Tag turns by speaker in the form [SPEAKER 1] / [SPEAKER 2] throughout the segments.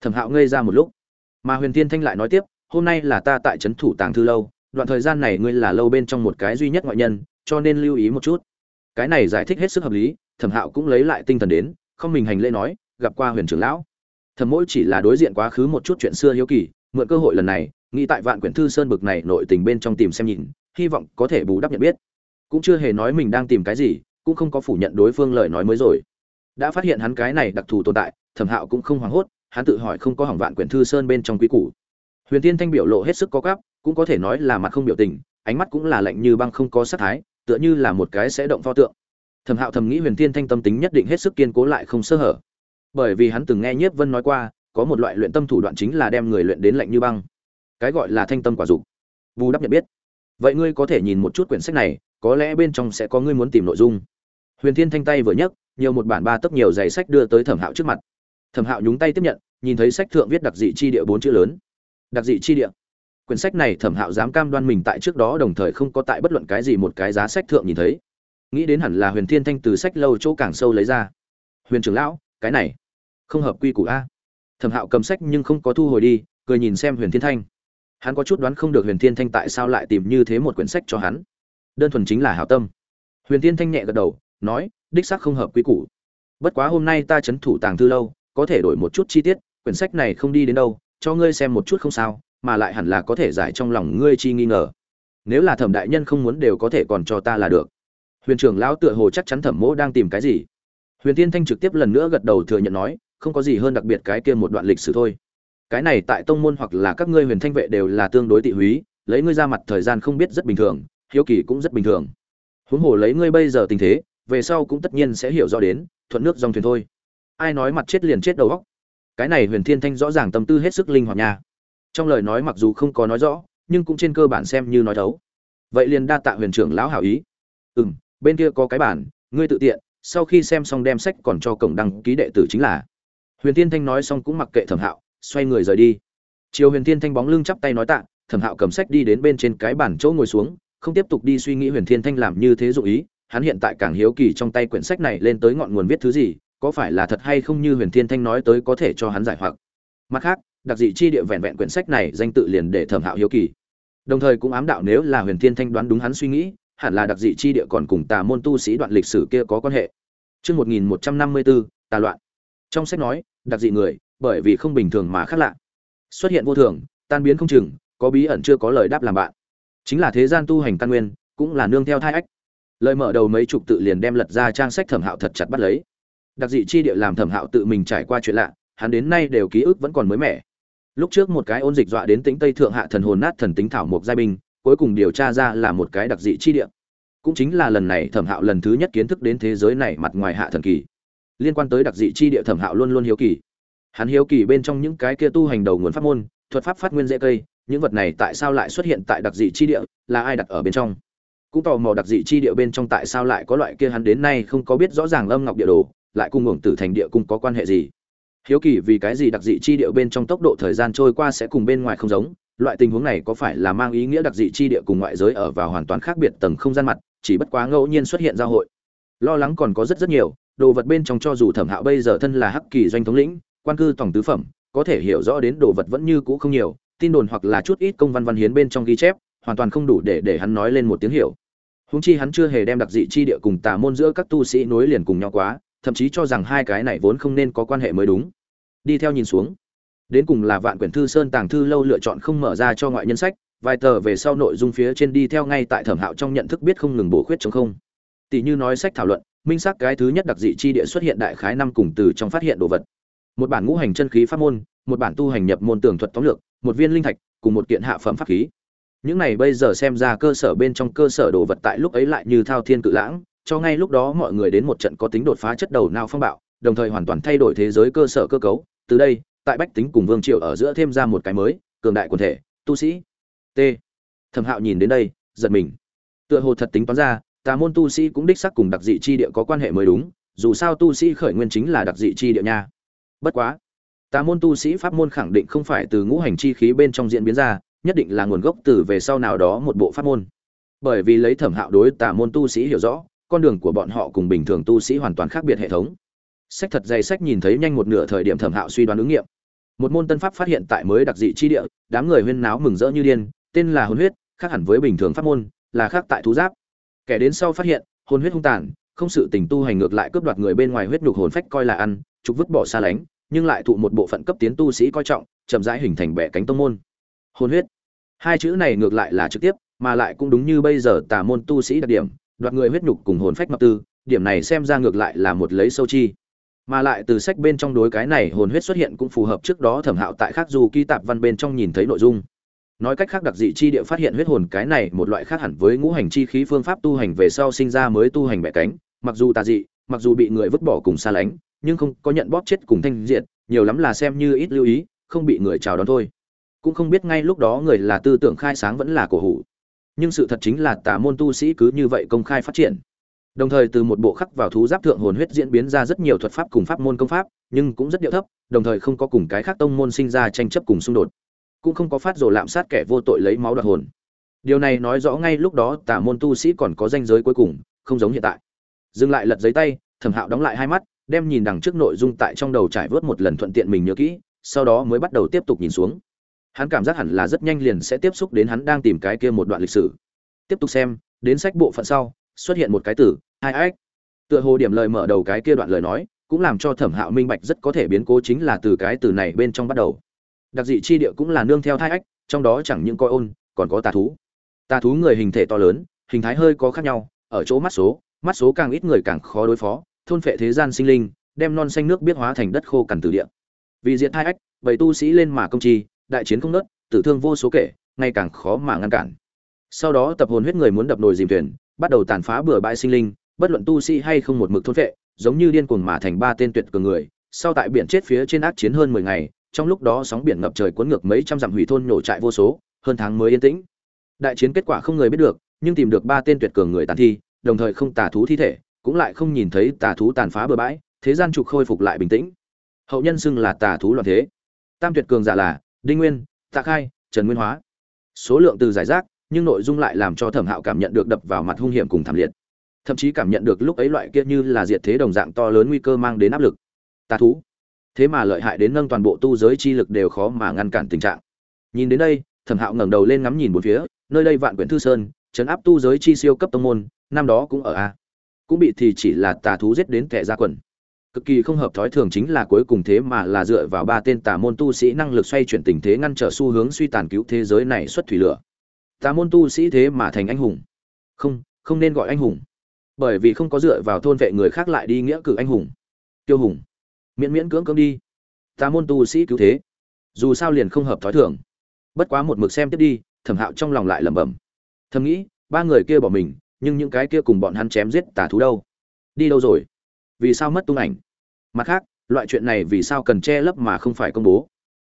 [SPEAKER 1] thẩm hạo ngây ra một lúc. Mà huyền tiên thanh lại nói tiếp, hôm nay là ta tại trấn thủ tàng thư lâu, đoạn thời gian này ngươi là lâu bên trong một cái duy nhất ngoại nhân, cho nên lưu ý một chút. Cái này giải thích hết sức hợp lý, thẩm hạo cũng lấy lại tinh thần đến, không mình hành lễ nói, gặp qua huyền trưởng lão. Thẩm mỗi chỉ là đối diện quá khứ một chút chuyện xưa hiếu kỳ, mượn cơ hội lần này, nghĩ tại vạn quyển thư sơn bực này nội tình bên trong tìm xem nhìn, hy vọng có thể bù đắp nhận biết. Cũng chưa hề nói mình đang tìm cái gì, cũng không có phủ nhận đối phương lời nói mới rồi. Đã phát hiện hắn cái này đặc thù tồn tại, thẩm hạo cũng không hoảng hốt hắn tự hỏi không có hỏng vạn quyển thư sơn bên trong quý củ. Huyền tiên thanh biểu lộ hết sức có cắp cũng có thể nói là mặt không biểu tình, ánh mắt cũng là lạnh như băng không có sát thái, tựa như là một cái sẽ động pho tượng. Thẩm hạo thầm nghĩ huyền tiên thanh tâm tính nhất định hết sức kiên cố lại không sơ hở. Bởi vì hắn từng nghe nhiếp vân nói qua, có một loại luyện tâm thủ đoạn chính là đem người luyện đến lạnh như băng. Cái gọi là thanh tâm quả dục. Bù đắp nhận biết. Vậy ngươi có thể nhìn một chút quyển sách này, có lẽ bên trong sẽ có ngươi muốn tìm nội dung. Huyền thiên thanh tay vừa nhấc, nhiều một bản ba tấc nhiều giày sách đưa tới thẩm hạo trước mặt thẩm hạo nhúng tay tiếp nhận, nhìn thấy sách thượng viết đặc dị chi địa bốn chữ lớn. Đặc dị chi địa. Quyển sách này thẩm hạo dám cam đoan mình tại trước đó đồng thời không có tại bất luận cái gì một cái giá sách thượng nhìn thấy. Nghĩ đến hẳn là huyền thiên thanh từ sách lâu chỗ càng sâu lấy ra. Huyền trưởng lão, cái này không hợp quy củ a. Thẩm hạo cầm sách nhưng không có thu hồi đi, cười nhìn xem huyền thiên thanh. Hắn có chút đoán không được huyền thiên thanh tại sao lại tìm như thế một quyển sách cho hắn. Đơn thuần chính là hảo tâm. Huyền thiên thanh nhẹ gật đầu, nói, đích xác không hợp quy củ. Bất quá hôm nay ta c h ấ n thủ tàng thư lâu có thể đổi một chút chi tiết, quyển sách này không đi đến đâu, cho ngươi xem một chút không sao, mà lại hẳn là có thể giải trong lòng ngươi chi nghi ngờ. Nếu là thẩm đại nhân không muốn đều có thể còn cho ta là được. Huyền trưởng lão tựa hồ chắc chắn thẩm mỗ đang tìm cái gì. Huyền tiên thanh trực tiếp lần nữa gật đầu thừa nhận nói, không có gì hơn đặc biệt cái kia một đoạn lịch sử thôi. Cái này tại tông môn hoặc là các ngươi huyền thanh vệ đều là tương đối tị húy, lấy ngươi ra mặt thời gian không biết rất bình thường, hiếu kỳ cũng rất bình thường. Huống hồ lấy ngươi bây giờ tình thế, về sau cũng tất nhiên sẽ hiểu rõ đến, thuận nước dòng thuyền thôi ai nói mặt chết liền chết đầu óc? cái này huyền thiên thanh rõ ràng tâm tư hết sức linh hoạt nha. Trong lời nói mặc dù không có nói rõ, nhưng cũng trên cơ bản xem như nói thấu. Vậy liền đa tạ huyền trưởng lão hảo ý. Ừ m bên kia có cái bản, ngươi tự tiện, sau khi xem xong đem sách còn cho cổng đăng ký đệ tử chính là. Huyền thiên thanh nói xong cũng mặc kệ thẩm hạo, xoay người rời đi. Chiều huyền thiên thanh bóng lưng chắp tay nói tạ, thẩm hạo cầm sách đi đến bên trên cái bàn chỗ ngồi xuống, không tiếp tục đi suy nghĩ huyền thiên thanh làm như thế dụ ý, hắn hiện tại càng hiếu kỳ trong tay quyển sách này lên tới ngọn nguồn viết thứ gì có phải là thật hay không như huyền thiên thanh nói tới có thể cho hắn giải hoặc. Mặt khác đặc dị chi địa vẹn vẹn quyển sách này danh tự liền để thẩm hạo hiếu kỳ. Đồng thời cũng ám đạo nếu là huyền thiên thanh đoán đúng hắn suy nghĩ hẳn là đặc dị chi địa còn cùng tà môn tu sĩ đoạn lịch sử kia có quan hệ. Trước 1154, tà loạn. Trong sách nói, đặc dị người, bởi vì không bình thường mà khác lạ. Xuất hiện vô thường tan biến không chừng có bí ẩn chưa có lời đáp làm bạn. Chính là thế gian tu hành căn nguyên cũng là nương theo thai ách. Lời mở đầu mấy chục tự liền đem lật ra trang sách thẩm hạo thật chặt bắt lấy đặc dị chi địa làm thẩm hạo tự mình trải qua chuyện lạ hắn đến nay đều ký ức vẫn còn mới mẻ. Lúc trước một cái ôn dịch dọa đến tính tây thượng hạ thần hồn nát thần tính thảo mộc giai binh cuối cùng điều tra ra là một cái đặc dị chi địa. Cũng chính là lần này thẩm hạo lần thứ nhất kiến thức đến thế giới này mặt ngoài hạ thần kỳ. Liên quan tới đặc dị chi địa thẩm hạo luôn luôn hiếu kỳ. Hắn hiếu kỳ bên trong những cái kia tu hành đầu nguồn pháp môn, thuật pháp phát nguyên dễ cây, những vật này tại sao lại xuất hiện tại đặc dị chi địa, là ai đặt ở bên trong? Cũng tò mò đặc dị chi địa bên trong tại sao lại có loại kia hắn đến nay không có biết rõ ràng âm ngọc địa đồ, lại cùng ngưỡng tử thành địa cung có quan hệ gì? Hiếu kỳ vì cái gì đặc dị chi địa bên trong tốc độ thời gian trôi qua sẽ cùng bên ngoài không giống, loại tình huống này có phải là mang ý nghĩa đặc dị chi địa cùng ngoại giới ở vào hoàn toàn khác biệt tầng không gian mặt, chỉ bất quá ngẫu nhiên xuất hiện giao hội. Lo lắng còn có rất rất nhiều, đồ vật bên trong cho dù Thẩm Hạo bây giờ thân là Hắc Kỳ doanh thống lĩnh, quan cư tổng tứ phẩm có thể hiểu rõ đến đồ vật vẫn như cũ không nhiều tin đồn hoặc là chút ít công văn văn hiến bên trong ghi chép hoàn toàn không đủ để để hắn nói lên một tiếng hiểu húng chi hắn chưa hề đem đặc dị chi địa cùng tà môn giữa các tu sĩ nối liền cùng nhau quá thậm chí cho rằng hai cái này vốn không nên có quan hệ mới đúng. Đi theo nhìn xuống. Đến cùng là vạn quyển thư sơn tàng thư lâu lựa chọn không mở ra cho ngoại nhân sách, vài tờ về sau nội dung phía trên đi theo ngay tại thẩm hạo trong nhận thức biết không ngừng bổ khuyết chống không. Tỷ như nói sách thảo luận, minh xác cái thứ nhất đặc dị chi địa xuất hiện đại khái năm cùng từ trong phát hiện đồ vật. Một bản ngũ hành chân khí pháp môn, một bản tu hành nhập môn tường thuật tóm lược, một viên linh thạch, cùng một kiện hạ phẩm pháp khí. Những này bây giờ xem ra cơ sở bên trong cơ sở đồ vật tại lúc ấy lại như thao thiên cự lãng cho ngay lúc đó mọi người đến một trận có tính đột phá chất đầu nào phong bạo, đồng thời hoàn toàn thay đổi thế giới cơ sở cơ cấu. Từ đây, tại bách tính cùng vương triều ở giữa thêm ra một cái mới, cường đại quần thể, tu sĩ. T. Thẩm hạo nhìn đến đây, giật mình. Tựa hồ thật tính toán ra, tà môn tu sĩ cũng đích xác cùng đặc dị chi địa có quan hệ mới đúng, dù sao tu sĩ khởi nguyên chính là đặc dị chi địa nha. Bất quá, tà môn tu sĩ pháp môn khẳng định không phải từ ngũ hành chi khí bên trong diễn biến ra, nhất định là nguồn gốc từ về sau nào đó một bộ pháp môn. Bởi vì lấy thẩm hạo đối tà môn tu sĩ hiểu rõ con đường của bọn họ cùng bình thường tu sĩ hoàn toàn khác biệt hệ thống. Sách thật dày sách nhìn thấy nhanh một nửa thời điểm thẩm hạo suy đoán ứng nghiệm. Một môn tân pháp phát hiện tại mới đặc dị chi địa, đám người huyên náo mừng rỡ như điên, tên là hồn huyết, khác hẳn với bình thường pháp môn, là khác tại thú giáp. Kẻ đến sau phát hiện, hồn huyết hung tàn, không sự tình tu hành ngược lại cướp đoạt người bên ngoài huyết nhục hồn phách coi là ăn, trục vứt bỏ xa lánh, nhưng lại thụ một bộ phận cấp tiến tu sĩ coi trọng, chậm rãi hình thành bẻ cánh tông môn. Hồn huyết. Hai chữ này ngược lại là trực tiếp, mà lại cũng đúng như bây giờ tà môn tu sĩ đặc điểm đoạt người huyết nhục cùng hồn phách mập tư, điểm này xem ra ngược lại là một lấy sâu chi. Mà lại từ sách bên trong đối cái này hồn huyết xuất hiện cũng phù hợp trước đó thẩm hạo tại khác du ký tạp văn bên trong nhìn thấy nội dung. Nói cách khác đặc dị chi địa phát hiện huyết hồn cái này một loại khác hẳn với ngũ hành chi khí phương pháp tu hành về sau sinh ra mới tu hành bẻ cánh, mặc dù tà dị, mặc dù bị người vứt bỏ cùng xa lánh, nhưng không có nhận bóp chết cùng thanh diện nhiều lắm là xem như ít lưu ý, không bị người chào đón thôi. Cũng không biết ngay lúc đó người là tư tưởng khai sáng vẫn là cổ hủ nhưng sự thật chính là tà môn tu sĩ cứ như vậy công khai phát triển. Đồng thời từ một bộ khắc vào thú giáp thượng hồn huyết diễn biến ra rất nhiều thuật pháp cùng pháp môn công pháp, nhưng cũng rất điệu thấp, đồng thời không có cùng cái khác tông môn sinh ra tranh chấp cùng xung đột. Cũng không có phát rồ lạm sát kẻ vô tội lấy máu đoạt hồn. Điều này nói rõ ngay lúc đó tà môn tu sĩ còn có danh giới cuối cùng, không giống hiện tại. Dừng lại lật giấy tay, thẩm hạo đóng lại hai mắt, đem nhìn đằng trước nội dung tại trong đầu trải vớt một lần thuận tiện mình nhớ kỹ, sau đó mới bắt đầu tiếp tục nhìn xuống hắn cảm giác hẳn là rất nhanh liền sẽ tiếp xúc đến hắn đang tìm cái kia một đoạn lịch sử. Tiếp tục xem, đến sách bộ phận sau, xuất hiện một cái từ, hai ách. Tựa hồ điểm lời mở đầu cái kia đoạn lời nói, cũng làm cho thẩm hạo minh bạch rất có thể biến cố chính là từ cái từ này bên trong bắt đầu. Đặc dị chi địa cũng là nương theo thai ách, trong đó chẳng những coi ôn, còn có tà thú. Tà thú người hình thể to lớn, hình thái hơi có khác nhau, ở chỗ mắt số mắt số càng ít người càng khó đối phó, thôn phệ thế gian sinh linh, đem non xanh nước biết hóa thành đất khô cằn từ địa. Vì diệt thai ách vậy tu sĩ lên mà công chi đại chiến không nớt tử thương vô số kể ngày càng khó mà ngăn cản. Sau đó tập hồn huyết người muốn đập nồi dìm thuyền bắt đầu tàn phá bừa bãi sinh linh bất luận tu sĩ hay không một mực thôn vệ, giống như điên cuồng mà thành ba tên tuyệt cường người sau tại biển chết phía trên ác chiến hơn mười ngày trong lúc đó sóng biển ngập trời cuốn ngược mấy trăm dặm hủy thôn nổ trại vô số hơn tháng mới yên tĩnh. Đại chiến kết quả không người biết được nhưng tìm được ba tên tuyệt cường người tàn thi đồng thời không tà thú thi thể cũng lại không nhìn thấy tà thú tàn phá bừa bãi thế gian trục khôi phục lại bình tĩnh. Hậu nhân xưng là tà thú loạn thế. Tam tuyệt cường giả là đinh nguyên, tạ khai, trần nguyên hóa. Số lượng từ giải rác, nhưng nội dung lại làm cho thẩm hạo cảm nhận được đập vào mặt hung hiểm cùng thảm liệt. Thậm chí cảm nhận được lúc ấy loại kia như là diệt thế đồng dạng to lớn nguy cơ mang đến áp lực. Tà thú. Thế mà lợi hại đến nâng toàn bộ tu giới chi lực đều khó mà ngăn cản tình trạng. Nhìn đến đây, thẩm hạo ngẩng đầu lên ngắm nhìn một phía, nơi đây vạn quyển thư sơn chấn áp tu giới chi siêu cấp tông môn, năm đó cũng ở a. Cũng bị thì chỉ là tà thú giết đến kẻ ra quần cực kỳ không hợp thói thường chính là cuối cùng thế mà là dựa vào ba tên tà môn tu sĩ năng lực xoay chuyển tình thế ngăn trở xu hướng suy tàn cứu thế giới này xuất thủy lửa. Tà môn tu sĩ thế mà thành anh hùng. Không không nên gọi anh hùng. Bởi vì không có dựa vào thôn vệ người khác lại đi nghĩa cử anh hùng. Tiêu hùng. Miễn miễn cưỡng cưỡng đi. Tà môn tu sĩ cứu thế. Dù sao liền không hợp thói thường. Bất quá một mực xem tiếp đi, thẩm hạo trong lòng lại lẩm bẩm. Thầm nghĩ, ba người kia bỏ mình, nhưng những cái kia cùng bọn hắn chém giết tà thú đâu? Đi đâu rồi? Vì sao mất tung ảnh? Mặt khác, loại chuyện này vì sao cần che lấp mà không phải công bố?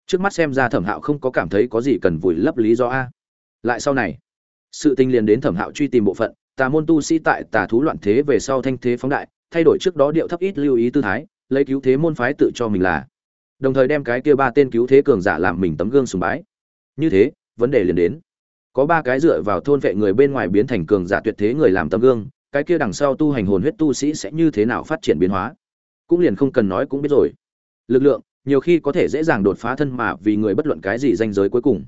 [SPEAKER 1] Trước mắt xem ra thẩm hạo không có cảm thấy có gì cần vùi lấp lý do a. Lại sau này, sự tình liền đến thẩm hạo truy tìm bộ phận, tà môn tu sĩ tại tà thú loạn thế về sau thanh thế phóng đại, thay đổi trước đó điệu thấp ít lưu ý tư thái, lấy cứu thế môn phái tự cho mình là. Đồng thời đem cái kia ba tên cứu thế cường giả làm mình tấm gương sùng bái. Như thế, vấn đề liền đến. Có ba cái dựa vào thôn vệ người bên ngoài biến thành cường giả tuyệt thế người làm tấm gương cái kia đằng sau tu hành hồn huyết tu sĩ sẽ như thế nào phát triển biến hóa cũng liền không cần nói cũng biết rồi lực lượng nhiều khi có thể dễ dàng đột phá thân mà vì người bất luận cái gì danh giới cuối cùng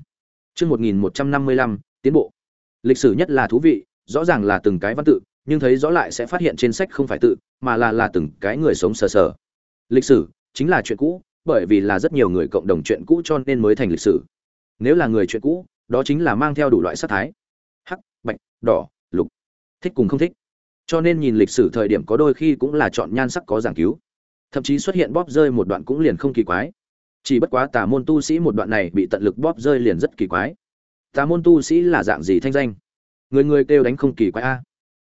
[SPEAKER 1] Chương 1155, tiến bộ. Lịch sử nhất là thú vị, rõ ràng là từng cái văn tự, nhưng thấy rõ lại sẽ phát hiện trên sách không phải tự, mà là là từng cái người sống sờ sờ. Lịch sử chính là chuyện cũ, bởi vì là rất nhiều người cộng đồng chuyện cũ cho nên mới thành lịch sử. Nếu là người chuyện cũ, đó chính là mang theo đủ loại sắc thái. Hắc, bạch, đỏ, lục. Thích cùng không thích. Cho nên nhìn lịch sử thời điểm có đôi khi cũng là chọn nhan sắc có giảng cứu. Thậm chí xuất hiện bóp rơi một đoạn cũng liền không kỳ quái. Chỉ bất quá tà môn tu sĩ một đoạn này bị tận lực bóp rơi liền rất kỳ quái. Tà môn tu sĩ là dạng gì thanh danh? Người người kêu đánh không kỳ quái a.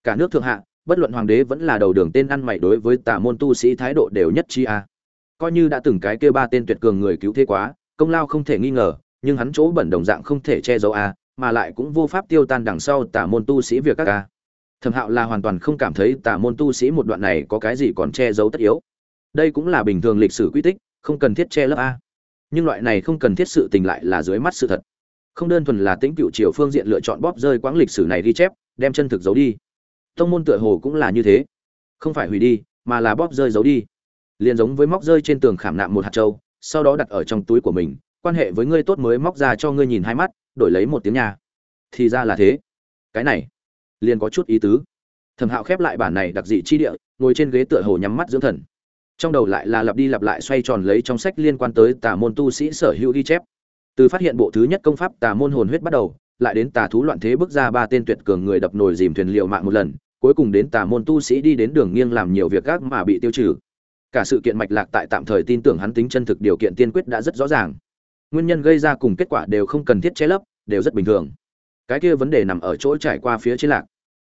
[SPEAKER 1] Cả nước thượng hạ, bất luận hoàng đế vẫn là đầu đường tên ăn mày đối với tà môn tu sĩ thái độ đều nhất chi a. Coi như đã từng cái kêu ba tên tuyệt cường người cứu thế quá, công lao không thể nghi ngờ, nhưng hắn chỗ bẩn đồng dạng không thể che giấu a, mà lại cũng vô pháp tiêu tan đằng sau tà môn tu sĩ việc các a thẩm hạo là hoàn toàn không cảm thấy tà môn tu sĩ một đoạn này có cái gì còn che giấu tất yếu. Đây cũng là bình thường lịch sử quy tích, không cần thiết che lấp a. Nhưng loại này không cần thiết sự tình lại là dưới mắt sự thật. Không đơn thuần là tính cựu triều phương diện lựa chọn bóp rơi quãng lịch sử này ghi chép, đem chân thực giấu đi. Tông môn tựa hồ cũng là như thế. Không phải hủy đi, mà là bóp rơi giấu đi. Liền giống với móc rơi trên tường khảm nạm một hạt trâu sau đó đặt ở trong túi của mình, quan hệ với ngươi tốt mới móc ra cho ngươi nhìn hai mắt, đổi lấy một tiếng nhà. Thì ra là thế. Cái này liền có chút ý tứ. Thẩm hạo khép lại bản này đặc dị chi địa, ngồi trên ghế tựa hồ nhắm mắt dưỡng thần. Trong đầu lại là lặp đi lặp lại xoay tròn lấy trong sách liên quan tới tà môn tu sĩ sở hữu ghi chép. Từ phát hiện bộ thứ nhất công pháp tà môn hồn huyết bắt đầu, lại đến tà thú loạn thế bước ra ba tên tuyệt cường người đập nồi dìm thuyền liệu mạng một lần, cuối cùng đến tà môn tu sĩ đi đến đường nghiêng làm nhiều việc gác mà bị tiêu trừ. Cả sự kiện mạch lạc tại tạm thời tin tưởng hắn tính chân thực điều kiện tiên quyết đã rất rõ ràng. Nguyên nhân gây ra cùng kết quả đều không cần thiết che lấp, đều rất bình thường cái kia vấn đề nằm ở chỗ trải qua phía trên lạc.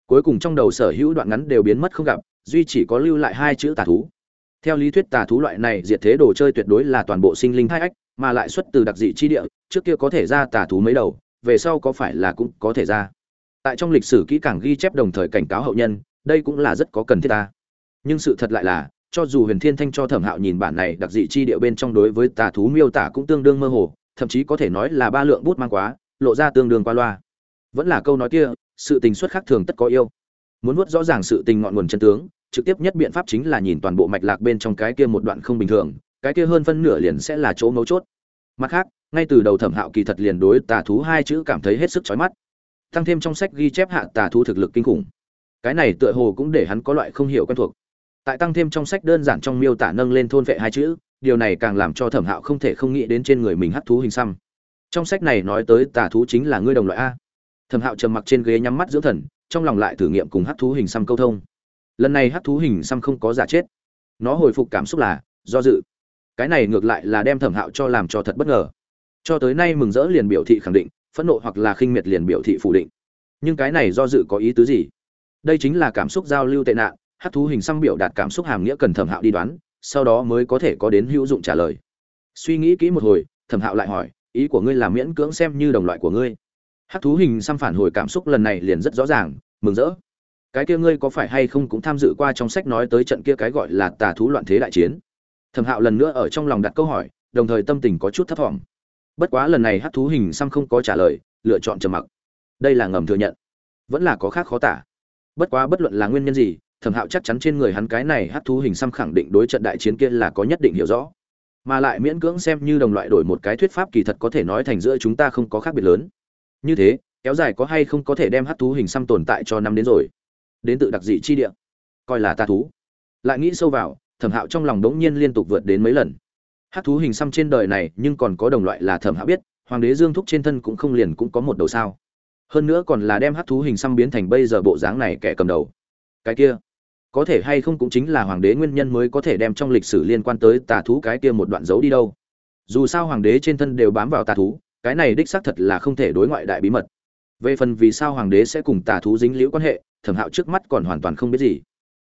[SPEAKER 1] Cuối cùng trong đầu sở hữu đoạn ngắn đều biến mất không gặp, duy chỉ có lưu lại hai chữ tà thú. Theo lý thuyết tà thú loại này diệt thế đồ chơi tuyệt đối là toàn bộ sinh linh hai ách, mà lại xuất từ đặc dị chi địa, trước kia có thể ra tà thú mấy đầu, về sau có phải là cũng có thể ra. Tại trong lịch sử kỹ càng ghi chép đồng thời cảnh cáo hậu nhân, đây cũng là rất có cần thiết ta. Nhưng sự thật lại là, cho dù huyền thiên thanh cho thẩm hạo nhìn bản này đặc dị chi địa bên trong đối với tà thú miêu tả cũng tương đương mơ hồ, thậm chí có thể nói là ba lượng bút mang quá, lộ ra tương đương qua loa vẫn là câu nói kia, sự tình xuất khác thường tất có yêu. Muốn nuốt rõ ràng sự tình ngọn nguồn chân tướng, trực tiếp nhất biện pháp chính là nhìn toàn bộ mạch lạc bên trong cái kia một đoạn không bình thường, cái kia hơn phân nửa liền sẽ là chỗ mấu chốt. Mặt khác, ngay từ đầu thẩm hạo kỳ thật liền đối tà thú hai chữ cảm thấy hết sức chói mắt. Tăng thêm trong sách ghi chép hạ tà thú thực lực kinh khủng. Cái này tựa hồ cũng để hắn có loại không hiểu quen thuộc. Tại tăng thêm trong sách đơn giản trong miêu tả nâng lên thôn vệ hai chữ, điều này càng làm cho thẩm hạo không thể không nghĩ đến trên người mình hắc thú hình xăm. Trong sách này nói tới tà thú chính là ngươi đồng loại a thẩm hạo trầm mặc trên ghế nhắm mắt dưỡng thần, trong lòng lại thử nghiệm cùng hát thú hình xăm câu thông. Lần này hát thú hình xăm không có giả chết. Nó hồi phục cảm xúc là, do dự. Cái này ngược lại là đem thẩm hạo cho làm cho thật bất ngờ. Cho tới nay mừng rỡ liền biểu thị khẳng định, phẫn nộ hoặc là khinh miệt liền biểu thị phủ định. Nhưng cái này do dự có ý tứ gì? Đây chính là cảm xúc giao lưu tệ nạn hát thú hình xăm biểu đạt cảm xúc hàm nghĩa cần thẩm hạo đi đoán, sau đó mới có thể có đến hữu dụng trả lời. Suy nghĩ kỹ một hồi, thẩm hạo lại hỏi, ý của ngươi là miễn cưỡng xem như đồng loại của ngươi hát thú hình xăm phản hồi cảm xúc lần này liền rất rõ ràng, mừng rỡ. Cái kia ngươi có phải hay không cũng tham dự qua trong sách nói tới trận kia cái gọi là tà thú loạn thế đại chiến? Thẩm hạo lần nữa ở trong lòng đặt câu hỏi, đồng thời tâm tình có chút thấp vọng. bất quá lần này hát thú hình xăm không có trả lời, lựa chọn trầm mặc. Đây là ngầm thừa nhận, vẫn là có khác khó tả. Bất quá bất luận là nguyên nhân gì, thẩm hạo chắc chắn trên người hắn cái này hát thú hình xăm khẳng định đối trận đại chiến kia là có nhất định hiểu rõ. Mà lại miễn cưỡng xem như đồng loại đổi một cái thuyết pháp kỳ thật có thể nói thành giữa chúng ta không có khác biệt lớn như thế, kéo dài có hay không có thể đem hát thú hình xăm tồn tại cho năm đến rồi? Đến tự đặc dị chi địa. Coi là ta thú. Lại nghĩ sâu vào, thẩm hạo trong lòng đống nhiên liên tục vượt đến mấy lần. Hát thú hình xăm trên đời này nhưng còn có đồng loại là thẩm hạo biết, hoàng đế dương thúc trên thân cũng không liền cũng có một đầu sao. Hơn nữa còn là đem hát thú hình xăm biến thành bây giờ bộ dáng này kẻ cầm đầu. Cái kia, có thể hay không cũng chính là hoàng đế nguyên nhân mới có thể đem trong lịch sử liên quan tới tà thú cái kia một đoạn dấu đi đâu. Dù sao hoàng đế trên thân đều bám vào tà thú cái này đích xác thật là không thể đối ngoại đại bí mật. Về phần vì sao hoàng đế sẽ cùng tà thú dính liễu quan hệ, thẩm hạo trước mắt còn hoàn toàn không biết gì.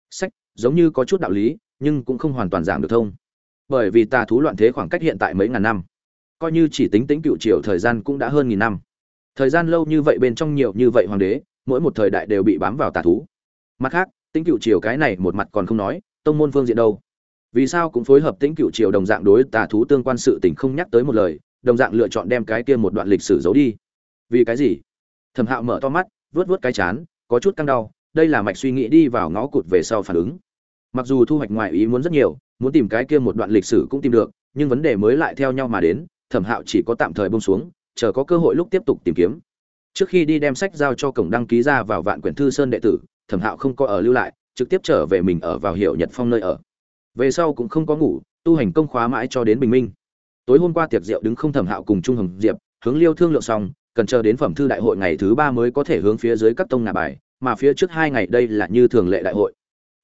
[SPEAKER 1] Sách, giống như có chút đạo lý, nhưng cũng không hoàn toàn giảng được thông. Bởi vì tà thú loạn thế khoảng cách hiện tại mấy ngàn năm. Coi như chỉ tính tính cựu triều thời gian cũng đã hơn nghìn năm. Thời gian lâu như vậy bên trong nhiều như vậy hoàng đế, mỗi một thời đại đều bị bám vào tà thú. Mặt khác, tính cựu triều cái này một mặt còn không nói, tông môn phương diện đâu. Vì sao cũng phối hợp tính cựu triều đồng dạng đối tà thú tương quan sự tình không nhắc tới một lời đồng dạng lựa chọn đem cái kia một đoạn lịch sử giấu đi. Vì cái gì? Thẩm hạo mở to mắt vớt vớt cái chán, có chút căng đau, đây là mạch suy nghĩ đi vào ngõ cụt về sau phản ứng. Mặc dù thu hoạch ngoài ý muốn rất nhiều, muốn tìm cái kia một đoạn lịch sử cũng tìm được, nhưng vấn đề mới lại theo nhau mà đến, thẩm hạo chỉ có tạm thời bông xuống, chờ có cơ hội lúc tiếp tục tìm kiếm. Trước khi đi đem sách giao cho cổng đăng ký ra vào vạn quyển thư sơn đệ tử, thẩm hạo không có ở lưu lại, trực tiếp trở về mình ở vào hiệu nhật phong nơi ở. Về sau cũng không có ngủ, tu hành công khóa mãi cho đến bình minh tối hôm qua tiệc rượu đứng không thẩm hạo cùng trung hồng diệp, hướng liêu thương lượng xong, cần chờ đến phẩm thư đại hội ngày thứ ba mới có thể hướng phía dưới các tông ngà bài, mà phía trước hai ngày đây là như thường lệ đại hội.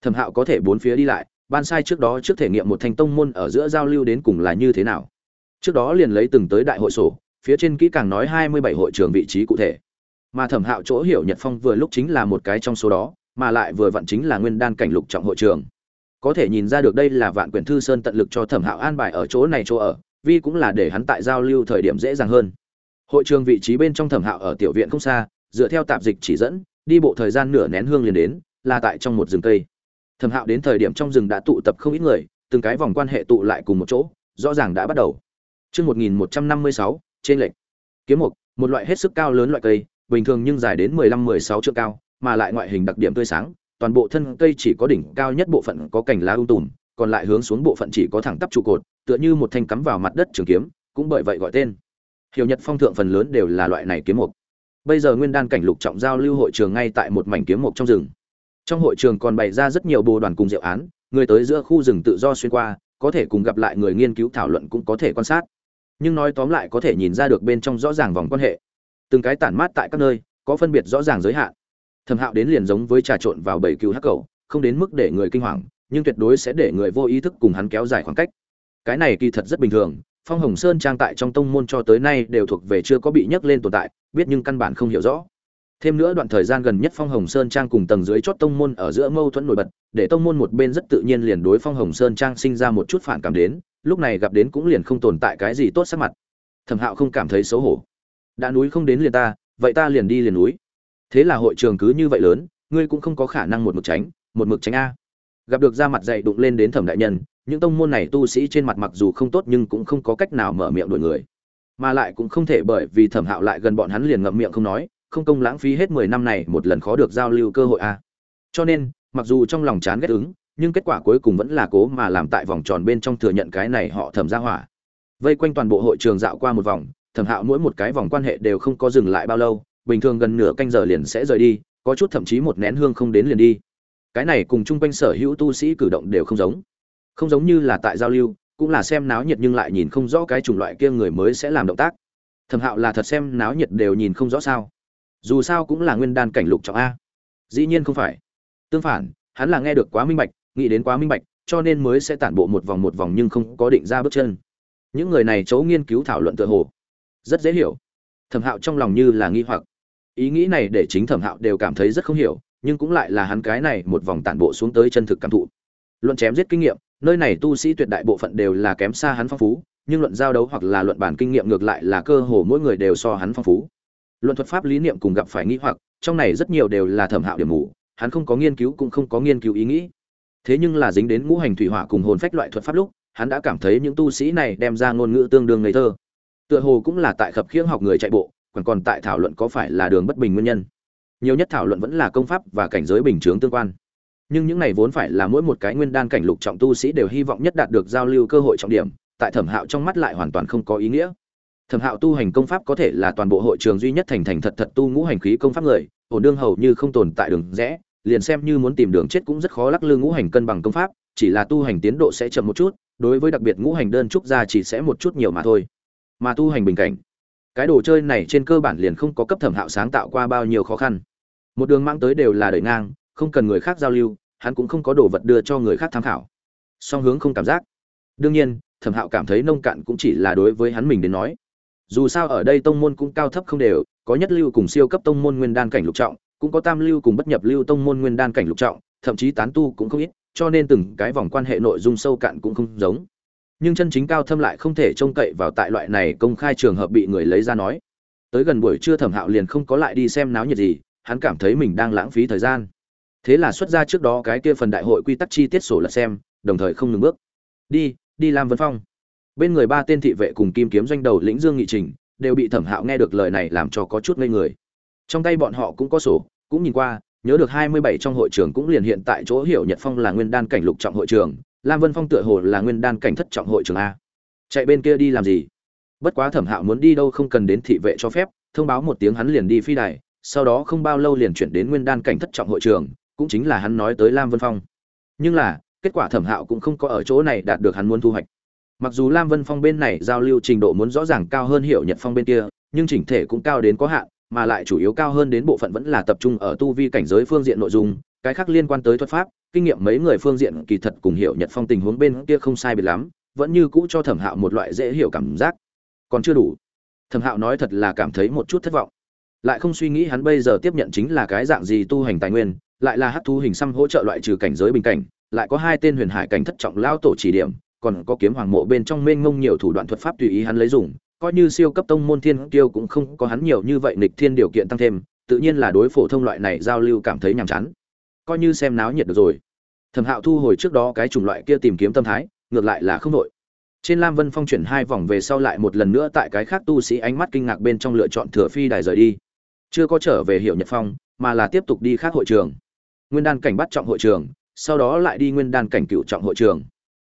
[SPEAKER 1] Thẩm hạo có thể bốn phía đi lại, ban sai trước đó trước thể nghiệm một thành tông môn ở giữa giao lưu đến cùng là như thế nào. Trước đó liền lấy từng tới đại hội sổ, phía trên kỹ càng nói hai mươi bảy hội trường vị trí cụ thể. Mà thẩm hạo chỗ hiểu nhật phong vừa lúc chính là một cái trong số đó, mà lại vừa vặn chính là nguyên đan cảnh lục trọng hội trường. Có thể nhìn ra được đây là vạn quyển thư sơn tận lực cho thẩm hạo an bài ở chỗ này chỗ ở vì cũng là để hắn tại giao lưu thời điểm dễ dàng hơn. Hội trường vị trí bên trong thẩm hạo ở tiểu viện không xa dựa theo tạp dịch chỉ dẫn đi bộ thời gian nửa nén hương liền đến là tại trong một rừng cây. Thẩm hạo đến thời điểm trong rừng đã tụ tập không ít người từng cái vòng quan hệ tụ lại cùng một chỗ rõ ràng đã bắt đầu. Trước 1156, trên lệnh. Kiếm mục, một loại hết sức cao lớn loại cây, bình thường nhưng dài đến 15-16 trượng cao, mà lại ngoại hình đặc điểm tươi sáng, toàn bộ thân cây chỉ có đỉnh cao nhất bộ phận có cành lá um tùm, còn lại hướng xuống bộ phận chỉ có thẳng tắp trụ cột, tựa như một thanh cắm vào mặt đất trường kiếm, cũng bởi vậy gọi tên. Hiểu nhật phong thượng phần lớn đều là loại này kiếm mục. Bây giờ nguyên đan cảnh lục trọng giao lưu hội trường ngay tại một mảnh kiếm mục trong rừng. Trong hội trường còn bày ra rất nhiều bồ đoàn cùng diệu án, người tới giữa khu rừng tự do xuyên qua, có thể cùng gặp lại người nghiên cứu thảo luận cũng có thể quan sát. Nhưng nói tóm lại có thể nhìn ra được bên trong rõ ràng vòng quan hệ. Từng cái tản mát tại các nơi, có phân biệt rõ ràng giới hạn. Thẩm hạo đến liền giống với trà trộn vào bảy cứu hắc cầu, không đến mức để người kinh hoàng nhưng tuyệt đối sẽ để người vô ý thức cùng hắn kéo dài khoảng cách. Cái này kỳ thật rất bình thường, phong hồng sơn trang tại trong tông môn cho tới nay đều thuộc về chưa có bị nhắc lên tồn tại, biết nhưng căn bản không hiểu rõ. Thêm nữa đoạn thời gian gần nhất phong hồng sơn trang cùng tầng dưới chót tông môn ở giữa mâu thuẫn nổi bật, để tông môn một bên rất tự nhiên liền đối phong hồng sơn trang sinh ra một chút phản cảm đến, lúc này gặp đến cũng liền không tồn tại cái gì tốt sắc mặt. Thẩm hạo không cảm thấy xấu hổ. Đã núi không đến liền ta, vậy ta liền đi liền núi. Thế là hội trường cứ như vậy lớn, ngươi cũng không có khả năng một mực tránh, một mực tránh a gặp được ra mặt dạy đụng lên đến thẩm đại nhân, những tông môn này tu sĩ trên mặt mặc dù không tốt nhưng cũng không có cách nào mở miệng đuổi người. Mà lại cũng không thể bởi vì thẩm hạo lại gần bọn hắn liền ngậm miệng không nói, không công lãng phí hết mười năm này một lần khó được giao lưu cơ hội a cho nên, mặc dù trong lòng chán ghét ứng, nhưng kết quả cuối cùng vẫn là cố mà làm tại vòng tròn bên trong thừa nhận cái này họ thẩm ra hỏa. Vây quanh toàn bộ hội trường dạo qua một vòng, thẩm hạo mỗi một cái vòng quan hệ đều không có dừng lại bao lâu, bình thường gần nửa canh giờ liền sẽ rời đi, có chút thậm chí một nén hương không đến liền đi cái này cùng chung quanh sở hữu tu sĩ cử động đều không giống. Không giống như là tại giao lưu, cũng là xem náo nhiệt nhưng lại nhìn không rõ cái chủng loại kia người mới sẽ làm động tác. Thẩm hạo là thật xem náo nhiệt đều nhìn không rõ sao. Dù sao cũng là nguyên đan cảnh lục trọng a. Dĩ nhiên không phải. Tương phản, hắn là nghe được quá minh bạch, nghĩ đến quá minh bạch, cho nên mới sẽ tản bộ một vòng một vòng nhưng không có định ra bước chân. Những người này chấu nghiên cứu thảo luận tựa hồ, rất dễ hiểu. Thẩm hạo trong lòng như là nghi hoặc. Ý nghĩ này để chính thẩm hạo đều cảm thấy rất không hiểu nhưng cũng lại là hắn cái này một vòng tản bộ xuống tới chân thực cảm thụ. Luận chém giết kinh nghiệm, nơi này tu sĩ tuyệt đại bộ phận đều là kém xa hắn phong phú, nhưng luận giao đấu hoặc là luận bản kinh nghiệm ngược lại là cơ hồ mỗi người đều so hắn phong phú. Luận thuật pháp lý niệm cùng gặp phải nghĩ hoặc, trong này rất nhiều đều là thẩm hạo điểm mù, hắn không có nghiên cứu cũng không có nghiên cứu ý nghĩ. Thế nhưng là dính đến ngũ hành thủy hỏa cùng hồn phách loại thuật pháp lúc, hắn đã cảm thấy những tu sĩ này đem ra ngôn ngữ tương đương ngây thơ. Tựa hồ cũng là tại khập khiễng học người chạy bộ, còn còn tại thảo luận có phải là đường bất bình nguyên nhân nhiều nhất thảo luận vẫn là công pháp và cảnh giới bình chướng tương quan. Nhưng những này vốn phải là mỗi một cái nguyên đan cảnh lục trọng tu sĩ đều hy vọng nhất đạt được giao lưu cơ hội trọng điểm, tại thẩm hạo trong mắt lại hoàn toàn không có ý nghĩa. Thẩm hạo tu hành công pháp có thể là toàn bộ hội trường duy nhất thành thành thật thật tu ngũ hành khí công pháp người, ổn đương hầu như không tồn tại đường rẽ, liền xem như muốn tìm đường chết cũng rất khó lắc lư ngũ hành cân bằng công pháp, chỉ là tu hành tiến độ sẽ chậm một chút, đối với đặc biệt ngũ hành đơn trúc ra chỉ sẽ một chút nhiều mà thôi. Mà tu hành bình cảnh cái đồ chơi này trên cơ bản liền không có cấp thẩm hạo sáng tạo qua bao nhiêu khó khăn. Một đường mang tới đều là đẩy ngang, không cần người khác giao lưu, hắn cũng không có đồ vật đưa cho người khác tham khảo. Song hướng không cảm giác. Đương nhiên, thẩm hạo cảm thấy nông cạn cũng chỉ là đối với hắn mình đến nói. Dù sao ở đây tông môn cũng cao thấp không đều, có nhất lưu cùng siêu cấp tông môn nguyên đan cảnh lục trọng, cũng có tam lưu cùng bất nhập lưu tông môn nguyên đan cảnh lục trọng, thậm chí tán tu cũng không ít, cho nên từng cái vòng quan hệ nội dung sâu cạn cũng không giống nhưng chân chính cao thâm lại không thể trông cậy vào tại loại này công khai trường hợp bị người lấy ra nói. Tới gần buổi trưa thẩm hạo liền không có lại đi xem náo nhiệt gì, hắn cảm thấy mình đang lãng phí thời gian. Thế là xuất ra trước đó cái kia phần đại hội quy tắc chi tiết sổ lật xem, đồng thời không ngừng bước. Đi đi làm vân phong. Bên người ba tên thị vệ cùng kim kiếm doanh đầu lĩnh dương nghị trình đều bị thẩm hạo nghe được lời này làm cho có chút ngây người. Trong tay bọn họ cũng có sổ, cũng nhìn qua, nhớ được hai mươi bảy trong hội trường cũng liền hiện tại chỗ hiểu nhật phong là nguyên đan cảnh lục trọng hội trường lam vân phong tựa hồ là nguyên đan cảnh thất trọng hội trường a. Chạy bên kia đi làm gì? Bất quá thẩm hạo muốn đi đâu không cần đến thị vệ cho phép, thông báo một tiếng hắn liền đi phi đài, sau đó không bao lâu liền chuyển đến nguyên đan cảnh thất trọng hội trường, cũng chính là hắn nói tới lam vân phong. Nhưng là, kết quả thẩm hạo cũng không có ở chỗ này đạt được hắn muốn thu hoạch. Mặc dù lam vân phong bên này giao lưu trình độ muốn rõ ràng cao hơn hiệu nhật phong bên kia, nhưng chỉnh thể cũng cao đến có hạn, mà lại chủ yếu cao hơn đến bộ phận vẫn là tập trung ở tu vi cảnh giới phương diện nội dung, cái khác liên quan tới thuật pháp kinh nghiệm mấy người phương diện kỳ thật cùng hiểu nhật phong tình huống bên kia không sai biệt lắm, vẫn như cũ cho thẩm hạo một loại dễ hiểu cảm giác. Còn chưa đủ. Thẩm hạo nói thật là cảm thấy một chút thất vọng. Lại không suy nghĩ hắn bây giờ tiếp nhận chính là cái dạng gì tu hành tài nguyên, lại là hắc thu hình xăm hỗ trợ loại trừ cảnh giới bình cảnh, lại có hai tên huyền hải cảnh thất trọng lao tổ chỉ điểm, còn có kiếm hoàng mộ bên trong mênh mông nhiều thủ đoạn thuật pháp tùy ý hắn lấy dùng, coi như siêu cấp tông môn thiên tiêu cũng không có hắn nhiều như vậy nghịch thiên điều kiện tăng thêm, tự nhiên là đối phổ thông loại này giao lưu cảm thấy nhàm chán coi như xem náo nhiệt được rồi. Thẩm hạo thu hồi trước đó cái chủng loại kia tìm kiếm tâm thái, ngược lại là không đội trên lam vân phong chuyển hai vòng về sau lại một lần nữa tại cái khác tu sĩ ánh mắt kinh ngạc bên trong lựa chọn thừa phi đài rời đi. Chưa có trở về hiệu nhật phong, mà là tiếp tục đi khác hội trường. Nguyên đan cảnh bắt trọng hội trường, sau đó lại đi nguyên đan cảnh cựu trọng hội trường.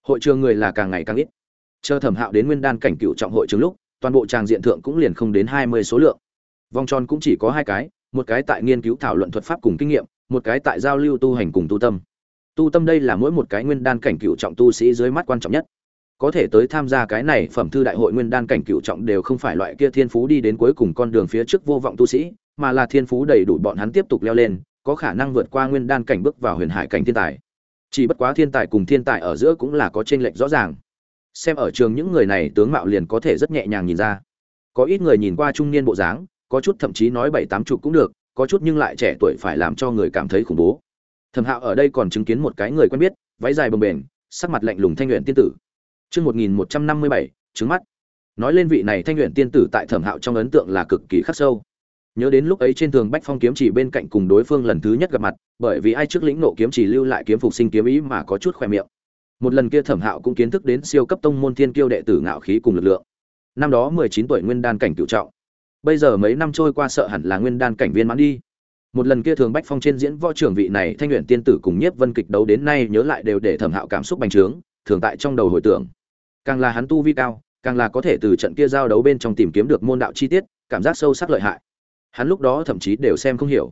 [SPEAKER 1] Hội trường người là càng ngày càng ít. Chờ thẩm hạo đến nguyên đan cảnh cựu trọng hội trường lúc, toàn bộ tràng diện thượng cũng liền không đến hai mươi số lượng. Vòng tròn cũng chỉ có hai cái, một cái tại nghiên cứu thảo luận thuật pháp cùng kinh nghiệm một cái tại giao lưu tu hành cùng tu tâm. Tu tâm đây là mỗi một cái nguyên đan cảnh cựu trọng tu sĩ dưới mắt quan trọng nhất. Có thể tới tham gia cái này phẩm thư đại hội nguyên đan cảnh cựu trọng đều không phải loại kia thiên phú đi đến cuối cùng con đường phía trước vô vọng tu sĩ, mà là thiên phú đầy đủ bọn hắn tiếp tục leo lên, có khả năng vượt qua nguyên đan cảnh bước vào huyền hải cảnh thiên tài. Chỉ bất quá thiên tài cùng thiên tài ở giữa cũng là có chênh lệch rõ ràng. Xem ở trường những người này, tướng mạo liền có thể rất nhẹ nhàng nhìn ra. Có ít người nhìn qua trung niên bộ dáng, có chút thậm chí nói bảy tám chục cũng được có chút nhưng lại trẻ tuổi phải làm cho người cảm thấy khủng bố thẩm hạo ở đây còn chứng kiến một cái người quen biết váy dài bồng bềnh sắc mặt lạnh lùng thanh luyện tiên tử Chương 1157, trứng mắt. Nói lên vị này thanh luyện tiên tử tại Thẩm Hạo trong ấn tượng là cực kỳ khắc sâu. Nhớ đến lúc ấy trên tường Bách Phong kiếm chỉ bên cạnh cùng đối phương lần thứ nhất gặp mặt, bởi vì ai trước lĩnh nộ kiếm chỉ lưu lại kiếm phục sinh kiếm ý mà có chút khoe miệng. Một lần kia Thẩm Hạo cũng kiến thức đến siêu cấp tông môn thiên kiêu đệ tử ngạo khí cùng lực lượng. Năm đó 19 tuổi nguyên đan cảnh cửu trọng. Bây giờ mấy năm trôi qua sợ hẳn là nguyên đan cảnh viên mãn đi. Một lần kia thường Bách Phong trên diễn võ trưởng vị này thanh luyện tiên tử cùng Nhiếp Vân kịch đấu đến nay nhớ lại đều để Thẩm Hạo cảm xúc bành trướng, thường tại trong đầu hồi tưởng. Càng là hắn tu vi cao càng là có thể từ trận kia giao đấu bên trong tìm kiếm được môn đạo chi tiết cảm giác sâu sắc lợi hại. Hắn lúc đó thậm chí đều xem không hiểu.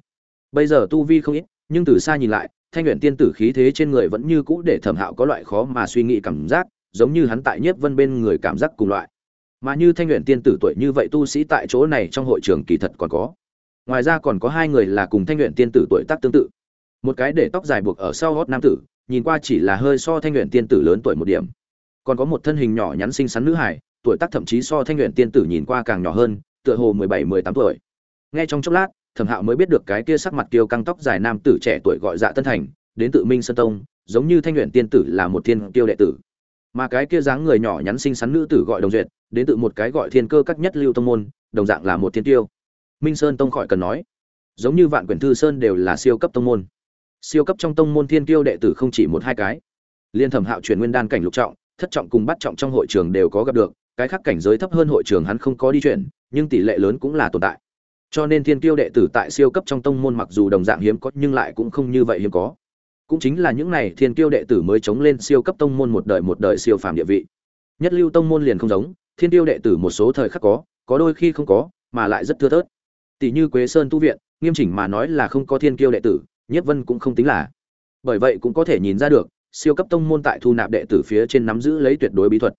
[SPEAKER 1] Bây giờ tu vi không ít nhưng từ xa nhìn lại thanh luyện tiên tử khí thế trên người vẫn như cũ để thẩm hạo có loại khó mà suy nghĩ cảm giác giống như hắn tại nhiếp vân bên người cảm giác cùng loại mà như thanh luyện tiên tử tuổi như vậy tu sĩ tại chỗ này trong hội trường kỳ thật còn có. Ngoài ra còn có hai người là cùng thanh luyện tiên tử tuổi tác tương tự. Một cái để tóc dài buộc ở sau gót nam tử, nhìn qua chỉ là hơi so thanh luyện tiên tử lớn tuổi một điểm. Còn có một thân hình nhỏ nhắn xinh xắn nữ hải tuổi tác thậm chí so thanh luyện tiên tử nhìn qua càng nhỏ hơn, tựa hồ mười bảy, mười tám tuổi. Ngay trong chốc lát, thẩm hạo mới biết được cái kia sắc mặt kiêu căng tóc dài nam tử trẻ tuổi gọi dạ tân thành, đến tự minh sơn tông, giống như thanh luyện tiên tử là một thiên kiêu đệ tử mà cái kia dáng người nhỏ nhắn xinh xắn nữ tử gọi đồng duyệt đến tự một cái gọi thiên cơ các nhất lưu tông môn đồng dạng là một thiên tiêu minh sơn tông khỏi cần nói giống như vạn quyển thư sơn đều là siêu cấp tông môn siêu cấp trong tông môn thiên tiêu đệ tử không chỉ một hai cái liên thẩm hạo chuyển nguyên đan cảnh lục trọng thất trọng cùng bắt trọng trong hội trường đều có gặp được, cái khác cảnh giới thấp hơn hội trường hắn không có đi chuyển, nhưng tỷ lệ lớn cũng là tồn tại. Cho nên thiên tiêu đệ tử tại siêu cấp trong tông môn mặc dù đồng dạng hiếm có nhưng lại cũng không như vậy hiếm có. Cũng chính là những này thiên kiêu đệ tử mới chống lên siêu cấp tông môn một đời một đời siêu phàm địa vị. Nhất lưu tông môn liền không giống, thiên kiêu đệ tử một số thời khắc có, có đôi khi không có, mà lại rất thưa thớt. Tỷ như Quế Sơn tu viện, nghiêm chỉnh mà nói là không có thiên kiêu đệ tử, Nhất Vân cũng không tính là. Bởi vậy cũng có thể nhìn ra được, siêu cấp tông môn tại thu nạp đệ tử phía trên nắm giữ lấy tuyệt đối bí thuật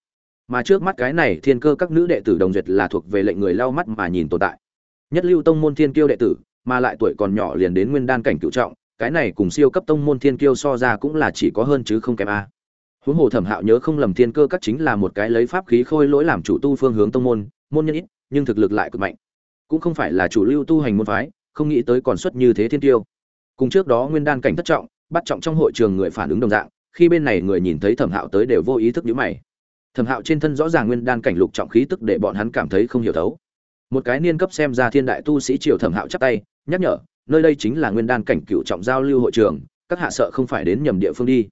[SPEAKER 1] mà trước mắt cái này thiên cơ các nữ đệ tử đồng duyệt là thuộc về lệnh người lau mắt mà nhìn tồn tại nhất lưu tông môn thiên kiêu đệ tử mà lại tuổi còn nhỏ liền đến nguyên đan cảnh cửu trọng cái này cùng siêu cấp tông môn thiên kiêu so ra cũng là chỉ có hơn chứ không kém a. Huống hồ thẩm hạo nhớ không lầm thiên cơ các chính là một cái lấy pháp khí khôi lỗi làm chủ tu phương hướng tông môn môn nhân ít, nhưng thực lực lại cực mạnh. Cũng không phải là chủ lưu tu hành môn phái, không nghĩ tới còn xuất như thế thiên tiêu cùng trước đó nguyên đan cảnh thất trọng, bắt trọng trong hội trường người phản ứng đồng dạng, khi bên này người nhìn thấy thẩm hạo tới đều vô ý thức nhíu mày. Thẩm hạo trên thân rõ ràng nguyên đan cảnh lục trọng khí tức để bọn hắn cảm thấy không hiểu thấu. Một cái niên cấp xem ra thiên đại tu sĩ triều thẩm hạo chắp tay, nhắc nhở nơi đây chính là nguyên đan cảnh cựu trọng giao lưu hội trường, các hạ sợ không phải đến nhầm địa phương đi.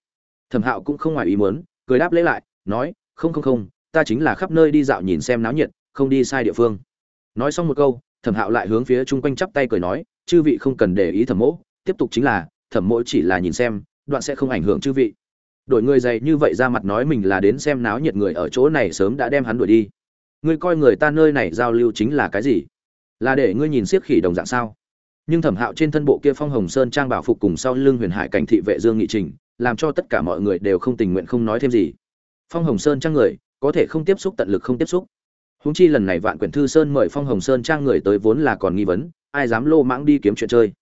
[SPEAKER 1] Thẩm hạo cũng không ngoài ý muốn, cười đáp lễ lại, nói, không không không, ta chính là khắp nơi đi dạo nhìn xem náo nhiệt, không đi sai địa phương. Nói xong một câu, thẩm hạo lại hướng phía chung quanh chắp tay cười nói, chư vị không cần để ý thẩm mỗ, tiếp tục chính là, thẩm mỗ chỉ là nhìn xem, đoạn sẽ không ảnh hưởng chư vị. Đổi người dày như vậy ra mặt nói mình là đến xem náo nhiệt người ở chỗ này sớm đã đem hắn đuổi đi. Ngươi coi người ta nơi này giao lưu chính là cái gì? Là để ngươi nhìn siết khỉ đồng dạng sao? Nhưng thẩm hạo trên thân bộ kia phong hồng sơn trang bảo phục cùng sau lưng huyền hải cảnh thị vệ dương nghị trình, làm cho tất cả mọi người đều không tình nguyện không nói thêm gì. Phong hồng sơn trang người, có thể không tiếp xúc tận lực không tiếp xúc. Húng chi lần này vạn quyển thư sơn mời phong hồng sơn trang người tới vốn là còn nghi vấn, ai dám lô mãng đi kiếm chuyện chơi.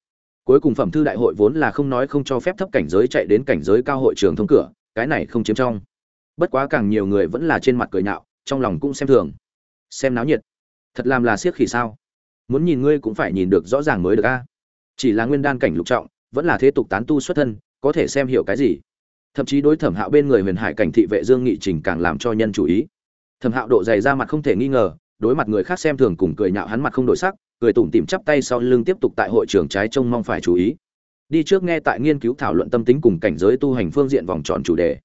[SPEAKER 1] Cuối cùng phẩm thư đại hội vốn là không nói không cho phép thấp cảnh giới chạy đến cảnh giới cao hội trường thông cửa, cái này không chiếm trong. Bất quá càng nhiều người vẫn là trên mặt cười nhạo, trong lòng cũng xem thường. Xem náo nhiệt. Thật làm là siết khỉ sao? Muốn nhìn ngươi cũng phải nhìn được rõ ràng mới được a. Chỉ là nguyên đan cảnh lục trọng, vẫn là thế tục tán tu xuất thân, có thể xem hiểu cái gì? Thậm chí đối thẩm hạo bên người huyền hải cảnh thị vệ dương nghị trình càng làm cho nhân chú ý. Thẩm hạo độ dày ra mặt không thể nghi ngờ, đối mặt người khác xem thường cùng cười nhạo hắn mặt không đổi sắc, cười tủm tỉm chắp tay sau lưng tiếp tục tại hội trường trái trông mong phải chú ý. Đi trước nghe tại nghiên cứu thảo luận tâm tính cùng cảnh giới tu hành phương diện vòng tròn chủ đề.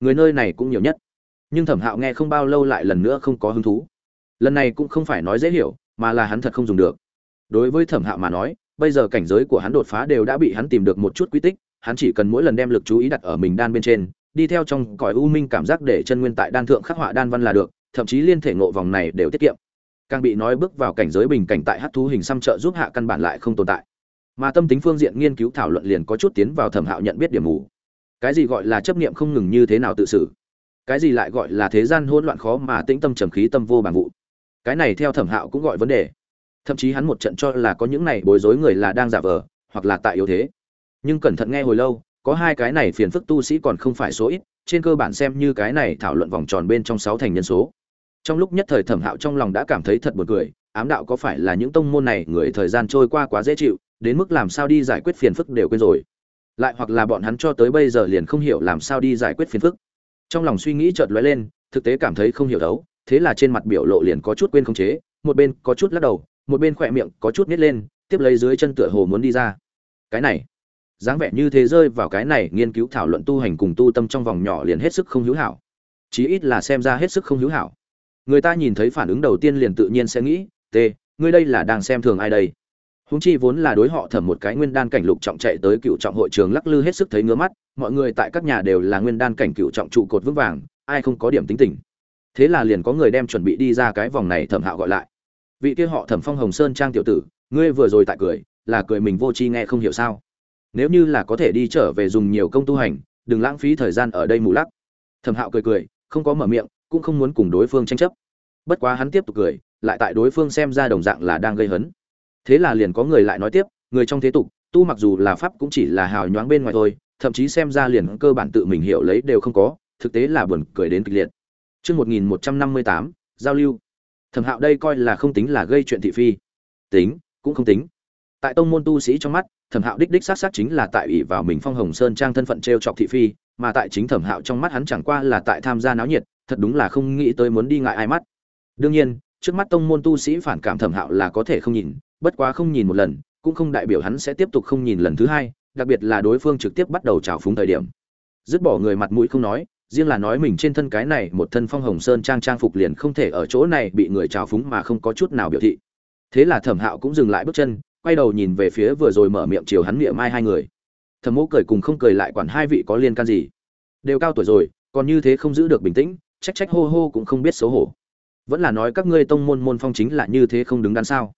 [SPEAKER 1] Người nơi này cũng nhiều nhất. Nhưng thẩm hạo nghe không bao lâu lại lần nữa không có hứng thú. Lần này cũng không phải nói dễ hiểu mà là hắn thật không dùng được. Đối với thẩm hạo mà nói, bây giờ cảnh giới của hắn đột phá đều đã bị hắn tìm được một chút quy tích, hắn chỉ cần mỗi lần đem lực chú ý đặt ở mình đan bên trên, đi theo trong cõi u minh cảm giác để chân nguyên tại đan thượng khắc họa đan văn là được, thậm chí liên thể ngộ vòng này đều tiết kiệm. Càng bị nói bước vào cảnh giới bình cảnh tại hát thú hình xăm trợ giúp hạ căn bản lại không tồn tại. Mà tâm tính phương diện nghiên cứu thảo luận liền có chút tiến vào thẩm hạo nhận biết điểm mù. Cái gì gọi là chấp niệm không ngừng như thế nào tự xử? Cái gì lại gọi là thế gian hỗn loạn khó mà tĩnh tâm trầm khí tâm vô bằng vụ? Cái này theo thẩm hạo cũng gọi vấn đề. Thậm chí hắn một trận cho là có những này bối rối người là đang giả vờ, hoặc là tại yếu thế. Nhưng cẩn thận nghe hồi lâu, có hai cái này phiền phức tu sĩ còn không phải số ít, trên cơ bản xem như cái này thảo luận vòng tròn bên trong sáu thành nhân số. Trong lúc nhất thời thẩm hạo trong lòng đã cảm thấy thật buồn cười, ám đạo có phải là những tông môn này người thời gian trôi qua quá dễ chịu, đến mức làm sao đi giải quyết phiền phức đều quên rồi. Lại hoặc là bọn hắn cho tới bây giờ liền không hiểu làm sao đi giải quyết phiền phức. Trong lòng suy nghĩ chợt lóe lên, thực tế cảm thấy không hiểu đấu thế là trên mặt biểu lộ liền có chút quên không chế, một bên có chút lắc đầu, một bên khỏe miệng có chút nít lên, tiếp lấy dưới chân tựa hồ muốn đi ra. Cái này, dáng vẻ như thế rơi vào cái này nghiên cứu thảo luận tu hành cùng tu tâm trong vòng nhỏ liền hết sức không hữu hảo. Chí ít là xem ra hết sức không hữu hảo. Người ta nhìn thấy phản ứng đầu tiên liền tự nhiên sẽ nghĩ t ngươi đây là đang xem thường ai đây? Húng chi vốn là đối họ thẩm một cái nguyên đan cảnh lục trọng chạy tới cựu trọng hội trường lắc lư hết sức thấy ngứa mắt, mọi người tại các nhà đều là nguyên đan cảnh cựu trọng trụ cột vững vàng, ai không có điểm tính tình thế là liền có người đem chuẩn bị đi ra cái vòng này thẩm hạo gọi lại. Vị kia họ thẩm phong hồng sơn trang tiểu tử, ngươi vừa rồi tại cười, là cười mình vô tri nghe không hiểu sao? Nếu như là có thể đi trở về dùng nhiều công tu hành, đừng lãng phí thời gian ở đây mù lắc. Thẩm hạo cười cười, không có mở miệng, cũng không muốn cùng đối phương tranh chấp. Bất quá hắn tiếp tục cười, lại tại đối phương xem ra đồng dạng là đang gây hấn. Thế là liền có người lại nói tiếp, người trong thế tục, tu mặc dù là pháp cũng chỉ là hào nhoáng bên ngoài thôi, thậm chí xem ra liền cơ bản tự mình hiểu lấy đều không có, thực tế là buồn cười đến kịch liệt. Trước 1158, giao lưu. Thẩm Hạo đây coi là không tính là gây chuyện thị phi. Tính, cũng không tính. Tại tông môn tu sĩ trong mắt, Thẩm Hạo đích đích sát sát chính là tại ủy vào mình Phong Hồng Sơn trang thân phận trêu chọc thị phi, mà tại chính Thẩm Hạo trong mắt hắn chẳng qua là tại tham gia náo nhiệt, thật đúng là không nghĩ tới muốn đi ngại ai mắt. Đương nhiên, trước mắt tông môn tu sĩ phản cảm Thẩm Hạo là có thể không nhìn, bất quá không nhìn một lần, cũng không đại biểu hắn sẽ tiếp tục không nhìn lần thứ hai, đặc biệt là đối phương trực tiếp bắt đầu trào phúng thời điểm. Dứt bỏ người mặt mũi không nói, riêng là nói mình trên thân cái này một thân phong hồng sơn trang trang phục liền không thể ở chỗ này bị người trào phúng mà không có chút nào biểu thị. Thế là thẩm hạo cũng dừng lại bước chân, quay đầu nhìn về phía vừa rồi mở miệng chiều hắn miệng mai hai người. Thẩm mẫu cười cùng không cười lại quản hai vị có liên can gì. Đều cao tuổi rồi, còn như thế không giữ được bình tĩnh, trách trách hô hô cũng không biết xấu hổ. Vẫn là nói các ngươi tông môn môn phong chính là như thế không đứng đắn sao?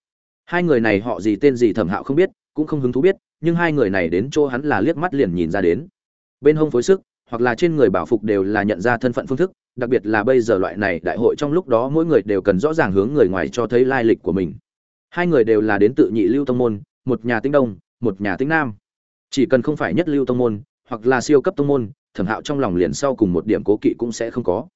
[SPEAKER 1] Hai người này họ gì tên gì thẩm hạo không biết, cũng không hứng thú biết, nhưng hai người này đến chỗ hắn là liếc mắt liền nhìn ra đến. Bên hông phối sức hoặc là trên người bảo phục đều là nhận ra thân phận phương thức, đặc biệt là bây giờ loại này đại hội trong lúc đó mỗi người đều cần rõ ràng hướng người ngoài cho thấy lai lịch của mình. Hai người đều là đến tự nhị lưu tông môn, một nhà tinh đông, một nhà tinh nam. Chỉ cần không phải nhất lưu tông môn, hoặc là siêu cấp tông môn, thẩm hạo trong lòng liền sau cùng một điểm cố kỵ cũng sẽ không có.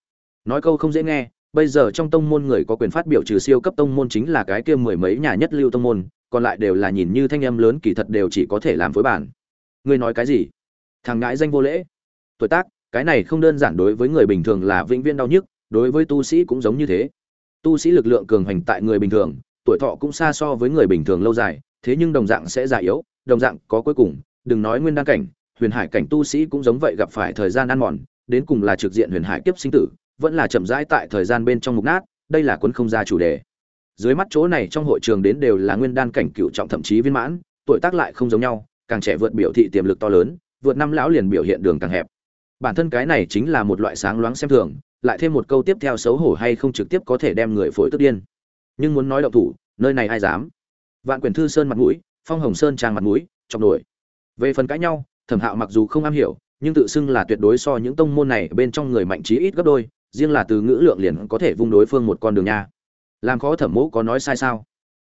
[SPEAKER 1] Nói câu không dễ nghe, bây giờ trong tông môn người có quyền phát biểu trừ siêu cấp tông môn chính là cái kia mười mấy nhà nhất lưu tông môn, còn lại đều là nhìn như thanh âm lớn kỳ thật đều chỉ có thể làm phối bản. Ngươi nói cái gì? Thằng ngãi danh vô lễ tuổi tác, cái này không đơn giản đối với người bình thường là vĩnh viễn đau nhức, đối với tu sĩ cũng giống như thế. Tu sĩ lực lượng cường hành tại người bình thường, tuổi thọ cũng xa so với người bình thường lâu dài, thế nhưng đồng dạng sẽ già yếu, đồng dạng có cuối cùng, đừng nói nguyên đan cảnh, huyền hải cảnh tu sĩ cũng giống vậy gặp phải thời gian ăn mòn, đến cùng là trực diện huyền hải kiếp sinh tử, vẫn là chậm rãi tại thời gian bên trong mục nát, đây là cuốn không ra chủ đề. Dưới mắt chỗ này trong hội trường đến đều là nguyên đan cảnh cựu trọng thậm chí viên mãn, tuổi tác lại không giống nhau, càng trẻ vượt biểu thị tiềm lực to lớn, vượt năm lão liền biểu hiện đường càng hẹp bản thân cái này chính là một loại sáng loáng xem thường, lại thêm một câu tiếp theo xấu hổ hay không trực tiếp có thể đem người phổi tức điên. Nhưng muốn nói động thủ, nơi này ai dám? Vạn quyền thư sơn mặt mũi, phong hồng sơn trang mặt mũi trong nổi. Về phần cãi nhau, thẩm hạo mặc dù không am hiểu, nhưng tự xưng là tuyệt đối so những tông môn này bên trong người mạnh trí ít gấp đôi, riêng là từ ngữ lượng liền có thể vung đối phương một con đường nha. Làm khó thẩm mẫu có nói sai sao?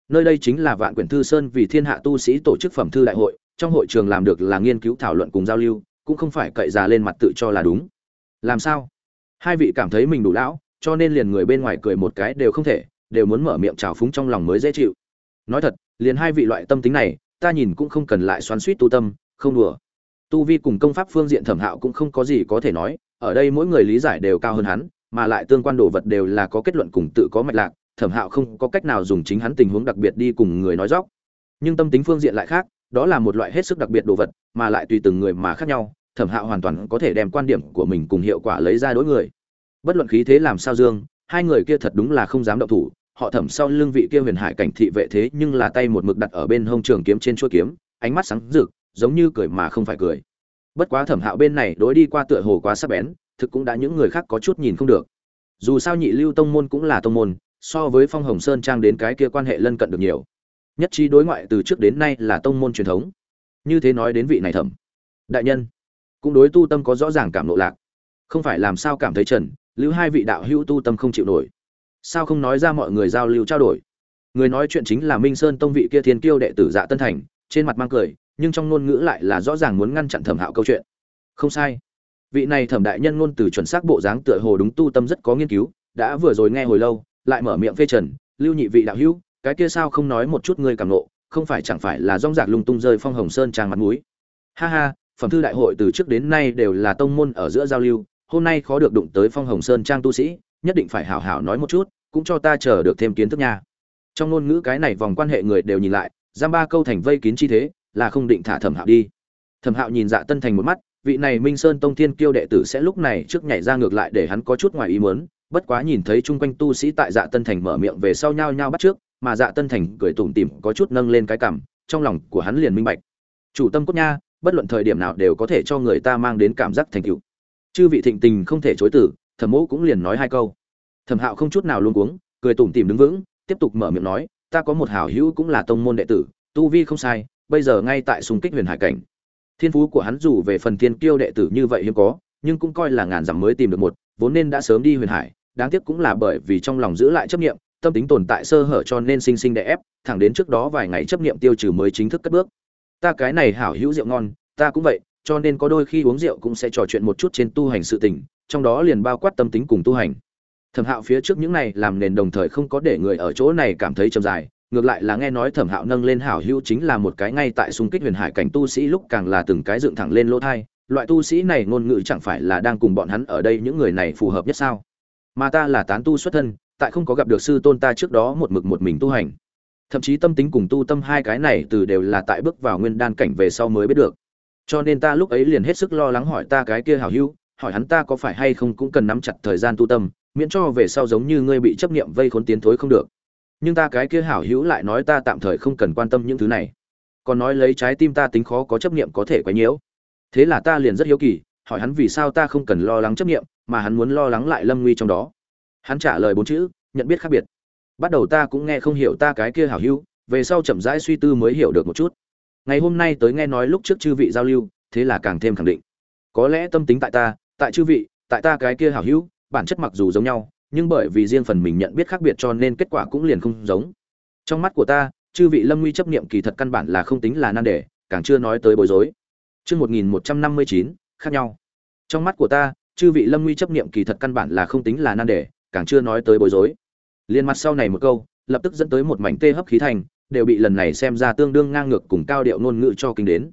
[SPEAKER 1] Nơi đây chính là vạn quyển thư sơn vì thiên hạ tu sĩ tổ chức phẩm thư đại hội, trong hội trường làm được là nghiên cứu thảo luận cùng giao lưu cũng không phải cậy già lên mặt tự cho là đúng. Làm sao? Hai vị cảm thấy mình đủ lão, cho nên liền người bên ngoài cười một cái đều không thể, đều muốn mở miệng trào phúng trong lòng mới dễ chịu. Nói thật, liền hai vị loại tâm tính này, ta nhìn cũng không cần lại xoắn suýt tu tâm, không đùa. Tu vi cùng công pháp phương diện thẩm hạo cũng không có gì có thể nói, ở đây mỗi người lý giải đều cao hơn hắn, mà lại tương quan đồ vật đều là có kết luận cùng tự có mạch lạc, thẩm hạo không có cách nào dùng chính hắn tình huống đặc biệt đi cùng người nói dóc nhưng tâm tính phương diện lại khác đó là một loại hết sức đặc biệt đồ vật, mà lại tùy từng người mà khác nhau, thẩm hạo hoàn toàn có thể đem quan điểm của mình cùng hiệu quả lấy ra đối người. Bất luận khí thế làm sao dương, hai người kia thật đúng là không dám động thủ, họ thẩm sau lưng vị kia huyền hải cảnh thị vệ thế nhưng là tay một mực đặt ở bên hông trường kiếm trên chuôi kiếm, ánh mắt sáng rực, giống như cười mà không phải cười. Bất quá thẩm hạo bên này đối đi qua tựa hồ quá sắc bén, thực cũng đã những người khác có chút nhìn không được. Dù sao nhị lưu tông môn cũng là tông môn, so với phong hồng sơn trang đến cái kia quan hệ lân cận được nhiều nhất trí đối ngoại từ trước đến nay là tông môn truyền thống. Như thế nói đến vị này thẩm. Đại nhân, cũng đối tu tâm có rõ ràng cảm nộ lạc. Không phải làm sao cảm thấy trần, lưu hai vị đạo hữu tu tâm không chịu nổi. Sao không nói ra mọi người giao lưu trao đổi? Người nói chuyện chính là minh sơn tông vị kia thiên kiêu đệ tử dạ tân thành, trên mặt mang cười, nhưng trong ngôn ngữ lại là rõ ràng muốn ngăn chặn thẩm hạo câu chuyện. Không sai. Vị này thẩm đại nhân ngôn từ chuẩn xác bộ dáng tựa hồ đúng tu tâm rất có nghiên cứu, đã vừa rồi nghe hồi lâu, lại mở miệng phê trần, lưu nhị vị đạo hữu cái kia sao không nói một chút ngươi cảm nộ, không phải chẳng phải là rong rạc lung tung rơi phong hồng sơn trang mặt mũi. Ha ha, phẩm thư đại hội từ trước đến nay đều là tông môn ở giữa giao lưu, hôm nay khó được đụng tới phong hồng sơn trang tu sĩ, nhất định phải hảo hảo nói một chút, cũng cho ta chờ được thêm kiến thức nha. Trong ngôn ngữ cái này vòng quan hệ người đều nhìn lại, giam ba câu thành vây kín chi thế, là không định thả thẩm hạo đi. Thẩm hạo nhìn dạ tân thành một mắt, vị này minh sơn tông thiên kiêu đệ tử sẽ lúc này trước nhảy ra ngược lại để hắn có chút ngoài ý muốn, bất quá nhìn thấy chung quanh tu sĩ tại dạ tân thành mở miệng về sau nhao nhao bắt trước mà dạ tân thành cười tủm tỉm có chút nâng lên cái cảm, trong lòng của hắn liền minh bạch. Chủ tâm cốt nha, bất luận thời điểm nào đều có thể cho người ta mang đến cảm giác thành tựu. Chư vị thịnh tình không thể chối từ, thẩm mẫu cũng liền nói hai câu. Thẩm hạo không chút nào luôn cuống, cười tủm tỉm đứng vững, tiếp tục mở miệng nói, ta có một hảo hữu cũng là tông môn đệ tử, tu vi không sai, bây giờ ngay tại xung kích huyền hải cảnh. Thiên phú của hắn dù về phần thiên kiêu đệ tử như vậy hiếm có, nhưng cũng coi là ngàn dặm mới tìm được một, vốn nên đã sớm đi huyền hải, đáng tiếc cũng là bởi vì trong lòng giữ lại chấp niệm tâm tính tồn tại sơ hở cho nên sinh sinh đè ép, thẳng đến trước đó vài ngày chấp niệm tiêu trừ mới chính thức cất bước. Ta cái này hảo hữu rượu ngon, ta cũng vậy, cho nên có đôi khi uống rượu cũng sẽ trò chuyện một chút trên tu hành sự tình, trong đó liền bao quát tâm tính cùng tu hành. Thẩm hạo phía trước những này làm nền đồng thời không có để người ở chỗ này cảm thấy trầm dài, ngược lại là nghe nói thẩm hạo nâng lên hảo hữu chính là một cái ngay tại xung kích huyền hải cảnh tu sĩ lúc càng là từng cái dựng thẳng lên lỗ thai, loại tu sĩ này ngôn ngữ chẳng phải là đang cùng bọn hắn ở đây những người này phù hợp nhất sao? Mà ta là tán tu xuất thân tại không có gặp được sư tôn ta trước đó một mực một mình tu hành. Thậm chí tâm tính cùng tu tâm hai cái này từ đều là tại bước vào nguyên đan cảnh về sau mới biết được. Cho nên ta lúc ấy liền hết sức lo lắng hỏi ta cái kia hảo hữu, hỏi hắn ta có phải hay không cũng cần nắm chặt thời gian tu tâm, miễn cho về sau giống như ngươi bị chấp niệm vây khốn tiến thối không được. Nhưng ta cái kia hảo hữu lại nói ta tạm thời không cần quan tâm những thứ này. Còn nói lấy trái tim ta tính khó có chấp niệm có thể quấy nhiễu thế là ta liền rất hiếu kỳ, hỏi hắn vì sao ta không cần lo lắng chấp niệm, mà hắn muốn lo lắng lại lâm nguy trong đó hắn trả lời bốn chữ, nhận biết khác biệt. Bắt đầu ta cũng nghe không hiểu ta cái kia hảo hữu, về sau chậm rãi suy tư mới hiểu được một chút. Ngày hôm nay tới nghe nói lúc trước chư vị giao lưu, thế là càng thêm khẳng định. Có lẽ tâm tính tại ta, tại chư vị, tại ta cái kia hảo hữu, bản chất mặc dù giống nhau, nhưng bởi vì riêng phần mình nhận biết khác biệt cho nên kết quả cũng liền không giống. Trong mắt của ta, chư vị lâm nguy chấp niệm kỳ thật căn bản là không tính là nan đề, càng chưa nói tới bối rối. Chương một nghìn một trăm năm mươi chín, khác nhau. Trong mắt của ta, chư vị lâm nguy chấp niệm kỳ thật căn bản là không tính là nan đề càng chưa nói tới bối rối. Liên mặt sau này một câu, lập tức dẫn tới một mảnh tê hấp khí thành, đều bị lần này xem ra tương đương ngang ngược cùng cao điệu ngôn ngữ cho kinh đến.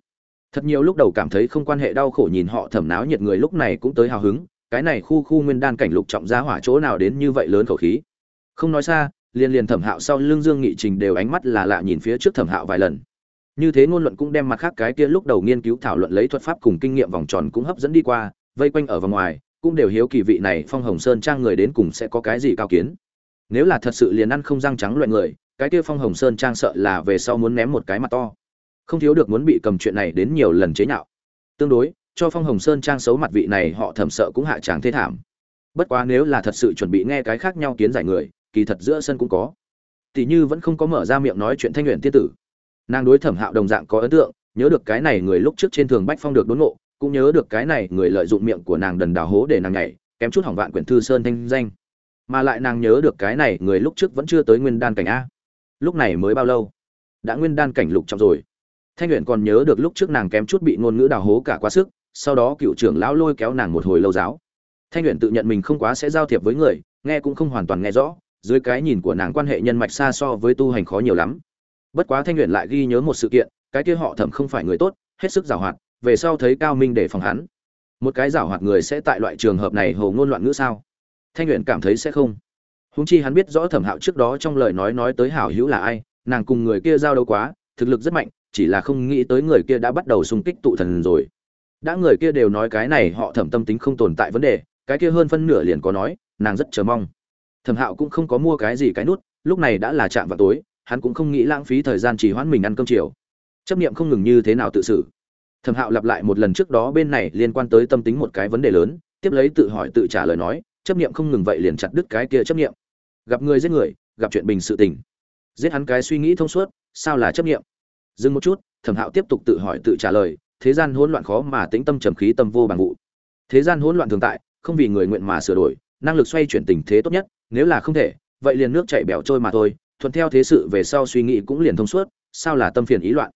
[SPEAKER 1] Thật nhiều lúc đầu cảm thấy không quan hệ đau khổ nhìn họ thẩm náo nhiệt người lúc này cũng tới hào hứng, cái này khu khu nguyên đan cảnh lục trọng giá hỏa chỗ nào đến như vậy lớn khẩu khí. Không nói xa, liên liên thẩm hạo sau lưng dương nghị trình đều ánh mắt là lạ nhìn phía trước thẩm hạo vài lần. Như thế ngôn luận cũng đem mặt khác cái kia lúc đầu nghiên cứu thảo luận lấy thuật pháp cùng kinh nghiệm vòng tròn cũng hấp dẫn đi qua, vây quanh ở vòng ngoài cũng đều hiếu kỳ vị này phong hồng sơn trang người đến cùng sẽ có cái gì cao kiến. Nếu là thật sự liền ăn không răng trắng loại người, cái kia phong hồng sơn trang sợ là về sau muốn ném một cái mặt to. Không thiếu được muốn bị cầm chuyện này đến nhiều lần chế nhạo. Tương đối, cho phong hồng sơn trang xấu mặt vị này họ thầm sợ cũng hạ tràng thế thảm. Bất quá nếu là thật sự chuẩn bị nghe cái khác nhau kiến giải người, kỳ thật giữa sân cũng có. Tỷ như vẫn không có mở ra miệng nói chuyện thanh luyện tiên tử. Nàng đối thẩm hạo đồng dạng có ấn tượng, nhớ được cái này người lúc trước trên thường bách phong được đốn ngộ cũng nhớ được cái này người lợi dụng miệng của nàng đần đào hố để nàng nhảy, kém chút hỏng vạn quyển thư sơn thanh danh. Mà lại nàng nhớ được cái này người lúc trước vẫn chưa tới nguyên đan cảnh a. Lúc này mới bao lâu? Đã nguyên đan cảnh lục trọng rồi. Thanh luyện còn nhớ được lúc trước nàng kém chút bị ngôn ngữ đào hố cả quá sức, sau đó cựu trưởng lão lôi kéo nàng một hồi lâu giáo. Thanh luyện tự nhận mình không quá sẽ giao thiệp với người, nghe cũng không hoàn toàn nghe rõ, dưới cái nhìn của nàng quan hệ nhân mạch xa so với tu hành khó nhiều lắm. Bất quá thanh luyện lại ghi nhớ một sự kiện, cái kia họ thẩm không phải người tốt, hết sức giàu hoạt về sau thấy cao minh để phòng hắn. Một cái giảo hoạt người sẽ tại loại trường hợp này hồ ngôn loạn ngữ sao? Thanh nguyện cảm thấy sẽ không. Húng chi hắn biết rõ thẩm hạo trước đó trong lời nói nói tới hảo hữu là ai, nàng cùng người kia giao đấu quá, thực lực rất mạnh, chỉ là không nghĩ tới người kia đã bắt đầu xung kích tụ thần rồi. Đã người kia đều nói cái này, họ thẩm tâm tính không tồn tại vấn đề, cái kia hơn phân nửa liền có nói, nàng rất chờ mong. Thẩm hạo cũng không có mua cái gì cái nút, lúc này đã là chạm vào tối, hắn cũng không nghĩ lãng phí thời gian chỉ hoãn mình ăn cơm chiều. Chấp niệm không ngừng như thế nào tự xử thẩm hạo lặp lại một lần trước đó bên này liên quan tới tâm tính một cái vấn đề lớn, tiếp lấy tự hỏi tự trả lời nói, chấp niệm không ngừng vậy liền chặt đứt cái kia chấp niệm. Gặp người giết người, gặp chuyện bình sự tình. Giết hắn cái suy nghĩ thông suốt, sao là chấp niệm? Dừng một chút, thẩm hạo tiếp tục tự hỏi tự trả lời, thế gian hỗn loạn khó mà tĩnh tâm trầm khí tâm vô bằng vụ. Thế gian hỗn loạn thường tại, không vì người nguyện mà sửa đổi, năng lực xoay chuyển tình thế tốt nhất, nếu là không thể, vậy liền nước chảy bẻo trôi mà thôi, thuận theo thế sự về sau suy nghĩ cũng liền thông suốt, sao là tâm phiền ý loạn?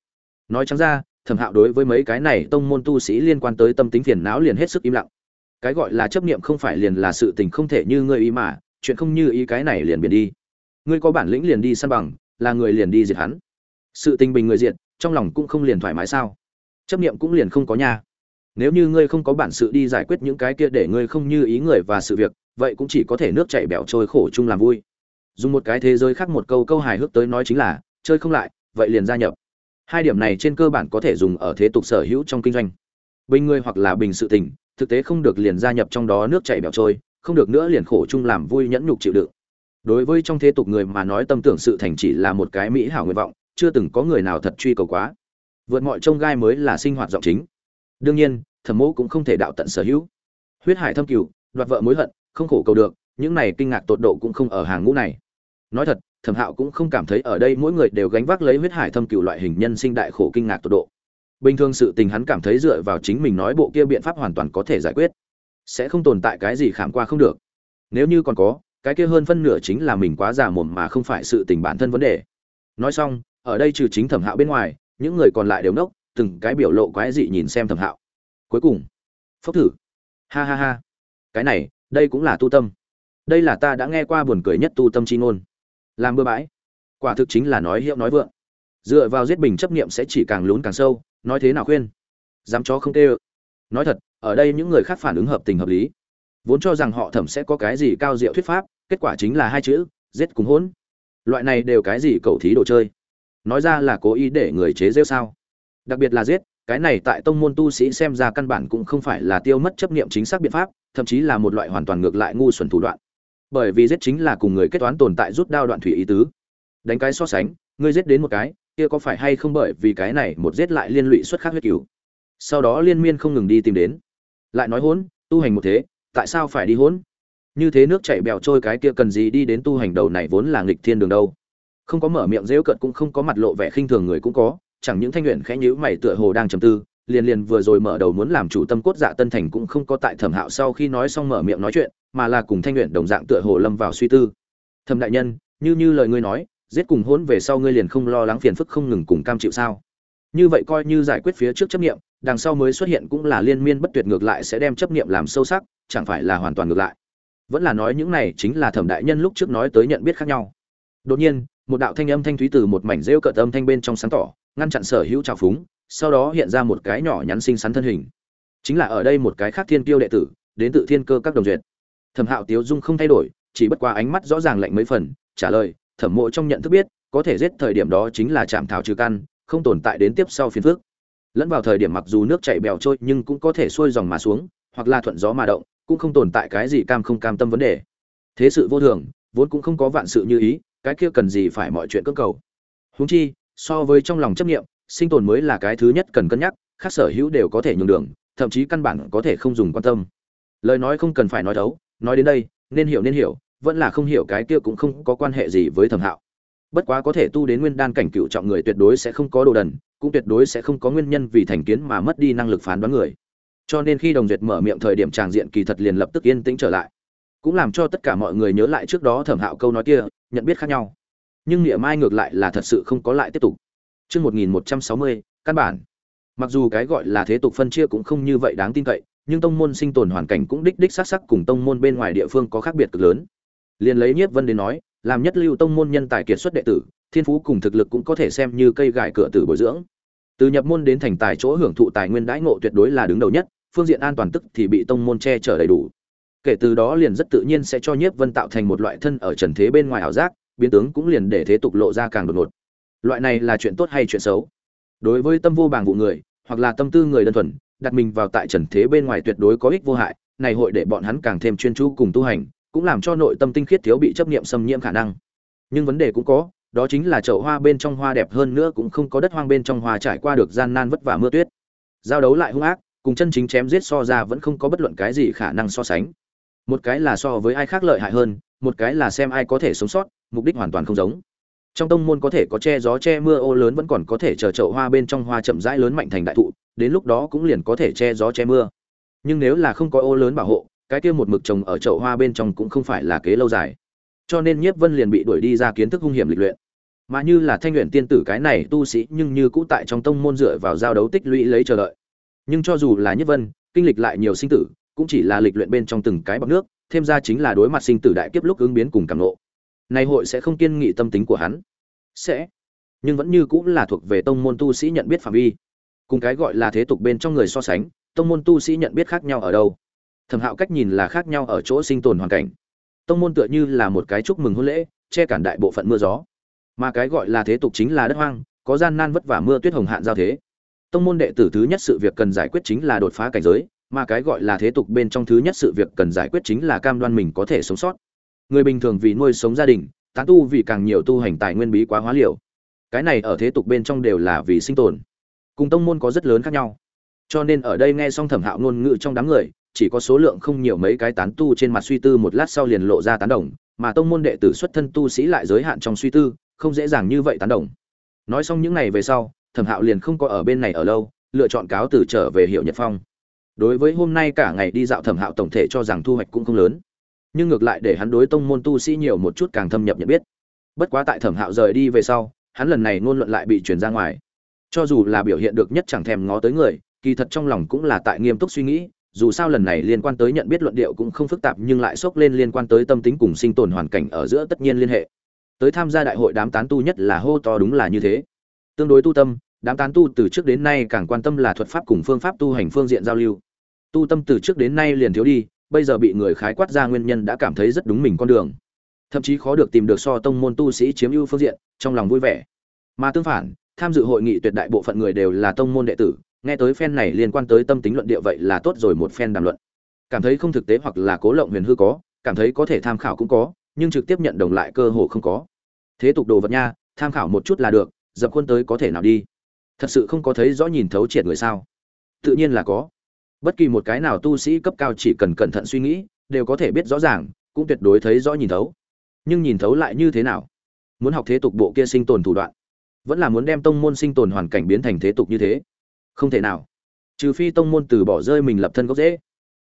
[SPEAKER 1] Nói trắng ra thẩm hạo đối với mấy cái này tông môn tu sĩ liên quan tới tâm tính phiền não liền hết sức im lặng. Cái gọi là chấp niệm không phải liền là sự tình không thể như ngươi ý mà, chuyện không như ý cái này liền biển đi. Ngươi có bản lĩnh liền đi săn bằng, là người liền đi diệt hắn. Sự tình bình người diệt, trong lòng cũng không liền thoải mái sao? Chấp niệm cũng liền không có nha. Nếu như ngươi không có bản sự đi giải quyết những cái kia để ngươi không như ý người và sự việc, vậy cũng chỉ có thể nước chảy bẻo trôi khổ chung làm vui. Dùng một cái thế giới khác một câu câu hài hước tới nói chính là, chơi không lại, vậy liền gia nhập hai điểm này trên cơ bản có thể dùng ở thế tục sở hữu trong kinh doanh. Bình người hoặc là bình sự tình, thực tế không được liền gia nhập trong đó nước chảy bẻo trôi, không được nữa liền khổ chung làm vui nhẫn nhục chịu đựng. Đối với trong thế tục người mà nói tâm tưởng sự thành chỉ là một cái mỹ hảo nguyện vọng, chưa từng có người nào thật truy cầu quá. Vượt mọi trông gai mới là sinh hoạt giọng chính. Đương nhiên, thẩm mẫu cũng không thể đạo tận sở hữu. Huyết hải thâm cửu đoạt vợ mối hận, không khổ cầu được, những này kinh ngạc tột độ cũng không ở hàng ngũ này. Nói thật thẩm hạo cũng không cảm thấy ở đây mỗi người đều gánh vác lấy huyết hải thâm cựu loại hình nhân sinh đại khổ kinh ngạc tột độ. Bình thường sự tình hắn cảm thấy dựa vào chính mình nói bộ kia biện pháp hoàn toàn có thể giải quyết. Sẽ không tồn tại cái gì khảm qua không được. Nếu như còn có, cái kia hơn phân nửa chính là mình quá già mồm mà không phải sự tình bản thân vấn đề. Nói xong, ở đây trừ chính thẩm hạo bên ngoài, những người còn lại đều nốc, từng cái biểu lộ quái dị nhìn xem thẩm hạo. Cuối cùng phốc thử. Ha ha ha. Cái này, đây cũng là tu tâm. Đây là ta đã nghe qua buồn cười nhất tu tâm chi ngôn làm bừa bãi. Quả thực chính là nói hiệu nói vượng. Dựa vào giết bình chấp niệm sẽ chỉ càng lún càng sâu, nói thế nào khuyên? Dám chó không tê ơ. Nói thật, ở đây những người khác phản ứng hợp tình hợp lý. Vốn cho rằng họ thẩm sẽ có cái gì cao diệu thuyết pháp, kết quả chính là hai chữ, giết cùng hỗn. Loại này đều cái gì cầu thí đồ chơi? Nói ra là cố ý để người chế rêu sao? Đặc biệt là giết, cái này tại tông môn tu sĩ xem ra căn bản cũng không phải là tiêu mất chấp niệm chính xác biện pháp, thậm chí là một loại hoàn toàn ngược lại ngu xuẩn thủ đoạn bởi vì giết chính là cùng người kết toán tồn tại rút đao đoạn thủy ý tứ. Đánh cái so sánh, ngươi giết đến một cái, kia có phải hay không bởi vì cái này một giết lại liên lụy xuất khác huyết cứu sau đó liên miên không ngừng đi tìm đến. Lại nói hỗn, tu hành một thế, tại sao phải đi hỗn? Như thế nước chảy bèo trôi cái kia cần gì đi đến tu hành đầu này vốn là nghịch thiên đường đâu. Không có mở miệng rêu cợt cũng không có mặt lộ vẻ khinh thường người cũng có, chẳng những thanh luyện khẽ nhíu mày tựa hồ đang trầm tư liền liền vừa rồi mở đầu muốn làm chủ tâm cốt dạ tân thành cũng không có tại thẩm hạo sau khi nói xong mở miệng nói chuyện, mà là cùng thanh luyện đồng dạng tựa hồ lâm vào suy tư. Thẩm đại nhân, như như lời ngươi nói, giết cùng hỗn về sau ngươi liền không lo lắng phiền phức không ngừng cùng cam chịu sao? Như vậy coi như giải quyết phía trước chấp nghiệm đằng sau mới xuất hiện cũng là liên miên bất tuyệt ngược lại sẽ đem chấp nghiệm làm sâu sắc, chẳng phải là hoàn toàn ngược lại. Vẫn là nói những này chính là thẩm đại nhân lúc trước nói tới nhận biết khác nhau. Đột nhiên, một đạo thanh âm thanh thúy từ một mảnh rêu cợt âm thanh bên trong sáng tỏ, ngăn chặn sở hữu trào phúng sau đó hiện ra một cái nhỏ nhắn xinh xắn thân hình. Chính là ở đây một cái khác thiên tiêu đệ tử, đến tự thiên cơ các đồng duyệt. Thẩm hạo tiếu dung không thay đổi, chỉ bất qua ánh mắt rõ ràng lạnh mấy phần, trả lời, thẩm mộ trong nhận thức biết, có thể giết thời điểm đó chính là chạm thảo trừ căn, không tồn tại đến tiếp sau phiền phước lẫn vào thời điểm mặc dù nước chảy bèo trôi nhưng cũng có thể xuôi dòng mà xuống, hoặc là thuận gió mà động, cũng không tồn tại cái gì cam không cam tâm vấn đề. Thế sự vô thường, vốn cũng không có vạn sự như ý, cái kia cần gì phải mọi chuyện cưỡng cầu. Huống chi, so với trong lòng chấp nghiệm sinh tồn mới là cái thứ nhất cần cân nhắc, khác sở hữu đều có thể nhường đường, thậm chí căn bản có thể không dùng quan tâm. Lời nói không cần phải nói đấu nói đến đây, nên hiểu nên hiểu, vẫn là không hiểu cái kia cũng không có quan hệ gì với thẩm hạo. Bất quá có thể tu đến nguyên đan cảnh cựu trọng người tuyệt đối sẽ không có đồ đần, cũng tuyệt đối sẽ không có nguyên nhân vì thành kiến mà mất đi năng lực phán đoán người. Cho nên khi đồng duyệt mở miệng thời điểm tràng diện kỳ thật liền lập tức yên tĩnh trở lại. Cũng làm cho tất cả mọi người nhớ lại trước đó thẩm hạo câu nói kia, nhận biết khác nhau. Nhưng nghĩa mai ngược lại là thật sự không có lại tiếp tục chương một nghìn một trăm sáu mươi, căn bản. Mặc dù cái gọi là thế tục phân chia cũng không như vậy đáng tin cậy, nhưng tông môn sinh tồn hoàn cảnh cũng đích đích s sắc cùng tông môn bên ngoài địa phương có khác biệt cực lớn. Liền lấy nhiếp vân đến nói, làm nhất lưu tông môn nhân tài kiệt xuất đệ tử, thiên phú cùng thực lực cũng có thể xem như cây gài cửa tử bồi dưỡng. Từ nhập môn đến thành tài chỗ hưởng thụ tài nguyên đãi ngộ tuyệt đối là đứng đầu nhất, phương diện an toàn tức thì bị tông môn che chở đầy đủ. Kể từ đó liền rất tự nhiên sẽ cho nhiếp vân tạo thành một loại thân ở trần thế bên ngoài ảo giác, biến tướng cũng liền để thế tục lộ ra càng đột ngột loại này là chuyện tốt hay chuyện xấu? Đối với tâm vô bàng vụ người, hoặc là tâm tư người đơn thuần, đặt mình vào tại trần thế bên ngoài tuyệt đối có ích vô hại, này hội để bọn hắn càng thêm chuyên chú cùng tu hành, cũng làm cho nội tâm tinh khiết thiếu bị chấp niệm xâm nhiễm khả năng. Nhưng vấn đề cũng có, đó chính là chậu hoa bên trong hoa đẹp hơn nữa cũng không có đất hoang bên trong hoa trải qua được gian nan vất vả mưa tuyết. Giao đấu lại hung ác, cùng chân chính chém giết so ra vẫn không có bất luận cái gì khả năng so sánh. Một cái là so với ai khác lợi hại hơn, một cái là xem ai có thể sống sót, mục đích hoàn toàn không giống trong tông môn có thể có che gió che mưa, ô lớn vẫn còn có thể chờ chậu hoa bên trong hoa chậm rãi lớn mạnh thành đại thụ, đến lúc đó cũng liền có thể che gió che mưa. Nhưng nếu là không có ô lớn bảo hộ, cái kia một mực trồng ở chậu hoa bên trong cũng không phải là kế lâu dài. Cho nên nhiếp vân liền bị đuổi đi ra kiến thức hung hiểm lịch luyện. Mà như là thanh luyện tiên tử cái này tu sĩ, nhưng như cũ tại trong tông môn dựa vào giao đấu tích lũy lấy chờ đợi. Nhưng cho dù là nhiếp vân, kinh lịch lại nhiều sinh tử, cũng chỉ là lịch luyện bên trong từng cái bọc nước, thêm ra chính là đối mặt sinh tử đại kiếp lúc ứng biến cùng cảm nộ này hội sẽ không kiên nghị tâm tính của hắn. Sẽ. Nhưng vẫn như cũng là thuộc về tông môn tu sĩ nhận biết phạm vi. Cùng cái gọi là thế tục bên trong người so sánh, tông môn tu sĩ nhận biết khác nhau ở đâu. Thẩm hạo cách nhìn là khác nhau ở chỗ sinh tồn hoàn cảnh. Tông môn tựa như là một cái chúc mừng hôn lễ, che cản đại bộ phận mưa gió. Mà cái gọi là thế tục chính là đất hoang, có gian nan vất vả mưa tuyết hồng hạn giao thế. Tông môn đệ tử thứ nhất sự việc cần giải quyết chính là đột phá cảnh giới, mà cái gọi là thế tục bên trong thứ nhất sự việc cần giải quyết chính là cam đoan mình có thể sống sót người bình thường vì nuôi sống gia đình, tán tu vì càng nhiều tu hành tài nguyên bí quá hóa liều. Cái này ở thế tục bên trong đều là vì sinh tồn. Cùng tông môn có rất lớn khác nhau. Cho nên ở đây nghe xong thẩm hạo ngôn ngữ trong đám người, chỉ có số lượng không nhiều mấy cái tán tu trên mặt suy tư một lát sau liền lộ ra tán đồng, mà tông môn đệ tử xuất thân tu sĩ lại giới hạn trong suy tư, không dễ dàng như vậy tán đồng. Nói xong những ngày về sau, thẩm hạo liền không có ở bên này ở lâu, lựa chọn cáo từ trở về hiệu nhật phong. Đối với hôm nay cả ngày đi dạo thẩm hạo tổng thể cho rằng thu hoạch cũng không lớn nhưng ngược lại để hắn đối tông môn tu sĩ nhiều một chút càng thâm nhập nhận biết. Bất quá tại thẩm hạo rời đi về sau, hắn lần này ngôn luận lại bị truyền ra ngoài. Cho dù là biểu hiện được nhất chẳng thèm ngó tới người, kỳ thật trong lòng cũng là tại nghiêm túc suy nghĩ, dù sao lần này liên quan tới nhận biết luận điệu cũng không phức tạp nhưng lại xốc lên liên quan tới tâm tính cùng sinh tồn hoàn cảnh ở giữa tất nhiên liên hệ. Tới tham gia đại hội đám tán tu nhất là hô to đúng là như thế. Tương đối tu tâm, đám tán tu từ trước đến nay càng quan tâm là thuật pháp cùng phương pháp tu hành phương diện giao lưu. Tu tâm từ trước đến nay liền thiếu đi bây giờ bị người khái quát ra nguyên nhân đã cảm thấy rất đúng mình con đường. Thậm chí khó được tìm được so tông môn tu sĩ chiếm ưu phương diện, trong lòng vui vẻ. Mà tương phản, tham dự hội nghị tuyệt đại bộ phận người đều là tông môn đệ tử, nghe tới phen này liên quan tới tâm tính luận địa vậy là tốt rồi một phen đàm luận. Cảm thấy không thực tế hoặc là cố lộng huyền hư có, cảm thấy có thể tham khảo cũng có, nhưng trực tiếp nhận đồng lại cơ hồ không có. Thế tục đồ vật nha, tham khảo một chút là được, dập khuôn tới có thể nào đi? Thật sự không có thấy rõ nhìn thấu triệt người sao? Tự nhiên là có bất kỳ một cái nào tu sĩ cấp cao chỉ cần cẩn thận suy nghĩ, đều có thể biết rõ ràng, cũng tuyệt đối thấy rõ nhìn thấu. Nhưng nhìn thấu lại như thế nào? Muốn học thế tục bộ kia sinh tồn thủ đoạn, vẫn là muốn đem tông môn sinh tồn hoàn cảnh biến thành thế tục như thế? Không thể nào. Trừ phi tông môn từ bỏ rơi mình lập thân gốc dễ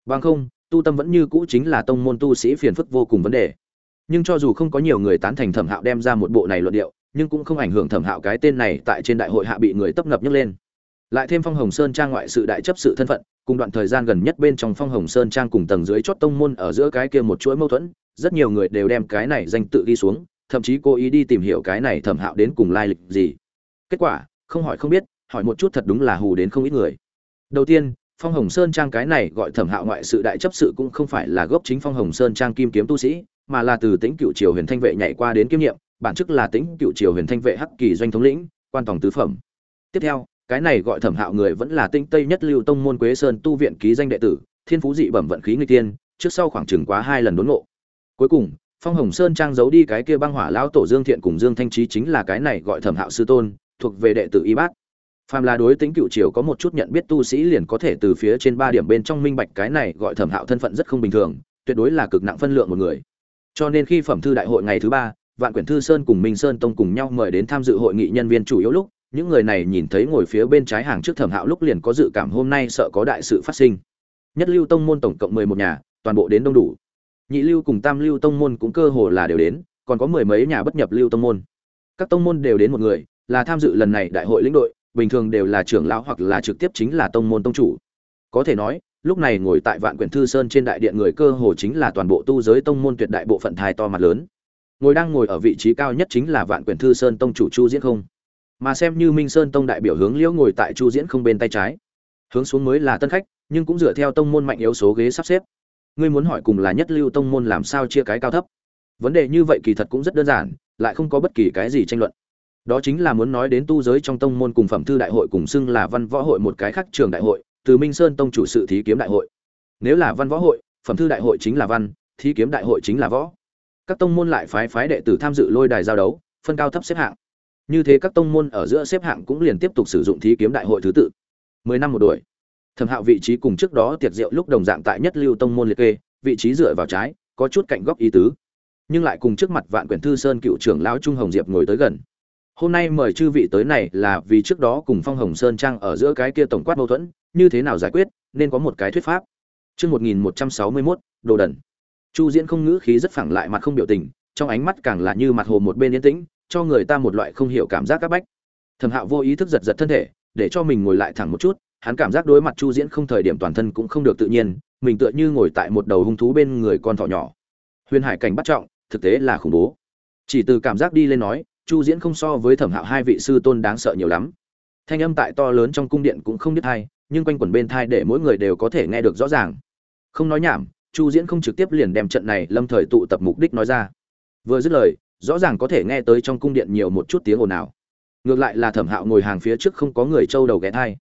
[SPEAKER 1] bằng không, tu tâm vẫn như cũ chính là tông môn tu sĩ phiền phức vô cùng vấn đề. Nhưng cho dù không có nhiều người tán thành thẩm hạo đem ra một bộ này luận điệu, nhưng cũng không ảnh hưởng thẩm hạo cái tên này tại trên đại hội hạ bị người tấp nập nhấc lên. Lại thêm phong hồng sơn trang ngoại sự đại chấp sự thân phận cùng đoạn thời gian gần nhất bên trong phong hồng sơn trang cùng tầng dưới chót tông môn ở giữa cái kia một chuỗi mâu thuẫn, rất nhiều người đều đem cái này danh tự ghi xuống, thậm chí cố ý đi tìm hiểu cái này thẩm hạo đến cùng lai lịch gì. Kết quả, không hỏi không biết, hỏi một chút thật đúng là hù đến không ít người. Đầu tiên, phong hồng sơn trang cái này gọi thẩm hạo ngoại sự đại chấp sự cũng không phải là gốc chính phong hồng sơn trang kim kiếm tu sĩ, mà là từ tính cựu triều huyền thanh vệ nhảy qua đến kiêm nhiệm, bản chức là tính cựu triều huyền thanh vệ hắc kỳ doanh thống lĩnh, quan tổng tứ phẩm. Tiếp theo cái này gọi thẩm hạo người vẫn là tinh tây nhất lưu tông môn quế sơn tu viện ký danh đệ tử, thiên phú dị bẩm vận khí người tiên, trước sau khoảng chừng quá hai lần đốn ngộ. Cuối cùng, phong hồng sơn trang giấu đi cái kia băng hỏa lão tổ dương thiện cùng dương thanh trí chính là cái này gọi thẩm hạo sư tôn, thuộc về đệ tử y bát. Phàm là đối tính cựu triều có một chút nhận biết tu sĩ liền có thể từ phía trên ba điểm bên trong minh bạch cái này gọi thẩm hạo thân phận rất không bình thường, tuyệt đối là cực nặng phân lượng một người. Cho nên khi phẩm thư đại hội ngày thứ ba, vạn quyển thư sơn cùng minh sơn tông cùng nhau mời đến tham dự hội nghị nhân viên chủ yếu lúc những người này nhìn thấy ngồi phía bên trái hàng trước thẩm hạo lúc liền có dự cảm hôm nay sợ có đại sự phát sinh. Nhất lưu tông môn tổng cộng mười một nhà, toàn bộ đến đông đủ. Nhị lưu cùng tam lưu tông môn cũng cơ hồ là đều đến, còn có mười mấy nhà bất nhập lưu tông môn. Các tông môn đều đến một người, là tham dự lần này đại hội lĩnh đội, bình thường đều là trưởng lão hoặc là trực tiếp chính là tông môn tông chủ. Có thể nói, lúc này ngồi tại vạn quyển thư sơn trên đại điện người cơ hồ chính là toàn bộ tu giới tông môn tuyệt đại bộ phận thai to mặt lớn. Ngồi đang ngồi ở vị trí cao nhất chính là vạn quyển thư sơn tông chủ chu diễn không mà xem như minh sơn tông đại biểu hướng liễu ngồi tại chu diễn không bên tay trái. Hướng xuống mới là tân khách, nhưng cũng dựa theo tông môn mạnh yếu số ghế sắp xếp. Ngươi muốn hỏi cùng là nhất lưu tông môn làm sao chia cái cao thấp? Vấn đề như vậy kỳ thật cũng rất đơn giản, lại không có bất kỳ cái gì tranh luận. Đó chính là muốn nói đến tu giới trong tông môn cùng phẩm thư đại hội cùng xưng là văn võ hội một cái khác trường đại hội, từ minh sơn tông chủ sự thí kiếm đại hội. Nếu là văn võ hội, phẩm thư đại hội chính là văn, thí kiếm đại hội chính là võ. Các tông môn lại phái phái đệ tử tham dự lôi đài giao đấu, phân cao thấp xếp hạng như thế các tông môn ở giữa xếp hạng cũng liền tiếp tục sử dụng thí kiếm đại hội thứ tự. Mười năm một đuổi. Thẩm hạo vị trí cùng trước đó tiệc rượu lúc đồng dạng tại nhất lưu tông môn liệt kê vị trí dựa vào trái có chút cạnh góc ý tứ. Nhưng lại cùng trước mặt vạn quyển thư sơn cựu trưởng lão trung hồng diệp ngồi tới gần. Hôm nay mời chư vị tới này là vì trước đó cùng phong hồng sơn trang ở giữa cái kia tổng quát mâu thuẫn như thế nào giải quyết nên có một cái thuyết pháp. Trước 1161, đồ đần. Chu Diễn không ngữ khí rất phẳng lại mặt không biểu tình, trong ánh mắt càng là như mặt hồ một bên yên tĩnh, cho người ta một loại không hiểu cảm giác các bách. Thẩm Hạo vô ý thức giật giật thân thể, để cho mình ngồi lại thẳng một chút, hắn cảm giác đối mặt Chu Diễn không thời điểm toàn thân cũng không được tự nhiên, mình tựa như ngồi tại một đầu hung thú bên người con thỏ nhỏ. Huyền Hải cảnh bắt trọng, thực tế là khủng bố. Chỉ từ cảm giác đi lên nói, Chu Diễn không so với Thẩm Hạo hai vị sư tôn đáng sợ nhiều lắm. Thanh âm tại to lớn trong cung điện cũng không biết hay, nhưng quanh quẩn bên thai để mỗi người đều có thể nghe được rõ ràng. Không nói nhảm, Chu Diễn không trực tiếp liền đem trận này lâm thời tụ tập mục đích nói ra. Vừa dứt lời, rõ ràng có thể nghe tới trong cung điện nhiều một chút tiếng ồn ào. Ngược lại là Thẩm Hạo ngồi hàng phía trước không có người trâu đầu ghé thai.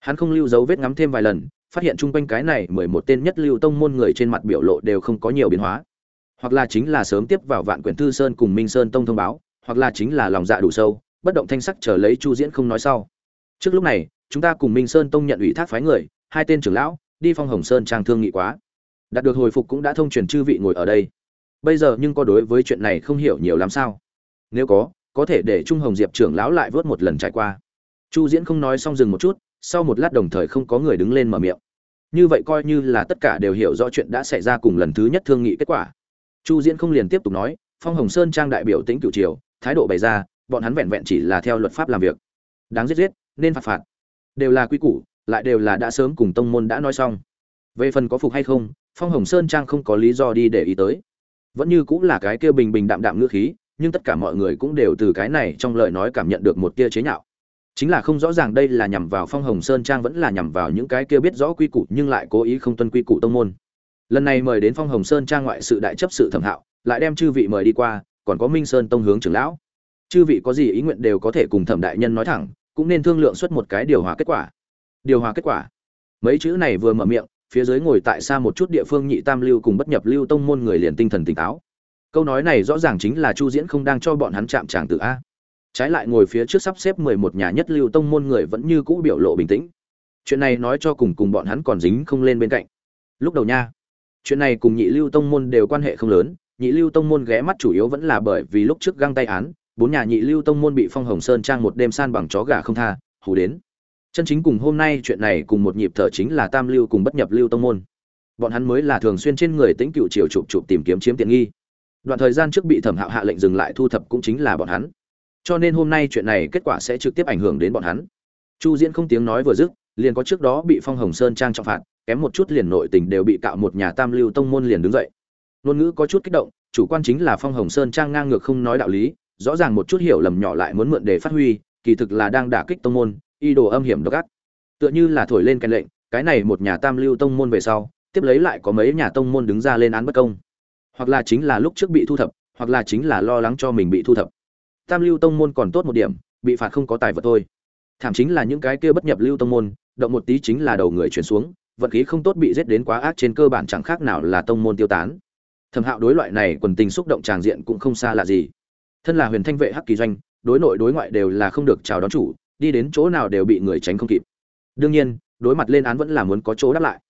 [SPEAKER 1] Hắn không lưu dấu vết ngắm thêm vài lần, phát hiện chung quanh cái này mười một tên nhất lưu tông môn người trên mặt biểu lộ đều không có nhiều biến hóa. Hoặc là chính là sớm tiếp vào Vạn Quyển Thư Sơn cùng Minh Sơn tông thông báo, hoặc là chính là lòng dạ đủ sâu, bất động thanh sắc chờ lấy Chu Diễn không nói sau. Trước lúc này, chúng ta cùng Minh Sơn tông nhận ủy thác phái người, hai tên trưởng lão, đi Phong Hồng Sơn trang thương nghị quá. Đạt được hồi phục cũng đã thông truyền chư vị ngồi ở đây. Bây giờ nhưng có đối với chuyện này không hiểu nhiều lắm sao? Nếu có, có thể để Trung Hồng Diệp trưởng lão lại vớt một lần trải qua. Chu Diễn không nói xong dừng một chút, sau một lát đồng thời không có người đứng lên mở miệng. Như vậy coi như là tất cả đều hiểu rõ chuyện đã xảy ra cùng lần thứ nhất thương nghị kết quả. Chu Diễn không liền tiếp tục nói, Phong Hồng Sơn trang đại biểu tính cựu triều, thái độ bày ra, bọn hắn vẹn vẹn chỉ là theo luật pháp làm việc. Đáng giết giết, nên phạt phạt. Đều là quy củ, lại đều là đã sớm cùng tông môn đã nói xong. Về phần có phục hay không, Phong Hồng Sơn trang không có lý do đi để ý tới. Vẫn như cũng là cái kia bình bình đạm đạm ngữ khí, nhưng tất cả mọi người cũng đều từ cái này trong lời nói cảm nhận được một kia chế nhạo. Chính là không rõ ràng đây là nhằm vào Phong Hồng Sơn trang vẫn là nhằm vào những cái kia biết rõ quy củ nhưng lại cố ý không tuân quy củ tông môn. Lần này mời đến Phong Hồng Sơn trang ngoại sự đại chấp sự thẩm hạo, lại đem chư vị mời đi qua, còn có Minh Sơn tông hướng trưởng lão. Chư vị có gì ý nguyện đều có thể cùng thẩm đại nhân nói thẳng, cũng nên thương lượng xuất một cái điều hòa kết quả. Điều hòa kết quả. Mấy chữ này vừa mở miệng, phía dưới ngồi tại xa một chút địa phương nhị tam lưu cùng bất nhập lưu tông môn người liền tinh thần tỉnh táo. Câu nói này rõ ràng chính là Chu Diễn không đang cho bọn hắn chạm tràng tự a. Trái lại ngồi phía trước sắp xếp mười một nhà nhất lưu tông môn người vẫn như cũ biểu lộ bình tĩnh. Chuyện này nói cho cùng cùng bọn hắn còn dính không lên bên cạnh. Lúc đầu nha, chuyện này cùng nhị lưu tông môn đều quan hệ không lớn, nhị lưu tông môn ghé mắt chủ yếu vẫn là bởi vì lúc trước găng tay án bốn nhà nhị lưu tông môn bị phong hồng sơn trang một đêm san bằng chó gà không tha hù đến chân chính cùng hôm nay chuyện này cùng một nhịp thở chính là tam lưu cùng bất nhập lưu tông môn. Bọn hắn mới là thường xuyên trên người tính cựu triều chụp chụp tìm kiếm chiếm tiện nghi. Đoạn thời gian trước bị thẩm hạo hạ lệnh dừng lại thu thập cũng chính là bọn hắn. Cho nên hôm nay chuyện này kết quả sẽ trực tiếp ảnh hưởng đến bọn hắn. Chu diễn không tiếng nói vừa dứt, liền có trước đó bị phong hồng sơn trang trọng phạt, kém một chút liền nội tình đều bị cạo một nhà tam lưu tông môn liền đứng dậy. Ngôn ngữ có chút kích động, chủ quan chính là phong hồng sơn trang ngang ngược không nói đạo lý, rõ ràng một chút hiểu lầm nhỏ lại muốn mượn để phát huy, kỳ thực là đang đả kích tông môn y đồ âm hiểm độc ác. Tựa như là thổi lên cái lệnh, cái này một nhà tam lưu tông môn về sau, tiếp lấy lại có mấy nhà tông môn đứng ra lên án bất công. Hoặc là chính là lúc trước bị thu thập, hoặc là chính là lo lắng cho mình bị thu thập. Tam lưu tông môn còn tốt một điểm, bị phạt không có tài vật thôi. Thảm chính là những cái kia bất nhập lưu tông môn, động một tí chính là đầu người chuyển xuống vận khí không tốt bị giết đến quá ác trên cơ bản chẳng khác nào là tông môn tiêu tán. Thẩm hạo đối loại này quần tình xúc động tràng diện cũng không xa lạ gì. Thân là huyền thanh vệ hắc kỳ doanh, đối nội đối ngoại đều là không được chào đón chủ đi đến chỗ nào đều bị người tránh không kịp. Đương nhiên, đối mặt lên án vẫn là muốn có chỗ đáp lại.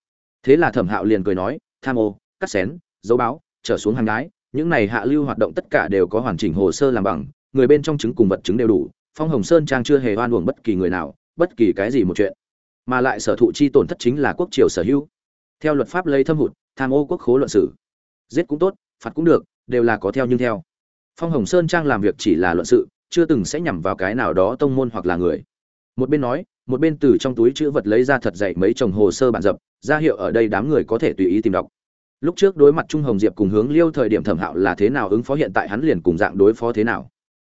[SPEAKER 1] Thế là thẩm hạo liền cười nói, tham ô, cắt xén dấu báo, trở xuống hàng gái, những này hạ lưu hoạt động tất cả đều có hoàn chỉnh hồ sơ làm bằng, người bên trong chứng cùng vật chứng đều đủ, phong hồng sơn trang chưa hề oan uổng bất kỳ người nào, bất kỳ cái gì một chuyện. Mà lại sở thụ chi tổn thất chính là quốc triều sở hữu. Theo luật pháp lấy thâm hụt, tham ô quốc khố luận sử giết cũng tốt, phạt cũng được, đều là có theo nhưng theo. Phong hồng sơn trang làm việc chỉ là luận sự chưa từng sẽ nhằm vào cái nào đó tông môn hoặc là người. Một bên nói, một bên từ trong túi chữ vật lấy ra thật dạy mấy chồng hồ sơ bản dập, ra hiệu ở đây đám người có thể tùy ý tìm đọc. Lúc trước đối mặt trung hồng diệp cùng hướng liêu thời điểm thẩm hạo là thế nào ứng phó hiện tại hắn liền cùng dạng đối phó thế nào.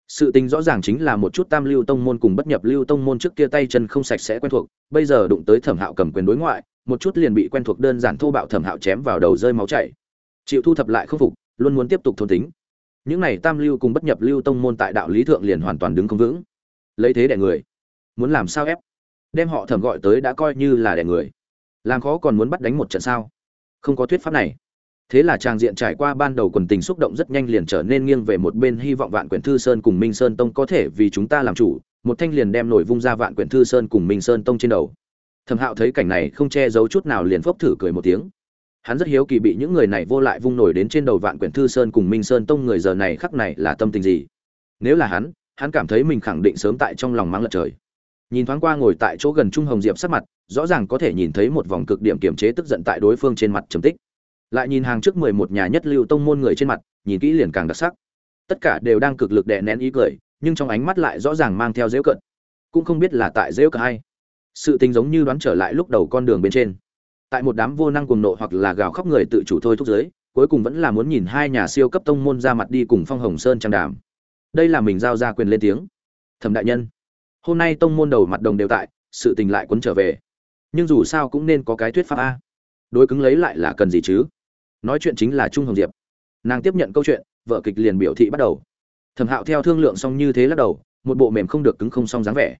[SPEAKER 1] Sự tình rõ ràng chính là một chút tam lưu tông môn cùng bất nhập lưu tông môn trước kia tay chân không sạch sẽ quen thuộc, bây giờ đụng tới thẩm hạo cầm quyền đối ngoại, một chút liền bị quen thuộc đơn giản thô bạo thẩm hạo chém vào đầu rơi máu chảy. Chịu thu thập lại không phục, luôn muốn tiếp tục thôn tính những này tam lưu cùng bất nhập lưu tông môn tại đạo lý thượng liền hoàn toàn đứng không vững. Lấy thế đẻ người, muốn làm sao ép? Đem họ thẩm gọi tới đã coi như là đẻ người. Làm khó còn muốn bắt đánh một trận sao? Không có thuyết pháp này. Thế là trang diện trải qua ban đầu quần tình xúc động rất nhanh liền trở nên nghiêng về một bên, hy vọng vạn quyển thư sơn cùng minh sơn tông có thể vì chúng ta làm chủ. Một thanh liền đem nổi vung ra vạn quyển thư sơn cùng minh sơn tông trên đầu. Thẩm hạo thấy cảnh này không che giấu chút nào liền phốc thử cười một tiếng hắn rất hiếu kỳ bị những người này vô lại vung nổi đến trên đầu vạn quyển thư sơn cùng minh sơn tông người giờ này khắc này là tâm tình gì? Nếu là hắn hắn cảm thấy mình khẳng định sớm tại trong lòng mắng lật trời. Nhìn thoáng qua ngồi tại chỗ gần trung hồng diệp sắc mặt, rõ ràng có thể nhìn thấy một vòng cực điểm kiềm chế tức giận tại đối phương trên mặt trầm tích. Lại nhìn hàng trước mười một nhà nhất lưu tông môn người trên mặt, nhìn kỹ liền càng đặc sắc. Tất cả đều đang cực lực đè nén ý cười, nhưng trong ánh mắt lại rõ ràng mang theo dễu cận cũng không biết là tại dễu cả hay. Sự tình giống như đoán trở lại lúc đầu con đường bên trên tại một đám vô năng cuồng nộ hoặc là gào khóc người tự chủ thôi thúc giới, cuối cùng vẫn là muốn nhìn hai nhà siêu cấp tông môn ra mặt đi cùng phong hồng sơn trang đàm. Đây là mình giao ra quyền lên tiếng. Thẩm đại nhân, hôm nay tông môn đầu mặt đồng đều tại, sự tình lại quấn trở về. Nhưng dù sao cũng nên có cái thuyết pháp a. Đối cứng lấy lại là cần gì chứ? Nói chuyện chính là trung hồng diệp. Nàng tiếp nhận câu chuyện, vợ kịch liền biểu thị bắt đầu. Thẩm hạo theo thương lượng xong như thế lắc đầu, một bộ mềm không được cứng không xong dáng vẻ.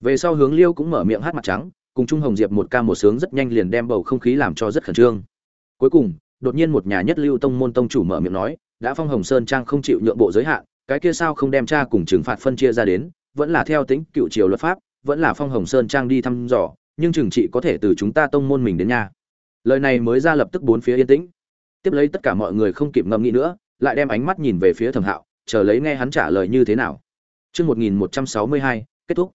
[SPEAKER 1] Về sau hướng liêu cũng mở miệng hát mặt trắng cùng trung hồng diệp một ca một sướng rất nhanh liền đem bầu không khí làm cho rất khẩn trương. Cuối cùng đột nhiên một nhà nhất lưu tông môn tông chủ mở miệng nói đã phong hồng sơn trang không chịu nhượng bộ giới hạn cái kia sao không đem cha cùng trừng phạt phân chia ra đến vẫn là theo tính cựu triều luật pháp vẫn là phong hồng sơn trang đi thăm dò nhưng trừng trị có thể từ chúng ta tông môn mình đến nha lời này mới ra lập tức bốn phía yên tĩnh. Tiếp lấy tất cả mọi người không kịp ngẫm nghĩ nữa lại đem ánh mắt nhìn về phía thẩm hạo chờ lấy nghe hắn trả lời như thế nào. Trước 1162, kết thúc.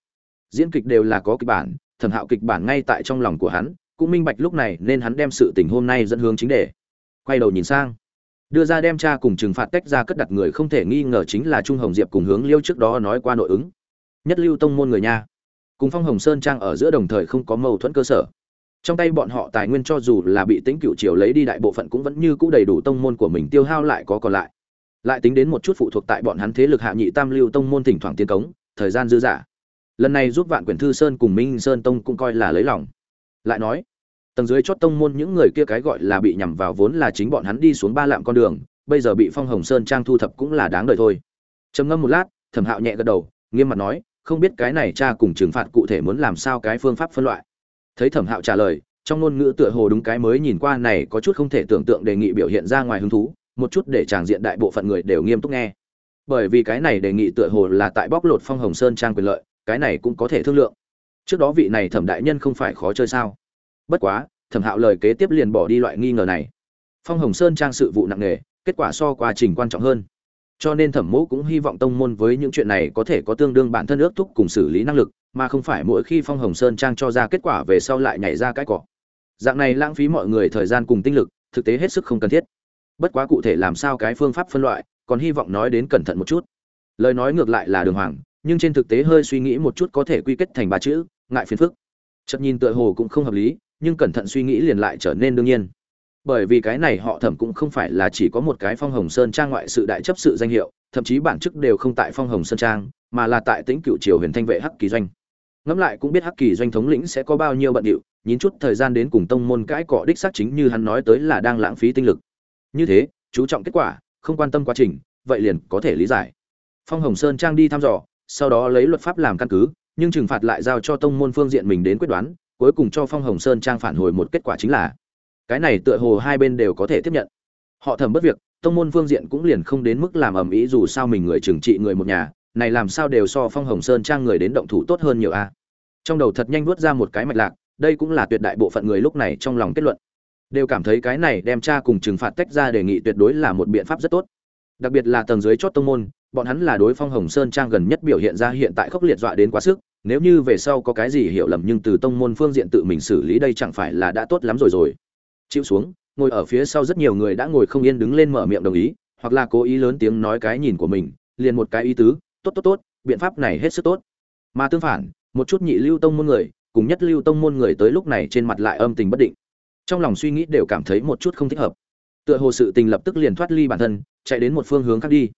[SPEAKER 1] Diễn kịch đều là có kịch bản, thẩm hạo kịch bản ngay tại trong lòng của hắn, cũng minh bạch lúc này nên hắn đem sự tình hôm nay dẫn hướng chính đề. Quay đầu nhìn sang, đưa ra đem cha cùng trừng phạt tách ra cất đặt người không thể nghi ngờ chính là Trung Hồng Diệp cùng hướng Liêu trước đó nói qua nội ứng. Nhất lưu tông môn người nha. Cùng Phong Hồng Sơn trang ở giữa đồng thời không có mâu thuẫn cơ sở. Trong tay bọn họ tài nguyên cho dù là bị tính cựu triều lấy đi đại bộ phận cũng vẫn như cũ đầy đủ tông môn của mình tiêu hao lại có còn lại lại tính đến một chút phụ thuộc tại bọn hắn thế lực hạ nhị tam lưu tông môn thỉnh thoảng tiến cống thời gian dư dả lần này giúp vạn quyển thư sơn cùng minh sơn tông cũng coi là lấy lòng. Lại nói, tầng dưới chót tông môn những người kia cái gọi là bị nhằm vào vốn là chính bọn hắn đi xuống ba lạm con đường, bây giờ bị phong hồng sơn trang thu thập cũng là đáng đời thôi. Trầm ngâm một lát, thẩm hạo nhẹ gật đầu, nghiêm mặt nói, không biết cái này cha cùng trừng phạt cụ thể muốn làm sao cái phương pháp phân loại. Thấy thẩm hạo trả lời, trong ngôn ngữ tựa hồ đúng cái mới nhìn qua này có chút không thể tưởng tượng đề nghị biểu hiện ra ngoài hứng thú, một chút để tràng diện đại bộ phận người đều nghiêm túc nghe. Bởi vì cái này đề nghị tựa hồ là tại bóc lột phong hồng sơn trang quyền lợi cái này cũng có thể thương lượng. Trước đó vị này thẩm đại nhân không phải khó chơi sao? Bất quá, thẩm hạo lời kế tiếp liền bỏ đi loại nghi ngờ này. Phong hồng sơn trang sự vụ nặng nề, kết quả so quá trình quan trọng hơn. Cho nên thẩm mẫu cũng hy vọng tông môn với những chuyện này có thể có tương đương bản thân ước thúc cùng xử lý năng lực, mà không phải mỗi khi phong hồng sơn trang cho ra kết quả về sau lại nhảy ra cái cỏ. Dạng này lãng phí mọi người thời gian cùng tinh lực, thực tế hết sức không cần thiết. Bất quá cụ thể làm sao cái phương pháp phân loại, còn hy vọng nói đến cẩn thận một chút. Lời nói ngược lại là đường hoàng nhưng trên thực tế hơi suy nghĩ một chút có thể quy kết thành ba chữ, ngại phiền phức. Chợt nhìn tựa hồ cũng không hợp lý, nhưng cẩn thận suy nghĩ liền lại trở nên đương nhiên. Bởi vì cái này họ thẩm cũng không phải là chỉ có một cái phong hồng sơn trang ngoại sự đại chấp sự danh hiệu, thậm chí bản chức đều không tại phong hồng sơn trang, mà là tại tĩnh cựu triều huyền thanh vệ hắc kỳ doanh. Ngẫm lại cũng biết hắc kỳ doanh thống lĩnh sẽ có bao nhiêu bận điệu nhín chút thời gian đến cùng tông môn cãi cọ đích xác chính như hắn nói tới là đang lãng phí tinh lực. Như thế, chú trọng kết quả, không quan tâm quá trình, vậy liền có thể lý giải. Phong hồng sơn trang đi thăm dò sau đó lấy luật pháp làm căn cứ, nhưng trừng phạt lại giao cho tông môn phương diện mình đến quyết đoán, cuối cùng cho phong hồng sơn trang phản hồi một kết quả chính là, cái này tựa hồ hai bên đều có thể tiếp nhận. Họ thầm bất việc, tông môn phương diện cũng liền không đến mức làm ầm ĩ dù sao mình người trừng trị người một nhà, này làm sao đều so phong hồng sơn trang người đến động thủ tốt hơn nhiều a. Trong đầu thật nhanh vuốt ra một cái mạch lạc, đây cũng là tuyệt đại bộ phận người lúc này trong lòng kết luận. Đều cảm thấy cái này đem cha cùng trừng phạt tách ra đề nghị tuyệt đối là một biện pháp rất tốt. Đặc biệt là tầng dưới chót tông môn bọn hắn là đối phong hồng sơn trang gần nhất biểu hiện ra hiện tại khốc liệt dọa đến quá sức, nếu như về sau có cái gì hiểu lầm nhưng từ tông môn phương diện tự mình xử lý đây chẳng phải là đã tốt lắm rồi rồi. Chịu xuống, ngồi ở phía sau rất nhiều người đã ngồi không yên đứng lên mở miệng đồng ý, hoặc là cố ý lớn tiếng nói cái nhìn của mình, liền một cái ý tứ, tốt tốt tốt, biện pháp này hết sức tốt. Mà tương phản, một chút nhị lưu tông môn người, cùng nhất lưu tông môn người tới lúc này trên mặt lại âm tình bất định. Trong lòng suy nghĩ đều cảm thấy một chút không thích hợp. Tựa hồ sự tình lập tức liền thoát ly bản thân, chạy đến một phương hướng khác đi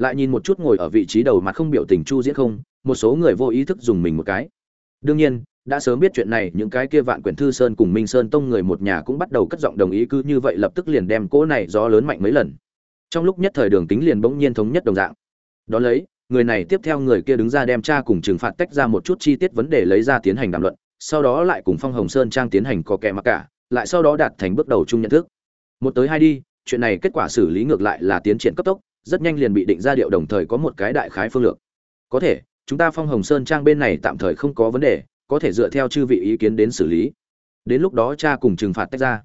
[SPEAKER 1] lại nhìn một chút ngồi ở vị trí đầu mặt không biểu tình chu diễn không, một số người vô ý thức dùng mình một cái. Đương nhiên, đã sớm biết chuyện này, những cái kia vạn quyển thư sơn cùng minh sơn tông người một nhà cũng bắt đầu cất giọng đồng ý cứ như vậy lập tức liền đem cỗ này gió lớn mạnh mấy lần. Trong lúc nhất thời đường tính liền bỗng nhiên thống nhất đồng dạng. Đó lấy, người này tiếp theo người kia đứng ra đem tra cùng trừng phạt tách ra một chút chi tiết vấn đề lấy ra tiến hành đàm luận, sau đó lại cùng phong hồng sơn trang tiến hành có kẻ mặc cả, lại sau đó đạt thành bước đầu chung nhận thức. Một tới hai đi, chuyện này kết quả xử lý ngược lại là tiến triển cấp tốc rất nhanh liền bị định ra điệu đồng thời có một cái đại khái phương lược. Có thể, chúng ta phong hồng sơn trang bên này tạm thời không có vấn đề, có thể dựa theo chư vị ý kiến đến xử lý. Đến lúc đó cha cùng trừng phạt tách ra.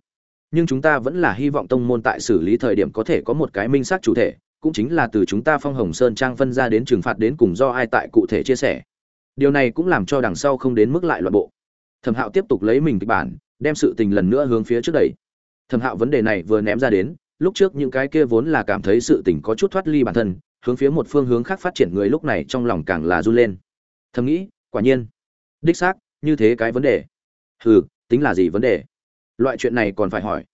[SPEAKER 1] Nhưng chúng ta vẫn là hy vọng tông môn tại xử lý thời điểm có thể có một cái minh xác chủ thể, cũng chính là từ chúng ta phong hồng sơn trang phân ra đến trừng phạt đến cùng do ai tại cụ thể chia sẻ. Điều này cũng làm cho đằng sau không đến mức lại loạn bộ. Thẩm hạo tiếp tục lấy mình kịch bản, đem sự tình lần nữa hướng phía trước đẩy. Thẩm hạo vấn đề này vừa ném ra đến lúc trước những cái kia vốn là cảm thấy sự tình có chút thoát ly bản thân, hướng phía một phương hướng khác phát triển người lúc này trong lòng càng là run lên. Thầm nghĩ, quả nhiên. Đích xác, như thế cái vấn đề. Hừ, tính là gì vấn đề? Loại chuyện này còn phải hỏi.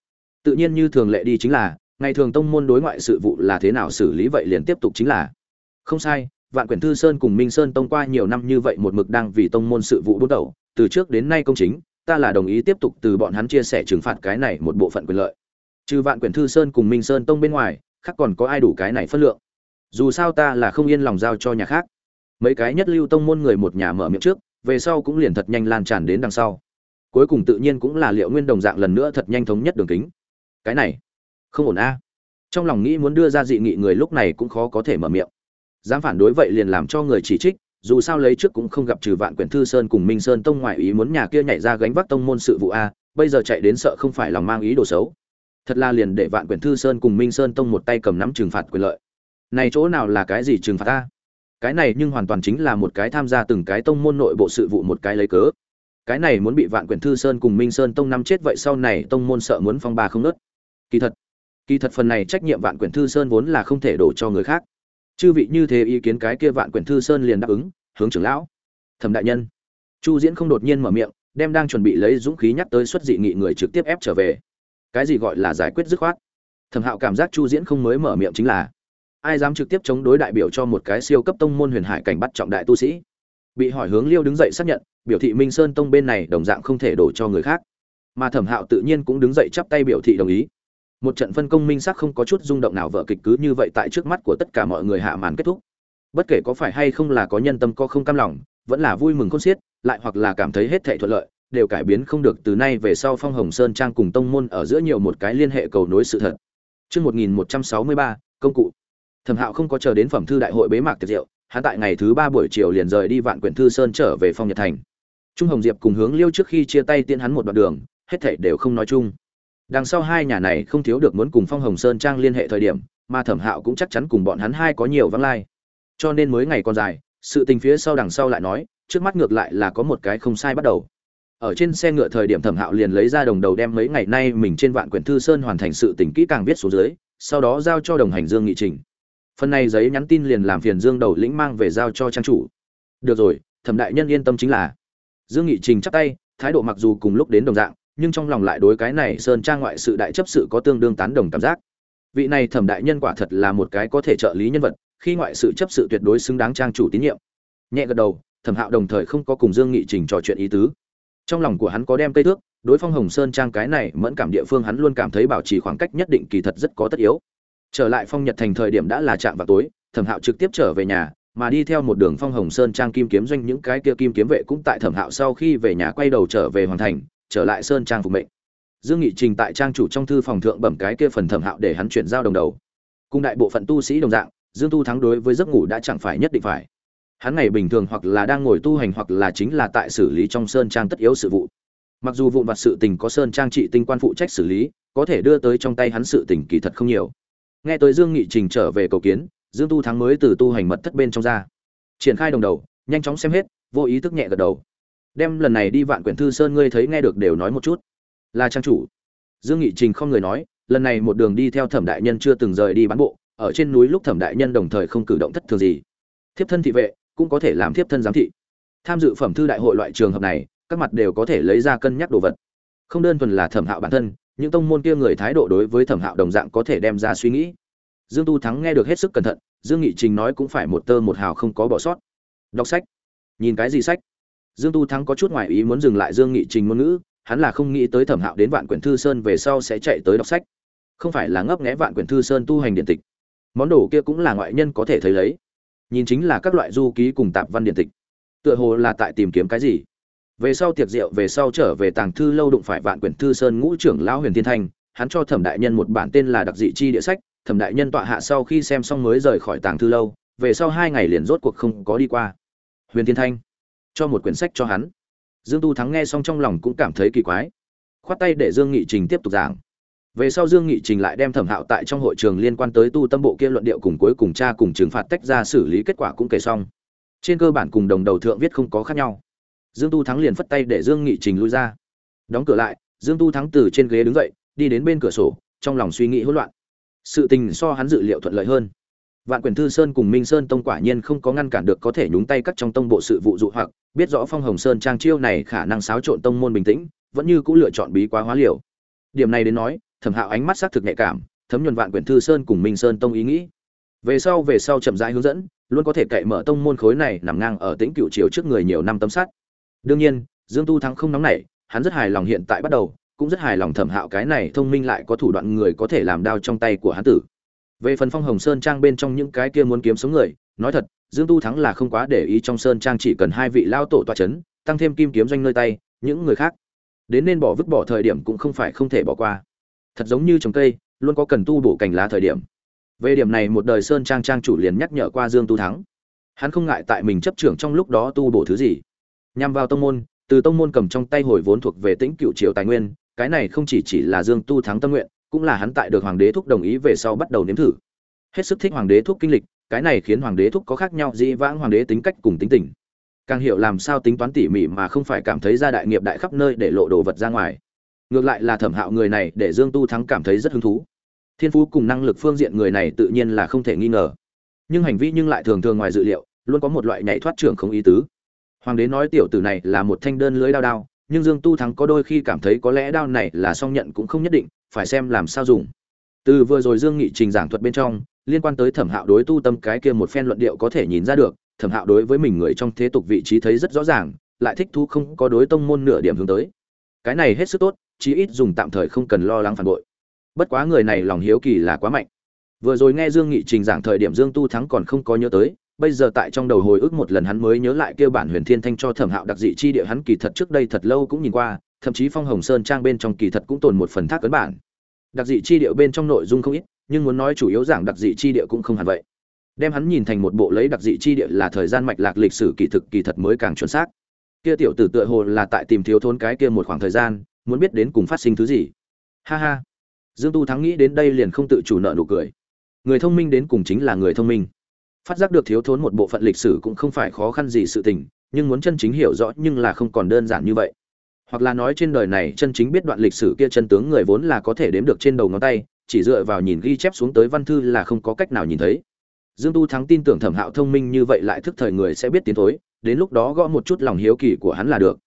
[SPEAKER 1] Tự nhiên như thường lệ đi chính là, ngày thường tông môn đối ngoại sự vụ là thế nào xử lý vậy liền tiếp tục chính là. Không sai, vạn quyển thư sơn cùng minh sơn tông qua nhiều năm như vậy một mực đang vì tông môn sự vụ bút đầu, từ trước đến nay công chính, ta là đồng ý tiếp tục từ bọn hắn chia sẻ trừng phạt cái này một bộ phận quyền lợi trừ vạn quyển thư sơn cùng minh sơn tông bên ngoài, khác còn có ai đủ cái này phân lượng? Dù sao ta là không yên lòng giao cho nhà khác. Mấy cái nhất lưu tông môn người một nhà mở miệng trước, về sau cũng liền thật nhanh lan tràn đến đằng sau. Cuối cùng tự nhiên cũng là liệu nguyên đồng dạng lần nữa thật nhanh thống nhất đường kính. Cái này, không ổn a. Trong lòng nghĩ muốn đưa ra dị nghị người lúc này cũng khó có thể mở miệng. Dám phản đối vậy liền làm cho người chỉ trích, dù sao lấy trước cũng không gặp trừ vạn quyển thư sơn cùng minh sơn tông ngoại ý muốn nhà kia nhảy ra gánh vác tông môn sự vụ a, bây giờ chạy đến sợ không phải lòng mang ý đồ xấu thật là liền để vạn quyển thư sơn cùng minh sơn tông một tay cầm nắm trừng phạt quyền lợi. Này chỗ nào là cái gì trừng phạt ta? Cái này nhưng hoàn toàn chính là một cái tham gia từng cái tông môn nội bộ sự vụ một cái lấy cớ. Cái này muốn bị vạn quyển thư sơn cùng minh sơn tông năm chết vậy sau này tông môn sợ muốn phong ba không nớt. Kỳ thật kỳ thật phần này trách nhiệm vạn quyển thư sơn vốn là không thể đổ cho người khác. Chư vị như thế ý kiến cái kia vạn quyển thư sơn liền đáp ứng, hướng trưởng lão. Thẩm đại nhân. Chu diễn không đột nhiên mở miệng, đem đang chuẩn bị lấy dũng khí nhắc tới xuất dị nghị người trực tiếp ép trở về cái gì gọi là giải quyết dứt khoát? Thẩm hạo cảm giác chu diễn không mới mở miệng chính là, ai dám trực tiếp chống đối đại biểu cho một cái siêu cấp tông môn huyền hải cảnh bắt trọng đại tu sĩ? Bị hỏi hướng liêu đứng dậy xác nhận, biểu thị minh sơn tông bên này đồng dạng không thể đổ cho người khác. Mà thẩm hạo tự nhiên cũng đứng dậy chắp tay biểu thị đồng ý. Một trận phân công minh sắc không có chút rung động nào vợ kịch cứ như vậy tại trước mắt của tất cả mọi người hạ màn kết thúc. Bất kể có phải hay không là có nhân tâm có không cam lòng, vẫn là vui mừng khôn xiết, lại hoặc là cảm thấy hết thệ thuận lợi đều cải biến không được từ nay về sau phong hồng sơn trang cùng tông môn ở giữa nhiều một cái liên hệ cầu nối sự thật Trước 1163, công cụ. Thẩm Hạo không có chờ đến phẩm thư đại hội bế mạc tiệc rượu, hắn tại ngày thứ ba buổi chiều liền rời đi Vạn Quyển Thư Sơn trở về Phong Nhật Thành. Trung Hồng Diệp cùng Hướng Liêu trước khi chia tay tiễn hắn một đoạn đường, hết thảy đều không nói chung. Đằng sau hai nhà này không thiếu được muốn cùng Phong Hồng Sơn trang liên hệ thời điểm, mà Thẩm Hạo cũng chắc chắn cùng bọn hắn hai có nhiều vắng lai. Cho nên mới ngày còn dài, sự tình phía sau đằng sau lại nói, trước mắt ngược lại là có một cái không sai bắt đầu. Ở trên xe ngựa thời điểm Thẩm Hạo liền lấy ra đồng đầu đem mấy ngày nay mình trên Vạn Quyển Thư Sơn hoàn thành sự tỉnh kỹ càng viết xuống dưới, sau đó giao cho đồng hành Dương Nghị Trình. Phần này giấy nhắn tin liền làm phiền dương đầu lĩnh mang về giao cho trang chủ. Được rồi thẩm đại nhân yên tâm chính là. Dương nghị trình chắp tay thái độ mặc dù cùng lúc đến đồng dạng nhưng trong lòng lại đối cái này sơn trang ngoại sự đại chấp sự có tương đương tán đồng cảm giác. Vị này thẩm đại nhân quả thật là một cái có thể trợ lý nhân vật khi ngoại sự chấp sự tuyệt đối xứng đáng trang chủ tín nhiệm. Nhẹ gật đầu thẩm hạo đồng thời không có cùng dương nghị trình trò chuyện ý tứ trong lòng của hắn có đem cây thước, đối phong hồng sơn trang cái này mẫn cảm địa phương hắn luôn cảm thấy bảo trì khoảng cách nhất định kỳ thật rất có tất yếu. Trở lại phong nhật thành thời điểm đã là chạm vào tối, thẩm hạo trực tiếp trở về nhà, mà đi theo một đường phong hồng sơn trang kim kiếm doanh những cái kia kim kiếm vệ cũng tại thẩm hạo sau khi về nhà quay đầu trở về hoàn thành, trở lại sơn trang phục mệnh. Dương nghị trình tại trang chủ trong thư phòng thượng bẩm cái kia phần thẩm hạo để hắn chuyển giao đồng đầu. Cùng đại bộ phận tu sĩ đồng dạng, dương tu thắng đối với giấc ngủ đã chẳng phải nhất định phải hắn ngày bình thường hoặc là đang ngồi tu hành hoặc là chính là tại xử lý trong sơn trang tất yếu sự vụ. Mặc dù vụn vặt sự tình có sơn trang trị tinh quan phụ trách xử lý, có thể đưa tới trong tay hắn sự tình kỳ thật không nhiều. Nghe tới dương nghị trình trở về cầu kiến, dương tu thắng mới từ tu hành mật thất bên trong ra. Triển khai đồng đầu, nhanh chóng xem hết, vô ý thức nhẹ gật đầu. Đem lần này đi vạn quyển thư sơn ngươi thấy nghe được đều nói một chút. Là trang chủ. Dương nghị trình không người nói, lần này một đường đi theo thẩm đại nhân chưa từng rời đi bán bộ, ở trên núi lúc thẩm đại nhân đồng thời không cử động thất thường gì. Thiếp thân thị vệ cũng có thể làm thiếp thân giám thị. Tham dự phẩm thư đại hội loại trường hợp này, các mặt đều có thể lấy ra cân nhắc đồ vật. Không đơn thuần là thẩm hạo bản thân, những tông môn kia người thái độ đối với thẩm hạo đồng dạng có thể đem ra suy nghĩ. Dương tu thắng nghe được hết sức cẩn thận, dương nghị trình nói cũng phải một tơ một hào không có bỏ sót. Đọc sách. Nhìn cái gì sách? Dương tu thắng có chút ngoại ý muốn dừng lại dương nghị trình ngôn ngữ, hắn là không nghĩ tới thẩm hạo đến vạn quyển thư sơn về sau sẽ chạy tới đọc sách. Không phải là ngấp nghé vạn quyển thư sơn tu hành điện tịch. Món đồ kia cũng là ngoại nhân có thể thấy lấy nhìn chính là các loại du ký cùng tạp văn điện tịch. Tựa hồ là tại tìm kiếm cái gì. Về sau tiệc rượu, về sau trở về tàng thư lâu đụng phải vạn quyển thư sơn ngũ trưởng lão huyền thiên thanh, hắn cho thẩm đại nhân một bản tên là đặc dị chi địa sách. Thẩm đại nhân tọa hạ sau khi xem xong mới rời khỏi tàng thư lâu, về sau hai ngày liền rốt cuộc không có đi qua. Huyền thiên thanh, cho một quyển sách cho hắn. Dương tu thắng nghe xong trong lòng cũng cảm thấy kỳ quái. Khoát tay để dương nghị trình tiếp tục giảng về sau dương nghị trình lại đem thẩm hạo tại trong hội trường liên quan tới tu tâm bộ kia luận điệu cùng cuối cùng cha cùng trừng phạt tách ra xử lý kết quả cũng kể xong. Trên cơ bản cùng đồng đầu thượng viết không có khác nhau. Dương tu thắng liền phất tay để dương nghị trình lui ra. Đóng cửa lại, dương tu thắng từ trên ghế đứng dậy, đi đến bên cửa sổ, trong lòng suy nghĩ hỗn loạn. Sự tình so hắn dự liệu thuận lợi hơn. Vạn quyền thư sơn cùng minh sơn tông quả nhiên không có ngăn cản được có thể nhúng tay cắt trong tông bộ sự vụ dụ hoặc, biết rõ phong hồng sơn trang chiêu này khả năng xáo trộn tông môn bình tĩnh, vẫn như cũng lựa chọn bí quá hóa liều. Điểm này đến nói thẩm hạo ánh mắt xác thực nhạy cảm, thấm nhuần vạn quyển thư sơn cùng minh sơn tông ý nghĩ. Về sau về sau chậm rãi hướng dẫn, luôn có thể cậy mở tông môn khối này nằm ngang ở tĩnh cựu chiều trước người nhiều năm tấm sắt. Đương nhiên, dương tu thắng không nóng nảy, hắn rất hài lòng hiện tại bắt đầu, cũng rất hài lòng thẩm hạo cái này thông minh lại có thủ đoạn người có thể làm đao trong tay của hắn tử. Về phần phong hồng sơn trang bên trong những cái kia muốn kiếm sống người, nói thật, dương tu thắng là không quá để ý trong sơn trang chỉ cần hai vị lao tổ toa c h ấ n tăng thêm kim kiếm doanh nơi tay, những người khác, đến nên bỏ vứt bỏ thời điểm cũng không phải không thể bỏ qua thật giống như trồng cây, luôn có cần tu bổ cành lá thời điểm. Về điểm này một đời sơn trang trang chủ liền nhắc nhở qua dương tu thắng. Hắn không ngại tại mình chấp trưởng trong lúc đó tu bổ thứ gì. Nhằm vào tông môn, từ tông môn cầm trong tay hồi vốn thuộc về tĩnh cựu triều tài nguyên, cái này không chỉ chỉ là dương tu thắng tâm nguyện, cũng là hắn tại được hoàng đế thúc đồng ý về sau bắt đầu nếm thử. Hết sức thích hoàng đế thúc kinh lịch, cái này khiến hoàng đế thúc có khác nhau dĩ vãng hoàng đế tính cách cùng tính tình. Càng hiểu làm sao tính toán tỉ mỉ mà không phải cảm thấy ra đại nghiệp đại khắp nơi để lộ đồ vật ra ngoài ngược lại là thẩm hạo người này để dương tu thắng cảm thấy rất hứng thú. Thiên phú cùng năng lực phương diện người này tự nhiên là không thể nghi ngờ. Nhưng hành vi nhưng lại thường thường ngoài dự liệu, luôn có một loại nhảy thoát trưởng không ý tứ. Hoàng đế nói tiểu tử này là một thanh đơn lưới đao đao, nhưng dương tu thắng có đôi khi cảm thấy có lẽ đao này là song nhận cũng không nhất định, phải xem làm sao dùng. Từ vừa rồi dương nghị trình giảng thuật bên trong, liên quan tới thẩm hạo đối tu tâm cái kia một phen luận điệu có thể nhìn ra được, thẩm hạo đối với mình người trong thế tục vị trí thấy rất rõ ràng, lại thích thu không có đối tông môn nửa điểm hướng tới. Cái này hết sức tốt chí ít dùng tạm thời không cần lo lắng phản bội. Bất quá người này lòng hiếu kỳ là quá mạnh. Vừa rồi nghe dương nghị trình giảng thời điểm dương tu thắng còn không có nhớ tới, bây giờ tại trong đầu hồi ức một lần hắn mới nhớ lại kêu bản huyền thiên thanh cho thẩm hạo đặc dị chi địa hắn kỳ thật trước đây thật lâu cũng nhìn qua, thậm chí phong hồng sơn trang bên trong kỳ thật cũng tồn một phần thác ấn bản. Đặc dị chi địa bên trong nội dung không ít, nhưng muốn nói chủ yếu giảng đặc dị chi địa cũng không hẳn vậy. Đem hắn nhìn thành một bộ lấy đặc dị chi địa là thời gian mạch lạc lịch sử kỳ thực kỳ thật mới càng chuẩn xác. Kia tiểu tử tựa hồ là tại tìm thiếu thốn cái kia một khoảng thời gian muốn biết đến cùng phát sinh thứ gì. Ha ha. Dương tu thắng nghĩ đến đây liền không tự chủ nợ nụ cười. Người thông minh đến cùng chính là người thông minh. Phát giác được thiếu thốn một bộ phận lịch sử cũng không phải khó khăn gì sự tình, nhưng muốn chân chính hiểu rõ nhưng là không còn đơn giản như vậy. Hoặc là nói trên đời này chân chính biết đoạn lịch sử kia chân tướng người vốn là có thể đếm được trên đầu ngón tay, chỉ dựa vào nhìn ghi chép xuống tới văn thư là không có cách nào nhìn thấy. Dương tu thắng tin tưởng thẩm hạo thông minh như vậy lại thức thời người sẽ biết tiến thối, đến lúc đó gõ một chút lòng hiếu kỳ của hắn là được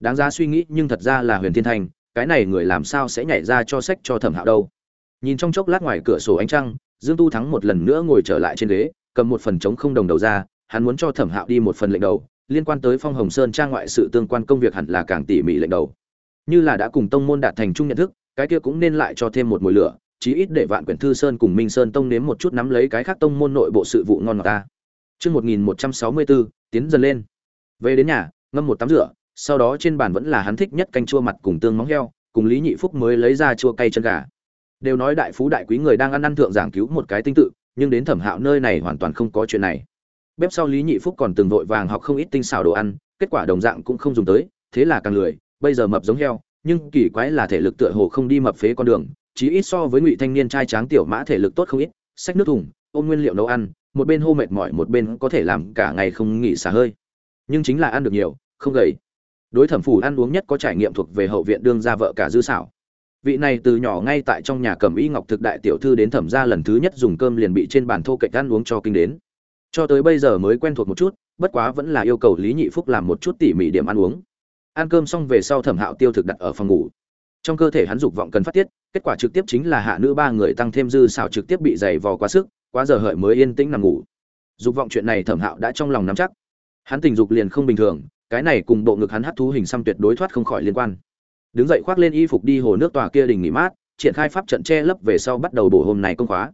[SPEAKER 1] đáng ra suy nghĩ nhưng thật ra là huyền thiên thành cái này người làm sao sẽ nhảy ra cho sách cho thẩm hạo đâu. Nhìn trong chốc lát ngoài cửa sổ ánh trăng dương tu thắng một lần nữa ngồi trở lại trên ghế cầm một phần chống không đồng đầu ra hắn muốn cho thẩm hạo đi một phần lệnh đầu liên quan tới phong hồng sơn trang ngoại sự tương quan công việc hẳn là càng tỉ mỉ lệnh đầu. Như là đã cùng tông môn đạt thành chung nhận thức cái kia cũng nên lại cho thêm một mùi lửa chí ít để vạn quyển thư sơn cùng minh sơn tông nếm một chút nắm lấy cái khác tông môn nội bộ sự vụ ngon ngọt ta. Trước 1164, tiến dần lên. Về đến nhà, ngâm một tắm rửa, sau đó trên bàn vẫn là hắn thích nhất canh chua mặt cùng tương móng heo, cùng Lý Nhị Phúc mới lấy ra chua cay chân gà. Đều nói đại phú đại quý người đang ăn ăn thượng giảng cứu một cái tinh tự, nhưng đến Thẩm Hạo nơi này hoàn toàn không có chuyện này. Bếp sau lý nhị phúc còn từng vội vàng học không ít tinh xảo đồ ăn kết quả đồng dạng cũng không dùng tới thế là càng lười bây giờ mập giống heo nhưng kỳ quái là thể lực tựa hồ không đi mập phế con đường chí ít so với ngụy thanh niên trai tráng tiểu mã thể lực tốt không ít xách nước thùng ôm nguyên liệu nấu ăn một bên hô mệt mỏi một bên có thể làm cả ngày không nghỉ xả hơi. Nhưng chính là ăn được nhiều không gầy đối thẩm phủ ăn uống nhất có trải nghiệm thuộc về hậu viện đương gia vợ cả dư xảo. Vị này từ nhỏ ngay tại trong nhà cẩm y ngọc thực đại tiểu thư đến thẩm gia lần thứ nhất dùng cơm liền bị trên bàn thô cạnh ăn uống cho kinh đến. Cho tới bây giờ mới quen thuộc một chút, bất quá vẫn là yêu cầu lý nhị phúc làm một chút tỉ mỉ điểm ăn uống. Ăn cơm xong về sau thẩm hạo tiêu thực đặt ở phòng ngủ. Trong cơ thể hắn dục vọng cần phát tiết, kết quả trực tiếp chính là hạ nữ ba người tăng thêm dư xảo trực tiếp bị dày vò quá sức, quá giờ hợi mới yên tĩnh nằm ngủ. Dục vọng chuyện này thẩm hạo đã trong lòng nắm chắc. Hắn tình dục liền không bình thường cái này cùng bộ ngực hắn hắt thú hình xăm tuyệt đối thoát không khỏi liên quan. Đứng dậy khoác lên y phục đi hồ nước tòa kia đình nghỉ mát, triển khai pháp trận che lấp về sau bắt đầu bổ hôm này công khóa.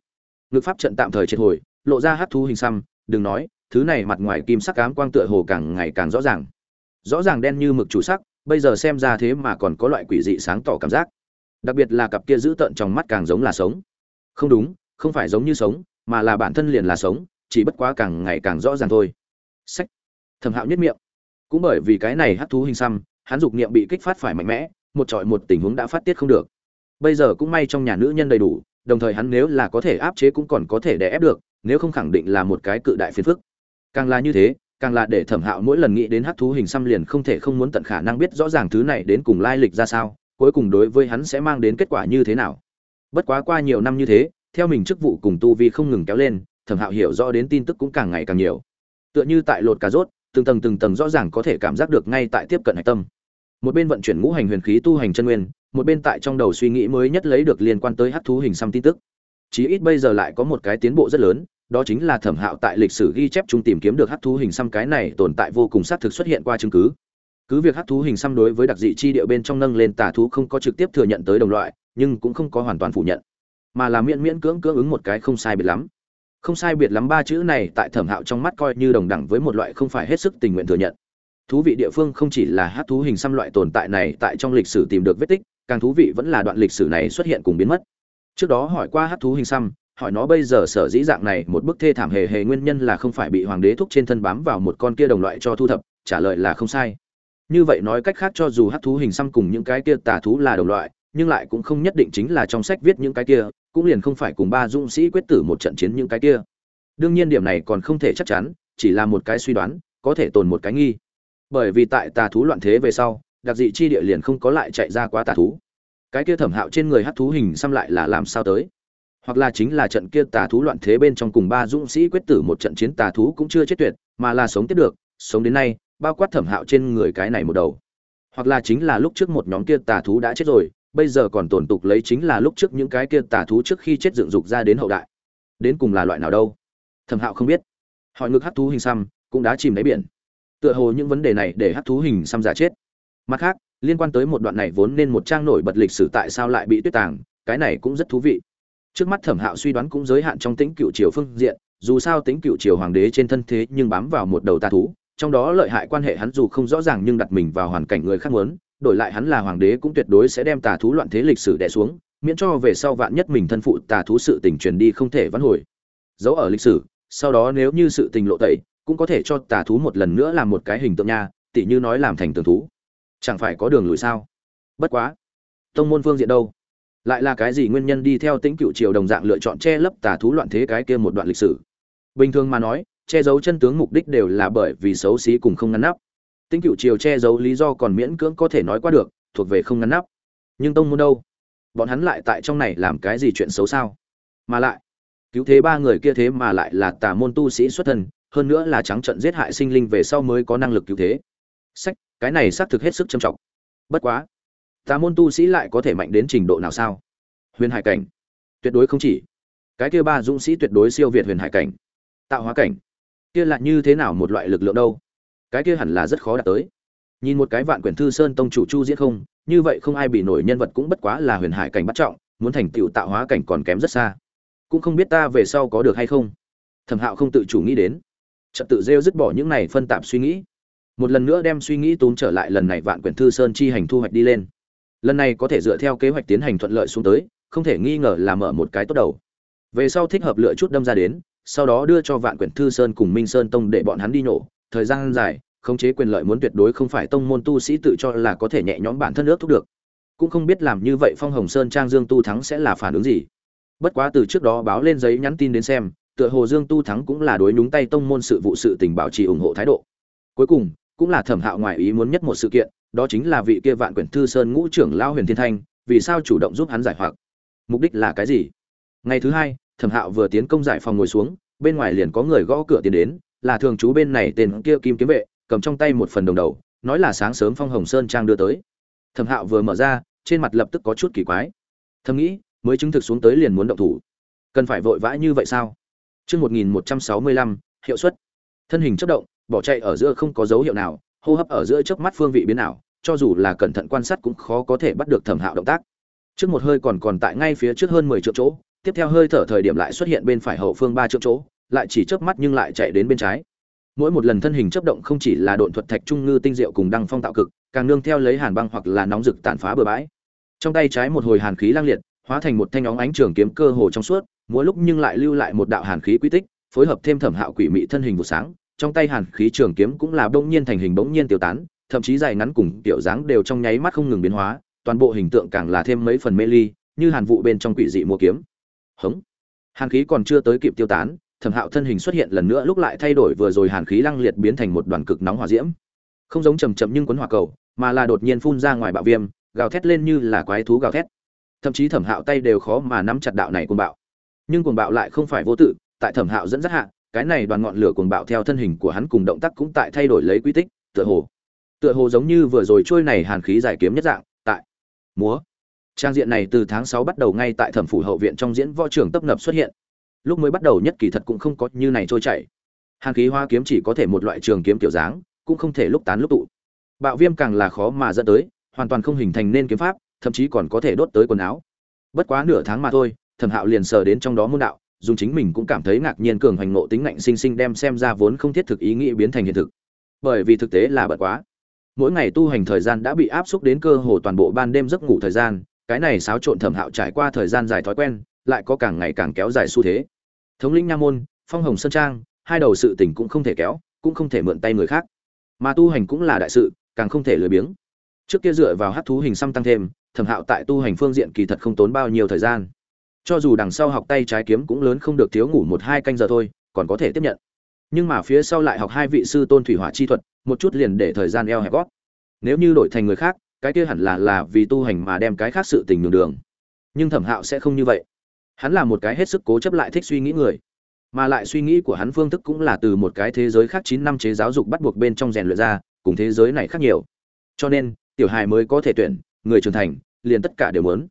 [SPEAKER 1] Ngực pháp trận tạm thời triệt hồi, lộ ra hắt thú hình xăm, đừng nói, thứ này mặt ngoài kim sắc ám quang tựa hồ càng ngày càng rõ ràng. Rõ ràng đen như mực chủ sắc, bây giờ xem ra thế mà còn có loại quỷ dị sáng tỏ cảm giác. Đặc biệt là cặp kia giữ tợn trong mắt càng giống là sống. Không đúng, không phải giống như sống, mà là bản thân liền là sống, chỉ bất quá càng ngày càng rõ ràng thôi. Sách thẩm hạo nhất miệng cũng bởi vì cái này hắc thú hình xăm, hắn dục niệm bị kích phát phải mạnh mẽ, một trọi một tình huống đã phát tiết không được. Bây giờ cũng may trong nhà nữ nhân đầy đủ, đồng thời hắn nếu là có thể áp chế cũng còn có thể đè ép được, nếu không khẳng định là một cái cự đại phiền phức. Càng là như thế, càng là để thẩm hạo mỗi lần nghĩ đến hắc thú hình xăm liền không thể không muốn tận khả năng biết rõ ràng thứ này đến cùng lai lịch ra sao, cuối cùng đối với hắn sẽ mang đến kết quả như thế nào. Bất quá qua nhiều năm như thế, theo mình chức vụ cùng tu vi không ngừng kéo lên, thẩm hạo hiểu rõ đến tin tức cũng càng ngày càng nhiều. Tựa như tại lột cà rốt từng tầng từng tầng rõ ràng có thể cảm giác được ngay tại tiếp cận hạch tâm. Một bên vận chuyển ngũ hành huyền khí tu hành chân nguyên, một bên tại trong đầu suy nghĩ mới nhất lấy được liên quan tới hát thú hình xăm tin tức. Chí ít bây giờ lại có một cái tiến bộ rất lớn, đó chính là thẩm hạo tại lịch sử ghi chép chung tìm kiếm được hát thú hình xăm cái này tồn tại vô cùng xác thực xuất hiện qua chứng cứ. Cứ việc hát thú hình xăm đối với đặc dị chi địa bên trong nâng lên tà thú không có trực tiếp thừa nhận tới đồng loại, nhưng cũng không có hoàn toàn phủ nhận, mà là miễn miễn cưỡng cưỡng ứng một cái không sai biệt lắm không sai biệt lắm ba chữ này tại thẩm hạo trong mắt coi như đồng đẳng với một loại không phải hết sức tình nguyện thừa nhận. Thú vị địa phương không chỉ là hát thú hình xăm loại tồn tại này tại trong lịch sử tìm được vết tích, càng thú vị vẫn là đoạn lịch sử này xuất hiện cùng biến mất. Trước đó hỏi qua hát thú hình xăm, hỏi nó bây giờ sở dĩ dạng này, một bức thê thảm hề hề nguyên nhân là không phải bị hoàng đế thúc trên thân bám vào một con kia đồng loại cho thu thập, trả lời là không sai. Như vậy nói cách khác cho dù hát thú hình xăm cùng những cái kia tà thú là đồng loại, nhưng lại cũng không nhất định chính là trong sách viết những cái kia cũng liền không phải cùng ba dũng sĩ quyết tử một trận chiến những cái kia. Đương nhiên điểm này còn không thể chắc chắn, chỉ là một cái suy đoán, có thể tồn một cái nghi. Bởi vì tại tà thú loạn thế về sau, đặc dị chi địa liền không có lại chạy ra quá tà thú. Cái kia thẩm hạo trên người hát thú hình xăm lại là làm sao tới? Hoặc là chính là trận kia tà thú loạn thế bên trong cùng ba dũng sĩ quyết tử một trận chiến tà thú cũng chưa chết tuyệt, mà là sống tiếp được, sống đến nay, bao quát thẩm hạo trên người cái này một đầu. Hoặc là chính là lúc trước một nhóm kia tà thú đã chết rồi bây giờ còn tổn tục lấy chính là lúc trước những cái kia tà thú trước khi chết dựng dục ra đến hậu đại. Đến cùng là loại nào đâu? Thẩm hạo không biết. Hỏi ngược hát thú hình xăm, cũng đã chìm đáy biển. Tựa hồ những vấn đề này để hát thú hình xăm giả chết. Mặt khác, liên quan tới một đoạn này vốn nên một trang nổi bật lịch sử tại sao lại bị tuyết tàng, cái này cũng rất thú vị. Trước mắt thẩm hạo suy đoán cũng giới hạn trong tính cựu triều phương diện, dù sao tính cựu triều hoàng đế trên thân thế nhưng bám vào một đầu tà thú, trong đó lợi hại quan hệ hắn dù không rõ ràng nhưng đặt mình vào hoàn cảnh người khác muốn đổi lại hắn là hoàng đế cũng tuyệt đối sẽ đem tà thú loạn thế lịch sử đè xuống, miễn cho về sau vạn nhất mình thân phụ tà thú sự tình truyền đi không thể vãn hồi. Giấu ở lịch sử, sau đó nếu như sự tình lộ tẩy, cũng có thể cho tà thú một lần nữa làm một cái hình tượng nha, tỉ như nói làm thành tường thú. Chẳng phải có đường lùi sao? Bất quá, tông môn phương diện đâu? Lại là cái gì nguyên nhân đi theo tính cựu triều đồng dạng lựa chọn che lấp tà thú loạn thế cái kia một đoạn lịch sử? Bình thường mà nói, che giấu chân tướng mục đích đều là bởi vì xấu xí cùng không ngăn nắp. Tinh cựu triều che giấu lý do còn miễn cưỡng có thể nói qua được, thuộc về không ngăn nắp. Nhưng tông môn đâu? Bọn hắn lại tại trong này làm cái gì chuyện xấu sao? Mà lại, cứu thế ba người kia thế mà lại là tà môn tu sĩ xuất thân, hơn nữa là trắng trận giết hại sinh linh về sau mới có năng lực cứu thế. Sách, cái này xác thực hết sức trầm trọng. Bất quá, tà môn tu sĩ lại có thể mạnh đến trình độ nào sao? Huyền hải cảnh. Tuyệt đối không chỉ. Cái kia ba dũng sĩ tuyệt đối siêu việt huyền hải cảnh. Tạo hóa cảnh. Kia là như thế nào một loại lực lượng đâu? Cái kia hẳn là rất khó đạt tới. Nhìn một cái vạn quyển thư sơn tông chủ chu diễn không, như vậy không ai bị nổi nhân vật cũng bất quá là huyền hải cảnh bắt trọng, muốn thành tựu tạo hóa cảnh còn kém rất xa. Cũng không biết ta về sau có được hay không. Thẩm hạo không tự chủ nghĩ đến. Trật tự rêu dứt bỏ những này phân tạp suy nghĩ. Một lần nữa đem suy nghĩ tốn trở lại lần này vạn quyển thư sơn chi hành thu hoạch đi lên. Lần này có thể dựa theo kế hoạch tiến hành thuận lợi xuống tới, không thể nghi ngờ là mở một cái tốt đầu. Về sau thích hợp lựa chút đâm ra đến, sau đó đưa cho vạn quyển thư sơn cùng minh sơn tông để bọn hắn đi nổ thời gian dài, khống chế quyền lợi muốn tuyệt đối không phải tông môn tu sĩ tự cho là có thể nhẹ nhõm bản thân ước thúc được. Cũng không biết làm như vậy phong hồng sơn trang dương tu thắng sẽ là phản ứng gì. Bất quá từ trước đó báo lên giấy nhắn tin đến xem, tựa hồ dương tu thắng cũng là đối nhúng tay tông môn sự vụ sự tình bảo trì ủng hộ thái độ. Cuối cùng, cũng là thẩm hạo ngoài ý muốn nhất một sự kiện, đó chính là vị kia vạn quyển thư sơn ngũ trưởng lao huyền thiên thanh, vì sao chủ động giúp hắn giải hoặc? Mục đích là cái gì? Ngày thứ hai, thẩm hạo vừa tiến công giải phòng ngồi xuống, bên ngoài liền có người gõ cửa tiến đến là thường trú bên này tên kia kim kiếm vệ cầm trong tay một phần đồng đầu nói là sáng sớm phong hồng sơn trang đưa tới thẩm hạo vừa mở ra trên mặt lập tức có chút kỳ quái thầm nghĩ mới chứng thực xuống tới liền muốn động thủ cần phải vội vã như vậy sao Chương 1165, hiệu suất. Thân hình chất động, bỏ chạy ở giữa không có dấu hiệu nào, hô hấp ở giữa chớp mắt phương vị biến ảo, cho dù là cẩn thận quan sát cũng khó có thể bắt được Thẩm Hạo động tác. Trước một hơi còn còn tại ngay phía trước hơn 10 triệu chỗ, tiếp theo hơi thở thời điểm lại xuất hiện bên phải hậu phương ba triệu chỗ, lại chỉ chớp mắt nhưng lại chạy đến bên trái. Mỗi một lần thân hình chớp động không chỉ là độn thuật thạch trung ngư tinh diệu cùng đăng phong tạo cực, càng nương theo lấy hàn băng hoặc là nóng rực tàn phá bừa bãi. Trong tay trái một hồi hàn khí lang liệt, hóa thành một thanh óng ánh trường kiếm cơ hồ trong suốt, mỗi lúc nhưng lại lưu lại một đạo hàn khí quy tích, phối hợp thêm thẩm hạo quỷ mị thân hình vụ sáng, trong tay hàn khí trường kiếm cũng là bỗng nhiên thành hình bỗng nhiên tiêu tán, thậm chí dài ngắn cùng tiểu dáng đều trong nháy mắt không ngừng biến hóa toàn bộ hình tượng càng là thêm mấy phần mê ly như hàn vụ bên trong quỷ dị mua kiếm hống hàn khí còn chưa tới kịp tiêu tán thẩm hạo thân hình xuất hiện lần nữa lúc lại thay đổi vừa rồi hàn khí lăng liệt biến thành một đoàn cực nóng hỏa diễm. Không giống chầm chậm nhưng quấn hỏa cầu, mà là đột nhiên phun ra ngoài bạo viêm, gào thét lên như là quái thú gào thét. Thậm chí thẩm hạo tay đều khó mà nắm chặt đạo này cuồng bạo. Nhưng cuồng bạo lại không phải vô tự, tại thẩm hạo dẫn dắt hạ, cái này đoàn ngọn lửa cuồng bạo theo thân hình của hắn cùng động tác cũng tại thay đổi lấy quy tích, tựa hồ. Tựa hồ giống như vừa rồi trôi này hàn khí giải kiếm nhất dạng, tại múa. Trang diện này từ tháng sáu bắt đầu ngay tại thẩm phủ hậu viện trong diễn võ trường tấp nập xuất hiện lúc mới bắt đầu nhất kỳ thật cũng không có như này trôi chảy. Hàn khí hoa kiếm chỉ có thể một loại trường kiếm kiểu dáng, cũng không thể lúc tán lúc tụ. Bạo viêm càng là khó mà dẫn tới, hoàn toàn không hình thành nên kiếm pháp, thậm chí còn có thể đốt tới quần áo. Bất quá nửa tháng mà thôi, thẩm hạo liền sờ đến trong đó môn đạo, dùng chính mình cũng cảm thấy ngạc nhiên cường hoành nộ tính ngạnh sinh sinh đem xem ra vốn không thiết thực ý nghĩ biến thành hiện thực. Bởi vì thực tế là bật quá. Mỗi ngày tu hành thời gian đã bị áp xúc đến cơ hồ toàn bộ ban đêm giấc ngủ thời gian, cái này xáo trộn thẩm hạo trải qua thời gian dài thói quen, lại có càng ngày càng kéo dài xu thế thống lĩnh nha môn, phong hồng sơn trang, hai đầu sự tình cũng không thể kéo, cũng không thể mượn tay người khác. Mà tu hành cũng là đại sự, càng không thể lười biếng. Trước kia dựa vào hát thú hình xăm tăng thêm, thẩm hạo tại tu hành phương diện kỳ thật không tốn bao nhiêu thời gian. Cho dù đằng sau học tay trái kiếm cũng lớn không được thiếu ngủ một hai canh giờ thôi, còn có thể tiếp nhận. Nhưng mà phía sau lại học hai vị sư tôn thủy hỏa chi thuật, một chút liền để thời gian eo hẹp gót. Nếu như đổi thành người khác, cái kia hẳn là là vì tu hành mà đem cái khác sự tình đường đường. Nhưng thẩm hạo sẽ không như vậy hắn là một cái hết sức cố chấp lại thích suy nghĩ người, mà lại suy nghĩ của hắn phương thức cũng là từ một cái thế giới khác chín năm chế giáo dục bắt buộc bên trong rèn luyện ra, cùng thế giới này khác nhiều. Cho nên, tiểu hài mới có thể tuyển, người trưởng thành, liền tất cả đều muốn.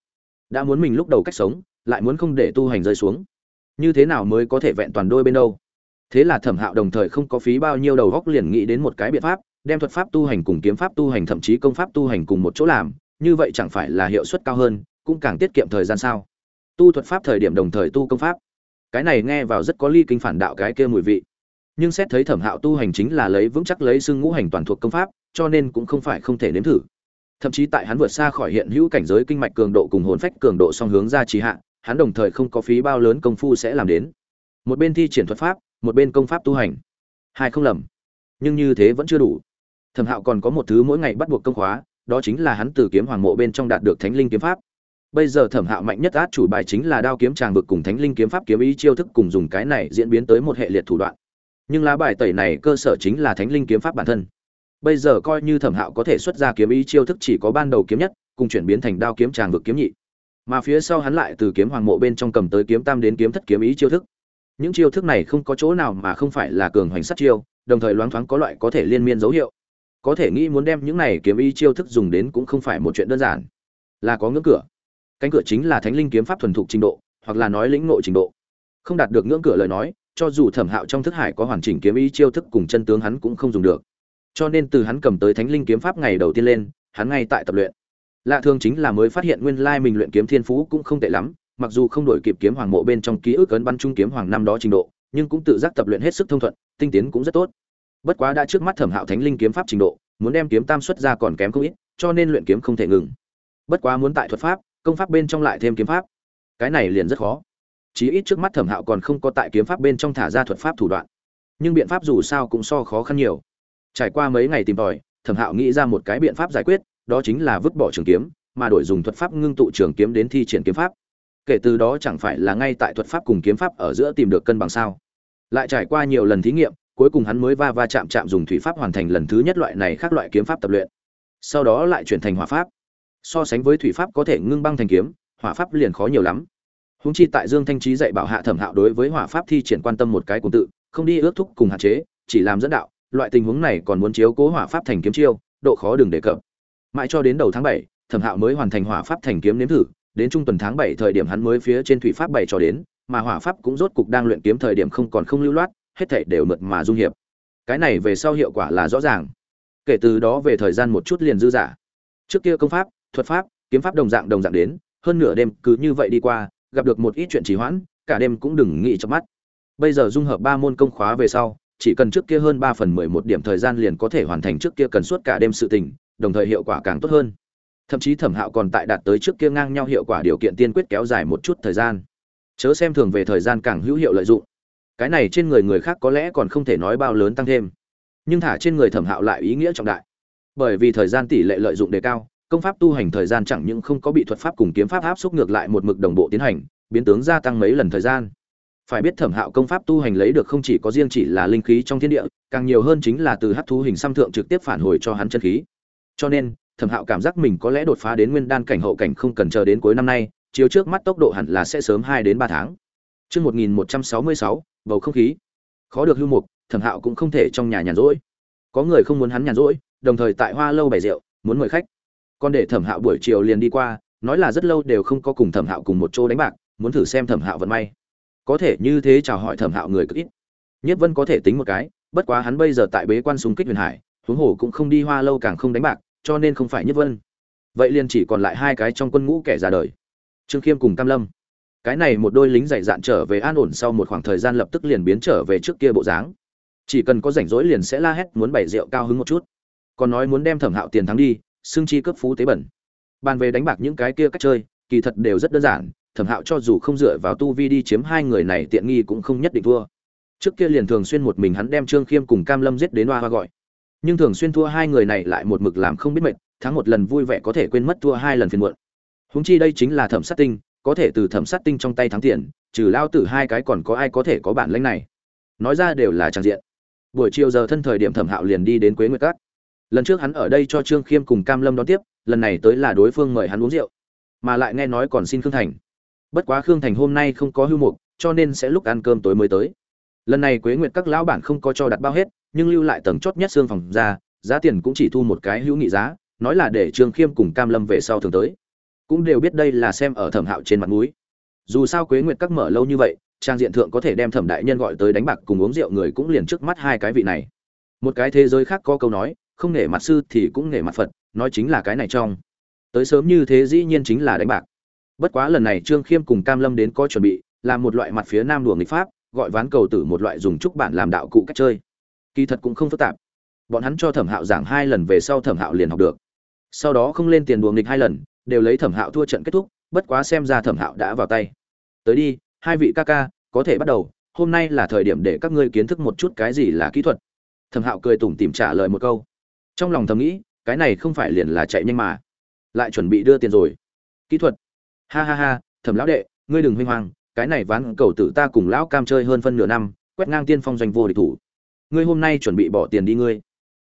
[SPEAKER 1] Đã muốn mình lúc đầu cách sống, lại muốn không để tu hành rơi xuống. Như thế nào mới có thể vẹn toàn đôi bên đâu? Thế là thẩm hạo đồng thời không có phí bao nhiêu đầu góc liền nghĩ đến một cái biện pháp, đem thuật pháp tu hành cùng kiếm pháp tu hành thậm chí công pháp tu hành cùng một chỗ làm, như vậy chẳng phải là hiệu suất cao hơn, cũng càng tiết kiệm thời gian sao? Tu thuật pháp thời điểm đồng thời tu công pháp. Cái này nghe vào rất có ly kinh phản đạo cái kia mùi vị. Nhưng xét thấy thẩm hạo tu hành chính là lấy vững chắc lấy xương ngũ hành toàn thuộc công pháp, cho nên cũng không phải không thể nếm thử. Thậm chí tại hắn vượt xa khỏi hiện hữu cảnh giới kinh mạch cường độ cùng hồn phách cường độ song hướng ra trì hạ, hắn đồng thời không có phí bao lớn công phu sẽ làm đến. Một bên thi triển thuật pháp, một bên công pháp tu hành. Hai không lầm. Nhưng như thế vẫn chưa đủ. Thẩm hạo còn có một thứ mỗi ngày bắt buộc công khóa, đó chính là hắn từ kiếm hoàng mộ bên trong đạt được thánh linh kiếm pháp bây giờ thẩm hạo mạnh nhất át chủ bài chính là đao kiếm tràng vực cùng thánh linh kiếm pháp kiếm ý chiêu thức cùng dùng cái này diễn biến tới một hệ liệt thủ đoạn. Nhưng lá bài tẩy này cơ sở chính là thánh linh kiếm pháp bản thân. Bây giờ coi như thẩm hạo có thể xuất ra kiếm ý chiêu thức chỉ có ban đầu kiếm nhất, cùng chuyển biến thành đao kiếm tràng vực kiếm nhị. Mà phía sau hắn lại từ kiếm hoàng mộ bên trong cầm tới kiếm tam đến kiếm thất kiếm ý chiêu thức. Những chiêu thức này không có chỗ nào mà không phải là cường hoành sát chiêu, đồng thời loáng thoáng có loại có thể liên miên dấu hiệu. Có thể nghĩ muốn đem những này kiếm ý chiêu thức dùng đến cũng không phải một chuyện đơn giản. Là có ngưỡng cửa cánh cửa chính là thánh linh kiếm pháp thuần thục trình độ, hoặc là nói lĩnh ngộ trình độ. Không đạt được ngưỡng cửa lời nói, cho dù thẩm hạo trong thức hải có hoàn chỉnh kiếm ý chiêu thức cùng chân tướng hắn cũng không dùng được. Cho nên từ hắn cầm tới thánh linh kiếm pháp ngày đầu tiên lên, hắn ngay tại tập luyện. Lạ thường chính là mới phát hiện nguyên lai mình luyện kiếm thiên phú cũng không tệ lắm, mặc dù không đổi kịp kiếm hoàng mộ bên trong ký ức ấn bắn trung kiếm hoàng năm đó trình độ, nhưng cũng tự giác tập luyện hết sức thông thuận, tinh tiến cũng rất tốt. Bất quá đã trước mắt thẩm hạo thánh linh kiếm pháp trình độ, muốn đem kiếm tam xuất ra còn kém không ít, cho nên luyện kiếm không thể ngừng. Bất quá muốn tại thuật pháp công pháp bên trong lại thêm kiếm pháp. Cái này liền rất khó. Chí ít trước mắt thẩm hạo còn không có tại kiếm pháp bên trong thả ra thuật pháp thủ đoạn. Nhưng biện pháp dù sao cũng so khó khăn nhiều. Trải qua mấy ngày tìm tòi, thẩm hạo nghĩ ra một cái biện pháp giải quyết, đó chính là vứt bỏ trường kiếm, mà đổi dùng thuật pháp ngưng tụ trường kiếm đến thi triển kiếm pháp. Kể từ đó chẳng phải là ngay tại thuật pháp cùng kiếm pháp ở giữa tìm được cân bằng sao? Lại trải qua nhiều lần thí nghiệm, cuối cùng hắn mới va va chạm chạm dùng thủy pháp hoàn thành lần thứ nhất loại này khác loại kiếm pháp tập luyện. Sau đó lại chuyển thành hỏa pháp so sánh với thủy pháp có thể ngưng băng thành kiếm, hỏa pháp liền khó nhiều lắm. Húng chi tại dương thanh trí dạy bảo hạ thẩm hạo đối với hỏa pháp thi triển quan tâm một cái cùng tự, không đi ước thúc cùng hạn chế, chỉ làm dẫn đạo, loại tình huống này còn muốn chiếu cố hỏa pháp thành kiếm chiêu, độ khó đừng đề cập. Mãi cho đến đầu tháng bảy, thẩm hạo mới hoàn thành hỏa pháp thành kiếm nếm thử, đến trung tuần tháng bảy thời điểm hắn mới phía trên thủy pháp bảy cho đến, mà hỏa pháp cũng rốt cục đang luyện kiếm thời điểm không còn không lưu loát, hết thảy đều mượt mà dung hiệp. Cái này về sau hiệu quả là rõ ràng. Kể từ đó về thời gian một chút liền dư giả trước kia công pháp thuật pháp, kiếm pháp đồng dạng đồng dạng đến, hơn nửa đêm cứ như vậy đi qua, gặp được một ít chuyện trì hoãn, cả đêm cũng đừng nghĩ chớp mắt. Bây giờ dung hợp ba môn công khóa về sau, chỉ cần trước kia hơn ba phần mười một điểm thời gian liền có thể hoàn thành trước kia cần suốt cả đêm sự tình, đồng thời hiệu quả càng tốt hơn. Thậm chí thẩm hạo còn tại đạt tới trước kia ngang nhau hiệu quả điều kiện tiên quyết kéo dài một chút thời gian. Chớ xem thường về thời gian càng hữu hiệu lợi dụng. Cái này trên người người khác có lẽ còn không thể nói bao lớn tăng thêm. Nhưng thả trên người thẩm hạo lại ý nghĩa trọng đại. Bởi vì thời gian tỷ lệ lợi dụng đề cao công pháp tu hành thời gian chẳng những không có bị thuật pháp cùng kiếm pháp áp xúc ngược lại một mực đồng bộ tiến hành biến tướng gia tăng mấy lần thời gian phải biết thẩm hạo công pháp tu hành lấy được không chỉ có riêng chỉ là linh khí trong thiên địa càng nhiều hơn chính là từ hấp thú hình xăm thượng trực tiếp phản hồi cho hắn chân khí cho nên thẩm hạo cảm giác mình có lẽ đột phá đến nguyên đan cảnh hậu cảnh không cần chờ đến cuối năm nay chiếu trước mắt tốc độ hẳn là sẽ sớm hai đến ba tháng Trước 1166, bầu không khí. Khó được hưu mục, thẩm hạo cũng không thể trong nhà nhàn rỗi. Có người không muốn hắn nhàn rỗi, đồng thời tại hoa lâu bày rượu, muốn mời khách. Còn để thẩm hạo buổi chiều liền đi qua, nói là rất lâu đều không có cùng thẩm hạo cùng một chỗ đánh bạc, muốn thử xem thẩm hạo vận may. Có thể như thế chào hỏi thẩm hạo người cực ít. Nhất Vân có thể tính một cái, bất quá hắn bây giờ tại bế quan súng kích huyền hải, huống hồ cũng không đi hoa lâu càng không đánh bạc, cho nên không phải Nhất Vân. Vậy liền chỉ còn lại hai cái trong quân ngũ kẻ già đời. Trương Khiêm cùng Cam Lâm cái này một đôi lính dày dạn trở về an ổn sau một khoảng thời gian lập tức liền biến trở về trước kia bộ dáng chỉ cần có rảnh rỗi liền sẽ la hét muốn bày rượu cao hứng một chút còn nói muốn đem thẩm hạo tiền thắng đi xương chi cấp phú tế bẩn. Bàn về đánh bạc những cái kia cách chơi, kỳ thật đều rất đơn giản, thẩm hạo cho dù không dựa vào tu vi đi chiếm hai người này tiện nghi cũng không nhất định thua. Trước kia liền thường xuyên một mình hắn đem trương khiêm cùng cam lâm giết đến hoa hoa gọi. Nhưng thường xuyên thua hai người này lại một mực làm không biết mệt, thắng một lần vui vẻ có thể quên mất thua hai lần phiền muộn. Húng chi đây chính là thẩm sát tinh, có thể từ thẩm sát tinh trong tay thắng tiền, trừ lao tử hai cái còn có ai có thể có bản lãnh này? Nói ra đều là trang diện. Buổi chiều giờ thân thời điểm thẩm hạo liền đi đến quế nguyệt cát lần trước hắn ở đây cho trương khiêm cùng cam lâm đón tiếp, lần này tới là đối phương mời hắn uống rượu, mà lại nghe nói còn xin khương thành. Bất quá khương thành hôm nay không có hưu mục, cho nên sẽ lúc ăn cơm tối mới tới. Lần này quế nguyệt các lão bản không có cho đặt bao hết, nhưng lưu lại tầng chót nhất xương phòng ra, giá tiền cũng chỉ thu một cái hữu nghị giá, nói là để trương khiêm cùng cam lâm về sau thường tới. Cũng đều biết đây là xem ở thẩm hạo trên mặt núi dù sao quế nguyệt các mở lâu như vậy, trang diện thượng có thể đem thẩm đại nhân gọi tới đánh bạc cùng uống rượu người cũng liền trước mắt hai cái vị này. Một cái thế giới khác có câu nói không nể mặt sư thì cũng nể mặt phật, nói chính là cái này trong. Tới sớm như thế dĩ nhiên chính là đánh bạc. Bất quá lần này trương khiêm cùng cam lâm đến có chuẩn bị, làm một loại mặt phía nam đùa nghịch pháp, gọi ván cầu tử một loại dùng trúc bản làm đạo cụ cách chơi. Kỳ thật cũng không phức tạp. Bọn hắn cho thẩm hạo giảng hai lần về sau thẩm hạo liền học được. Sau đó không lên tiền đùa nghịch hai lần, đều lấy thẩm hạo thua trận kết thúc, bất quá xem ra thẩm hạo đã vào tay. Tới đi, hai vị ca ca, có thể bắt đầu, hôm nay là thời điểm để các ngươi kiến thức một chút cái gì là kỹ thuật. Thẩm hạo cười tủm tìm trả lời một câu trong lòng thầm nghĩ, cái này không phải liền là chạy nhanh mà. Lại chuẩn bị đưa tiền rồi. Kỹ thuật. Ha ha ha thẩm lão đệ, ngươi đừng huy hoàng cái này ván cầu tử ta cùng lão cam chơi hơn phân nửa năm, quét ngang tiên phong doanh vô địch thủ. Ngươi hôm nay chuẩn bị bỏ tiền đi ngươi.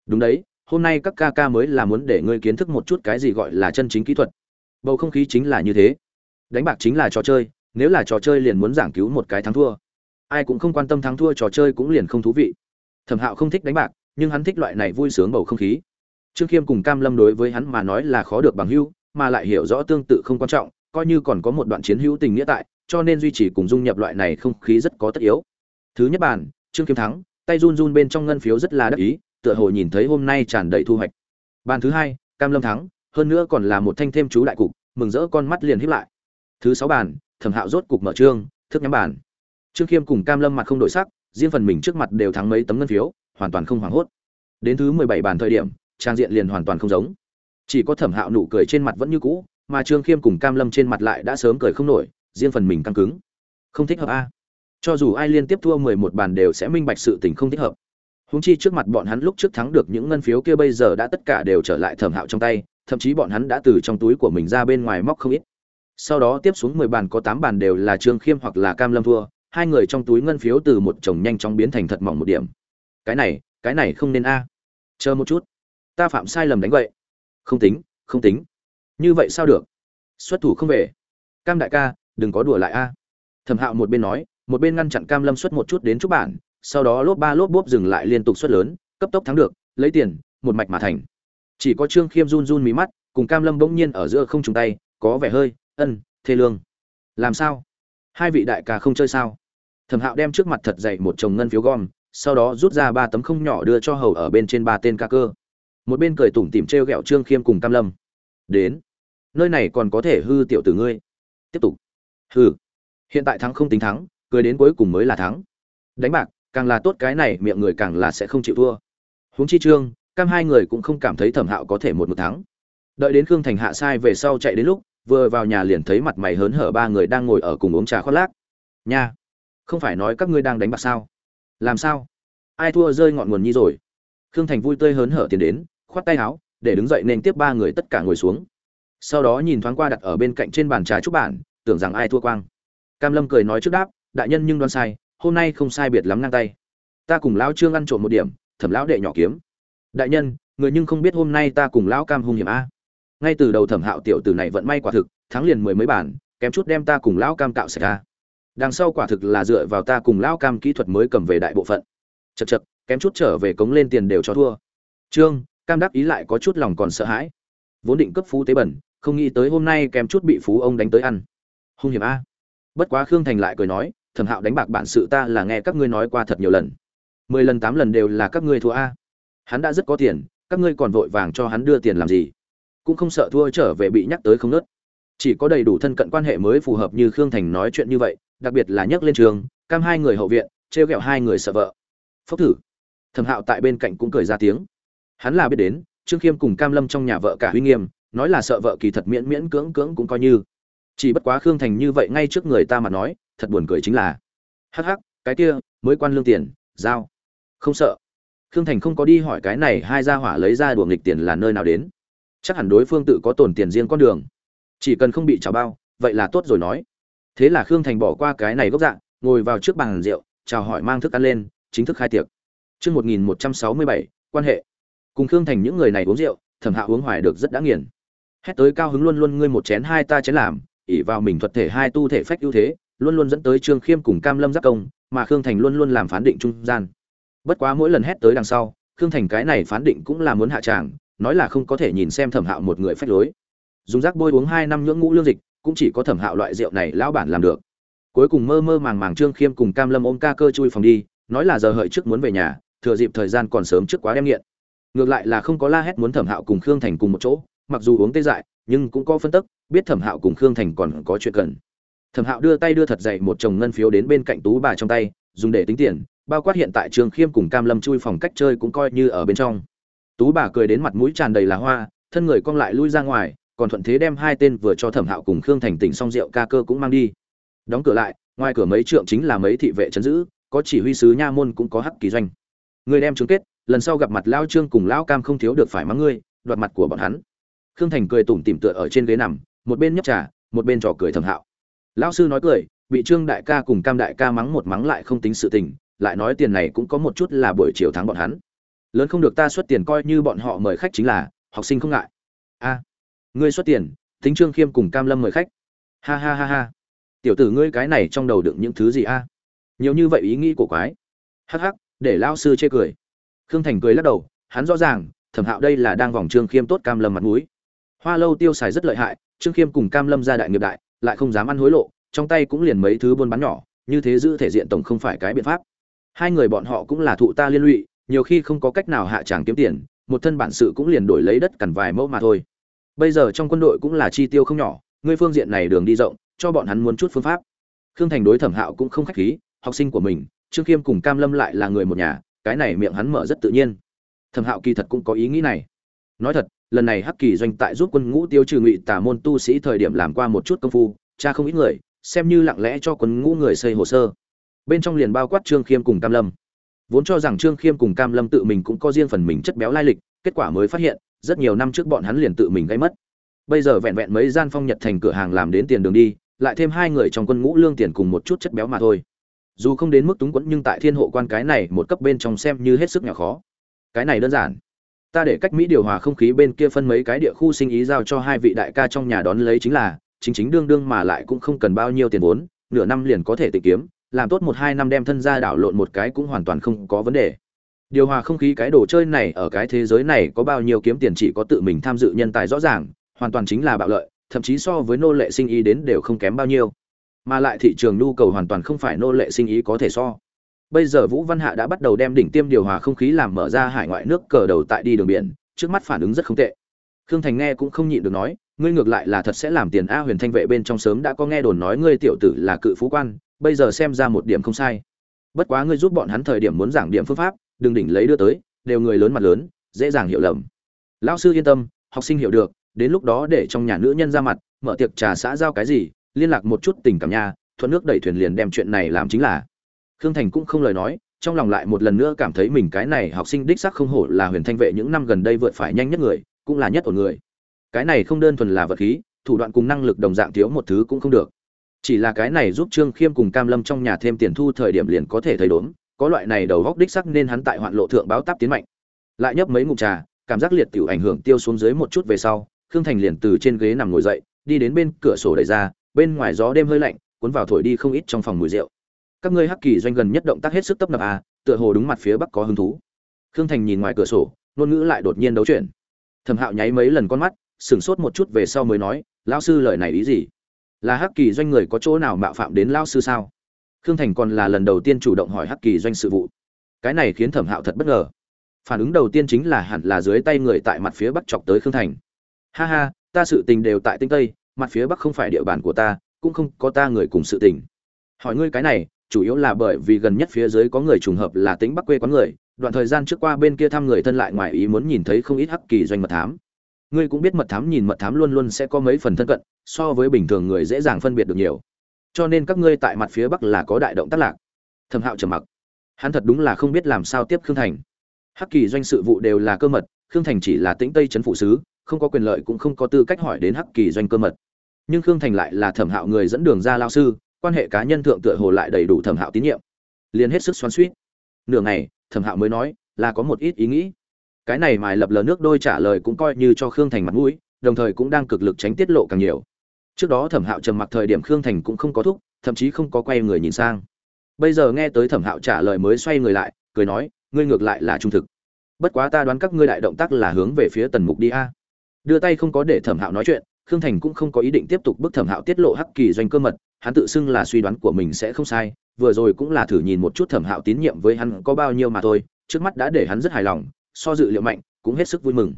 [SPEAKER 1] Đúng đấy, hôm nay các ca ca mới là muốn để ngươi kiến thức một chút cái gì gọi là chân chính kỹ thuật. Bầu không khí chính là như thế. Đánh bạc chính là trò chơi, nếu là trò chơi liền muốn giảng cứu một cái thắng thua. Ai cũng không quan tâm thắng thua trò chơi cũng liền không thú vị. Thẩm hạo không thích đánh bạc nhưng hắn thích loại này vui sướng bầu không khí. Trương khiêm cùng cam lâm đối với hắn mà nói là khó được bằng hữu, mà lại hiểu rõ tương tự không quan trọng, coi như còn có một đoạn chiến hữu tình nghĩa tại, cho nên duy trì cùng dung nhập loại này không khí rất có tất yếu. Thứ nhất bản trương khiêm thắng, tay run run bên trong ngân phiếu rất là đắc ý, tựa hồ nhìn thấy hôm nay tràn đầy thu hoạch. Bàn thứ hai, cam lâm thắng, hơn nữa còn là một thanh thêm chú đại cục, mừng rỡ con mắt liền híp lại. Thứ sáu bàn, thẩm hạo rốt cục mở trương, thức nhắm bàn. Trương khiêm cùng cam lâm mặt không đổi sắc, riêng phần mình trước mặt đều thắng mấy tấm ngân phiếu hoàn toàn không hoảng hốt. Đến thứ mười bảy bàn thời điểm trang diện liền hoàn toàn không giống. Chỉ có thẩm hạo nụ cười trên mặt vẫn như cũ mà trương khiêm cùng cam lâm trên mặt lại đã sớm cười không nổi riêng phần mình căng cứng. Không thích hợp a. Cho dù ai liên tiếp thua mười một bàn đều sẽ minh bạch sự tình không thích hợp. Húng chi trước mặt bọn hắn lúc trước thắng được những ngân phiếu kia bây giờ đã tất cả đều trở lại thẩm hạo trong tay thậm chí bọn hắn đã từ trong túi của mình ra bên ngoài móc không ít. Sau đó tiếp xuống 10 bàn có 8 bàn đều là Trương Khiêm hoặc là Cam Lâm thua, hai người trong túi ngân phiếu từ một chồng nhanh chóng biến thành thật mỏng một điểm. Cái này, cái này không nên a. Chờ một chút, ta phạm sai lầm đánh vậy. Không tính, không tính. Như vậy sao được? Xuất thủ không về. Cam đại ca, đừng có đùa lại a. Thẩm Hạo một bên nói, một bên ngăn chặn Cam Lâm xuất một chút đến chút bản, sau đó lốp ba lốp bốp dừng lại liên tục xuất lớn, cấp tốc thắng được, lấy tiền, một mạch mà thành chỉ có trương khiêm run run mí mắt cùng cam lâm bỗng nhiên ở giữa không trùng tay có vẻ hơi ân thê lương làm sao hai vị đại ca không chơi sao thẩm hạo đem trước mặt thật dày một chồng ngân phiếu gom sau đó rút ra ba tấm không nhỏ đưa cho hầu ở bên trên ba tên ca cơ. Một bên cười tủm tỉm t r e o g ẹ o trương khiêm cùng tam lâm. Đến, nơi này còn có thể hư tiểu tử ngươi. Tiếp tục. Hư hiện tại thắng không tính thắng, cười đến cuối cùng mới là thắng. Đánh bạc, càng là tốt cái này, miệng người càng là sẽ không chịu thua. Huống chi trương, cam hai người cũng không cảm thấy thẩm hạo có thể một một thắng. Đợi đến khương thành hạ sai về sau chạy đến lúc, vừa vào nhà liền thấy mặt mày hớn hở ba người đang ngồi ở cùng uống trà khoác lác. Nha, không phải nói các ngươi đang đánh bạc sao? Làm sao? Ai thua rơi ngọn nguồn nhi rồi? Khương thành vui tươi hớn hở tiến đến, khoát tay áo, để đứng dậy nên tiếp ba người tất cả ngồi xuống. Sau đó nhìn thoáng qua đặt ở bên cạnh trên bàn trà trúc bản, tưởng rằng ai thua quang. Cam lâm cười nói trước đáp, đại nhân nhưng đoan sai, hôm nay không sai biệt lắm ngang tay. Ta cùng lão trương ăn trộm một điểm, thẩm lão đệ nhỏ kiếm. Đại nhân, người nhưng không biết hôm nay ta cùng lão cam hung hiểm a. Ngay từ đầu thẩm hạo tiểu tử này vận may quả thực, thắng liền mười mấy bản, kém chút đem ta cùng lão cam cạo sạch ra đằng sau quả thực là dựa vào ta cùng lão cam kỹ thuật mới cầm về đại bộ phận. Chật chật kém chút trở về cống lên tiền đều cho thua. Trương, cam Đắc ý lại có chút lòng còn sợ hãi. Vốn định cấp phú tế bẩn, không nghĩ tới hôm nay kém chút bị phú ông đánh tới ăn. Hung hiểm a. Bất quá khương thành lại cười nói, thẩm hạo đánh bạc bản sự ta là nghe các ngươi nói qua thật nhiều lần. Mười lần tám lần đều là các ngươi thua a. Hắn đã rất có tiền, các ngươi còn vội vàng cho hắn đưa tiền làm gì? Cũng không sợ thua trở về bị nhắc tới không nớt. Chỉ có đầy đủ thân cận quan hệ mới phù hợp như khương thành nói chuyện như vậy đặc biệt là nhắc lên trường, cam hai người hậu viện t r e o g ẹ o hai người sợ vợ. Phốc thử. Thẩm hạo tại bên cạnh cũng cười ra tiếng. Hắn là biết đến, trương khiêm cùng cam lâm trong nhà vợ cả huy nghiêm, nói là sợ vợ kỳ thật miễn miễn cưỡng cưỡng cũng coi như. Chỉ bất quá khương thành như vậy ngay trước người ta mà nói, thật buồn cười chính là, hắc hắc, cái kia, mới quan lương tiền, giao. Không sợ. Khương thành không có đi hỏi cái này, hai gia hỏa lấy ra đùa nghịch tiền là nơi nào đến. Chắc hẳn đối phương tự có tổn tiền riêng con đường. Chỉ cần không bị trào bao, vậy là tốt rồi nói thế là khương thành bỏ qua cái này gốc dạng ngồi vào trước bàn rượu chào hỏi mang thức ăn lên chính thức khai tiệc Trước 1167, quan hệ. Cùng Khương Thành những người này uống rượu, Thẩm Hạo uống hoài được rất đã nghiền. Hét tới cao hứng luôn luôn ngươi một chén hai ta chén làm, ỷ vào mình thuật thể hai tu thể phách ưu thế, luôn luôn dẫn tới Trương Khiêm cùng Cam Lâm giáp công, mà Khương Thành luôn luôn làm phán định trung gian bất quá mỗi lần hét tới đằng sau khương thành cái này phán định cũng là muốn hạ tràng nói là không có thể nhìn xem thẩm hạo một người phách lối dùng rác bôi uống hai năm nhưỡng ngũ lương dịch cũng chỉ có thẩm hạo loại rượu này lão bản làm được. Cuối cùng mơ mơ màng màng trương khiêm cùng cam lâm ôm ca cơ chui phòng đi nói là giờ hợi trước muốn về nhà thừa dịp thời gian còn sớm trước quá đem nghiện. Ngược lại là không có la hét muốn thẩm hạo cùng khương thành cùng một chỗ mặc dù uống tê dại nhưng cũng có phân tức biết thẩm hạo cùng khương thành còn có chuyện cần. Thẩm hạo đưa tay đưa thật dậy một chồng ngân phiếu đến bên cạnh tú bà trong tay dùng để tính tiền bao quát hiện tại Trương Khiêm cùng Cam Lâm chui phòng cách chơi cũng coi như ở bên trong. Tú bà cười đến mặt mũi tràn đầy là hoa, thân người cong lại lui ra ngoài, còn thuận thế đem hai tên vừa cho Thẩm Hạo cùng Khương Thành tỉnh xong rượu ca cơ cũng mang đi. Đóng cửa lại, ngoài cửa mấy trượng chính là mấy thị vệ chấn giữ, có chỉ huy sứ nha môn cũng có hắc kỳ doanh. Người đem chứng kết, lần sau gặp mặt lão Trương cùng lão Cam không thiếu được phải mắng ngươi, đoạt mặt của bọn hắn. Khương Thành cười tủm tỉm tựa ở trên ghế nằm, một bên nhấp trà, một bên trò cười Thẩm Hạo. Lão sư nói cười, bị Trương đại ca cùng Cam đại ca mắng một mắng lại không tính sự tình, lại nói tiền này cũng có một chút là buổi chiều thắng bọn hắn lớn không được ta xuất tiền coi như bọn họ mời khách chính là học sinh không ngại a ngươi xuất tiền tính trương khiêm cùng cam lâm mời khách. Ha ha ha ha. Tiểu tử ngươi cái này trong đầu đựng những thứ gì a? Nhiều như vậy ý nghĩ của quái. Hắc hắc, để lao sư chê cười. Khương thành cười lắc đầu, hắn rõ ràng, thẩm hạo đây là đang vòng trương khiêm tốt cam lâm mặt mũi. Hoa lâu tiêu xài rất lợi hại, trương khiêm cùng cam lâm ra đại nghiệp đại, lại không dám ăn hối lộ, trong tay cũng liền mấy thứ buôn bán nhỏ, như thế giữ thể diện tổng không phải cái biện pháp. Hai người bọn họ cũng là thụ ta liên lụy, nhiều khi không có cách nào hạ tràng kiếm tiền, một thân bản sự cũng liền đổi lấy đất cằn vài mẫu mà thôi bây giờ trong quân đội cũng là chi tiêu không nhỏ, ngươi phương diện này đường đi rộng, cho bọn hắn muốn chút phương pháp. Khương thành đối thẩm hạo cũng không khách khí, học sinh của mình, trương khiêm cùng cam lâm lại là người một nhà, cái này miệng hắn mở rất tự nhiên. Thẩm hạo kỳ thật cũng có ý nghĩ này. Nói thật, lần này hắc kỳ doanh tại giúp quân ngũ tiêu trừ ngụy tả môn tu sĩ thời điểm làm qua một chút công phu, cha không ít người, xem như lặng lẽ cho quân ngũ người xây hồ sơ. Bên trong liền bao quát trương khiêm cùng cam lâm. Vốn cho rằng trương khiêm cùng cam lâm tự mình cũng có riêng phần mình chất béo lai lịch kết quả mới phát hiện, rất nhiều năm trước bọn hắn liền tự mình gây mất. Bây giờ vẹn vẹn mấy gian phong nhật thành cửa hàng làm đến tiền đường đi, lại thêm hai người trong quân ngũ lương tiền cùng một chút chất béo mà thôi. Dù không đến mức túng quẫn nhưng tại thiên hộ quan cái này một cấp bên trong xem như hết sức nhỏ khó. Cái này đơn giản. Ta để cách mỹ điều hòa không khí bên kia phân mấy cái địa khu sinh ý giao cho hai vị đại ca trong nhà đón lấy chính là, chính chính đương đương mà lại cũng không cần bao nhiêu tiền vốn, nửa năm liền có thể tự kiếm, làm tốt một hai năm đem thân ra đảo lộn một cái cũng hoàn toàn không có vấn đề điều hòa không khí cái đồ chơi này ở cái thế giới này có bao nhiêu kiếm tiền chỉ có tự mình tham dự nhân tài rõ ràng, hoàn toàn chính là bạo lợi, thậm chí so với nô lệ sinh ý đến đều không kém bao nhiêu. Mà lại thị trường nhu cầu hoàn toàn không phải nô lệ sinh ý có thể so. Bây giờ vũ văn hạ đã bắt đầu đem đỉnh tiêm điều hòa không khí làm mở ra hải ngoại nước cờ đầu tại đi đường biển, trước mắt phản ứng rất không tệ. Khương thành nghe cũng không nhịn được nói, ngươi ngược lại là thật sẽ làm tiền a huyền thanh vệ bên trong sớm đã có nghe đồn nói ngươi tiểu tử là cự phú quan, bây giờ xem ra một điểm không sai. Bất quá ngươi giúp bọn hắn thời điểm muốn giảng điểm phương pháp đừng đỉnh lấy đưa tới, đều người lớn mặt lớn, dễ dàng hiểu lầm. Lão sư yên tâm, học sinh hiểu được, đến lúc đó để trong nhà nữ nhân ra mặt, mở tiệc trà xã giao cái gì, liên lạc một chút tình cảm nha, thuận nước đẩy thuyền liền đem chuyện này làm chính là. Khương thành cũng không lời nói, trong lòng lại một lần nữa cảm thấy mình cái này học sinh đích sắc không hổ là huyền thanh vệ những năm gần đây vượt phải nhanh nhất người, cũng là nhất ổn người. Cái này không đơn thuần là vật khí, thủ đoạn cùng năng lực đồng dạng thiếu một thứ cũng không được. Chỉ là cái này giúp trương khiêm cùng cam lâm trong nhà thêm tiền thu thời điểm liền có thể thấy đốn có loại này đầu góc đích sắc nên hắn tại hoạn lộ thượng báo táp tiến mạnh. Lại nhấp mấy ngụm trà, cảm giác liệt tiểu ảnh hưởng tiêu xuống dưới một chút về sau, khương thành liền từ trên ghế nằm ngồi dậy, đi đến bên cửa sổ đẩy ra, bên ngoài gió đêm hơi lạnh, cuốn vào thổi đi không ít trong phòng mùi rượu. Các ngươi hắc kỳ doanh gần nhất động tác hết sức tấp nập à tựa hồ đúng mặt phía bắc có hứng thú. Khương thành nhìn ngoài cửa sổ, ngôn ngữ lại đột nhiên đấu chuyển. Thẩm hạo nháy mấy lần con mắt, sửng sốt một chút về sau mới nói, lão sư lời này ý gì? Là hắc kỳ doanh người có chỗ nào mạo phạm đến lão sư sao? Khương thành còn là lần đầu tiên chủ động hỏi hắc kỳ doanh sự vụ. Cái này khiến thẩm hạo thật bất ngờ. Phản ứng đầu tiên chính là hẳn là dưới tay người tại mặt phía bắc chọc tới khương thành. Ha ha, ta sự tình đều tại tinh tây, mặt phía bắc không phải địa bàn của ta, cũng không có ta người cùng sự tình. Hỏi ngươi cái này, chủ yếu là bởi vì gần nhất phía dưới có người trùng hợp là tính bắc quê quán người, đoạn thời gian trước qua bên kia thăm người thân lại ngoài ý muốn nhìn thấy không ít hắc kỳ doanh mật thám. Ngươi cũng biết mật thám nhìn mật thám luôn luôn sẽ có mấy phần thân cận, so với bình thường người dễ dàng phân biệt được nhiều cho nên các ngươi tại mặt phía bắc là có đại động tác lạc. Thẩm hạo trầm mặc. Hắn thật đúng là không biết làm sao tiếp khương thành. Hắc kỳ doanh sự vụ đều là cơ mật, khương thành chỉ là tĩnh tây c phụ sứ, không có quyền lợi cũng không có tư cách hỏi đến hắc kỳ doanh cơ mật. Nhưng khương thành lại là thẩm hạo người dẫn đường ra lao sư, quan hệ cá nhân thượng tựa hồ lại đầy đủ thẩm hạo tín nhiệm. Liền hết sức xoắn suýt nửa ngày, thẩm hạo mới nói, là có một ít ý nghĩ. Cái này mài lập lờ nước đôi trả lời cũng coi như cho khương thành mặt mũi, đồng thời cũng đang cực lực tránh tiết lộ càng nhiều trước đó thẩm hạo trầm mặc thời điểm khương thành cũng không có thúc, thậm chí không có quay người nhìn sang. Bây giờ nghe tới thẩm hạo trả lời mới xoay người lại, cười nói, ngươi ngược lại là trung thực. Bất quá ta đoán các ngươi đại động tác là hướng về phía tần mục đi a. Đưa tay không có để thẩm hạo nói chuyện, khương thành cũng không có ý định tiếp tục bức thẩm hạo tiết lộ hắc kỳ doanh cơ mật, hắn tự xưng là suy đoán của mình sẽ không sai, vừa rồi cũng là thử nhìn một chút thẩm hạo tín nhiệm với hắn có bao nhiêu mà thôi, trước mắt đã để hắn rất hài lòng, so dự liệu mạnh, cũng hết sức vui mừng.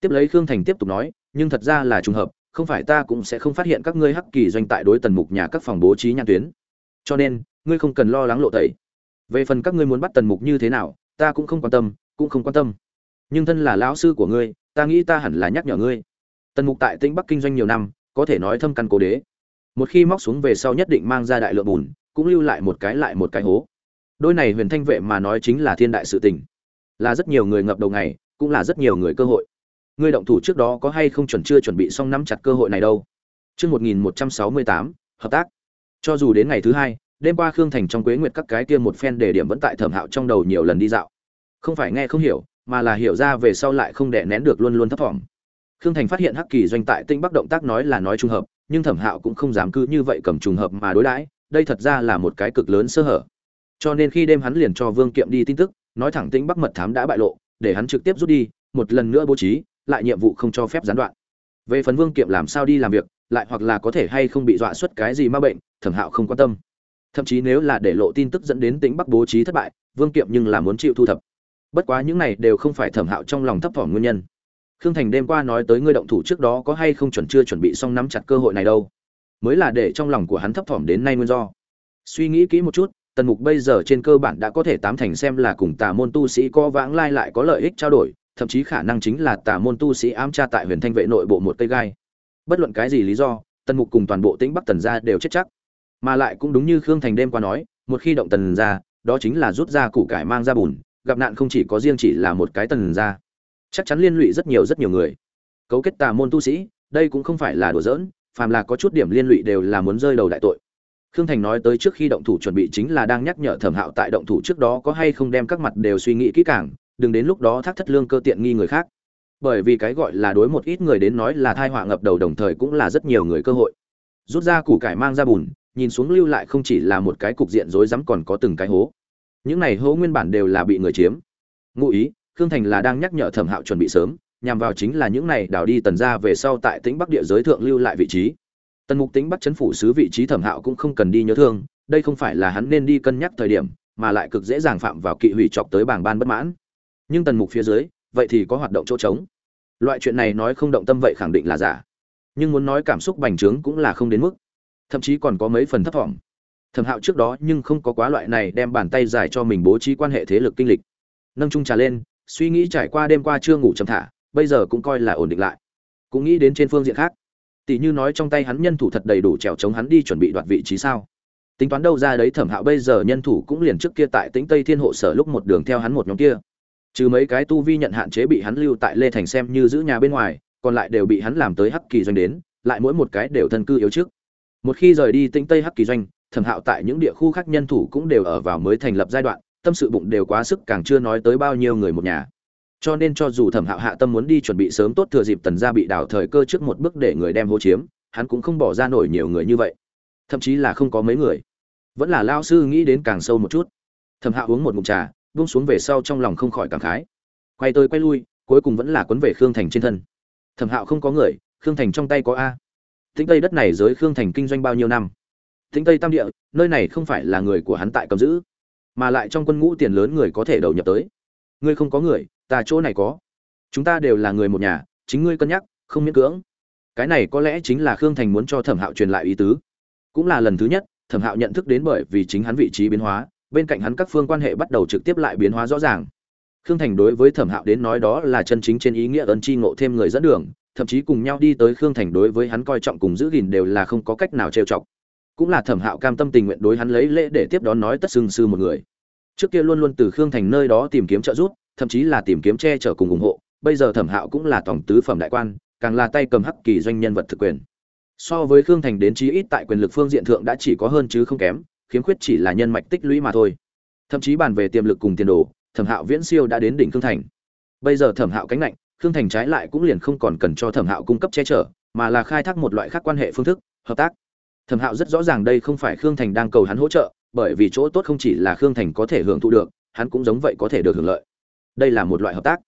[SPEAKER 1] Tiếp lấy khương thành tiếp tục nói, nhưng thật ra là trùng hợp không phải ta cũng sẽ không phát hiện các ngươi hắc kỳ doanh tại đối tần mục nhà các phòng bố trí nhãn tuyến. Cho nên, ngươi không cần lo lắng lộ tẩy. Về phần các ngươi muốn bắt tần mục như thế nào, ta cũng không quan tâm, cũng không quan tâm. Nhưng thân là lão sư của ngươi, ta nghĩ ta hẳn là nhắc nhở ngươi. Tần mục tại tĩnh bắc kinh doanh nhiều năm, có thể nói thâm căn cố đế. Một khi móc xuống về sau nhất định mang ra đại lượng bùn, cũng lưu lại một cái lại một cái hố. Đôi này huyền thanh vệ mà nói chính là thiên đại sự tình. Là rất nhiều người ngập đầu ngày, cũng là rất nhiều người cơ hội ngươi động thủ trước đó có hay không chuẩn chưa chuẩn bị xong nắm chặt cơ hội này đâu Chương 1168, hợp tác. Cho dù đến ngày thứ hai, đêm qua Khương Thành trong Quế Nguyệt các cái kia một phen đề điểm vẫn tại thẩm hạo trong đầu nhiều lần đi dạo. Không phải nghe không hiểu, mà là hiểu ra về sau lại không đè nén được luôn luôn thấp thỏm. Khương Thành phát hiện Hắc Kỳ doanh tại Tinh Bắc động tác nói là nói trùng hợp, nhưng Thẩm Hạo cũng không dám cứ như vậy cầm trùng hợp mà đối đãi, đây thật ra là một cái cực lớn sơ hở. Cho nên khi đêm hắn liền cho Vương Kiệm đi tin tức, nói thẳng Tinh Bắc mật thám đã bại lộ, để hắn trực tiếp rút đi, một lần nữa bố trí, lại nhiệm vụ không cho phép gián đoạn. Về phần Vương Kiệm làm sao đi làm việc, lại hoặc là có thể hay không bị dọa xuất cái gì ma bệnh, Thẩm Hạo không quan tâm. Thậm chí nếu là để lộ tin tức dẫn đến tính Bắc bố trí thất bại, Vương Kiệm nhưng là muốn chịu thu thập. Bất quá những này đều không phải Thẩm Hạo trong lòng thấp thỏm nguyên nhân khương thành đêm qua nói tới ngươi động thủ trước đó có hay không chuẩn chưa chuẩn bị xong nắm chặt cơ hội này đâu mới là để trong lòng của hắn thấp thỏm đến nay nguyên do suy nghĩ kỹ một chút tần mục bây giờ trên cơ bản đã có thể tám thành xem là cùng tà môn tu sĩ có vãng lai lại có lợi ích trao đổi thậm chí khả năng chính là tà môn tu sĩ ám tra tại huyền thanh vệ nội bộ một cây gai. Bất luận cái gì lý do, tần mục cùng toàn bộ tĩnh bắc tần gia đều chết chắc. Mà lại cũng đúng như khương thành đêm qua nói, một khi động tần gia, đó chính là rút ra củ cải mang ra bùn, gặp nạn không chỉ có riêng chỉ là một cái tần gia. Chắc chắn liên lụy rất nhiều rất nhiều người. Cấu kết tà môn tu sĩ, đây cũng không phải là đùa giỡn, phàm là có chút điểm liên lụy đều là muốn rơi đầu đại tội. Khương thành nói tới trước khi động thủ chuẩn bị chính là đang nhắc nhở thẩm hạo tại động thủ trước đó có hay không đem các mặt đều suy nghĩ kỹ càng đừng đến lúc đó thác thất lương cơ tiện nghi người khác. Bởi vì cái gọi là đối một ít người đến nói là thai họa ngập đầu đồng thời cũng là rất nhiều người cơ hội. Rút ra củ cải mang ra bùn, nhìn xuống lưu lại không chỉ là một cái cục diện rối rắm còn có từng cái hố. Những này hố nguyên bản đều là bị người chiếm. Ngụ ý, khương thành là đang nhắc nhở thẩm hạo chuẩn bị sớm, nhằm vào chính là những này đào đi tần ra về sau tại tĩnh bắc địa giới thượng lưu lại vị trí. Tần mục tĩnh bắc chấn phủ xứ vị trí thẩm hạo cũng không cần đi nhớ thương, đây không phải là hắn nên đi cân nhắc thời điểm, mà lại cực dễ dàng phạm vào kỵ hủy chọc tới bảng ban bất mãn nhưng tần mục phía dưới, vậy thì có hoạt động chỗ trống. Loại chuyện này nói không động tâm vậy khẳng định là giả. Nhưng muốn nói cảm xúc bành trướng cũng là không đến mức. Thậm chí còn có mấy phần thấp thỏm. Thẩm hạo trước đó nhưng không có quá loại này đem bàn tay dài cho mình bố trí quan hệ thế lực kinh lịch. Nâng trung trà lên, suy nghĩ trải qua đêm qua chưa ngủ chậm thả, bây giờ cũng coi là ổn định lại. Cũng nghĩ đến trên phương diện khác. Tỷ như nói trong tay hắn nhân thủ thật đầy đủ trèo chống hắn đi chuẩn bị đoạt vị trí sao. Tính toán đâu ra đấy, thẩm hạo bây giờ nhân thủ cũng liền trước kia tại tính tây thiên hộ sở lúc một đường theo hắn một nhóm kia trừ mấy cái tu vi nhận hạn chế bị hắn lưu tại lê thành xem như giữ nhà bên ngoài, còn lại đều bị hắn làm tới hắc kỳ doanh đến, lại mỗi một cái đều thân cư yếu trước. Một khi rời đi tĩnh tây hắc kỳ doanh, thẩm hạo tại những địa khu khác nhân thủ cũng đều ở vào mới thành lập giai đoạn, tâm sự bụng đều quá sức càng chưa nói tới bao nhiêu người một nhà. Cho nên cho dù thẩm hạo hạ tâm muốn đi chuẩn bị sớm tốt thừa dịp tần gia bị đảo thời cơ trước một bước để người đem hô chiếm, hắn cũng không bỏ ra nổi nhiều người như vậy. Thậm chí là không có mấy người. Vẫn là lao sư nghĩ đến càng sâu một chút. Thẩm hạo uống một ngụm trà buông xuống về sau trong lòng không khỏi cảm khái. Quay tới quay lui, cuối cùng vẫn là quấn về khương thành trên thân. Thẩm hạo không có người, khương thành trong tay có a. Tĩnh tây đất này giới khương thành kinh doanh bao nhiêu năm? Tĩnh tây tam địa, nơi này không phải là người của hắn tại cầm giữ, mà lại trong quân ngũ tiền lớn người có thể đầu nhập tới. Ngươi không có người, ta chỗ này có. Chúng ta đều là người một nhà, chính ngươi cân nhắc, không miễn cưỡng. Cái này có lẽ chính là khương thành muốn cho thẩm hạo truyền lại ý tứ. Cũng là lần thứ nhất, thẩm hạo nhận thức đến bởi vì chính hắn vị trí biến hóa bên cạnh hắn các phương quan hệ bắt đầu trực tiếp lại biến hóa rõ ràng. Khương thành đối với thẩm hạo đến nói đó là chân chính trên ý nghĩa ơn chi ngộ thêm người dẫn đường, thậm chí cùng nhau đi tới khương thành đối với hắn coi trọng cùng giữ gìn đều là không có cách nào trêu chọc. Cũng là thẩm hạo cam tâm tình nguyện đối hắn lấy lễ để tiếp đón nói tất xưng sư một người. Trước kia luôn luôn từ khương thành nơi đó tìm kiếm trợ giúp, thậm chí là tìm kiếm che chở cùng ủng hộ, bây giờ thẩm hạo cũng là tổng tứ phẩm đại quan, càng là tay cầm hắc kỳ doanh nhân vật thực quyền. So với khương thành đến chí ít tại quyền lực phương diện thượng đã chỉ có hơn chứ không kém khiếm khuyết chỉ là nhân mạch tích lũy mà thôi. Thậm chí bàn về tiềm lực cùng tiền đồ, thẩm hạo viễn siêu đã đến đỉnh khương thành. Bây giờ thẩm hạo cánh lạnh khương thành trái lại cũng liền không còn cần cho thẩm hạo cung cấp che chở, mà là khai thác một loại khác quan hệ phương thức, hợp tác. Thẩm hạo rất rõ ràng đây không phải khương thành đang cầu hắn hỗ trợ, bởi vì chỗ tốt không chỉ là khương thành có thể hưởng thụ được, hắn cũng giống vậy có thể được hưởng lợi. Đây là một loại hợp tác.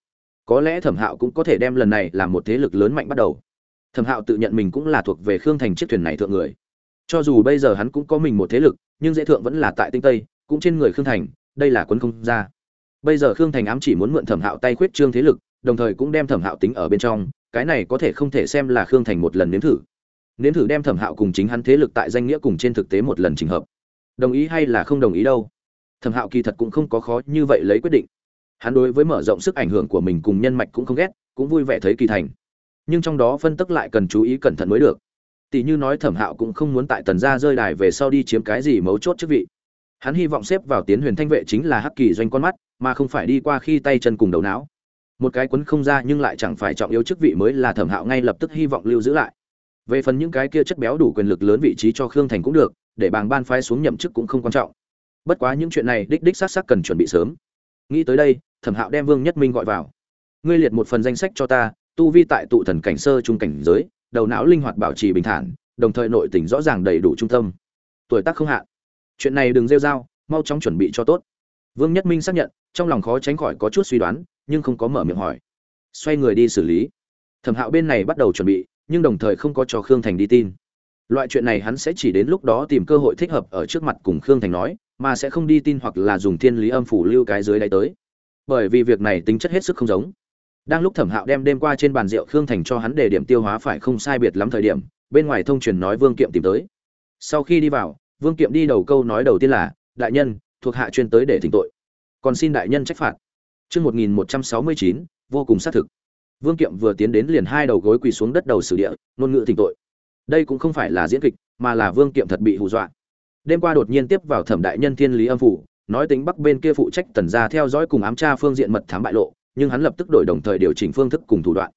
[SPEAKER 1] Có lẽ thẩm hạo cũng có thể đem lần này làm một thế lực lớn mạnh bắt đầu. Thẩm hạo tự nhận mình cũng là thuộc về khương thành chiếc thuyền này thượng người. Cho dù bây giờ hắn cũng có mình một thế lực nhưng dễ thượng vẫn là tại tinh tây, cũng trên người khương thành, đây là quân không ra. Bây giờ khương thành ám chỉ muốn mượn thẩm hạo tay khuyết trương thế lực, đồng thời cũng đem thẩm hạo tính ở bên trong, cái này có thể không thể xem là khương thành một lần nếm thử. Nếm thử đem thẩm hạo cùng chính hắn thế lực tại danh nghĩa cùng trên thực tế một lần trình hợp. Đồng ý hay là không đồng ý đâu? Thẩm hạo kỳ thật cũng không có khó như vậy lấy quyết định. Hắn đối với mở rộng sức ảnh hưởng của mình cùng nhân mạch cũng không ghét, cũng vui vẻ thấy kỳ thành. Nhưng trong đó phân tức lại cần chú ý cẩn thận mới được tỷ như nói thẩm hạo cũng không muốn tại tần gia rơi đài về sau đi chiếm cái gì mấu chốt chức vị. Hắn hy vọng xếp vào tiến huyền thanh vệ chính là hắc kỳ doanh con mắt, mà không phải đi qua khi tay chân cùng đầu não. Một cái quấn không ra nhưng lại chẳng phải trọng yếu chức vị mới là thẩm hạo ngay lập tức hy vọng lưu giữ lại. Về phần những cái kia chất béo đủ quyền lực lớn vị trí cho khương thành cũng được, để bàng ban phái xuống nhậm chức cũng không quan trọng. Bất quá những chuyện này đích đích xác xác cần chuẩn bị sớm. Nghĩ tới đây, thẩm hạo đem vương nhất minh gọi vào. Ngươi liệt một phần danh sách cho ta, tu vi tại tụ thần cảnh sơ trung cảnh giới đầu não linh hoạt bảo trì bình thản, đồng thời nội tình rõ ràng đầy đủ trung tâm. Tuổi tác không hạn. Chuyện này đừng rêu dao mau chóng chuẩn bị cho tốt. Vương nhất minh xác nhận, trong lòng khó tránh khỏi có chút suy đoán, nhưng không có mở miệng hỏi. Xoay người đi xử lý. Thẩm hạo bên này bắt đầu chuẩn bị, nhưng đồng thời không có cho khương thành đi tin. Loại chuyện này hắn sẽ chỉ đến lúc đó tìm cơ hội thích hợp ở trước mặt cùng khương thành nói, mà sẽ không đi tin hoặc là dùng thiên lý âm phủ lưu cái dưới đáy tới. Bởi vì việc này tính chất hết sức không giống đang lúc thẩm hạo đem đêm qua trên bàn rượu khương thành cho hắn để điểm tiêu hóa phải không sai biệt lắm thời điểm bên ngoài thông truyền nói vương kiệm tìm tới sau khi đi vào vương kiệm đi đầu câu nói đầu tiên là đại nhân thuộc hạ chuyên tới để thỉnh tội còn xin đại nhân trách phạt Trước 1169, vô cùng xác thực. Vương Kiệm vừa tiến đến liền hai đầu gối quỳ xuống đất đầu xử địa, ngôn ngữ thỉnh tội. Đây cũng không phải là diễn kịch, mà là Vương Kiệm thật bị hù dọa. Đêm qua đột nhiên tiếp vào Thẩm đại nhân Thiên Lý Âm phủ, nói tính Bắc bên kia phụ trách tần gia theo dõi cùng ám tra phương diện mật thám bại lộ, nhưng hắn lập tức đổi đồng thời điều chỉnh phương thức cùng thủ đoạn.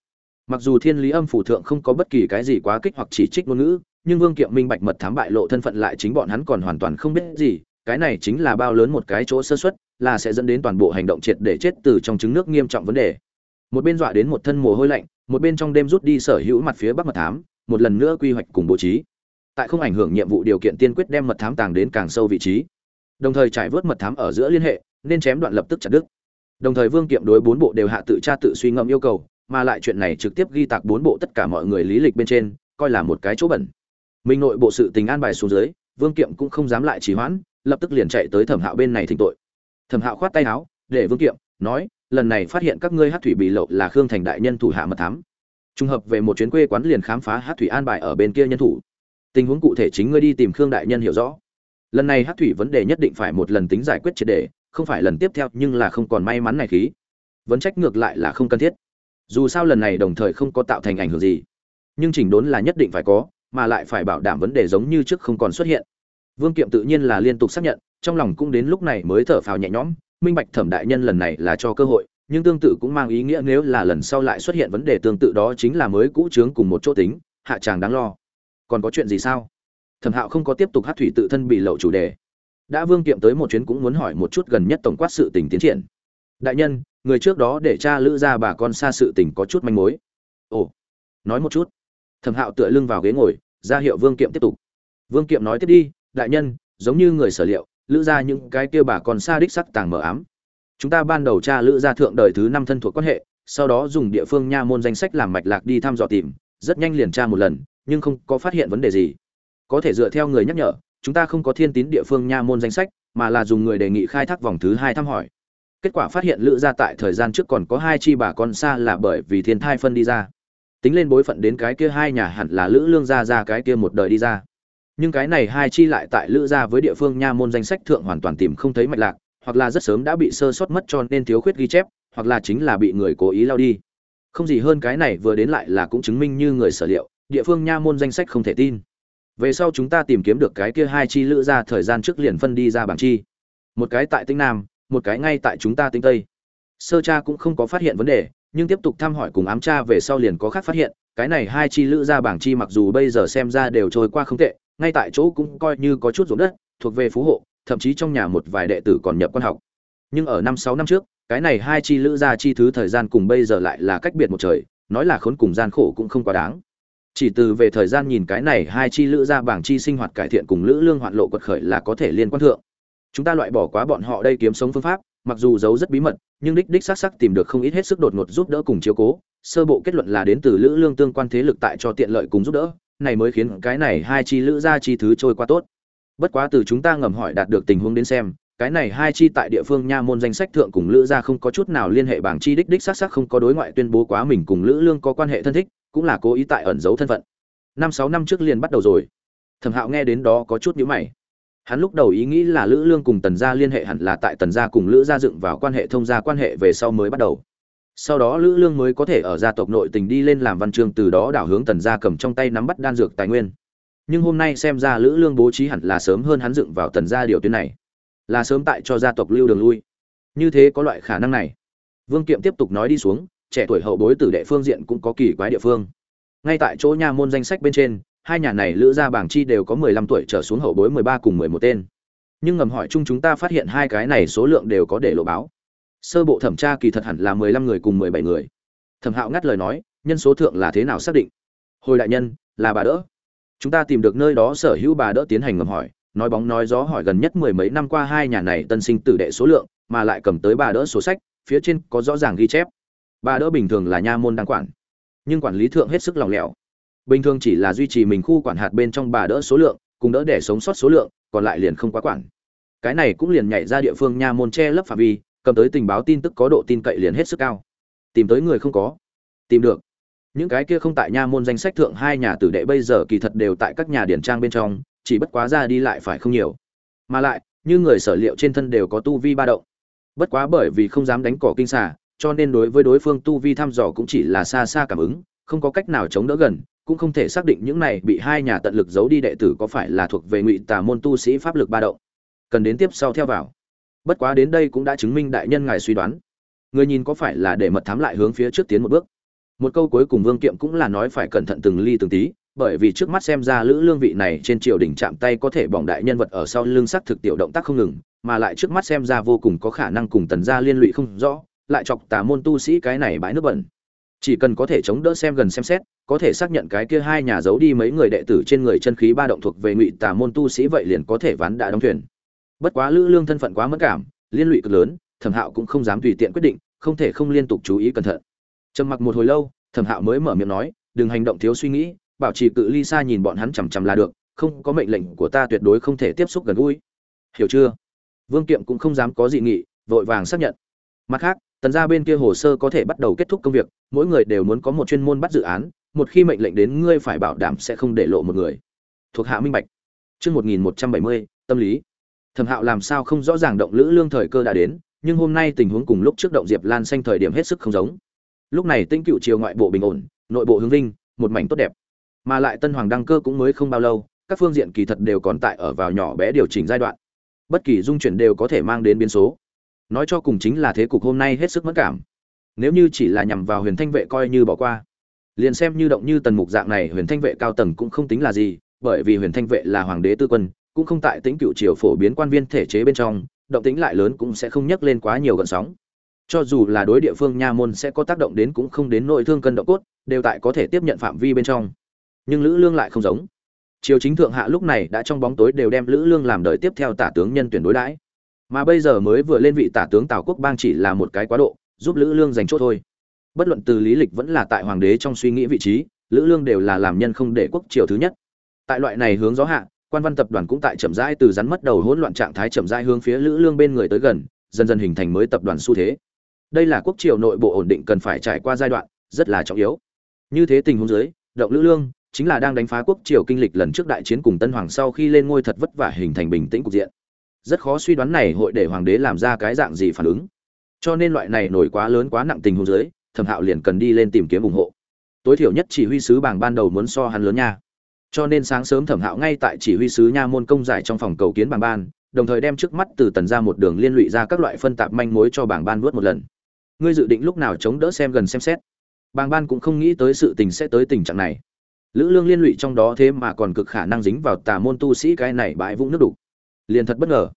[SPEAKER 1] Mặc dù Thiên Lý Âm phủ thượng không có bất kỳ cái gì quá kích hoặc chỉ trích ngôn ngữ, nhưng Vương Kiệm minh bạch mật thám bại lộ thân phận lại chính bọn hắn còn hoàn toàn không biết gì, cái này chính là bao lớn một cái chỗ sơ suất, là sẽ dẫn đến toàn bộ hành động triệt để chết từ trong trứng nước nghiêm trọng vấn đề. Một bên dọa đến một thân mồ hôi lạnh, một bên trong đêm rút đi sở hữu mặt phía bắc mật thám, một lần nữa quy hoạch cùng bố trí. Tại không ảnh hưởng nhiệm vụ điều kiện tiên quyết đem mật thám tàng đến càng sâu vị trí. Đồng thời trải vớt mật thám ở giữa liên hệ, nên chém đoạn lập tức chặt đứt. Đồng thời Vương Kiệm đối bốn bộ đều hạ tự tra tự suy ngẫm yêu cầu, mà lại chuyện này trực tiếp ghi tạc bốn bộ tất cả mọi người lý lịch bên trên, coi là một cái chỗ bẩn. Minh nội bộ sự tình an bài xuống dưới, Vương Kiệm cũng không dám lại trì hoãn, lập tức liền chạy tới thẩm hạo bên này thỉnh tội. Thẩm hạo khoát tay áo để vương kiệm nói lần này phát hiện các ngươi hát thủy bị lộ là khương thành đại nhân thủ hạ mật thám. Trùng hợp về một chuyến quê quán liền khám phá hát thủy an bài ở bên kia nhân thủ. Tình huống cụ thể chính ngươi đi tìm khương đại nhân hiểu rõ. Lần này hát thủy vấn đề nhất định phải một lần tính giải quyết triệt đề không phải lần tiếp theo nhưng là không còn may mắn này khí. Vấn trách ngược lại là không cần thiết. Dù sao lần này đồng thời không có tạo thành ảnh hưởng gì. Nhưng chỉnh đốn là nhất định phải có mà lại phải bảo đảm vấn đề giống như trước không còn xuất hiện. Vương Kiệm tự nhiên là liên tục xác nhận, trong lòng cũng đến lúc này mới thở phào nhẹ nhõm, minh bạch Thẩm đại nhân lần này là cho cơ hội, nhưng tương tự cũng mang ý nghĩa nếu là lần sau lại xuất hiện vấn đề tương tự đó chính là mới cũ trướng cùng một chỗ tính hạ tràng đáng lo. Còn có chuyện gì sao? Thẩm hạo không có tiếp tục hát thủy tự thân bị lậu chủ đề đã vương kiệm tới một chuyến cũng muốn hỏi một chút gần nhất tổng quát sự tình tiến triển. Đại nhân, người trước đó để cha lữ ra bà con xa sự tình có chút manh mối. Ồ, nói một chút. Thẩm hạo tựa lưng vào ghế ngồi, ra hiệu vương kiệm tiếp tục. Vương kiệm nói tiếp đi, đại nhân, giống như người sở liệu, lữ ra những cái kia bà con xa đích sắc tàng mờ ám. Chúng ta ban đầu cha lữ ra thượng đời thứ năm thân thuộc quan hệ, sau đó dùng địa phương nha môn danh sách làm mạch lạc đi thăm dò tìm, rất nhanh liền tra một lần, nhưng không có phát hiện vấn đề gì. Có thể dựa theo người nhắc nhở chúng ta không có thiên tín địa phương nha môn danh sách, mà là dùng người đề nghị khai thác vòng thứ hai thăm hỏi. Kết quả phát hiện lữ gia tại thời gian trước còn có hai chi bà con xa là bởi vì thiên thai phân đi ra. Tính lên bối phận đến cái kia hai nhà hẳn là lữ lương gia ra cái kia một đời đi ra. Nhưng cái này hai chi lại tại lữ gia với địa phương nha môn danh sách thượng hoàn toàn tìm không thấy mạch lạc, hoặc là rất sớm đã bị sơ sót mất cho nên thiếu khuyết ghi chép, hoặc là chính là bị người cố ý lao đi. Không gì hơn cái này vừa đến lại là cũng chứng minh như người sở liệu, địa phương nha môn danh sách không thể tin về sau chúng ta tìm kiếm được cái kia hai chi lữ ra thời gian trước liền phân đi ra bảng chi. Một cái tại tinh nam, một cái ngay tại chúng ta tinh tây. Sơ cha cũng không có phát hiện vấn đề, nhưng tiếp tục thăm hỏi cùng ám cha về sau liền có khác phát hiện, cái này hai chi lữ ra bảng chi mặc dù bây giờ xem ra đều trôi qua không tệ, ngay tại chỗ cũng coi như có chút ruộng đất, thuộc về phú hộ, thậm chí trong nhà một vài đệ tử còn nhập quan học. Nhưng ở năm sáu năm trước, cái này hai chi lữ ra chi thứ thời gian cùng bây giờ lại là cách biệt một trời, nói là khốn cùng gian khổ cũng không quá đáng chỉ từ về thời gian nhìn cái này hai chi lữ ra bảng chi sinh hoạt cải thiện cùng lữ lương hoạn lộ quật khởi là có thể liên quan thượng. Chúng ta loại bỏ quá bọn họ đây kiếm sống phương pháp, mặc dù giấu rất bí mật, nhưng đích đích xác xác tìm được không ít hết sức đột ngột giúp đỡ cùng chiếu cố. Sơ bộ kết luận là đến từ lữ lương tương quan thế lực tại cho tiện lợi cùng giúp đỡ, này mới khiến cái này hai chi lữ ra chi thứ trôi qua tốt. Bất quá từ chúng ta ngầm hỏi đạt được tình huống đến xem, cái này hai chi tại địa phương nha môn danh sách thượng cùng lữ gia không có chút nào liên hệ bảng chi đích đích xác xác không có đối ngoại tuyên bố quá mình cùng lữ lương có quan hệ thân thích cũng là cố ý tại ẩn giấu thân phận. Năm sáu năm trước liền bắt đầu rồi. Thẩm hạo nghe đến đó có chút nhíu mày. Hắn lúc đầu ý nghĩ là lữ lương cùng tần gia liên hệ hẳn là tại tần gia cùng lữ gia dựng vào quan hệ thông gia quan hệ về sau mới bắt đầu. Sau đó lữ lương mới có thể ở gia tộc nội tình đi lên làm văn chương từ đó đảo hướng tần gia cầm trong tay nắm bắt đan dược tài nguyên. Nhưng hôm nay xem ra lữ lương bố trí hẳn là sớm hơn hắn dựng vào tần gia điều tuyến này. Là sớm tại cho gia tộc lưu đường lui. Như thế có loại khả năng này. Vương kiệm tiếp tục nói đi xuống trẻ tuổi hậu bối tử đệ phương diện cũng có kỳ quái địa phương. Ngay tại chỗ nha môn danh sách bên trên, hai nhà này lữ gia bảng chi đều có mười lăm tuổi trở xuống hậu bối mười ba cùng mười một tên. Nhưng ngầm hỏi chung chúng ta phát hiện hai cái này số lượng đều có để lộ báo. Sơ bộ thẩm tra kỳ thật hẳn là mười lăm người cùng mười bảy người. Thẩm hạo ngắt lời nói, nhân số thượng là thế nào xác định? Hồi đại nhân, là bà đỡ. Chúng ta tìm được nơi đó sở hữu bà đỡ tiến hành ngầm hỏi, nói bóng nói gió hỏi gần nhất mười mấy năm qua hai nhà này tân sinh tử đệ số lượng, mà lại cầm tới bà đỡ sổ sách, phía trên có rõ ràng ghi chép bà đỡ bình thường là nha môn đăng quản, nhưng quản lý thượng hết sức lòng lẻo. Bình thường chỉ là duy trì mình khu quản hạt bên trong bà đỡ số lượng, cùng đỡ để sống sót số lượng, còn lại liền không quá quản. Cái này cũng liền nhảy ra địa phương nha môn che lấp phạm vi, cầm tới tình báo tin tức có độ tin cậy liền hết sức cao. Tìm tới người không có. Tìm được. Những cái kia không tại nha môn danh sách thượng hai nhà tử đệ bây giờ kỳ thật đều tại các nhà điển trang bên trong, chỉ bất quá ra đi lại phải không nhiều. Mà lại, như người sở liệu trên thân đều có tu vi ba động. Bất quá bởi vì không dám đánh cỏ kinh xà cho nên đối với đối phương tu vi thăm dò cũng chỉ là xa xa cảm ứng, không có cách nào chống đỡ gần, cũng không thể xác định những này bị hai nhà tận lực giấu đi đệ tử có phải là thuộc về ngụy tà môn tu sĩ pháp lực ba động. Cần đến tiếp sau theo vào. Bất quá đến đây cũng đã chứng minh đại nhân ngài suy đoán. Người nhìn có phải là để mật thám lại hướng phía trước tiến một bước. Một câu cuối cùng vương kiệm cũng là nói phải cẩn thận từng ly từng tí, bởi vì trước mắt xem ra lữ lương vị này trên triều đình chạm tay có thể bỏng đại nhân vật ở sau lưng sắc thực tiểu động tác không ngừng, mà lại trước mắt xem ra vô cùng có khả năng cùng tần gia liên lụy không rõ lại chọc tà môn tu sĩ cái này bãi nước bẩn. Chỉ cần có thể chống đỡ xem gần xem xét, có thể xác nhận cái kia hai nhà giấu đi mấy người đệ tử trên người chân khí ba động thuộc về ngụy tà môn tu sĩ vậy liền có thể ván đã đóng thuyền. Bất quá lữ lương thân phận quá mất cảm, liên lụy cực lớn, thẩm hạo cũng không dám tùy tiện quyết định, không thể không liên tục chú ý cẩn thận. Trầm mặc một hồi lâu, thẩm hạo mới mở miệng nói, đừng hành động thiếu suy nghĩ, bảo trì cự ly xa nhìn bọn hắn chằm chằm là được, không có mệnh lệnh của ta tuyệt đối không thể tiếp xúc gần gũi. Hiểu chưa? Vương kiệm cũng không dám có dị nghị, vội vàng xác nhận. Mặt khác tần gia bên kia hồ sơ có thể bắt đầu kết thúc công việc, mỗi người đều muốn có một chuyên môn bắt dự án, một khi mệnh lệnh đến ngươi phải bảo đảm sẽ không để lộ một người. Thuộc hạ minh bạch. Chương một nghìn một trăm bảy mươi, tâm lý. Thẩm hạo làm sao không rõ ràng động lữ lương thời cơ đã đến, nhưng hôm nay tình huống cùng lúc trước động diệp lan xanh thời điểm hết sức không giống. Lúc này tinh cựu chiều ngoại bộ bình ổn, nội bộ hướng vinh, một mảnh tốt đẹp. Mà lại tân hoàng đăng cơ cũng mới không bao lâu, các phương diện kỳ thật đều còn tại ở vào nhỏ bé điều chỉnh giai đoạn. Bất kỳ dung chuyển đều có thể mang đến biến số nói cho cùng chính là thế cục hôm nay hết sức mất cảm. Nếu như chỉ là nhằm vào huyền thanh vệ coi như bỏ qua, liền xem như động như tần mục dạng này huyền thanh vệ cao tầng cũng không tính là gì, bởi vì huyền thanh vệ là hoàng đế tư quân, cũng không tại tính cựu triều phổ biến quan viên thể chế bên trong, động tính lại lớn cũng sẽ không nhắc lên quá nhiều gợn sóng. Cho dù là đối địa phương nha môn sẽ có tác động đến cũng không đến nội thương cân động cốt, đều tại có thể tiếp nhận phạm vi bên trong. Nhưng lữ lương lại không giống. Triều chính thượng hạ lúc này đã trong bóng tối đều đem lữ lương làm đời tiếp theo tả tướng nhân tuyển đối đãi mà bây giờ mới vừa lên vị tả tướng tào quốc bang chỉ là một cái quá độ, giúp lữ lương giành chỗ thôi. Bất luận từ lý lịch vẫn là tại hoàng đế trong suy nghĩ vị trí, lữ lương đều là làm nhân không để quốc triều thứ nhất. Tại loại này hướng gió hạ, quan văn tập đoàn cũng tại chậm rãi từ rắn mất đầu hỗn loạn trạng thái chậm rãi hướng phía lữ lương bên người tới gần, dần dần hình thành mới tập đoàn xu thế. Đây là quốc triều nội bộ ổn định cần phải trải qua giai đoạn, rất là trọng yếu. Như thế tình huống dưới, động lữ lương chính là đang đánh phá quốc triều kinh lịch lần trước đại chiến cùng tân hoàng sau khi lên ngôi thật vất vả hình thành bình tĩnh cục diện rất khó suy đoán này hội để hoàng đế làm ra cái dạng gì phản ứng. Cho nên loại này nổi quá lớn quá nặng tình huống dưới, thẩm hạo liền cần đi lên tìm kiếm ủng hộ. Tối thiểu nhất chỉ huy sứ bảng ban đầu muốn so hắn lớn nha. Cho nên sáng sớm thẩm hạo ngay tại chỉ huy sứ nha môn công giải trong phòng cầu kiến bảng ban, đồng thời đem trước mắt từ tần ra một đường liên lụy ra các loại phân tạp manh mối cho bảng ban vớt một lần. Ngươi dự định lúc nào chống đỡ xem gần xem xét? Bảng ban cũng không nghĩ tới sự tình sẽ tới tình trạng này. Lữ lương liên lụy trong đó thế mà còn cực khả năng dính vào tà môn tu sĩ cái này bãi vũng nước đục liền thật bất ngờ.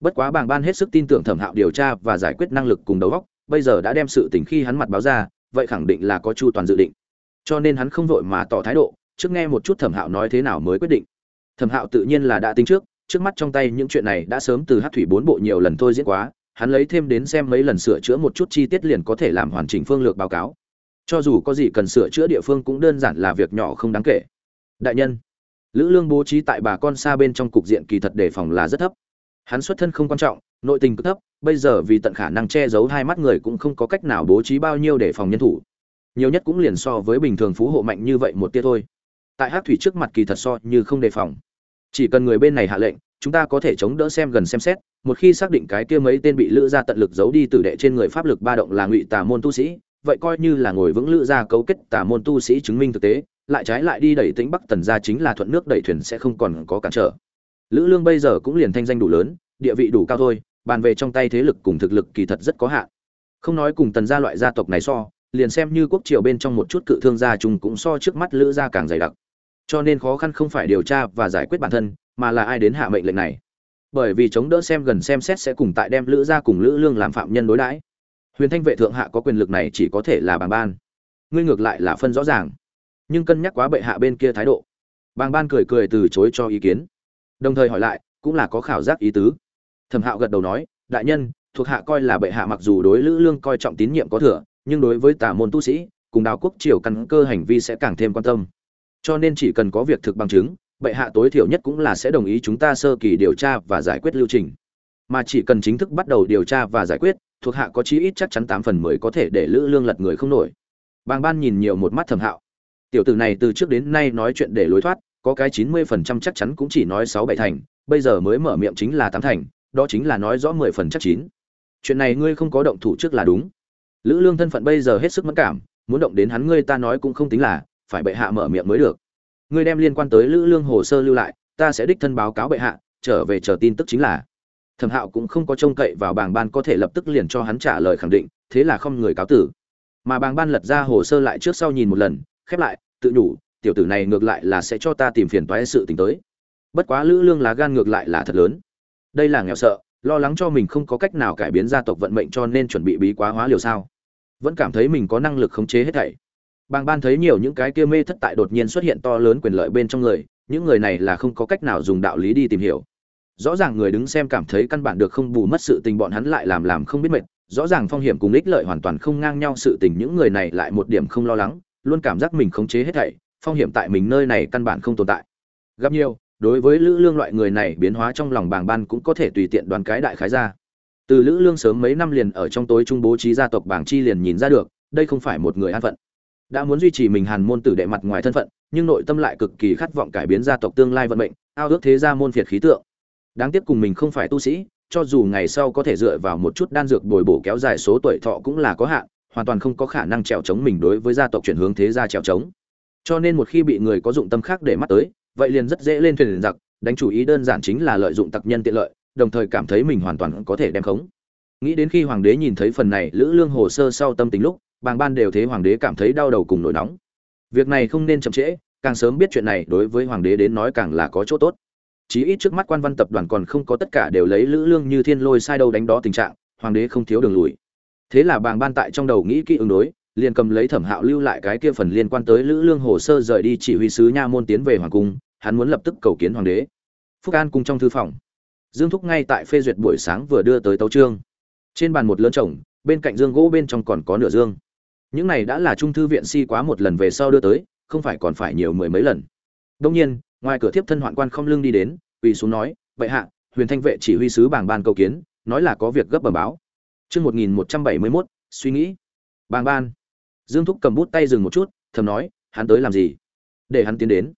[SPEAKER 1] Bất quá bảng ban hết sức tin tưởng thẩm hạo điều tra và giải quyết năng lực cùng đầu góc bây giờ đã đem sự tình khi hắn mặt báo ra, vậy khẳng định là có chu toàn dự định. Cho nên hắn không vội mà tỏ thái độ, trước nghe một chút thẩm hạo nói thế nào mới quyết định. Thẩm hạo tự nhiên là đã tính trước trước mắt trong tay những chuyện này đã sớm từ hát thủy bốn bộ nhiều lần thôi diễn quá, hắn lấy thêm đến xem mấy lần sửa chữa một chút chi tiết liền có thể làm hoàn chỉnh phương lược báo cáo. Cho dù có gì cần sửa chữa địa phương cũng đơn giản là việc nhỏ không đáng kể. Đại nhân lữ lương bố trí tại bà con xa bên trong cục diện kỳ thật đề phòng là rất thấp. Hắn xuất thân không quan trọng, nội tình cực thấp, bây giờ vì tận khả năng che giấu hai mắt người cũng không có cách nào bố trí bao nhiêu để phòng nhân thủ. Nhiều nhất cũng liền so với bình thường phú hộ mạnh như vậy một tia thôi. Tại hát thủy trước mặt kỳ thật so như không đề phòng. Chỉ cần người bên này hạ lệnh, chúng ta có thể chống đỡ xem gần xem xét, một khi xác định cái kia mấy tên bị lữ gia tận lực giấu đi tử đệ trên người pháp lực ba động là ngụy tà môn tu sĩ, vậy coi như là ngồi vững lữ gia cấu kết tà môn tu sĩ chứng minh thực tế lại trái lại đi đẩy tĩnh bắc tần gia chính là thuận nước đẩy thuyền sẽ không còn có cản trở. Lữ lương bây giờ cũng liền thanh danh đủ lớn, địa vị đủ cao thôi, bàn về trong tay thế lực cùng thực lực kỳ thật rất có hạn. Không nói cùng tần gia loại gia tộc này so, liền xem như quốc triều bên trong một chút cự thương gia chung cũng so trước mắt lữ gia càng dày đặc. Cho nên khó khăn không phải điều tra và giải quyết bản thân, mà là ai đến hạ mệnh lệnh này. Bởi vì chống đỡ xem gần xem xét sẽ cùng tại đem lữ gia cùng lữ lương làm phạm nhân đối đãi. Huyền thanh vệ thượng hạ có quyền lực này chỉ có thể là bàng ban. Ngươi ngược lại là phân rõ ràng nhưng cân nhắc quá bệ hạ bên kia thái độ. Bàng ban cười cười từ chối cho ý kiến. Đồng thời hỏi lại, cũng là có khảo giác ý tứ. Thẩm hạo gật đầu nói, đại nhân, thuộc hạ coi là bệ hạ mặc dù đối lữ lương coi trọng tín nhiệm có thừa, nhưng đối với tả môn tu sĩ, cùng đào quốc triều căn cơ hành vi sẽ càng thêm quan tâm. Cho nên chỉ cần có việc thực bằng chứng, bệ hạ tối thiểu nhất cũng là sẽ đồng ý chúng ta sơ kỳ điều tra và giải quyết lưu trình. Mà chỉ cần chính thức bắt đầu điều tra và giải quyết, thuộc hạ có chí ít chắc chắn tám phần mười có thể để lữ lương lật người không nổi. Bàng ban nhìn nhiều một mắt thẩm hạo tiểu tử này từ trước đến nay nói chuyện để lối thoát, có cái chín mươi phần trăm chắc chắn cũng chỉ nói sáu bảy thành, bây giờ mới mở miệng chính là tám thành, đó chính là nói rõ mười phần chắc chín. Chuyện này ngươi không có động thủ trước là đúng. Lữ lương thân phận bây giờ hết sức mẫn cảm, muốn động đến hắn ngươi ta nói cũng không tính là, phải bệ hạ mở miệng mới được. Ngươi đem liên quan tới lữ lương hồ sơ lưu lại, ta sẽ đích thân báo cáo bệ hạ, trở về chờ tin tức chính là. Thẩm hạo cũng không có trông cậy vào bảng ban có thể lập tức liền cho hắn trả lời khẳng định, thế là không người cáo tử. Mà bảng ban lật ra hồ sơ lại trước sau nhìn một lần khép lại, tự nhủ, tiểu tử này ngược lại là sẽ cho ta tìm phiền toái sự tình tới. Bất quá lữ lương lá gan ngược lại là thật lớn. Đây là nghèo sợ, lo lắng cho mình không có cách nào cải biến gia tộc vận mệnh cho nên chuẩn bị bí quá hóa liều sao. Vẫn cảm thấy mình có năng lực khống chế hết thảy. Bàng ban thấy nhiều những cái kia mê thất tại đột nhiên xuất hiện to lớn quyền lợi bên trong người, những người này là không có cách nào dùng đạo lý đi tìm hiểu. Rõ ràng người đứng xem cảm thấy căn bản được không bù mất sự tình bọn hắn lại làm làm không biết mệt, rõ ràng phong hiểm cùng ích lợi hoàn toàn không ngang nhau sự tình những người này lại một điểm không lo lắng luôn cảm giác mình khống chế hết thảy, phong hiểm tại mình nơi này căn bản không tồn tại. Gặp nhiều, đối với lữ lương loại người này biến hóa trong lòng bàng ban cũng có thể tùy tiện đoàn cái đại khái ra. Từ lữ lương sớm mấy năm liền ở trong tối trung bố trí gia tộc bảng chi liền nhìn ra được, đây không phải một người an phận. Đã muốn duy trì mình hàn môn tử đệ mặt ngoài thân phận, nhưng nội tâm lại cực kỳ khát vọng cải biến gia tộc tương lai vận mệnh, ao ước thế gia môn phiệt khí tượng. Đáng tiếc cùng mình không phải tu sĩ, cho dù ngày sau có thể dựa vào một chút đan dược bồi bổ kéo dài số tuổi thọ cũng là có hạn hoàn toàn không có khả năng trèo chống mình đối với gia tộc chuyển hướng thế gia trèo chống cho nên một khi bị người có dụng tâm khác để mắt tới, vậy liền rất dễ lên thuyền giặc, đánh chủ ý đơn giản chính là lợi dụng tặc nhân tiện lợi, đồng thời cảm thấy mình hoàn toàn có thể đem khống. Nghĩ đến khi hoàng đế nhìn thấy phần này lữ lương hồ sơ sau tâm tính lúc, bàng ban đều thế hoàng đế cảm thấy đau đầu cùng nổi nóng. Việc này không nên chậm trễ, càng sớm biết chuyện này đối với hoàng đế đến nói càng là có chỗ tốt. Chí ít trước mắt quan văn tập đoàn còn không có tất cả đều lấy lữ lương như thiên lôi sai đâu đánh đó tình trạng, hoàng đế không thiếu đường lùi thế là bàng ban tại trong đầu nghĩ kỹ ứng đối, liền cầm lấy thẩm hạo lưu lại cái kia phần liên quan tới lữ lương hồ sơ rời đi chỉ huy sứ nha môn tiến về hoàng cung, hắn muốn lập tức cầu kiến hoàng đế. Phúc an cùng trong thư phòng, dương thúc ngay tại phê duyệt buổi sáng vừa đưa tới tấu trương trên bàn một lớn chồng, bên cạnh dương gỗ bên trong còn có nửa dương. Những này đã là trung thư viện si quá một lần về sau đưa tới, không phải còn phải nhiều mười mấy lần. Đông nhiên, ngoài cửa thiếp thân hoạn quan không lưng đi đến, quỳ xuống nói vậy hạ, huyền thanh vệ chỉ huy sứ bảng ban cầu kiến, nói là có việc gấp bẩm báo chương một nghìn một trăm bảy mươi mốt, suy nghĩ. Bàng ban. Dương thúc cầm bút tay dừng một chút, thầm nói, hắn tới làm gì? Để hắn tiến đến.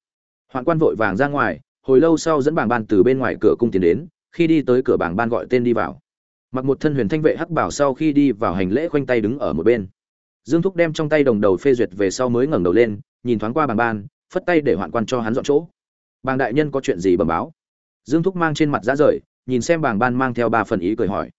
[SPEAKER 1] Hoạn quan vội vàng ra ngoài, hồi lâu sau dẫn bảng ban từ bên ngoài cửa cung tiến đến, khi đi tới cửa bảng ban gọi tên đi vào. Mặc một thân huyền thanh vệ hắc bảo sau khi đi vào hành lễ khoanh tay đứng ở một bên. Dương thúc đem trong tay đồng đầu phê duyệt về sau mới ngẩng đầu lên, nhìn thoáng qua bảng ban, phất tay để hoạn quan cho hắn dọn chỗ. Bàng đại nhân có chuyện gì bẩm báo? Dương thúc mang trên mặt ra rời, nhìn xem bàng ban mang theo ba phần ý cười hỏi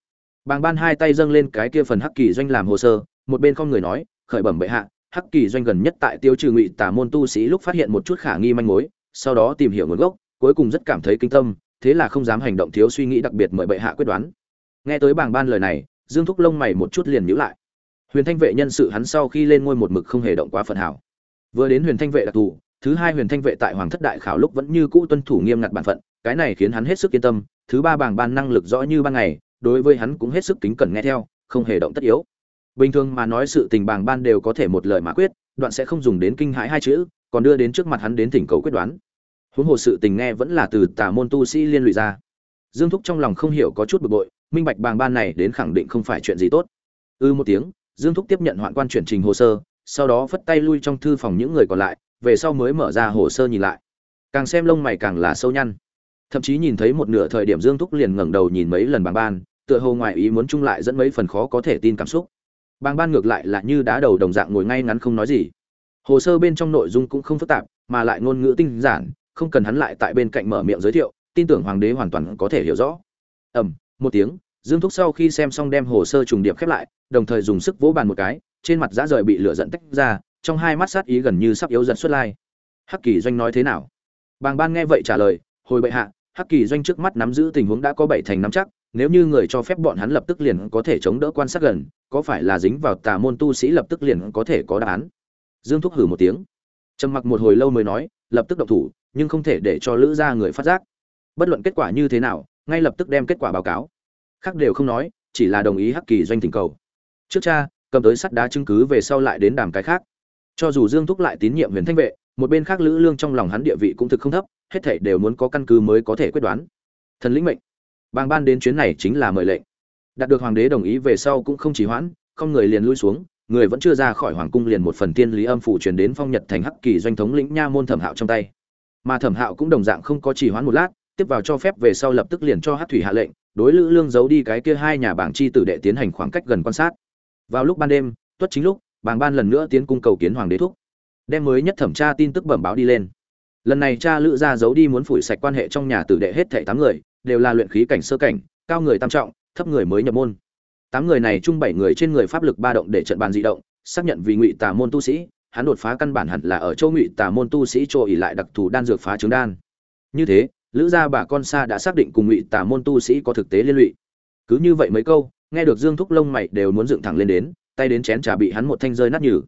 [SPEAKER 1] bàng ban hai tay dâng lên cái kia phần hắc kỳ doanh làm hồ sơ, một bên không người nói, khởi bẩm bệ hạ, hắc kỳ doanh gần nhất tại tiêu trừ ngụy tả môn tu sĩ lúc phát hiện một chút khả nghi manh mối, sau đó tìm hiểu nguồn gốc, cuối cùng rất cảm thấy kinh tâm, thế là không dám hành động thiếu suy nghĩ đặc biệt mời bệ hạ quyết đoán. Nghe tới bàng ban lời này, dương thúc lông mày một chút liền nhíu lại. Huyền thanh vệ nhân sự hắn sau khi lên ngôi một mực không hề động quá phần hảo. Vừa đến huyền thanh vệ đặc thù, thứ hai huyền thanh vệ tại hoàng thất đại khảo lúc vẫn như cũ tuân thủ nghiêm ngặt bản phận, cái này khiến hắn hết sức yên tâm, thứ ba bảng ban năng lực rõ như ban ngày đối với hắn cũng hết sức kính cẩn nghe theo, không hề động tất yếu. Bình thường mà nói sự tình bàng ban đều có thể một lời mà quyết, đoạn sẽ không dùng đến kinh hãi hai chữ, còn đưa đến trước mặt hắn đến thỉnh cầu quyết đoán. Huống hồ sự tình nghe vẫn là từ tà môn tu sĩ liên lụy ra. Dương thúc trong lòng không hiểu có chút bực bội, minh bạch bàng ban này đến khẳng định không phải chuyện gì tốt. Ư ừ một tiếng, dương thúc tiếp nhận hoạn quan chuyển trình hồ sơ, sau đó phất tay lui trong thư phòng những người còn lại, về sau mới mở ra hồ sơ nhìn lại. Càng xem lông mày càng là sâu nhăn. Thậm chí nhìn thấy một nửa thời điểm dương thúc liền ngẩng đầu nhìn mấy lần bàng ban tựa hồ ngoài ý muốn chung lại dẫn mấy phần khó có thể tin cảm xúc. Bàng ban ngược lại là như đá đầu đồng dạng ngồi ngay ngắn không nói gì. Hồ sơ bên trong nội dung cũng không phức tạp, mà lại ngôn ngữ tinh giản, không cần hắn lại tại bên cạnh mở miệng giới thiệu, tin tưởng hoàng đế hoàn toàn có thể hiểu rõ. Ầm, một tiếng, dương thúc sau khi xem xong đem hồ sơ trùng điệp khép lại, đồng thời dùng sức vỗ bàn một cái, trên mặt dã rời bị lửa dẫn tách ra, trong hai mắt sát ý gần như sắp yếu dần xuất lai. Hắc kỳ doanh nói thế nào? Bàng ban nghe vậy trả lời, hồi bệ hạ, hắc kỳ doanh trước mắt nắm giữ tình huống đã có bảy thành nắm chắc nếu như người cho phép bọn hắn lập tức liền có thể chống đỡ quan sát gần, có phải là dính vào tà môn tu sĩ lập tức liền có thể có đáp án? Dương thúc hử một tiếng. Trầm mặc một hồi lâu mới nói, lập tức động thủ, nhưng không thể để cho lữ gia người phát giác. Bất luận kết quả như thế nào, ngay lập tức đem kết quả báo cáo. Khác đều không nói, chỉ là đồng ý hắc kỳ doanh tình cầu. Trước cha, cầm tới sắt đá chứng cứ về sau lại đến đàm cái khác. Cho dù dương thúc lại tín nhiệm huyền thanh vệ, một bên khác lữ lương trong lòng hắn địa vị cũng thực không thấp, hết thảy đều muốn có căn cứ mới có thể quyết đoán. Thần lĩnh mệnh. Bàng ban đến chuyến này chính là mời lệnh. Đạt được hoàng đế đồng ý về sau cũng không chỉ hoãn, không người liền lui xuống, người vẫn chưa ra khỏi hoàng cung liền một phần tiên lý âm phủ truyền đến phong nhật thành hắc kỳ doanh thống lĩnh nha môn thẩm hạo trong tay. Mà thẩm hạo cũng đồng dạng không có chỉ hoãn một lát, tiếp vào cho phép về sau lập tức liền cho hắc thủy hạ lệnh, đối lữ lương giấu đi cái kia hai nhà bảng chi tử đệ tiến hành khoảng cách gần quan sát. Vào lúc ban đêm, tuất chính lúc, bàng ban lần nữa tiến cung cầu kiến hoàng đế thúc, đem mới nhất thẩm tra tin tức bẩm báo đi lên. Lần này cha lữ ra giấu đi muốn phủi sạch quan hệ trong nhà tử đệ hết thảy tám người đều là luyện khí cảnh sơ cảnh, cao người tam trọng, thấp người mới nhập môn. Tám người này chung bảy người trên người pháp lực ba động để trận bàn di động, xác nhận vì ngụy tà môn tu sĩ, hắn đột phá căn bản hẳn là ở châu ngụy tà môn tu sĩ chỗ ỉ lại đặc thù đan dược phá trứng đan. Như thế, lữ gia bà con xa đã xác định cùng ngụy tà môn tu sĩ có thực tế liên lụy. Cứ như vậy mấy câu, nghe được dương thúc lông mày đều muốn dựng thẳng lên đến, tay đến chén trà bị hắn một thanh rơi nát nhừ.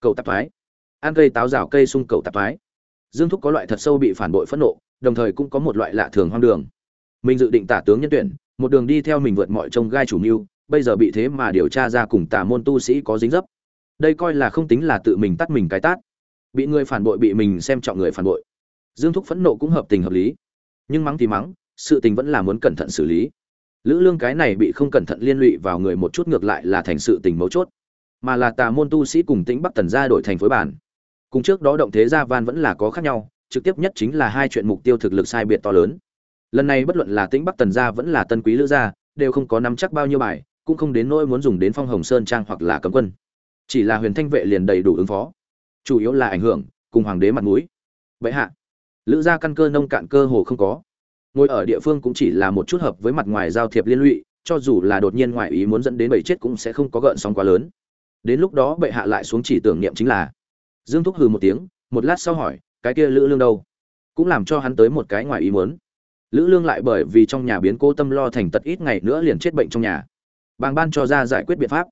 [SPEAKER 1] Cậu tạp thoái. Ăn cây táo rào cây sung cậu tạp thoái. Dương thúc có loại thật sâu bị phản bội phẫn nộ, đồng thời cũng có một loại lạ thường hoang đường mình dự định tả tướng nhân tuyển, một đường đi theo mình vượt mọi trông gai chủ mưu, bây giờ bị thế mà điều tra ra cùng tà môn tu sĩ có dính dấp. Đây coi là không tính là tự mình tắt mình cái tát. Bị người phản bội bị mình xem trọng người phản bội. Dương thúc phẫn nộ cũng hợp tình hợp lý. Nhưng mắng thì mắng, sự tình vẫn là muốn cẩn thận xử lý. Lữ lương cái này bị không cẩn thận liên lụy vào người một chút ngược lại là thành sự tình mấu chốt. Mà là tà môn tu sĩ cùng tĩnh bắc tần gia đổi thành phối bản. Cùng trước đó động thế gia van vẫn là có khác nhau, trực tiếp nhất chính là hai chuyện mục tiêu thực lực sai biệt to lớn lần này bất luận là tĩnh bắc tần gia vẫn là tân quý lữ gia, đều không có nắm chắc bao nhiêu bài, cũng không đến nỗi muốn dùng đến phong hồng sơn trang hoặc là cấm quân. Chỉ là huyền thanh vệ liền đầy đủ ứng phó. Chủ yếu là ảnh hưởng, cùng hoàng đế mặt mũi. Vậy hạ, lữ gia căn cơ nông cạn cơ hồ không có. Ngồi ở địa phương cũng chỉ là một chút hợp với mặt ngoài giao thiệp liên lụy, cho dù là đột nhiên ngoại ý muốn dẫn đến bảy chết cũng sẽ không có gợn sóng quá lớn. Đến lúc đó bệ hạ lại xuống chỉ tưởng niệm chính là. Dương thúc hừ một tiếng, một lát sau hỏi, cái kia lữ lương đâu? Cũng làm cho hắn tới một cái ngoài ý muốn lữ lương lại bởi vì trong nhà biến cố tâm lo thành tật ít ngày nữa liền chết bệnh trong nhà. Bàng ban cho ra giải quyết biện pháp.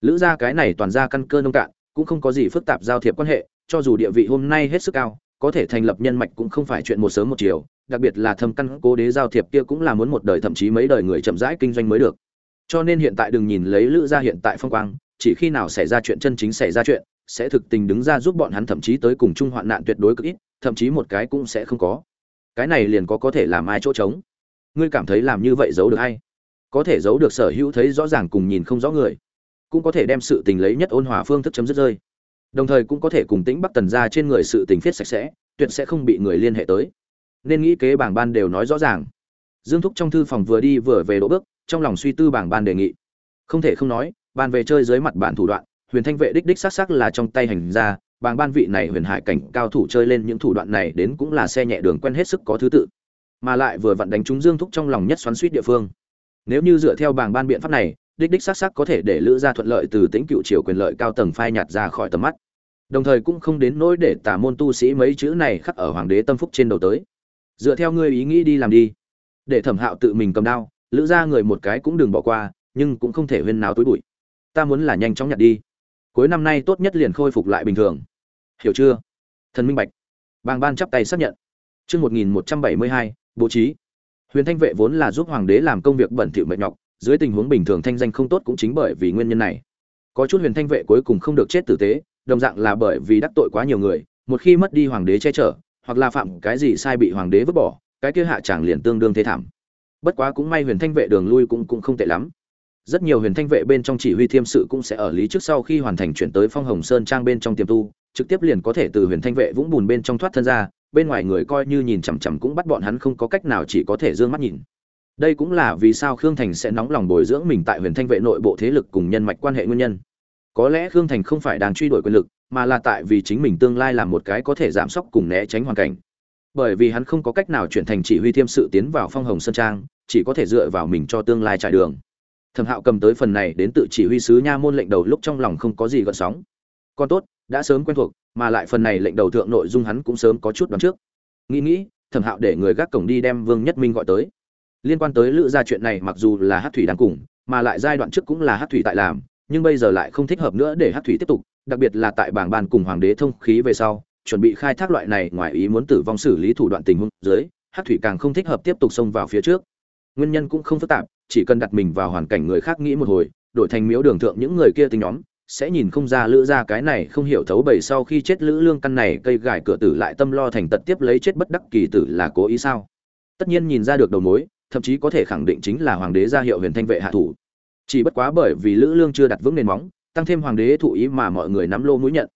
[SPEAKER 1] Lữ gia cái này toàn ra căn cơ nông cạn, cũng không có gì phức tạp giao thiệp quan hệ, cho dù địa vị hôm nay hết sức cao, có thể thành lập nhân mạch cũng không phải chuyện một sớm một chiều, đặc biệt là thâm căn cố đế giao thiệp kia cũng là muốn một đời thậm chí mấy đời người chậm rãi kinh doanh mới được. Cho nên hiện tại đừng nhìn lấy lữ gia hiện tại phong quang, chỉ khi nào xảy ra chuyện chân chính xảy ra chuyện, sẽ thực tình đứng ra giúp bọn hắn thậm chí tới cùng chung hoạn nạn tuyệt đối cực ít, thậm chí một cái cũng sẽ không có cái này liền có có thể làm ai chỗ trống? Ngươi cảm thấy làm như vậy giấu được hay có thể giấu được sở hữu thấy rõ ràng cùng nhìn không rõ người, cũng có thể đem sự tình lấy nhất ôn hòa phương thức chấm dứt rơi. Đồng thời cũng có thể cùng tĩnh bắc tần ra trên người sự tình phiết sạch sẽ, tuyệt sẽ không bị người liên hệ tới. Nên nghĩ kế bảng ban đều nói rõ ràng. Dương thúc trong thư phòng vừa đi vừa về đỗ bước, trong lòng suy tư bảng ban đề nghị. Không thể không nói, ban về chơi dưới mặt bản thủ đoạn, huyền thanh vệ đích đích xác xác là trong tay hành ra bảng ban vị này huyền hải cảnh cao thủ chơi lên những thủ đoạn này đến cũng là xe nhẹ đường quen hết sức có thứ tự, mà lại vừa vặn đánh trúng dương thúc trong lòng nhất xoắn suýt địa phương. Nếu như dựa theo bảng ban biện pháp này, đích đích xác xác có thể để lữ gia thuận lợi từ tính cựu triều quyền lợi cao tầng phai nhạt ra khỏi tầm mắt. Đồng thời cũng không đến nỗi để tả môn tu sĩ mấy chữ này khắc ở hoàng đế tâm phúc trên đầu tới. Dựa theo ngươi ý nghĩ đi làm đi. Để thẩm hạo tự mình cầm đao, lữ ra người một cái cũng đừng bỏ qua, nhưng cũng không thể huyên nào tối bụi. Ta muốn là nhanh chóng nhặt đi. Cuối năm nay tốt nhất liền khôi phục lại bình thường hiểu chưa? Thần minh bạch. Bàng ban chắp tay xác nhận. Chương một nghìn một trăm bảy mươi hai, bố trí. Huyền thanh vệ vốn là giúp hoàng đế làm công việc bẩn thỉu mệt nhọc, dưới tình huống bình thường thanh danh không tốt cũng chính bởi vì nguyên nhân này. Có chút huyền thanh vệ cuối cùng không được chết tử tế, đồng dạng là bởi vì đắc tội quá nhiều người, một khi mất đi hoàng đế che chở, hoặc là phạm cái gì sai bị hoàng đế vứt bỏ, cái kia hạ chẳng liền tương đương thế thảm. Bất quá cũng may huyền thanh vệ đường lui cũng cũng không tệ lắm rất nhiều huyền thanh vệ bên trong chỉ huy thiêm sự cũng sẽ ở lý trước sau khi hoàn thành chuyển tới phong hồng sơn trang bên trong tiềm tu, trực tiếp liền có thể từ huyền thanh vệ vũng bùn bên trong thoát thân ra, bên ngoài người coi như nhìn chằm chằm cũng bắt bọn hắn không có cách nào chỉ có thể d ư ơ n g mắt nhìn. Đây cũng là vì sao khương thành sẽ nóng lòng bồi dưỡng mình tại huyền thanh vệ nội bộ thế lực cùng nhân mạch quan hệ nguyên nhân. Có lẽ khương thành không phải đang truy đuổi quyền lực, mà là tại vì chính mình tương lai làm một cái có thể giảm sốc cùng né tránh hoàn cảnh. Bởi vì hắn không có cách nào chuyển thành chỉ huy thiêm sự tiến vào phong hồng sơn trang, chỉ có thể dựa vào mình cho tương lai trải đường thẩm hạo cầm tới phần này đến tự chỉ huy sứ nha môn lệnh đầu lúc trong lòng không có gì gợn sóng. Còn tốt, đã sớm quen thuộc, mà lại phần này lệnh đầu thượng nội dung hắn cũng sớm có chút đoán trước. Nghĩ nghĩ, thẩm hạo để người gác cổng đi đem vương nhất minh gọi tới. Liên quan tới lữ gia chuyện này mặc dù là hát thủy đang cùng, mà lại giai đoạn trước cũng là hát thủy tại làm, nhưng bây giờ lại không thích hợp nữa để hát thủy tiếp tục, đặc biệt là tại bảng bàn cùng hoàng đế thông khí về sau, chuẩn bị khai thác loại này ngoài ý muốn tử vong xử lý thủ đoạn tình huống dưới, hát thủy càng không thích hợp tiếp tục xông vào phía trước. Nguyên nhân cũng không phức tạp chỉ cần đặt mình vào hoàn cảnh người khác nghĩ một hồi, đổi thành miếu đường thượng những người kia tính nhóm, sẽ nhìn không ra lữ ra cái này không hiểu thấu bầy sau khi chết lữ lương căn này cây gài cửa tử lại tâm lo thành tật tiếp lấy chết bất đắc kỳ tử là cố ý sao? Tất nhiên nhìn ra được đầu mối, thậm chí có thể khẳng định chính là hoàng đế ra hiệu huyền thanh vệ hạ thủ. Chỉ bất quá bởi vì lữ lương chưa đặt vững nền móng, tăng thêm hoàng đế thụ ý mà mọi người nắm lô mũi nhận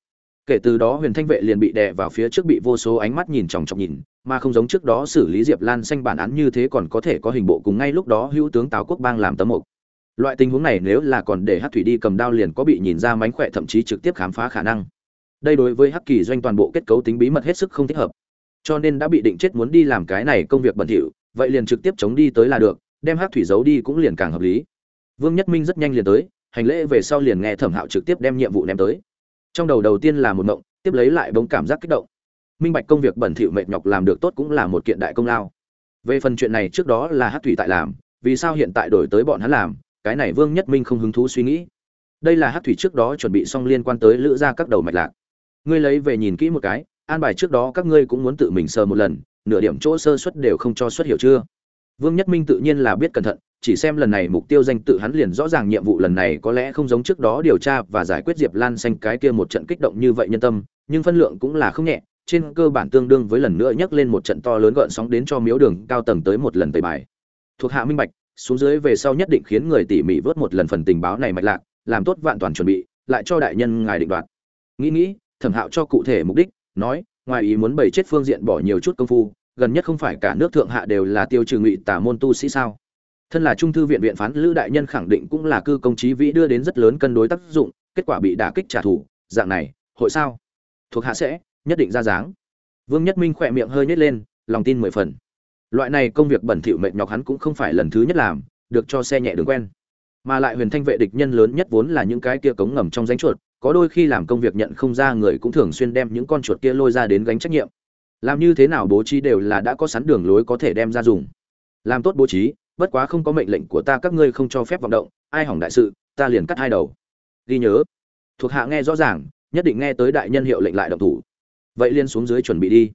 [SPEAKER 1] kể từ đó huyền thanh vệ liền bị đè vào phía trước bị vô số ánh mắt nhìn chòng chọc nhìn, mà không giống trước đó xử lý diệp lan xanh bản án như thế còn có thể có hình bộ cùng ngay lúc đó hữu tướng tào quốc bang làm tấm mục. Loại tình huống này nếu là còn để hắc thủy đi cầm đao liền có bị nhìn ra mánh khỏe thậm chí trực tiếp khám phá khả năng. Đây đối với hắc kỳ doanh toàn bộ kết cấu tính bí mật hết sức không thích hợp. Cho nên đã bị định chết muốn đi làm cái này công việc bẩn thỉu, vậy liền trực tiếp chống đi tới là được, đem hắc thủy giấu đi cũng liền càng hợp lý. Vương nhất minh rất nhanh liền tới, hành lễ về sau liền nghe thẩm hạo trực tiếp đem nhiệm vụ ném tới trong đầu đầu tiên là một mộng, tiếp lấy lại bỗng cảm giác kích động. Minh bạch công việc bẩn thỉu mệt nhọc làm được tốt cũng là một kiện đại công lao. Về phần chuyện này trước đó là hát thủy tại làm, vì sao hiện tại đổi tới bọn hắn làm, cái này vương nhất minh không hứng thú suy nghĩ. Đây là hát thủy trước đó chuẩn bị xong liên quan tới lữ ra các đầu mạch lạc. Ngươi lấy về nhìn kỹ một cái, an bài trước đó các ngươi cũng muốn tự mình sờ một lần, nửa điểm chỗ sơ xuất đều không cho xuất hiểu chưa? Vương nhất minh tự nhiên là biết cẩn thận chỉ xem lần này mục tiêu danh tự hắn liền rõ ràng nhiệm vụ lần này có lẽ không giống trước đó điều tra và giải quyết diệp lan xanh cái kia một trận kích động như vậy nhân tâm, nhưng phân lượng cũng là không nhẹ, trên cơ bản tương đương với lần nữa nhắc lên một trận to lớn gợn sóng đến cho miếu đường cao tầng tới một lần tẩy bài. Thuộc hạ minh bạch, xuống dưới về sau nhất định khiến người tỉ mỉ vớt một lần phần tình báo này mạch lạc, làm tốt vạn toàn chuẩn bị, lại cho đại nhân ngài định đoạt. Nghĩ nghĩ, thẩm hạo cho cụ thể mục đích, nói, ngoài ý muốn bày chết phương diện bỏ nhiều chút công phu, gần nhất không phải cả nước thượng hạ đều là tiêu trừ ngụy tả môn tu sĩ sao? Thân là trung thư viện viện phán, lữ đại nhân khẳng định cũng là cư công trí vĩ đưa đến rất lớn cân đối tác dụng, kết quả bị đả kích trả thù. Dạng này, hội sao? Thuộc hạ sẽ nhất định ra dáng. Vương nhất minh khỏe miệng hơi nhét lên, lòng tin mười phần. Loại này công việc bẩn thỉu mệt nhọc hắn cũng không phải lần thứ nhất làm, được cho xe nhẹ đường quen. Mà lại huyền thanh vệ địch nhân lớn nhất vốn là những cái kia cống ngầm trong ránh chuột, có đôi khi làm công việc nhận không ra người cũng thường xuyên đem những con chuột kia lôi ra đến gánh trách nhiệm. Làm như thế nào bố trí đều là đã có sẵn đường lối có thể đem ra dùng. Làm tốt bố trí bất quá không có mệnh lệnh của ta, các ngươi không cho phép vọng động, ai hỏng đại sự, ta liền cắt hai đầu. Ghi nhớ, thuộc hạ nghe rõ ràng, nhất định nghe tới đại nhân hiệu lệnh lại động thủ. Vậy liên xuống dưới chuẩn bị đi.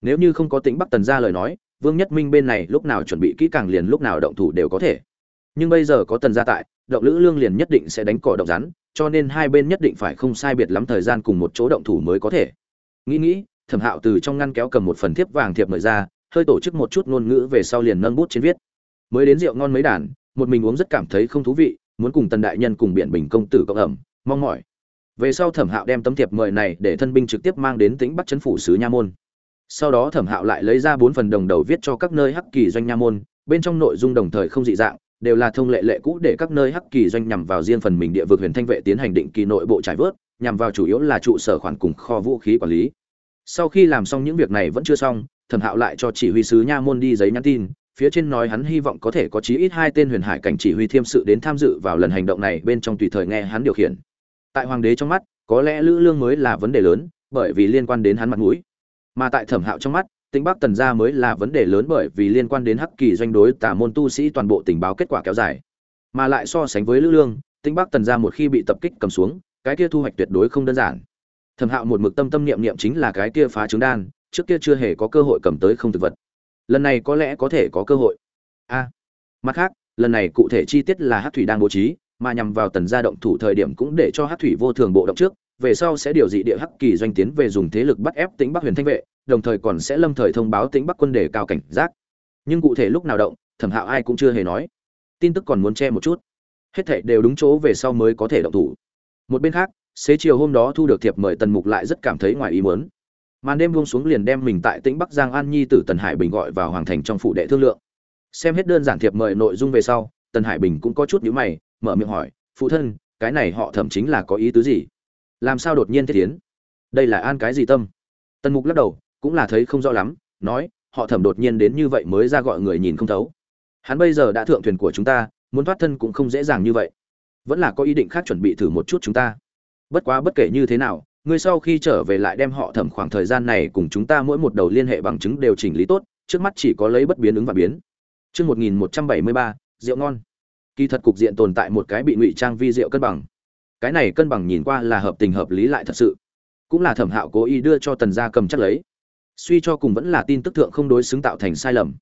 [SPEAKER 1] Nếu như không có tính bắc tần ra lời nói, vương nhất minh bên này lúc nào chuẩn bị kỹ càng liền lúc nào động thủ đều có thể. Nhưng bây giờ có tần gia tại, động lữ lương liền nhất định sẽ đánh cỏ động rắn, cho nên hai bên nhất định phải không sai biệt lắm thời gian cùng một chỗ động thủ mới có thể. Nghĩ nghĩ, thẩm hạo từ trong ngăn kéo cầm một phần thiếp vàng thiệp mời ra, hơi tổ chức một chút ngôn ngữ về sau liền nâng bút trên viết mới đến rượu ngon mấy đàn, một mình uống rất cảm thấy không thú vị, muốn cùng tần đại nhân cùng biện bình công tử cộng ẩm, mong mỏi. Về sau thẩm hạo đem tấm thiệp mời này để thân binh trực tiếp mang đến tính bắc chấn phủ sứ nha môn. Sau đó thẩm hạo lại lấy ra bốn phần đồng đầu viết cho các nơi hắc kỳ doanh nha môn, bên trong nội dung đồng thời không dị dạng, đều là thông lệ lệ cũ để các nơi hắc kỳ doanh nhằm vào riêng phần mình địa vực huyền thanh vệ tiến hành định kỳ nội bộ trải vớt, nhằm vào chủ yếu là trụ sở khoản cùng kho vũ khí quản lý. Sau khi làm xong những việc này vẫn chưa xong, thẩm hạo lại cho chỉ huy sứ nha môn đi giấy nhắn tin phía trên nói hắn hy vọng có thể có chí ít hai tên huyền hải cảnh chỉ huy thiêm sự đến tham dự vào lần hành động này, bên trong tùy thời nghe hắn điều khiển. Tại hoàng đế trong mắt, có lẽ lữ lương mới là vấn đề lớn, bởi vì liên quan đến hắn mặt mũi. Mà tại thẩm hạo trong mắt tính bắc tần gia mới là vấn đề lớn bởi vì liên quan đến hắc kỳ doanh đối tả môn tu sĩ toàn bộ tình báo kết quả kéo dài. Mà lại so sánh với lữ lương tính bắc tần gia một khi bị tập kích cầm xuống, cái kia thu hoạch tuyệt đối không đơn giản. Thẩm hạo một mực tâm tâm niệm niệm chính là cái kia phá trứng đan, trước kia chưa hề có cơ hội cầm tới không thực vật lần này có lẽ có thể có cơ hội. A. Mặt khác, lần này cụ thể chi tiết là hát thủy đang bố trí, mà nhằm vào tần gia động thủ thời điểm cũng để cho hát thủy vô thường bộ động trước, về sau sẽ điều dị địa hắc kỳ doanh tiến về dùng thế lực bắt ép tính bắc huyền thanh vệ, đồng thời còn sẽ lâm thời thông báo tính bắc quân để cao cảnh giác. Nhưng cụ thể lúc nào động, thẩm hạo ai cũng chưa hề nói. Tin tức còn muốn che một chút. Hết thảy đều đúng chỗ về sau mới có thể động thủ. Một bên khác, xế chiều hôm đó thu được thiệp mời tần mục lại rất cảm thấy ngoài ý muốn màn đêm buông xuống liền đem mình tại tĩnh bắc giang an nhi tử tần hải bình gọi vào hoàng thành trong phủ đệ thương lượng. Xem hết đơn giản thiệp mời nội dung về sau, tần hải bình cũng có chút nhữ mày, mở miệng hỏi, phụ thân, cái này họ thẩm chính là có ý tứ gì? Làm sao đột nhiên thiết tiến? Đây là an cái gì tâm? Tần mục lắc đầu, cũng là thấy không rõ lắm, nói, họ thẩm đột nhiên đến như vậy mới ra gọi người nhìn không thấu. Hắn bây giờ đã thượng thuyền của chúng ta, muốn thoát thân cũng không dễ dàng như vậy. Vẫn là có ý định khác chuẩn bị thử một chút chúng ta. Bất quá bất kể như thế nào ngươi sau khi trở về lại đem họ thẩm khoảng thời gian này cùng chúng ta mỗi một đầu liên hệ bằng chứng đều chỉnh lý tốt trước mắt chỉ có lấy bất biến ứng và biến Trước 1173, rượu ngon. Kỳ thật cục diện tồn tại một cái bị ngụy trang vi rượu cân bằng. Cái này cân bằng nhìn qua là hợp tình hợp lý lại thật sự. Cũng là thẩm hạo cố ý đưa cho tần gia cầm chắc lấy. Suy cho cùng vẫn là tin tức thượng không đối xứng tạo thành sai lầm.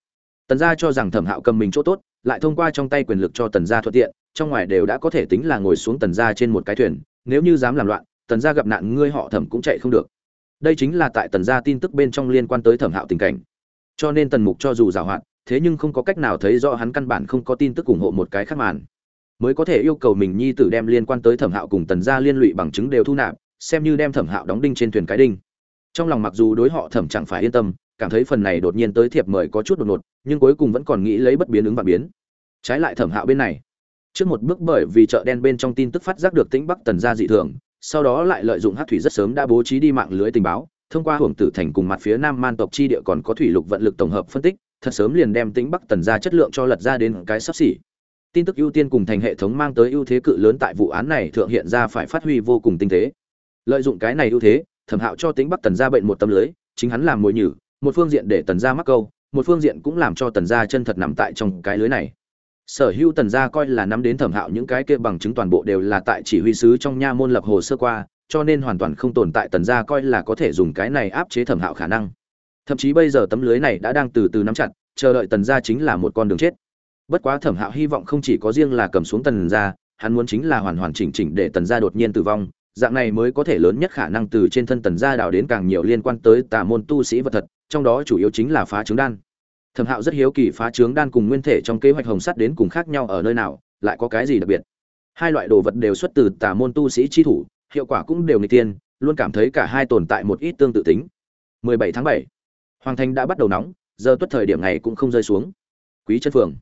[SPEAKER 1] Tần gia cho rằng thẩm hạo cầm mình chỗ tốt, lại thông qua trong tay quyền lực cho tần gia thuận tiện, trong ngoài đều đã có thể tính là ngồi xuống tần gia trên một cái thuyền, nếu như dám làm loạn, tần gia gặp nạn ngươi họ thẩm cũng chạy không được. Đây chính là tại tần gia tin tức bên trong liên quan tới thẩm hạo tình cảnh. Cho nên tần mục cho dù giảo hoạt, thế nhưng không có cách nào thấy rõ hắn căn bản không có tin tức ủng hộ một cái khác màn. Mới có thể yêu cầu mình nhi tử đem liên quan tới thẩm hạo cùng tần gia liên lụy bằng chứng đều thu nạp, xem như đem thẩm hạo đóng đinh trên thuyền cái đinh. Trong lòng mặc dù đối họ thẩm chẳng phải yên tâm, cảm thấy phần này đột nhiên tới thiệp mời có chút đột ngột, nhưng cuối cùng vẫn còn nghĩ lấy bất biến ứng và biến. Trái lại thẩm hạo bên này, trước một bước bởi vì chợ đen bên trong tin tức phát giác được tĩnh bắc tần gia dị thường sau đó lại lợi dụng hát thủy rất sớm đã bố trí đi mạng lưới tình báo, thông qua hưởng tử thành cùng mặt phía nam man tộc chi địa còn có thủy lục vận lực tổng hợp phân tích, thật sớm liền đem tính bắc tần ra chất lượng cho lật ra đến cái sắp xỉ. Tin tức ưu tiên cùng thành hệ thống mang tới ưu thế cự lớn tại vụ án này thượng hiện ra phải phát huy vô cùng tinh tế. Lợi dụng cái này ưu thế, thẩm hạo cho tính bắc tần ra bệnh một tâm lưới, chính hắn làm mồi nhử, một phương diện để tần ra mắc câu, một phương diện cũng làm cho tần ra chân thật nằm tại trong cái lưới này sở hữu tần gia coi là nắm đến thẩm hạo những cái kia bằng chứng toàn bộ đều là tại chỉ huy sứ trong nha môn lập hồ sơ qua, cho nên hoàn toàn không tồn tại tần gia coi là có thể dùng cái này áp chế thẩm hạo khả năng. Thậm chí bây giờ tấm lưới này đã đang từ từ nắm chặt, chờ đợi tần gia chính là một con đường chết. Bất quá thẩm hạo hy vọng không chỉ có riêng là cầm xuống tần gia, hắn muốn chính là hoàn hoàn chỉnh chỉnh để tần gia đột nhiên tử vong, dạng này mới có thể lớn nhất khả năng từ trên thân tần gia đào đến càng nhiều liên quan tới tà môn tu sĩ vật thật, trong đó chủ yếu chính là phá trứng đan thẩm hạo rất hiếu kỳ phá trướng đan cùng nguyên thể trong kế hoạch hồng sắt đến cùng khác nhau ở nơi nào, lại có cái gì đặc biệt? Hai loại đồ vật đều xuất từ tà môn tu sĩ chi thủ, hiệu quả cũng đều người tiên, luôn cảm thấy cả hai tồn tại một ít tương tự tính. 17 tháng 7. hoàng thành đã bắt đầu nóng, giờ tuất thời điểm này cũng không rơi xuống. Quý chân phường,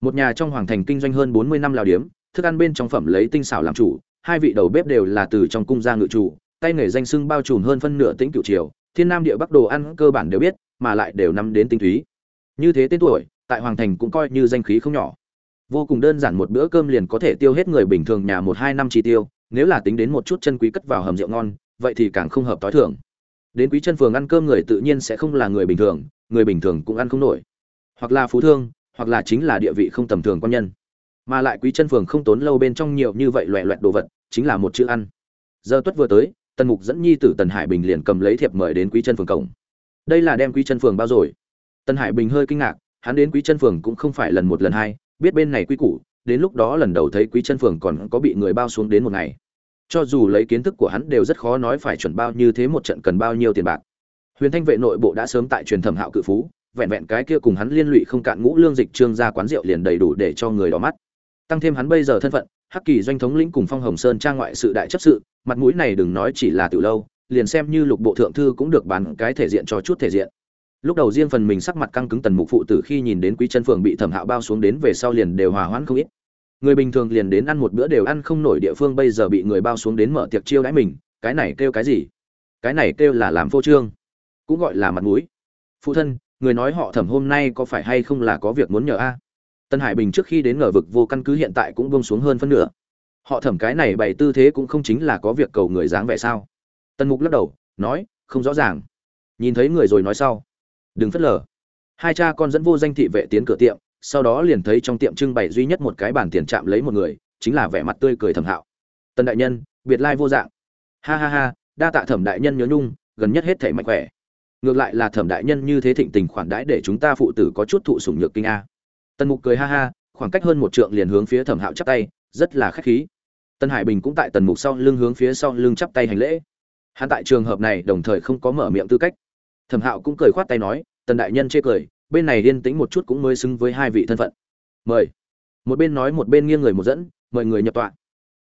[SPEAKER 1] một nhà trong hoàng thành kinh doanh hơn 40 năm lào điếm, thức ăn bên trong phẩm lấy tinh xảo làm chủ, hai vị đầu bếp đều là từ trong cung gia ngự chủ, tay nghề danh sưng bao trùm hơn phân nửa tính cựu triều, thiên nam địa bắc đồ ăn cơ bản đều biết, mà lại đều nắm đến tinh túy như thế tên tuổi, tại hoàng thành cũng coi như danh khí không nhỏ. Vô cùng đơn giản một bữa cơm liền có thể tiêu hết người bình thường nhà một hai năm chi tiêu, nếu là tính đến một chút chân quý cất vào hầm rượu ngon, vậy thì càng không hợp tối thượng đến quý chân phường ăn cơm người tự nhiên sẽ không là người bình thường, người bình thường cũng ăn không nổi. Hoặc là phú thương, hoặc là chính là địa vị không tầm thường quan nhân. Mà lại quý chân phường không tốn lâu bên trong nhiều như vậy loẹ loẹt đồ vật, chính là một chữ ăn. Giờ tuất vừa tới, tần mục dẫn nhi tử tần hải bình liền cầm lấy thiệp mời đến quý chân phường cổng. Đây là đem quý chân phường bao rồi. Tân hải bình hơi kinh ngạc, hắn đến quý chân phường cũng không phải lần một lần hai, biết bên này quý củ, đến lúc đó lần đầu thấy quý chân phường còn có bị người bao xuống đến một ngày. Cho dù lấy kiến thức của hắn đều rất khó nói phải chuẩn bao như thế một trận cần bao nhiêu tiền bạc. Huyền thanh vệ nội bộ đã sớm tại truyền thẩm hạo cự phú, vẹn vẹn cái kia cùng hắn liên lụy không cạn ngũ lương dịch trương ra quán rượu liền đầy đủ để cho người đỏ mắt. Tăng thêm hắn bây giờ thân phận, hắc kỳ doanh thống lĩnh cùng phong hồng sơn trang ngoại sự đại chấp sự, mặt mũi này đừng nói chỉ là tiểu lâu, liền xem như lục bộ thượng thư cũng được bán cái thể diện cho chút thể diện lúc đầu riêng phần mình sắc mặt căng cứng tần mục phụ tử khi nhìn đến quý chân phường bị thẩm hạo bao xuống đến về sau liền đều hòa hoãn không ít. Người bình thường liền đến ăn một bữa đều ăn không nổi địa phương bây giờ bị người bao xuống đến mở tiệc chiêu đãi mình, cái này kêu cái gì? Cái này kêu là làm phô trương, cũng gọi là mặt mũi. Phụ thân, người nói họ thẩm hôm nay có phải hay không là có việc muốn nhờ a? Tân hải bình trước khi đến ngờ vực vô căn cứ hiện tại cũng bông xuống hơn phân nửa. Họ thẩm cái này bày tư thế cũng không chính là có việc cầu người dáng vẻ sao? Tân mục lắc đầu, nói, không rõ ràng. Nhìn thấy người rồi nói sau đừng phớt lờ. Hai cha con dẫn vô danh thị vệ tiến cửa tiệm, sau đó liền thấy trong tiệm trưng bày duy nhất một cái bàn tiền chạm lấy một người, chính là vẻ mặt tươi cười thẩm hạo. Tần đại nhân, biệt lai vô dạng. Ha ha ha, đa tạ thẩm đại nhân nhớ nhung, gần nhất hết thể mạnh khỏe. Ngược lại là thẩm đại nhân như thế thịnh tình khoản đãi để chúng ta phụ tử có chút thụ sủng nhược kinh a. Tần mục cười ha ha, khoảng cách hơn một trượng liền hướng phía thẩm hạo chắp tay, rất là khách khí. Tân hải bình cũng tại tần mục sau lưng hướng phía sau lưng chắp tay hành lễ. Hắn tại trường hợp này đồng thời không có mở miệng tư cách thẩm hạo cũng cười khoát tay nói, tần đại nhân chê cười, bên này yên tĩnh một chút cũng mới xứng với hai vị thân phận. Mời. Một bên nói một bên nghiêng người một dẫn, mời người nhập tọa.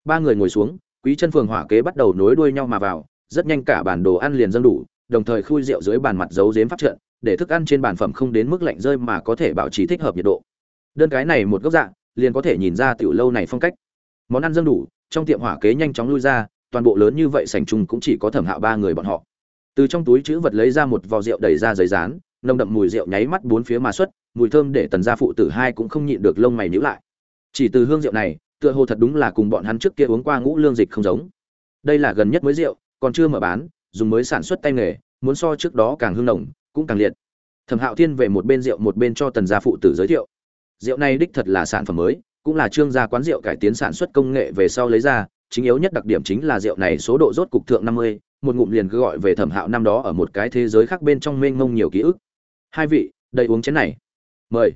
[SPEAKER 1] Ba người ngồi xuống, quý chân phường hỏa kế bắt đầu nối đuôi nhau mà vào, rất nhanh cả bản đồ ăn liền dâng đủ, đồng thời khui rượu dưới bàn mặt giấu dếm phát trận, để thức ăn trên bàn phẩm không đến mức lạnh rơi mà có thể bảo trì thích hợp nhiệt độ. Đơn cái này một góc dạng, liền có thể nhìn ra tiểu lâu này phong cách. Món ăn dâng đủ, trong tiệm hỏa kế nhanh chóng lui ra, toàn bộ lớn như vậy sành trùng cũng chỉ có thẩm hạo ba người bọn họ từ trong túi chữ vật lấy ra một vò rượu đầy ra giấy rán, nồng đậm mùi rượu nháy mắt bốn phía mà xuất, mùi thơm để tần gia phụ tử hai cũng không nhịn được lông mày nhíu lại. Chỉ từ hương rượu này, tựa hồ thật đúng là cùng bọn hắn trước kia uống qua ngũ lương dịch không giống. Đây là gần nhất mới rượu, còn chưa mở bán, dùng mới sản xuất tay nghề, muốn so trước đó càng hương nồng, cũng càng liệt. Thẩm hạo thiên về một bên rượu một bên cho tần gia phụ tử giới thiệu. Rượu này đích thật là sản phẩm mới, cũng là trương gia quán rượu cải tiến sản xuất công nghệ về sau lấy ra, chính yếu nhất đặc điểm chính là rượu này số độ rốt cục thượng năm mươi một ngụm liền cứ gọi về thẩm hạo năm đó ở một cái thế giới khác bên trong mênh mông nhiều ký ức. Hai vị, đây uống chén này. Mời.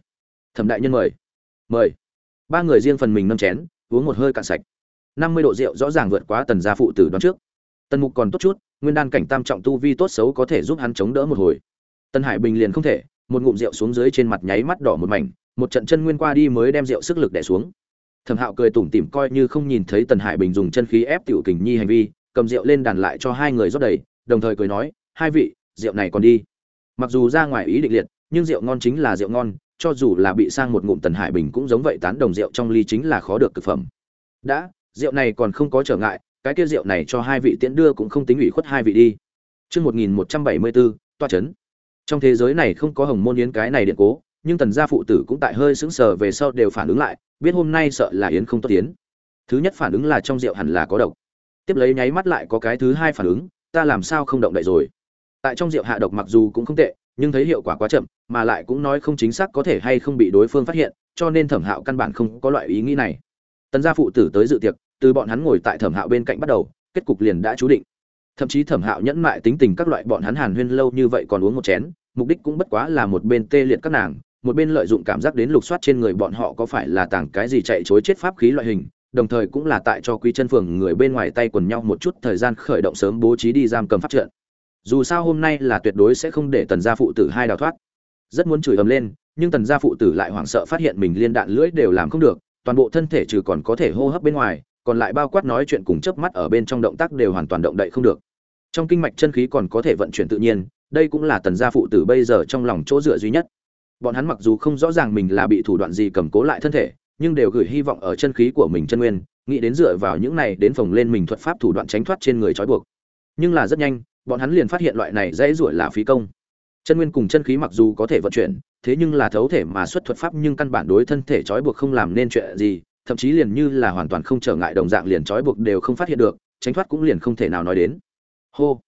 [SPEAKER 1] Thẩm đại nhân mời. Mời. Ba người riêng phần mình nâm chén, uống một hơi cạn sạch. Năm mươi độ rượu rõ ràng vượt quá tần gia phụ tử đoán trước. Tần mục còn tốt chút, nguyên đan cảnh tam trọng tu vi tốt xấu có thể giúp hắn chống đỡ một hồi. Tân hải bình liền không thể, một ngụm rượu xuống dưới trên mặt nháy mắt đỏ một mảnh, một trận chân nguyên qua đi mới đem rượu sức lực đè xuống. Thẩm hạo cười tủm tỉm coi như không nhìn thấy tần hải bình dùng chân khí ép tiểu kình nhi hành vi cầm rượu lên đàn lại cho hai người rót đầy đồng thời cười nói hai vị rượu này còn đi mặc dù ra ngoài ý định liệt nhưng rượu ngon chính là rượu ngon cho dù là bị sang một ngụm tần hải bình cũng giống vậy tán đồng rượu trong ly chính là khó được thực phẩm đã rượu này còn không có trở ngại cái kia rượu này cho hai vị tiễn đưa cũng không tính ủy khuất hai vị đi Chương 1174, toa chấn. Trong thế giới này không có hồng môn yến cái này điện cố, nhưng tần gia phụ tử cũng tại hơi sững sờ về sau đều phản ứng lại, biết hôm nay sợ là yến không tốt yến. Thứ nhất phản ứng là trong rượu hẳn là có độc. Tiếp lấy nháy mắt lại có cái thứ hai phản ứng, ta làm sao không động đậy rồi. Tại trong rượu hạ độc mặc dù cũng không tệ, nhưng thấy hiệu quả quá chậm, mà lại cũng nói không chính xác có thể hay không bị đối phương phát hiện, cho nên Thẩm Hạo căn bản không có loại ý nghĩ này. Tần gia phụ tử tới dự tiệc, từ bọn hắn ngồi tại Thẩm Hạo bên cạnh bắt đầu, kết cục liền đã chú định thậm chí thẩm hạo nhẫn mại tính tình các loại bọn hắn hàn huyên lâu như vậy còn uống một chén mục đích cũng bất quá là một bên tê liệt các nàng một bên lợi dụng cảm giác đến lục soát trên người bọn họ có phải là tàng cái gì chạy chối chết pháp khí loại hình đồng thời cũng là tại cho quý chân phường người bên ngoài tay quần nhau một chút thời gian khởi động sớm bố trí đi giam cầm phát trận. Dù sao hôm nay là tuyệt đối sẽ không để tần gia phụ tử hai đào thoát. Rất muốn chửi ầm lên, nhưng tần gia phụ tử lại hoảng sợ phát hiện mình liên đạn lưỡi đều làm không được, toàn bộ thân thể trừ còn có thể hô hấp bên ngoài, còn lại bao quát nói chuyện cùng chớp mắt ở bên trong động tác đều hoàn toàn động đậy không được. Trong kinh mạch chân khí còn có thể vận chuyển tự nhiên, đây cũng là tần gia phụ tử bây giờ trong lòng chỗ dựa duy nhất. Bọn hắn mặc dù không rõ ràng mình là bị thủ đoạn gì cầm cố lại thân thể nhưng đều gửi hy vọng ở chân khí của mình chân nguyên, nghĩ đến dựa vào những này đến phòng lên mình thuật pháp thủ đoạn tránh thoát trên người trói buộc. Nhưng là rất nhanh, bọn hắn liền phát hiện loại này dễ ruổi là phí công. Chân nguyên cùng chân khí mặc dù có thể vận chuyển, thế nhưng là thấu thể mà xuất thuật pháp nhưng căn bản đối thân thể trói buộc không làm nên chuyện gì, thậm chí liền như là hoàn toàn không trở ngại đồng dạng liền trói buộc đều không phát hiện được, tránh thoát cũng liền không thể nào nói đến. Hô!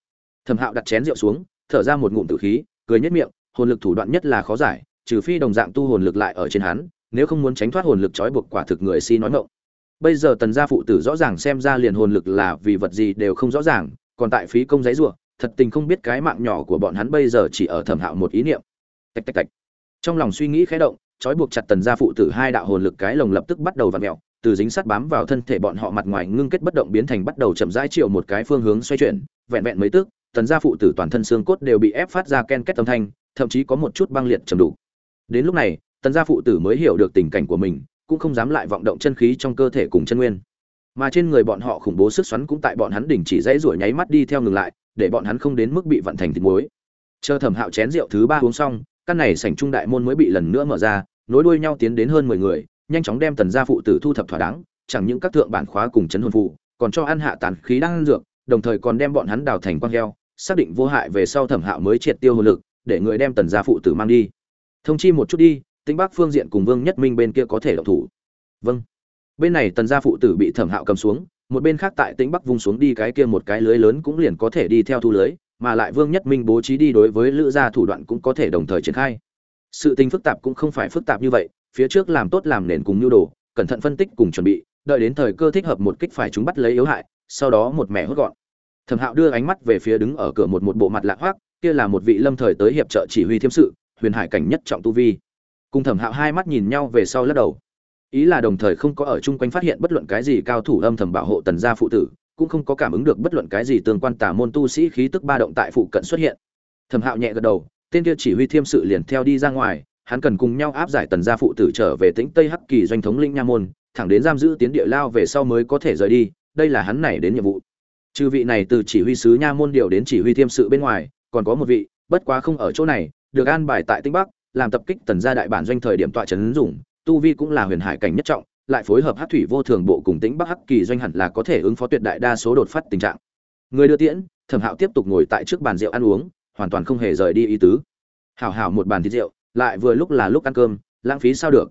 [SPEAKER 1] Thẩm hạo đặt chén rượu xuống, thở ra một ngụm tử khí, cười nhất miệng, hồn lực thủ đoạn nhất là khó giải, trừ phi đồng dạng tu hồn lực lại ở trên hắn nếu không muốn tránh thoát hồn lực trói buộc quả thực người si nói ngộng bây giờ tần gia phụ tử rõ ràng xem ra liền hồn lực là vì vật gì đều không rõ ràng, còn tại phí công giấy ruộng thật tình không biết cái mạng nhỏ của bọn hắn bây giờ chỉ ở thẩm hạo một ý niệm. Tạch tạch tạch. Trong lòng suy nghĩ khẽ động, trói buộc chặt tần gia phụ tử hai đạo hồn lực cái lồng lập tức bắt đầu v ặ mẹo từ dính sắt bám vào thân thể bọn họ mặt ngoài ngưng kết bất động biến thành bắt đầu chậm rãi triệu một cái phương hướng xoay chuyển, vẹn vẹn mấy tức tần gia phụ tử toàn thân xương cốt đều bị ép phát ra ken kết âm thanh, thậm chí có một chút băng liệt trầm đủ. Đến lúc này tần gia phụ tử mới hiểu được tình cảnh của mình, cũng không dám lại vọng động chân khí trong cơ thể cùng chân nguyên. Mà trên người bọn họ khủng bố sức xoắn cũng tại bọn hắn đỉnh chỉ dãy ruổi nháy mắt đi theo ngừng lại, để bọn hắn không đến mức bị vận thành thịt muối. Chờ thẩm hạo chén rượu thứ ba uống xong, căn này sảnh trung đại môn mới bị lần nữa mở ra, nối đuôi nhau tiến đến hơn mười người, nhanh chóng đem tần gia phụ tử thu thập thỏa đáng, chẳng những các thượng bản khóa cùng chấn hồn phụ, còn cho ăn hạ tàn khí đang ăn dược, đồng thời còn đem bọn hắn đào thành quang heo, xác định vô hại về sau thẩm hạo mới triệt tiêu hồn lực, để người đem tần gia phụ tử mang đi. Thông chi một chút đi tĩnh bắc phương diện cùng vương nhất minh bên kia có thể động thủ. Vâng. Bên này tần gia phụ tử bị thẩm hạo cầm xuống, một bên khác tại tĩnh bắc vung xuống đi cái kia một cái lưới lớn cũng liền có thể đi theo thu lưới, mà lại vương nhất minh bố trí đi đối với lữ gia thủ đoạn cũng có thể đồng thời triển khai. Sự tình phức tạp cũng không phải phức tạp như vậy, phía trước làm tốt làm nền cùng nhu đồ, cẩn thận phân tích cùng chuẩn bị, đợi đến thời cơ thích hợp một kích phải chúng bắt lấy yếu hại, sau đó một mẻ hốt gọn. Thẩm hạo đưa ánh mắt về phía đứng ở cửa một một bộ mặt lạ hoác, kia là một vị lâm thời tới hiệp trợ chỉ huy thiêm sự, huyền hải cảnh nhất trọng tu vi cùng thẩm hạo hai mắt nhìn nhau về sau lắc đầu. Ý là đồng thời không có ở chung quanh phát hiện bất luận cái gì cao thủ âm thầm bảo hộ tần gia phụ tử, cũng không có cảm ứng được bất luận cái gì tương quan Tả môn tu sĩ khí tức ba động tại phụ cận xuất hiện. Thẩm hạo nhẹ gật đầu, tên kia chỉ huy thiêm sự liền theo đi ra ngoài, hắn cần cùng nhau áp giải tần gia phụ tử trở về tĩnh tây hắc kỳ doanh thống linh nha môn, thẳng đến giam giữ tiến địa lao về sau mới có thể rời đi, đây là hắn này đến nhiệm vụ. Trừ vị này từ chỉ huy sứ nha môn điều đến chỉ huy thiêm sự bên ngoài, còn có một vị, bất quá không ở chỗ này, được an bài tại tĩnh bắc làm tập kích tần gia đại bản doanh thời điểm tọa trấn dùng, tu vi cũng là huyền hải cảnh nhất trọng, lại phối hợp hắc thủy vô thường bộ cùng tĩnh bắc hắc kỳ doanh hẳn là có thể ứng phó tuyệt đại đa số đột phát tình trạng. Người đưa tiễn, thẩm hạo tiếp tục ngồi tại trước bàn rượu ăn uống, hoàn toàn không hề rời đi ý tứ. Hảo hảo một bàn thịt rượu, lại vừa lúc là lúc ăn cơm, lãng phí sao được.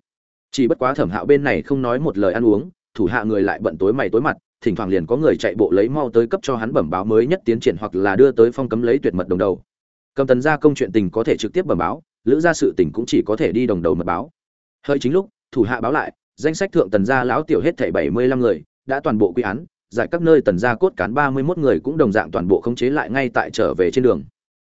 [SPEAKER 1] Chỉ bất quá thẩm hạo bên này không nói một lời ăn uống, thủ hạ người lại bận tối mày tối mặt, thỉnh thoảng liền có người chạy bộ lấy mau tới cấp cho hắn bẩm báo mới nhất tiến triển hoặc là đưa tới phong cấm lấy tuyệt mật đồng đầu. Cầm tần gia công chuyện tình có thể trực tiếp bẩm báo lữ gia sự tình cũng chỉ có thể đi đồng đầu mật báo. Hơi chính lúc, thủ hạ báo lại, danh sách thượng tần gia lão tiểu hết thảy bảy mươi lăm người, đã toàn bộ quy án, giải các nơi tần gia cốt cán ba mươi 31 người cũng đồng dạng toàn bộ khống chế lại ngay tại trở về trên đường.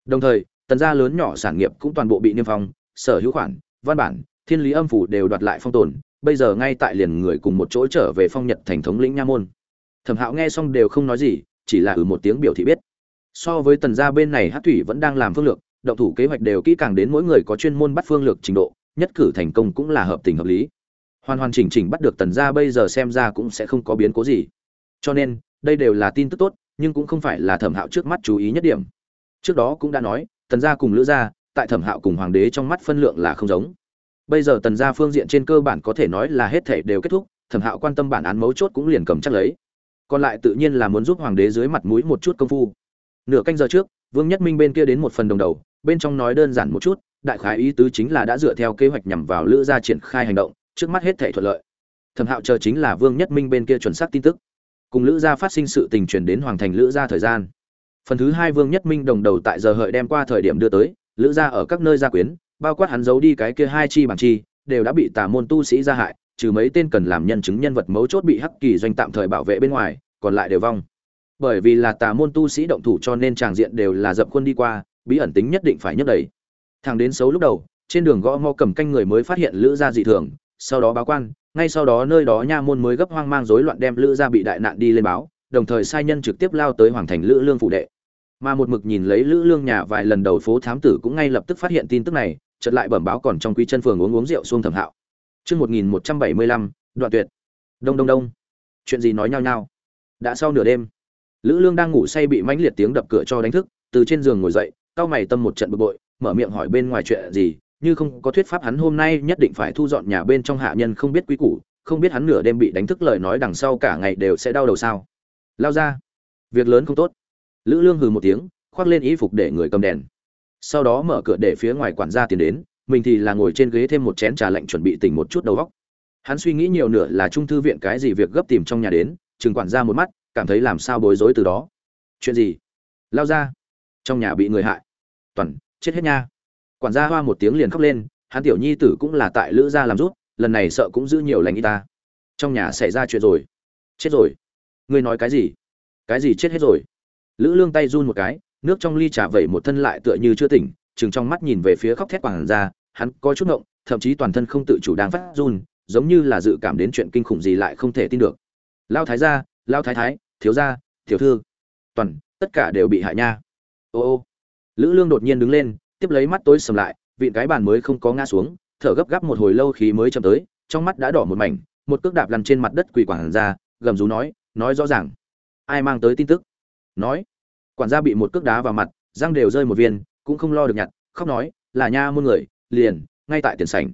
[SPEAKER 1] Đồng thời, tần gia lớn nhỏ sản nghiệp cũng toàn bộ bị niêm phong, sở hữu khoản, văn bản, thiên lý âm phủ đều đoạt lại phong tồn, bây giờ ngay tại liền người cùng một chỗ trở về phong nhật thành thống lĩnh nha môn. Thẩm hạo nghe xong đều không nói gì, chỉ là ừ một tiếng biểu thị biết. So với tần gia bên này hát thủy vẫn đang làm phương lược động thủ kế hoạch đều kỹ càng đến mỗi người có chuyên môn bắt phương lược trình độ, nhất cử thành công cũng là hợp tình hợp lý. Hoàn hoàn chỉnh chỉnh bắt được tần gia bây giờ xem ra cũng sẽ không có biến cố gì. Cho nên, đây đều là tin tức tốt, nhưng cũng không phải là thẩm hạo trước mắt chú ý nhất điểm. Trước đó cũng đã nói, tần gia cùng lữ gia, tại thẩm hạo cùng hoàng đế trong mắt phân lượng là không giống. Bây giờ tần gia phương diện trên cơ bản có thể nói là hết thể đều kết thúc, thẩm hạo quan tâm bản án mấu chốt cũng liền cầm chắc lấy. Còn lại tự nhiên là muốn giúp hoàng đế dưới mặt mũi một chút công phu. Nửa canh giờ trước, vương nhất minh bên kia đến một phần đồng đầu bên trong nói đơn giản một chút, đại khái ý tứ chính là đã dựa theo kế hoạch nhằm vào lữ gia triển khai hành động, trước mắt hết thể thuận lợi. Thẩm hạo chờ chính là vương nhất minh bên kia chuẩn xác tin tức. Cùng lữ gia phát sinh sự tình truyền đến hoàng thành lữ gia thời gian. Phần thứ hai vương nhất minh đồng đầu tại giờ hợi đem qua thời điểm đưa tới, lữ gia ở các nơi gia quyến, bao quát hắn giấu đi cái kia hai chi bằng chi, đều đã bị tà môn tu sĩ gia hại, trừ mấy tên cần làm nhân chứng nhân vật mấu chốt bị hắc kỳ doanh tạm thời bảo vệ bên ngoài, còn lại đều vong. Bởi vì là tà môn tu sĩ động thủ cho nên tràng diện đều là dập quân đi qua bí ẩn tính nhất định phải nhấc đẩy thằng đến xấu lúc đầu, trên đường gõ mò cầm canh người mới phát hiện lữ gia dị thường, sau đó báo quan, ngay sau đó nơi đó nha môn mới gấp hoang mang rối loạn đem lữ gia bị đại nạn đi lên báo, đồng thời sai nhân trực tiếp lao tới hoàng thành lữ lương phụ đệ. Mà một mực nhìn lấy lữ lương nhà vài lần đầu phố thám tử cũng ngay lập tức phát hiện tin tức này, chợt lại bẩm báo còn trong quý chân phường uống uống rượu xuông thẩm hạo. Chương một nghìn một trăm bảy mươi lăm, đoạn tuyệt. Đông đông đông. Chuyện gì nói nhau nhau? Đã sau nửa đêm, lữ lương đang ngủ say bị mãnh liệt tiếng đập cửa cho đánh thức, từ trên giường ngồi dậy cao mày tâm một trận bực bội, mở miệng hỏi bên ngoài chuyện gì, như không có thuyết pháp hắn hôm nay nhất định phải thu dọn nhà bên trong hạ nhân không biết quý củ, không biết hắn nửa đêm bị đánh thức lời nói đằng sau cả ngày đều sẽ đau đầu sao. Lao ra. Việc lớn không tốt. Lữ lương hừ một tiếng, khoác lên y phục để người cầm đèn. Sau đó mở cửa để phía ngoài quản gia tiến đến, mình thì là ngồi trên ghế thêm một chén trà lạnh chuẩn bị tỉnh một chút đầu óc. Hắn suy nghĩ nhiều nửa là trung thư viện cái gì việc gấp tìm trong nhà đến chừng quản gia một mắt, cảm thấy làm sao bối rối từ đó. Chuyện gì? Lao ra. Trong nhà bị người hại toàn, chết hết nha. Quản gia hoa một tiếng liền khóc lên, hắn tiểu nhi tử cũng là tại lữ gia làm rút, lần này sợ cũng giữ nhiều lành y ta. Trong nhà xảy ra chuyện rồi. Chết rồi. Ngươi nói cái gì? Cái gì chết hết rồi? Lữ lương tay run một cái, nước trong ly trà vẩy một thân lại tựa như chưa tỉnh, chừng trong mắt nhìn về phía khóc thét quản gia, hắn có chút ngộng, thậm chí toàn thân không tự chủ đang phát run, giống như là dự cảm đến chuyện kinh khủng gì lại không thể tin được. Lao thái gia, lao thái thái, thiếu gia thiếu thư. Toàn, tất cả đều bị hại nha. Ô ô lữ lương đột nhiên đứng lên tiếp lấy mắt tối sầm lại vịn cái bàn mới không có ngã xuống thở gấp gáp một hồi lâu khí mới chậm tới trong mắt đã đỏ một mảnh một cước đạp lăn trên mặt đất quỳ quản ra, gầm rú nói nói rõ ràng. Ai mang tới tin tức? Nói. Quản gia bị một cước đá vào mặt răng đều rơi một viên cũng không lo được nhặt khóc nói là nha muôn người liền ngay tại tiền sảnh.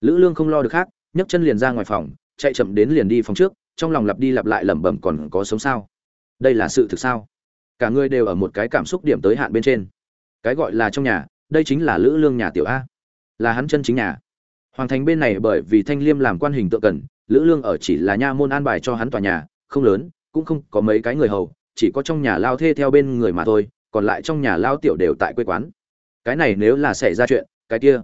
[SPEAKER 1] Lữ lương không lo được khác nhấc chân liền ra ngoài phòng chạy chậm đến liền đi phòng trước trong lòng lặp đi lặp lại lẩm bẩm còn có sống sao? Đây là sự thực sao? Cả người đều ở một cái cảm xúc điểm tới hạn bên trên cái gọi là trong nhà, đây chính là lữ lương nhà tiểu a. Là hắn chân chính nhà. Hoàng thành bên này bởi vì thanh liêm làm quan hình tượng cần, lữ lương ở chỉ là nha môn an bài cho hắn tòa nhà, không lớn, cũng không có mấy cái người hầu, chỉ có trong nhà lao thê theo bên người mà thôi, còn lại trong nhà lao tiểu đều tại quê quán. Cái này nếu là xảy ra chuyện, cái kia.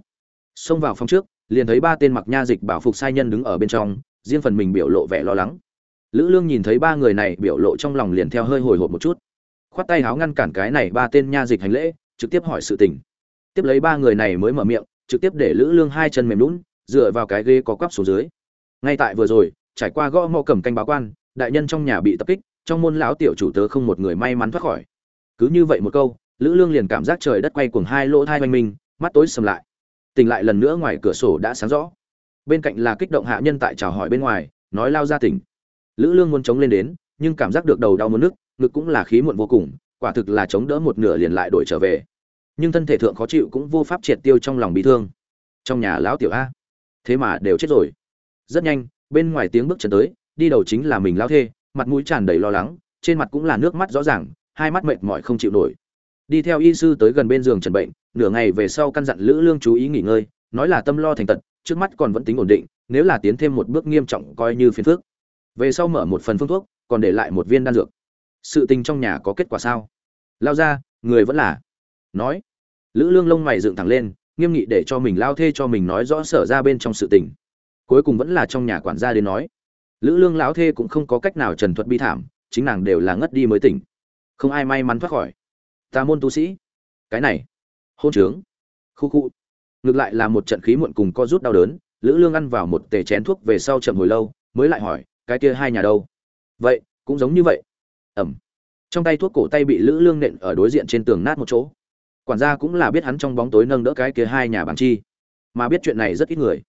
[SPEAKER 1] Xông vào phòng trước, liền thấy ba tên mặc nha dịch bảo phục sai nhân đứng ở bên trong, riêng phần mình biểu lộ vẻ lo lắng. Lữ lương nhìn thấy ba người này, biểu lộ trong lòng liền theo hơi hồi hộp một chút. Khoát tay háo ngăn cản cái này ba tên nha dịch hành lễ trực tiếp hỏi sự tình. Tiếp lấy ba người này mới mở miệng, trực tiếp để lữ lương hai chân mềm lún dựa vào cái ghế có quắp xuống dưới. Ngay tại vừa rồi, trải qua gõ mò cầm canh báo quan, đại nhân trong nhà bị tập kích, trong môn lão tiểu chủ tớ không một người may mắn thoát khỏi. Cứ như vậy một câu, lữ lương liền cảm giác trời đất quay cuồng hai lỗ thai oanh minh mắt tối sầm lại. Tỉnh lại lần nữa ngoài cửa sổ đã sáng rõ. Bên cạnh là kích động hạ nhân tại chào hỏi bên ngoài, nói lao ra tỉnh. Lữ lương muốn chống lên đến, nhưng cảm giác được đầu đau muốn nước ngực cũng là khí muộn vô cùng quả thực là chống đỡ một nửa liền lại đổi trở về. Nhưng thân thể thượng khó chịu cũng vô pháp triệt tiêu trong lòng bị thương. Trong nhà lão tiểu a. Thế mà đều chết rồi. Rất nhanh, bên ngoài tiếng bước chân tới, đi đầu chính là mình lão thê, mặt mũi tràn đầy lo lắng, trên mặt cũng là nước mắt rõ ràng, hai mắt mệt mỏi không chịu nổi. Đi theo y sư tới gần bên giường trần bệnh, nửa ngày về sau căn dặn lữ lương chú ý nghỉ ngơi, nói là tâm lo thành tật, trước mắt còn vẫn tính ổn định, nếu là tiến thêm một bước nghiêm trọng coi như phiền phước về sau mở một phần phương thuốc, còn để lại một viên đan dược. Sự tình trong nhà có kết quả sao? Lao ra, người vẫn là. Nói, lữ lương lông mày dựng thẳng lên, nghiêm nghị để cho mình lao thê cho mình nói rõ sở ra bên trong sự tình. Cuối cùng vẫn là trong nhà quản gia đến nói. Lữ lương lão thê cũng không có cách nào trần thuật bi thảm, chính nàng đều là ngất đi mới tỉnh. Không ai may mắn thoát khỏi. Ta môn tu sĩ. Cái này, hôn trướng. Khu khu. Ngược lại là một trận khí muộn cùng co rút đau đớn, lữ lương ăn vào một tề chén thuốc về sau chậm hồi lâu, mới lại hỏi, cái kia hai nhà đâu? Vậy, cũng giống như vậy. Ẩm trong tay thuốc cổ tay bị lữ lương nện ở đối diện trên tường nát một chỗ. Quản gia cũng là biết hắn trong bóng tối nâng đỡ cái kia hai nhà bằng chi, mà biết chuyện này rất ít người.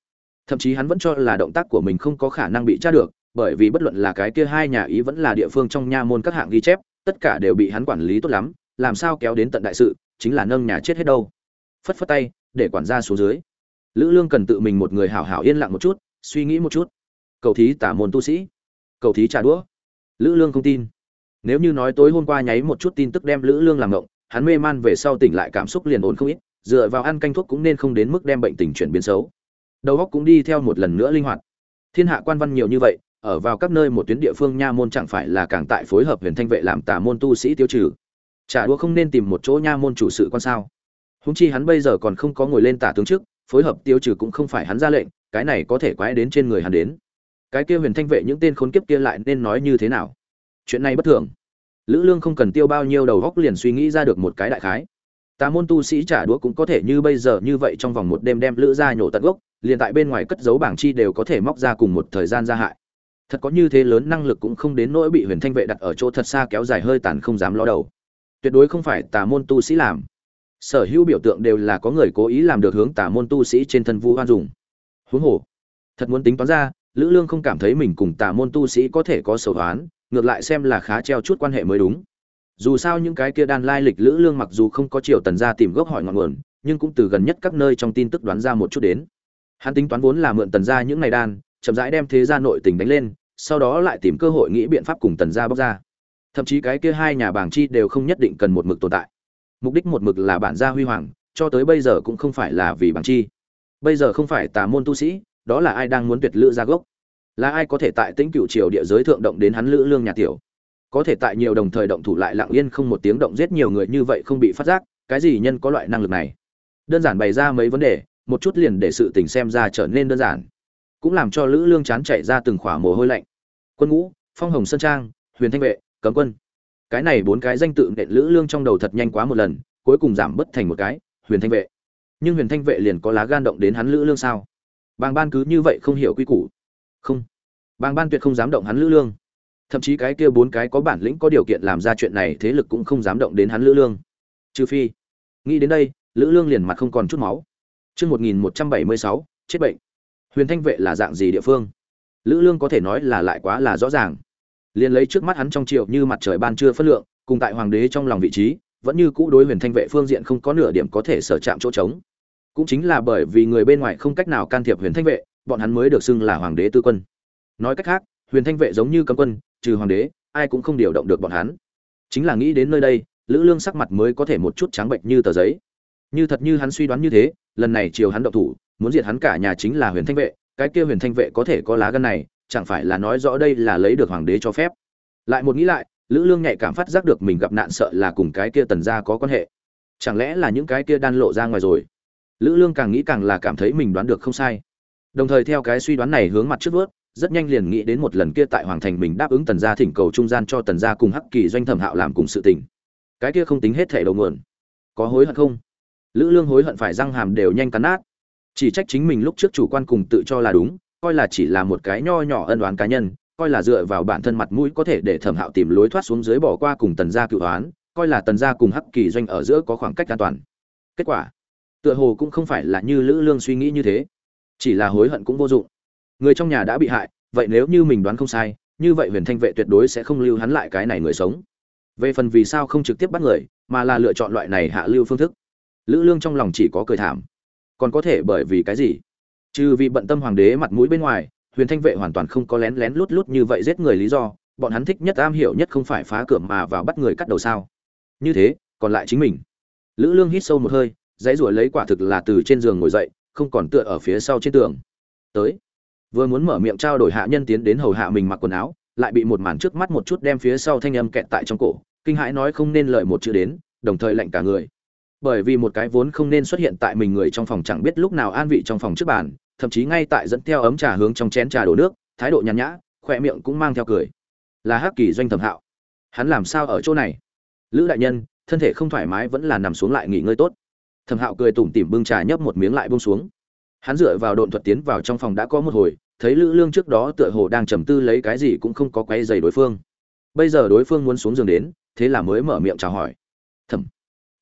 [SPEAKER 1] Thậm chí hắn vẫn cho là động tác của mình không có khả năng bị tra được, bởi vì bất luận là cái kia hai nhà ý vẫn là địa phương trong nha môn các hạng ghi chép, tất cả đều bị hắn quản lý tốt lắm, làm sao kéo đến tận đại sự, chính là nâng nhà chết hết đâu. Phất phất tay, để quản gia xuống dưới. Lữ lương cần tự mình một người hảo hảo yên lặng một chút, suy nghĩ một chút. Cầu thí tả môn tu sĩ, cầu thí trà đũa. Lữ lương không tin nếu như nói tối hôm qua nháy một chút tin tức đem lữ lương làm ngộng, hắn mê man về sau tỉnh lại cảm xúc liền ổn không ít, dựa vào ăn canh thuốc cũng nên không đến mức đem bệnh tình chuyển biến xấu. Đầu óc cũng đi theo một lần nữa linh hoạt. Thiên hạ quan văn nhiều như vậy, ở vào các nơi một tuyến địa phương nha môn chẳng phải là càng tại phối hợp huyền thanh vệ làm tà môn tu sĩ tiêu trừ. Trả đũa không nên tìm một chỗ nha môn chủ sự quan sao. Húng chi hắn bây giờ còn không có ngồi lên tả tướng trước, phối hợp tiêu trừ cũng không phải hắn ra lệnh, cái này có thể quái đến trên người hắn đến. Cái kia huyền thanh vệ những tên khốn kiếp kia lại nên nói như thế nào? Chuyện này bất thường. Lữ lương không cần tiêu bao nhiêu đầu góc liền suy nghĩ ra được một cái đại khái. Tà môn tu sĩ trả đũa cũng có thể như bây giờ như vậy trong vòng một đêm đem lữ ra nhổ tận gốc, liền tại bên ngoài cất giấu bảng chi đều có thể móc ra cùng một thời gian ra hại. Thật có như thế lớn năng lực cũng không đến nỗi bị huyền thanh vệ đặt ở chỗ thật xa kéo dài hơi tàn không dám lo đầu. Tuyệt đối không phải tà môn tu sĩ làm. Sở hữu biểu tượng đều là có người cố ý làm được hướng tà môn tu sĩ trên thân vu hoan dùng. Huống hồ, thật muốn tính toán ra, lữ lương không cảm thấy mình cùng tà môn tu sĩ có thể có sầu hoán ngược lại xem là khá treo chút quan hệ mới đúng. Dù sao những cái kia đan lai lịch lữ lương mặc dù không có triều tần ra tìm gốc hỏi ngọn nguồn, nhưng cũng từ gần nhất các nơi trong tin tức đoán ra một chút đến. Hắn tính toán vốn là mượn tần ra những ngày đan, chậm rãi đem thế gia nội tình đánh lên, sau đó lại tìm cơ hội nghĩ biện pháp cùng tần gia bóc ra. Thậm chí cái kia hai nhà bảng chi đều không nhất định cần một mực tồn tại. Mục đích một mực là bản gia huy hoàng, cho tới bây giờ cũng không phải là vì bảng chi. Bây giờ không phải tà môn tu sĩ, đó là ai đang muốn tuyệt lữ ra gốc? Là ai có thể tại tĩnh cựu triều địa giới thượng động đến hắn lữ lương nhà tiểu? Có thể tại nhiều đồng thời động thủ lại lặng yên không một tiếng động giết nhiều người như vậy không bị phát giác, cái gì nhân có loại năng lực này? Đơn giản bày ra mấy vấn đề, một chút liền để sự tình xem ra trở nên đơn giản. Cũng làm cho lữ lương chán chạy ra từng khỏa mồ hôi lạnh. Quân ngũ, phong hồng sơn trang, huyền thanh vệ, cấm quân. Cái này bốn cái danh tự nện lữ lương trong đầu thật nhanh quá một lần, cuối cùng giảm bớt thành một cái, huyền thanh vệ. Nhưng huyền thanh vệ liền có lá gan động đến hắn lữ lương sao? Bàng ban cứ như vậy không hiểu quy củ không bàng ban tuyệt không dám động hắn lữ lương thậm chí cái kia bốn cái có bản lĩnh có điều kiện làm ra chuyện này thế lực cũng không dám động đến hắn lữ lương trừ phi nghĩ đến đây lữ lương liền mặt không còn chút máu Chương 1176, chết bệnh. Huyền Thanh vệ là dạng gì địa phương? Lữ Lương có thể nói là lại quá là rõ ràng. Liên lấy trước mắt hắn trong triệu như mặt trời ban trưa phân lượng, cùng tại hoàng đế trong lòng vị trí, vẫn như cũ đối Huyền Thanh vệ phương diện không có nửa điểm có thể sở chạm chỗ trống. Cũng chính là bởi vì người bên ngoài không cách nào can thiệp Huyền Thanh vệ, bọn hắn mới được xưng là hoàng đế tư quân. Nói cách khác, Huyền Thanh vệ giống như cấm quân, trừ hoàng đế, ai cũng không điều động được bọn hắn. Chính là nghĩ đến nơi đây, Lữ Lương sắc mặt mới có thể một chút trắng bệnh như tờ giấy. Như thật như hắn suy đoán như thế, lần này chiều hắn động thủ, muốn diệt hắn cả nhà chính là Huyền Thanh vệ, cái kia Huyền Thanh vệ có thể có lá gan này, chẳng phải là nói rõ đây là lấy được hoàng đế cho phép. Lại một nghĩ lại, Lữ Lương nhạy cảm phát giác được mình gặp nạn sợ là cùng cái kia tần gia có quan hệ. Chẳng lẽ là những cái kia đan lộ ra ngoài rồi? Lữ Lương càng nghĩ càng là cảm thấy mình đoán được không sai. Đồng thời theo cái suy đoán này hướng mặt trước vớt, rất nhanh liền nghĩ đến một lần kia tại hoàng thành mình đáp ứng tần gia thỉnh cầu trung gian cho tần gia cùng hắc kỳ doanh thẩm hạo làm cùng sự tình. Cái kia không tính hết thể đầu nguồn. Có hối hận không? Lữ lương hối hận phải răng hàm đều nhanh cắn nát. Chỉ trách chính mình lúc trước chủ quan cùng tự cho là đúng coi là chỉ là một cái nho nhỏ ân đoán cá nhân coi là dựa vào bản thân mặt mũi có thể để thẩm hạo tìm lối thoát xuống dưới bỏ qua cùng tần gia cựu đoán coi là tần gia cùng hắc kỳ doanh ở giữa có khoảng cách an toàn. Kết quả tựa hồ cũng không phải là như lữ lương suy nghĩ như thế chỉ là hối hận cũng vô dụng. Người trong nhà đã bị hại, vậy nếu như mình đoán không sai, như vậy huyền thanh vệ tuyệt đối sẽ không lưu hắn lại cái này người sống. Về phần vì sao không trực tiếp bắt người, mà là lựa chọn loại này hạ lưu phương thức, lữ lương trong lòng chỉ có cười thảm. Còn có thể bởi vì cái gì? Trừ vì bận tâm hoàng đế mặt mũi bên ngoài, huyền thanh vệ hoàn toàn không có lén lén lút lút như vậy giết người lý do, bọn hắn thích nhất am hiểu nhất không phải phá cửa mà vào bắt người cắt đầu sao. Như thế, còn lại chính mình. Lữ lương hít sâu một hơi, dãy ruổi lấy quả thực là từ trên giường ngồi dậy không còn tựa ở phía sau trên tường. Tới. Vừa muốn mở miệng trao đổi hạ nhân tiến đến hầu hạ mình mặc quần áo, lại bị một màn trước mắt một chút đem phía sau thanh âm kẹt tại trong cổ, kinh hãi nói không nên lời một chữ đến, đồng thời lạnh cả người. Bởi vì một cái vốn không nên xuất hiện tại mình người trong phòng chẳng biết lúc nào an vị trong phòng trước bàn, thậm chí ngay tại dẫn theo ấm trà hướng trong chén trà đổ nước, thái độ nhàn nhã, khỏe miệng cũng mang theo cười. Là hắc kỳ doanh thẩm hạo. Hắn làm sao ở chỗ này? Lữ đại nhân, thân thể không thoải mái vẫn là nằm xuống lại nghỉ ngơi tốt thẩm hạo cười tủm tỉm bưng trà nhấp một miếng lại bông xuống. Hắn dựa vào độn thuật tiến vào trong phòng đã có một hồi, thấy lữ lương trước đó tựa hồ đang trầm tư lấy cái gì cũng không có quay dày đối phương. Bây giờ đối phương muốn xuống giường đến, thế là mới mở miệng chào hỏi. Thẩm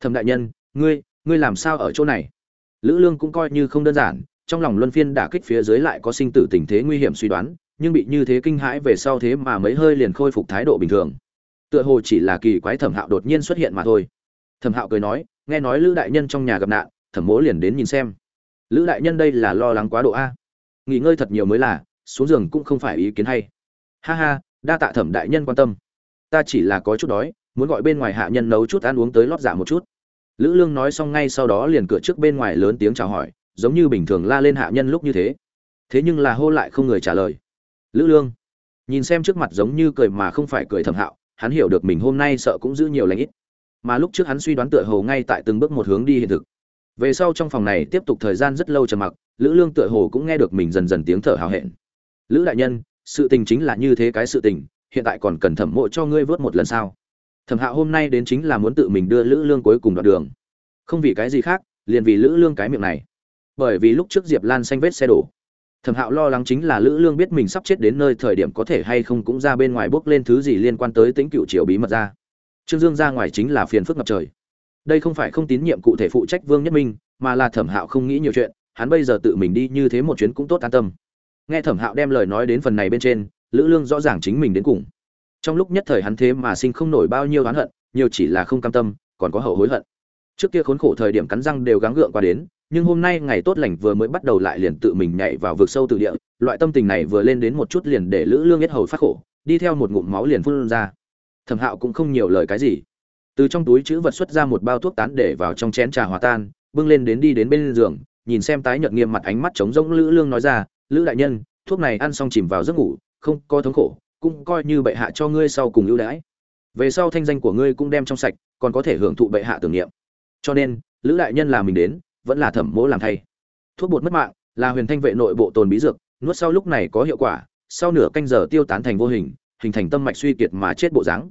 [SPEAKER 1] thẩm đại nhân, ngươi ngươi làm sao ở chỗ này? Lữ lương cũng coi như không đơn giản, trong lòng luân phiên đả kích phía dưới lại có sinh tử tình thế nguy hiểm suy đoán, nhưng bị như thế kinh hãi về sau thế mà mấy hơi liền khôi phục thái độ bình thường. Tựa hồ chỉ là kỳ quái thẩm hạo đột nhiên xuất hiện mà thôi thẩm hạo cười nói, nghe nói lữ đại nhân trong nhà gặp nạn, thẩm mỗ liền đến nhìn xem. Lữ đại nhân đây là lo lắng quá độ a. Nghỉ ngơi thật nhiều mới là, xuống giường cũng không phải ý kiến hay. Ha ha, đa tạ thẩm đại nhân quan tâm. Ta chỉ là có chút đói, muốn gọi bên ngoài hạ nhân nấu chút ăn uống tới lót dạ một chút. Lữ lương nói xong ngay sau đó liền cửa trước bên ngoài lớn tiếng chào hỏi, giống như bình thường la lên hạ nhân lúc như thế. Thế nhưng là hô lại không người trả lời. Lữ lương, nhìn xem trước mặt giống như cười mà không phải cười thẩm hạo, hắn hiểu được mình hôm nay sợ cũng giữ nhiều lãnh ít mà lúc trước hắn suy đoán tựa hồ ngay tại từng bước một hướng đi hiện thực. Về sau trong phòng này tiếp tục thời gian rất lâu trầm mặc, lữ lương tựa hồ cũng nghe được mình dần dần tiếng thở hào hẹn. Lữ đại nhân, sự tình chính là như thế cái sự tình, hiện tại còn cần thẩm mộ cho ngươi vớt một lần sao? Thẩm hạo hôm nay đến chính là muốn tự mình đưa lữ lương cuối cùng đoạn đường. Không vì cái gì khác, liền vì lữ lương cái miệng này. Bởi vì lúc trước diệp lan xanh vết xe đổ. Thẩm hạo lo lắng chính là lữ lương biết mình sắp chết đến nơi thời điểm có thể hay không cũng ra bên ngoài bước lên thứ gì liên quan tới tính cựu triều bí mật ra trương dương ra ngoài chính là phiền phức ngập trời. Đây không phải không tín nhiệm cụ thể phụ trách vương nhất minh, mà là thẩm hạo không nghĩ nhiều chuyện, hắn bây giờ tự mình đi như thế một chuyến cũng tốt an tâm. Nghe thẩm hạo đem lời nói đến phần này bên trên, lữ lương rõ ràng chính mình đến cùng. Trong lúc nhất thời hắn thế mà sinh không nổi bao nhiêu oán hận, nhiều chỉ là không cam tâm, còn có hậu hối hận. Trước kia khốn khổ thời điểm cắn răng đều gắng gượng qua đến, nhưng hôm nay ngày tốt lành vừa mới bắt đầu lại liền tự mình nhảy vào vực sâu từ địa, loại tâm tình này vừa lên đến một chút liền để lữ lương biết hầu phát khổ, đi theo một ngụm máu liền phun ra thẩm hạo cũng không nhiều lời cái gì. Từ trong túi chữ vật xuất ra một bao thuốc tán để vào trong chén trà hòa tan, bưng lên đến đi đến bên giường, nhìn xem tái nhợt nghiêm mặt ánh mắt trống rỗng lữ lương nói ra, lữ đại nhân, thuốc này ăn xong chìm vào giấc ngủ, không có thống khổ, cũng coi như bệ hạ cho ngươi sau cùng ưu đãi. Về sau thanh danh của ngươi cũng đem trong sạch, còn có thể hưởng thụ bệ hạ tưởng niệm. Cho nên, lữ đại nhân là mình đến, vẫn là thẩm mỗ làm thay. Thuốc bột mất mạng, là huyền thanh vệ nội bộ tồn bí dược, nuốt sau lúc này có hiệu quả, sau nửa canh giờ tiêu tán thành vô hình hình thành tâm mạch suy kiệt mà chết bộ dáng.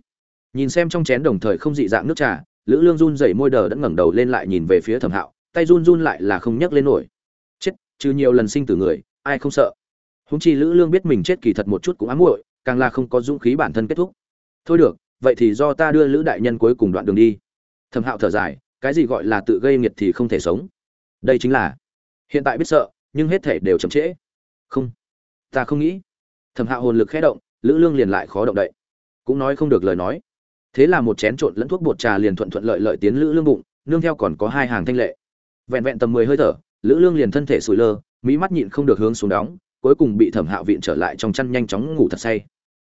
[SPEAKER 1] Nhìn xem trong chén đồng thời không dị dạng nước trà, lữ lương run rẩy môi đờ đã ngẩng đầu lên lại nhìn về phía thẩm hạo, tay run run lại là không nhấc lên nổi. Chết, trừ nhiều lần sinh tử người, ai không sợ? Húng chi lữ lương biết mình chết kỳ thật một chút cũng ám muội, càng là không có dũng khí bản thân kết thúc. Thôi được, vậy thì do ta đưa lữ đại nhân cuối cùng đoạn đường đi. Thẩm hạo thở dài, cái gì gọi là tự gây nghiệt thì không thể sống. Đây chính là, hiện tại biết sợ, nhưng hết thể đều chậm trễ. Không, ta không nghĩ. Thẩm hạo hồn lực khẽ động lữ lương liền lại khó động đậy. Cũng nói không được lời nói. Thế là một chén trộn lẫn thuốc bột trà liền thuận thuận lợi lợi tiến lữ lương bụng, nương theo còn có hai hàng thanh lệ. Vẹn vẹn tầm mười hơi thở, lữ lương liền thân thể sủi lơ mỹ mắt nhịn không được hướng xuống đóng, cuối cùng bị thẩm hạo viện trở lại trong chăn nhanh chóng ngủ thật say.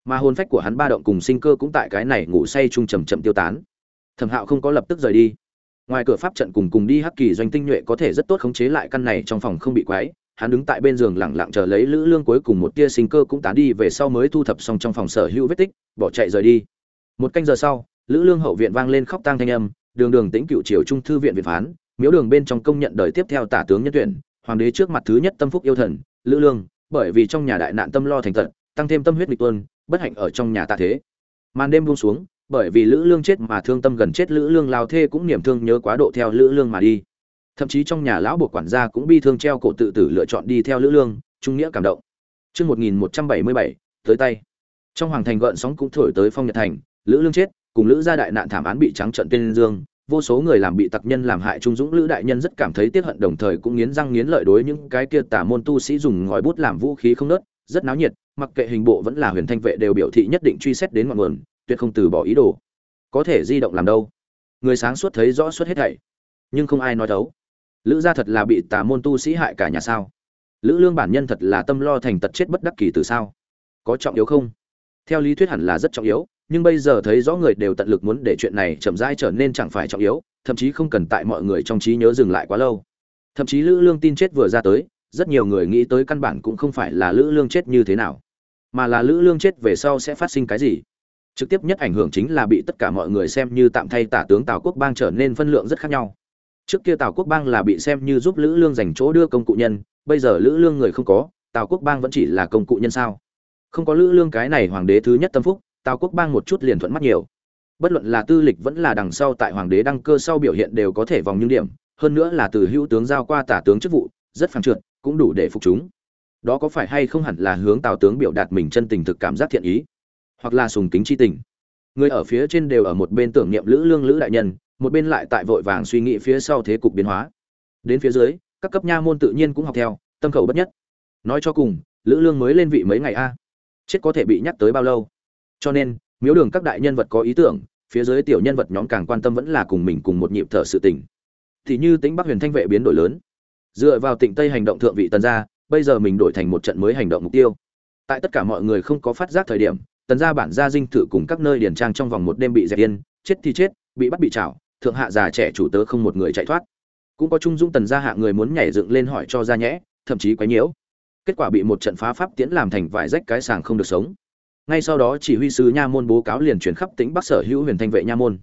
[SPEAKER 1] Mà hồn phách của hắn ba động cùng sinh cơ cũng tại cái này ngủ say chung chầm chậm tiêu tán. Thẩm hạo không có lập tức rời đi. Ngoài cửa pháp trận cùng cùng đi hắc kỳ doanh tinh nhuệ có thể rất tốt khống chế lại căn này trong phòng không bị quái hắn đứng tại bên giường lẳng lặng chờ lấy lữ lương cuối cùng một tia sinh cơ cũng tán đi về sau mới thu thập xong trong phòng sở hữu vết tích, bỏ chạy rời đi. Một canh giờ sau, lữ lương hậu viện vang lên khóc tang thanh âm, đường đường tĩnh cựu triều trung thư viện việt phán, miếu đường bên trong công nhận đời tiếp theo tả tướng nhân tuyển, hoàng đế trước mặt thứ nhất tâm phúc yêu thần, lữ lương, bởi vì trong nhà đại nạn tâm lo thành tận tăng thêm tâm huyết nghịch tuân, bất hạnh ở trong nhà tạ thế. Màn đêm buông xuống, bởi vì lữ lương chết mà thương tâm gần chết, lữ lương lao thê cũng niềm thương nhớ quá độ theo lữ lương mà đi thậm chí trong nhà lão buộc quản gia cũng bi thương treo cổ tự tử lựa chọn đi theo lữ lương, trung nghĩa cảm động. Chương một nghìn một trăm bảy mươi bảy, tới tay. Trong hoàng thành gợn sóng cũng thổi tới phong nhật thành, lữ lương chết, cùng lữ gia đại nạn thảm án bị trắng trận tên dương, vô số người làm bị tặc nhân làm hại trung dũng lữ đại nhân rất cảm thấy tiếc hận đồng thời cũng nghiến răng nghiến lợi đối những cái kia tả môn tu sĩ dùng ngòi bút làm vũ khí không nớt, rất náo nhiệt, mặc kệ hình bộ vẫn là huyền thanh vệ đều biểu thị nhất định truy xét đến ngọn nguồn, tuyệt không từ bỏ ý đồ. Có thể di động làm đâu? Người sáng suốt thấy rõ suốt hết thảy, nhưng không ai nói thấu lữ gia thật là bị tà môn tu sĩ hại cả nhà sao? Lữ lương bản nhân thật là tâm lo thành tật chết bất đắc kỳ từ sao? Có trọng yếu không? Theo lý thuyết hẳn là rất trọng yếu, nhưng bây giờ thấy rõ người đều tận lực muốn để chuyện này chậm rãi trở nên chẳng phải trọng yếu, thậm chí không cần tại mọi người trong trí nhớ dừng lại quá lâu. Thậm chí lữ lương tin chết vừa ra tới, rất nhiều người nghĩ tới căn bản cũng không phải là lữ lương chết như thế nào, mà là lữ lương chết về sau sẽ phát sinh cái gì? Trực tiếp nhất ảnh hưởng chính là bị tất cả mọi người xem như tạm thay tả tướng tào quốc bang trở nên phân lượng rất khác nhau trước kia tào quốc bang là bị xem như giúp lữ lương dành chỗ đưa công cụ nhân, bây giờ lữ lương người không có, tào quốc bang vẫn chỉ là công cụ nhân sao? Không có lữ lương cái này hoàng đế thứ nhất tâm phúc, tào quốc bang một chút liền thuận mắt nhiều. Bất luận là tư lịch vẫn là đằng sau tại hoàng đế đăng cơ sau biểu hiện đều có thể vòng những điểm, hơn nữa là từ hữu tướng giao qua tả tướng chức vụ, rất phản trượt, cũng đủ để phục chúng. Đó có phải hay không hẳn là hướng tào tướng biểu đạt mình chân tình thực cảm giác thiện ý? Hoặc là sùng kính chi tình? Người ở phía trên đều ở một bên tưởng niệm lữ lương lữ đại nhân một bên lại tại vội vàng suy nghĩ phía sau thế cục biến hóa. Đến phía dưới, các cấp nha môn tự nhiên cũng học theo, tâm khẩu bất nhất. Nói cho cùng, lữ lương mới lên vị mấy ngày a? Chết có thể bị nhắc tới bao lâu? Cho nên, miếu đường các đại nhân vật có ý tưởng, phía dưới tiểu nhân vật nhóm càng quan tâm vẫn là cùng mình cùng một nhịp thở sự tình. Thì như tính bắc huyền thanh vệ biến đổi lớn. Dựa vào tịnh tây hành động thượng vị tần gia, bây giờ mình đổi thành một trận mới hành động mục tiêu. Tại tất cả mọi người không có phát giác thời điểm, tần gia bản gia dinh thự cùng các nơi điển trang trong vòng một đêm bị dẹp yên, chết thì chết, bị bắt bị trảo thượng hạ già trẻ chủ tớ không một người chạy thoát. Cũng có trung dung tần gia hạ người muốn nhảy dựng lên hỏi cho ra nhẽ, thậm chí quấy nhiễu. Kết quả bị một trận phá pháp tiễn làm thành vải rách cái sàng không được sống. Ngay sau đó chỉ huy sứ nha môn bố cáo liền chuyển khắp tỉnh bắc sở hữu huyền thanh vệ nha môn.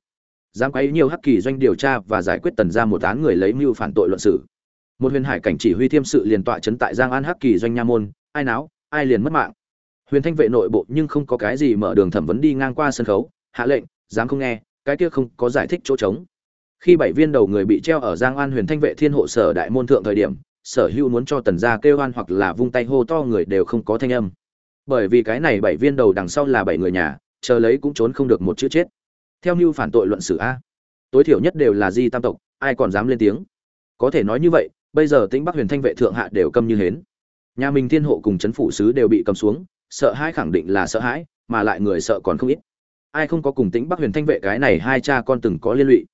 [SPEAKER 1] Dám quấy nhiều hắc kỳ doanh điều tra và giải quyết tần ra một án người lấy mưu phản tội luận xử một huyền hải cảnh chỉ huy thiêm sự liền tọa trấn tại giang an hắc kỳ doanh nha môn, ai náo, ai liền mất mạng. Huyền thanh vệ nội bộ nhưng không có cái gì mở đường thẩm vấn đi ngang qua sân khấu, hạ lệnh, dám không nghe cái kia không có giải thích chỗ trống. Khi bảy viên đầu người bị treo ở giang an huyền thanh vệ thiên hộ sở đại môn thượng thời điểm, sở hữu muốn cho tần gia kêu oan hoặc là vung tay hô to người đều không có thanh âm. Bởi vì cái này bảy viên đầu đằng sau là bảy người nhà, chờ lấy cũng trốn không được một chữ chết. Theo như phản tội luận xử a. Tối thiểu nhất đều là di tam tộc, ai còn dám lên tiếng? Có thể nói như vậy, bây giờ tĩnh bắc huyền thanh vệ thượng hạ đều câm như hến. Nhà mình thiên hộ cùng chấn phủ sứ đều bị cầm xuống, sợ hãi khẳng định là sợ hãi, mà lại người sợ còn không ít ai không có cùng tính bắc huyền thanh vệ cái này hai cha con từng có liên lụy.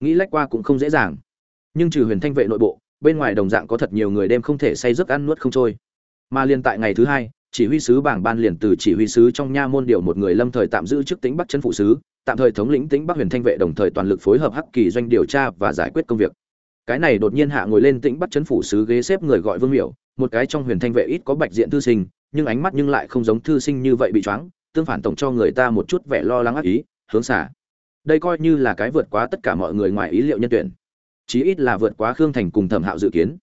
[SPEAKER 1] Nghĩ lách qua cũng không dễ dàng. Nhưng trừ huyền thanh vệ nội bộ, bên ngoài đồng dạng có thật nhiều người đêm không thể say giấc ăn nuốt không trôi. Mà liên tại ngày thứ hai, chỉ huy sứ bảng ban liền từ chỉ huy sứ trong nha môn điều một người lâm thời tạm giữ chức tính bắc chân phụ sứ, tạm thời thống lĩnh tính bắc huyền thanh vệ đồng thời toàn lực phối hợp hắc kỳ doanh điều tra và giải quyết công việc. Cái này đột nhiên hạ ngồi lên tĩnh Bắc chấn phủ sứ ghế xếp người gọi vương miểu, một cái trong huyền thanh vệ ít có bạch diện thư sinh, nhưng ánh mắt nhưng lại không giống thư sinh như vậy bị choáng tương phản tổng cho người ta một chút vẻ lo lắng ác ý, hướng xả. Đây coi như là cái vượt quá tất cả mọi người ngoài ý liệu nhân tuyển. Chí ít là vượt quá khương thành cùng thẩm hạo dự kiến.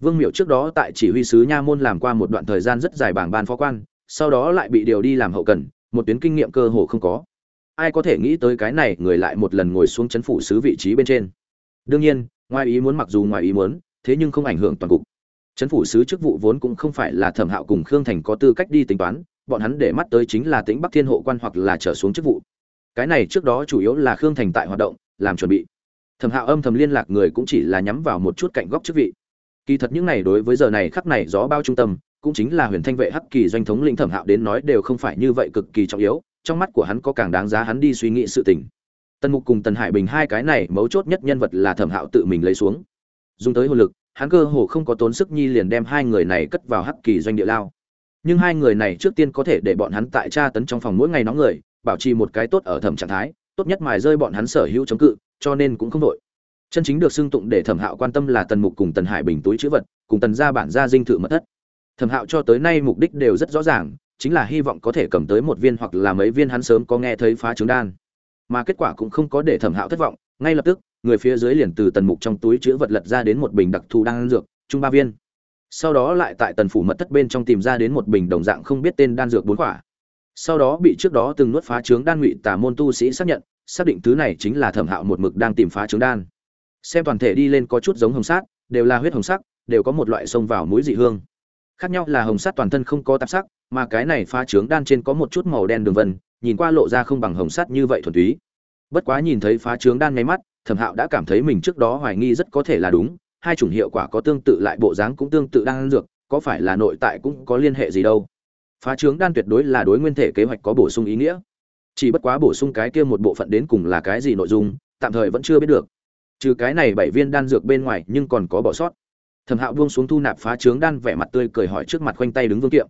[SPEAKER 1] Vương miểu trước đó tại chỉ huy sứ nha môn làm qua một đoạn thời gian rất dài bảng ban phó quan, sau đó lại bị điều đi làm hậu cần, một tuyến kinh nghiệm cơ hồ không có. Ai có thể nghĩ tới cái này, người lại một lần ngồi xuống chấn phủ sứ vị trí bên trên. Đương nhiên, ngoài ý muốn mặc dù ngoài ý muốn, thế nhưng không ảnh hưởng toàn cục. Chấn phủ sứ chức vụ vốn cũng không phải là thẩm hạo cùng khương thành có tư cách đi tính toán bọn hắn để mắt tới chính là tính bắc thiên hộ quan hoặc là trở xuống chức vụ. Cái này trước đó chủ yếu là khương thành tại hoạt động, làm chuẩn bị. Thẩm hạo âm thầm liên lạc người cũng chỉ là nhắm vào một chút cạnh góc chức vị. Kỳ thật những này đối với giờ này khắc này gió bao trung tâm, cũng chính là huyền thanh vệ hắc kỳ doanh thống lĩnh thẩm hạo đến nói đều không phải như vậy cực kỳ trọng yếu, trong mắt của hắn có càng đáng giá hắn đi suy nghĩ sự tình. Tần mục cùng tần hải bình hai cái này mấu chốt nhất nhân vật là thẩm hạo tự mình lấy xuống. Dùng tới hồn lực, hắn cơ hồ không có tốn sức nhi liền đem hai người này cất vào hắc kỳ doanh địa lao nhưng hai người này trước tiên có thể để bọn hắn tại tra tấn trong phòng mỗi ngày nóng người, bảo trì một cái tốt ở thẩm trạng thái, tốt nhất mài rơi bọn hắn sở hữu chống cự, cho nên cũng không đội. Chân chính được xưng tụng để thẩm hạo quan tâm là tần mục cùng tần hải bình túi chữ vật, cùng tần gia bản gia dinh thự mật thất. Thẩm hạo cho tới nay mục đích đều rất rõ ràng, chính là hy vọng có thể cầm tới một viên hoặc là mấy viên hắn sớm có nghe thấy phá trứng đan. Mà kết quả cũng không có để thẩm hạo thất vọng, ngay lập tức, người phía dưới liền từ tần mục trong túi chữ vật lật ra đến một bình đặc thù đan dược, chung ba viên sau đó lại tại tần phủ mật thất bên trong tìm ra đến một bình đồng dạng không biết tên đan dược bốn quả. Sau đó bị trước đó từng nuốt phá trướng đan ngụy tả môn tu sĩ xác nhận, xác định thứ này chính là thẩm hạo một mực đang tìm phá trướng đan. Xem toàn thể đi lên có chút giống hồng sát, đều là huyết hồng sắc, đều có một loại sông vào mũi dị hương. Khác nhau là hồng sát toàn thân không có tạp sắc, mà cái này phá trướng đan trên có một chút màu đen đường vân, nhìn qua lộ ra không bằng hồng sắt như vậy thuần túy. Bất quá nhìn thấy phá trướng đan ngay mắt, thẩm hạo đã cảm thấy mình trước đó hoài nghi rất có thể là đúng hai chủng hiệu quả có tương tự lại bộ dáng cũng tương tự đang ăn dược, có phải là nội tại cũng có liên hệ gì đâu? Phá trướng đan tuyệt đối là đối nguyên thể kế hoạch có bổ sung ý nghĩa. Chỉ bất quá bổ sung cái kia một bộ phận đến cùng là cái gì nội dung, tạm thời vẫn chưa biết được. Trừ cái này bảy viên đan dược bên ngoài, nhưng còn có bỏ sót. Thẩm hạo buông xuống thu nạp phá trướng đan vẻ mặt tươi cười hỏi trước mặt khoanh tay đứng vương kiệm.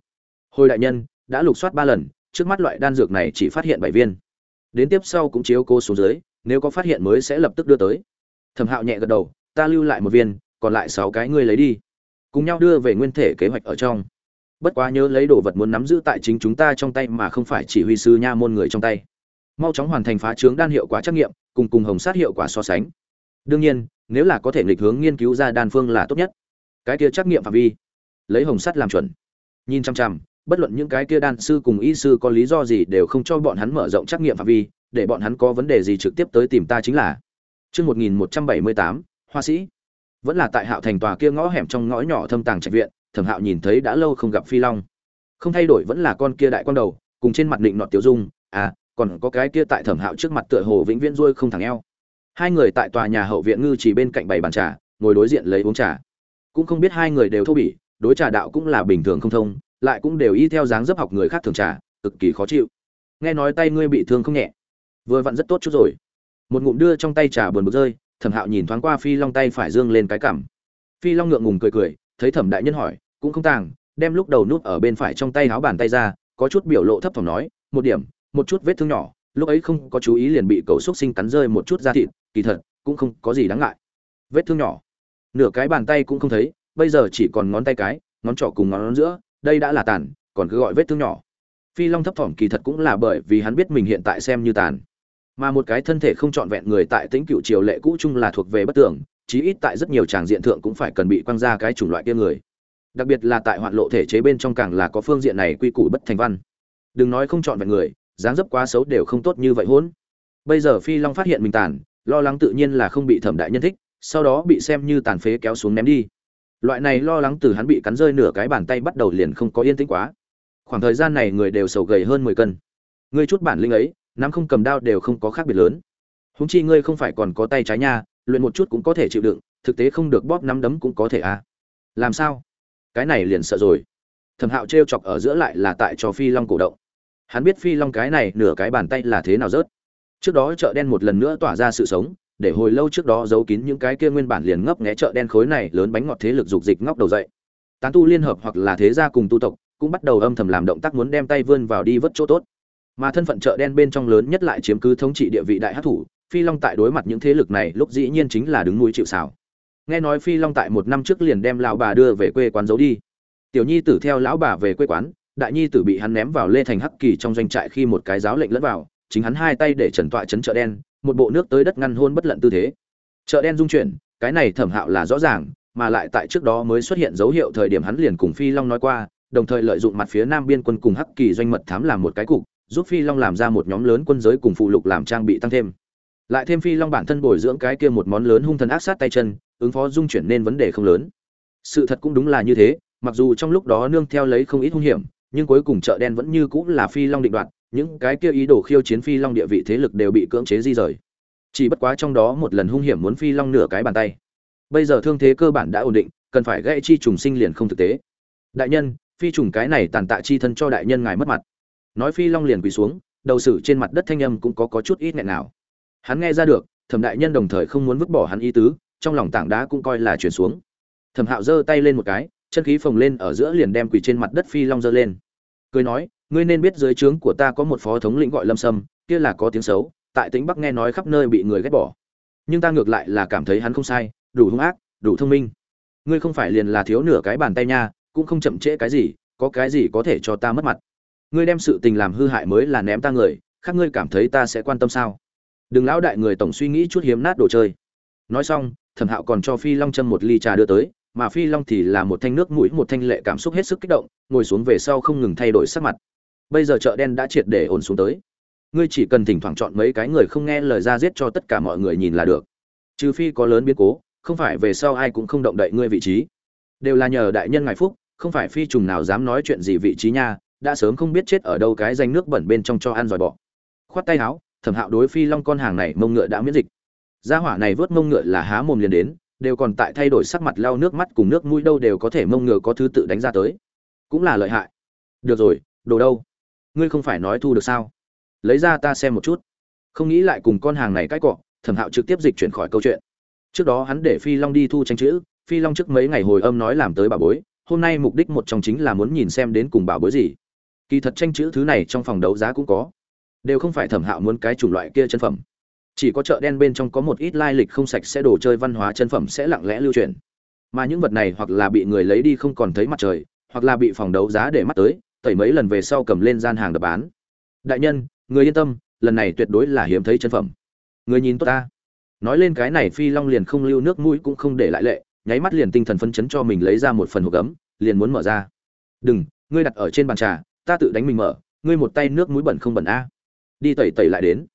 [SPEAKER 1] Hồi đại nhân, đã lục soát ba lần, trước mắt loại đan dược này chỉ phát hiện bảy viên. Đến tiếp sau cũng chiếu cô xuống dưới, nếu có phát hiện mới sẽ lập tức đưa tới. Thẩm hạo nhẹ gật đầu, ta lưu lại một viên còn lại sáu cái ngươi lấy đi. Cùng nhau đưa về nguyên thể kế hoạch ở trong. Bất quá nhớ lấy đồ vật muốn nắm giữ tại chính chúng ta trong tay mà không phải chỉ huy sư nha môn người trong tay. Mau chóng hoàn thành phá trướng đan hiệu quả trắc nghiệm, cùng cùng hồng sát hiệu quả so sánh. Đương nhiên, nếu là có thể nghịch hướng nghiên cứu ra đan phương là tốt nhất. Cái kia trắc nghiệm phạm vi, lấy hồng sắt làm chuẩn. Nhìn chăm chăm, bất luận những cái kia đan sư cùng y sư có lý do gì đều không cho bọn hắn mở rộng trắc nghiệm phạm vi, để bọn hắn có vấn đề gì trực tiếp tới tìm ta chính là. Chương một nghìn một trăm bảy mươi tám, hoa sĩ vẫn là tại hạo thành tòa kia ngõ hẻm trong ngõ nhỏ thâm tàng trạch viện, thẩm hạo nhìn thấy đã lâu không gặp phi long. Không thay đổi vẫn là con kia đại con đầu, cùng trên mặt định nọt tiểu dung à còn có cái kia tại thẩm hạo trước mặt tựa hồ vĩnh viễn ruôi không thẳng eo. Hai người tại tòa nhà hậu viện ngư chỉ bên cạnh bảy bàn trà, ngồi đối diện lấy uống trà. Cũng không biết hai người đều thô bỉ, đối trà đạo cũng là bình thường không thông, lại cũng đều y theo dáng dấp học người khác thường trà, cực kỳ khó chịu. Nghe nói tay ngươi bị thương không nhẹ. Vừa vặn rất tốt chút rồi. Một ngụm đưa trong tay trà buồn bực rơi thẩm hạo nhìn thoáng qua phi long tay phải dương lên cái cảm phi long ngượng ngùng cười cười, thấy thẩm đại nhân hỏi, cũng không tàng, đem lúc đầu nút ở bên phải trong tay háo bàn tay ra, có chút biểu lộ thấp thỏm nói, một điểm, một chút vết thương nhỏ, lúc ấy không có chú ý liền bị cậu xúc sinh cắn rơi một chút da thịt, kỳ thật, cũng không có gì đáng ngại. Vết thương nhỏ? Nửa cái bàn tay cũng không thấy, bây giờ chỉ còn ngón tay cái, ngón trỏ cùng ngón giữa, đây đã là tàn, còn cứ gọi vết thương nhỏ. Phi long thấp thỏm kỳ thật cũng là bởi vì hắn biết mình hiện tại xem như tàn mà một cái thân thể không trọn vẹn người tại tính cựu triều lệ cũ chung là thuộc về bất tưởng chí ít tại rất nhiều tràng diện thượng cũng phải cần bị quăng ra cái chủng loại kia người. Đặc biệt là tại hoạn lộ thể chế bên trong càng là có phương diện này quy củ bất thành văn. Đừng nói không trọn vẹn người, dáng dấp quá xấu đều không tốt như vậy hỗn. Bây giờ phi long phát hiện mình tàn, lo lắng tự nhiên là không bị thẩm đại nhân thích, sau đó bị xem như tàn phế kéo xuống ném đi. Loại này lo lắng từ hắn bị cắn rơi nửa cái bàn tay bắt đầu liền không có yên tĩnh quá. Khoảng thời gian này người đều sầu gầy hơn mười cân. Ngươi chút bản lĩnh ấy nắm không cầm đao đều không có khác biệt lớn. Húng chi ngươi không phải còn có tay trái nha, luyện một chút cũng có thể chịu đựng, thực tế không được bóp nắm đấm cũng có thể à. Làm sao? Cái này liền sợ rồi. Thẩm hạo t r e o chọc ở giữa lại là tại cho phi long cổ động. Hắn biết phi long cái này nửa cái bàn tay là thế nào rớt. Trước đó chợ đen một lần nữa tỏa ra sự sống, để hồi lâu trước đó giấu kín những cái kia nguyên bản liền ngấp nghé chợ đen khối này lớn bánh ngọt thế lực dục dịch ngóc đầu dậy. Tán tu liên hợp hoặc là thế gia cùng tu tộc, cũng bắt đầu âm thầm làm động tác muốn đem tay vươn vào đi vớt chỗ tốt mà thân phận chợ đen bên trong lớn nhất lại chiếm cứ thống trị địa vị đại hát thủ, phi long tại đối mặt những thế lực này lúc dĩ nhiên chính là đứng núi chịu xào nghe nói phi long tại một năm trước liền đem lão bà đưa về quê quán giấu đi. Tiểu nhi tử theo lão bà về quê quán, đại nhi tử bị hắn ném vào lê thành hắc kỳ trong doanh trại khi một cái giáo lệnh lẫn vào, chính hắn hai tay để trần tọa chấn chợ đen, một bộ nước tới đất ngăn hôn bất lận tư thế. Chợ đen dung chuyển, cái này thẩm hạo là rõ ràng, mà lại tại trước đó mới xuất hiện dấu hiệu thời điểm hắn liền cùng phi long nói qua, đồng thời lợi dụng mặt phía nam biên quân cùng hắc kỳ doanh mật thám làm một cái cục giúp phi long làm ra một nhóm lớn quân giới cùng phụ lục làm trang bị tăng thêm. Lại thêm phi long bản thân bồi dưỡng cái kia một món lớn hung thần ác sát tay chân, ứng phó dung chuyển nên vấn đề không lớn. Sự thật cũng đúng là như thế, mặc dù trong lúc đó nương theo lấy không ít hung hiểm, nhưng cuối cùng chợ đen vẫn như cũng là phi long định đoạt, những cái kia ý đồ khiêu chiến phi long địa vị thế lực đều bị cưỡng chế di rời. Chỉ bất quá trong đó một lần hung hiểm muốn phi long nửa cái bàn tay. Bây giờ thương thế cơ bản đã ổn định, cần phải gãy chi trùng sinh liền không thực tế. Đại nhân, phi trùng cái này tàn tạ chi thân cho đại nhân ngài mất mặt nói phi long liền quỳ xuống đầu sử trên mặt đất thanh âm cũng có, có chút ít nghẹn nào. Hắn nghe ra được thẩm đại nhân đồng thời không muốn vứt bỏ hắn ý tứ trong lòng tảng đá cũng coi là chuyển xuống. Thẩm hạo giơ tay lên một cái chân khí phồng lên ở giữa liền đem quỳ trên mặt đất phi long giơ lên. Cười nói ngươi nên biết dưới trướng của ta có một phó thống lĩnh gọi lâm sâm kia là có tiếng xấu tại tính bắc nghe nói khắp nơi bị người ghét bỏ. Nhưng ta ngược lại là cảm thấy hắn không sai đủ hung ác đủ thông minh. Ngươi không phải liền là thiếu nửa cái bàn tay nha cũng không chậm trễ cái gì có cái gì có thể cho ta mất mặt ngươi đem sự tình làm hư hại mới là ném ta người, khác ngươi cảm thấy ta sẽ quan tâm sao? Đừng lão đại người tổng suy nghĩ chút hiếm nát đồ chơi. Nói xong, thẩm hạo còn cho phi long châm một ly trà đưa tới, mà phi long thì là một thanh nước mũi, một thanh lệ cảm xúc hết sức kích động, ngồi xuống về sau không ngừng thay đổi sắc mặt. Bây giờ chợ đen đã triệt để ổn xuống tới. Ngươi chỉ cần thỉnh thoảng chọn mấy cái người không nghe lời ra giết cho tất cả mọi người nhìn là được. Trừ phi có lớn biến cố, không phải về sau ai cũng không động đậy ngươi vị trí. Đều là nhờ đại nhân ngài phúc, không phải phi trùng nào dám nói chuyện gì vị trí nha đã sớm không biết chết ở đâu cái danh nước bẩn bên trong cho ăn dòi bỏ khoát tay áo, thẩm hạo đối phi long con hàng này mông ngựa đã miễn dịch. Gia hỏa này vớt mông ngựa là há mồm liền đến, đều còn tại thay đổi sắc mặt lau nước mắt cùng nước mũi đâu đều có thể mông ngựa có thứ tự đánh ra tới. Cũng là lợi hại. Được rồi, đồ đâu? Ngươi không phải nói thu được sao? Lấy ra ta xem một chút. Không nghĩ lại cùng con hàng này cãi cọ, thẩm hạo trực tiếp dịch chuyển khỏi câu chuyện. Trước đó hắn để phi long đi thu tranh chữ, phi long trước mấy ngày hồi âm nói làm tới bà bối, hôm nay mục đích một trong chính là muốn nhìn xem đến cùng bà bối gì kỳ thật tranh chữ thứ này trong phòng đấu giá cũng có. Đều không phải thẩm hạo muốn cái chủng loại kia chân phẩm. Chỉ có chợ đen bên trong có một ít lai lịch không sạch sẽ đồ chơi văn hóa chân phẩm sẽ lặng lẽ lưu truyền. Mà những vật này hoặc là bị người lấy đi không còn thấy mặt trời, hoặc là bị phòng đấu giá để mắt tới, tẩy mấy lần về sau cầm lên gian hàng đập bán. Đại nhân, người yên tâm, lần này tuyệt đối là hiếm thấy chân phẩm. Người nhìn tốt ta. Nói lên cái này phi long liền không lưu nước mũi cũng không để lại lệ, nháy mắt liền tinh thần phấn chấn cho mình lấy ra một phần hộp gấm, liền muốn mở ra. Đừng, ngươi đặt ở trên bàn trà ta tự đánh mình mở, ngươi một tay nước mũi bẩn không bẩn a. Đi tẩy tẩy lại đến.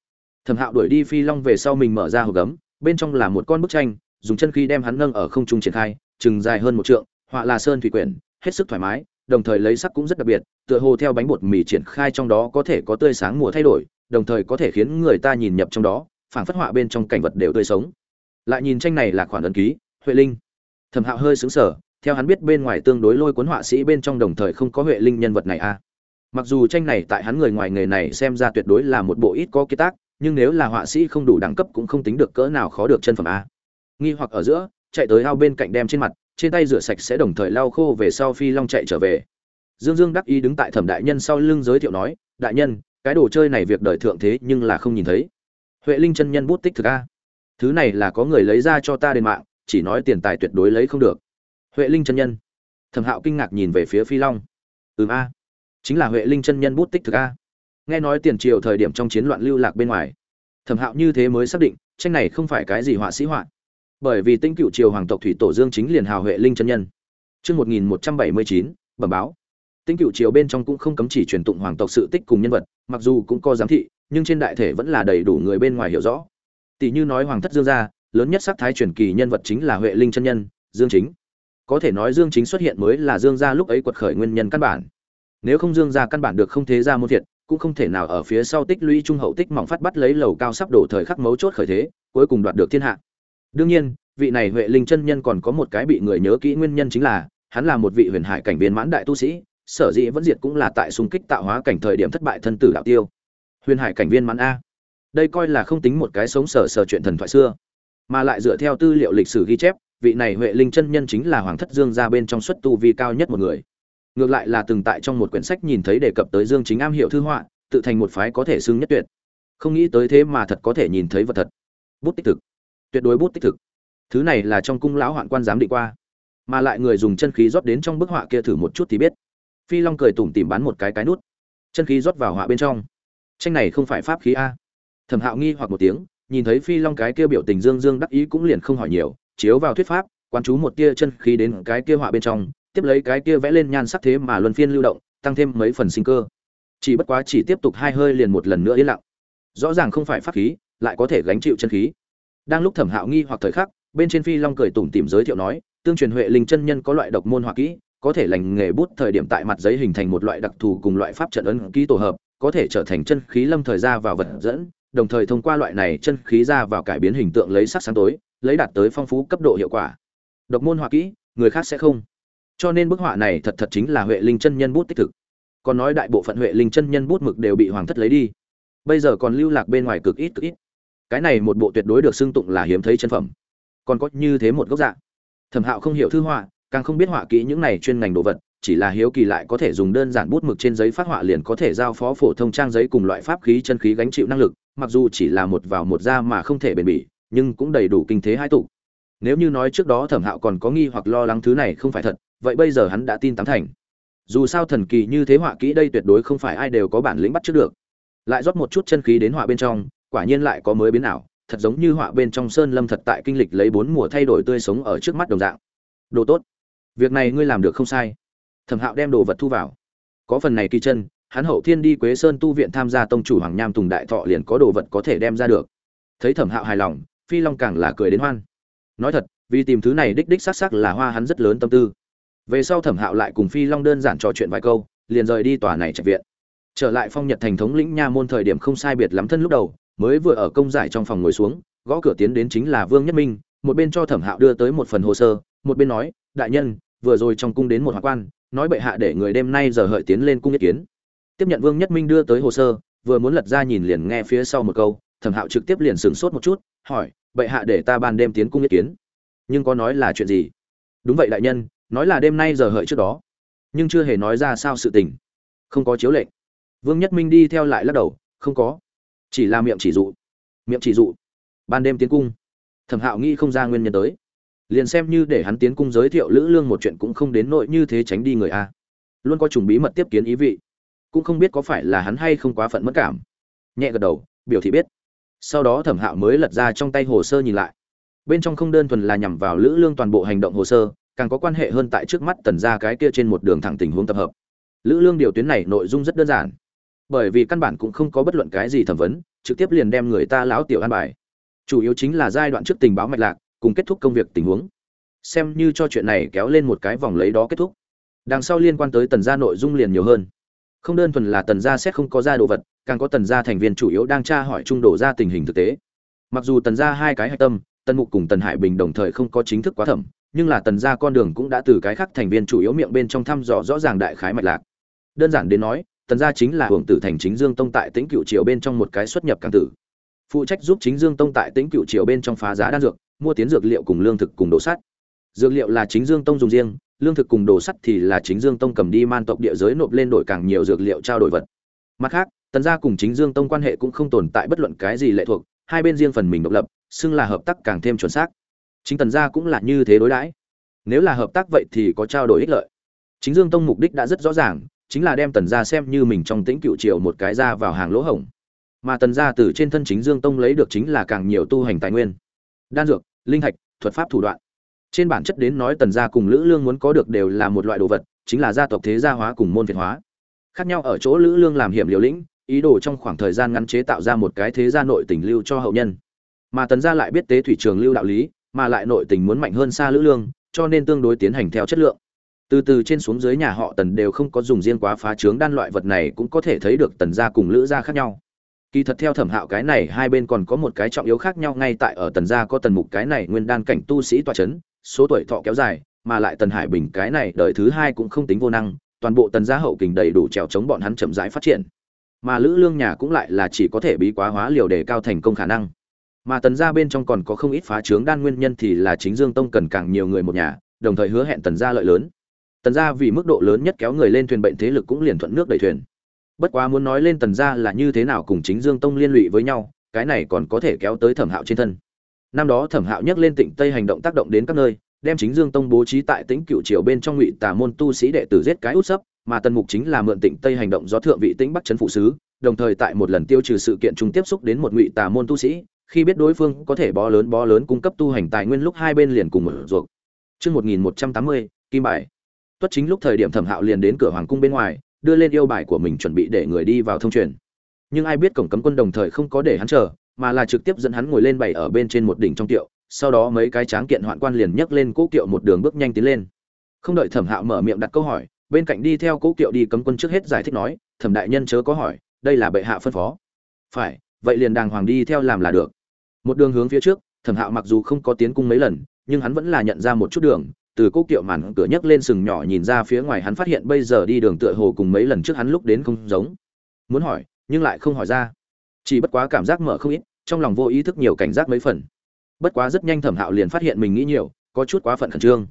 [SPEAKER 1] Thẩm hạo đuổi đi phi long về sau mình mở ra hộp gấm, bên trong là một con bức tranh, dùng chân khí đem hắn nâng ở không trung triển khai, chừng dài hơn một trượng, họa là sơn thủy quyển, hết sức thoải mái, đồng thời lấy sắc cũng rất đặc biệt, tựa hồ theo bánh bột mì triển khai trong đó có thể có tươi sáng mùa thay đổi, đồng thời có thể khiến người ta nhìn nhập trong đó, phảng phất họa bên trong cảnh vật đều tươi sống. Lại nhìn tranh này là khoản ấn ký, huệ linh. Thẩm hạo hơi xứng sở theo hắn biết bên ngoài tương đối lôi cuốn họa sĩ bên trong đồng thời không có huệ linh nhân vật này a. à mặc dù tranh này tại hắn người ngoài nghề này xem ra tuyệt đối là một bộ ít có ký tác, nhưng nếu là họa sĩ không đủ đẳng cấp cũng không tính được cỡ nào khó được chân phẩm a. Nghi hoặc ở giữa, chạy tới ao bên cạnh đem trên mặt, trên tay rửa sạch sẽ đồng thời lau khô về sau phi long chạy trở về. Dương dương đắc ý đứng tại thẩm đại nhân sau lưng giới thiệu nói, đại nhân, cái đồ chơi này việc đời thượng thế nhưng là không nhìn thấy. Huệ linh chân nhân bút tích thực a. Thứ này là có người lấy ra cho ta đền mạng, chỉ nói tiền tài tuyệt đối lấy không được. Huệ linh chân nhân. Thẩm hạo kinh ngạc nhìn về phía phi long. Ừm a chính là huệ linh chân nhân bút tích thực a nghe nói tiền triều thời điểm trong chiến loạn lưu lạc bên ngoài thẩm hạo như thế mới xác định tranh này không phải cái gì họa sĩ họa bởi vì tinh cựu triều hoàng tộc thủy tổ dương chính liền hào huệ linh chân nhân Trước 1179, bẩm báo. Tinh cựu triều bên trong cũng không cấm chỉ truyền tụng hoàng tộc sự tích cùng nhân vật, mặc dù cũng có giám thị, nhưng trên đại thể vẫn là đầy đủ người bên ngoài hiểu rõ. Tỷ như nói hoàng thất Dương gia, lớn nhất sắc thái truyền kỳ nhân vật chính là Huệ Linh chân nhân, Dương Chính. Có thể nói Dương Chính xuất hiện mới là Dương gia lúc ấy quật khởi nguyên nhân căn bản. Nếu không Dương gia căn bản được không thế ra muôn thiệt, cũng không thể nào ở phía sau tích lũy trung hậu tích mỏng phát bắt lấy lầu cao sắp đổ thời khắc mấu chốt khởi thế, cuối cùng đoạt được thiên hạ. Đương nhiên, vị này Huệ Linh chân nhân còn có một cái bị người nhớ kỹ nguyên nhân chính là, hắn là một vị huyền hải cảnh viên mãn đại tu sĩ, sở dĩ vẫn diệt cũng là tại xung kích tạo hóa cảnh thời điểm thất bại thân tử đạo tiêu. Huyền hải cảnh viên mãn a. Đây coi là không tính một cái sống sở sở chuyện thần thoại xưa, mà lại dựa theo tư liệu lịch sử ghi chép, vị này Huệ Linh chân nhân chính là hoàng thất Dương gia bên trong xuất tu vi cao nhất một người. Ngược lại là từng tại trong một quyển sách nhìn thấy đề cập tới Dương Chính am hiểu thư họa, tự thành một phái có thể xưng nhất tuyệt. Không nghĩ tới thế mà thật có thể nhìn thấy vật thật. Bút tích thực. Tuyệt đối bút tích thực thứ này là trong cung lão hoạn quan giám định qua mà lại người dùng chân khí rót đến trong bức họa kia thử một chút thì biết phi long cười tủm tìm bán một cái cái nút chân khí rót vào họa bên trong tranh này không phải pháp khí a thẩm hạo nghi hoặc một tiếng nhìn thấy phi long cái kia biểu tình dương dương đắc ý cũng liền không hỏi nhiều chiếu vào thuyết pháp quan chú một tia chân khí đến cái kia họa bên trong tiếp lấy cái kia vẽ lên nhan sắc thế mà luân phiên lưu động, tăng thêm mấy phần sinh cơ. Chỉ bất quá chỉ tiếp tục hai hơi liền một lần nữa yên lặng. Rõ ràng không phải pháp khí, lại có thể gánh chịu chân khí. Đang lúc thẩm hạo nghi hoặc thời khắc, bên trên phi long cười tủm tỉm giới thiệu nói, tương truyền huệ linh chân nhân có loại độc môn họa kỹ, có thể lành nghề bút thời điểm tại mặt giấy hình thành một loại đặc thù cùng loại pháp trận ấn ký tổ hợp, có thể trở thành chân khí lâm thời ra vào vật dẫn, đồng thời thông qua loại này chân khí ra vào cải biến hình tượng lấy sắc sáng tối, lấy đạt tới phong phú cấp độ hiệu quả. Độc môn họa kỹ, người khác sẽ không cho nên bức họa này thật thật chính là huệ linh chân nhân bút tích thực còn nói đại bộ phận huệ linh chân nhân bút mực đều bị hoàng thất lấy đi. Bây giờ còn lưu lạc bên ngoài cực ít cực ít. Cái này một bộ tuyệt đối được xưng tụng là hiếm thấy chân phẩm. Còn có như thế một gốc dạng thẩm hạo không hiểu thư họa, càng không biết họa kỹ những này chuyên ngành đồ vật, chỉ là hiếu kỳ lại có thể dùng đơn giản bút mực trên giấy phát họa liền có thể giao phó phổ thông trang giấy cùng loại pháp khí chân khí gánh chịu năng lực, mặc dù chỉ là một vào một ra mà không thể bền bỉ, nhưng cũng đầy đủ kinh thế hai tụ. Nếu như nói trước đó thẩm hạo còn có nghi hoặc lo lắng thứ này không phải thật vậy bây giờ hắn đã tin tám thành. Dù sao thần kỳ như thế họa kỹ đây tuyệt đối không phải ai đều có bản lĩnh bắt trước được. Lại rót một chút chân khí đến họa bên trong, quả nhiên lại có mới biến ảo, thật giống như họa bên trong sơn lâm thật tại kinh lịch lấy bốn mùa thay đổi tươi sống ở trước mắt đồng dạng. Đồ tốt. Việc này ngươi làm được không sai. Thẩm hạo đem đồ vật thu vào. Có phần này kỳ chân, hắn hậu thiên đi quế sơn tu viện tham gia tông chủ hoàng nham tùng đại thọ liền có đồ vật có thể đem ra được. Thấy thẩm hạo hài lòng, phi long càng là cười đến hoan. Nói thật, vì tìm thứ này đích đích xác xác là hoa hắn rất lớn tâm tư về sau thẩm hạo lại cùng phi long đơn giản trò chuyện vài câu, liền rời đi tòa này trạch viện. Trở lại phong nhật thành thống lĩnh nha môn thời điểm không sai biệt lắm thân lúc đầu, mới vừa ở công giải trong phòng ngồi xuống, gõ cửa tiến đến chính là vương nhất minh, một bên cho thẩm hạo đưa tới một phần hồ sơ, một bên nói, đại nhân, vừa rồi trong cung đến một hoàng quan, nói bệ hạ để người đêm nay giờ hợi tiến lên cung ý kiến. Tiếp nhận vương nhất minh đưa tới hồ sơ, vừa muốn lật ra nhìn liền nghe phía sau một câu, thẩm hạo trực tiếp liền sửng sốt một chút, hỏi, bệ hạ để ta ban đêm tiến cung ý kiến. Nhưng có nói là chuyện gì? Đúng vậy đại nhân nói là đêm nay giờ hợi trước đó. Nhưng chưa hề nói ra sao sự tình. Không có chiếu lệnh. Vương nhất minh đi theo lại lắc đầu, không có. Chỉ là miệng chỉ dụ. Miệng chỉ dụ. Ban đêm tiến cung. Thẩm hạo nghĩ không ra nguyên nhân tới. Liền xem như để hắn tiến cung giới thiệu lữ lương một chuyện cũng không đến nội như thế tránh đi người a. Luôn có chủng bí mật tiếp kiến ý vị. Cũng không biết có phải là hắn hay không quá phận mất cảm. Nhẹ gật đầu, biểu thị biết. Sau đó thẩm hạo mới lật ra trong tay hồ sơ nhìn lại. Bên trong không đơn thuần là nhằm vào lữ lương toàn bộ hành động hồ sơ càng có quan hệ hơn tại trước mắt tần ra cái kia trên một đường thẳng tình huống tập hợp. Lữ lương điều tuyến này nội dung rất đơn giản. Bởi vì căn bản cũng không có bất luận cái gì thẩm vấn, trực tiếp liền đem người ta lão tiểu an bài. Chủ yếu chính là giai đoạn trước tình báo mạch lạc, cùng kết thúc công việc tình huống. Xem như cho chuyện này kéo lên một cái vòng lấy đó kết thúc. Đằng sau liên quan tới tần gia nội dung liền nhiều hơn. Không đơn thuần là tần gia xét không có ra đồ vật, càng có tần gia thành viên chủ yếu đang tra hỏi trung đổ ra tình hình thực tế. Mặc dù tần gia hai cái hạch tâm, tần mục cùng tần hải bình đồng thời không có chính thức quá thẩm nhưng là tần gia con đường cũng đã từ cái khác thành viên chủ yếu miệng bên trong thăm dò rõ ràng đại khái mạch lạc. Đơn giản đến nói, tần gia chính là hưởng tử thành chính dương tông tại tĩnh cựu triều bên trong một cái xuất nhập càng tử. Phụ trách giúp chính dương tông tại tĩnh cựu triều bên trong phá giá đan dược, mua tiến dược liệu cùng lương thực cùng đồ sắt. Dược liệu là chính dương tông dùng riêng, lương thực cùng đồ sắt thì là chính dương tông cầm đi man tộc địa giới nộp lên đổi càng nhiều dược liệu trao đổi vật. Mặt khác, tần gia cùng chính dương tông quan hệ cũng không tồn tại bất luận cái gì lệ thuộc, hai bên riêng phần mình độc lập, xưng là hợp tác càng thêm chuẩn xác chính tần gia cũng là như thế đối đãi. Nếu là hợp tác vậy thì có trao đổi ích lợi. Chính dương tông mục đích đã rất rõ ràng, chính là đem tần gia xem như mình trong tĩnh cựu triệu một cái ra vào hàng lỗ hổng. Mà tần gia từ trên thân chính dương tông lấy được chính là càng nhiều tu hành tài nguyên. Đan dược, linh thạch thuật pháp thủ đoạn. Trên bản chất đến nói tần gia cùng lữ lương muốn có được đều là một loại đồ vật, chính là gia tộc thế gia hóa cùng môn việt hóa. Khác nhau ở chỗ lữ lương làm hiểm liều lĩnh, ý đồ trong khoảng thời gian ngắn chế tạo ra một cái thế gia nội tình lưu cho hậu nhân. Mà tần gia lại biết tế thủy trường lưu đạo lý mà lại nội tình muốn mạnh hơn xa lữ lương, cho nên tương đối tiến hành theo chất lượng. Từ từ trên xuống dưới nhà họ tần đều không có dùng riêng quá phá trướng đan loại vật này cũng có thể thấy được tần gia cùng lữ gia khác nhau. Kỳ thật theo thẩm hạo cái này, hai bên còn có một cái trọng yếu khác nhau ngay tại ở tần gia có tần mục cái này nguyên đan cảnh tu sĩ tọa c h ấ n số tuổi thọ kéo dài, mà lại tần hải bình cái này đời thứ hai cũng không tính vô năng, toàn bộ tần gia hậu kình đầy đủ trèo chống bọn hắn chậm rãi phát triển. Mà lữ lương nhà cũng lại là chỉ có thể bí quá hóa liều để cao thành công khả năng mà tần gia bên trong còn có không ít phá trướng đan nguyên nhân thì là chính dương tông cần càng nhiều người một nhà, đồng thời hứa hẹn tần gia lợi lớn. Tần gia vì mức độ lớn nhất kéo người lên thuyền bệnh thế lực cũng liền thuận nước đẩy thuyền. Bất quá muốn nói lên tần gia là như thế nào cùng chính dương tông liên lụy với nhau, cái này còn có thể kéo tới thẩm hạo trên thân. Năm đó thẩm hạo nhắc lên tịnh tây hành động tác động đến các nơi, đem chính dương tông bố trí tại tĩnh cựu triều bên trong ngụy tà môn tu sĩ đệ tử giết cái út sấp, mà tần mục chính là mượn tịnh tây hành động do thượng vị tĩnh bắc trấn phụ sứ, đồng thời tại một lần tiêu trừ sự kiện chúng tiếp xúc đến một ngụy tà môn tu sĩ khi biết đối phương có thể bó lớn bó lớn cung cấp tu hành tài nguyên lúc hai bên liền cùng mở ruột Chương 1180, Kim bài. Tuất chính lúc thời điểm Thẩm Hạo liền đến cửa hoàng cung bên ngoài, đưa lên yêu bài của mình chuẩn bị để người đi vào thông truyền. Nhưng ai biết cổng cấm quân đồng thời không có để hắn chờ, mà là trực tiếp dẫn hắn ngồi lên bày ở bên trên một đỉnh trong tiệu, sau đó mấy cái tráng kiện hoạn quan liền nhấc lên cố kiệu một đường bước nhanh tiến lên. Không đợi Thẩm Hạo mở miệng đặt câu hỏi, bên cạnh đi theo cố kiệu đi cấm quân trước hết giải thích nói, "Thẩm đại nhân chớ có hỏi, đây là bệ hạ phân phó." "Phải, vậy liền đàng hoàng đi theo làm là được." Một đường hướng phía trước, Thẩm Hạo mặc dù không có tiến cung mấy lần, nhưng hắn vẫn là nhận ra một chút đường từ cố kiệu màn cửa nhấc lên sừng nhỏ nhìn ra phía ngoài hắn phát hiện bây giờ đi đường tựa hồ cùng mấy lần trước hắn lúc đến không giống. Muốn hỏi nhưng lại không hỏi ra. Chỉ bất quá cảm giác mở không ít trong lòng vô ý thức nhiều cảnh giác mấy phần. Bất quá rất nhanh thẩm hạo liền phát hiện mình nghĩ nhiều có chút quá phận khẩn trương.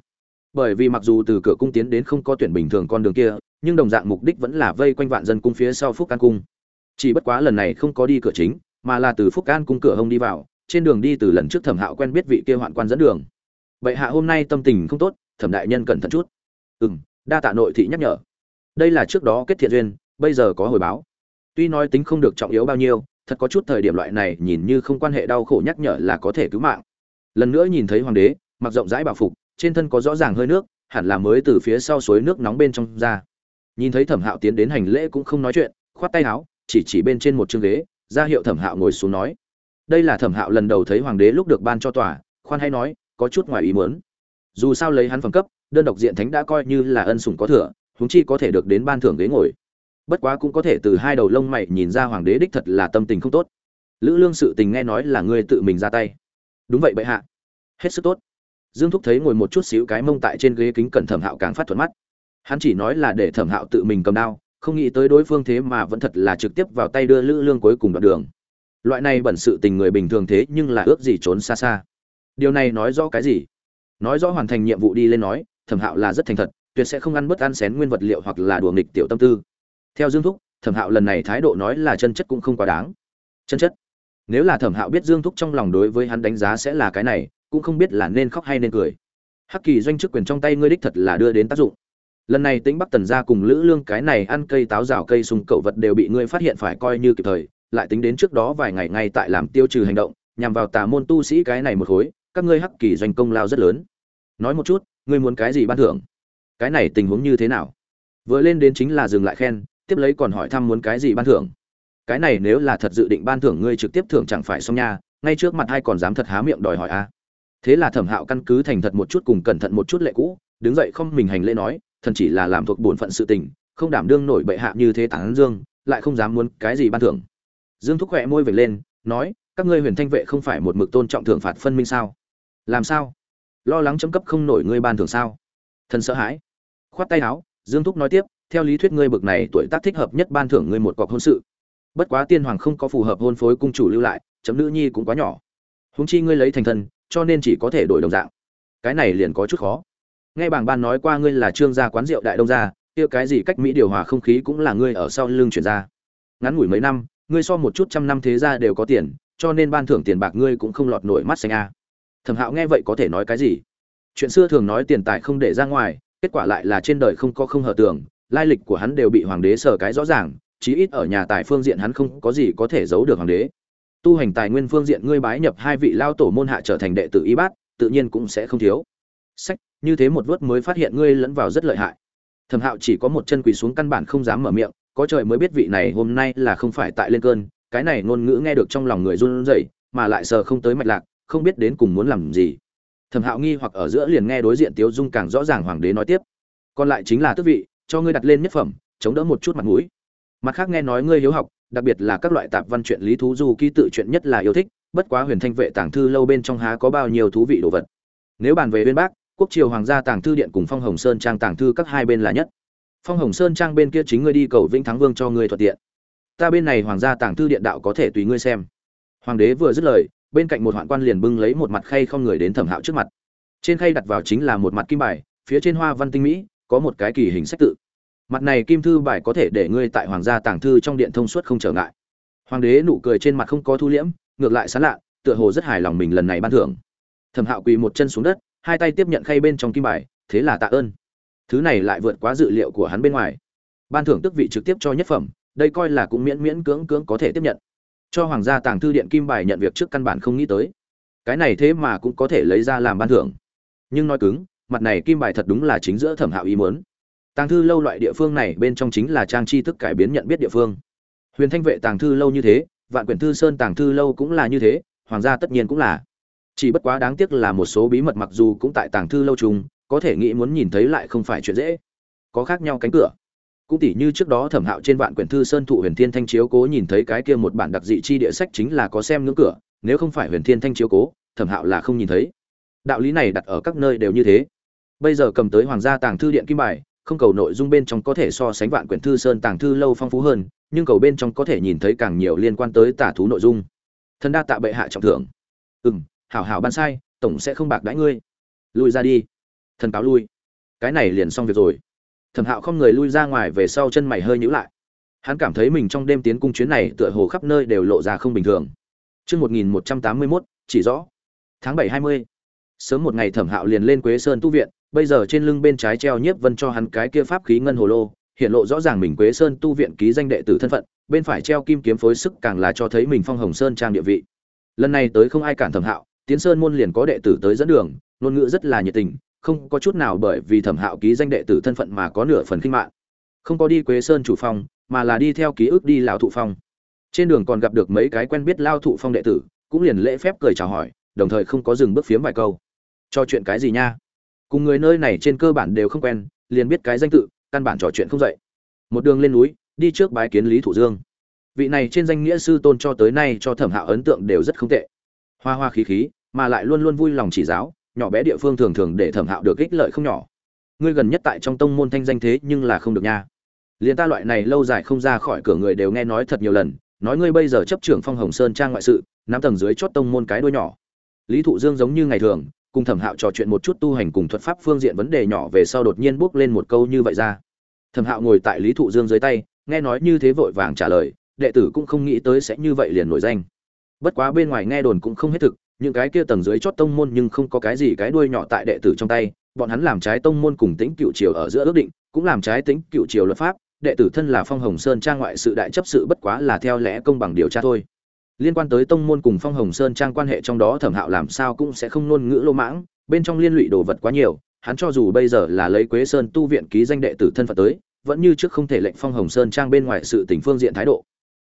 [SPEAKER 1] Bởi vì mặc dù từ cửa cung tiến đến không có tuyển bình thường con đường kia nhưng đồng dạng mục đích vẫn là vây quanh vạn dân cung phía sau phúc an cung. Chỉ bất quá lần này không có đi cửa chính mà là từ phúc an cung cửa hông đi vào trên đường đi từ lần trước thẩm hạo quen biết vị kia hoạn quan dẫn đường. Vậy hạ hôm nay tâm tình không tốt, thẩm đại nhân cẩn thận chút. Ừ m đa tạ nội thị nhắc nhở. Đây là trước đó kết thiện duyên, bây giờ có hồi báo. Tuy nói tính không được trọng yếu bao nhiêu, thật có chút thời điểm loại này nhìn như không quan hệ đau khổ nhắc nhở là có thể cứu mạng. Lần nữa nhìn thấy hoàng đế, mặc rộng rãi bảo phục, trên thân có rõ ràng hơi nước, hẳn là mới từ phía sau suối nước nóng bên trong ra. Nhìn thấy thẩm hạo tiến đến hành lễ cũng không nói chuyện, khoát tay áo, chỉ chỉ bên trên một chương ghế, ra hiệu thẩm hạo ngồi xuống nói đây là thẩm hạo lần đầu thấy hoàng đế lúc được ban cho tòa khoan hay nói có chút ngoài ý muốn. Dù sao lấy hắn phẩm cấp, đơn độc diện thánh đã coi như là ân sủng có thừa, húng chi có thể được đến ban thưởng ghế ngồi. Bất quá cũng có thể từ hai đầu lông mày nhìn ra hoàng đế đích thật là tâm tình không tốt. Lữ Lương sự tình nghe nói là ngươi tự mình ra tay. Đúng vậy bệ hạ. Hết sức tốt. Dương Thúc thấy ngồi một chút xíu cái mông tại trên ghế kính cẩn Thẩm Hạo càng phát thuận mắt. Hắn chỉ nói là để Thẩm Hạo tự mình cầm đao, không nghĩ tới đối phương thế mà vẫn thật là trực tiếp vào tay đưa Lữ Lương cuối cùng đoạn đường. Loại này bẩn sự tình người bình thường thế nhưng là ước gì trốn xa xa. Điều này nói rõ cái gì? Nói rõ hoàn thành nhiệm vụ đi lên nói, thẩm hạo là rất thành thật, tuyệt sẽ không ăn bớt ăn xén nguyên vật liệu hoặc là đùa nghịch tiểu tâm tư. Theo dương thúc, thẩm hạo lần này thái độ nói là chân chất cũng không quá đáng. Chân chất? Nếu là thẩm hạo biết dương thúc trong lòng đối với hắn đánh giá sẽ là cái này, cũng không biết là nên khóc hay nên cười. Hắc kỳ doanh chức quyền trong tay ngươi đích thật là đưa đến tác dụng. Lần này tính bắc tần ra cùng lữ lương cái này ăn cây táo rào cây sùng cậu vật đều bị ngươi phát hiện phải coi như kịp thời lại tính đến trước đó vài ngày ngay tại làm tiêu trừ hành động, nhằm vào tà môn tu sĩ cái này một khối, các ngươi hắc kỳ doanh công lao rất lớn. Nói một chút, ngươi muốn cái gì ban thưởng? Cái này tình huống như thế nào? Vừa lên đến chính là dừng lại khen, tiếp lấy còn hỏi thăm muốn cái gì ban thưởng. Cái này nếu là thật dự định ban thưởng ngươi trực tiếp thưởng chẳng phải xong nha, ngay trước mặt ai còn dám thật há miệng đòi hỏi a? À. thế là thẩm hạo căn cứ thành thật một chút cùng cẩn thận một chút lệ cũ, đứng dậy không mình hành lễ nói, thần chỉ là làm thuộc bổn phận sự tình, không đảm đương nổi bệ hạ như thế tán dương, lại không dám muốn cái gì ban thưởng dương thúc khỏe môi vểnh lên, nói, các ngươi huyền thanh vệ không phải một mực tôn trọng thưởng phạt phân minh sao? Làm sao? Lo lắng chấm cấp không nổi ngươi ban thưởng sao? Thần sợ hãi. Khoát tay áo, dương thúc nói tiếp, theo lý thuyết ngươi bực này tuổi tác thích hợp nhất ban thưởng ngươi một cọc hôn sự. Bất quá tiên hoàng không có phù hợp hôn phối cung chủ lưu lại, chấm nữ nhi cũng quá nhỏ. Huống chi ngươi lấy thành thân, cho nên chỉ có thể đổi đồng dạng. Cái này liền có chút khó. Nghe bảng ban nói qua ngươi là trương gia quán rượu đại đông gia, kia cái gì cách mỹ điều hòa không khí cũng là ngươi ở sau lưng chuyển ra. Ngắn ngủi mấy năm ngươi so một chút trăm năm thế gia đều có tiền, cho nên ban thưởng tiền bạc ngươi cũng không lọt nổi mắt xanh a. Thẩm hạo nghe vậy có thể nói cái gì? Chuyện xưa thường nói tiền tài không để ra ngoài, kết quả lại là trên đời không có không hở tưởng, lai lịch của hắn đều bị hoàng đế sở cái rõ ràng, chí ít ở nhà tài phương diện hắn không có gì có thể giấu được hoàng đế. Tu hành tài nguyên phương diện ngươi bái nhập hai vị lao tổ môn hạ trở thành đệ tử y bát, tự nhiên cũng sẽ không thiếu. Sách, như thế một vớt mới phát hiện ngươi lẫn vào rất lợi hại. Thẩm hạo chỉ có một chân quỳ xuống căn bản không dám mở miệng có trời mới biết vị này hôm nay là không phải tại lên cơn, cái này ngôn ngữ nghe được trong lòng người run rẩy, mà lại sờ không tới mạch lạc, không biết đến cùng muốn làm gì. Thẩm hạo nghi hoặc ở giữa liền nghe đối diện tiếu dung càng rõ ràng hoàng đế nói tiếp. Còn lại chính là tước vị, cho ngươi đặt lên nhất phẩm, chống đỡ một chút mặt mũi. Mặt khác nghe nói ngươi hiếu học, đặc biệt là các loại tạp văn chuyện lý thú du ký tự chuyện nhất là yêu thích, bất quá huyền thanh vệ tàng thư lâu bên trong há có bao nhiêu thú vị đồ vật. Nếu bàn về bên bác, quốc triều hoàng gia tàng thư điện cùng phong hồng sơn trang tàng thư các hai bên là nhất phong hồng sơn trang bên kia chính ngươi đi cầu vĩnh thắng vương cho ngươi thuận tiện. Ta bên này hoàng gia tàng thư điện đạo có thể tùy ngươi xem. Hoàng đế vừa dứt lời, bên cạnh một hoạn quan liền bưng lấy một mặt khay không người đến thẩm hạo trước mặt. Trên khay đặt vào chính là một mặt kim bài, phía trên hoa văn tinh mỹ, có một cái kỳ hình sách tự. Mặt này kim thư bài có thể để ngươi tại hoàng gia tàng thư trong điện thông suốt không trở ngại. Hoàng đế nụ cười trên mặt không có thu liễm, ngược lại sán lạ, tựa hồ rất hài lòng mình lần này ban thưởng. Thẩm hạo quỳ một chân xuống đất, hai tay tiếp nhận khay bên trong kim bài, thế là tạ ơn thứ này lại vượt quá dự liệu của hắn bên ngoài. Ban thưởng tức vị trực tiếp cho nhất phẩm, đây coi là cũng miễn miễn cưỡng cưỡng có thể tiếp nhận. Cho hoàng gia tàng thư điện kim bài nhận việc trước căn bản không nghĩ tới. Cái này thế mà cũng có thể lấy ra làm ban thưởng. Nhưng nói cứng, mặt này kim bài thật đúng là chính giữa thẩm hạo ý muốn. Tàng thư lâu loại địa phương này bên trong chính là trang tri thức cải biến nhận biết địa phương. Huyền thanh vệ tàng thư lâu như thế, vạn quyển thư sơn tàng thư lâu cũng là như thế, hoàng gia tất nhiên cũng là. Chỉ bất quá đáng tiếc là một số bí mật mặc dù cũng tại tàng thư lâu chung có thể nghĩ muốn nhìn thấy lại không phải chuyện dễ. Có khác nhau cánh cửa. Cũng tỉ như trước đó thẩm hạo trên vạn quyển thư sơn thụ huyền thiên thanh chiếu cố nhìn thấy cái kia một bản đặc dị chi địa sách chính là có xem ngưỡng cửa, nếu không phải huyền thiên thanh chiếu cố, thẩm hạo là không nhìn thấy. Đạo lý này đặt ở các nơi đều như thế. Bây giờ cầm tới hoàng gia tàng thư điện kim bài, không cầu nội dung bên trong có thể so sánh vạn quyển thư sơn tàng thư lâu phong phú hơn, nhưng cầu bên trong có thể nhìn thấy càng nhiều liên quan tới tả thú nội dung. Thần đa tạ bệ hạ trọng thưởng. Ừ m hảo hảo ban sai, tổng sẽ không bạc đãi ngươi. Lùi ra đi thần cáo lui cái này liền xong việc rồi thẩm hạo không người lui ra ngoài về sau chân mày hơi nhữ lại hắn cảm thấy mình trong đêm tiến cung chuyến này tựa hồ khắp nơi đều lộ ra không bình thường Chương 1181, chỉ rõ. Tháng 7 20. Sớm một ngày Thẩm Hạo liền lên Quế Sơn tu viện, bây giờ trên lưng bên trái treo nhiếp vân cho hắn cái kia pháp khí ngân hồ lô, hiện lộ rõ ràng mình Quế Sơn tu viện ký danh đệ tử thân phận, bên phải treo kim kiếm phối sức càng là cho thấy mình phong hồng sơn trang địa vị. Lần này tới không ai cản Thẩm Hạo, Tiến Sơn môn liền có đệ tử tới dẫn đường, ngôn ngữ rất là nhiệt tình, không có chút nào bởi vì Thẩm Hạo ký danh đệ tử thân phận mà có nửa phần khinh mạng, Không có đi Quế Sơn chủ phong, mà là đi theo ký ức đi lão thụ phong. Trên đường còn gặp được mấy cái quen biết lao thụ phong đệ tử cũng liền lễ phép cười chào hỏi đồng thời không có dừng bước phiếm vài câu. Cho chuyện cái gì nha? Cùng người nơi này trên cơ bản đều không quen liền biết cái danh tự căn bản trò chuyện không dậy. Một đường lên núi đi trước bái kiến lý thủ dương. Vị này trên danh nghĩa sư tôn cho tới nay cho thẩm hạo ấn tượng đều rất không tệ. Hoa hoa khí khí mà lại luôn luôn vui lòng chỉ giáo nhỏ bé địa phương thường thường để thẩm hạo được ích lợi không nhỏ. Ngươi gần nhất tại trong tông môn thanh danh thế nhưng là không được nha. Liền ta loại này lâu dài không ra khỏi cửa người đều nghe nói thật nhiều lần, nói ngươi bây giờ chấp trưởng phong hồng sơn trang ngoại sự, nắm tầng dưới chót tông môn cái đuôi nhỏ. Lý thụ dương giống như ngày thường, cùng thẩm hạo trò chuyện một chút tu hành cùng thuật pháp phương diện vấn đề nhỏ về sau đột nhiên buốc lên một câu như vậy ra. Thẩm hạo ngồi tại lý thụ dương dưới tay, nghe nói như thế vội vàng trả lời, đệ tử cũng không nghĩ tới sẽ như vậy liền nổi danh. Bất quá bên ngoài nghe đồn cũng không hết thực những cái kia tầng dưới chót tông môn nhưng không có cái gì cái đuôi nhỏ tại đệ tử trong tay, bọn hắn làm trái tông môn cùng tính cựu triều ở giữa ước định, cũng làm trái tính cựu triều luật pháp, đệ tử thân là phong hồng sơn trang ngoại sự đại chấp sự bất quá là theo lẽ công bằng điều tra thôi. Liên quan tới tông môn cùng phong hồng sơn trang quan hệ trong đó thẩm hạo làm sao cũng sẽ không ngôn ngữ lô mãng, bên trong liên lụy đồ vật quá nhiều, hắn cho dù bây giờ là lấy quế sơn tu viện ký danh đệ tử thân phận tới, vẫn như trước không thể lệnh phong hồng sơn trang bên ngoài sự tình phương diện thái độ.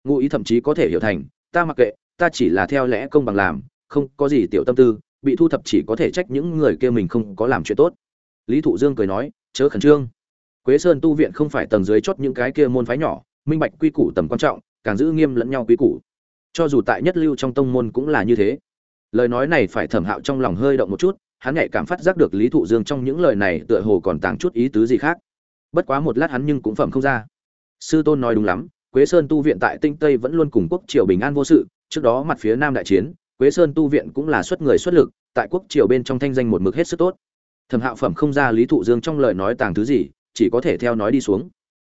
[SPEAKER 1] Ngụ ý thậm chí có thể hiểu thành, ta mặc kệ, ta chỉ là theo lẽ công bằng làm không có gì tiểu tâm tư bị thu thập chỉ có thể trách những người kia mình không có làm chuyện tốt lý thụ dương cười nói chớ khẩn trương Quế Sơn tu viện không phải tầng dưới chót những cái kia môn phái nhỏ, minh bạch quy củ tầm quan trọng, càng giữ nghiêm lẫn nhau quy củ. Cho dù tại nhất lưu trong tông môn cũng là như thế. Lời nói này phải Thẩm Hạo trong lòng hơi động một chút, hắn nhạy cảm phát giác được Lý Thụ Dương trong những lời này tựa hồ còn tàng chút ý tứ gì khác. Bất quá một lát hắn nhưng cũng phẩm không ra. Sư tôn nói đúng lắm, Quế Sơn tu viện tại Tinh Tây vẫn luôn cùng quốc triều bình an vô sự, trước đó mặt phía Nam đại chiến, Quế Sơn tu viện cũng là xuất người xuất lực, tại quốc triều bên trong thanh danh một mực hết sức tốt. Thẩm Hạo phẩm không ra Lý Thụ Dương trong lời nói tàng thứ gì, chỉ có thể theo nói đi xuống.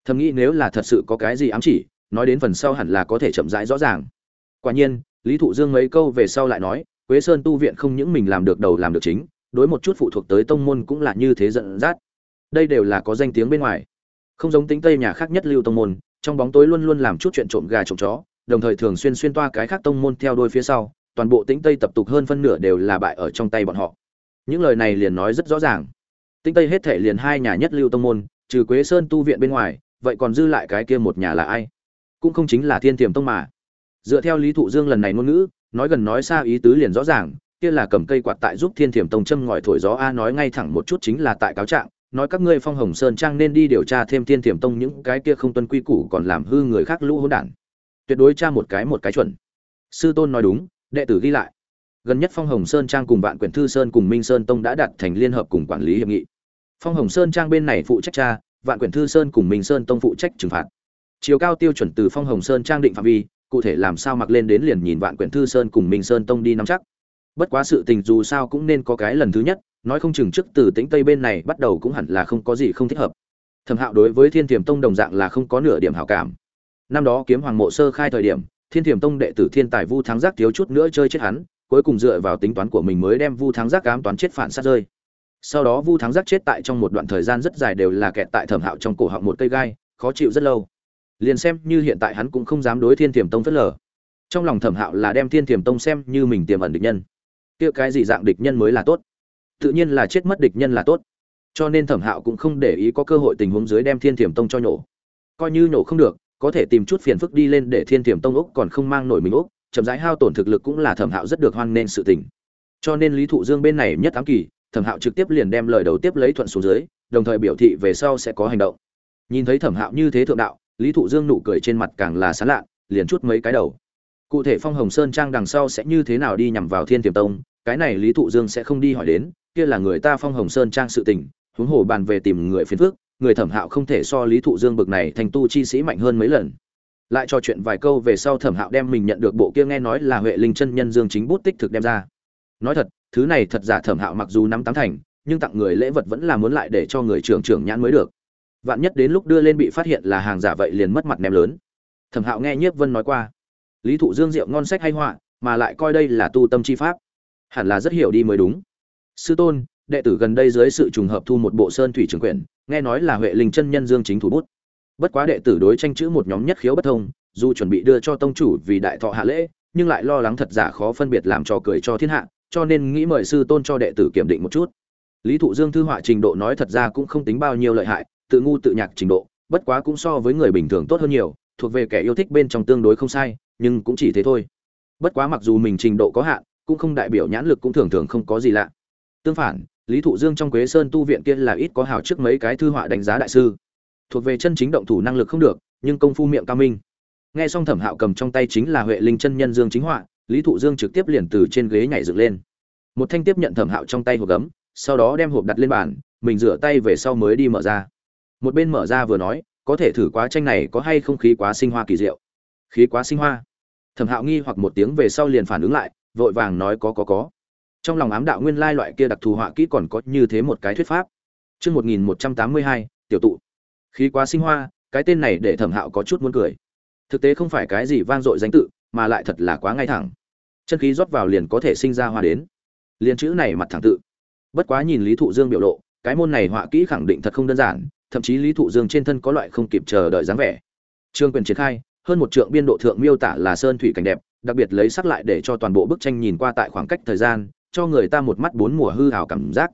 [SPEAKER 1] Thầm nghĩ nếu là thật sự có cái gì ám chỉ nói đến phần sau hẳn là có thể chậm rãi rõ ràng. Quả nhiên lý thụ dương mấy câu về sau lại nói quế sơn tu viện không những mình làm được đầu làm được chính đối một chút phụ thuộc tới tông môn cũng là như thế giận dắt. Đây đều là có danh tiếng bên ngoài. Không giống tính tây nhà khác nhất lưu tông môn trong bóng tối luôn luôn làm chút chuyện trộm gà trộm chó đồng thời thường xuyên xuyên toa cái khác tông môn theo đuôi phía sau toàn bộ Tĩnh tây tập tục hơn phân nửa đều là bại ở trong tay bọn họ những lời này liền nói rất rõ ràng Tĩnh Tây hết thể liền hai nhà nhất lưu tông môn, trừ Quế Sơn tu viện bên ngoài, vậy còn dư lại cái kia một nhà là ai? Cũng không chính là Thiên Tiềm tông mà. Dựa theo Lý Thụ Dương lần này ngôn ngữ, nói gần nói xa ý tứ liền rõ ràng, kia là cầm cây quạt tại giúp Thiên Tiềm tông châm ngòi thổi gió a nói ngay thẳng một chút chính là tại cáo trạng, nói các ngươi Phong Hồng Sơn trang nên đi điều tra thêm Thiên Tiềm tông những cái kia không tuân quy củ còn làm hư người khác lũ hỗn đản. Tuyệt đối tra một cái một cái chuẩn. Sư tôn nói đúng, đệ tử ghi lại. Gần nhất phong hồng sơn trang cùng vạn quyển thư sơn cùng minh sơn tông đã đặt thành liên hợp cùng quản lý hiệp nghị. Phong hồng sơn trang bên này phụ trách tra, vạn quyển thư sơn cùng minh sơn tông phụ trách trừng phạt. Chiều cao tiêu chuẩn từ phong hồng sơn trang định phạm vi, cụ thể làm sao mặc lên đến liền nhìn vạn quyển thư sơn cùng minh sơn tông đi nắm chắc. Bất quá sự tình dù sao cũng nên có cái lần thứ nhất, nói không chừng trước từ tĩnh tây bên này bắt đầu cũng hẳn là không có gì không thích hợp. Thẩm hạo đối với thiên tiềm tông đồng dạng là không có nửa điểm hảo cảm. Năm đó kiếm hoàng mộ sơ khai thời điểm thiên Thiểm tông đệ tử thiên tài vu thắng giác thiếu chút nữa chơi chết hắn, cuối cùng dựa vào tính toán của mình mới đem vu thắng giác cám toán chết phản sát rơi. Sau đó vu thắng giác chết tại trong một đoạn thời gian rất dài đều là kẹt tại thẩm hạo trong cổ họng một cây gai, khó chịu rất lâu. Liền xem như hiện tại hắn cũng không dám đối thiên Thiểm tông phớt lờ. Trong lòng thẩm hạo là đem thiên Thiểm tông xem như mình tiềm ẩn địch nhân. Kia cái gì dạng địch nhân mới là tốt? Tự nhiên là chết mất địch nhân là tốt. Cho nên thẩm hạo cũng không để ý có cơ hội tình huống dưới đem thiên Thiểm tông cho nhổ. Coi như nhổ không được có thể tìm chút phiền phức đi lên để thiên tiềm tông úc còn không mang nổi mình úc, chậm rãi hao tổn thực lực cũng là thẩm hạo rất được hoan nên sự tình. Cho nên lý thụ dương bên này nhất ám kỳ, thẩm hạo trực tiếp liền đem lời đầu tiếp lấy thuận xuống dưới, đồng thời biểu thị về sau sẽ có hành động. Nhìn thấy thẩm hạo như thế thượng đạo, lý thụ dương nụ cười trên mặt càng là sán lạ liền chút mấy cái đầu. Cụ thể phong hồng sơn trang đằng sau sẽ như thế nào đi nhằm vào thiên tiềm tông, cái này lý thụ dương sẽ không đi hỏi đến, kia là người ta phong hồng sơn trang sự tình, huống hồ bàn về tìm người phiền phước người thẩm hạo không thể so lý thụ dương bực này thành tu chi sĩ mạnh hơn mấy lần. Lại trò chuyện vài câu về sau thẩm hạo đem mình nhận được bộ kia nghe nói là huệ linh chân nhân dương chính bút tích thực đem ra. Nói thật, thứ này thật giả thẩm hạo mặc dù nắm tám thành, nhưng tặng người lễ vật vẫn là muốn lại để cho người trưởng trưởng nhãn mới được. Vạn nhất đến lúc đưa lên bị phát hiện là hàng giả vậy liền mất mặt ném lớn. Thẩm hạo nghe nhiếp vân nói qua, lý thụ dương rượu ngon sách hay họa, mà lại coi đây là tu tâm chi pháp. Hẳn là rất hiểu đi mới đúng. Sư tôn, đệ tử gần đây dưới sự trùng hợp thu một bộ sơn thủy trường quyển nghe nói là huệ linh chân nhân dương chính thủ bút. Bất quá đệ tử đối tranh chữ một nhóm nhất khiếu bất thông, dù chuẩn bị đưa cho tông chủ vì đại thọ hạ lễ, nhưng lại lo lắng thật giả khó phân biệt làm trò cười cho thiên hạ, cho nên nghĩ mời sư tôn cho đệ tử kiểm định một chút. Lý thụ dương thư họa trình độ nói thật ra cũng không tính bao nhiêu lợi hại, tự ngu tự nhạc trình độ, bất quá cũng so với người bình thường tốt hơn nhiều, thuộc về kẻ yêu thích bên trong tương đối không sai, nhưng cũng chỉ thế thôi. Bất quá mặc dù mình trình độ có hạn, cũng không đại biểu nhãn lực cũng thường thường không có gì lạ. Tương phản lý thụ dương trong quế sơn tu viện kia là ít có hào trước mấy cái thư họa đánh giá đại sư. Thuộc về chân chính động thủ năng lực không được, nhưng công phu miệng cao minh. Nghe xong thẩm hạo cầm trong tay chính là huệ linh chân nhân dương chính họa, lý thụ dương trực tiếp liền từ trên ghế nhảy dựng lên. Một thanh tiếp nhận thẩm hạo trong tay hộp gấm, sau đó đem hộp đặt lên bàn, mình rửa tay về sau mới đi mở ra. Một bên mở ra vừa nói, có thể thử quá tranh này có hay không khí quá sinh hoa kỳ diệu? Khí quá sinh hoa. Thẩm hạo nghi hoặc một tiếng về sau liền phản ứng lại, vội vàng nói, có có có trong lòng ám đạo nguyên lai loại kia đặc thù họa kỹ còn có như thế một cái thuyết pháp chương một nghìn một trăm tám mươi hai tiểu tụ. Khí quá sinh hoa, cái tên này để thẩm hạo có chút muốn cười. Thực tế không phải cái gì vang dội danh tự, mà lại thật là quá ngay thẳng. Chân khí rót vào liền có thể sinh ra hoa đến. Liên chữ này mặt thẳng tự. Bất quá nhìn Lý Thụ Dương biểu lộ, cái môn này họa kỹ khẳng định thật không đơn giản, thậm chí Lý Thụ Dương trên thân có loại không kịp chờ đợi dáng vẻ. Trương quyền triển khai, hơn một trượng biên độ thượng miêu tả là sơn thủy cảnh đẹp, đặc biệt lấy sắc lại để cho toàn bộ bức tranh nhìn qua tại khoảng cách thời gian, cho người ta một mắt bốn mùa hư hào cảm giác.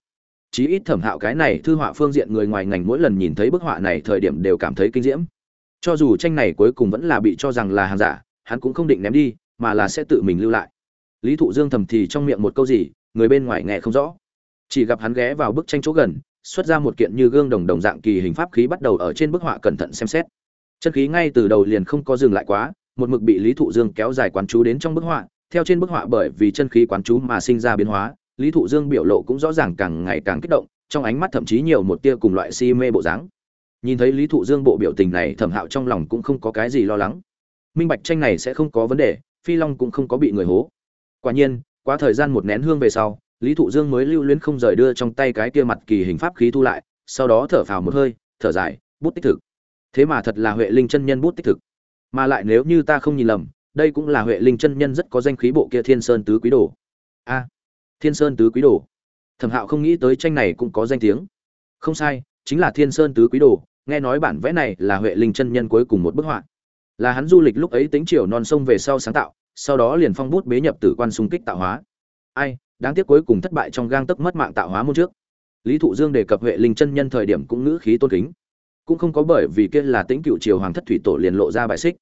[SPEAKER 1] Chí ít thẩm hạo cái này thư họa phương diện người ngoài ngành mỗi lần nhìn thấy bức họa này thời điểm đều cảm thấy kinh diễm. Cho dù tranh này cuối cùng vẫn là bị cho rằng là hàng giả, hắn cũng không định ném đi, mà là sẽ tự mình lưu lại. Lý thụ dương thầm thì trong miệng một câu gì, người bên ngoài nghe không rõ. Chỉ gặp hắn ghé vào bức tranh chỗ gần, xuất ra một kiện như gương đồng đồng dạng kỳ hình pháp khí bắt đầu ở trên bức họa cẩn thận xem xét. Chân khí ngay từ đầu liền không có dừng lại quá, một mực bị lý thụ dương kéo dài quán chú đến trong bức họa theo trên bức họa bởi vì chân khí quán chú mà sinh ra biến hóa, lý thụ dương biểu lộ cũng rõ ràng càng ngày càng kích động, trong ánh mắt thậm chí nhiều một tia cùng loại si mê bộ dáng. Nhìn thấy lý thụ dương bộ biểu tình này thẩm hạo trong lòng cũng không có cái gì lo lắng. Minh bạch tranh này sẽ không có vấn đề, phi long cũng không có bị người hố. Quả nhiên, qua thời gian một nén hương về sau, lý thụ dương mới lưu luyến không rời đưa trong tay cái kia mặt kỳ hình pháp khí thu lại, sau đó thở phào một hơi, thở dài, bút tích thực. Thế mà thật là huệ linh chân nhân bút tích thực. Mà lại nếu như ta không nhìn lầm đây cũng là huệ linh chân nhân rất có danh khí bộ kia thiên sơn tứ quý đồ. A, thiên sơn tứ quý đồ. Thẩm hạo không nghĩ tới tranh này cũng có danh tiếng. Không sai, chính là thiên sơn tứ quý đồ, nghe nói bản vẽ này là huệ linh chân nhân cuối cùng một bức họa. Là hắn du lịch lúc ấy tính chiều non sông về sau sáng tạo, sau đó liền phong bút bế nhập tử quan xung kích tạo hóa. Ai, đáng tiếc cuối cùng thất bại trong gang tấc mất mạng tạo hóa môn trước. Lý thụ dương đề cập huệ linh chân nhân thời điểm cũng ngữ khí tôn kính. Cũng không có bởi vì kia là tính cựu triều hoàng thất thủy tổ liền lộ ra bài xích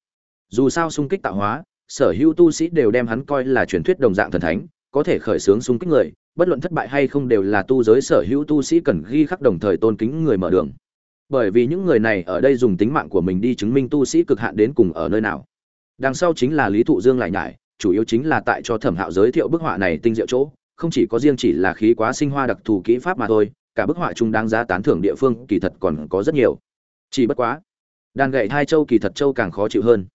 [SPEAKER 1] dù sao xung kích tạo hóa, sở hữu tu sĩ đều đem hắn coi là truyền thuyết đồng dạng thần thánh, có thể khởi xướng xung kích người, bất luận thất bại hay không đều là tu giới sở hữu tu sĩ cần ghi khắc đồng thời tôn kính người mở đường. Bởi vì những người này ở đây dùng tính mạng của mình đi chứng minh tu sĩ cực hạn đến cùng ở nơi nào. Đằng sau chính là lý thụ dương lại nhải, chủ yếu chính là tại cho thẩm hạo giới thiệu bức họa này tinh diệu chỗ, không chỉ có riêng chỉ là khí quá sinh hoa đặc thù kỹ pháp mà thôi, cả bức họa chung đáng giá tán thưởng địa phương kỳ thật còn có rất nhiều. Chỉ bất quá, đàn gậy hai châu kỳ thật châu càng khó chịu hơn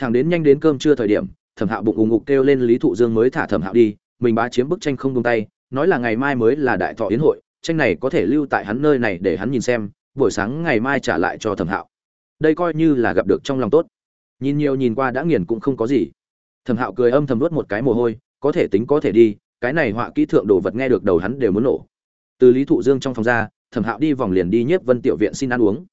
[SPEAKER 1] thằng đến nhanh đến cơm trưa thời điểm, thẩm hạo bụng ù ngục kêu lên lý thụ dương mới thả thẩm hạo đi, mình bá chiếm bức tranh không tung tay, nói là ngày mai mới là đại thọ yến hội, tranh này có thể lưu tại hắn nơi này để hắn nhìn xem, buổi sáng ngày mai trả lại cho thẩm hạo. Đây coi như là gặp được trong lòng tốt. Nhìn nhiều nhìn qua đã nghiền cũng không có gì. Thẩm hạo cười âm thầm nuốt một cái mồ hôi, có thể tính có thể đi, cái này họa kỹ thượng đồ vật nghe được đầu hắn đều muốn nổ. Từ lý thụ dương trong phòng ra, thẩm hạo đi vòng liền đi nhiếp vân tiểu viện xin ăn uống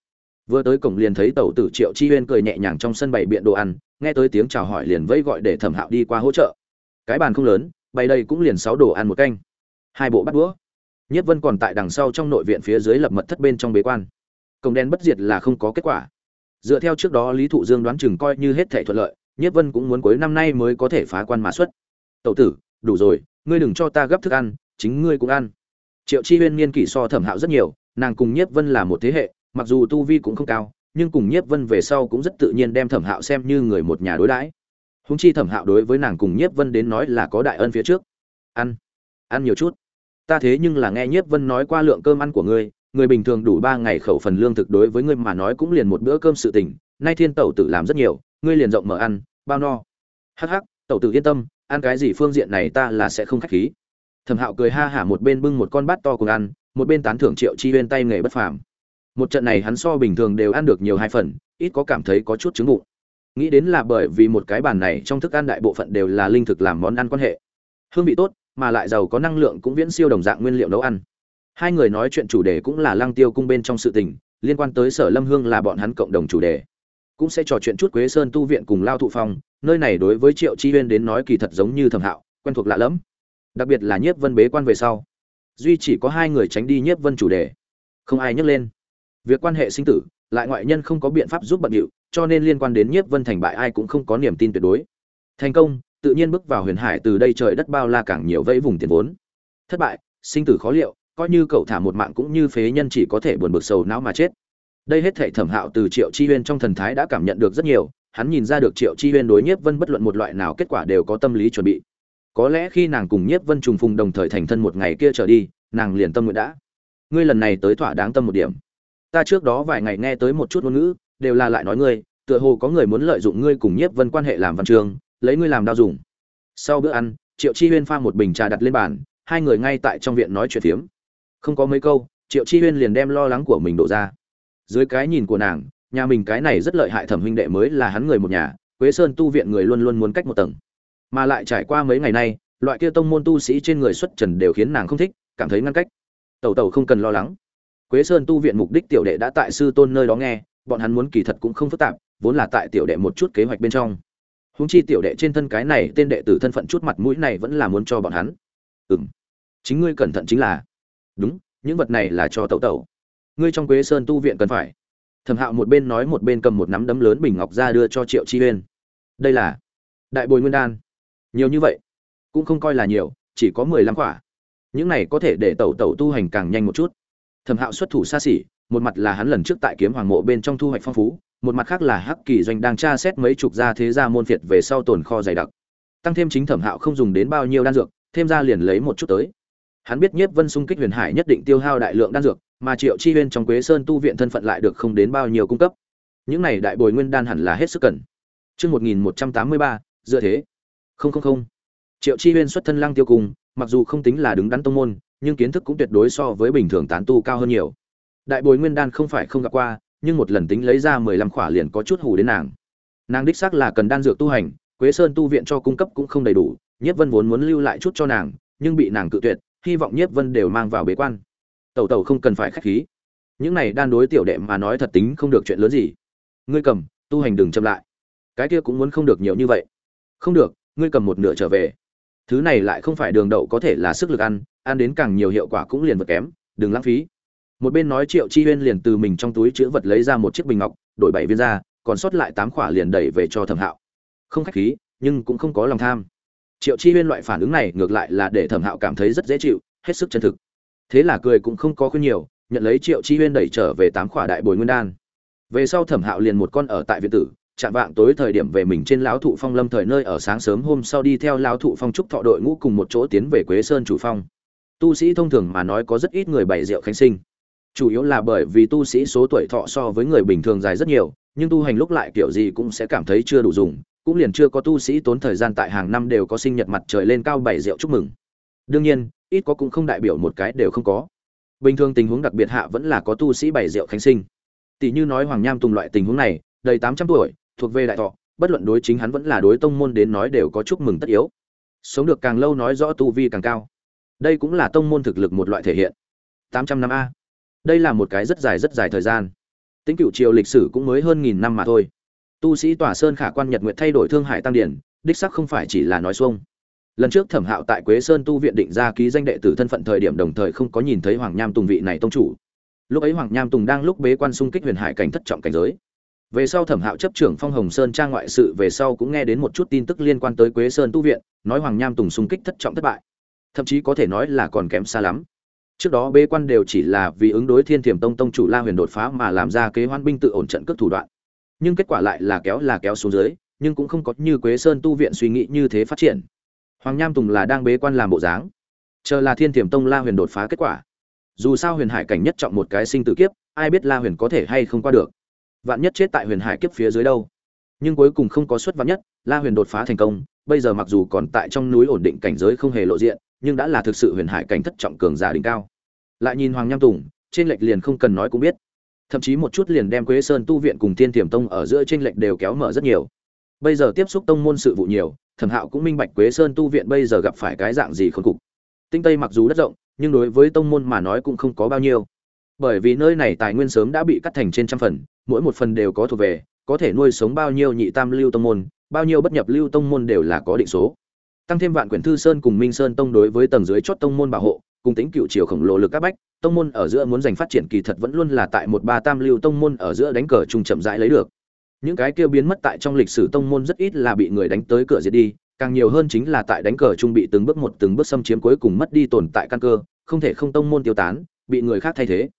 [SPEAKER 1] vừa tới cổng liền thấy tẩu tử triệu chi huyên cười nhẹ nhàng trong sân bày biện đồ ăn, nghe tới tiếng chào hỏi liền vẫy gọi để thẩm hạo đi qua hỗ trợ. Cái bàn không lớn, bày đây cũng liền sáu đồ ăn một canh. Hai bộ bắt đũa. Nhất vân còn tại đằng sau trong nội viện phía dưới lập mật thất bên trong bế quan. Cổng đen bất diệt là không có kết quả. Dựa theo trước đó lý thụ dương đoán chừng coi như hết thể thuận lợi nhất vân cũng muốn cuối năm nay mới có thể phá quan mã xuất. Tẩu tử, đủ rồi, ngươi đừng cho ta gấp thức ăn, chính ngươi cũng ăn. Triệu chi huyên niên kỷ so thẩm hạo rất nhiều, nàng cùng nhiếp vân là một thế hệ mặc dù tu vi cũng không cao, nhưng cùng nhiếp vân về sau cũng rất tự nhiên đem thẩm hạo xem như người một nhà đối đãi. Húng chi thẩm hạo đối với nàng cùng nhiếp vân đến nói là có đại ân phía trước. Ăn ăn nhiều chút. Ta thế nhưng là nghe nhiếp vân nói qua lượng cơm ăn của ngươi, người bình thường đủ ba ngày khẩu phần lương thực đối với ngươi mà nói cũng liền một bữa cơm sự tình, nay thiên tẩu tử làm rất nhiều, ngươi liền rộng mở ăn, bao no. Hắc hắc, tẩu tử yên tâm, ăn cái gì phương diện này ta là sẽ không khách khí. Thẩm hạo cười ha hả một bên bưng một con bát to cùng ăn, một bên tán thưởng triệu chi huyên tay nghề bất phàm một trận này hắn so bình thường đều ăn được nhiều hai phần, ít có cảm thấy có chút chứng bụng nghĩ đến là bởi vì một cái bàn này trong thức ăn đại bộ phận đều là linh thực làm món ăn quan hệ. Hương vị tốt, mà lại giàu có năng lượng cũng viễn siêu đồng dạng nguyên liệu nấu ăn. Hai người nói chuyện chủ đề cũng là lăng tiêu cung bên trong sự tình, liên quan tới sở lâm hương là bọn hắn cộng đồng chủ đề. Cũng sẽ trò chuyện chút quế sơn tu viện cùng lao thụ phong, nơi này đối với triệu chi huyên đến nói kỳ thật giống như thẩm hạo, quen thuộc lạ lẫm. Đặc biệt là nhiếp vân bế quan về sau, duy chỉ có hai người tránh đi nhiếp vân chủ đề. Không ai nhắc lên việc quan hệ sinh tử, lại ngoại nhân không có biện pháp giúp bận điệu, cho nên liên quan đến nhiếp vân thành bại ai cũng không có niềm tin tuyệt đối. Thành công, tự nhiên bước vào huyền hải từ đây trời đất bao la càng nhiều vẫy vùng tiền vốn. Thất bại, sinh tử khó liệu, coi như cậu thả một mạng cũng như phế nhân chỉ có thể buồn bực sầu não mà chết. Đây hết thể thẩm hạo từ triệu chi huyên trong thần thái đã cảm nhận được rất nhiều, hắn nhìn ra được triệu chi huyên đối nhiếp vân bất luận một loại nào kết quả đều có tâm lý chuẩn bị. Có lẽ khi nàng cùng nhiếp vân trùng phùng đồng thời thành thân một ngày kia trở đi, nàng liền tâm nguyện đã. Ngươi lần này tới thỏa đáng tâm một điểm ta trước đó vài ngày nghe tới một chút ngôn ngữ, đều là lại nói ngươi, tựa hồ có người muốn lợi dụng ngươi cùng nhiếp vân quan hệ làm văn trường, lấy ngươi làm đao dùng. Sau bữa ăn, triệu chi huyên pha một bình trà đặt lên bàn, hai người ngay tại trong viện nói chuyện phiếm. Không có mấy câu, triệu chi huyên liền đem lo lắng của mình đổ ra. Dưới cái nhìn của nàng, nhà mình cái này rất lợi hại thẩm huynh đệ mới là hắn người một nhà, quế sơn tu viện người luôn luôn muốn cách một tầng. Mà lại trải qua mấy ngày nay, loại kia tông môn tu sĩ trên người xuất trần đều khiến nàng không thích, cảm thấy ngăn cách. Tẩu tẩu không cần lo lắng quế sơn tu viện mục đích tiểu đệ đã tại sư tôn nơi đó nghe bọn hắn muốn kỳ thật cũng không phức tạp vốn là tại tiểu đệ một chút kế hoạch bên trong. Huống chi tiểu đệ trên thân cái này tên đệ tử thân phận chút mặt mũi này vẫn là muốn cho bọn hắn. Ừm, chính ngươi cẩn thận chính là. Đúng những vật này là cho tẩu tẩu. Ngươi trong quế sơn tu viện cần phải. Thẩm hạo một bên nói một bên cầm một nắm đấm lớn bình ngọc ra đưa cho triệu chi uyên. Đây là đại bồi nguyên đan. Nhiều như vậy cũng không coi là nhiều chỉ có mười lăm quả. Những này có thể để tẩu tẩu tu hành càng nhanh một chút thẩm hạo xuất thủ xa xỉ một mặt là hắn lần trước tại kiếm hoàng mộ bên trong thu hoạch phong phú một mặt khác là hắc kỳ doanh đang tra xét mấy chục gia thế gia môn phiệt về sau tồn kho dày đặc tăng thêm chính thẩm hạo không dùng đến bao nhiêu đan dược thêm ra liền lấy một chút tới hắn biết nhiếp vân xung kích huyền hải nhất định tiêu hao đại lượng đan dược mà triệu chi huyên trong quế sơn tu viện thân phận lại được không đến bao nhiêu cung cấp những này đại bồi nguyên đan hẳn là hết sức cần Trước 1183, dựa thế. Không không không. Triệu Chi Huyên xuất thân lăng tiêu cung, mặc dù không tính là đứng đắn tông môn, nhưng kiến thức cũng tuyệt đối so với bình thường tán tu cao hơn nhiều. Đại bồi nguyên đan không phải không gặp qua, nhưng một lần tính lấy ra 15 khỏa liền có chút hù đến nàng. Nàng đích xác là cần đan dược tu hành, Quế Sơn tu viện cho cung cấp cũng không đầy đủ, Nhiếp Vân vốn muốn lưu lại chút cho nàng, nhưng bị nàng cự tuyệt, hy vọng Nhiếp Vân đều mang vào bế quan. Tẩu tẩu không cần phải khách khí. Những này đan đối tiểu đệ mà nói thật tính không được chuyện lớn gì. Ngươi cầm, tu hành đừng chậm lại. Cái kia cũng muốn không được nhiều như vậy. Không được, ngươi cầm một nửa trở về. Thứ này lại không phải đường đậu có thể là sức lực ăn, ăn đến càng nhiều hiệu quả cũng liền vật kém, đừng lãng phí. Một bên nói triệu chi huyên liền từ mình trong túi chữ vật lấy ra một chiếc bình ngọc đổi bảy viên ra còn sót lại tám khỏa liền đẩy về cho thẩm hạo. Không khách khí nhưng cũng không có lòng tham. Triệu chi huyên loại phản ứng này ngược lại là để thẩm hạo cảm thấy rất dễ chịu hết sức chân thực. Thế là cười cũng không có khuyên nhiều nhận lấy triệu chi huyên đẩy trở về tám khỏa đại bồi nguyên đan. Về sau thẩm hạo liền một con ở tại viện tử chạm vạng tối thời điểm về mình trên lão thụ phong lâm thời nơi ở sáng sớm hôm sau đi theo lão thụ phong trúc thọ đội ngũ cùng một chỗ tiến về quế sơn chủ phong. Tu sĩ thông thường mà nói có rất ít người bày rượu khánh sinh. Chủ yếu là bởi vì tu sĩ số tuổi thọ so với người bình thường dài rất nhiều, nhưng tu hành lúc lại kiểu gì cũng sẽ cảm thấy chưa đủ dùng, cũng liền chưa có tu sĩ tốn thời gian tại hàng năm đều có sinh nhật mặt trời lên cao bảy rượu chúc mừng. Đương nhiên, ít có cũng không đại biểu một cái đều không có. Bình thường tình huống đặc biệt hạ vẫn là có tu sĩ bảy rượu khánh sinh. Tỷ như nói hoàng nham tùng loại tình huống này, đầy tám trăm tuổi thuộc về đại thọ, bất luận đối chính hắn vẫn là đối tông môn đến nói đều có chúc mừng tất yếu. Sống được càng lâu nói rõ tu vi càng cao. Đây cũng là tông môn thực lực một loại thể hiện. Tám trăm năm a. Đây là một cái rất dài rất dài thời gian. Tính cựu triều lịch sử cũng mới hơn nghìn năm mà thôi. Tu sĩ tỏa sơn khả quan nhật nguyện thay đổi thương hải tăng điển, đích sắc không phải chỉ là nói xuông. Lần trước thẩm hạo tại quế sơn tu viện định ra ký danh đệ tử thân phận thời điểm đồng thời không có nhìn thấy hoàng nham tùng vị này tông chủ. Lúc ấy hoàng nham tùng đang lúc bế quan xung kích huyền hải cảnh thất trọng cảnh giới về sau thẩm hạo chấp trưởng phong hồng sơn trang ngoại sự, về sau cũng nghe đến một chút tin tức liên quan tới quế sơn tu viện, nói hoàng nham tùng xung kích thất trọng thất bại. Thậm chí có thể nói là còn kém xa lắm. Trước đó bế quan đều chỉ là vì ứng đối thiên thiểm tông tông chủ la huyền đột phá mà làm ra kế hoan binh tự ổn trận cước thủ đoạn. Nhưng kết quả lại là kéo là kéo xuống dưới, nhưng cũng không có như quế sơn tu viện suy nghĩ như thế phát triển. Hoàng nham tùng là đang bế quan làm bộ dáng. Chờ là thiên thiểm tông la huyền đột phá kết quả. Dù sao huyền hải cảnh nhất trọng một cái sinh tử kiếp, ai biết la huyền có thể hay không qua được vạn nhất chết tại huyền hải kiếp phía dưới đâu. Nhưng cuối cùng không có suất vạn nhất, la huyền đột phá thành công, bây giờ mặc dù còn tại trong núi ổn định cảnh giới không hề lộ diện, nhưng đã là thực sự huyền hải cảnh thất trọng cường giả đỉnh cao. Lại nhìn hoàng nham tùng, trên lệch liền không cần nói cũng biết. Thậm chí một chút liền đem quế sơn tu viện cùng thiên tiềm tông ở giữa trên lệch đều kéo mở rất nhiều. Bây giờ tiếp xúc tông môn sự vụ nhiều, thẩm hạo cũng minh bạch quế sơn tu viện bây giờ gặp phải cái dạng gì khốn cục. Tinh tây mặc dù đất rộng, nhưng đối với tông môn mà nói cũng không có bao nhiêu. Bởi vì nơi này tài nguyên sớm đã bị cắt thành trên trăm phần mỗi một phần đều có thuộc về, có thể nuôi sống bao nhiêu nhị tam lưu tông môn, bao nhiêu bất nhập lưu tông môn đều là có định số. Tăng thêm vạn quyển thư sơn cùng minh sơn tông đối với tầng dưới chót tông môn bảo hộ, cùng tính cựu chiều khổng lồ lực các bách, tông môn ở giữa muốn giành phát triển kỳ thật vẫn luôn là tại một ba tam lưu tông môn ở giữa đánh cờ chung chậm rãi lấy được. Những cái kia biến mất tại trong lịch sử tông môn rất ít là bị người đánh tới cửa diệt đi, càng nhiều hơn chính là tại đánh cờ chung bị từng bước một từng bước xâm chiếm cuối cùng mất đi tồn tại căn cơ, không thể không tông môn tiêu tán, bị người khác thay thế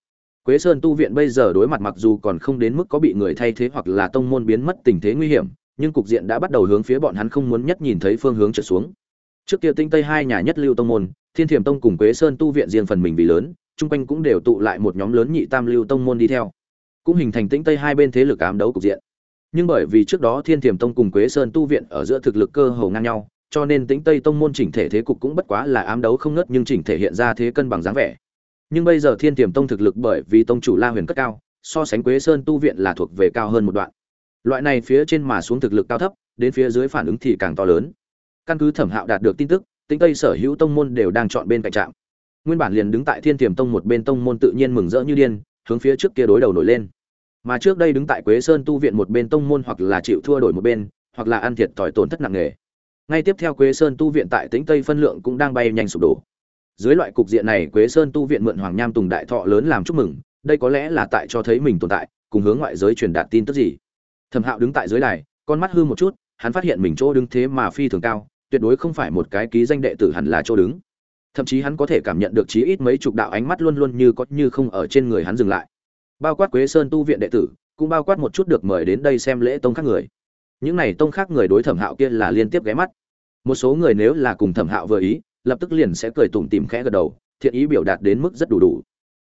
[SPEAKER 1] quế sơn tu viện bây giờ đối mặt mặc dù còn không đến mức có bị người thay thế hoặc là tông môn biến mất tình thế nguy hiểm, nhưng cục diện đã bắt đầu hướng phía bọn hắn không muốn nhất nhìn thấy phương hướng trở xuống. Trước kia tinh tây hai nhà nhất lưu tông môn, thiên thiểm tông cùng quế sơn tu viện riêng phần mình vì lớn, chung quanh cũng đều tụ lại một nhóm lớn nhị tam lưu tông môn đi theo. Cũng hình thành tĩnh tây hai bên thế lực ám đấu cục diện. Nhưng bởi vì trước đó thiên thiểm tông cùng quế sơn tu viện ở giữa thực lực cơ hồ ngang nhau, cho nên tĩnh tây tông môn chỉnh thể thế cục cũng bất quá là ám đấu không ngớt nhưng chỉnh thể hiện ra thế cân bằng dáng vẻ nhưng bây giờ thiên tiềm tông thực lực bởi vì tông chủ la huyền cất cao, so sánh quế sơn tu viện là thuộc về cao hơn một đoạn. Loại này phía trên mà xuống thực lực cao thấp, đến phía dưới phản ứng thì càng to lớn. Căn cứ thẩm hạo đạt được tin tức tính tây sở hữu tông môn đều đang chọn bên cạnh trạm. Nguyên bản liền đứng tại thiên tiềm tông một bên tông môn tự nhiên mừng rỡ như điên, hướng phía trước kia đối đầu nổi lên. Mà trước đây đứng tại quế sơn tu viện một bên tông môn hoặc là chịu thua đổi một bên, hoặc là ăn thiệt thòi tổn thất nặng nề. Ngay tiếp theo quế sơn tu viện tại tính tây phân lượng cũng đang bay nhanh sụp đổ dưới loại cục diện này quế sơn tu viện mượn hoàng nham tùng đại thọ lớn làm chúc mừng, đây có lẽ là tại cho thấy mình tồn tại, cùng hướng ngoại giới truyền đạt tin tức gì. Thẩm hạo đứng tại dưới đài, con mắt hư một chút, hắn phát hiện mình chỗ đứng thế mà phi thường cao, tuyệt đối không phải một cái ký danh đệ tử hẳn là chỗ đứng. Thậm chí hắn có thể cảm nhận được chí ít mấy chục đạo ánh mắt luôn luôn như có như không ở trên người hắn dừng lại. Bao quát quế sơn tu viện đệ tử, cũng bao quát một chút được mời đến đây xem lễ tông khác người. Những này tông khác người đối thẩm hạo kia là liên tiếp ghé mắt. Một số người nếu là cùng thẩm hạo vừa ý lập tức liền sẽ cười tủm tìm khẽ gật đầu, thiện ý biểu đạt đến mức rất đủ đủ.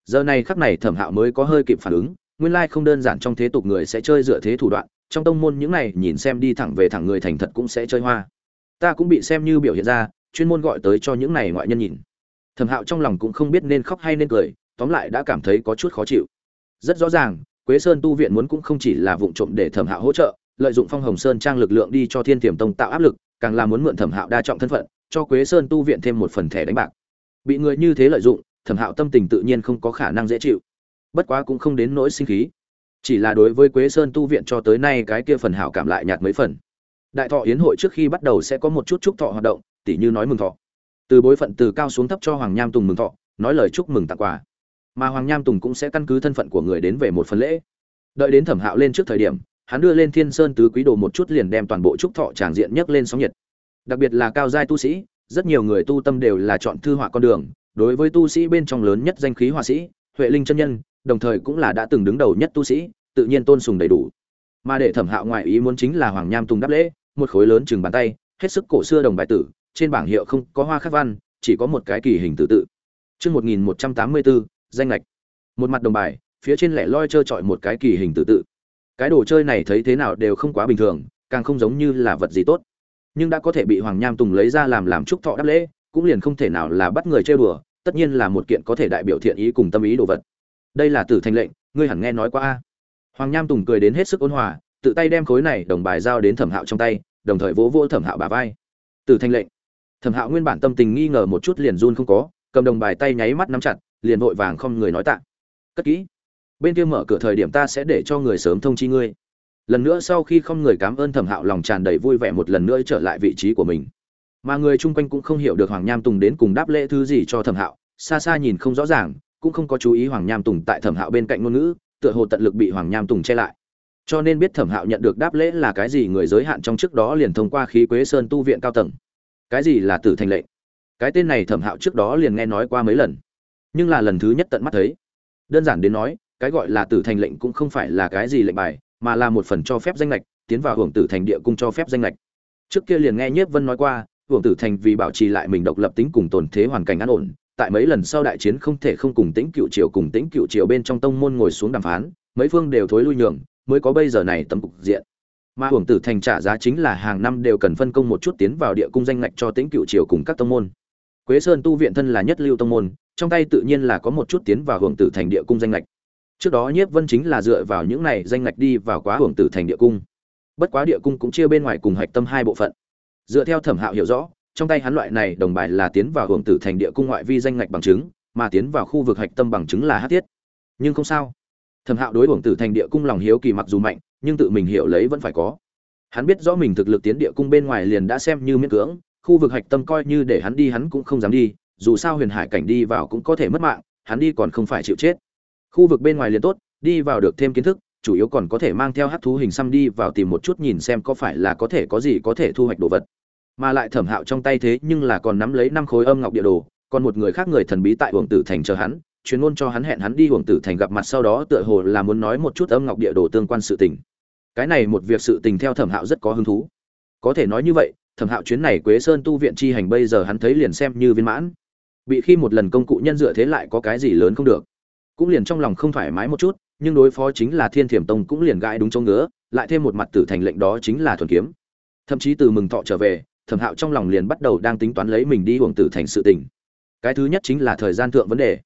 [SPEAKER 1] Giờ này khắc này thẩm hạo mới có hơi kịp phản ứng, nguyên lai không đơn giản trong thế tục người sẽ chơi dựa thế thủ đoạn, trong tông môn những này nhìn xem đi thẳng về thẳng người thành thật cũng sẽ chơi hoa. Ta cũng bị xem như biểu hiện ra, chuyên môn gọi tới cho những này ngoại nhân nhìn. Thẩm hạo trong lòng cũng không biết nên khóc hay nên cười, tóm lại đã cảm thấy có chút khó chịu. Rất rõ ràng, quế sơn tu viện muốn cũng không chỉ là vụ trộm để thẩm hạo hỗ trợ, lợi dụng phong hồng sơn trang lực lượng đi cho thiên tiềm tông tạo áp lực, càng là muốn mượn thẩm hạo đa trọng thân phận cho quế sơn tu viện thêm một phần thẻ đánh bạc. Bị người như thế lợi dụng, thẩm hạo tâm tình tự nhiên không có khả năng dễ chịu. Bất quá cũng không đến nỗi sinh khí. Chỉ là đối với quế sơn tu viện cho tới nay cái kia phần hảo cảm lại nhạt mấy phần. Đại thọ yến hội trước khi bắt đầu sẽ có một chút chúc thọ hoạt động, tỉ như nói mừng thọ. Từ bối phận từ cao xuống thấp cho hoàng nham tùng mừng thọ, nói lời chúc mừng tặng quà. Mà hoàng nham tùng cũng sẽ căn cứ thân phận của người đến về một phần lễ. Đợi đến thẩm hạo lên trước thời điểm, hắn đưa lên thiên sơn tứ quý đồ một chút liền đem toàn bộ trúc thọ tràng diện nhấc lên sóng nhiệt đặc biệt là cao giai tu sĩ rất nhiều người tu tâm đều là chọn thư họa con đường đối với tu sĩ bên trong lớn nhất danh khí họa sĩ huệ linh chân nhân đồng thời cũng là đã từng đứng đầu nhất tu sĩ tự nhiên tôn sùng đầy đủ mà để thẩm hạo ngoại ý muốn chính là hoàng nham tùng đáp lễ một khối lớn chừng bàn tay hết sức cổ xưa đồng bài tử trên bảng hiệu không có hoa khắc văn chỉ có một cái kỳ hình tự tự Chương 1184, danh lệch. Một mặt đồng bài, phía trên lẻ loi trơ trọi một cái kỳ hình tự tự. Cái đồ chơi này thấy thế nào đều không quá bình thường, càng không giống như là vật gì tốt. Nhưng đã có thể bị Hoàng Nham Tùng lấy ra làm làm chúc thọ đáp lễ, cũng liền không thể nào là bắt người chơi đùa, tất nhiên là một kiện có thể đại biểu thiện ý cùng tâm ý đồ vật. Đây là tử thành lệnh, ngươi hẳn nghe nói qua a. Hoàng Nham Tùng cười đến hết sức ôn hòa, tự tay đem khối này đồng bài giao đến Thẩm Hạo trong tay, đồng thời vỗ vỗ Thẩm Hạo bả vai. Tử thành lệnh. thẩm hạo nguyên bản tâm tình nghi ngờ một chút liền run không có cầm đồng bài tay nháy mắt nắm chặt liền vội vàng không người nói tạ cất kỹ bên kia mở cửa thời điểm ta sẽ để cho người sớm thông chi ngươi lần nữa sau khi không người cảm ơn thẩm hạo lòng tràn đầy vui vẻ một lần nữa trở lại vị trí của mình. Mà người chung quanh cũng không hiểu được hoàng nham tùng đến cùng đáp lễ thứ gì cho thẩm hạo, xa xa nhìn không rõ ràng, cũng không có chú ý hoàng nham tùng tại thẩm hạo bên cạnh ngôn ngữ, tựa hồ tận lực bị hoàng nham tùng che lại. Cho nên biết thẩm hạo nhận được đáp lễ là cái gì người giới hạn trong trước đó liền thông qua khí quế sơn tu viện cao tầng. Cái gì là tử thành lệnh? Cái tên này thẩm hạo trước đó liền nghe nói qua mấy lần. Nhưng là lần thứ nhất tận mắt thấy. Đơn giản đến nói, cái gọi là tử thành lệnh cũng không phải là cái gì lệnh bài mà là một phần cho phép danh lệch, tiến vào hưởng tử thành địa cung cho phép danh lệch. Trước kia liền nghe nhiếp vân nói qua, hưởng tử thành vì bảo trì lại mình độc lập tính cùng tồn thế hoàn cảnh an ổn, tại mấy lần sau đại chiến không thể không cùng tĩnh cựu triều cùng tĩnh cựu triều bên trong tông môn ngồi xuống đàm phán, mấy phương đều thối lui nhường, mới có bây giờ này tấm cục diện. Mà hưởng tử thành trả giá chính là hàng năm đều cần phân công một chút tiến vào địa cung danh ngạch cho tĩnh cựu triều cùng các tông môn. Quế sơn tu viện thân là nhất lưu tông môn, trong tay tự nhiên là có một chút tiến vào hưởng tử thành địa cung danh lệch trước đó nhiếp vân chính là dựa vào những này danh ngạch đi vào quá hưởng tử thành địa cung. Bất quá địa cung cũng chia bên ngoài cùng hạch tâm hai bộ phận. Dựa theo thẩm hạo hiểu rõ, trong tay hắn loại này đồng bài là tiến vào hưởng tử thành địa cung ngoại vi danh ngạch bằng chứng, mà tiến vào khu vực hạch tâm bằng chứng là hát tiết. nhưng không sao. Thẩm hạo đối hưởng tử thành địa cung lòng hiếu kỳ mặc dù mạnh, nhưng tự mình hiểu lấy vẫn phải có. Hắn biết rõ mình thực lực tiến địa cung bên ngoài liền đã xem như miễn cưỡng, khu vực hạch tâm coi như để hắn đi hắn cũng không dám đi, dù sao huyền hải cảnh đi vào cũng có thể mất mạng, hắn đi còn không phải chịu chết khu vực bên ngoài liền tốt, đi vào được thêm kiến thức, chủ yếu còn có thể mang theo hát thú hình xăm đi vào tìm một chút nhìn xem có phải là có thể có gì có thể thu hoạch đồ vật. Mà lại thẩm hạo trong tay thế nhưng là còn nắm lấy năm khối âm ngọc địa đồ, còn một người khác người thần bí tại uổng tử thành chờ hắn, chuyên môn cho hắn hẹn hắn đi uổng tử thành gặp mặt sau đó tựa hồ là muốn nói một chút âm ngọc địa đồ tương quan sự tình. Cái này một việc sự tình theo thẩm hạo rất có hứng thú. Có thể nói như vậy, thẩm hạo chuyến này quế sơn tu viện chi hành bây giờ hắn thấy liền xem như viên mãn. Bị khi một lần công cụ nhân dựa thế lại có cái gì lớn không được cũng liền trong lòng không thoải mái một chút, nhưng đối phó chính là thiên thiểm tông cũng liền gãi đúng chỗ ngứa, lại thêm một mặt tử thành lệnh đó chính là thuần kiếm. Thậm chí từ mừng thọ trở về, thẩm hạo trong lòng liền bắt đầu đang tính toán lấy mình đi uổng tử thành sự tình. Cái thứ nhất chính là thời gian thượng vấn đề.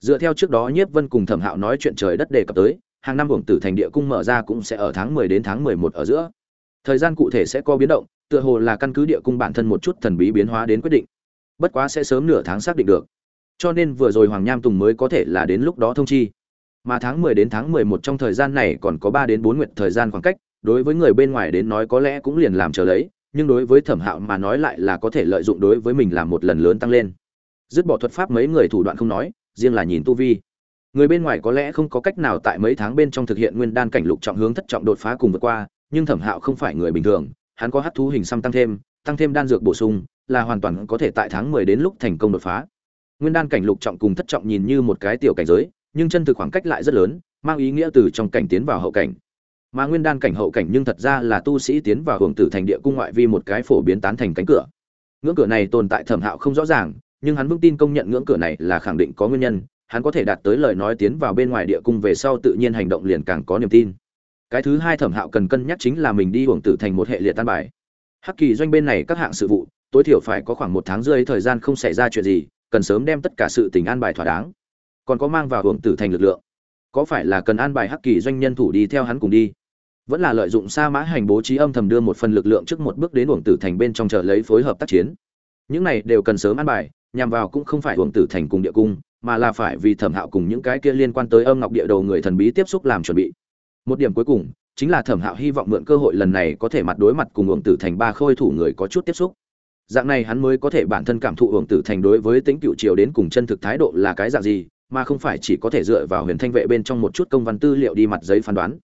[SPEAKER 1] Dựa theo trước đó nhiếp vân cùng thẩm hạo nói chuyện trời đất đề cập tới, hàng năm uổng tử thành địa cung mở ra cũng sẽ ở tháng mười đến tháng mười một ở giữa. Thời gian cụ thể sẽ có biến động, tựa hồ là căn cứ địa cung bản thân một chút thần bí biến hóa đến quyết định. Bất quá sẽ sớm nửa tháng xác định được cho nên vừa rồi hoàng nham tùng mới có thể là đến lúc đó thông chi. Mà tháng mười đến tháng mười một trong thời gian này còn có ba đến bốn nguyện thời gian khoảng cách, đối với người bên ngoài đến nói có lẽ cũng liền làm chờ lấy, nhưng đối với thẩm hạo mà nói lại là có thể lợi dụng đối với mình làm một lần lớn tăng lên. Dứt bỏ thuật pháp mấy người thủ đoạn không nói, riêng là nhìn tu vi. Người bên ngoài có lẽ không có cách nào tại mấy tháng bên trong thực hiện nguyên đan cảnh lục trọng hướng thất trọng đột phá cùng vượt qua, nhưng thẩm hạo không phải người bình thường, hắn có hắc thú hình xăm tăng thêm tăng thêm đan dược bổ sung, là hoàn toàn có thể tại tháng mười đến lúc thành công đột phá nguyên đan cảnh lục trọng cùng thất trọng nhìn như một cái tiểu cảnh giới, nhưng chân thực khoảng cách lại rất lớn, mang ý nghĩa từ trong cảnh tiến vào hậu cảnh. Mà nguyên đan cảnh hậu cảnh nhưng thật ra là tu sĩ tiến vào hưởng tử thành địa cung ngoại vi một cái phổ biến tán thành cánh cửa. Ngưỡng cửa này tồn tại thẩm hạo không rõ ràng, nhưng hắn vững tin công nhận ngưỡng cửa này là khẳng định có nguyên nhân, hắn có thể đạt tới lời nói tiến vào bên ngoài địa cung về sau tự nhiên hành động liền càng có niềm tin. Cái thứ hai thẩm hạo cần cân nhắc chính là mình đi hưởng tử thành một hệ liệt tan bài. Hắc kỳ doanh bên này các hạng sự vụ, tối thiểu phải có khoảng một tháng rưỡi thời gian không xảy ra chuyện gì cần sớm đem tất cả sự tình an bài thỏa đáng. Còn có mang vào hưởng tử thành lực lượng. Có phải là cần an bài hắc kỳ doanh nhân thủ đi theo hắn cùng đi? Vẫn là lợi dụng sa mã hành bố trí âm thầm đưa một phần lực lượng trước một bước đến hưởng tử thành bên trong chờ lấy phối hợp tác chiến. Những này đều cần sớm an bài, nhằm vào cũng không phải hưởng tử thành cùng địa cung, mà là phải vì thẩm hạo cùng những cái kia liên quan tới âm ngọc địa đầu người thần bí tiếp xúc làm chuẩn bị. Một điểm cuối cùng, chính là thẩm hạo hy vọng mượn cơ hội lần này có thể mặt đối mặt cùng hưởng tử thành ba khôi thủ người có chút tiếp xúc dạng này hắn mới có thể bản thân cảm thụ hưởng tử thành đối với tính cựu triều đến cùng chân thực thái độ là cái dạng gì, mà không phải chỉ có thể dựa vào huyền thanh vệ bên trong một chút công văn tư liệu đi mặt giấy phán đoán.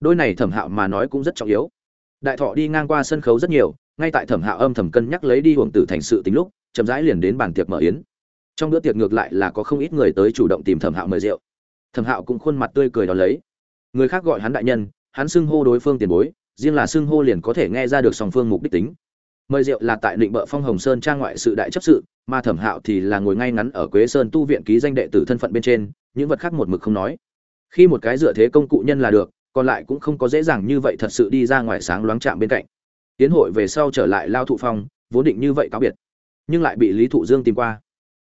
[SPEAKER 1] Đôi này thẩm hạo mà nói cũng rất trọng yếu. Đại thọ đi ngang qua sân khấu rất nhiều, ngay tại thẩm hạo âm thầm cân nhắc lấy đi hưởng tử thành sự tính lúc, chậm rãi liền đến bàn tiệc mở yến. Trong bữa tiệc ngược lại là có không ít người tới chủ động tìm thẩm hạo mời rượu. Thẩm hạo cũng khuôn mặt tươi cười đón lấy. Người khác gọi hắn đại nhân, hắn xưng hô đối phương tiền bối, riêng là xưng hô liền có thể nghe ra được song phương mục đích tính mời rượu là tại định bợ phong hồng sơn trang ngoại sự đại chấp sự, mà thẩm hạo thì là ngồi ngay ngắn ở quế sơn tu viện ký danh đệ tử thân phận bên trên, những vật khác một mực không nói. Khi một cái dựa thế công cụ nhân là được, còn lại cũng không có dễ dàng như vậy thật sự đi ra ngoài sáng loáng chạm bên cạnh. Tiến hội về sau trở lại lao thụ phong, vốn định như vậy cáo biệt, nhưng lại bị lý thụ dương tìm qua.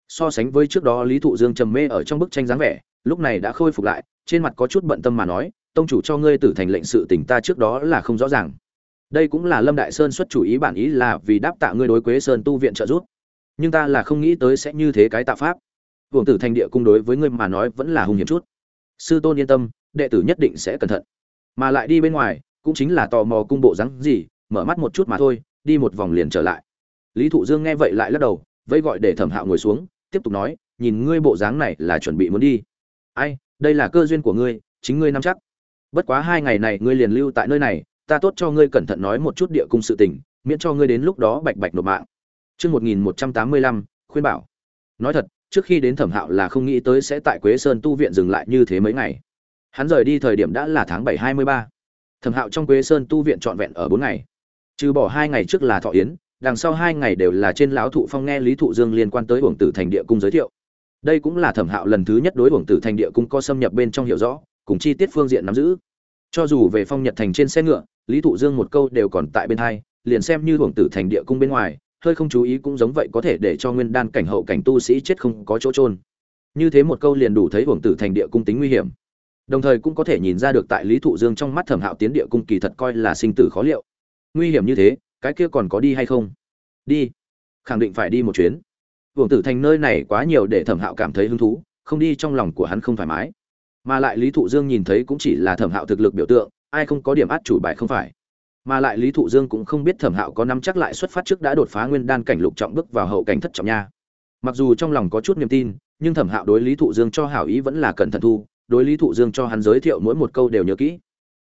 [SPEAKER 1] So sánh với trước đó lý thụ dương trầm mê ở trong bức tranh dáng vẻ, lúc này đã khôi phục lại, trên mặt có chút bận tâm mà nói, tông chủ cho ngươi tử thành lệnh sự tỉnh ta trước đó là không rõ ràng đây cũng là lâm đại sơn xuất chủ ý bản ý là vì đáp tạ ngươi đối quế sơn tu viện trợ giúp. Nhưng ta là không nghĩ tới sẽ như thế cái tạ pháp. Hưởng tử thành địa cung đối với ngươi mà nói vẫn là hung hiểm chút. Sư tôn yên tâm, đệ tử nhất định sẽ cẩn thận. Mà lại đi bên ngoài, cũng chính là tò mò cung bộ rắn gì, mở mắt một chút mà thôi, đi một vòng liền trở lại. Lý thụ dương nghe vậy lại lắc đầu, vẫy gọi để thẩm hạo ngồi xuống, tiếp tục nói, nhìn ngươi bộ dáng này là chuẩn bị muốn đi. Ai, đây là cơ duyên của ngươi, chính ngươi nắm chắc. Bất quá hai ngày này ngươi liền lưu tại nơi này ta tốt cho ngươi cẩn thận nói một chút địa cung sự tình miễn cho ngươi đến lúc đó bạch bạch nộp mạng Chương 1185, khuyên bảo. Nói thật, trước khi đến Thẩm Hạo là không nghĩ tới sẽ tại Quế Sơn tu viện dừng lại như thế mấy ngày. Hắn rời đi thời điểm đã là tháng 7 23. Thẩm Hạo trong Quế Sơn tu viện trọn vẹn ở 4 ngày. Trừ bỏ 2 ngày trước là thọ yến, đằng sau 2 ngày đều là trên lão thụ phong nghe Lý Thụ Dương liên quan tới Uổng Tử Thành địa cung giới thiệu. Đây cũng là Thẩm Hạo lần thứ nhất đối Uổng Tử Thành địa cung có xâm nhập bên trong hiểu rõ, cùng chi tiết phương diện nắm giữ. Cho dù về Phong Nhật Thành trên xe ngựa, Lý Thụ Dương một câu đều còn tại bên hai, liền xem như hưởng Tử Thành địa cung bên ngoài, hơi không chú ý cũng giống vậy có thể để cho nguyên đan cảnh hậu cảnh tu sĩ chết không có chỗ trôn như thế một câu liền đủ thấy hưởng tử thành địa cung tính nguy hiểm. Đồng thời cũng có thể nhìn ra được tại lý thụ dương trong mắt thẩm hạo tiến địa cung kỳ thật coi là sinh tử khó liệu. Nguy hiểm như thế cái kia còn có đi hay không? Đi. Khẳng định phải đi một chuyến. Hưởng tử thành nơi này quá nhiều để thẩm hạo cảm thấy hứng thú không đi trong lòng của hắn không thoải mái mà lại lý thụ dương nhìn thấy cũng chỉ là thẩm hạo thực lực biểu tượng, ai không có điểm át chủ bài không phải. Mà lại lý thụ dương cũng không biết thẩm hạo có năm chắc lại xuất phát trước đã đột phá nguyên đan cảnh lục trọng bước vào hậu cảnh thất trọng nha. Mặc dù trong lòng có chút niềm tin, nhưng thẩm hạo đối lý thụ dương cho hảo ý vẫn là cẩn thận thu, đối lý thụ dương cho hắn giới thiệu mỗi một câu đều nhớ kỹ.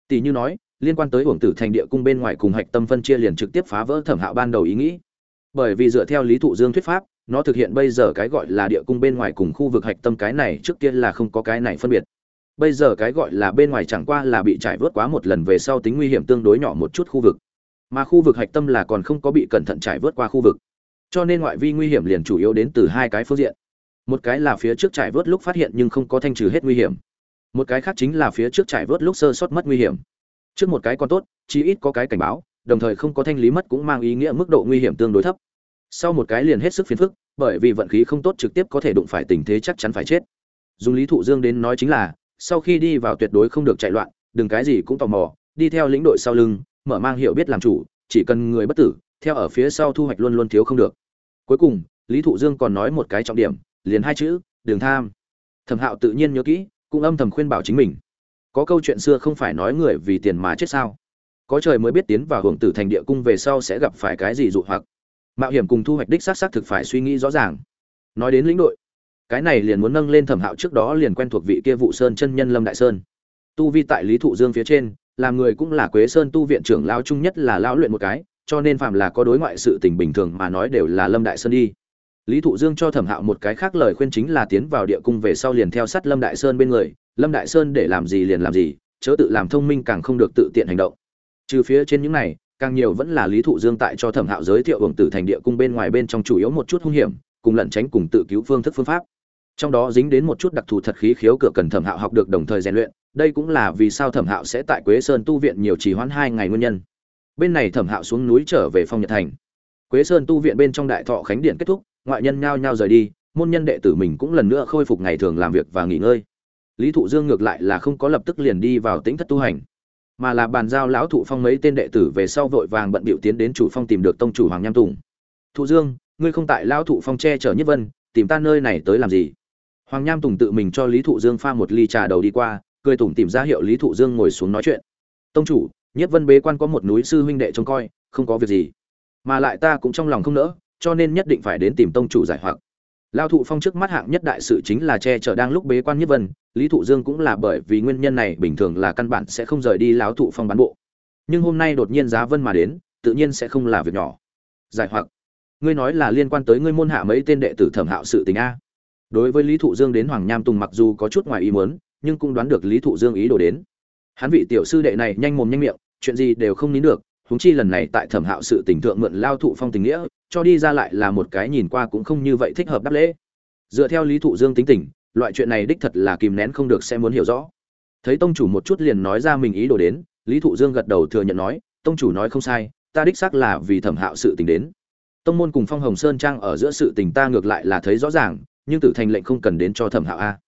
[SPEAKER 1] Tỷ như nói, liên quan tới hưởng tử thành địa cung bên ngoài cùng hạch tâm phân chia liền trực tiếp phá vỡ thẩm hạo ban đầu ý nghĩ. Bởi vì dựa theo lý thụ dương thuyết pháp, nó thực hiện bây giờ cái gọi là địa cung bên ngoài cùng khu vực hạch tâm cái này trước kia là không có cái này phân biệt bây giờ cái gọi là bên ngoài chẳng qua là bị trải vớt quá một lần về sau tính nguy hiểm tương đối nhỏ một chút khu vực. Mà khu vực hạch tâm là còn không có bị cẩn thận trải vớt qua khu vực. Cho nên ngoại vi nguy hiểm liền chủ yếu đến từ hai cái phương diện. Một cái là phía trước trải vớt lúc phát hiện nhưng không có thanh trừ hết nguy hiểm. Một cái khác chính là phía trước trải vớt lúc sơ sót mất nguy hiểm. Trước một cái còn tốt, chí ít có cái cảnh báo, đồng thời không có thanh lý mất cũng mang ý nghĩa mức độ nguy hiểm tương đối thấp. Sau một cái liền hết sức phiền phức, bởi vì vận khí không tốt trực tiếp có thể đụng phải tình thế chắc chắn phải chết. Dùng lý thụ dương đến nói chính là sau khi đi vào tuyệt đối không được chạy loạn, đừng cái gì cũng tò mò, đi theo lĩnh đội sau lưng, mở mang hiểu biết làm chủ, chỉ cần người bất tử, theo ở phía sau thu hoạch luôn luôn thiếu không được. Cuối cùng, lý thụ dương còn nói một cái trọng điểm, liền hai chữ, đường tham. Thẩm hạo tự nhiên nhớ kỹ, cũng âm thầm khuyên bảo chính mình. Có câu chuyện xưa không phải nói người vì tiền mà chết sao? Có trời mới biết tiến vào hưởng tử thành địa cung về sau sẽ gặp phải cái gì dụ hoặc. Mạo hiểm cùng thu hoạch đích xác xác thực phải suy nghĩ rõ ràng. Nói đến lĩnh đội cái này liền muốn nâng lên thẩm hạo trước đó liền quen thuộc vị kia vụ sơn chân nhân lâm đại sơn. Tu vi tại lý thụ dương phía trên, làm người cũng là quế sơn tu viện trưởng lao trung nhất là lão luyện một cái, cho nên phạm là có đối ngoại sự tình bình thường mà nói đều là lâm đại sơn đi. Lý thụ dương cho thẩm hạo một cái khác lời khuyên chính là tiến vào địa cung về sau liền theo sát lâm đại sơn bên người, lâm đại sơn để làm gì liền làm gì, chớ tự làm thông minh càng không được tự tiện hành động. Trừ phía trên những này, càng nhiều vẫn là lý thụ dương tại cho thẩm hạo giới thiệu hưởng tử thành địa cung bên ngoài bên trong chủ yếu một chút hung hiểm, cùng lẩn tránh cùng tự cứu phương thức phương pháp trong đó dính đến một chút đặc thù thật khí khiếu cửa cần thẩm hạo học được đồng thời rèn luyện, đây cũng là vì sao thẩm hạo sẽ tại quế sơn tu viện nhiều trì hoãn hai ngày nguyên nhân. Bên này thẩm hạo xuống núi trở về phong nhật thành. Quế sơn tu viện bên trong đại thọ khánh điện kết thúc, ngoại nhân nhao nhao rời đi, môn nhân đệ tử mình cũng lần nữa khôi phục ngày thường làm việc và nghỉ ngơi. Lý thụ dương ngược lại là không có lập tức liền đi vào tính thất tu hành, mà là bàn giao lão thụ phong mấy tên đệ tử về sau vội vàng bận bịu tiến đến chủ phong tìm được tông chủ hoàng nham tùng. Thụ dương, ngươi không tại lão thụ phong che chở nhất vân, tìm ta nơi này tới làm gì? Hoàng Nham Tùng tự mình cho Lý Thụ Dương pha một ly trà đầu đi qua, cười tủm tìm ra hiệu Lý Thụ Dương ngồi xuống nói chuyện. "Tông chủ, Nhất Vân bế quan có một núi sư huynh đệ trông coi, không có việc gì. Mà lại ta cũng trong lòng không nỡ, cho nên nhất định phải đến tìm tông chủ giải hoặc." Lao Thụ Phong trước mắt hạng nhất đại sự chính là che chở đang lúc bế quan Nhất Vân, Lý Thụ Dương cũng là bởi vì nguyên nhân này bình thường là căn bản sẽ không rời đi lão Thụ Phong bán bộ. Nhưng hôm nay đột nhiên Giá Vân mà đến, tự nhiên sẽ không là việc nhỏ. Giải hoặc, ngươi nói là liên quan tới ngươi môn hạ mấy tên đệ tử Thẩm Hạo sự tình a? Đối với lý thụ dương đến hoàng nham tùng mặc dù có chút ngoài ý muốn, nhưng cũng đoán được lý thụ dương ý đồ đến. Hắn vị tiểu sư đệ này nhanh mồm nhanh miệng, chuyện gì đều không nín được húng chi lần này tại thẩm hạo sự tình thượng mượn lao thụ phong tình nghĩa, cho đi ra lại là một cái nhìn qua cũng không như vậy thích hợp đáp lễ. Dựa theo lý thụ dương tính tình, loại chuyện này đích thật là kìm nén không được sẽ muốn hiểu rõ. Thấy tông chủ một chút liền nói ra mình ý đồ đến, lý thụ dương gật đầu thừa nhận nói, tông chủ nói không sai, ta đích xác là vì thẩm hạo sự tình đến. Tông môn cùng phong hồng sơn trang ở giữa sự tình ta ngược lại là thấy rõ ràng nhưng tử thành lệnh không cần đến cho thẩm hạo a.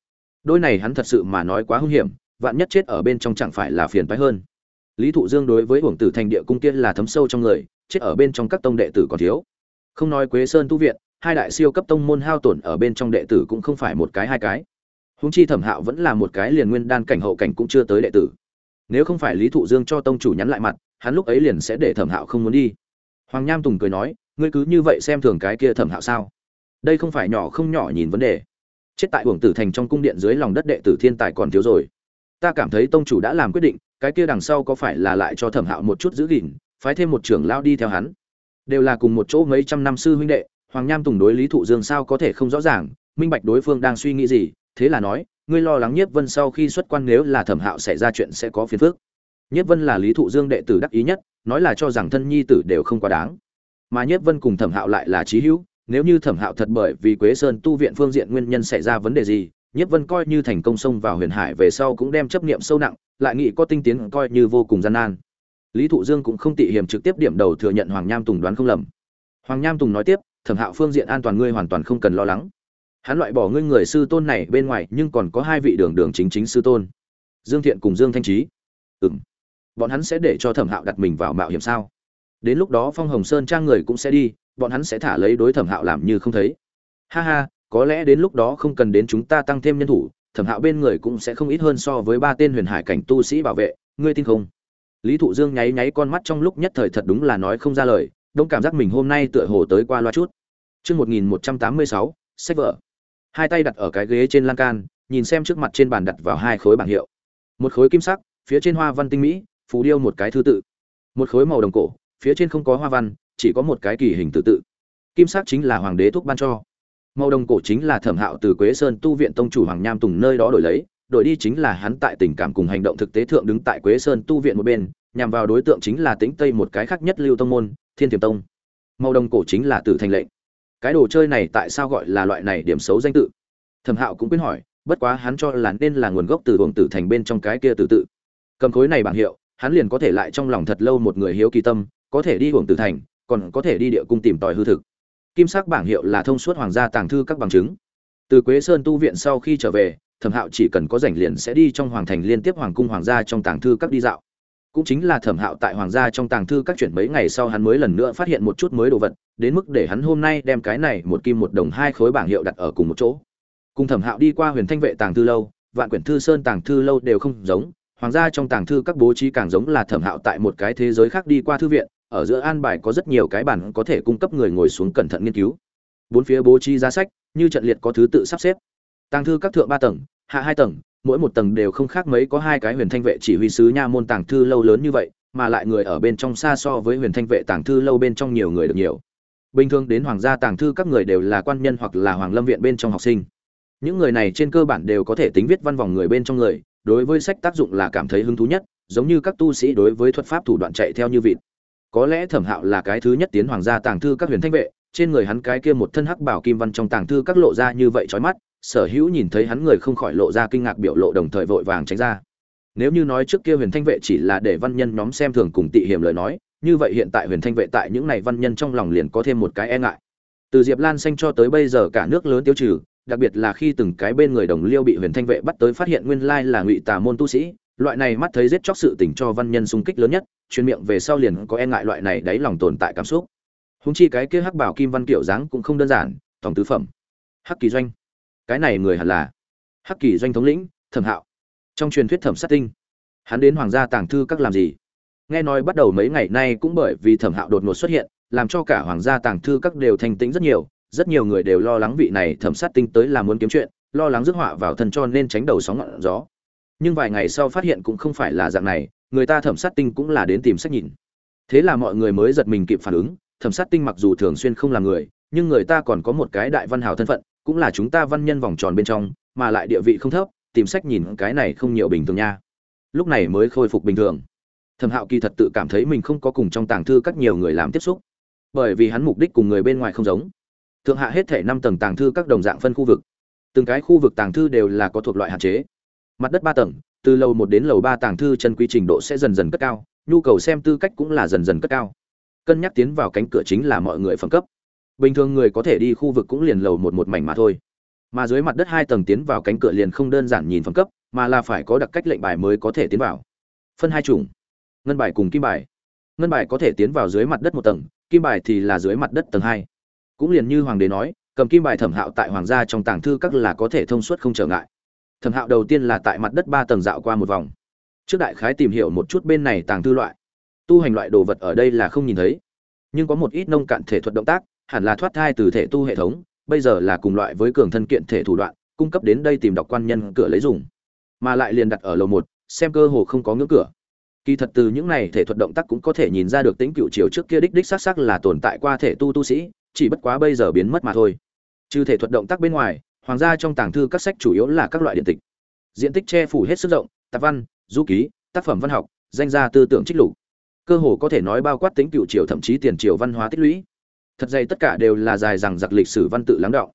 [SPEAKER 1] Đôi này hắn thật sự mà nói quá hung hiểm, vạn nhất chết ở bên trong chẳng phải là phiền phái hơn. Lý thụ dương đối với uổng tử thành địa cung kia là thấm sâu trong người, chết ở bên trong các tông đệ tử còn thiếu. Không nói quế sơn tu viện, hai đại siêu cấp tông môn hao tổn ở bên trong đệ tử cũng không phải một cái hai cái. Húng chi thẩm hạo vẫn là một cái liền nguyên đan cảnh hậu cảnh cũng chưa tới đệ tử. Nếu không phải lý thụ dương cho tông chủ nhắn lại mặt, hắn lúc ấy liền sẽ để thẩm hạo không muốn đi. Hoàng nham tùng cười nói, ngươi cứ như vậy xem thường cái kia thẩm hạo sao? Đây không phải nhỏ không nhỏ nhìn vấn đề. Chết tại uổng tử thành trong cung điện dưới lòng đất đệ tử thiên tài còn thiếu rồi. Ta cảm thấy tông chủ đã làm quyết định, cái kia đằng sau có phải là lại cho thẩm hạo một chút giữ gìn, phái thêm một trưởng lao đi theo hắn? Đều là cùng một chỗ mấy trăm năm sư huynh đệ, hoàng nham tùng đối lý thụ dương sao có thể không rõ ràng, minh bạch đối phương đang suy nghĩ gì, thế là nói, ngươi lo lắng nhiếp vân sau khi xuất quan nếu là thẩm hạo xảy ra chuyện sẽ có phiền phức. Nhiếp vân là lý thụ dương đệ tử đắc ý nhất, nói là cho rằng thân nhi tử đều không quá đáng. Mà nhiếp vân cùng thẩm hạo lại là trí hữu nếu như thẩm hạo thật bởi vì quế sơn tu viện phương diện nguyên nhân xảy ra vấn đề gì, nhiếp vân coi như thành công xông vào huyền hải về sau cũng đem chấp niệm sâu nặng, lại nghĩ có tinh tiến coi như vô cùng gian nan. Lý thụ dương cũng không tị hiểm trực tiếp điểm đầu thừa nhận hoàng nham tùng đoán không lầm. Hoàng nham tùng nói tiếp, thẩm hạo phương diện an toàn ngươi hoàn toàn không cần lo lắng. Hắn loại bỏ ngươi người sư tôn này bên ngoài, nhưng còn có hai vị đường đường chính chính sư tôn. Dương thiện cùng dương thanh trí. Ừ m bọn hắn sẽ để cho thẩm hạo đặt mình vào mạo hiểm sao? Đến lúc đó phong hồng sơn trang người cũng sẽ đi bọn hắn sẽ thả lấy đối thẩm hạo làm như không thấy ha ha có lẽ đến lúc đó không cần đến chúng ta tăng thêm nhân thủ thẩm hạo bên người cũng sẽ không ít hơn so với ba tên huyền hải cảnh tu sĩ bảo vệ ngươi tin không lý thụ dương nháy nháy con mắt trong lúc nhất thời thật đúng là nói không ra lời đông cảm giác mình hôm nay tựa hồ tới qua loa chút Trước 1186, sách vở. Hai tay đặt ở cái ghế trên lan can, nhìn xem trước mặt trên bàn đặt vào hai khối bảng hiệu. Một khối kim sắc, phía trên hoa văn tinh mỹ, phù điêu một cái thư tự. Một khối màu đồng cổ, phía trên không có hoa văn, chỉ có một cái kỳ hình tự tự. Kim sắc chính là hoàng đế thúc ban cho. Màu đồng cổ chính là Thẩm Hạo từ Quế Sơn tu viện tông chủ Hoàng Nham Tùng nơi đó đổi lấy, đổi đi chính là hắn tại tình cảm cùng hành động thực tế thượng đứng tại Quế Sơn tu viện một bên, nhằm vào đối tượng chính là Tĩnh Tây một cái khác nhất lưu tông môn, Thiên Tiềm Tông. Màu đồng cổ chính là Tử Thành lệnh. Cái đồ chơi này tại sao gọi là loại này điểm xấu danh tự? Thẩm Hạo cũng quyết hỏi, bất quá hắn cho là nên là nguồn gốc từ Vương Tử Thành bên trong cái kia tự tự. Cầm khối này bảng hiệu, hắn liền có thể lại trong lòng thật lâu một người hiếu kỳ tâm, có thể đi Vương Tử Thành, còn có thể đi địa cung tìm tòi hư thực. Kim sắc bảng hiệu là thông suốt hoàng gia tàng thư các bằng chứng. Từ Quế Sơn tu viện sau khi trở về, thẩm hạo chỉ cần có rảnh liền sẽ đi trong hoàng thành liên tiếp hoàng cung hoàng gia trong tàng thư các đi dạo cũng chính là thẩm hạo tại hoàng gia trong tàng thư các chuyển mấy ngày sau hắn mới lần nữa phát hiện một chút mới đồ vật đến mức để hắn hôm nay đem cái này một kim một đồng hai khối bảng hiệu đặt ở cùng một chỗ cùng thẩm hạo đi qua huyền thanh vệ tàng thư lâu vạn quyển thư sơn tàng thư lâu đều không giống hoàng gia trong tàng thư các bố trí càng giống là thẩm hạo tại một cái thế giới khác đi qua thư viện ở giữa an bài có rất nhiều cái bản có thể cung cấp người ngồi xuống cẩn thận nghiên cứu. Bốn phía bố trí giá sách, như trận liệt có thứ tự sắp xếp. Tàng thư các thượng ba tầng, hạ hai tầng, mỗi một tầng đều không khác mấy có hai cái huyền thanh vệ chỉ huy sứ nha môn tàng thư lâu lớn như vậy, mà lại người ở bên trong xa so với huyền thanh vệ tàng thư lâu bên trong nhiều người được nhiều. Bình thường đến hoàng gia tàng thư các người đều là quan nhân hoặc là hoàng lâm viện bên trong học sinh. Những người này trên cơ bản đều có thể tính viết văn vòng người bên trong người, đối với sách tác dụng là cảm thấy hứng thú nhất, giống như các tu sĩ đối với thuật pháp thủ đoạn chạy theo như vịt có lẽ thẩm hạo là cái thứ nhất tiến hoàng gia tàng thư các huyền thanh vệ, trên người hắn cái kia một thân hắc bảo kim văn trong tàng thư các lộ ra như vậy trói mắt, sở hữu nhìn thấy hắn người không khỏi lộ ra kinh ngạc biểu lộ đồng thời vội vàng tránh ra. Nếu như nói trước kia huyền thanh vệ chỉ là để văn nhân nhóm xem thường cùng tị hiểm lời nói, như vậy hiện tại huyền thanh vệ tại những này văn nhân trong lòng liền có thêm một cái e ngại. Từ diệp lan xanh cho tới bây giờ cả nước lớn tiêu trừ, đặc biệt là khi từng cái bên người đồng liêu bị huyền thanh vệ bắt tới phát hiện nguyên lai là ngụy tà môn tu sĩ loại này mắt thấy giết chóc sự tình cho văn nhân sung kích lớn nhất, chuyên miệng về sau liền có e ngại loại này đáy lòng tồn tại cảm xúc. Húng chi cái kia hắc bảo kim văn kiểu dáng cũng không đơn giản, tổng tứ phẩm. Hắc kỳ doanh. Cái này người hẳn là hắc kỳ doanh thống lĩnh, thẩm hạo. Trong truyền thuyết thẩm sát tinh, hắn đến hoàng gia tàng thư các làm gì? Nghe nói bắt đầu mấy ngày nay cũng bởi vì thẩm hạo đột ngột xuất hiện, làm cho cả hoàng gia tàng thư các đều thành tĩnh rất nhiều rất nhiều người đều lo lắng vị này thẩm sát tinh tới là muốn kiếm chuyện, lo lắng rước họa vào thân cho nên tránh đầu sóng ngọn gió nhưng vài ngày sau phát hiện cũng không phải là dạng này, người ta thẩm sát tinh cũng là đến tìm sách nhìn. Thế là mọi người mới giật mình kịp phản ứng, thẩm sát tinh mặc dù thường xuyên không là người, nhưng người ta còn có một cái đại văn hào thân phận, cũng là chúng ta văn nhân vòng tròn bên trong, mà lại địa vị không thấp, tìm sách nhìn cái này không nhiều bình thường nha. Lúc này mới khôi phục bình thường. Thẩm hạo kỳ thật tự cảm thấy mình không có cùng trong tàng thư các nhiều người làm tiếp xúc, bởi vì hắn mục đích cùng người bên ngoài không giống. Thượng hạ hết thể năm tầng tàng thư các đồng dạng phân khu vực. Từng cái khu vực tàng thư đều là có thuộc loại hạn chế mặt đất ba tầng, từ lầu một đến lầu ba tàng thư chân quy trình độ sẽ dần dần cất cao, nhu cầu xem tư cách cũng là dần dần cất cao. Cân nhắc tiến vào cánh cửa chính là mọi người phẩm cấp. Bình thường người có thể đi khu vực cũng liền lầu một một mảnh mà thôi. Mà dưới mặt đất hai tầng tiến vào cánh cửa liền không đơn giản nhìn phẩm cấp, mà là phải có đặc cách lệnh bài mới có thể tiến vào. Phân hai chủng. Ngân bài cùng kim bài. Ngân bài có thể tiến vào dưới mặt đất một tầng, kim bài thì là dưới mặt đất tầng hai. Cũng liền như hoàng đế nói, cầm kim bài thẩm hạo tại hoàng gia trong tàng thư các là có thể thông suốt không trở ngại thẩm hạo đầu tiên là tại mặt đất ba tầng dạo qua một vòng. Trước đại khái tìm hiểu một chút bên này tàng thư loại. Tu hành loại đồ vật ở đây là không nhìn thấy. Nhưng có một ít nông cạn thể thuật động tác, hẳn là thoát thai từ thể tu hệ thống, bây giờ là cùng loại với cường thân kiện thể thủ đoạn, cung cấp đến đây tìm đọc quan nhân cửa lấy dùng. Mà lại liền đặt ở lầu một, xem cơ hồ không có ngưỡng cửa. Kỳ thật từ những này thể thuật động tác cũng có thể nhìn ra được tính cựu chiều trước kia đích đích xác xác là tồn tại qua thể tu tu sĩ, chỉ bất quá bây giờ biến mất mà thôi. Trừ thể thuật động tác bên ngoài hoàng gia trong tàng thư các sách chủ yếu là các loại điện tịch. Diện tích che phủ hết sức rộng, tạp văn, du ký, tác phẩm văn học, danh gia tư tưởng trích lục. Cơ hồ có thể nói bao quát tính cựu triều thậm chí tiền triều văn hóa tích lũy. Thật dày tất cả đều là dài rằng giặc lịch sử văn tự lắng đọng.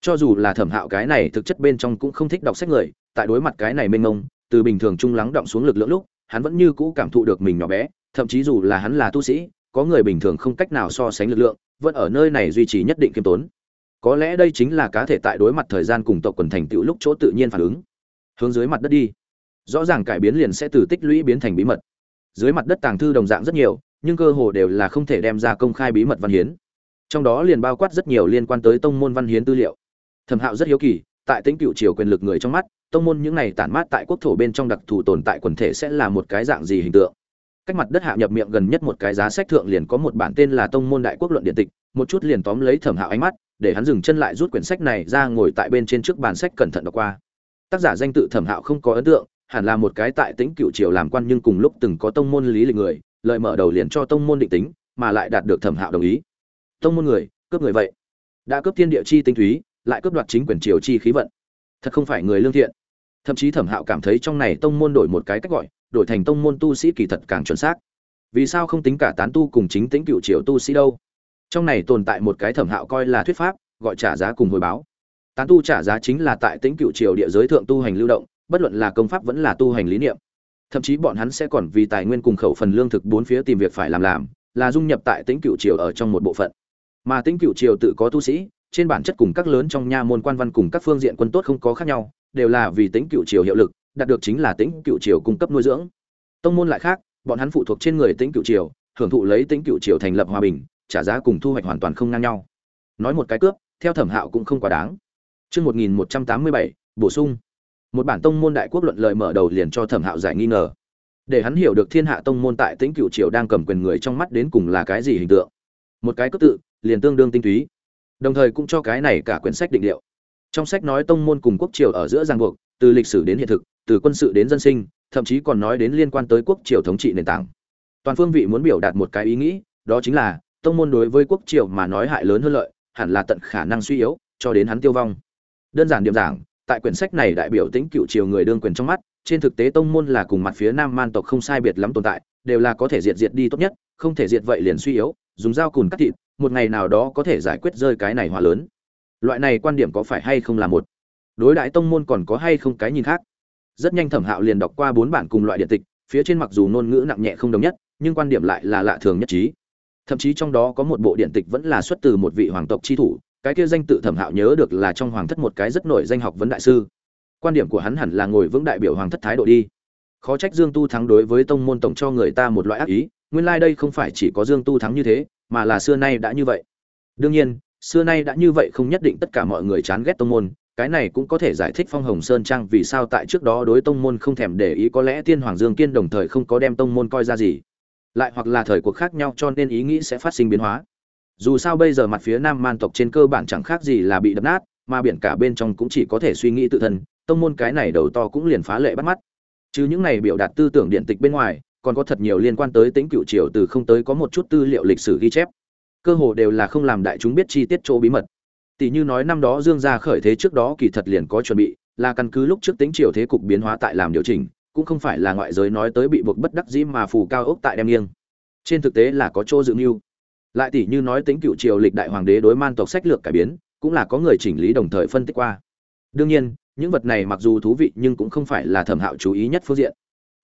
[SPEAKER 1] cho dù là thẩm hạo cái này thực chất bên trong cũng không thích đọc sách người, tại đối mặt cái này mênh mông, từ bình thường trung lắng động xuống lực lượng lúc, hắn vẫn như cũ cảm thụ được mình nhỏ bé, thậm chí dù là hắn là tu sĩ, có người bình thường không cách nào so sánh lực lượng, vẫn ở nơi này duy trì nhất định kiêm tốn có lẽ đây chính là cá thể tại đối mặt thời gian cùng tộc quần thành tựu lúc chỗ tự nhiên phản ứng. Hướng dưới mặt đất đi. Rõ ràng cải biến liền sẽ từ tích lũy biến thành bí mật. Dưới mặt đất tàng thư đồng dạng rất nhiều, nhưng cơ hồ đều là không thể đem ra công khai bí mật văn hiến. Trong đó liền bao quát rất nhiều liên quan tới tông môn văn hiến tư liệu. Thẩm hạo rất hiếu kỳ, tại tính cựu triều quyền lực người trong mắt, tông môn những này tản mát tại quốc thổ bên trong đặc thù tồn tại quần thể sẽ là một cái dạng gì hình tượng? Cách mặt đất hạ nhập miệng gần nhất một cái giá sách thượng liền có một bản tên là tông môn đại quốc luận điện tịch, một chút liền tóm lấy thẩm hạo ánh mắt để hắn dừng chân lại rút quyển sách này ra ngồi tại bên trên trước bàn sách cẩn thận đọc qua. Tác giả danh tự thẩm hạo không có ấn tượng, hẳn là một cái tại tính cựu triều làm quan nhưng cùng lúc từng có tông môn lý lịch người lợi mở đầu liền cho tông môn định tính, mà lại đạt được thẩm hạo đồng ý. Tông môn người, cướp người vậy. Đã cướp thiên địa chi tinh túy, lại cướp đoạt chính quyền triều chi khí vận. Thật không phải người lương thiện. Thậm chí thẩm hạo cảm thấy trong này tông môn đổi một cái cách gọi, đổi thành tông môn tu sĩ kỳ thật càng chuẩn xác. Vì sao không tính cả tán tu cùng chính tính cựu triều tu sĩ đâu? Trong này tồn tại một cái thẩm hạo coi là thuyết pháp, gọi trả giá cùng hồi báo. Tán tu trả giá chính là tại tính cựu triều địa giới thượng tu hành lưu động, bất luận là công pháp vẫn là tu hành lý niệm. Thậm chí bọn hắn sẽ còn vì tài nguyên cùng khẩu phần lương thực bốn phía tìm việc phải làm làm, là dung nhập tại tính cựu triều ở trong một bộ phận. Mà tính cựu triều tự có tu sĩ, trên bản chất cùng các lớn trong nha môn quan văn cùng các phương diện quân tốt không có khác nhau, đều là vì tính cựu triều hiệu lực, đạt được chính là tính cựu triều cung cấp nuôi dưỡng. Tông môn lại khác, bọn hắn phụ thuộc trên người tính cựu triều, hưởng thụ lấy tính cựu triều thành lập hòa bình trả giá cùng thu hoạch hoàn toàn không ngang nhau nói một cái cướp theo thẩm hạo cũng không quá đáng Chương 1187, bổ sung. Một bản tông môn đại quốc luận lời mở đầu liền cho Thẩm Hạo giải nghi ngờ. Để hắn hiểu được Thiên Hạ tông môn tại Tĩnh Cửu Triều đang cầm quyền người trong mắt đến cùng là cái gì hình tượng. Một cái cấp tự, liền tương đương tinh túy. Đồng thời cũng cho cái này cả quyển sách định liệu. Trong sách nói tông môn cùng quốc triều ở giữa giang buộc, từ lịch sử đến hiện thực, từ quân sự đến dân sinh, thậm chí còn nói đến liên quan tới quốc triều thống trị nền tảng. Toàn phương vị muốn biểu đạt một cái ý nghĩ, đó chính là tông môn đối với quốc triều mà nói hại lớn hơn lợi, hẳn là tận khả năng suy yếu, cho đến hắn tiêu vong. Đơn giản điểm giảng tại quyển sách này đại biểu tính cựu triều người đương quyền trong mắt trên thực tế tông môn là cùng mặt phía nam man tộc không sai biệt lắm tồn tại đều là có thể diệt diệt đi tốt nhất không thể diệt vậy liền suy yếu dùng dao cùn cắt thịt một ngày nào đó có thể giải quyết rơi cái này hỏa lớn. Loại này quan điểm có phải hay không là một? Đối đại tông môn còn có hay không cái nhìn khác? Rất nhanh thẩm hạo liền đọc qua bốn bản cùng loại điện tịch phía trên mặc dù ngôn ngữ nặng nhẹ không đồng nhất nhưng quan điểm lại là lạ thường nhất trí thậm chí trong đó có một bộ điện tịch vẫn là xuất từ một vị hoàng tộc chi thủ, cái kia danh tự thẩm hạo nhớ được là trong hoàng thất một cái rất nổi danh học vấn đại sư. Quan điểm của hắn hẳn là ngồi vững đại biểu hoàng thất thái độ đi. Khó trách dương tu thắng đối với tông môn tổng cho người ta một loại ác ý, nguyên lai、like、đây không phải chỉ có dương tu thắng như thế, mà là xưa nay đã như vậy. Đương nhiên, xưa nay đã như vậy không nhất định tất cả mọi người chán ghét tông môn, cái này cũng có thể giải thích phong hồng sơn trang vì sao tại trước đó đối tông môn không thèm để ý, có lẽ tiên hoàng dương kiên đồng thời không có đem tông môn coi ra gì lại hoặc là thời cuộc khác nhau cho nên ý nghĩ sẽ phát sinh biến hóa. Dù sao bây giờ mặt phía nam man tộc trên cơ bản chẳng khác gì là bị đập nát, mà biển cả bên trong cũng chỉ có thể suy nghĩ tự thân, tông môn cái này đầu to cũng liền phá lệ bắt mắt. Chứ những này biểu đạt tư tưởng điện tịch bên ngoài, còn có thật nhiều liên quan tới tính cựu triều từ không tới có một chút tư liệu lịch sử ghi chép. Cơ hồ đều là không làm đại chúng biết chi tiết chỗ bí mật. Tỷ như nói năm đó dương gia khởi thế trước đó kỳ thật liền có chuẩn bị, là căn cứ lúc trước tính triều thế cục biến hóa tại làm điều chỉnh cũng không phải là ngoại giới nói tới bị buộc bất đắc dĩ mà phù cao ốc tại đem nghiêng. Trên thực tế là có chỗ dự mưu. Lại tỷ như nói tính cựu triều lịch đại hoàng đế đối man tộc sách lược cải biến, cũng là có người chỉnh lý đồng thời phân tích qua. Đương nhiên, những vật này mặc dù thú vị nhưng cũng không phải là thẩm hạo chú ý nhất phương diện.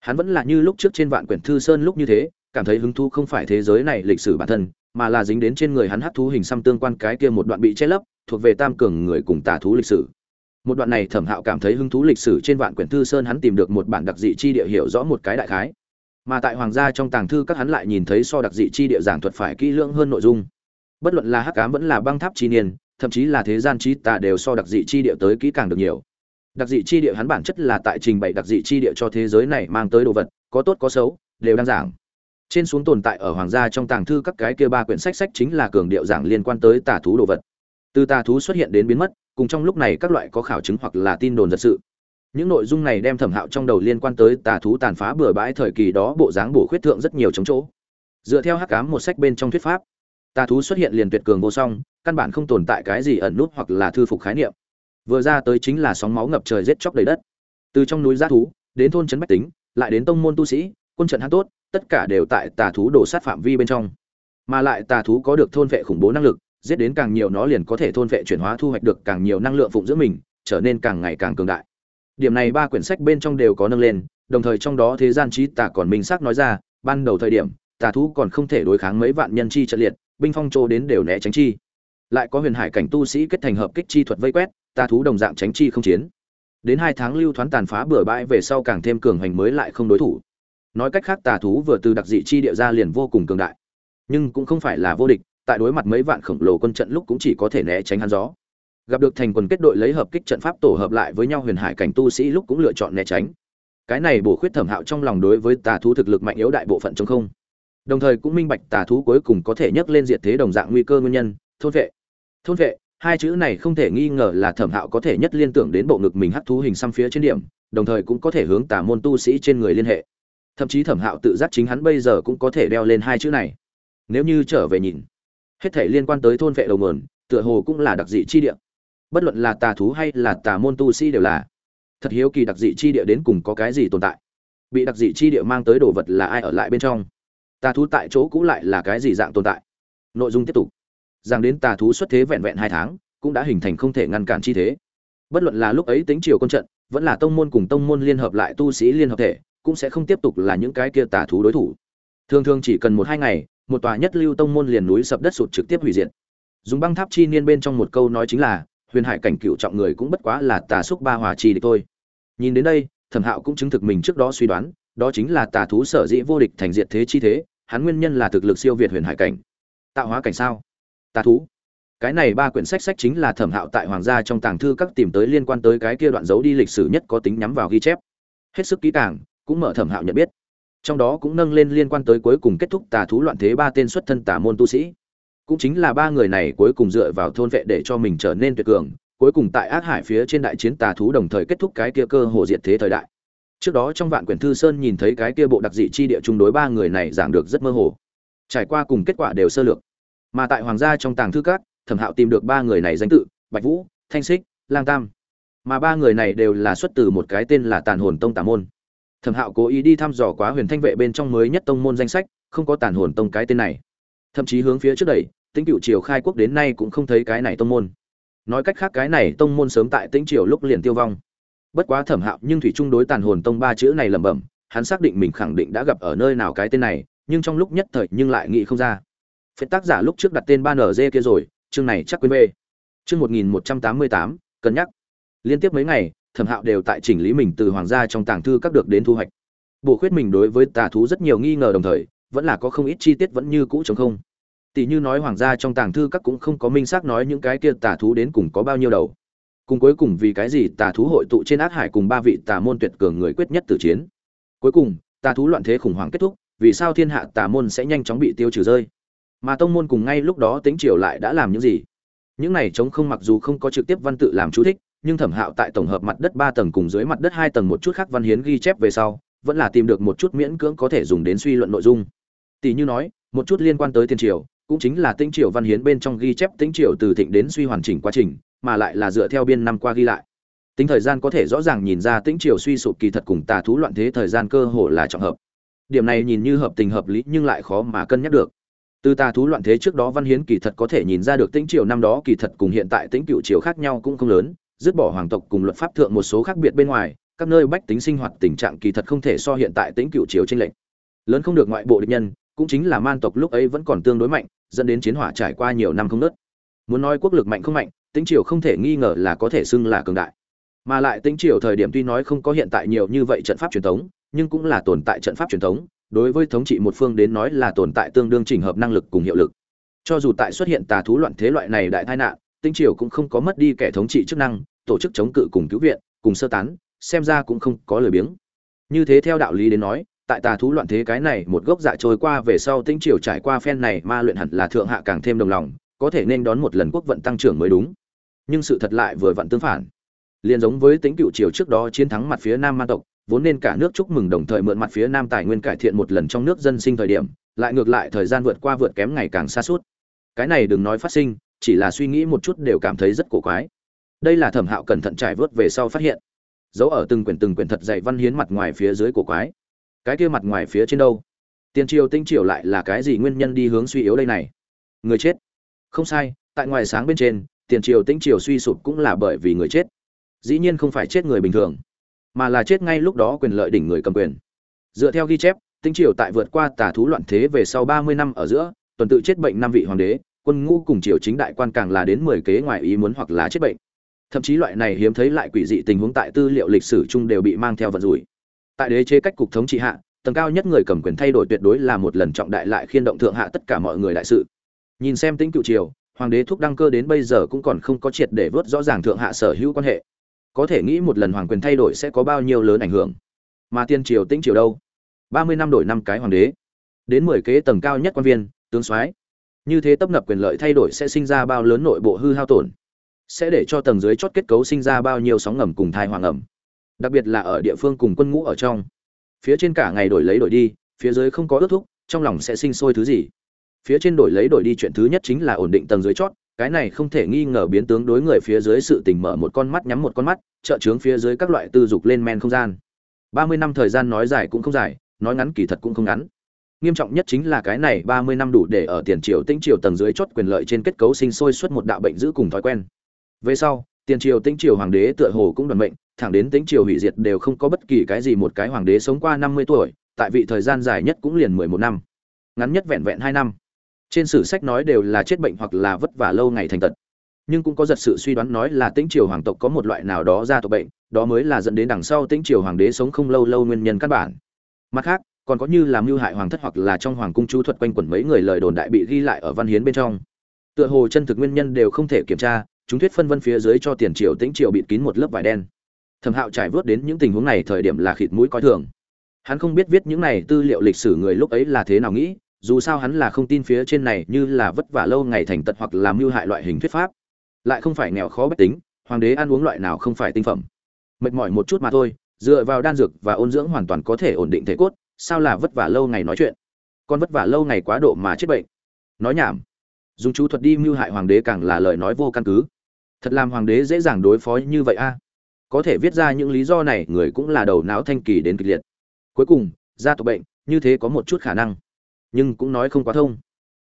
[SPEAKER 1] Hắn vẫn là như lúc trước trên vạn quyển thư sơn lúc như thế, cảm thấy hứng thú không phải thế giới này lịch sử bản thân, mà là dính đến trên người hắn hát thú hình xăm tương quan cái kia một đoạn bị che lấp, thuộc về tam cường người cùng tà thú lịch sử một đoạn này thẩm hạo cảm thấy hứng thú lịch sử trên vạn quyển thư sơn hắn tìm được một bản đặc dị chi địa hiểu rõ một cái đại khái. Mà tại hoàng gia trong tàng thư các hắn lại nhìn thấy so đặc dị chi địa giảng thuật phải kỹ lưỡng hơn nội dung. Bất luận là hắc ám vẫn là băng tháp chi niên, thậm chí là thế gian trí tà đều so đặc dị chi địa tới kỹ càng được nhiều. Đặc dị chi địa hắn bản chất là tại trình bày đặc dị chi địa cho thế giới này mang tới đồ vật, có tốt có xấu, đều đang giảng. Trên xuống tồn tại ở hoàng gia trong tàng thư các cái kia ba quyển sách sách chính là cường điệu giảng liên quan tới tà thú đồ vật. Từ tà thú xuất hiện đến biến mất cùng trong lúc này các loại có khảo chứng hoặc là tin đồn thật sự. Những nội dung này đem thẩm hạo trong đầu liên quan tới tà thú tàn phá bừa bãi thời kỳ đó bộ dáng bổ khuyết thượng rất nhiều chống chỗ. Dựa theo hắc cám một sách bên trong thuyết pháp, tà thú xuất hiện liền tuyệt cường vô song, căn bản không tồn tại cái gì ẩn nút hoặc là thư phục khái niệm. Vừa ra tới chính là sóng máu ngập trời giết chóc đầy đất. Từ trong núi g thú, đến thôn trấn bách tính, lại đến tông môn tu sĩ, quân trận hát tốt, tất cả đều tại tà thú đổ sát phạm vi bên trong. Mà lại tà thú có được thôn vệ khủng bố năng lực giết đến càng nhiều nó liền có thể thôn vệ chuyển hóa thu hoạch được càng nhiều năng lượng phụng giữa mình, trở nên càng ngày càng cường đại. Điểm này ba quyển sách bên trong đều có nâng lên, đồng thời trong đó thế gian trí tà còn minh xác nói ra, ban đầu thời điểm, tà thú còn không thể đối kháng mấy vạn nhân chi trận liệt, binh phong trô đến đều né tránh chi. Lại có huyền hải cảnh tu sĩ kết thành hợp kích chi thuật vây quét, tà thú đồng dạng tránh chi không chiến. Đến hai tháng lưu thoán tàn phá bừa bãi về sau càng thêm cường hành mới lại không đối thủ. Nói cách khác tà thú vừa từ đặc dị chi địa ra liền vô cùng cường đại. Nhưng cũng không phải là vô địch tại đối mặt mấy vạn khổng lồ quân trận lúc cũng chỉ có thể né tránh hắn gió. Gặp được thành quần kết đội lấy hợp kích trận pháp tổ hợp lại với nhau huyền hải cảnh tu sĩ lúc cũng lựa chọn né tránh. Cái này bổ khuyết thẩm hạo trong lòng đối với tà thú thực lực mạnh yếu đại bộ phận chống không. Đồng thời cũng minh bạch tà thú cuối cùng có thể nhấc lên diệt thế đồng dạng nguy cơ nguyên nhân, thôn vệ. Thôn vệ, hai chữ này không thể nghi ngờ là thẩm hạo có thể nhất liên tưởng đến bộ ngực mình hắc thú hình xăm phía trên điểm, đồng thời cũng có thể hướng tà môn tu sĩ trên người liên hệ. Thậm chí thẩm hạo tự giác chính hắn bây giờ cũng có thể đeo lên hai chữ này. Nếu như trở về nhìn hết thể liên quan tới thôn vệ đầu mườn tựa hồ cũng là đặc dị chi địa. Bất luận là tà thú hay là tà môn tu sĩ đều là. Thật hiếu kỳ đặc dị chi địa đến cùng có cái gì tồn tại. Bị đặc dị chi địa mang tới đồ vật là ai ở lại bên trong? Tà thú tại chỗ cũ lại là cái gì dạng tồn tại? Nội dung tiếp tục. Rằng đến tà thú xuất thế vẹn vẹn hai tháng, cũng đã hình thành không thể ngăn cản chi thế. Bất luận là lúc ấy tính triều quân trận, vẫn là tông môn cùng tông môn liên hợp lại tu sĩ liên hợp thể, cũng sẽ không tiếp tục là những cái kia tà thú đối thủ. Thường thường chỉ cần một hai ngày một tòa nhất lưu tông môn liền núi sập đất sụt trực tiếp hủy diệt. Dùng băng tháp chi niên bên trong một câu nói chính là, huyền hải cảnh cựu trọng người cũng bất quá là tà xúc ba hòa trì địch thôi. Nhìn đến đây, thẩm hạo cũng chứng thực mình trước đó suy đoán, đó chính là tà thú sở dĩ vô địch thành diệt thế chi thế, hắn nguyên nhân là thực lực siêu việt huyền hải cảnh. Tạo hóa cảnh sao? Tà thú. Cái này ba quyển sách sách chính là thẩm hạo tại hoàng gia trong tàng thư các tìm tới liên quan tới cái kia đoạn dấu đi lịch sử nhất có tính nhắm vào ghi chép. Hết sức kỹ càng, cũng mở thẩm hạo nhận biết trong đó cũng nâng lên liên quan tới cuối cùng kết thúc tà thú loạn thế ba tên xuất thân tà môn tu sĩ. Cũng chính là ba người này cuối cùng dựa vào thôn vệ để cho mình trở nên tuyệt cường, cuối cùng tại ác hải phía trên đại chiến tà thú đồng thời kết thúc cái kia cơ hồ diệt thế thời đại. Trước đó trong vạn quyển thư sơn nhìn thấy cái kia bộ đặc dị chi địa chung đối ba người này giảng được rất mơ hồ. Trải qua cùng kết quả đều sơ lược. Mà tại hoàng gia trong tàng thư các, thẩm hạo tìm được ba người này danh tự, bạch vũ, thanh xích, lang tam. Mà ba người này đều là xuất từ một cái tên là tàn hồn tông tà môn thẩm hạo cố ý đi thăm dò quá huyền thanh vệ bên trong mới nhất tông môn danh sách không có tàn hồn tông cái tên này. Thậm chí hướng phía trước đây, tính cựu triều khai quốc đến nay cũng không thấy cái này tông môn. Nói cách khác cái này tông môn sớm tại tĩnh triều lúc liền tiêu vong. Bất quá thẩm hạo nhưng thủy trung đối tàn hồn tông ba chữ này lẩm bẩm hắn xác định mình khẳng định đã gặp ở nơi nào cái tên này nhưng trong lúc nhất thời nhưng lại nghĩ không ra. Phết tác giả lúc trước đặt tên ba nz kia rồi chương này chắc quên bê chương một nghìn một trăm tám mươi tám cân nhắc. Liên tiếp mấy ngày thẩm hạo đều tại chỉnh lý mình từ hoàng gia trong tàng thư các được đến thu hoạch. Bổ khuyết mình đối với tà thú rất nhiều nghi ngờ đồng thời, vẫn là có không ít chi tiết vẫn như cũ chống không. Tỷ như nói hoàng gia trong tàng thư các cũng không có minh xác nói những cái kia tà thú đến cùng có bao nhiêu đầu. Cùng cuối cùng vì cái gì tà thú hội tụ trên ác hải cùng ba vị tà môn tuyệt cường người quyết nhất tử chiến? Cuối cùng, tà thú loạn thế khủng hoảng kết thúc, vì sao thiên hạ tà môn sẽ nhanh chóng bị tiêu trừ rơi? Mà tông môn cùng ngay lúc đó tính triều lại đã làm những gì? Những này chống không mặc dù không có trực tiếp văn tự làm chú thích nhưng thẩm hạo tại tổng hợp mặt đất ba tầng cùng dưới mặt đất hai tầng một chút khác văn hiến ghi chép về sau, vẫn là tìm được một chút miễn cưỡng có thể dùng đến suy luận nội dung. Tỷ như nói, một chút liên quan tới tiên triều, cũng chính là tĩnh triều văn hiến bên trong ghi chép tĩnh triều từ thịnh đến suy hoàn chỉnh quá trình, mà lại là dựa theo biên năm qua ghi lại. Tính thời gian có thể rõ ràng nhìn ra tĩnh triều suy sụp kỳ thật cùng tà thú loạn thế thời gian cơ hồ là trọng hợp. Điểm này nhìn như hợp tình hợp lý nhưng lại khó mà cân nhắc được. Từ tà thú loạn thế trước đó văn hiến kỳ thật có thể nhìn ra được tĩnh triều năm đó kỳ thật cùng hiện tại tĩnh cựu triều khác nhau cũng không lớn dứt bỏ hoàng tộc cùng luật pháp thượng một số khác biệt bên ngoài, các nơi bách tính sinh hoạt tình trạng kỳ thật không thể so hiện tại tính cựu triều tranh lệch. Lớn không được ngoại bộ địch nhân, cũng chính là man tộc lúc ấy vẫn còn tương đối mạnh, dẫn đến chiến hỏa trải qua nhiều năm không nớt muốn nói quốc lực mạnh không mạnh tính triều không thể nghi ngờ là có thể xưng là cường đại. Mà lại tính triều thời điểm tuy nói không có hiện tại nhiều như vậy trận pháp truyền thống, nhưng cũng là tồn tại trận pháp truyền thống, đối với thống trị một phương đến nói là tồn tại tương đương trình hợp năng lực cùng hiệu lực. Cho dù tại xuất hiện tà thú loạn thế loại này đại tai nạn tinh triều cũng không có mất đi kẻ thống trị chức năng, tổ chức chống cự cùng cứu viện, cùng sơ tán, xem ra cũng không có lời biếng. Như thế theo đạo lý đến nói, tại tà thú loạn thế cái này một gốc dạ trôi qua về sau tinh triều trải qua phen này ma luyện hẳn là thượng hạ càng thêm đồng lòng, có thể nên đón một lần quốc vận tăng trưởng mới đúng. Nhưng sự thật lại vừa vặn tương phản. Liền giống với tính cựu triều trước đó chiến thắng mặt phía nam ma tộc, vốn nên cả nước chúc mừng đồng thời mượn mặt phía nam tài nguyên cải thiện một lần trong nước dân sinh thời điểm, lại ngược lại thời gian vượt qua vượt kém ngày càng xa suốt. Cái này đừng nói phát sinh chỉ là suy nghĩ một chút đều cảm thấy rất cổ quái. Đây là thẩm hạo cẩn thận trải vớt về sau phát hiện. Dấu ở từng quyển từng quyển thật dạy văn hiến mặt ngoài phía dưới cổ quái. Cái kia mặt ngoài phía trên đâu? Tiền triều tinh triều lại là cái gì nguyên nhân đi hướng suy yếu đây này? Người chết. Không sai, tại ngoài sáng bên trên tiền triều tinh triều suy sụp cũng là bởi vì người chết. Dĩ nhiên không phải chết người bình thường, mà là chết ngay lúc đó quyền lợi đỉnh người cầm quyền. Dựa theo ghi chép, tinh triều tại vượt qua tà thú loạn thế về sau ba mươi năm ở giữa, tuần tự chết bệnh năm vị hoàng đế quân ngũ cùng triều chính đại quan càng là đến mười kế ngoài ý muốn hoặc là chết bệnh. Thậm chí loại này hiếm thấy lại quỷ dị tình huống tại tư liệu lịch sử chung đều bị mang theo vận rủi. Tại đế chế cách cục thống trị hạ, tầng cao nhất người cầm quyền thay đổi tuyệt đối là một lần trọng đại lại khiên động thượng hạ tất cả mọi người đại sự. Nhìn xem tính cựu triều, hoàng đế thúc đăng cơ đến bây giờ cũng còn không có triệt để vớt rõ ràng thượng hạ sở hữu quan hệ. Có thể nghĩ một lần hoàng quyền thay đổi sẽ có bao nhiêu lớn ảnh hưởng. Mà tiên triều tĩnh triều đâu? Ba mươi năm đổi năm cái hoàng đế. Đến mười kế tầng cao nhất quan viên, tướng soái như thế tấp nập quyền lợi thay đổi sẽ sinh ra bao lớn nội bộ hư hao tổn. Sẽ để cho tầng dưới chót kết cấu sinh ra bao nhiêu sóng ngầm cùng thai hoàng ẩm. Đặc biệt là ở địa phương cùng quân ngũ ở trong. Phía trên cả ngày đổi lấy đổi đi, phía dưới không có ước thúc, trong lòng sẽ sinh sôi thứ gì. Phía trên đổi lấy đổi đi chuyện thứ nhất chính là ổn định tầng dưới chót cái này không thể nghi ngờ biến tướng đối người phía dưới sự tình mở một con mắt nhắm một con mắt, trợ trướng phía dưới các loại tư dục lên men không gian. Ba mươi năm thời gian nói dài cũng không dài, nói ngắn kỳ thật cũng không ngắn nghiêm trọng nhất chính là cái này ba mươi năm đủ để ở tiền triều tĩnh triều tầng dưới chót quyền lợi trên kết cấu sinh sôi suốt một đạo bệnh giữ cùng thói quen. Về sau, tiền triều tĩnh triều hoàng đế tựa hồ cũng đoàn mệnh, thẳng đến tĩnh triều hủy diệt đều không có bất kỳ cái gì một cái hoàng đế sống qua năm mươi tuổi, tại vị thời gian dài nhất cũng liền mười một năm. Ngắn nhất vẹn vẹn hai năm. Trên sử sách nói đều là chết bệnh hoặc là vất vả lâu ngày thành tật. Nhưng cũng có giật sự suy đoán nói là tĩnh triều hoàng tộc có một loại nào đó ra tộc bệnh, đó mới là dẫn đến đằng sau tĩnh triều hoàng đế sống không lâu lâu nguyên nhân căn bản. Mặt khác còn có như làm mưu hại hoàng thất hoặc là trong hoàng cung chú thuật quanh quẩn mấy người lời đồn đại bị ghi lại ở văn hiến bên trong. Tựa hồ chân thực nguyên nhân đều không thể kiểm tra, chúng thuyết phân vân phía dưới cho tiền triều tĩnh triều bịt kín một lớp vải đen. Thẩm hạo trải vớt đến những tình huống này thời điểm là khịt mũi coi thường. Hắn không biết viết những này tư liệu lịch sử người lúc ấy là thế nào nghĩ, dù sao hắn là không tin phía trên này như là vất vả lâu ngày thành tật hoặc là mưu hại loại hình thuyết pháp. Lại không phải nghèo khó bách tính, hoàng đế ăn uống loại nào không phải tinh phẩm. Mệt mỏi một chút mà thôi, dựa vào đan dược và ôn dưỡng hoàn toàn có thể ổn định thể cốt sao là vất vả lâu ngày nói chuyện? Con vất vả lâu ngày quá độ mà chết bệnh. Nói nhảm. Dùng chú thuật đi mưu hại hoàng đế càng là lời nói vô căn cứ. Thật làm hoàng đế dễ dàng đối phó như vậy a. Có thể viết ra những lý do này, người cũng là đầu não thanh kỳ đến kịch liệt. Cuối cùng, gia tộc bệnh, như thế có một chút khả năng. Nhưng cũng nói không quá thông.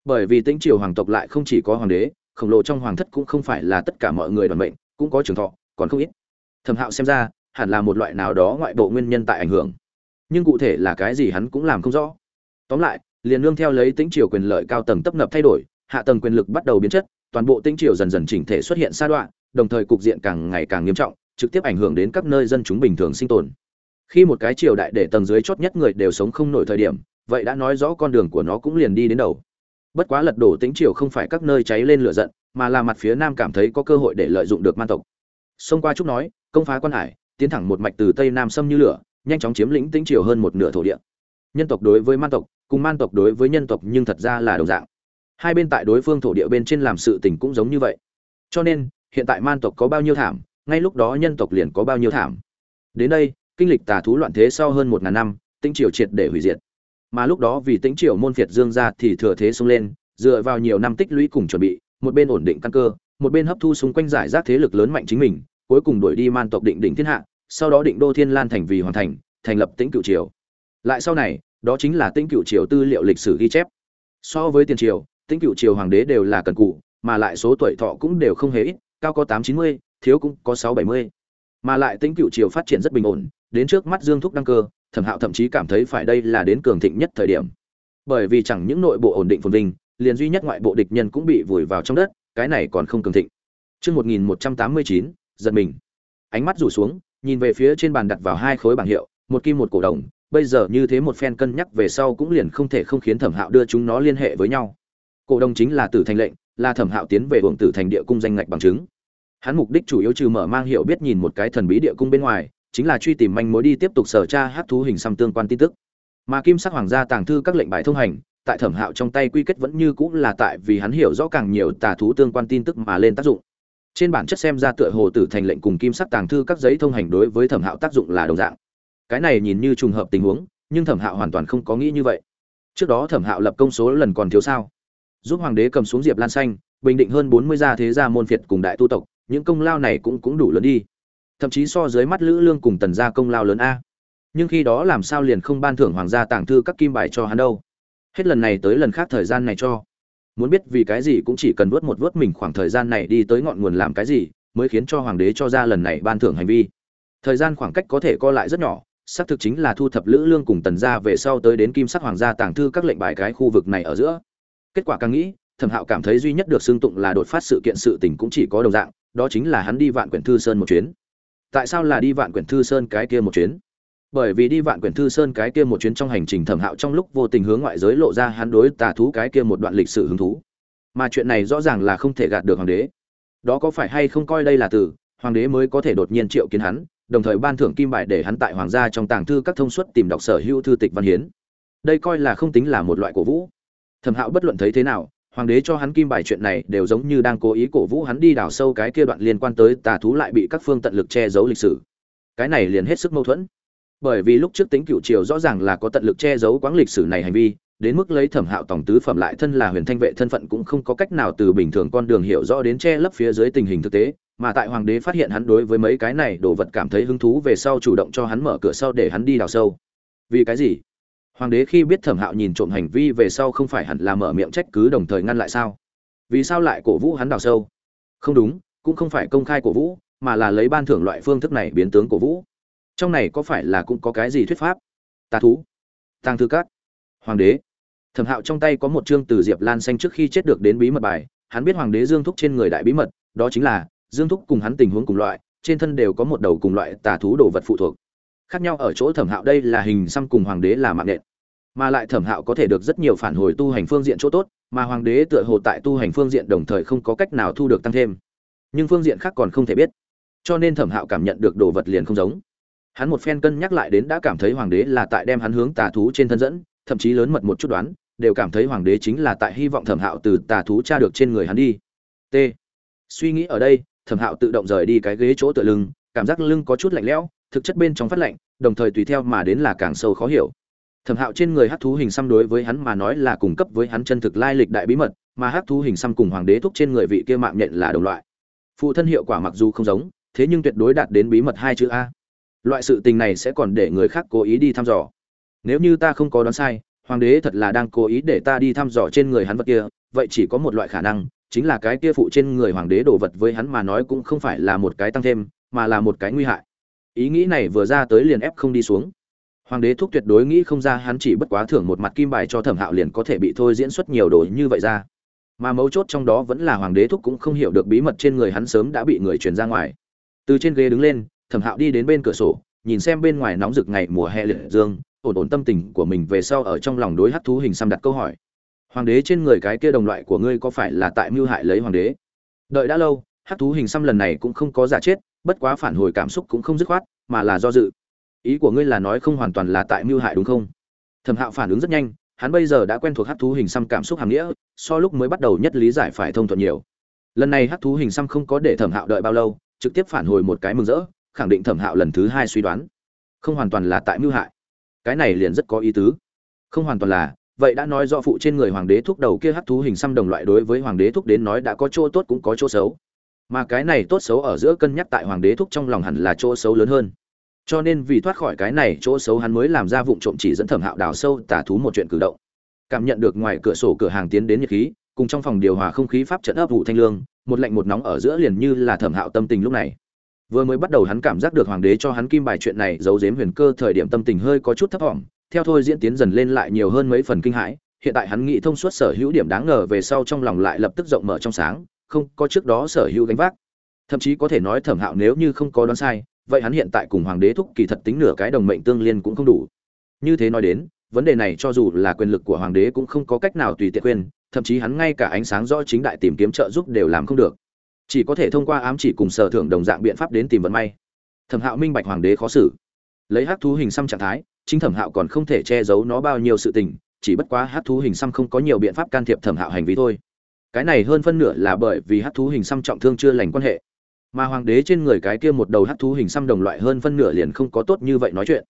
[SPEAKER 1] Bởi vì tính triều hoàng tộc lại không chỉ có hoàng đế, khổng lồ trong hoàng thất cũng không phải là tất cả mọi người đoàn bệnh cũng có trường thọ, còn không ít. Thẩm hạo xem ra, hẳn là một loại nào đó ngoại bộ nguyên nhân tại ảnh hưởng nhưng cụ thể là cái gì hắn cũng làm không rõ. Tóm lại, liền nương theo lấy tính triều quyền lợi cao tầng tấp nập thay đổi, hạ tầng quyền lực bắt đầu biến chất, toàn bộ tính triều dần dần chỉnh thể xuất hiện sa đoạn đồng thời cục diện càng ngày càng nghiêm trọng, trực tiếp ảnh hưởng đến các nơi dân chúng bình thường sinh tồn. Khi một cái triều đại để tầng dưới chót nhất người đều sống không nổi thời điểm, vậy đã nói rõ con đường của nó cũng liền đi đến đầu. Bất quá lật đổ tính triều không phải các nơi cháy lên lửa giận, mà là mặt phía nam cảm thấy có cơ hội để lợi dụng được man tộc. Xông qua trúc nói, công phá quan hải, tiến thẳng một mạch từ tây nam xâm như lửa nhanh chóng chiếm lĩnh tĩnh triều hơn một nửa thổ địa. Nhân tộc đối với man tộc, cùng man tộc đối với nhân tộc nhưng thật ra là đồng dạng. Hai bên tại đối phương thổ địa bên trên làm sự tình cũng giống như vậy. Cho nên, hiện tại man tộc có bao nhiêu thảm, ngay lúc đó nhân tộc liền có bao nhiêu thảm. Đến đây, kinh lịch tà thú loạn thế sau hơn một ngàn năm, tĩnh triều triệt để hủy diệt. Mà lúc đó vì tĩnh triều môn phiệt dương ra thì thừa thế xông lên, dựa vào nhiều năm tích lũy cùng chuẩn bị, một bên ổn định căn cơ, một bên hấp thu xung quanh giải rác thế lực lớn mạnh chính mình, cuối cùng đuổi đi man tộc định đỉnh thiên hạ sau đó định đô thiên lan thành vì hoàn thành thành lập tĩnh cựu triều. Lại sau này đó chính là tĩnh cựu triều tư liệu lịch sử ghi chép. So với tiền triều tĩnh cựu triều hoàng đế đều là cần cụ mà lại số tuổi thọ cũng đều không hề ít cao có tám chín mươi thiếu cũng có sáu bảy mươi. Mà lại tĩnh cựu triều phát triển rất bình ổn đến trước mắt dương thúc đăng cơ thẩm hạo thậm chí cảm thấy phải đây là đến cường thịnh nhất thời điểm. Bởi vì chẳng những nội bộ ổn định phồn vinh liền duy nhất ngoại bộ địch nhân cũng bị vùi vào trong đất cái này còn không cường thịnh. Trước 1189, giật mình. Ánh mắt rủ xuống, nhìn về phía trên bàn đặt vào hai khối bảng hiệu, một kim một cổ đồng, bây giờ như thế một phen cân nhắc về sau cũng liền không thể không khiến Thẩm Hạo đưa chúng nó liên hệ với nhau. cổ đồng chính là tử thành lệnh là thẩm hạo tiến về hưởng tử thành địa cung danh ngạch bằng chứng. Hắn mục đích chủ yếu trừ mở mang hiệu biết nhìn một cái thần bí địa cung bên ngoài chính là truy tìm manh mối đi tiếp tục sở tra hát thú hình xăm tương quan tin tức. Mà kim sắc hoàng gia tàng thư các lệnh bài thông hành tại thẩm hạo trong tay quy kết vẫn như cũng là tại vì hắn hiểu rõ càng nhiều tà thú tương quan tin tức mà lên tác dụng trên bản chất xem ra tựa hồ tử thành lệnh cùng kim sắc tàng thư các giấy thông hành đối với thẩm hạo tác dụng là đồng dạng. Cái này nhìn như trùng hợp tình huống, nhưng thẩm hạo hoàn toàn không có nghĩ như vậy. Trước đó thẩm hạo lập công số lần còn thiếu sao? Giúp hoàng đế cầm xuống diệp lan xanh, bình định hơn bốn mươi gia thế gia môn phiệt cùng đại tu tộc, những công lao này cũng cũng đủ lớn đi. Thậm chí so dưới mắt lữ lương cùng tần gia công lao lớn a. Nhưng khi đó làm sao liền không ban thưởng hoàng gia tàng thư các kim bài cho hắn đâu? Hết lần này tới lần khác thời gian này cho muốn biết vì cái gì cũng chỉ cần vớt một vớt mình khoảng thời gian này đi tới ngọn nguồn làm cái gì, mới khiến cho hoàng đế cho ra lần này ban thưởng hành vi. Thời gian khoảng cách có thể co lại rất nhỏ, xác thực chính là thu thập lữ lương cùng tần gia về sau tới đến kim sắc hoàng gia tàng thư các lệnh bài cái khu vực này ở giữa. Kết quả càng nghĩ, thẩm hạo cảm thấy duy nhất được xưng tụng là đột phát sự kiện sự tình cũng chỉ có đồng dạng, đó chính là hắn đi vạn quyển thư sơn một chuyến. Tại sao là đi vạn quyển thư sơn cái kia một chuyến? Bởi vì đi vạn quyển thư sơn cái kia một chuyến trong hành trình thẩm hạo trong lúc vô tình hướng ngoại giới lộ ra hắn đối tà thú cái kia một đoạn lịch sử hứng thú. Mà chuyện này rõ ràng là không thể gạt được hoàng đế. Đó có phải hay không coi đây là từ, hoàng đế mới có thể đột nhiên triệu kiến hắn, đồng thời ban thưởng kim bài để hắn tại hoàng gia trong tàng thư các thông suất tìm đọc sở hữu thư tịch văn hiến. Đây coi là không tính là một loại cổ vũ. Thẩm hạo bất luận thấy thế nào, hoàng đế cho hắn kim bài chuyện này đều giống như đang cố ý cổ vũ hắn đi đào sâu cái kia đoạn liên quan tới tà thú lại bị các phương tận lực che giấu lịch sử. Cái này liền hết sức mâu thuẫn bởi vì lúc trước tính cựu triều rõ ràng là có tận lực che giấu quãng lịch sử này hành vi, đến mức lấy thẩm hạo tổng tứ phẩm lại thân là huyền thanh vệ thân phận cũng không có cách nào từ bình thường con đường hiểu rõ đến che lấp phía dưới tình hình thực tế, mà tại hoàng đế phát hiện hắn đối với mấy cái này đồ vật cảm thấy hứng thú về sau chủ động cho hắn mở cửa sau để hắn đi đào sâu. Vì cái gì? Hoàng đế khi biết thẩm hạo nhìn trộm hành vi về sau không phải hẳn là mở miệng trách cứ đồng thời ngăn lại sao? Vì sao lại cổ vũ hắn đào sâu? Không đúng, cũng không phải công khai cổ vũ, mà là lấy ban thưởng loại phương thức này biến tướng cổ vũ trong này có phải là cũng có cái gì thuyết pháp? Tà thú, tàng thư cát hoàng đế. Thẩm hạo trong tay có một chương từ diệp lan xanh trước khi chết được đến bí mật bài. Hắn biết hoàng đế dương thúc trên người đại bí mật, đó chính là dương thúc cùng hắn tình huống cùng loại, trên thân đều có một đầu cùng loại tà thú đồ vật phụ thuộc. Khác nhau ở chỗ thẩm hạo đây là hình xăm cùng hoàng đế là mạng nện. Mà lại thẩm hạo có thể được rất nhiều phản hồi tu hành phương diện chỗ tốt, mà hoàng đế tựa hồ tại tu hành phương diện đồng thời không có cách nào thu được tăng thêm. Nhưng phương diện khác còn không thể biết. Cho nên thẩm hạo cảm nhận được đồ vật liền không giống hắn một phen cân nhắc lại đến đã cảm thấy hoàng đế là tại đem hắn hướng tà thú trên thân dẫn, thậm chí lớn mật một chút đoán, đều cảm thấy hoàng đế chính là tại hy vọng thẩm hạo từ tà thú tra được trên người hắn đi. T. Suy nghĩ ở đây, thẩm hạo tự động rời đi cái ghế chỗ tựa lưng, cảm giác lưng có chút lạnh lẽo, thực chất bên trong phát lạnh, đồng thời tùy theo mà đến là càng sâu khó hiểu. Thẩm hạo trên người hát thú hình xăm đối với hắn mà nói là cung cấp với hắn chân thực lai lịch đại bí mật, mà hát thú hình xăm cùng hoàng đế thúc trên người vị kia mạng nhện là đồng loại. Phụ thân hiệu quả mặc dù không giống, thế nhưng tuyệt đối đạt đến bí mật hai chữ a loại sự tình này sẽ còn để người khác cố ý đi thăm dò. Nếu như ta không có đoán sai, hoàng đế thật là đang cố ý để ta đi thăm dò trên người hắn vật kia, vậy chỉ có một loại khả năng, chính là cái kia phụ trên người hoàng đế đồ vật với hắn mà nói cũng không phải là một cái tăng thêm, mà là một cái nguy hại. Ý nghĩ này vừa ra tới liền ép không đi xuống. Hoàng đế thúc tuyệt đối nghĩ không ra hắn chỉ bất quá thưởng một mặt kim bài cho thẩm hạo liền có thể bị thôi diễn xuất nhiều đồ như vậy ra. Mà mấu chốt trong đó vẫn là hoàng đế thúc cũng không hiểu được bí mật trên người hắn sớm đã bị người truyền ra ngoài. Từ trên ghế đứng lên thẩm hạo đi đến bên cửa sổ, nhìn xem bên ngoài nóng rực ngày mùa hè liệt dương, ổn ổn tâm tình của mình về sau ở trong lòng đối Hát thú hình xăm đặt câu hỏi. Hoàng đế trên người cái kia đồng loại của ngươi có phải là tại mưu hại lấy hoàng đế? Đợi đã lâu Hát thú hình xăm lần này cũng không có giả chết, bất quá phản hồi cảm xúc cũng không dứt khoát, mà là do dự. Ý của ngươi là nói không hoàn toàn là tại mưu hại đúng không? Thẩm hạo phản ứng rất nhanh, hắn bây giờ đã quen thuộc Hát thú hình xăm cảm xúc hàm nghĩa, so lúc mới bắt đầu nhất lý giải phải thông thuận nhiều. Lần này Hát thú hình xăm không có để thẩm hạo đợi bao lâu, trực tiếp phản hồi một cái mừng rỡ khẳng định thẩm hạo lần thứ hai suy đoán. Không hoàn toàn là tại mưu hại. Cái này liền rất có ý tứ. Không hoàn toàn là, vậy đã nói do phụ trên người hoàng đế thúc đầu kia hắc thú hình xăm đồng loại đối với hoàng đế thúc đến nói đã có chỗ tốt cũng có chỗ xấu. Mà cái này tốt xấu ở giữa cân nhắc tại hoàng đế thúc trong lòng hẳn là chỗ xấu lớn hơn. Cho nên vì thoát khỏi cái này chỗ xấu hắn mới làm ra vụ trộm chỉ dẫn thẩm hạo đào sâu tả thú một chuyện cử động. Cảm nhận được ngoài cửa sổ cửa hàng tiến đến nhiệt khí, cùng trong phòng điều hòa không khí pháp trận ấp vụ thanh lương, một lạnh một nóng ở giữa liền như là thẩm hạo tâm tình lúc này vừa mới bắt đầu hắn cảm giác được hoàng đế cho hắn kim bài chuyện này giấu giếm huyền cơ thời điểm tâm tình hơi có chút thấp thỏm. Theo thôi diễn tiến dần lên lại nhiều hơn mấy phần kinh hãi. Hiện tại hắn nghĩ thông suốt sở hữu điểm đáng ngờ về sau trong lòng lại lập tức rộng mở trong sáng, không có trước đó sở hữu gánh vác. Thậm chí có thể nói thẩm hạo nếu như không có đoán sai, vậy hắn hiện tại cùng hoàng đế thúc kỳ thật tính nửa cái đồng mệnh tương liên cũng không đủ. Như thế nói đến, vấn đề này cho dù là quyền lực của hoàng đế cũng không có cách nào tùy tiện quên, thậm chí hắn ngay cả ánh sáng rõ chính đại tìm kiếm trợ giúp đều làm không được chỉ có thể thông qua ám chỉ cùng sở thưởng đồng dạng biện pháp đến tìm vận may. Thẩm hạo minh bạch hoàng đế khó xử. Lấy hát thú hình xăm trạng thái, chính thẩm hạo còn không thể che giấu nó bao nhiêu sự tình, chỉ bất quá hát thú hình xăm không có nhiều biện pháp can thiệp thẩm hạo hành vi thôi. Cái này hơn phân nửa là bởi vì hát thú hình xăm trọng thương chưa lành quan hệ. Mà hoàng đế trên người cái kia một đầu hát thú hình xăm đồng loại hơn phân nửa liền không có tốt như vậy nói chuyện.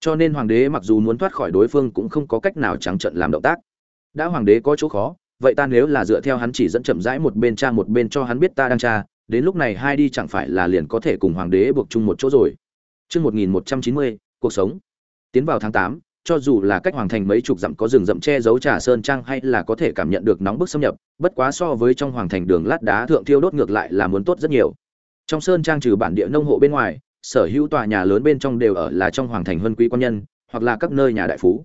[SPEAKER 1] Cho nên hoàng đế mặc dù muốn thoát khỏi đối phương cũng không có cách nào trắng trận làm động tác. Đã hoàng đế có chỗ khó vậy ta nếu là dựa theo hắn chỉ dẫn chậm rãi một bên cha một bên cho hắn biết ta đang cha, đến lúc này hai đi chẳng phải là liền có thể cùng hoàng đế buộc chung một chỗ rồi. Chương một nghìn một trăm chín mươi, cuộc sống. Tiến vào tháng tám, cho dù là cách hoàng thành mấy chục dặm có rừng rậm che giấu trà sơn trang hay là có thể cảm nhận được nóng bức xâm nhập, bất quá so với trong hoàng thành đường lát đá thượng thiêu đốt ngược lại là muốn tốt rất nhiều. Trong sơn trang trừ bản địa nông hộ bên ngoài, sở hữu tòa nhà lớn bên trong đều ở là trong hoàng thành huân quý quan nhân, hoặc là các nơi nhà đại phú.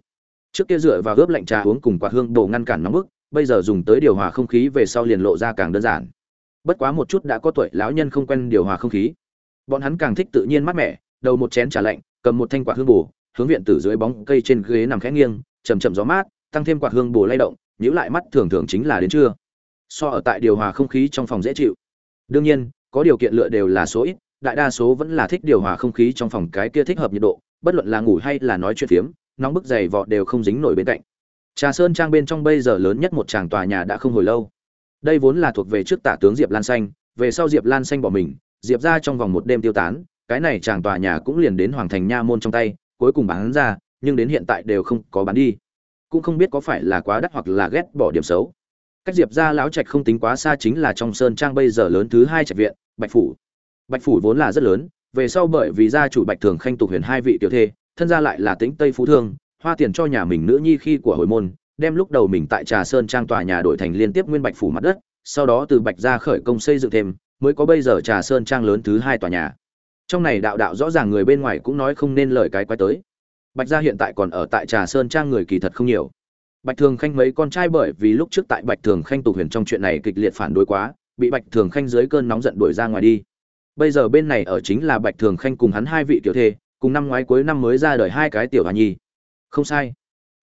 [SPEAKER 1] Trước kia dựa vào ướp lạnh trà uống cùng quạt hương đồ ngăn cản nóng bức bây giờ dùng tới điều hòa không khí về sau liền lộ ra càng đơn giản. Bất quá một chút đã có tuổi lão nhân không quen điều hòa không khí. Bọn hắn càng thích tự nhiên mát mẻ, đầu một chén trà lạnh, cầm một thanh quạt hương bù hướng viện từ dưới bóng cây trên ghế nằm khẽ nghiêng chầm chậm gió mát, tăng thêm quạt hương bù lay động, nhíu lại mắt thường thường chính là đến trưa. So ở tại điều hòa không khí trong phòng dễ chịu. Đương nhiên, có điều kiện lựa đều là số ít, đại đa số vẫn là thích điều hòa không khí trong phòng cái kia thích hợp nhiệt độ, bất luận là ngủ hay là nói chuyện phiếm, nóng bức dày vọt đều không dính nổi bên cạnh trà sơn trang bên trong bây giờ lớn nhất một tràng tòa nhà đã không hồi lâu. Đây vốn là thuộc về trước tả tướng diệp lan xanh, về sau diệp lan xanh bỏ mình, diệp ra trong vòng một đêm tiêu tán, cái này tràng tòa nhà cũng liền đến hoàng thành nha môn trong tay, cuối cùng bán ra, nhưng đến hiện tại đều không có bán đi. Cũng không biết có phải là quá đắt hoặc là ghét bỏ điểm xấu. Cách diệp ra lão trạch không tính quá xa chính là trong sơn trang bây giờ lớn thứ hai trạch viện, bạch phủ. Bạch phủ vốn là rất lớn, về sau bởi vì gia chủ bạch thường khanh tục huyền hai vị tiểu thê, thân gia lại là tính tây phú thương hoa tiền cho nhà mình nữ nhi khi của hồi môn, đem lúc đầu mình tại trà sơn trang tòa nhà đổi thành liên tiếp nguyên bạch phủ mặt đất, sau đó từ bạch ra khởi công xây dựng thêm, mới có bây giờ trà sơn trang lớn thứ hai tòa nhà. Trong này đạo đạo rõ ràng người bên ngoài cũng nói không nên lời cái quái tới. Bạch gia hiện tại còn ở tại trà sơn trang người kỳ thật không nhiều. Bạch thường khanh mấy con trai bởi vì lúc trước tại bạch thường khanh tục huyền trong chuyện này kịch liệt phản đối quá, bị bạch thường khanh dưới cơn nóng giận đuổi ra ngoài đi. Bây giờ bên này ở chính là bạch thường khanh cùng hắn hai vị tiểu thê, cùng năm ngoái cuối năm mới ra đời hai cái tiểu hòa nhi không sai.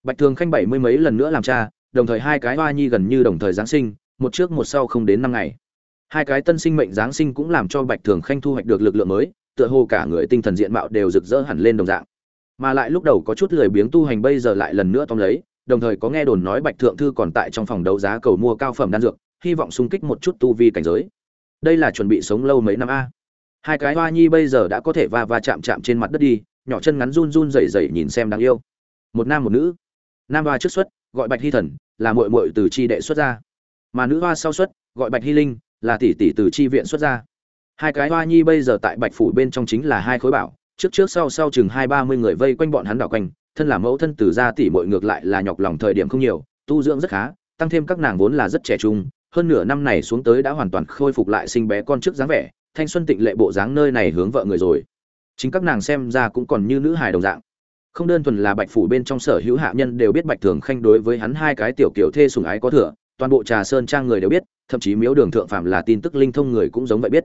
[SPEAKER 1] Bạch thường khanh bảy mươi mấy lần nữa làm cha, đồng thời hai cái hoa nhi gần như đồng thời giáng sinh, một trước một sau không đến năm ngày. Hai cái tân sinh mệnh giáng sinh cũng làm cho bạch thường khanh thu hoạch được lực lượng mới, tựa hồ cả người tinh thần diện mạo đều rực rỡ hẳn lên đồng dạng. Mà lại lúc đầu có chút lười biếng tu hành bây giờ lại lần nữa tóm lấy, đồng thời có nghe đồn nói bạch thượng thư còn tại trong phòng đấu giá cầu mua cao phẩm đan dược, hy vọng xung kích một chút tu vi cảnh giới. Đây là chuẩn bị sống lâu mấy năm a. Hai cái hoa nhi bây giờ đã có thể va va chạm chạm trên mặt đất đi, nhỏ chân ngắn run run rẩy rẩy nhìn xem đáng yêu một nam một nữ. Nam hoa trước xuất, gọi bạch hy thần, là muội muội từ chi đệ xuất ra. Mà nữ hoa sau xuất, gọi bạch hy linh, là tỷ tỷ từ chi viện xuất ra. Hai cái hoa nhi bây giờ tại bạch phủ bên trong chính là hai khối bảo. Trước trước sau sau chừng hai ba mươi người vây quanh bọn hắn đảo quanh. Thân là mẫu thân từ gia tỷ muội ngược lại là nhọc lòng thời điểm không nhiều, tu dưỡng rất khá, tăng thêm các nàng vốn là rất trẻ trung. Hơn nửa năm này xuống tới đã hoàn toàn khôi phục lại sinh bé con trước dáng vẻ. Thanh xuân tịnh lệ bộ dáng nơi này hướng vợ người rồi. Chính các nàng xem ra cũng còn như nữ hài đồng dạng không đơn thuần là bạch phủ bên trong sở hữu hạ nhân đều biết bạch thường khanh đối với hắn hai cái tiểu kiểu thê sùng ái có thừa, toàn bộ trà sơn trang người đều biết, thậm chí miếu đường thượng phạm là tin tức linh thông người cũng giống vậy biết.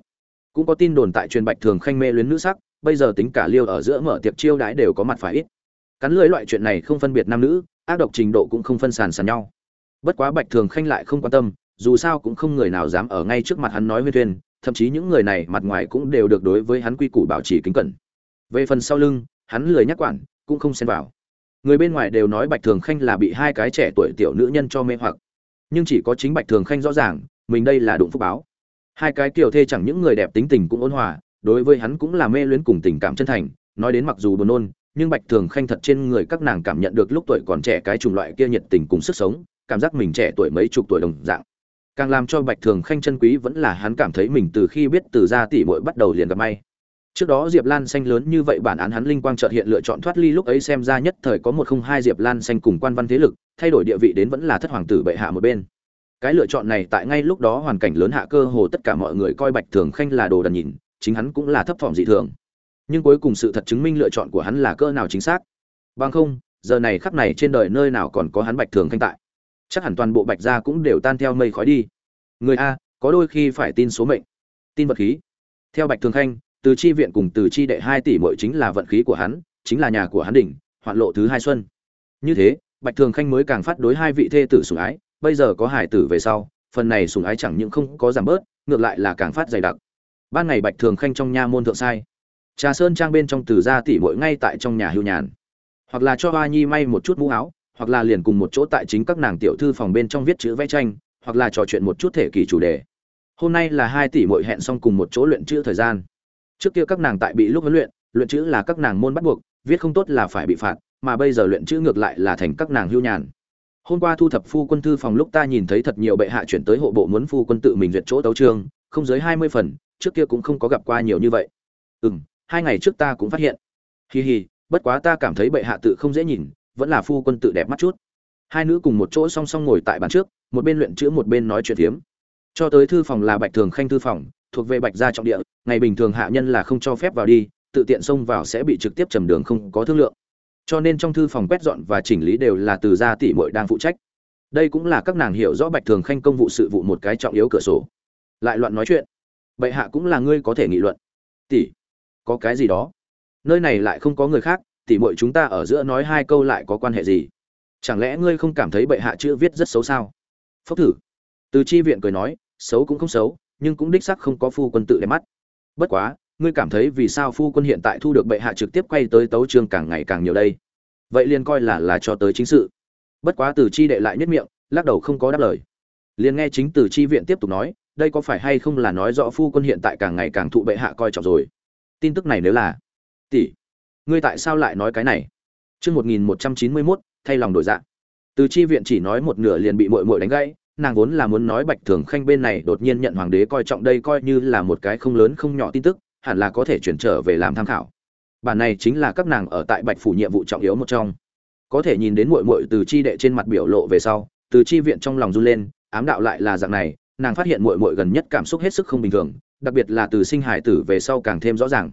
[SPEAKER 1] Cũng có tin đồn tại truyền bạch thường khanh mê luyến nữ sắc, bây giờ tính cả liêu ở giữa mở tiệc chiêu đãi đều có mặt phải ít. Cắn lưới loại chuyện này không phân biệt nam nữ, ác độc trình độ cũng không phân sàn sàn nhau. Bất quá bạch thường khanh lại không quan tâm, dù sao cũng không người nào dám ở ngay trước mặt hắn nói huyên thuyên, thậm chí những người này mặt ngoài cũng đều được đối với hắn quy củ bảo trì kính cẩn. Về phần sau lưng, hắn lười nhắc quản cũng không xen vào. Người bên ngoài đều nói bạch thường khanh là bị hai cái trẻ tuổi tiểu nữ nhân cho mê hoặc. Nhưng chỉ có chính bạch thường khanh rõ ràng, mình đây là đụng phúc báo. Hai cái kiểu thê chẳng những người đẹp tính tình cũng ôn hòa, đối với hắn cũng là mê luyến cùng tình cảm chân thành, nói đến mặc dù buồn nôn, nhưng bạch thường khanh thật trên người các nàng cảm nhận được lúc tuổi còn trẻ cái chủng loại kia nhiệt tình cùng sức sống, cảm giác mình trẻ tuổi mấy chục tuổi đồng dạng. Càng làm cho bạch thường khanh chân quý vẫn là hắn cảm thấy mình từ khi biết từ gia tỷ muội bắt đầu liền gặp may trước đó diệp lan xanh lớn như vậy bản án hắn linh quang chợt hiện lựa chọn thoát ly lúc ấy xem ra nhất thời có một không hai diệp lan xanh cùng quan văn thế lực, thay đổi địa vị đến vẫn là thất hoàng tử bệ hạ một bên. Cái lựa chọn này tại ngay lúc đó hoàn cảnh lớn hạ cơ hồ tất cả mọi người coi bạch thường khanh là đồ đần nhìn, chính hắn cũng là thấp thỏm dị thường. Nhưng cuối cùng sự thật chứng minh lựa chọn của hắn là cơ nào chính xác. Bằng không, giờ này khắp này trên đời nơi nào còn có hắn bạch thường khanh tại? Chắc hẳn toàn bộ bạch gia cũng đều tan theo mây khói đi. Người a, có đôi khi phải tin số mệnh. Tin vật khí. Theo bạch thường khanh từ chi viện cùng từ chi đệ hai tỷ muội chính là vận khí của hắn, chính là nhà của hắn đỉnh, hoạn lộ thứ hai xuân. Như thế, bạch thường khanh mới càng phát đối hai vị thê tử sủng ái, bây giờ có hải tử về sau, phần này sủng ái chẳng những không có giảm bớt, ngược lại là càng phát dày đặc. Ban ngày bạch thường khanh trong nha môn thượng sai. Trà sơn trang bên trong từ gia tỷ muội ngay tại trong nhà hưu nhàn. Hoặc là cho hoa nhi may một chút mũ áo, hoặc là liền cùng một chỗ tại chính các nàng tiểu thư phòng bên trong viết chữ vẽ tranh, hoặc là trò chuyện một chút thể kỳ chủ đề. Hôm nay là hai tỷ muội hẹn xong cùng một chỗ luyện chữ thời gian trước kia các nàng tại bị lúc huấn luyện luyện chữ là các nàng môn bắt buộc, viết không tốt là phải bị phạt, mà bây giờ luyện chữ ngược lại là thành các nàng hưu nhàn. Hôm qua thu thập phu quân thư phòng lúc ta nhìn thấy thật nhiều bệ hạ chuyển tới hộ bộ muốn phu quân tự mình duyệt chỗ tấu trương, không dưới hai mươi phần, trước kia cũng không có gặp qua nhiều như vậy. Ừ m hai ngày trước ta cũng phát hiện. Hì hì bất quá ta cảm thấy bệ hạ tự không dễ nhìn, vẫn là phu quân tự đẹp mắt chút. Hai nữ cùng một chỗ song song ngồi tại bàn trước, một bên luyện chữ một bên nói chuyện phiếm. Cho tới thư phòng là bạch thường khanh thư phòng thuộc về bạch gia trọng địa, ngày bình thường hạ nhân là không cho phép vào đi, tự tiện xông vào sẽ bị trực tiếp trầm đường không có thương lượng. Cho nên trong thư phòng quét dọn và chỉnh lý đều là từ gia tỷ muội đang phụ trách. Đây cũng là các nàng hiểu rõ bạch thường khanh công vụ sự vụ một cái trọng yếu cửa sổ. Lại loạn nói chuyện. Bệ hạ cũng là ngươi có thể nghị luận. Tỷ, có cái gì đó? Nơi này lại không có người khác, tỷ muội chúng ta ở giữa nói hai câu lại có quan hệ gì? Chẳng lẽ ngươi không cảm thấy bệ hạ chữ viết rất xấu sao? Phốc thử. Từ chi viện cười nói, xấu cũng không xấu nhưng cũng đích sắc không có phu quân tự đẹp mắt. Bất quá, ngươi cảm thấy vì sao phu quân hiện tại thu được bệ hạ trực tiếp quay tới tấu chương càng ngày càng nhiều đây? Vậy liền coi là là cho tới chính sự. Bất quá từ chi đệ lại nhất miệng, lắc đầu không có đáp lời. Liền nghe chính từ chi viện tiếp tục nói, đây có phải hay không là nói rõ phu quân hiện tại càng ngày càng thụ bệ hạ coi trọng rồi? Tin tức này nếu là, tỷ, ngươi tại sao lại nói cái này? Chương một nghìn một trăm chín mươi mốt, thay lòng đổi dạng từ chi viện chỉ nói một nửa liền bị mội mội đánh gãy nàng vốn là muốn nói bạch thường khanh bên này đột nhiên nhận hoàng đế coi trọng đây coi như là một cái không lớn không nhỏ tin tức, hẳn là có thể chuyển trở về làm tham khảo. Bản này chính là các nàng ở tại bạch phủ nhiệm vụ trọng yếu một trong. Có thể nhìn đến muội muội từ chi đệ trên mặt biểu lộ về sau, từ chi viện trong lòng run lên, ám đạo lại là dạng này, nàng phát hiện muội muội gần nhất cảm xúc hết sức không bình thường, đặc biệt là từ sinh hải tử về sau càng thêm rõ ràng.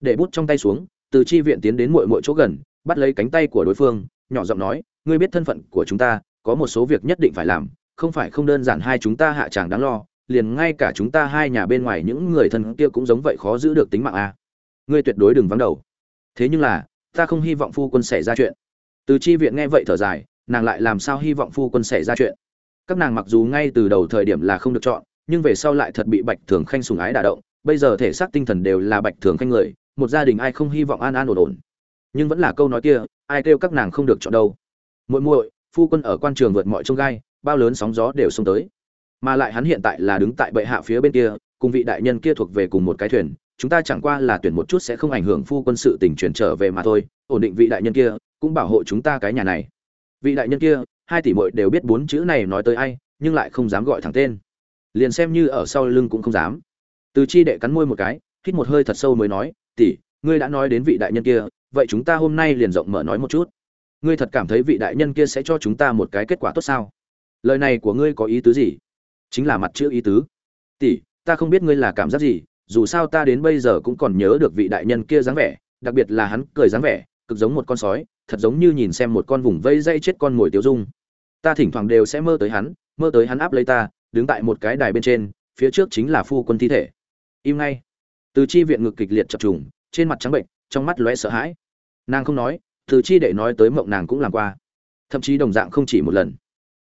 [SPEAKER 1] Để bút trong tay xuống, từ chi viện tiến đến muội muội chỗ gần, bắt lấy cánh tay của đối phương, nhỏ giọng nói, ngươi biết thân phận của chúng ta, có một số việc nhất định phải làm không phải không đơn giản hai chúng ta hạ chàng đáng lo, liền ngay cả chúng ta hai nhà bên ngoài những người thân kia cũng giống vậy khó giữ được tính mạng a. Ngươi tuyệt đối đừng vắng đầu. Thế nhưng là, ta không hy vọng phu quân xảy ra chuyện. Từ chi viện nghe vậy thở dài, nàng lại làm sao hy vọng phu quân xảy ra chuyện? Các nàng mặc dù ngay từ đầu thời điểm là không được chọn, nhưng về sau lại thật bị bạch thường khanh sùng ái đả động, bây giờ thể xác tinh thần đều là bạch thường khanh người, một gia đình ai không hy vọng an an ổn ổn. Nhưng vẫn là câu nói kia, ai kêu các nàng không được chọn đâu. Muội muội, phu quân ở quan trường vượt mọi trông gai bao lớn sóng gió đều xông tới. Mà lại hắn hiện tại là đứng tại bệ hạ phía bên kia, cùng vị đại nhân kia thuộc về cùng một cái thuyền, chúng ta chẳng qua là tuyển một chút sẽ không ảnh hưởng phu quân sự tình chuyển trở về mà thôi, ổn định vị đại nhân kia, cũng bảo hộ chúng ta cái nhà này. Vị đại nhân kia, hai tỷ muội đều biết bốn chữ này nói tới ai, nhưng lại không dám gọi thẳng tên. Liền xem như ở sau lưng cũng không dám. Từ chi đệ cắn môi một cái, hít một hơi thật sâu mới nói, tỷ, ngươi đã nói đến vị đại nhân kia, vậy chúng ta hôm nay liền rộng mở nói một chút. Ngươi thật cảm thấy vị đại nhân kia sẽ cho chúng ta một cái kết quả tốt sao? Lời này của ngươi có ý tứ gì? Chính là mặt chữ ý tứ. Tỷ, ta không biết ngươi là cảm giác gì, dù sao ta đến bây giờ cũng còn nhớ được vị đại nhân kia dáng vẻ, đặc biệt là hắn cười dáng vẻ, cực giống một con sói, thật giống như nhìn xem một con vùng vây dây chết con mồi tiêu dung. Ta thỉnh thoảng đều sẽ mơ tới hắn, mơ tới hắn áp lấy ta, đứng tại một cái đài bên trên, phía trước chính là phu quân thi thể. Im ngay. Từ chi viện ngực kịch liệt chập trùng, trên mặt trắng bệnh, trong mắt lóe sợ hãi. Nàng không nói, từ chi đệ nói tới mộng nàng cũng làm qua. Thậm chí đồng dạng không chỉ một lần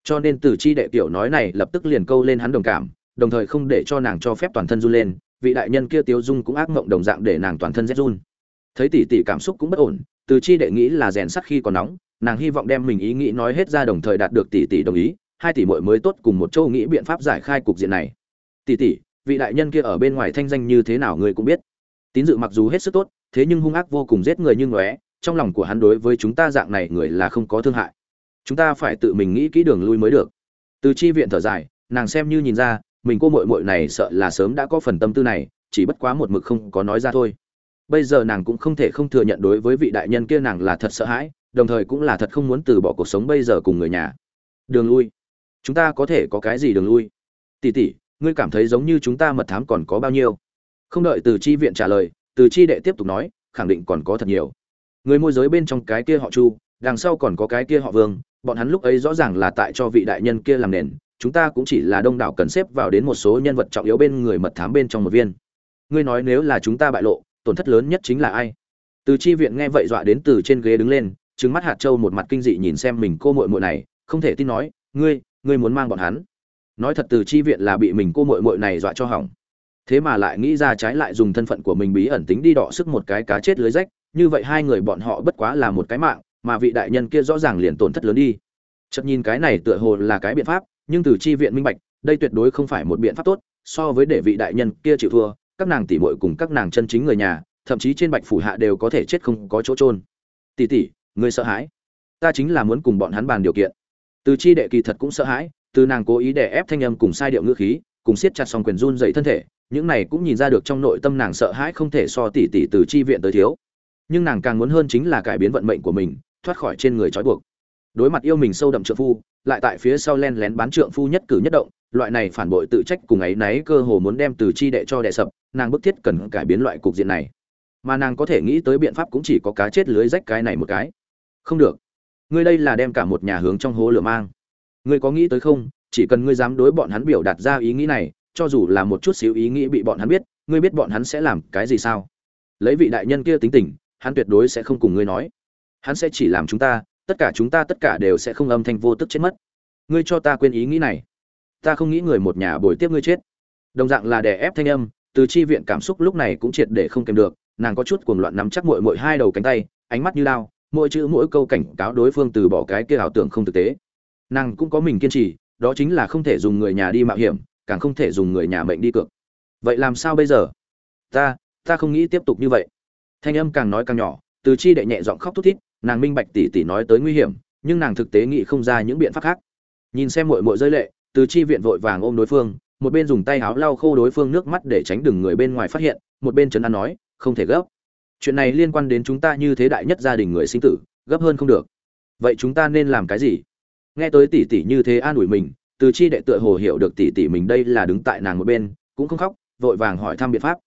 [SPEAKER 1] cho nên từ chi đệ tiểu nói này lập tức liền câu lên hắn đồng cảm, đồng thời không để cho nàng cho phép toàn thân run lên, vị đại nhân kia tiêu dung cũng ác mộng đồng dạng để nàng toàn thân rét run. Thấy tỷ tỷ cảm xúc cũng bất ổn, từ chi đệ nghĩ là rèn sắt khi còn nóng, nàng hy vọng đem mình ý nghĩ nói hết ra đồng thời đạt được tỷ tỷ đồng ý, hai tỷ muội mới tốt cùng một châu nghĩ biện pháp giải khai cục diện này. Tỷ tỷ, vị đại nhân kia ở bên ngoài thanh danh như thế nào người cũng biết. Tín dự mặc dù hết sức tốt, thế nhưng hung ác vô cùng giết người như ngóe, trong lòng của hắn đối với chúng ta dạng này người là không có thương hại chúng ta phải tự mình nghĩ kỹ đường lui mới được. Từ chi viện thở dài, nàng xem như nhìn ra, mình cô muội muội này sợ là sớm đã có phần tâm tư này, chỉ bất quá một mực không có nói ra thôi. Bây giờ nàng cũng không thể không thừa nhận đối với vị đại nhân kia nàng là thật sợ hãi, đồng thời cũng là thật không muốn từ bỏ cuộc sống bây giờ cùng người nhà. Đường lui. Chúng ta có thể có cái gì đường lui? Tỷ tỷ, ngươi cảm thấy giống như chúng ta mật thám còn có bao nhiêu? Không đợi từ chi viện trả lời, từ chi đệ tiếp tục nói, khẳng định còn có thật nhiều. Người môi giới bên trong cái kia họ chu, đằng sau còn có cái kia họ vương bọn hắn lúc ấy rõ ràng là tại cho vị đại nhân kia làm nền, chúng ta cũng chỉ là đông đảo cần xếp vào đến một số nhân vật trọng yếu bên người mật thám bên trong một viên. Ngươi nói nếu là chúng ta bại lộ, tổn thất lớn nhất chính là ai? Từ chi viện nghe vậy dọa đến từ trên ghế đứng lên, trừng mắt hạt châu một mặt kinh dị nhìn xem mình cô muội muội này, không thể tin nói, ngươi ngươi muốn mang bọn hắn? Nói thật từ chi viện là bị mình cô muội muội này dọa cho hỏng. Thế mà lại nghĩ ra trái lại dùng thân phận của mình bí ẩn tính đi đọ sức một cái cá chết lưới rách, như vậy hai người bọn họ bất quá là một cái mạng mà vị đại nhân kia rõ ràng liền tổn thất lớn đi. Chợt nhìn cái này tựa hồ là cái biện pháp, nhưng từ chi viện minh bạch, đây tuyệt đối không phải một biện pháp tốt, so với để vị đại nhân kia chịu thua, các nàng tỷ muội cùng các nàng chân chính người nhà, thậm chí trên bạch phủ hạ đều có thể chết không có chỗ trôn tỷ tỷ, ngươi sợ hãi. Ta chính là muốn cùng bọn hắn bàn điều kiện. Từ chi đệ kỳ thật cũng sợ hãi, từ nàng cố ý để ép thanh âm cùng sai điệu ngữ khí, cùng siết chặt song quyền run dậy thân thể, những này cũng nhìn ra được trong nội tâm nàng sợ hãi không thể so tỷ tỷ từ chi viện tới thiếu. Nhưng nàng càng muốn hơn chính là cải biến vận mệnh của mình thoát khỏi trên người trói buộc. Đối mặt yêu mình sâu đậm trượng phu, lại tại phía sau len lén bán trượng phu nhất cử nhất động, loại này phản bội tự trách cùng ấy náy cơ hồ muốn đem từ chi đệ cho đệ sập, nàng bức thiết cần cải biến loại cục diện này. Mà nàng có thể nghĩ tới biện pháp cũng chỉ có cá chết lưới rách cái này một cái. Không được. Ngươi đây là đem cả một nhà hướng trong hố lửa mang. Ngươi có nghĩ tới không? Chỉ cần ngươi dám đối bọn hắn biểu đạt ra ý nghĩ này, cho dù là một chút xíu ý nghĩ bị bọn hắn biết, ngươi biết bọn hắn sẽ làm cái gì sao? Lấy vị đại nhân kia tính tình, hắn tuyệt đối sẽ không cùng ngươi nói hắn sẽ chỉ làm chúng ta, tất cả chúng ta tất cả đều sẽ không âm thanh vô tức chết mất. Ngươi cho ta quên ý nghĩ này. Ta không nghĩ người một nhà bồi tiếp ngươi chết. Đồng dạng là đè ép thanh âm, từ chi viện cảm xúc lúc này cũng triệt để không kèm được. Nàng có chút cuồng loạn nắm chắc mội mội hai đầu cánh tay, ánh mắt như lao, mỗi chữ mỗi câu cảnh cáo đối phương từ bỏ cái kia ảo tưởng không thực tế. Nàng cũng có mình kiên trì, đó chính là không thể dùng người nhà đi mạo hiểm, càng không thể dùng người nhà mệnh đi cược. Vậy làm sao bây giờ? Ta ta không nghĩ tiếp tục như vậy. Thanh âm càng nói càng nhỏ, từ chi đệ nhẹ giọng khóc thút thít nàng minh bạch tỷ tỷ nói tới nguy hiểm, nhưng nàng thực tế nghĩ không ra những biện pháp khác. Nhìn xem muội muội rơi lệ, từ chi viện vội vàng ôm đối phương, một bên dùng tay áo lau khô đối phương nước mắt để tránh đừng người bên ngoài phát hiện, một bên trấn an nói, không thể gấp. Chuyện này liên quan đến chúng ta như thế đại nhất gia đình người sinh tử, gấp hơn không được. Vậy chúng ta nên làm cái gì? Nghe tới tỷ tỷ như thế an ủi mình, từ chi đệ tựa hồ hiểu được tỷ tỷ mình đây là đứng tại nàng một bên, cũng không khóc, vội vàng hỏi thăm biện pháp.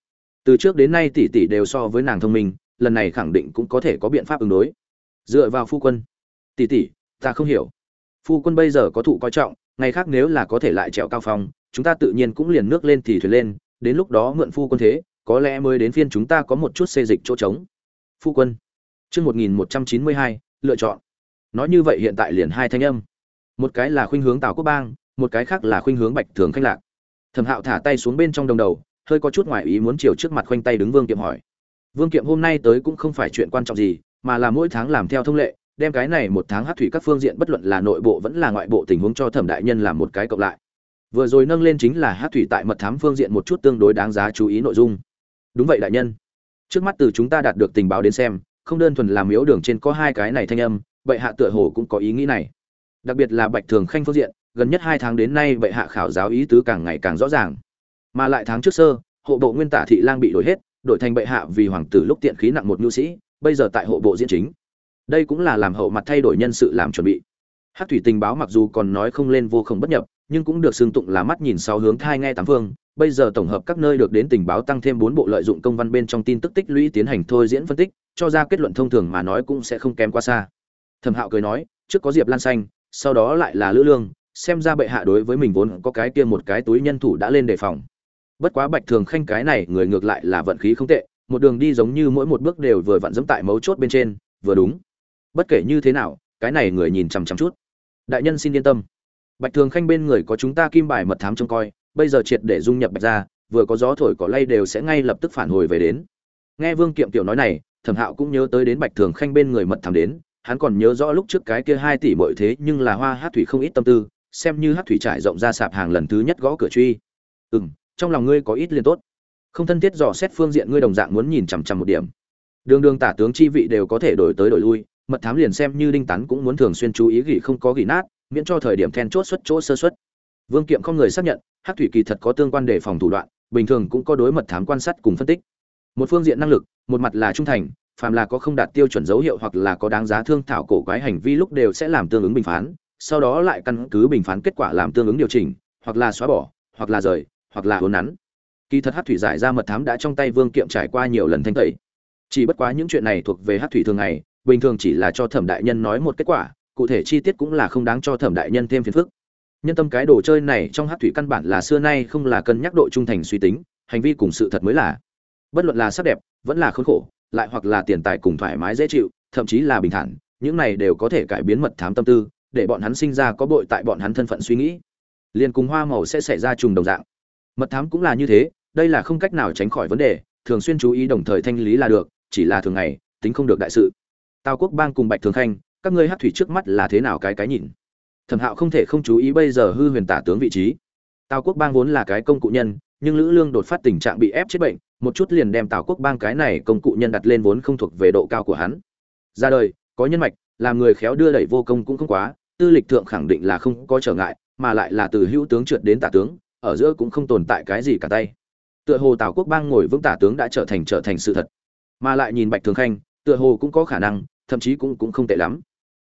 [SPEAKER 1] Từ trước đến nay tỷ tỷ đều so với nàng thông minh, lần này khẳng định cũng có thể có biện pháp ứng đối dựa vào phu quân. Tỷ tỷ, ta không hiểu. Phu quân bây giờ có thụ coi trọng, ngày khác nếu là có thể lại trèo cao phong, chúng ta tự nhiên cũng liền nước lên thì thuyền lên, đến lúc đó mượn phu quân thế, có lẽ mới đến phiên chúng ta có một chút xê dịch chỗ trống. Phu quân, chương một nghìn một trăm chín mươi hai, lựa chọn. Nói như vậy hiện tại liền hai thanh âm. Một cái là khuynh hướng tào quốc bang, một cái khác là khuynh hướng bạch thường khanh lạc. Thẩm hạo thả tay xuống bên trong đồng đầu, hơi có chút ngoại ý muốn chiều trước mặt khoanh tay đứng vương kiệm hỏi. Vương kiệm hôm nay tới cũng không phải chuyện quan trọng gì mà là mỗi tháng làm theo thông lệ, đem cái này một tháng hát thủy các phương diện bất luận là nội bộ vẫn là ngoại bộ tình huống cho thẩm đại nhân làm một cái cộng lại. Vừa rồi nâng lên chính là hát thủy tại mật thám phương diện một chút tương đối đáng giá chú ý nội dung. Đúng vậy đại nhân. Trước mắt từ chúng ta đạt được tình báo đến xem, không đơn thuần làm miếu đường trên có hai cái này thanh âm vậy hạ tựa hồ cũng có ý nghĩ này. Đặc biệt là bạch thường khanh phương diện, gần nhất hai tháng đến nay vậy hạ khảo giáo ý tứ càng ngày càng rõ ràng. Mà lại tháng trước sơ, hộ bộ nguyên tả thị lang bị đổi hết, đổi thành bệ hạ vì hoàng tử lúc tiện khí nặng một nhu sĩ bây giờ tại hộ bộ diễn chính. Đây cũng là làm hậu mặt thay đổi nhân sự làm chuẩn bị. Hát thủy tình báo mặc dù còn nói không lên vô không bất nhập, nhưng cũng được xương tụng là mắt nhìn sau hướng thai nghe tám phương. Bây giờ tổng hợp các nơi được đến tình báo tăng thêm bốn bộ lợi dụng công văn bên trong tin tức tích lũy tiến hành thôi diễn phân tích, cho ra kết luận thông thường mà nói cũng sẽ không kém quá xa. Thẩm hạo cười nói, trước có diệp lan xanh, sau đó lại là lữ lương, xem ra bệ hạ đối với mình vốn có cái kia một cái túi nhân thủ đã lên đề phòng. Bất quá bạch thường khanh cái này người ngược lại là vận khí không tệ một đường đi giống như mỗi một bước đều vừa vặn dẫm tại mấu chốt bên trên, vừa đúng. Bất kể như thế nào, cái này người nhìn chằm chằm chút. Đại nhân xin yên tâm. Bạch thường khanh bên người có chúng ta kim bài mật thám trông coi, bây giờ triệt để dung nhập bạch ra vừa có gió thổi cỏ lay đều sẽ ngay lập tức phản hồi về đến. Nghe vương kiệm tiểu nói này, thẩm hạo cũng nhớ tới đến bạch thường khanh bên người mật thám đến, hắn còn nhớ rõ lúc trước cái kia hai tỷ bội thế nhưng là hoa hát thủy không ít tâm tư, xem như hát thủy trải rộng ra sạp hàng lần thứ nhất gõ cửa truy. Ừ m trong lòng ngươi có ít liền tốt không thân thiết dò xét phương diện ngươi đồng dạng muốn nhìn chằm chằm một điểm. Đường đường tả tướng chi vị đều có thể đổi tới đổi lui, mật thám liền xem như đinh tắn cũng muốn thường xuyên chú ý gỉ không có gỉ nát, miễn cho thời điểm then chốt xuất chỗ sơ xuất. Vương kiệm không người xác nhận hát thủy kỳ thật có tương quan đề phòng thủ đoạn, bình thường cũng có đối mật thám quan sát cùng phân tích. Một phương diện năng lực, một mặt là trung thành, phàm là có không đạt tiêu chuẩn dấu hiệu hoặc là có đáng giá thương thảo cổ quái hành vi lúc đều sẽ làm tương ứng bình phán, sau đó lại căn cứ bình phán kết quả làm tương ứng điều chỉnh, hoặc là xóa bỏ, hoặc là rời, hoặc là hôn nắn kỳ thật hát thủy giải ra mật thám đã trong tay vương kiệm trải qua nhiều lần thanh tẩy. Chỉ bất quá những chuyện này thuộc về hát thủy thường ngày, bình thường chỉ là cho thẩm đại nhân nói một kết quả, cụ thể chi tiết cũng là không đáng cho thẩm đại nhân thêm phiền phức. Nhân tâm cái đồ chơi này trong hát thủy căn bản là xưa nay không là cân nhắc độ trung thành suy tính, hành vi cùng sự thật mới là. Bất luận là sắc đẹp, vẫn là khốn khổ, lại hoặc là tiền tài cùng thoải mái dễ chịu, thậm chí là bình thản, những này đều có thể cải biến mật thám tâm tư, để bọn hắn sinh ra có bội tại bọn hắn thân phận suy nghĩ. Liền cùng hoa màu sẽ xảy ra trùng đồng dạng. Mật thám cũng là như thế đây là không cách nào tránh khỏi vấn đề, thường xuyên chú ý đồng thời thanh lý là được, chỉ là thường ngày, tính không được đại sự. Tào quốc bang cùng bạch thường khanh, các ngươi hát thủy trước mắt là thế nào cái cái nhìn? Thẩm hạo không thể không chú ý bây giờ hư huyền tả tướng vị trí. Tào quốc bang vốn là cái công cụ nhân, nhưng lữ lương đột phát tình trạng bị ép chết bệnh, một chút liền đem tào quốc bang cái này công cụ nhân đặt lên vốn không thuộc về độ cao của hắn. Ra đời, có nhân mạch, làm người khéo đưa đẩy vô công cũng không quá, tư lịch thượng khẳng định là không có trở ngại, mà lại là từ hữu tướng trượt đến tả tướng, ở giữa cũng không tồn tại cái gì cả tay tựa hồ tào quốc bang ngồi vững tả tướng đã trở thành trở thành sự thật. Mà lại nhìn bạch thường khanh, tựa hồ cũng có khả năng, thậm chí cũng cũng không tệ lắm.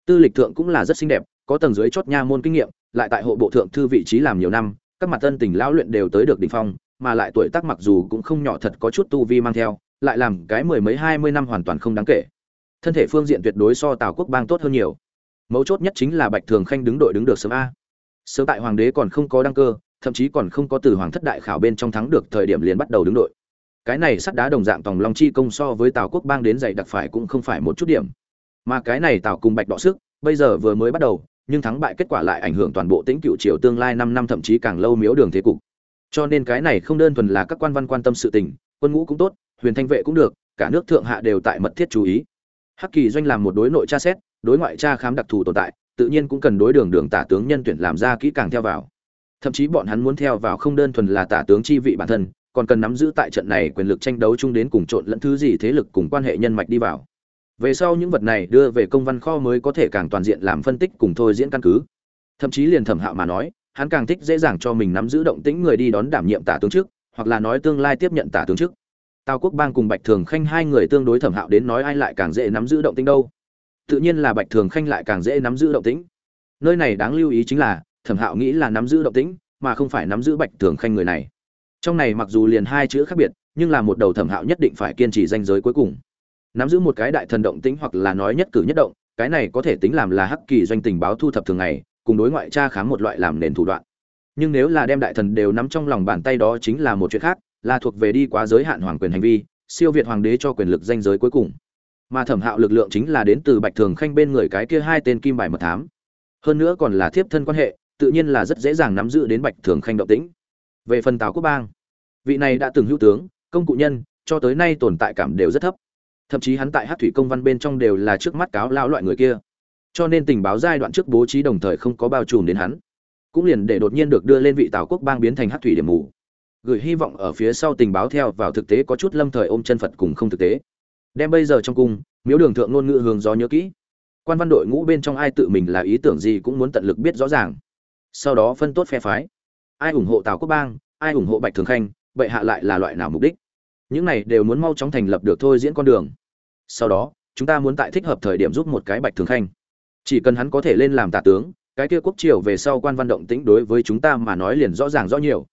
[SPEAKER 1] Tư lịch thượng cũng là rất xinh đẹp, có tầng dưới chót nha môn kinh nghiệm, lại tại hộ bộ thượng thư vị trí làm nhiều năm, các mặt tân tình lão luyện đều tới được đỉnh phong, mà lại tuổi tác mặc dù cũng không nhỏ thật có chút tu vi mang theo, lại làm cái mười mấy hai mươi năm hoàn toàn không đáng kể. Thân thể phương diện tuyệt đối so tào quốc bang tốt hơn nhiều. Mấu chốt nhất chính là bạch thường khanh đứng đội đứng được sớm a. Sớm tại hoàng đế còn không có đăng cơ thậm chí còn không có từ hoàng thất đại khảo bên trong thắng được thời điểm liền bắt đầu đứng đội. Cái này sắt đá đồng dạng tòng long chi công so với tào quốc bang đến dày đặc phải cũng không phải một chút điểm. Mà cái này tào cùng bạch đọ sức, bây giờ vừa mới bắt đầu, nhưng thắng bại kết quả lại ảnh hưởng toàn bộ tĩnh cựu triều tương lai năm năm thậm chí càng lâu miếu đường thế cục. Cho nên cái này không đơn thuần là các quan văn quan tâm sự tình, quân ngũ cũng tốt, huyền thanh vệ cũng được, cả nước thượng hạ đều tại mật thiết chú ý. Hắc kỳ doanh làm một đối nội tra xét, đối ngoại tra khám đặc thù tồn tại, tự nhiên cũng cần đối đường đường tả tướng nhân tuyển làm ra kỹ càng theo vào thậm chí bọn hắn muốn theo vào không đơn thuần là tả tướng chi vị bản thân, còn cần nắm giữ tại trận này quyền lực tranh đấu chung đến cùng trộn lẫn thứ gì thế lực cùng quan hệ nhân mạch đi vào. Về sau những vật này đưa về công văn kho mới có thể càng toàn diện làm phân tích cùng thôi diễn căn cứ. Thậm chí liền thẩm hạo mà nói, hắn càng thích dễ dàng cho mình nắm giữ động tĩnh người đi đón đảm nhiệm tả tướng trước, hoặc là nói tương lai tiếp nhận tả tướng trước. Tào quốc bang cùng bạch thường khanh hai người tương đối thẩm hạo đến nói ai lại càng dễ nắm giữ động tĩnh đâu. Tự nhiên là bạch thường khanh lại càng dễ nắm giữ động tĩnh. Nơi này đáng lưu ý chính là thẩm hạo nghĩ là nắm giữ động tĩnh, mà không phải nắm giữ bạch thường khanh người này. Trong này mặc dù liền hai chữ khác biệt, nhưng là một đầu thẩm hạo nhất định phải kiên trì danh giới cuối cùng. Nắm giữ một cái đại thần động tĩnh hoặc là nói nhất cử nhất động, cái này có thể tính làm là hắc kỳ doanh tình báo thu thập thường ngày, cùng đối ngoại tra khám một loại làm nền thủ đoạn. Nhưng nếu là đem đại thần đều nắm trong lòng bàn tay đó chính là một chuyện khác, là thuộc về đi quá giới hạn hoàng quyền hành vi, siêu việt hoàng đế cho quyền lực danh giới cuối cùng. Mà thẩm hạo lực lượng chính là đến từ bạch thường khanh bên người cái kia hai tên kim bài mật thám. Hơn nữa còn là thiếp thân quan hệ tự nhiên là rất dễ dàng nắm giữ đến bạch thường khanh động tĩnh. Về phần tào quốc bang, vị này đã từng hữu tướng, công cụ nhân, cho tới nay tồn tại cảm đều rất thấp. Thậm chí hắn tại hát thủy công văn bên trong đều là trước mắt cáo lao loại người kia. Cho nên tình báo giai đoạn trước bố trí đồng thời không có bao trùm đến hắn. Cũng liền để đột nhiên được đưa lên vị tào quốc bang biến thành hát thủy điểm mù. Gửi hy vọng ở phía sau tình báo theo vào thực tế có chút lâm thời ôm chân phật cùng không thực tế. Đem bây giờ trong cung, miếu đường thượng ngôn ngữ hướng gió nhớ kỹ. Quan văn đội ngũ bên trong ai tự mình là ý tưởng gì cũng muốn tận lực biết rõ ràng sau đó phân tốt phe phái. Ai ủng hộ tào quốc bang, ai ủng hộ bạch thường khanh vậy hạ lại là loại nào mục đích? Những này đều muốn mau chóng thành lập được thôi diễn con đường. Sau đó, chúng ta muốn tại thích hợp thời điểm giúp một cái bạch thường khanh. Chỉ cần hắn có thể lên làm tả tướng, cái kia quốc triều về sau quan văn động tĩnh đối với chúng ta mà nói liền rõ ràng rõ nhiều.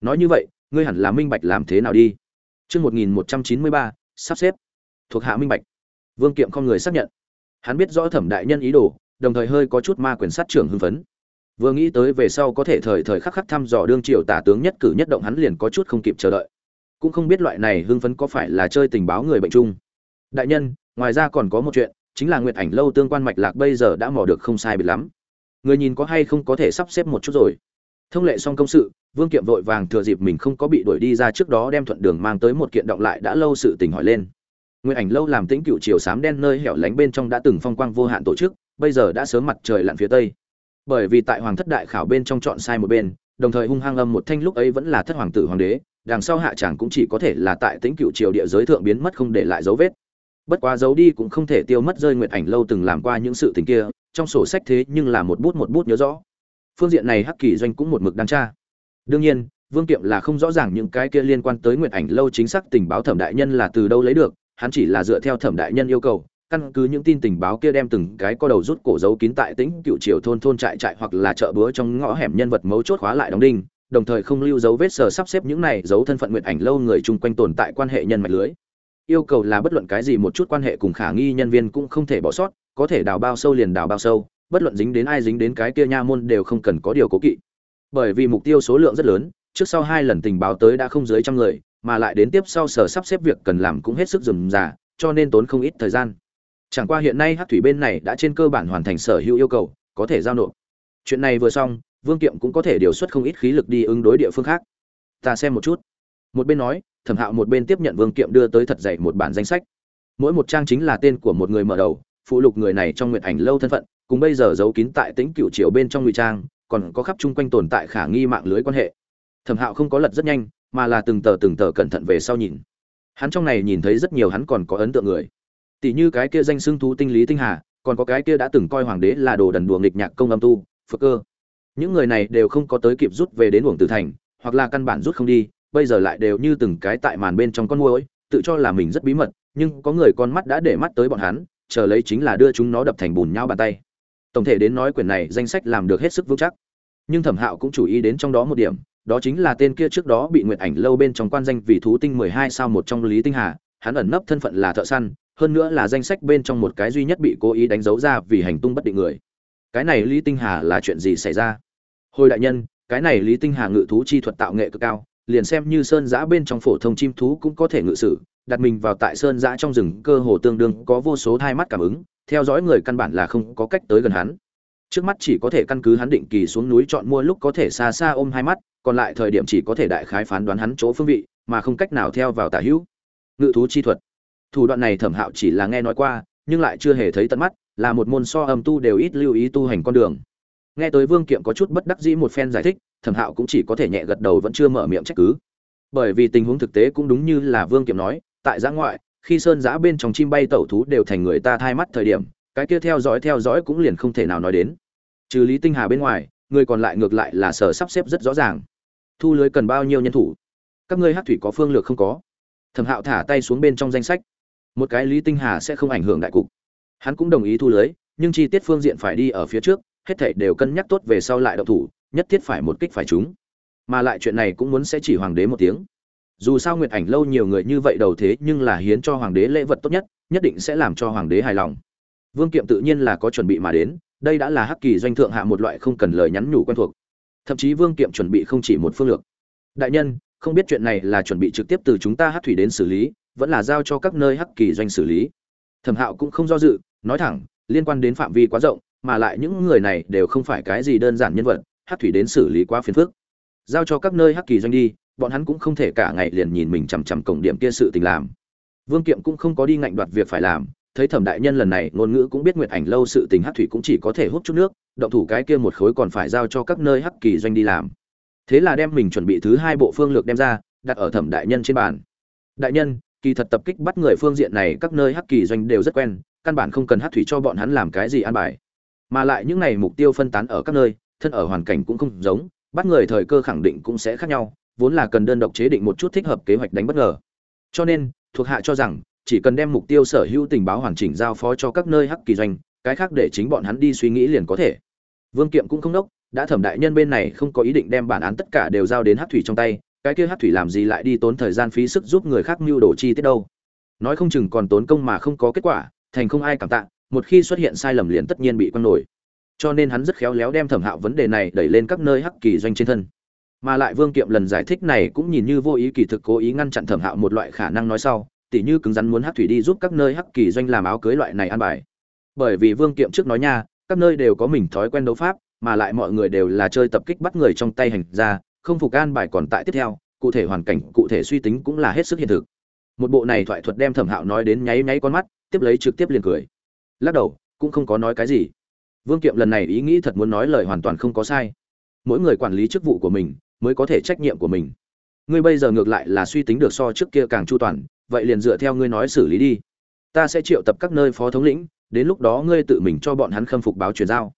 [SPEAKER 1] Nói như vậy, ngươi hẳn là minh bạch làm thế nào đi. Chương một nghìn một trăm chín mươi ba, sắp xếp. Thuộc hạ minh bạch. Vương kiệm không người xác nhận. Hắn biết rõ thẩm đại nhân ý đồ, đồng thời hơi có chút ma quyền sát trưởng hưng phấn vừa nghĩ tới về sau có thể thời thời khắc khắc thăm dò đương triều tả tướng nhất cử nhất động hắn liền có chút không kịp chờ đợi. Cũng không biết loại này hưng phấn có phải là chơi tình báo người bệnh chung. Đại nhân, ngoài ra còn có một chuyện, chính là nguyệt ảnh lâu tương quan mạch lạc bây giờ đã mò được không sai biệt lắm. Người nhìn có hay không có thể sắp xếp một chút rồi. Thông lệ xong công sự, vương kiệm vội vàng thừa dịp mình không có bị đuổi đi ra trước đó đem thuận đường mang tới một kiện động lại đã lâu sự tình hỏi lên. Nguyệt ảnh lâu làm tĩnh cựu chiều sám đen nơi hẻo lánh bên trong đã từng phong quang vô hạn tổ chức, bây giờ đã sớm mặt trời lặn phía tây bởi vì tại hoàng thất đại khảo bên trong chọn sai một bên, đồng thời hung hăng âm một thanh lúc ấy vẫn là thất hoàng tử hoàng đế, đằng sau hạ tràng cũng chỉ có thể là tại tính cựu triều địa giới thượng biến mất không để lại dấu vết. Bất quá dấu đi cũng không thể tiêu mất rơi nguyệt ảnh lâu từng làm qua những sự tình kia, trong sổ sách thế nhưng là một bút một bút nhớ rõ. Phương diện này hắc kỳ doanh cũng một mực đáng tra. Đương nhiên, vương kiệm là không rõ ràng những cái kia liên quan tới nguyệt ảnh lâu chính xác tình báo thẩm đại nhân là từ đâu lấy được, hắn chỉ là dựa theo thẩm đại nhân yêu cầu căn cứ những tin tình báo kia đem từng cái có đầu rút cổ dấu kín tại tĩnh cựu triều thôn thôn trại trại hoặc là chợ búa trong ngõ hẻm nhân vật mấu chốt khóa lại đóng đinh, đồng thời không lưu dấu vết sờ sắp xếp những này dấu thân phận nguyện ảnh lâu người chung quanh tồn tại quan hệ nhân mạch lưới. Yêu cầu là bất luận cái gì một chút quan hệ cùng khả nghi nhân viên cũng không thể bỏ sót, có thể đào bao sâu liền đào bao sâu, bất luận dính đến ai dính đến cái kia nha môn đều không cần có điều cố kỵ. Bởi vì mục tiêu số lượng rất lớn, trước sau hai lần tình báo tới đã không dưới trăm người, mà lại đến tiếp sau sở sắp xếp việc cần làm cũng hết sức dườm già cho nên tốn không ít thời gian chẳng qua hiện nay hát thủy bên này đã trên cơ bản hoàn thành sở hữu yêu cầu, có thể giao nộp. Chuyện này vừa xong, vương kiệm cũng có thể điều xuất không ít khí lực đi ứng đối địa phương khác. Ta xem một chút. Một bên nói, thẩm hạo một bên tiếp nhận vương kiệm đưa tới thật dạy một bản danh sách. Mỗi một trang chính là tên của một người mở đầu, phụ lục người này trong nguyện ảnh lâu thân phận, cùng bây giờ giấu kín tại tính cựu triều bên trong ngụy trang, còn có khắp chung quanh tồn tại khả nghi mạng lưới quan hệ. Thẩm hạo không có lật rất nhanh, mà là từng tờ từng tờ cẩn thận về sau nhìn. Hắn trong này nhìn thấy rất nhiều hắn còn có ấn tượng người tỷ như cái kia danh xưng thú tinh lý tinh hà, còn có cái kia đã từng coi hoàng đế là đồ đần đùa nghịch nhạc công âm tu, phật cơ. Những người này đều không có tới kịp rút về đến uổng tử thành, hoặc là căn bản rút không đi, bây giờ lại đều như từng cái tại màn bên trong con môi tự cho là mình rất bí mật, nhưng có người con mắt đã để mắt tới bọn hắn, chờ lấy chính là đưa chúng nó đập thành bùn nhau bàn tay. Tổng thể đến nói quyển này danh sách làm được hết sức vững chắc. Nhưng thẩm hạo cũng chú ý đến trong đó một điểm, đó chính là tên kia trước đó bị nguyệt ảnh lâu bên trong quan danh vì thú tinh mười hai sao một trong lý tinh hà, hắn ẩn nấp thân phận là thợ săn hơn nữa là danh sách bên trong một cái duy nhất bị cố ý đánh dấu ra vì hành tung bất định người. Cái này lý tinh hà là chuyện gì xảy ra? Hồi đại nhân, cái này lý tinh hà ngự thú chi thuật tạo nghệ cực cao, liền xem như sơn giã bên trong phổ thông chim thú cũng có thể ngự sử, đặt mình vào tại sơn giã trong rừng cơ hồ tương đương có vô số thai mắt cảm ứng, theo dõi người căn bản là không có cách tới gần hắn. Trước mắt chỉ có thể căn cứ hắn định kỳ xuống núi chọn mua lúc có thể xa xa ôm hai mắt, còn lại thời điểm chỉ có thể đại khái phán đoán hắn chỗ phương vị, mà không cách nào theo vào tả hữu. Ngự thú chi thuật thủ đoạn này thẩm hạo chỉ là nghe nói qua, nhưng lại chưa hề thấy tận mắt, là một môn so âm tu đều ít lưu ý tu hành con đường. Nghe tới vương kiệm có chút bất đắc dĩ một phen giải thích, thẩm hạo cũng chỉ có thể nhẹ gật đầu vẫn chưa mở miệng trách cứ. Bởi vì tình huống thực tế cũng đúng như là vương kiệm nói, tại giã ngoại, khi sơn giã bên trong chim bay tẩu thú đều thành người ta thai mắt thời điểm, cái kia theo dõi theo dõi cũng liền không thể nào nói đến. Trừ lý tinh hà bên ngoài, người còn lại ngược lại là sở sắp xếp rất rõ ràng. Thu lưới cần bao nhiêu nhân thủ? Các ngươi hát thủy có phương lược không có? Thẩm hạo thả tay xuống bên trong danh sách một cái lý tinh hà sẽ không ảnh hưởng đại cục. Hắn cũng đồng ý thu lưới, nhưng chi tiết phương diện phải đi ở phía trước, hết thảy đều cân nhắc tốt về sau lại động thủ, nhất thiết phải một kích phải chúng mà lại chuyện này cũng muốn sẽ chỉ hoàng đế một tiếng. Dù sao nguyệt ảnh lâu nhiều người như vậy đầu thế, nhưng là hiến cho hoàng đế lễ vật tốt nhất nhất định sẽ làm cho hoàng đế hài lòng. Vương kiệm tự nhiên là có chuẩn bị mà đến, đây đã là hắc kỳ doanh thượng hạ một loại không cần lời nhắn nhủ quen thuộc. Thậm chí vương kiệm chuẩn bị không chỉ một phương lược. Đại nhân, không biết chuyện này là chuẩn bị trực tiếp từ chúng ta hắc thủy đến xử lý vẫn là giao cho các nơi hắc kỳ doanh xử lý. Thẩm hạo cũng không do dự, nói thẳng, liên quan đến phạm vi quá rộng, mà lại những người này đều không phải cái gì đơn giản nhân vật, hắc thủy đến xử lý quá phiền phức. Giao cho các nơi hắc kỳ doanh đi, bọn hắn cũng không thể cả ngày liền nhìn mình chằm chằm cổng điểm kia sự tình làm. Vương kiệm cũng không có đi ngạnh đoạt việc phải làm, thấy thẩm đại nhân lần này ngôn ngữ cũng biết nguyện ảnh lâu sự tình hắc thủy cũng chỉ có thể hút chút nước, động thủ cái kia một khối còn phải giao cho các nơi hắc kỳ doanh đi làm. Thế là đem mình chuẩn bị thứ hai bộ phương lược đem ra, đặt ở thẩm đại nhân trên bàn. Đại nhân kỳ thật tập kích bắt người phương diện này, các nơi hắc kỳ doanh đều rất quen, căn bản không cần hắc thủy cho bọn hắn làm cái gì an bài. Mà lại những này mục tiêu phân tán ở các nơi, thân ở hoàn cảnh cũng không giống, bắt người thời cơ khẳng định cũng sẽ khác nhau, vốn là cần đơn độc chế định một chút thích hợp kế hoạch đánh bất ngờ. Cho nên, thuộc hạ cho rằng, chỉ cần đem mục tiêu sở hữu tình báo hoàn chỉnh giao phó cho các nơi hắc kỳ doanh, cái khác để chính bọn hắn đi suy nghĩ liền có thể. Vương kiệm cũng không đốc, đã thẩm đại nhân bên này không có ý định đem bản án tất cả đều giao đến hắc thủy trong tay cái kia hắc thủy làm gì lại đi tốn thời gian phí sức giúp người khác mưu đồ chi tiết đâu. Nói không chừng còn tốn công mà không có kết quả, thành không ai cảm tạ, một khi xuất hiện sai lầm liền tất nhiên bị quăng nổi. Cho nên hắn rất khéo léo đem thẩm hạo vấn đề này đẩy lên các nơi hắc kỳ doanh trên thân. Mà lại vương kiệm lần giải thích này cũng nhìn như vô ý kỳ thực cố ý ngăn chặn thẩm hạo một loại khả năng nói sau, tỉ như cứng rắn muốn hắc thủy đi giúp các nơi hắc kỳ doanh làm áo cưới loại này an bài. Bởi vì vương kiệm trước nói nha, các nơi đều có mình thói quen đấu pháp, mà lại mọi người đều là chơi tập kích bắt người trong tay hành ra không phục an bài còn tại tiếp theo, cụ thể hoàn cảnh, cụ thể suy tính cũng là hết sức hiện thực. Một bộ này thoại thuật đem thẩm hạo nói đến nháy nháy con mắt, tiếp lấy trực tiếp liền cười. Lắc đầu, cũng không có nói cái gì. Vương kiệm lần này ý nghĩ thật muốn nói lời hoàn toàn không có sai. Mỗi người quản lý chức vụ của mình, mới có thể trách nhiệm của mình. Ngươi bây giờ ngược lại là suy tính được so trước kia càng chu toàn, vậy liền dựa theo ngươi nói xử lý đi. Ta sẽ triệu tập các nơi phó thống lĩnh, đến lúc đó ngươi tự mình cho bọn hắn khâm phục báo truyền giao.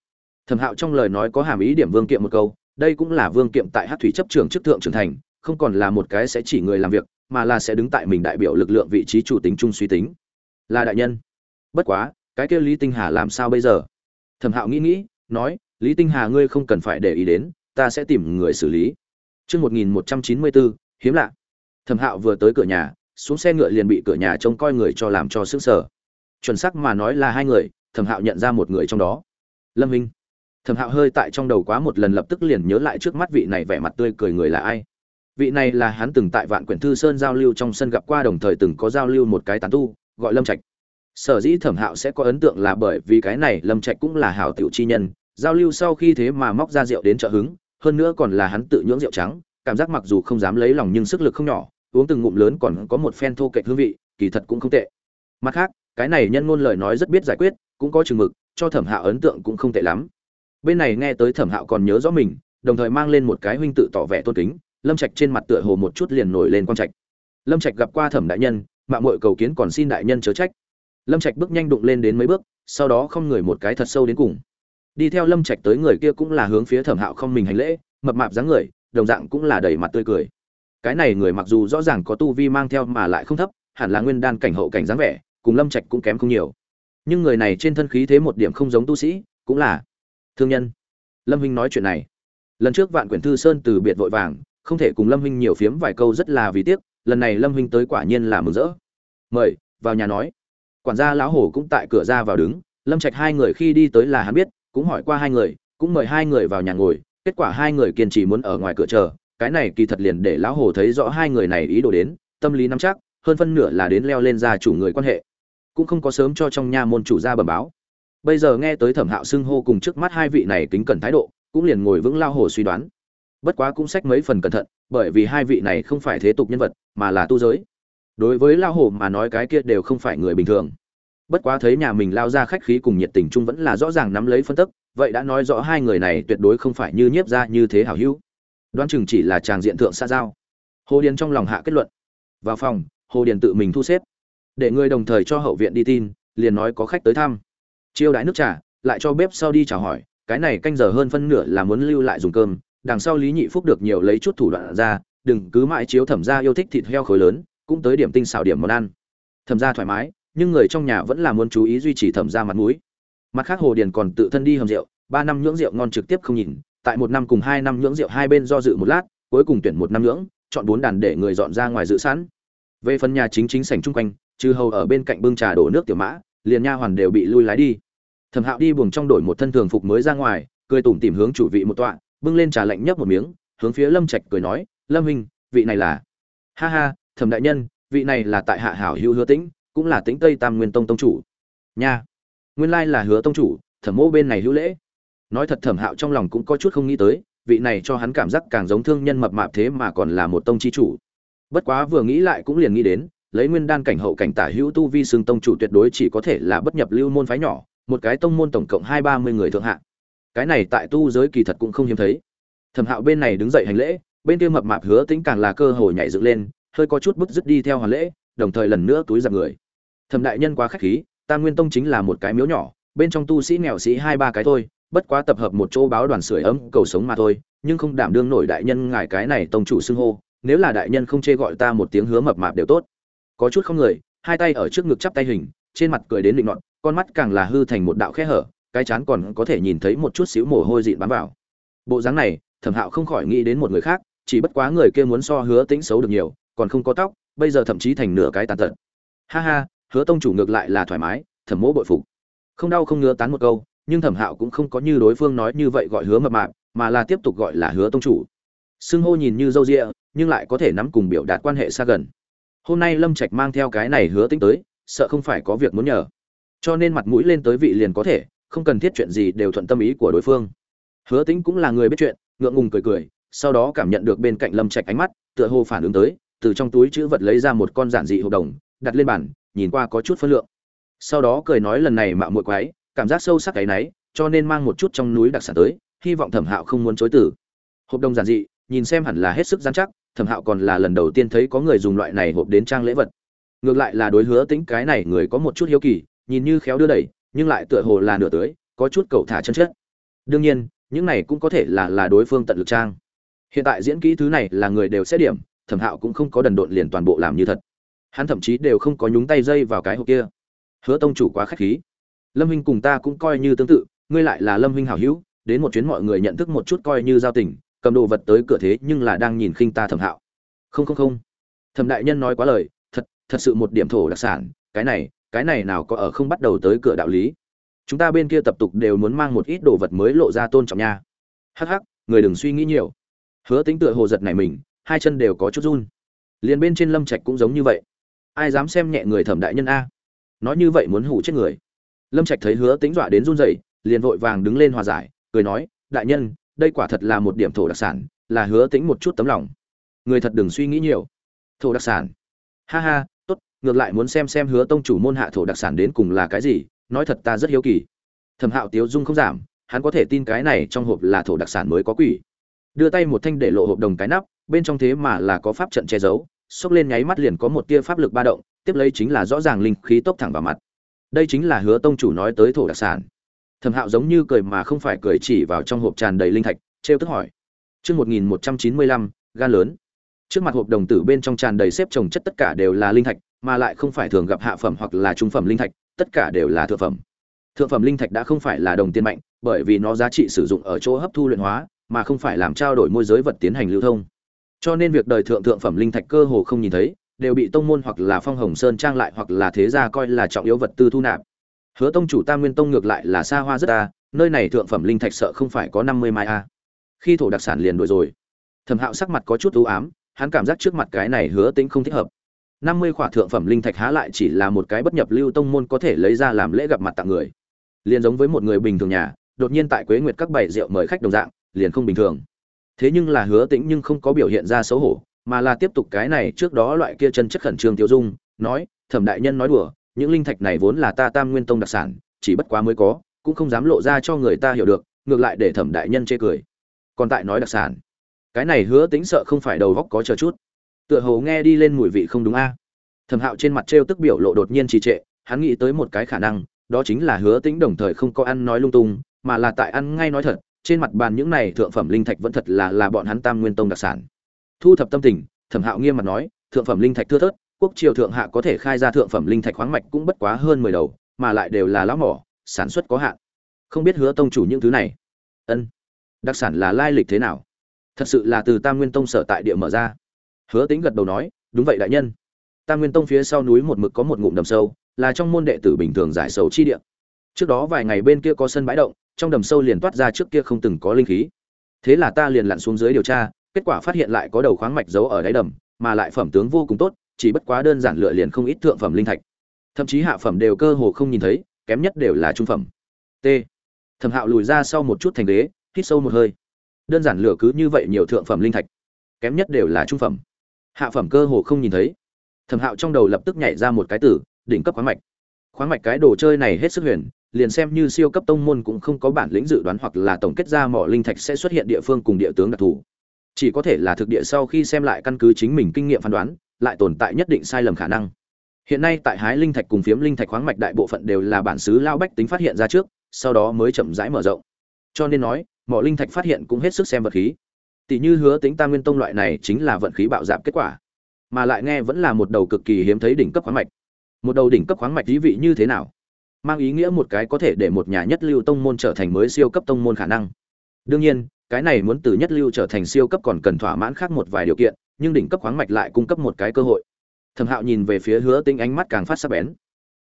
[SPEAKER 1] Thẩm hạo trong lời nói có hàm ý điểm vương kiệm một câu đây cũng là vương kiệm tại hát thủy chấp trường chức thượng trưởng thành không còn là một cái sẽ chỉ người làm việc mà là sẽ đứng tại mình đại biểu lực lượng vị trí chủ tính chung suy tính là đại nhân bất quá cái kia lý tinh hà làm sao bây giờ thẩm hạo nghĩ nghĩ nói lý tinh hà ngươi không cần phải để ý đến ta sẽ tìm người xử lý Trước 1194, hiếm lạ. Thẩm Hạo vừa tới cửa nhà, xuống xe ngựa liền bị cửa nhà trông coi người cho làm cho sững sờ. Chuẩn xác mà nói là hai người, Thẩm Hạo nhận ra một người trong đó. Lâm Hinh. Thẩm Hạo hơi tại trong đầu quá một lần lập tức liền nhớ lại trước mắt vị này vẻ mặt tươi cười người là ai. Vị này là hắn từng tại Vạn Quyển Thư Sơn giao lưu trong sân gặp qua đồng thời từng có giao lưu một cái tán tu, gọi Lâm Trạch. Sở dĩ Thẩm Hạo sẽ có ấn tượng là bởi vì cái này Lâm Trạch cũng là hảo tiểu chi nhân, giao lưu sau khi thế mà móc ra rượu đến trợ hứng hơn nữa còn là hắn tự nhưỡng rượu trắng cảm giác mặc dù không dám lấy lòng nhưng sức lực không nhỏ uống từng ngụm lớn còn có một phen thô kệch hương vị kỳ thật cũng không tệ mặt khác cái này nhân ngôn lời nói rất biết giải quyết cũng có chừng mực cho thẩm hạo ấn tượng cũng không tệ lắm bên này nghe tới thẩm hạo còn nhớ rõ mình, đồng thời mang lên một cái huynh tự tỏ vẻ tôn kính, lâm trạch trên mặt tựa hồ một chút liền nổi lên quang trạch. Lâm trạch gặp qua thẩm đại nhân mạng mội cầu kiến còn xin đại nhân chớ trách. Lâm trạch bước nhanh đụng lên đến mấy bước, sau đó không người một cái thật sâu đến cùng. Đi theo lâm trạch tới người kia cũng là hướng phía thẩm hạo không mình hành lễ, mập mạp dáng người, đồng dạng cũng là đầy mặt tươi cười. Cái này người mặc dù rõ ràng có tu vi mang theo mà lại không thấp, hẳn là nguyên đan cảnh hậu cảnh dáng vẻ, cùng lâm trạch cũng kém không nhiều. Nhưng người này trên thân khí thế một điểm không giống tu sĩ, cũng là thương nhân. Lâm huynh nói chuyện này. Lần trước vạn quyển thư sơn từ biệt vội vàng, không thể cùng lâm huynh nhiều phiếm vài câu rất là vì tiếc, lần này lâm huynh tới quả nhiên là mừng rỡ. Mời, vào nhà nói. Quản gia lão hổ cũng tại cửa ra vào đứng, lâm trạch hai người khi đi tới là hắn biết, cũng hỏi qua hai người, cũng mời hai người vào nhà ngồi, kết quả hai người kiên trì muốn ở ngoài cửa chờ, cái này kỳ thật liền để lão hổ thấy rõ hai người này ý đồ đến, tâm lý nắm chắc, hơn phân nửa là đến leo lên gia chủ người quan hệ. Cũng không có sớm cho trong nha môn chủ ra bẩm báo bây giờ nghe tới thẩm hạo xưng hô cùng trước mắt hai vị này kính cẩn thái độ, cũng liền ngồi vững lao hồ suy đoán. Bất quá cũng sách mấy phần cẩn thận, bởi vì hai vị này không phải thế tục nhân vật, mà là tu giới. Đối với lao hồ mà nói cái kia đều không phải người bình thường. Bất quá thấy nhà mình lao ra khách khí cùng nhiệt tình chung vẫn là rõ ràng nắm lấy phân tức, vậy đã nói rõ hai người này tuyệt đối không phải như nhiếp ra như thế hảo hữu. Đoán chừng chỉ là chàng diện thượng xa giao. Hồ điền trong lòng hạ kết luận. Vào phòng, hồ điền tự mình thu xếp. Để người đồng thời cho hậu viện đi tin, liền nói có khách tới thăm chiêu đãi nước trà, lại cho bếp sau đi chào hỏi, cái này canh giờ hơn phân nửa là muốn lưu lại dùng cơm, đằng sau lý nhị phúc được nhiều lấy chút thủ đoạn ra, đừng cứ mãi chiếu thẩm gia yêu thích thịt heo khối lớn, cũng tới điểm tinh xảo điểm món ăn. Thẩm gia thoải mái, nhưng người trong nhà vẫn là muốn chú ý duy trì thẩm gia mặt mũi. Mặt khác hồ điền còn tự thân đi hầm rượu, ba năm nhưỡng rượu ngon trực tiếp không nhìn, tại một năm cùng hai năm nhưỡng rượu hai bên do dự một lát, cuối cùng tuyển một năm nhưỡng, chọn bốn đàn để người dọn ra ngoài dự sẵn. Về phần nhà chính chính sảnh chung quanh, trừ hầu ở bên cạnh bưng trà đổ nước tiểu mã, liền nha hoàn đều bị lui lái đi thẩm hạo đi buồng trong đổi một thân thường phục mới ra ngoài, cười tủm tìm hướng chủ vị một tọa, bưng lên trà lạnh nhấp một miếng, hướng phía lâm trạch cười nói, lâm huynh, vị này là ha ha, thẩm đại nhân, vị này là tại hạ hảo hữu hứa tĩnh, cũng là tĩnh tây tam nguyên tông tông chủ. Nha, nguyên lai là hứa tông chủ, thẩm mô bên này hữu lễ. Nói thật thẩm hạo trong lòng cũng có chút không nghĩ tới, vị này cho hắn cảm giác càng giống thương nhân mập mạp thế mà còn là một tông chi chủ. Bất quá vừa nghĩ lại cũng liền nghĩ đến, lấy nguyên đan cảnh hậu cảnh tả hữu tu vi xương tông chủ tuyệt đối chỉ có thể là bất nhập lưu môn phái nhỏ một cái tông môn tổng cộng hai ba mươi người thượng hạ. Cái này tại tu giới kỳ thật cũng không hiếm thấy. Thẩm hạo bên này đứng dậy hành lễ, bên kia mập mạp hứa tính càng là cơ hội nhảy dựng lên, hơi có chút bức dứt đi theo hoàn lễ, đồng thời lần nữa túi giặc người. Thẩm đại nhân quá khách khí tam nguyên tông chính là một cái miếu nhỏ, bên trong tu sĩ nghèo sĩ hai ba cái thôi, bất quá tập hợp một chỗ báo đoàn sưởi ấm, cầu sống mà thôi, nhưng không đảm đương nổi đại nhân ngài cái này tông chủ xưng hô, nếu là đại nhân không chê gọi ta một tiếng hứa mập mạp đều tốt. Có chút không người, hai tay ở trước ngực chắp tay hình, trên mặt cười đến định nọt con mắt càng là hư thành một đạo khe hở, cái chán còn có thể nhìn thấy một chút xíu mồ hôi dịn bám vào. Bộ dáng này, thẩm hạo không khỏi nghĩ đến một người khác, chỉ bất quá người kia muốn so hứa tính xấu được nhiều, còn không có tóc, bây giờ thậm chí thành nửa cái tàn tật. Ha ha, hứa tông chủ ngược lại là thoải mái, thẩm mỗ bội phục. Không đau không ngứa tán một câu, nhưng thẩm hạo cũng không có như đối phương nói như vậy gọi hứa mập mạp, mà là tiếp tục gọi là hứa tông chủ. Xưng hô nhìn như dâu rịa nhưng lại có thể nắm cùng biểu đạt quan hệ xa gần. Hôm nay lâm trạch mang theo cái này hứa tính tới, sợ không phải có việc muốn nhờ cho nên mặt mũi lên tới vị liền có thể, không cần thiết chuyện gì đều thuận tâm ý của đối phương. Hứa tính cũng là người biết chuyện, ngượng ngùng cười cười, sau đó cảm nhận được bên cạnh lâm trạch ánh mắt, tựa hồ phản ứng tới, từ trong túi chữ vật lấy ra một con giản dị hộp đồng, đặt lên bàn, nhìn qua có chút phân lượng. Sau đó cười nói lần này mạo muội quái, cảm giác sâu sắc cái náy cho nên mang một chút trong núi đặc sản tới, hy vọng thẩm hạo không muốn chối từ. Hộp đồng giản dị, nhìn xem hẳn là hết sức dán chắc, thẩm hạo còn là lần đầu tiên thấy có người dùng loại này hộp đến trang lễ vật. Ngược lại là đối hứa tính cái này người có một chút hiếu kỳ nhìn như khéo đưa đẩy, nhưng lại tựa hồ là nửa tưới, có chút cầu thả chân chất. Đương nhiên, những này cũng có thể là là đối phương tận lực trang. Hiện tại diễn kỹ thứ này là người đều xét điểm, thẩm hạo cũng không có đần độn liền toàn bộ làm như thật. Hắn thậm chí đều không có nhúng tay dây vào cái hộp kia. Hứa tông chủ quá k h á c h khí. Lâm huynh cùng ta cũng coi như tương tự, ngươi lại là lâm huynh hảo hữu, đến một chuyến mọi người nhận thức một chút coi như giao tình, cầm đồ vật tới cửa thế nhưng là đang nhìn khinh ta thẩm hạo. Không không không. Thẩm đại nhân nói quá lời, thật thật sự một điểm thổ đặc sản, cái này cái này nào có ở không bắt đầu tới cửa đạo lý? Chúng ta bên kia tập tục đều muốn mang một ít đồ vật mới lộ ra tôn trọng nha. Hắc hắc, người đừng suy nghĩ nhiều. Hứa tính tựa hồ giật này mình, hai chân đều có chút run. Liền bên trên lâm trạch cũng giống như vậy. Ai dám xem nhẹ người thẩm đại nhân a? Nói như vậy muốn hủ chết người. Lâm trạch thấy hứa tính dọa đến run rẩy, liền vội vàng đứng lên hòa giải, cười nói, đại nhân, đây quả thật là một điểm thổ đặc sản, là hứa tính một chút tấm lòng. Người thật đừng suy nghĩ nhiều. Thổ đặc sản. Ha ha ngược lại muốn xem xem hứa tông chủ môn hạ thổ đặc sản đến cùng là cái gì, nói thật ta rất hiếu kỳ. Thẩm hạo tiếu dung không giảm, hắn có thể tin cái này trong hộp là thổ đặc sản mới có quỷ. Đưa tay một thanh để lộ hộp đồng cái nắp, bên trong thế mà là có pháp trận che giấu, xốc lên nháy mắt liền có một tia pháp lực ba động, tiếp lấy chính là rõ ràng linh khí tốc thẳng vào mặt. Đây chính là hứa tông chủ nói tới thổ đặc sản. Thẩm hạo giống như cười mà không phải cười chỉ vào trong hộp tràn đầy linh thạch, trêu tức hỏi. Chương một nghìn một trăm chín mươi lăm, gan lớn. Trước mặt hộp đồng tử bên trong tràn đầy xếp trồng chất tất cả đều là linh thạch mà lại không phải thường gặp hạ phẩm hoặc là trung phẩm linh thạch, tất cả đều là thượng phẩm. Thượng phẩm linh thạch đã không phải là đồng tiền mạnh, bởi vì nó giá trị sử dụng ở chỗ hấp thu luyện hóa, mà không phải làm trao đổi môi giới vật tiến hành lưu thông. Cho nên việc đời thượng thượng phẩm linh thạch cơ hồ không nhìn thấy, đều bị tông môn hoặc là phong hồng sơn trang lại hoặc là thế gia coi là trọng yếu vật tư thu nạp. Hứa tông chủ tam nguyên tông ngược lại là xa hoa rất a nơi này thượng phẩm linh thạch sợ không phải có năm mươi mai a khi thổ đặc sản liền đổi rồi. Thẩm hạo sắc mặt có chút u ám, hắn cảm giác trước mặt cái này hứa Tĩnh không thích hợp năm mươi khỏa thượng phẩm linh thạch há lại chỉ là một cái bất nhập lưu tông môn có thể lấy ra làm lễ gặp mặt tặng người. Liền giống với một người bình thường nhà, đột nhiên tại quế nguyệt các bảy rượu mời khách đồng dạng, liền không bình thường. Thế nhưng là hứa tĩnh nhưng không có biểu hiện ra xấu hổ, mà là tiếp tục cái này trước đó loại kia chân chất khẩn trương tiêu dung, nói, thẩm đại nhân nói đùa, những linh thạch này vốn là ta tam nguyên tông đặc sản, chỉ bất quá mới có, cũng không dám lộ ra cho người ta hiểu được, ngược lại để thẩm đại nhân chê cười. Còn tại nói đặc sản. Cái này hứa tính sợ không phải đầu góc có chờ chút tựa hồ nghe đi lên mùi vị không đúng a. À. Thẩm hạo trên mặt t r e o tức biểu lộ đột nhiên trì trệ, hắn nghĩ tới một cái khả năng, đó chính là hứa tính đồng thời không có ăn nói lung tung, mà là tại ăn ngay nói thật, trên mặt bàn những này thượng phẩm linh thạch vẫn thật là là bọn hắn tam nguyên tông đặc sản. Thu thập tâm tình, thẩm hạo nghiêm mặt nói, thượng phẩm linh thạch thưa thớt, quốc triều thượng hạ có thể khai ra thượng phẩm linh thạch khoáng mạch cũng bất quá hơn mười đầu, mà lại đều là lão mỏ, sản xuất có hạn. Không biết hứa tông chủ những thứ này. Ân, đặc sản là lai lịch thế nào? Thật sự là từ tam nguyên tông sở tại địa mở ra hứa tính gật đầu nói, đúng vậy đại nhân. Tam nguyên tông phía sau núi một mực có một ngụm đầm sâu, là trong môn đệ tử bình thường giải sầu chi địa. Trước đó vài ngày bên kia có sân bãi động, trong đầm sâu liền toát ra trước kia không từng có linh khí. Thế là ta liền lặn xuống dưới điều tra, kết quả phát hiện lại có đầu khoáng mạch giấu ở đáy đầm, mà lại phẩm tướng vô cùng tốt, chỉ bất quá đơn giản lựa liền không ít thượng phẩm linh thạch. Thậm chí hạ phẩm đều cơ hồ không nhìn thấy, kém nhất đều là trung phẩm. T. Thẩm hạo lùi ra sau một chút thành ghế, hít sâu một hơi. Đơn giản lửa cứ như vậy nhiều thượng phẩm linh thạch, kém nhất đều là trung phẩm hạ phẩm cơ hồ không nhìn thấy. Thẩm hạo trong đầu lập tức nhảy ra một cái tử đỉnh cấp khoáng mạch. Khoáng mạch cái đồ chơi này hết sức huyền, liền xem như siêu cấp tông môn cũng không có bản lĩnh dự đoán hoặc là tổng kết ra mỏ linh thạch sẽ xuất hiện địa phương cùng địa tướng đặc thù. Chỉ có thể là thực địa sau khi xem lại căn cứ chính mình kinh nghiệm phán đoán, lại tồn tại nhất định sai lầm khả năng. Hiện nay tại hái linh thạch cùng phiếm linh thạch khoáng mạch đại bộ phận đều là bản xứ lao bách tính phát hiện ra trước, sau đó mới chậm rãi mở rộng. Cho nên nói, mỏ linh thạch phát hiện cũng hết sức xem vật khí tỷ như hứa tính tam nguyên tông loại này chính là vận khí bạo giảm kết quả, mà lại nghe vẫn là một đầu cực kỳ hiếm thấy đỉnh cấp khoáng mạch. Một đầu đỉnh cấp khoáng mạch thí vị như thế nào? Mang ý nghĩa một cái có thể để một nhà nhất lưu tông môn trở thành mới siêu cấp tông môn khả năng. Đương nhiên, cái này muốn từ nhất lưu trở thành siêu cấp còn cần thỏa mãn khác một vài điều kiện, nhưng đỉnh cấp khoáng mạch lại cung cấp một cái cơ hội. Thẩm hạo nhìn về phía hứa tính ánh mắt càng phát sắc bén.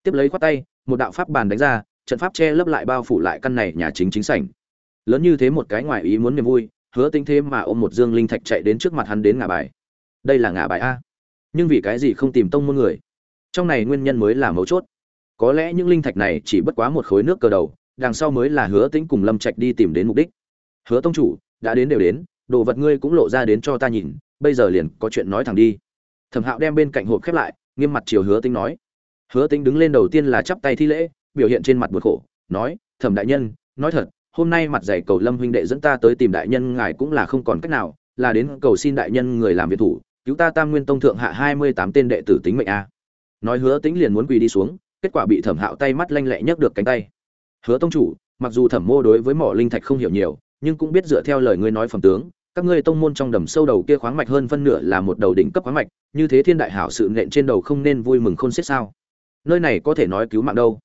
[SPEAKER 1] Tiếp lấy khoát tay, một đạo pháp bàn đánh ra, trận pháp che lấp lại bao phủ lại căn này nhà chính chính sảnh. Lớn như thế một cái ngoài ý muốn niềm vui hứa tính thế mà ôm một dương linh thạch chạy đến trước mặt hắn đến ngả bài. Đây là ngả bài a. Nhưng vì cái gì không tìm tông môn người? Trong này nguyên nhân mới là mấu chốt. Có lẽ những linh thạch này chỉ bất quá một khối nước cờ đầu, đằng sau mới là hứa tính cùng lâm trạch đi tìm đến mục đích. Hứa tông chủ, đã đến đều đến, đồ vật ngươi cũng lộ ra đến cho ta nhìn, bây giờ liền có chuyện nói thẳng đi. Thẩm hạo đem bên cạnh hộp khép lại, nghiêm mặt chiều hứa tính nói. Hứa tính đứng lên đầu tiên là chắp tay thi lễ, biểu hiện trên mặt buồn khổ, nói, thẩm đại nhân, nói thật hôm nay mặt dày cầu lâm huynh đệ dẫn ta tới tìm đại nhân, ngài cũng là không còn cách nào, là đến cầu xin đại nhân người làm việc thủ, cứu ta tam nguyên tông thượng hạ hai mươi tám tên đệ tử tính mệnh a. Nói hứa tính liền muốn quỳ đi xuống, kết quả bị thẩm hạo tay mắt lanh lẹ nhấc được cánh tay. Hứa tông chủ, mặc dù thẩm mô đối với mỏ linh thạch không hiểu nhiều, nhưng cũng biết dựa theo lời ngươi nói phẩm tướng, các ngươi tông môn trong đầm sâu đầu kia khoáng mạch hơn phân nửa là một đầu đỉnh cấp khoáng mạch, như thế thiên đại hảo sự nện trên đầu không nên vui mừng khôn xiết sao? Nơi này có thể nói cứu mạng đâu?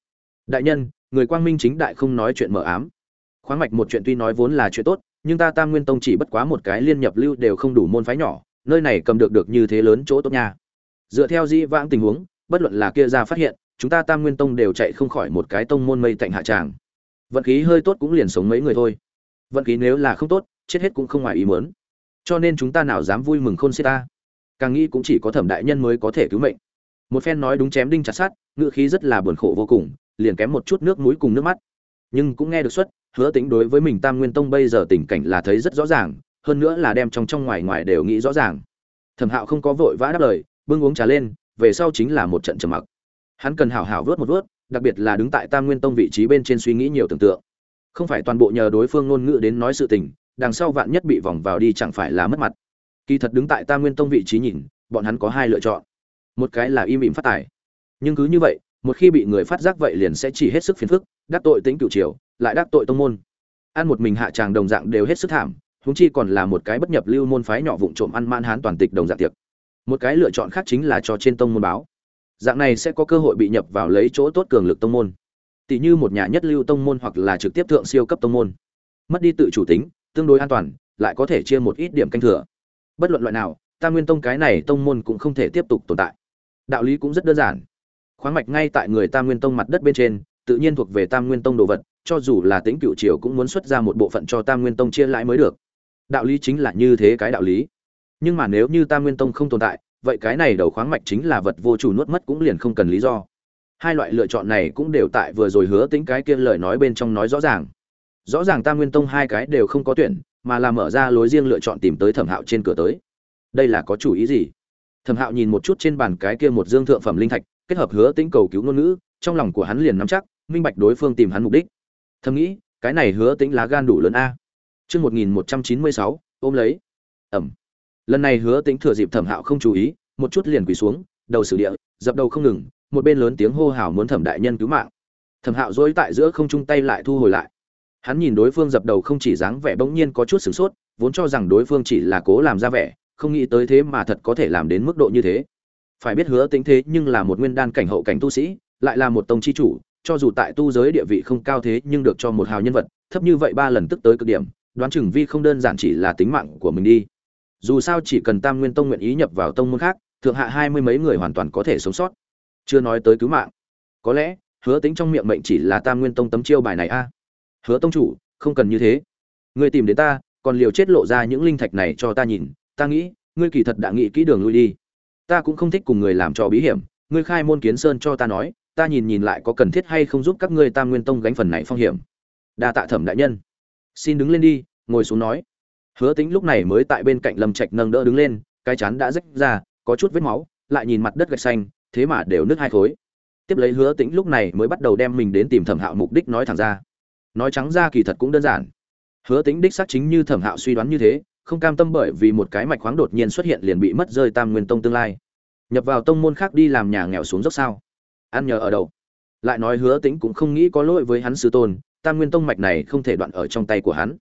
[SPEAKER 1] Đại nhân, người quang minh chính đại không nói chuyện mờ ám khoáng mạch một chuyện tuy nói vốn là chuyện tốt, nhưng ta tam nguyên tông chỉ bất quá một cái liên nhập lưu đều không đủ môn phái nhỏ, nơi này cầm được được như thế lớn chỗ tốt nha. Dựa theo di vãng tình huống, bất luận là kia ra phát hiện, chúng ta tam nguyên tông đều chạy không khỏi một cái tông môn mây tạnh hạ tràng. Vận khí hơi tốt cũng liền sống mấy người thôi. Vận khí nếu là không tốt, chết hết cũng không ngoài ý muốn. Cho nên chúng ta nào dám vui mừng khôn xê ta. Càng nghĩ cũng chỉ có thẩm đại nhân mới có thể cứu mệnh. Một phen nói đúng chém đinh chặt sát ngựa khí rất là buồn khổ vô cùng, liền kém một chút nước mũi cùng nước mắt. Nhưng cũng nghe được xuất hứa tính đối với mình tam nguyên tông bây giờ tình cảnh là thấy rất rõ ràng, hơn nữa là đem trong trong ngoài ngoài đều nghĩ rõ ràng. Thẩm hạo không có vội vã đáp lời, bưng uống trà lên, về sau chính là một trận trầm mặc. Hắn cần hảo hảo vớt một vớt, đặc biệt là đứng tại tam nguyên tông vị trí bên trên suy nghĩ nhiều tưởng tượng. Không phải toàn bộ nhờ đối phương ngôn ngữ đến nói sự tình, đằng sau vạn nhất bị vòng vào đi chẳng phải là mất mặt. Kỳ thật đứng tại tam nguyên tông vị trí nhìn, bọn hắn có hai lựa chọn. Một cái là im ỉm phát tài. Nhưng cứ như vậy, một khi bị người phát giác vậy liền sẽ chỉ hết sức phiền phức, đắc tội tính cựu triều lại đắc tội tông môn. Ăn một mình hạ tràng đồng dạng đều hết sức thảm húng chi còn là một cái bất nhập lưu môn phái nhỏ vụng trộm ăn man hán toàn tịch đồng dạng tiệc. Một cái lựa chọn khác chính là cho trên tông môn báo. Dạng này sẽ có cơ hội bị nhập vào lấy chỗ tốt cường lực tông môn. Tỷ như một nhà nhất lưu tông môn hoặc là trực tiếp thượng siêu cấp tông môn. Mất đi tự chủ tính, tương đối an toàn, lại có thể chia một ít điểm canh thừa. Bất luận loại nào, tam nguyên tông cái này tông môn cũng không thể tiếp tục tồn tại. Đạo lý cũng rất đơn giản. Khoáng mạch ngay tại người tam nguyên tông mặt đất bên trên, tự nhiên thuộc về tam nguyên tông đồ vật cho dù là tính cựu triều cũng muốn xuất ra một bộ phận cho tam nguyên tông chia lãi mới được. Đạo lý chính là như thế cái đạo lý. Nhưng mà nếu như tam nguyên tông không tồn tại, vậy cái này đầu khoáng mạch chính là vật vô chủ nuốt mất cũng liền không cần lý do. Hai loại lựa chọn này cũng đều tại vừa rồi hứa tính cái kia lời nói bên trong nói rõ ràng. Rõ ràng tam nguyên tông hai cái đều không có tuyển, mà là mở ra lối riêng lựa chọn tìm tới thẩm hạo trên cửa tới. Đây là có chủ ý gì? Thẩm hạo nhìn một chút trên bàn cái kia một dương thượng phẩm linh thạch, kết hợp hứa tính cầu cứu ngôn ngữ, trong lòng của hắn liền nắm chắc, minh bạch đối phương tìm hắn mục đích thầm nghĩ, cái này hứa tính lá gan đủ lớn a. Chương một nghìn một trăm chín mươi sáu, ôm lấy. Ẩm. Lần này hứa tính thừa dịp thẩm hạo không chú ý, một chút liền quỳ xuống, đầu sử địa, dập đầu không ngừng, một bên lớn tiếng hô hào muốn thẩm đại nhân cứu mạng. Thẩm hạo dối tại giữa không trung tay lại thu hồi lại. Hắn nhìn đối phương dập đầu không chỉ dáng vẻ bỗng nhiên có chút sửng sốt, vốn cho rằng đối phương chỉ là cố làm ra vẻ, không nghĩ tới thế mà thật có thể làm đến mức độ như thế. Phải biết hứa tính thế nhưng là một nguyên đan cảnh hậu cảnh tu sĩ, lại là một tông chi chủ cho dù tại tu giới địa vị không cao thế nhưng được cho một hào nhân vật, thấp như vậy ba lần tức tới cực điểm, đoán chừng vi không đơn giản chỉ là tính mạng của mình đi. Dù sao chỉ cần tam nguyên tông nguyện ý nhập vào tông môn khác, thượng hạ hai mươi mấy người hoàn toàn có thể sống sót. Chưa nói tới cứu mạng. Có lẽ, hứa tính trong miệng mệnh chỉ là tam nguyên tông tấm chiêu bài này a. Hứa tông chủ, không cần như thế. Ngươi tìm đến ta, còn liều chết lộ ra những linh thạch này cho ta nhìn. Ta nghĩ, ngươi kỳ thật đã nghĩ kỹ đường lui đi. Ta cũng không thích cùng người làm trò bí hiểm. Ngươi khai môn kiến sơn cho ta nói ta nhìn nhìn lại có cần thiết hay không giúp các ngươi tam nguyên tông gánh phần này phong hiểm. Đa tạ thẩm đại nhân. Xin đứng lên đi, ngồi xuống nói. Hứa tính lúc này mới tại bên cạnh lâm trạch nâng đỡ đứng lên, cái chán đã rách ra, có chút vết máu, lại nhìn mặt đất gạch xanh, thế mà đều nứt hai khối. Tiếp lấy hứa tĩnh lúc này mới bắt đầu đem mình đến tìm thẩm hạo mục đích nói thẳng ra. Nói trắng ra kỳ thật cũng đơn giản. Hứa tĩnh đích xác chính như thẩm hạo suy đoán như thế, không cam tâm bởi vì một cái mạch khoáng đột nhiên xuất hiện liền bị mất rơi tam nguyên tông tương lai. Nhập vào tông môn khác đi làm nhà nghèo xuống dốc sao? Ăn nhờ ở đâu lại nói hứa tĩnh cũng không nghĩ có lỗi với hắn sư tôn, tam nguyên tông mạch này không thể đoạn ở trong tay của hắn.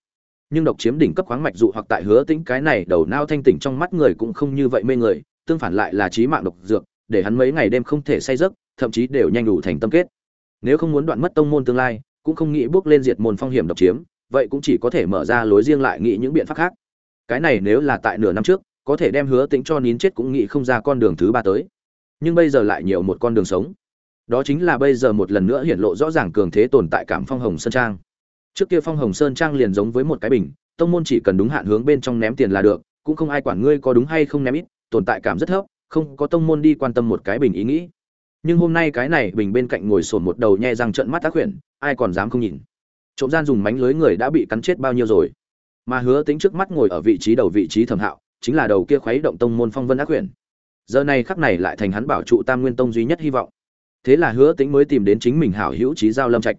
[SPEAKER 1] Nhưng độc chiếm đỉnh cấp khoáng mạch dụ hoặc tại hứa tĩnh cái này đầu nao thanh tỉnh trong mắt người cũng không như vậy mê người, tương phản lại là trí mạng độc dược, để hắn mấy ngày đêm không thể say giấc, thậm chí đều nhanh đủ thành tâm kết. Nếu không muốn đoạn mất tông môn tương lai, cũng không nghĩ bước lên diệt môn phong hiểm độc chiếm, vậy cũng chỉ có thể mở ra lối riêng lại nghĩ những biện pháp khác. Cái này nếu là tại nửa năm trước, có thể đem hứa tính cho nín chết cũng nghĩ không ra con đường thứ ba tới. Nhưng bây giờ lại nhiều một con đường sống đó chính là bây giờ một lần nữa hiển lộ rõ ràng cường thế tồn tại cảm phong hồng sơn trang. Trước kia phong hồng sơn trang liền giống với một cái bình, tông môn chỉ cần đúng hạn hướng bên trong ném tiền là được, cũng không ai quản ngươi có đúng hay không ném ít, tồn tại cảm rất thấp, không có tông môn đi quan tâm một cái bình ý nghĩ. Nhưng hôm nay cái này bình bên cạnh ngồi sồn một đầu nhe răng trợn mắt tác quyển ai còn dám không nhìn. Trộm gian dùng mánh lưới người đã bị cắn chết bao nhiêu rồi. Mà hứa tính trước mắt ngồi ở vị trí đầu vị trí thẩm hạo, chính là đầu kia khuấy động tông môn phong vân ác quyển giờ này khắc này lại thành hắn bảo trụ tam nguyên tông duy nhất hy vọng thế là hứa tính mới tìm đến chính mình hảo hữu trí giao lâm trạch.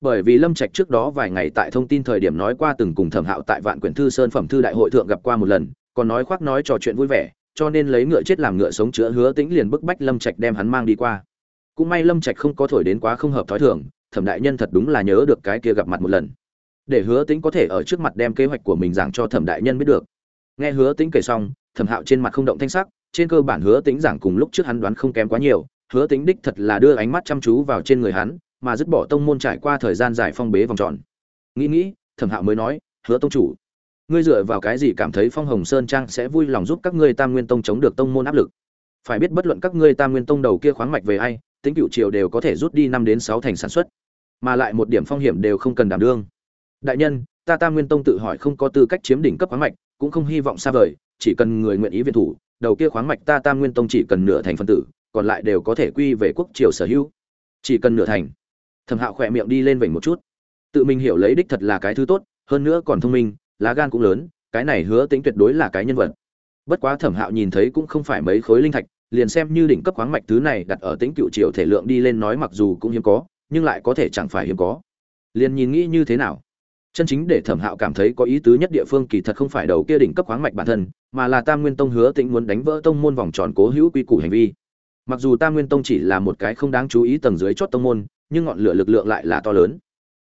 [SPEAKER 1] Bởi vì lâm trạch trước đó vài ngày tại thông tin thời điểm nói qua từng cùng thẩm hạo tại vạn quyển thư sơn phẩm thư đại hội thượng gặp qua một lần, còn nói khoác nói trò chuyện vui vẻ, cho nên lấy ngựa chết làm ngựa sống chữa hứa tĩnh liền bức bách lâm trạch đem hắn mang đi qua. Cũng may lâm trạch không có thổi đến quá không hợp thói thường, thẩm đại nhân thật đúng là nhớ được cái kia gặp mặt một lần. Để hứa tĩnh có thể ở trước mặt đem kế hoạch của mình giảng cho thẩm đại nhân biết được. Nghe hứa tĩnh kể xong, thẩm hạo trên mặt không động thanh sắc, trên cơ bản hứa tĩnh giảng cùng lúc trước hắn đoán không kém quá nhiều hứa tĩnh đích thật là đưa ánh mắt chăm chú vào trên người hắn, mà dứt bỏ tông môn trải qua thời gian dài phong bế vòng tròn. Nghĩ nghĩ, thẩm hạo mới nói, hứa tông chủ, ngươi dựa vào cái gì cảm thấy phong hồng sơn trang sẽ vui lòng giúp các ngươi tam nguyên tông chống được tông môn áp lực? Phải biết bất luận các ngươi tam nguyên tông đầu kia khoáng mạch về ai tính cựu triều đều có thể rút đi năm đến sáu thành sản xuất, mà lại một điểm phong hiểm đều không cần đảm đương. Đại nhân, ta tam nguyên tông tự hỏi không có tư cách chiếm đỉnh cấp khoáng mạch, cũng không hy vọng xa vời, chỉ cần người nguyện ý viện thủ, đầu kia khoáng mạch ta tam nguyên tông chỉ cần nửa thành phân tử còn lại đều có thể quy về quốc triều sở hữu. Chỉ cần nửa thành, thẩm hạo khỏe miệng đi lên vểnh một chút. Tự mình hiểu lấy đích thật là cái thứ tốt, hơn nữa còn thông minh, lá gan cũng lớn, cái này hứa tính tuyệt đối là cái nhân vật. Bất quá thẩm hạo nhìn thấy cũng không phải mấy khối linh thạch, liền xem như đỉnh cấp khoáng mạch thứ này đặt ở tính cựu triều thể lượng đi lên nói mặc dù cũng hiếm có, nhưng lại có thể chẳng phải hiếm có. Liền nhìn nghĩ như thế nào? Chân chính để thẩm hạo cảm thấy có ý tứ nhất địa phương kỳ thật không phải đầu kia đỉnh cấp khoáng mạch bản thân, mà là tam nguyên tông hứa tĩnh muốn đánh vỡ tông môn vòng tròn cố hữu quy củ hành vi mặc dù tam nguyên tông chỉ là một cái không đáng chú ý tầng dưới chót tông môn, nhưng ngọn lửa lực lượng lại là to lớn.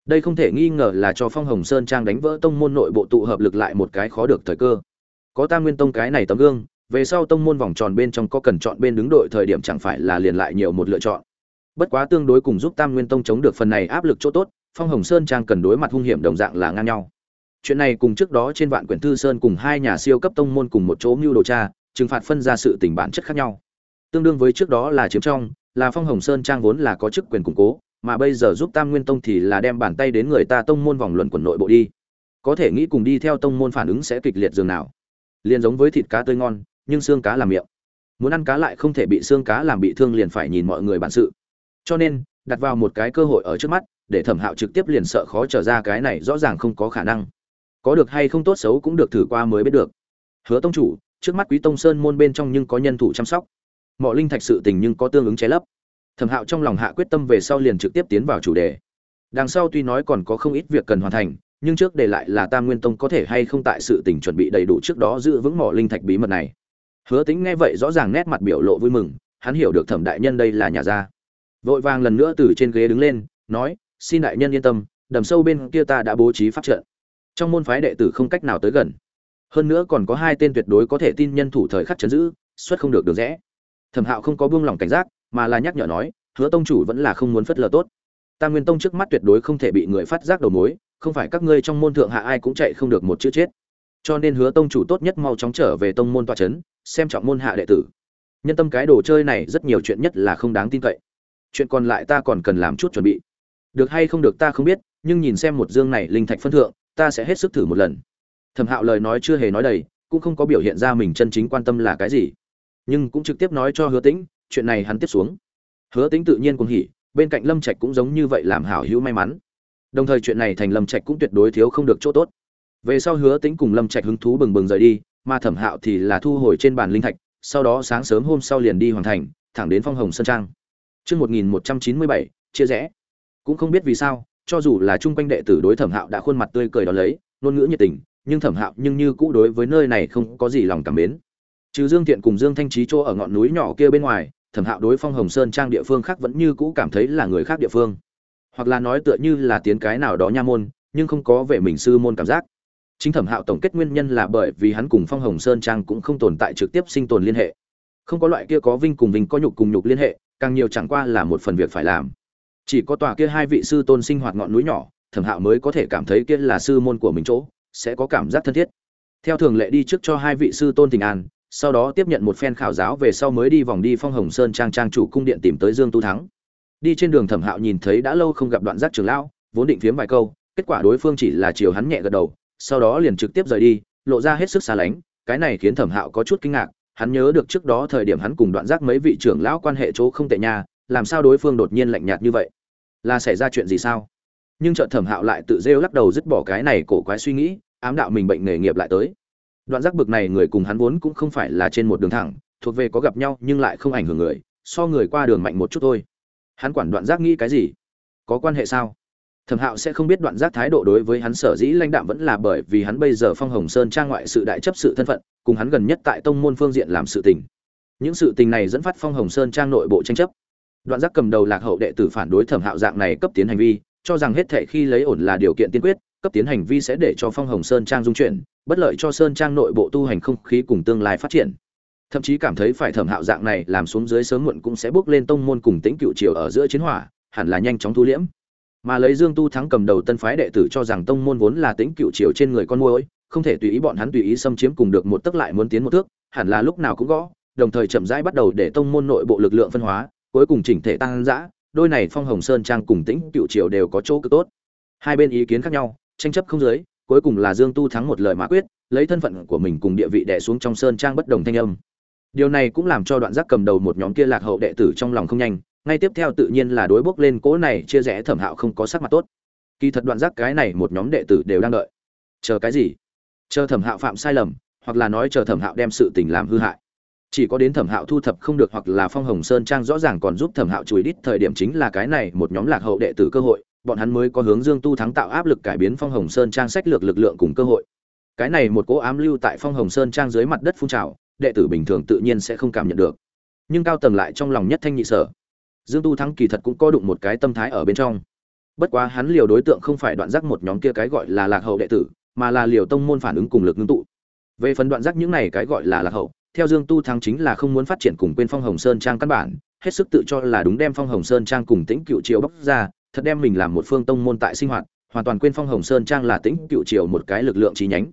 [SPEAKER 1] Đây không thể nghi ngờ là cho phong hồng sơn trang đánh vỡ tông môn nội bộ tụ hợp lực lại một cái khó được thời cơ. Có tam nguyên tông cái này tấm gương, về sau tông môn vòng tròn bên trong có cần chọn bên đứng đội thời điểm chẳng phải là liền lại nhiều một lựa chọn. Bất quá tương đối cùng giúp tam nguyên tông chống được phần này áp lực chỗ tốt, phong hồng sơn trang cần đối mặt hung hiểm đồng dạng là ngang nhau. Chuyện này cùng trước đó trên vạn quyển thư sơn cùng hai nhà siêu cấp tông môn cùng một chỗ mưu đồ tra trừng phạt phân ra sự tình bản chất khác nhau tương đương với trước đó là chiếm trong, là phong hồng sơn trang vốn là có chức quyền củng cố, mà bây giờ giúp tam nguyên tông thì là đem bàn tay đến người ta tông môn vòng luận quần nội bộ đi. Có thể nghĩ cùng đi theo tông môn phản ứng sẽ kịch liệt dường nào. Liền giống với thịt cá tươi ngon, nhưng xương cá làm miệng. Muốn ăn cá lại không thể bị xương cá làm bị thương liền phải nhìn mọi người bản sự. Cho nên, đặt vào một cái cơ hội ở trước mắt, để thẩm hạo trực tiếp liền sợ khó trở ra cái này rõ ràng không có khả năng. Có được hay không tốt xấu cũng được thử qua mới biết được. Hứa tông chủ, trước mắt quý tông sơn môn bên trong nhưng có nhân thủ chăm sóc mọi linh thạch sự tình nhưng có tương ứng che lấp. Thẩm hạo trong lòng hạ quyết tâm về sau liền trực tiếp tiến vào chủ đề. Đằng sau tuy nói còn có không ít việc cần hoàn thành, nhưng trước để lại là tam nguyên tông có thể hay không tại sự tình chuẩn bị đầy đủ trước đó giữ vững mỏ linh thạch bí mật này. Hứa tính nghe vậy rõ ràng nét mặt biểu lộ vui mừng, hắn hiểu được thẩm đại nhân đây là nhà gia. Vội vàng lần nữa từ trên ghế đứng lên, nói, xin đại nhân yên tâm, đầm sâu bên kia ta đã bố trí pháp trận. Trong môn phái đệ tử không cách nào tới gần. Hơn nữa còn có hai tên tuyệt đối có thể tin nhân thủ thời khắc chấn giữ, xuất không được được rẽ thẩm hạo không có buông lỏng cảnh giác, mà là nhắc nhở nói, hứa tông chủ vẫn là không muốn phất lờ tốt. Tam nguyên tông trước mắt tuyệt đối không thể bị người phát giác đầu mối, không phải các ngươi trong môn thượng hạ ai cũng chạy không được một chữ chết. Cho nên hứa tông chủ tốt nhất mau chóng trở về tông môn toa c h ấ n xem trọng môn hạ đệ tử. Nhân tâm cái đồ chơi này rất nhiều chuyện nhất là không đáng tin cậy. Chuyện còn lại ta còn cần làm chút chuẩn bị. Được hay không được ta không biết, nhưng nhìn xem một dương này linh thạch phân thượng, ta sẽ hết sức thử một lần. Thẩm hạo lời nói chưa hề nói đầy, cũng không có biểu hiện ra mình chân chính quan tâm là cái gì nhưng cũng trực tiếp nói cho hứa tĩnh chuyện này hắn tiếp xuống. Hứa tĩnh tự nhiên cũng hỉ bên cạnh lâm trạch cũng giống như vậy làm hảo hữu may mắn. Đồng thời chuyện này thành lâm trạch cũng tuyệt đối thiếu không được chỗ tốt. Về sau hứa tĩnh cùng lâm trạch hứng thú bừng bừng rời đi mà thẩm hạo thì là thu hồi trên bàn linh thạch sau đó sáng sớm hôm sau liền đi hoàn thành thẳng đến phong hồng sơn trang. Trước 1197, chia rẽ. Cũng không biết vì sao, cho dù là trung quanh đệ tử đối thẩm hạo đã khuôn mặt tươi cười đón lấy, ngôn ngữ nhiệt tình, nhưng thẩm hạo nhưng như cũ đối với nơi này không có gì lòng cảm mến trừ dương thiện cùng dương thanh trí chỗ ở ngọn núi nhỏ kia bên ngoài, thẩm hạo đối phong hồng sơn trang địa phương khác vẫn như cũ cảm thấy là người khác địa phương. Hoặc là nói tựa như là tiến cái nào đó nha môn, nhưng không có vẻ mình sư môn cảm giác. Chính thẩm hạo tổng kết nguyên nhân là bởi vì hắn cùng phong hồng sơn trang cũng không tồn tại trực tiếp sinh tồn liên hệ. Không có loại kia có vinh cùng vinh có nhục cùng nhục liên hệ, càng nhiều chẳng qua là một phần việc phải làm. Chỉ có tòa kia hai vị sư tôn sinh hoạt ngọn núi nhỏ, thẩm hạo mới có thể cảm thấy kia là sư môn của mình chỗ, sẽ có cảm giác thân thiết. Theo thường lệ đi trước cho hai vị sư tôn tình an sau đó tiếp nhận một phen khảo giáo về sau mới đi vòng đi phong hồng sơn trang trang chủ cung điện tìm tới dương tu thắng đi trên đường thẩm hạo nhìn thấy đã lâu không gặp đoạn giác trường lão vốn định phiếm vài câu kết quả đối phương chỉ là chiều hắn nhẹ gật đầu sau đó liền trực tiếp rời đi lộ ra hết sức xa lánh cái này khiến thẩm hạo có chút kinh ngạc hắn nhớ được trước đó thời điểm hắn cùng đoạn giác mấy vị trưởng lão quan hệ chỗ không tệ nha làm sao đối phương đột nhiên lạnh nhạt như vậy là xảy ra chuyện gì sao nhưng chợt thẩm hạo lại tự rêu lắc đầu dứt bỏ cái này cổ quái suy nghĩ ám đạo mình bệnh nghề nghiệp lại tới đoạn giác bực này người cùng hắn vốn cũng không phải là trên một đường thẳng, thuộc về có gặp nhau nhưng lại không ảnh hưởng người, so người qua đường mạnh một chút thôi. Hắn quản đoạn giác nghĩ cái gì? Có quan hệ sao? Thẩm hạo sẽ không biết đoạn giác thái độ đối với hắn sở dĩ lãnh đạm vẫn là bởi vì hắn bây giờ phong hồng sơn trang ngoại sự đại chấp sự thân phận, cùng hắn gần nhất tại tông môn phương diện làm sự tình. Những sự tình này dẫn phát phong hồng sơn trang nội bộ tranh chấp. Đoạn giác cầm đầu lạc hậu đệ tử phản đối thẩm hạo dạng này cấp tiến hành vi, cho rằng hết thệ khi lấy ổn là điều kiện tiên quyết cấp tiến hành vi sẽ để cho phong hồng sơn trang dung chuyển, bất lợi cho sơn trang nội bộ tu hành không khí cùng tương lai phát triển. Thậm chí cảm thấy phải thẩm hạo dạng này làm xuống dưới sớm muộn cũng sẽ bước lên tông môn cùng tính cựu triều ở giữa chiến hỏa, hẳn là nhanh chóng thu liễm. Mà lấy dương tu thắng cầm đầu tân phái đệ tử cho rằng tông môn vốn là tính cựu triều trên người con môi không thể tùy ý bọn hắn tùy ý xâm chiếm cùng được một tức lại muốn tiến một thước, hẳn là lúc nào cũng gõ, đồng thời chậm rãi bắt đầu để tông môn nội bộ lực lượng phân hóa, cuối cùng chỉnh thể tăng dã, đôi này phong hồng sơn trang cùng tĩnh cựu triều đều có chỗ cực tốt. Hai bên ý kiến khác nhau tranh chấp không dưới cuối cùng là Dương Tu thắng một lời mã quyết, lấy thân phận của mình cùng địa vị đè xuống trong sơn trang bất đồng thanh âm. Điều này cũng làm cho đoạn giác cầm đầu một nhóm kia lạc hậu đệ tử trong lòng không nhanh, ngay tiếp theo tự nhiên là đối bước lên cố này chia rẽ Thẩm Hạo không có sắc mặt tốt. kỳ thật đoạn giác cái này một nhóm đệ tử đều đang đợi chờ cái gì chờ thẩm hạo phạm sai lầm hoặc là nói chờ thẩm hạo đem sự tình làm hư hại chỉ có đến thẩm hạo thu thập không được hoặc là phong hồng sơn trang rõ ràng còn giúp thẩm hạo chùi đít thời điểm chính là cái này một nhóm lạc hậu đệ tử cơ hội bọn hắn mới có hướng dương tu thắng tạo áp lực cải biến phong hồng sơn trang sách lược lực lượng cùng cơ hội. Cái này một cố ám lưu tại phong hồng sơn trang dưới mặt đất phun trào, đệ tử bình thường tự nhiên sẽ không cảm nhận được. Nhưng cao tầng lại trong lòng nhất thanh nhị sở. Dương tu thắng kỳ thật cũng có đụng một cái tâm thái ở bên trong. Bất quá hắn liều đối tượng không phải đoạn giác một nhóm kia cái gọi là lạc hậu đệ tử, mà là liều tông môn phản ứng cùng lực ngưng tụ. Về phần đoạn giác những này cái gọi là lạc hậu, theo dương tu thắng chính là không muốn phát triển cùng quên phong hồng sơn trang căn bản, hết sức tự cho là đúng đem phong hồng sơn trang cùng tĩnh cựu triều bóc ra thật đem mình làm một phương tông môn tại sinh hoạt, hoàn toàn quên phong hồng sơn trang là tĩnh cựu triều một cái lực lượng chi nhánh.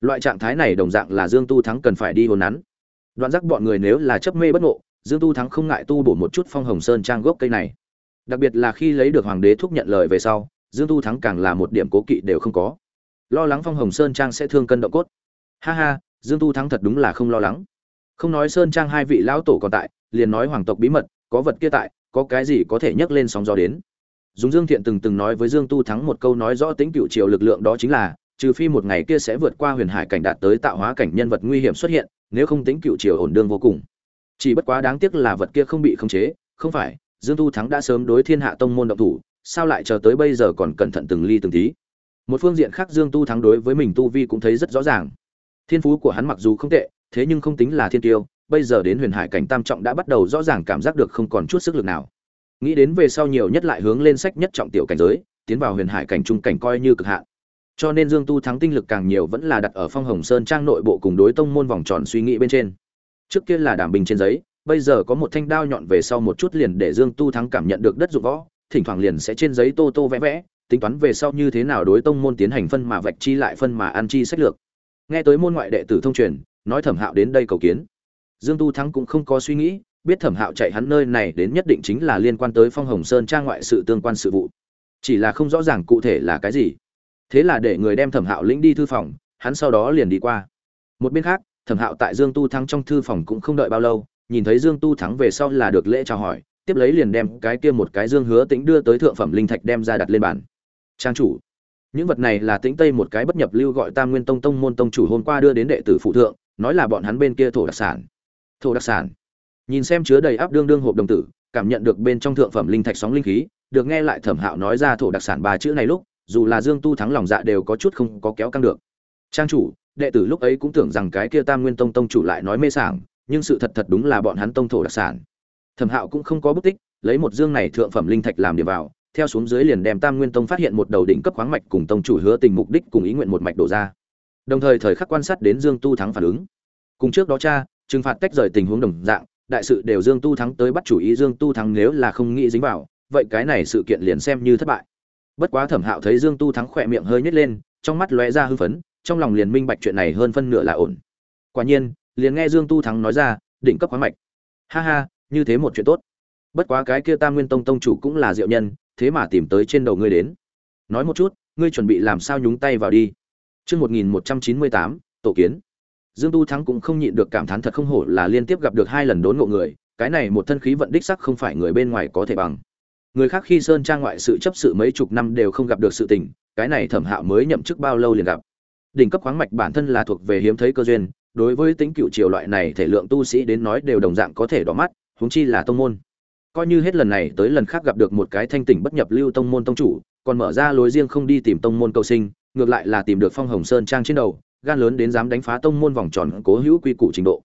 [SPEAKER 1] Loại trạng thái này đồng dạng là dương tu thắng cần phải đi hồn nắn. Đoạn giác bọn người nếu là chấp mê bất ngộ, dương tu thắng không ngại tu bổ một chút phong hồng sơn trang gốc cây này. Đặc biệt là khi lấy được hoàng đế thúc nhận lời về sau, dương tu thắng càng là một điểm cố kỵ đều không có. Lo lắng phong hồng sơn trang sẽ thương cân độ cốt. Ha ha, dương tu thắng thật đúng là không lo lắng. Không nói sơn trang hai vị lão tổ còn tại, liền nói hoàng tộc bí mật, có vật kia tại, có cái gì có thể nhấc lên sóng gió đến dùng dương thiện từng từng nói với dương tu thắng một câu nói rõ tính cựu triều lực lượng đó chính là, trừ phi một ngày kia sẽ vượt qua huyền hải cảnh đạt tới tạo hóa cảnh nhân vật nguy hiểm xuất hiện, nếu không tính cựu triều ổn đương vô cùng. Chỉ bất quá đáng tiếc là vật kia không bị khống chế, không phải, dương tu thắng đã sớm đối thiên hạ tông môn động thủ, sao lại chờ tới bây giờ còn cẩn thận từng ly từng tí? Một phương diện khác dương tu thắng đối với mình tu vi cũng thấy rất rõ ràng. Thiên phú của hắn mặc dù không tệ, thế nhưng không tính là thiên tiêu, bây giờ đến huyền hải cảnh tam trọng đã bắt đầu rõ ràng cảm giác được không còn chút sức lực nào nghĩ đến về sau nhiều nhất lại hướng lên sách nhất trọng tiểu cảnh giới, tiến vào huyền hải cảnh trung cảnh coi như cực hạn. Cho nên dương tu thắng tinh lực càng nhiều vẫn là đặt ở phong hồng sơn trang nội bộ cùng đối tông môn vòng tròn suy nghĩ bên trên. Trước kia là đảm bình trên giấy, bây giờ có một thanh đao nhọn về sau một chút liền để dương tu thắng cảm nhận được đất dụng võ, thỉnh thoảng liền sẽ trên giấy tô tô vẽ vẽ, tính toán về sau như thế nào đối tông môn tiến hành phân mà vạch chi lại phân mà ăn chi sách lược. Nghe tới môn ngoại đệ tử thông truyền, nói thẩm hạo đến đây cầu kiến. Dương tu thắng cũng không có suy nghĩ biết thẩm hạo chạy hắn nơi này đến nhất định chính là liên quan tới phong hồng sơn trang ngoại sự tương quan sự vụ. Chỉ là không rõ ràng cụ thể là cái gì. Thế là để người đem thẩm hạo lĩnh đi thư phòng, hắn sau đó liền đi qua. Một bên khác, thẩm hạo tại dương tu thắng trong thư phòng cũng không đợi bao lâu, nhìn thấy dương tu thắng về sau là được lễ chào hỏi, tiếp lấy liền đem cái kia một cái dương hứa tĩnh đưa tới thượng phẩm linh thạch đem ra đặt lên bàn. Trang chủ, những vật này là tĩnh tây một cái bất nhập lưu gọi tam nguyên tông tông môn tông chủ hôm qua đưa đến đệ tử phụ thượng, nói là bọn hắn bên kia thổ đặc sản. Thổ đặc sản? Nhìn xem chứa đầy áp đương đương hộp đồng tử, cảm nhận được bên trong thượng phẩm linh thạch sóng linh khí, được nghe lại thẩm hạo nói ra thổ đặc sản ba chữ này lúc, dù là dương tu thắng lòng dạ đều có chút không có kéo căng được. Trang chủ, đệ tử lúc ấy cũng tưởng rằng cái kia tam nguyên tông tông chủ lại nói mê sảng, nhưng sự thật thật đúng là bọn hắn tông thổ đặc sản. Thẩm hạo cũng không có bút tích, lấy một dương này thượng phẩm linh thạch làm điểm vào, theo xuống dưới liền đem tam nguyên tông phát hiện một đầu đỉnh cấp khoáng mạch cùng tông chủ hứa tình mục đích cùng ý nguyện một mạch đổ ra. Đồng thời thời khắc quan sát đến dương tu thắng phản ứng. Cùng trước đó cha, trừng phạt tách rời tình huống đồng dạng đại sự đều dương tu thắng tới bắt chủ ý dương tu thắng nếu là không nghĩ dính vào vậy cái này sự kiện liền xem như thất bại. Bất quá thẩm hạo thấy dương tu thắng khỏe miệng hơi nhếch lên trong mắt lóe ra hưng phấn trong lòng liền minh bạch chuyện này hơn phân nửa là ổn. Quả nhiên liền nghe dương tu thắng nói ra đỉnh cấp khoáng mạch. Ha ha như thế một chuyện tốt. Bất quá cái kia tam nguyên tông tông chủ cũng là diệu nhân thế mà tìm tới trên đầu ngươi đến. Nói một chút ngươi chuẩn bị làm sao nhúng tay vào đi? Chương 1198, tổ kiến. Dương Tu Thắng cũng không nhịn được cảm thán thật không hổ là liên tiếp gặp được hai lần đốn ngộ người, cái này một thân khí vận đích sắc không phải người bên ngoài có thể bằng. Người khác khi sơn trang ngoại sự chấp sự mấy chục năm đều không gặp được sự tình, cái này Thẩm Hạo mới nhậm chức bao lâu liền gặp. Đỉnh cấp khoáng mạch bản thân là thuộc về hiếm thấy cơ duyên, đối với tính cựu triều loại này thể lượng tu sĩ đến nói đều đồng dạng có thể đỏ mắt, huống chi là tông môn. Coi như hết lần này tới lần khác gặp được một cái thanh tỉnh bất nhập lưu tông môn tông chủ, còn mở ra lối riêng không đi tìm tông môn cầu sinh, ngược lại là tìm được phong hồng sơn trang trên đầu gan lớn đến dám đánh phá tông môn vòng tròn cố hữu quy củ trình độ.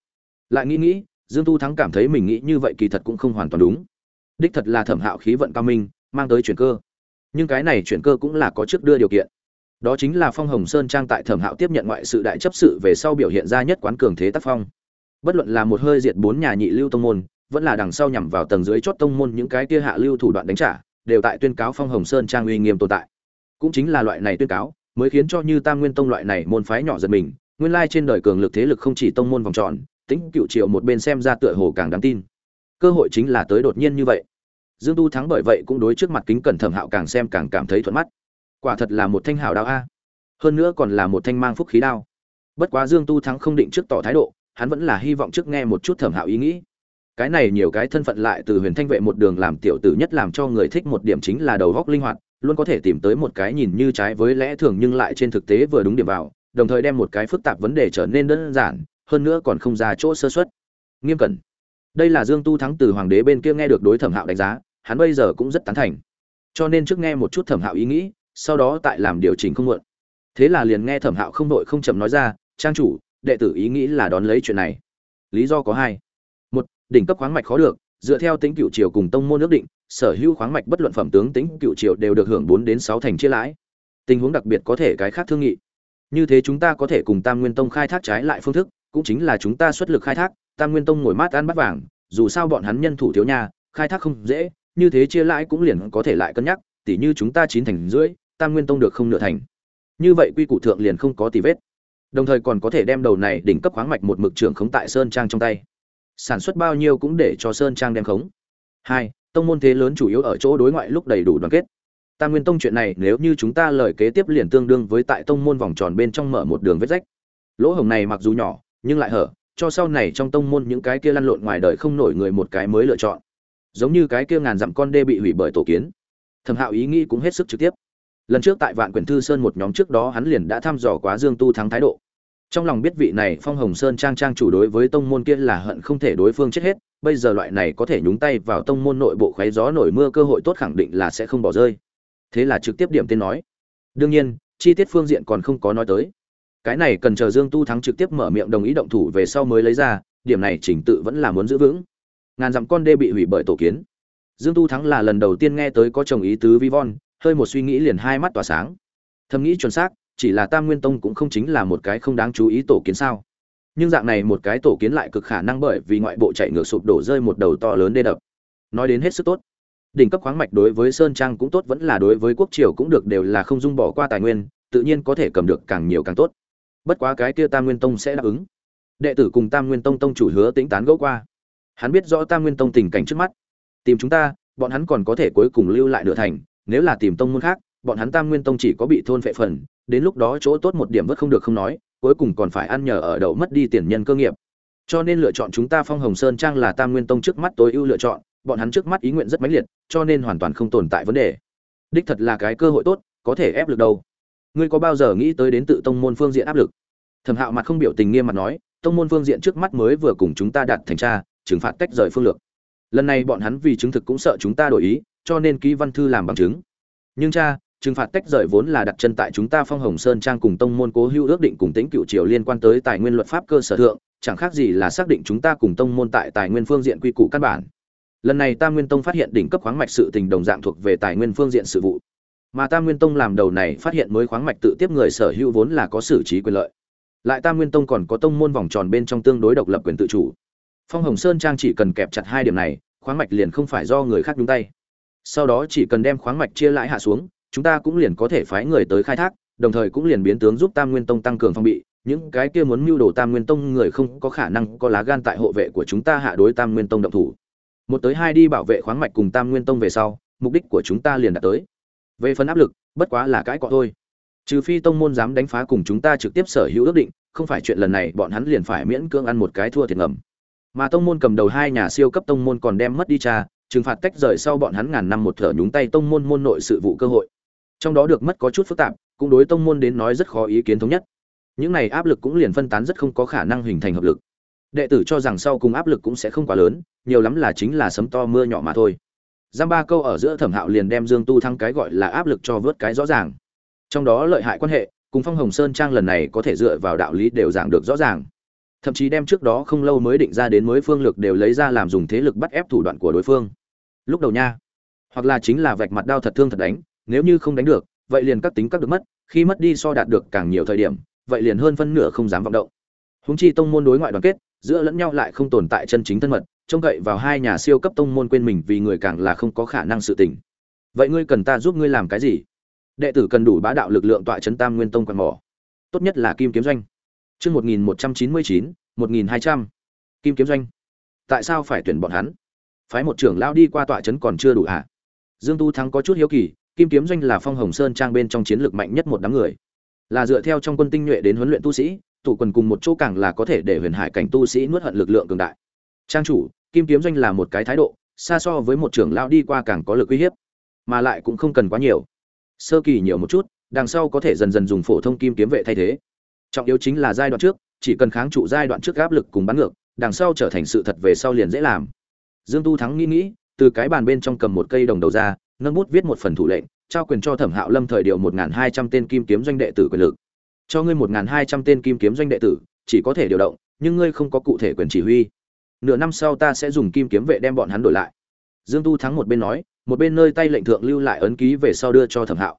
[SPEAKER 1] Lại nghĩ nghĩ, dương tu thắng cảm thấy mình nghĩ như vậy kỳ thật cũng không hoàn toàn đúng. Đích thật là thẩm hạo khí vận cao minh, mang tới chuyển cơ. Nhưng cái này chuyển cơ cũng là có trước đưa điều kiện. Đó chính là phong hồng sơn trang tại thẩm hạo tiếp nhận ngoại sự đại chấp sự về sau biểu hiện ra nhất quán cường thế tác phong. Bất luận là một hơi diệt bốn nhà nhị lưu tông môn, vẫn là đằng sau nhằm vào tầng dưới chót tông môn những cái kia hạ lưu thủ đoạn đánh trả, đều tại tuyên cáo phong hồng sơn trang uy nghiêm tồn tại. Cũng chính là loại này tuyên cáo mới khiến cho như tam nguyên tông loại này môn phái nhỏ giật mình, nguyên lai trên đời cường lực thế lực không chỉ tông môn vòng tròn tính cựu triệu một bên xem ra tựa hồ càng đáng tin. Cơ hội chính là tới đột nhiên như vậy. Dương tu thắng bởi vậy cũng đối trước mặt kính cẩn thẩm hạo càng xem càng cảm thấy thuận mắt. Quả thật là một thanh hảo đao a. Hơn nữa còn là một thanh mang phúc khí đao. Bất quá dương tu thắng không định trước tỏ thái độ, hắn vẫn là hy vọng trước nghe một chút thẩm hạo ý nghĩ. Cái này nhiều cái thân phận lại từ huyền thanh vệ một đường làm tiểu tử nhất làm cho người thích một điểm chính là đầu góc linh hoạt luôn có thể tìm tới một cái nhìn như trái với lẽ thường nhưng lại trên thực tế vừa đúng điểm vào, đồng thời đem một cái phức tạp vấn đề trở nên đơn giản, hơn nữa còn không ra chỗ sơ xuất nghiêm cẩn. Đây là dương tu thắng từ hoàng đế bên kia nghe được đối thẩm hạo đánh giá, hắn bây giờ cũng rất tán thành. Cho nên trước nghe một chút thẩm hạo ý nghĩ, sau đó tại làm điều chỉnh không muộn. Thế là liền nghe thẩm hạo không đội không chậm nói ra, trang chủ, đệ tử ý nghĩ là đón lấy chuyện này. Lý do có hai. Một, đỉnh cấp khoáng mạch khó được, dựa theo tính cựu triều cùng tông môn nước định sở hữu khoáng mạch bất luận phẩm tướng tính cựu triều đều được hưởng bốn đến sáu thành chia lãi. Tình huống đặc biệt có thể cái khác thương nghị. Như thế chúng ta có thể cùng tam nguyên tông khai thác trái lại phương thức, cũng chính là chúng ta xuất lực khai thác, tam nguyên tông ngồi mát ăn bát vàng, dù sao bọn hắn nhân thủ thiếu nhà khai thác không dễ, như thế chia lãi cũng liền có thể lại cân nhắc, tỉ như chúng ta chín thành rưỡi, tam nguyên tông được không nửa thành. Như vậy quy củ thượng liền không có tì vết. Đồng thời còn có thể đem đầu này đỉnh cấp khoáng mạch một mực trưởng khống tại sơn trang trong tay. Sản xuất bao nhiêu cũng để cho sơn trang đem khống. Hai tông môn thế lớn chủ yếu ở chỗ đối ngoại lúc đầy đủ đoàn kết. Tam nguyên tông chuyện này nếu như chúng ta lời kế tiếp liền tương đương với tại tông môn vòng tròn bên trong mở một đường vết rách. Lỗ hổng này mặc dù nhỏ, nhưng lại hở, cho sau này trong tông môn những cái kia lăn lộn ngoài đời không nổi người một cái mới lựa chọn. Giống như cái kia ngàn dặm con đê bị hủy bởi tổ kiến. Thẩm hạo ý nghĩ cũng hết sức trực tiếp. Lần trước tại vạn Quyền thư sơn một nhóm trước đó hắn liền đã thăm dò quá dương tu thắng thái độ trong lòng biết vị này phong hồng sơn trang trang chủ đối với tông môn kia là hận không thể đối phương chết hết, bây giờ loại này có thể nhúng tay vào tông môn nội bộ khoáy gió nổi mưa cơ hội tốt khẳng định là sẽ không bỏ rơi. Thế là trực tiếp điểm tên nói. Đương nhiên, chi tiết phương diện còn không có nói tới. Cái này cần chờ dương tu thắng trực tiếp mở miệng đồng ý động thủ về sau mới lấy ra, điểm này chỉnh tự vẫn là muốn giữ vững. Ngàn dặm con đê bị hủy bởi tổ kiến. Dương tu thắng là lần đầu tiên nghe tới có chồng ý tứ vi von hơi một suy nghĩ liền hai mắt tỏa sáng. Thầm nghĩ chuẩn xác chỉ là tam nguyên tông cũng không chính là một cái không đáng chú ý tổ kiến sao. Nhưng dạng này một cái tổ kiến lại cực khả năng bởi vì ngoại bộ chạy ngược sụp đổ rơi một đầu to lớn đê đập. Nói đến hết sức tốt. Đỉnh cấp khoáng mạch đối với sơn trang cũng tốt, vẫn là đối với quốc triều cũng được, đều là không dung bỏ qua tài nguyên, tự nhiên có thể cầm được càng nhiều càng tốt. Bất quá cái kia tam nguyên tông sẽ đáp ứng. Đệ tử cùng tam nguyên tông tông chủ hứa tính tán gẫu qua. Hắn biết rõ tam nguyên tông tình cảnh trước mắt. Tìm chúng ta, bọn hắn còn có thể cuối cùng lưu lại nửa thành, nếu là tìm tông môn khác bọn hắn tam nguyên tông chỉ có bị thôn phệ phần, đến lúc đó chỗ tốt một điểm vất không được không nói, cuối cùng còn phải ăn nhờ ở đậu mất đi tiền nhân cơ nghiệp. Cho nên lựa chọn chúng ta phong hồng sơn trang là tam nguyên tông trước mắt tối ưu lựa chọn, bọn hắn trước mắt ý nguyện rất mãnh liệt, cho nên hoàn toàn không tồn tại vấn đề. Đích thật là cái cơ hội tốt, có thể ép lực đâu. Ngươi có bao giờ nghĩ tới đến tự tông môn phương diện áp lực? Thẩm hạo mặt không biểu tình nghiêm mặt nói, tông môn phương diện trước mắt mới vừa cùng chúng ta đặt thành tra, trừng phạt tách rời phương lược. Lần này bọn hắn vì chứng thực cũng sợ chúng ta đổi ý, cho nên ký văn thư làm bằng chứng. Nhưng cha trừng phạt tách rời vốn là đặt chân tại chúng ta phong hồng sơn trang cùng tông môn cố hữu ước định cùng tính cựu triều liên quan tới tài nguyên luật pháp cơ sở thượng, chẳng khác gì là xác định chúng ta cùng tông môn tại tài nguyên phương diện quy củ căn bản. Lần này tam nguyên tông phát hiện đỉnh cấp khoáng mạch sự tình đồng dạng thuộc về tài nguyên phương diện sự vụ. Mà tam nguyên tông làm đầu này phát hiện mới khoáng mạch tự tiếp người sở hữu vốn là có xử trí quyền lợi. Lại tam nguyên tông còn có tông môn vòng tròn bên trong tương đối độc lập quyền tự chủ. Phong hồng sơn trang chỉ cần kẹp chặt hai điểm này, khoáng mạch liền không phải do người khác nhúng tay. Sau đó chỉ cần đem khoáng mạch chia lãi hạ xuống chúng ta cũng liền có thể phái người tới khai thác, đồng thời cũng liền biến tướng giúp tam nguyên tông tăng cường phòng bị. Những cái kia muốn mưu đồ tam nguyên tông người không có khả năng có lá gan tại hộ vệ của chúng ta hạ đối tam nguyên tông động thủ. Một tới hai đi bảo vệ khoáng mạch cùng tam nguyên tông về sau, mục đích của chúng ta liền đạt tới. Về phần áp lực, bất quá là cái cọ thôi. Trừ phi tông môn dám đánh phá cùng chúng ta trực tiếp sở hữu ước định, không phải chuyện lần này, bọn hắn liền phải miễn cưỡng ăn một cái thua thiệt ngầm. Mà tông môn cầm đầu hai nhà siêu cấp tông môn còn đem mất đi cha, trừng phạt tách rời sau bọn hắn ngàn năm một thở nhúng tay tông môn môn nội sự vụ cơ hội trong đó được mất có chút phức tạp, cũng đối tông môn đến nói rất khó ý kiến thống nhất. Những này áp lực cũng liền phân tán rất không có khả năng hình thành hợp lực. Đệ tử cho rằng sau cùng áp lực cũng sẽ không quá lớn, nhiều lắm là chính là sấm to mưa nhỏ mà thôi. Giam ba câu ở giữa thẩm hạo liền đem dương tu thăng cái gọi là áp lực cho vớt cái rõ ràng. Trong đó lợi hại quan hệ, cùng phong hồng sơn trang lần này có thể dựa vào đạo lý đều giảng được rõ ràng. Thậm chí đem trước đó không lâu mới định ra đến mới phương lực đều lấy ra làm dùng thế lực bắt ép thủ đoạn của đối phương. Lúc đầu nha, hoặc là chính là vạch mặt đao thật thương thật đánh nếu như không đánh được, vậy liền các tính các được mất, khi mất đi so đạt được càng nhiều thời điểm, vậy liền hơn phân nửa không dám vọng động. Húng chi tông môn đối ngoại đoàn kết, giữa lẫn nhau lại không tồn tại chân chính thân mật, trông cậy vào hai nhà siêu cấp tông môn quên mình vì người càng là không có khả năng sự tình. Vậy ngươi cần ta giúp ngươi làm cái gì? Đệ tử cần đủ bá đạo lực lượng tọa chấn tam nguyên tông quan mỏ. Tốt nhất là kim kiếm doanh. Chương một nghìn một trăm chín mươi chín, một nghìn hai trăm. Kim kiếm doanh. Tại sao phải tuyển bọn hắn? Phái một trưởng lão đi qua tọa chấn còn chưa đủ hả? Dương tu thắng có chút hiếu kỳ kim kiếm doanh là phong hồng sơn trang bên trong chiến lược mạnh nhất một đám người. Là dựa theo trong quân tinh nhuệ đến huấn luyện tu sĩ, tụ quần cùng một chỗ càng là có thể để huyền hải cảnh tu sĩ nuốt hận lực lượng cường đại. Trang chủ, kim kiếm doanh là một cái thái độ, xa so với một trưởng lão đi qua càng có lực uy hiếp, mà lại cũng không cần quá nhiều. Sơ kỳ nhiều một chút, đằng sau có thể dần dần dùng phổ thông kim kiếm vệ thay thế. Trọng yếu chính là giai đoạn trước, chỉ cần kháng trụ giai đoạn trước áp lực cùng bắn ngược, đằng sau trở thành sự thật về sau liền dễ làm. Dương tu thắng nghĩ nghĩ, từ cái bàn bên trong cầm một cây đồng đầu ra nâng bút viết một phần thủ lệnh, trao quyền cho thẩm hạo lâm thời điều một hai trăm tên kim kiếm doanh đệ tử quyền lực. Cho ngươi một hai trăm tên kim kiếm doanh đệ tử, chỉ có thể điều động, nhưng ngươi không có cụ thể quyền chỉ huy. Nửa năm sau ta sẽ dùng kim kiếm vệ đem bọn hắn đổi lại. Dương tu thắng một bên nói, một bên nơi tay lệnh thượng lưu lại ấn ký về sau đưa cho thẩm hạo.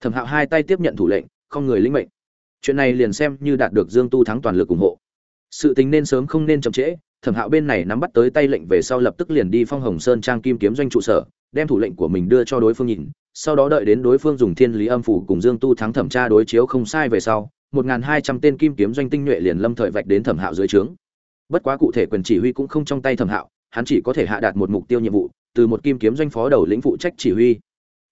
[SPEAKER 1] Thẩm hạo hai tay tiếp nhận thủ lệnh, không người lĩnh mệnh. Chuyện này liền xem như đạt được dương tu thắng toàn lực ủng hộ. Sự tính nên sớm không nên chậm trễ, thẩm hạo bên này nắm bắt tới tay lệnh về sau lập tức liền đi phong hồng sơn trang kim kiếm doanh trụ sở đem thủ lệnh của mình đưa cho đối phương nhìn, sau đó đợi đến đối phương dùng thiên lý âm phủ cùng dương tu thắng thẩm tra đối chiếu không sai về sau, một n g h n hai trăm tên kim kiếm doanh tinh nhuệ liền lâm thời vạch đến thẩm hạo dưới trướng. Bất quá cụ thể quyền chỉ huy cũng không trong tay thẩm hạo, hắn chỉ có thể hạ đạt một mục tiêu nhiệm vụ, từ một kim kiếm doanh phó đầu lĩnh phụ trách chỉ huy.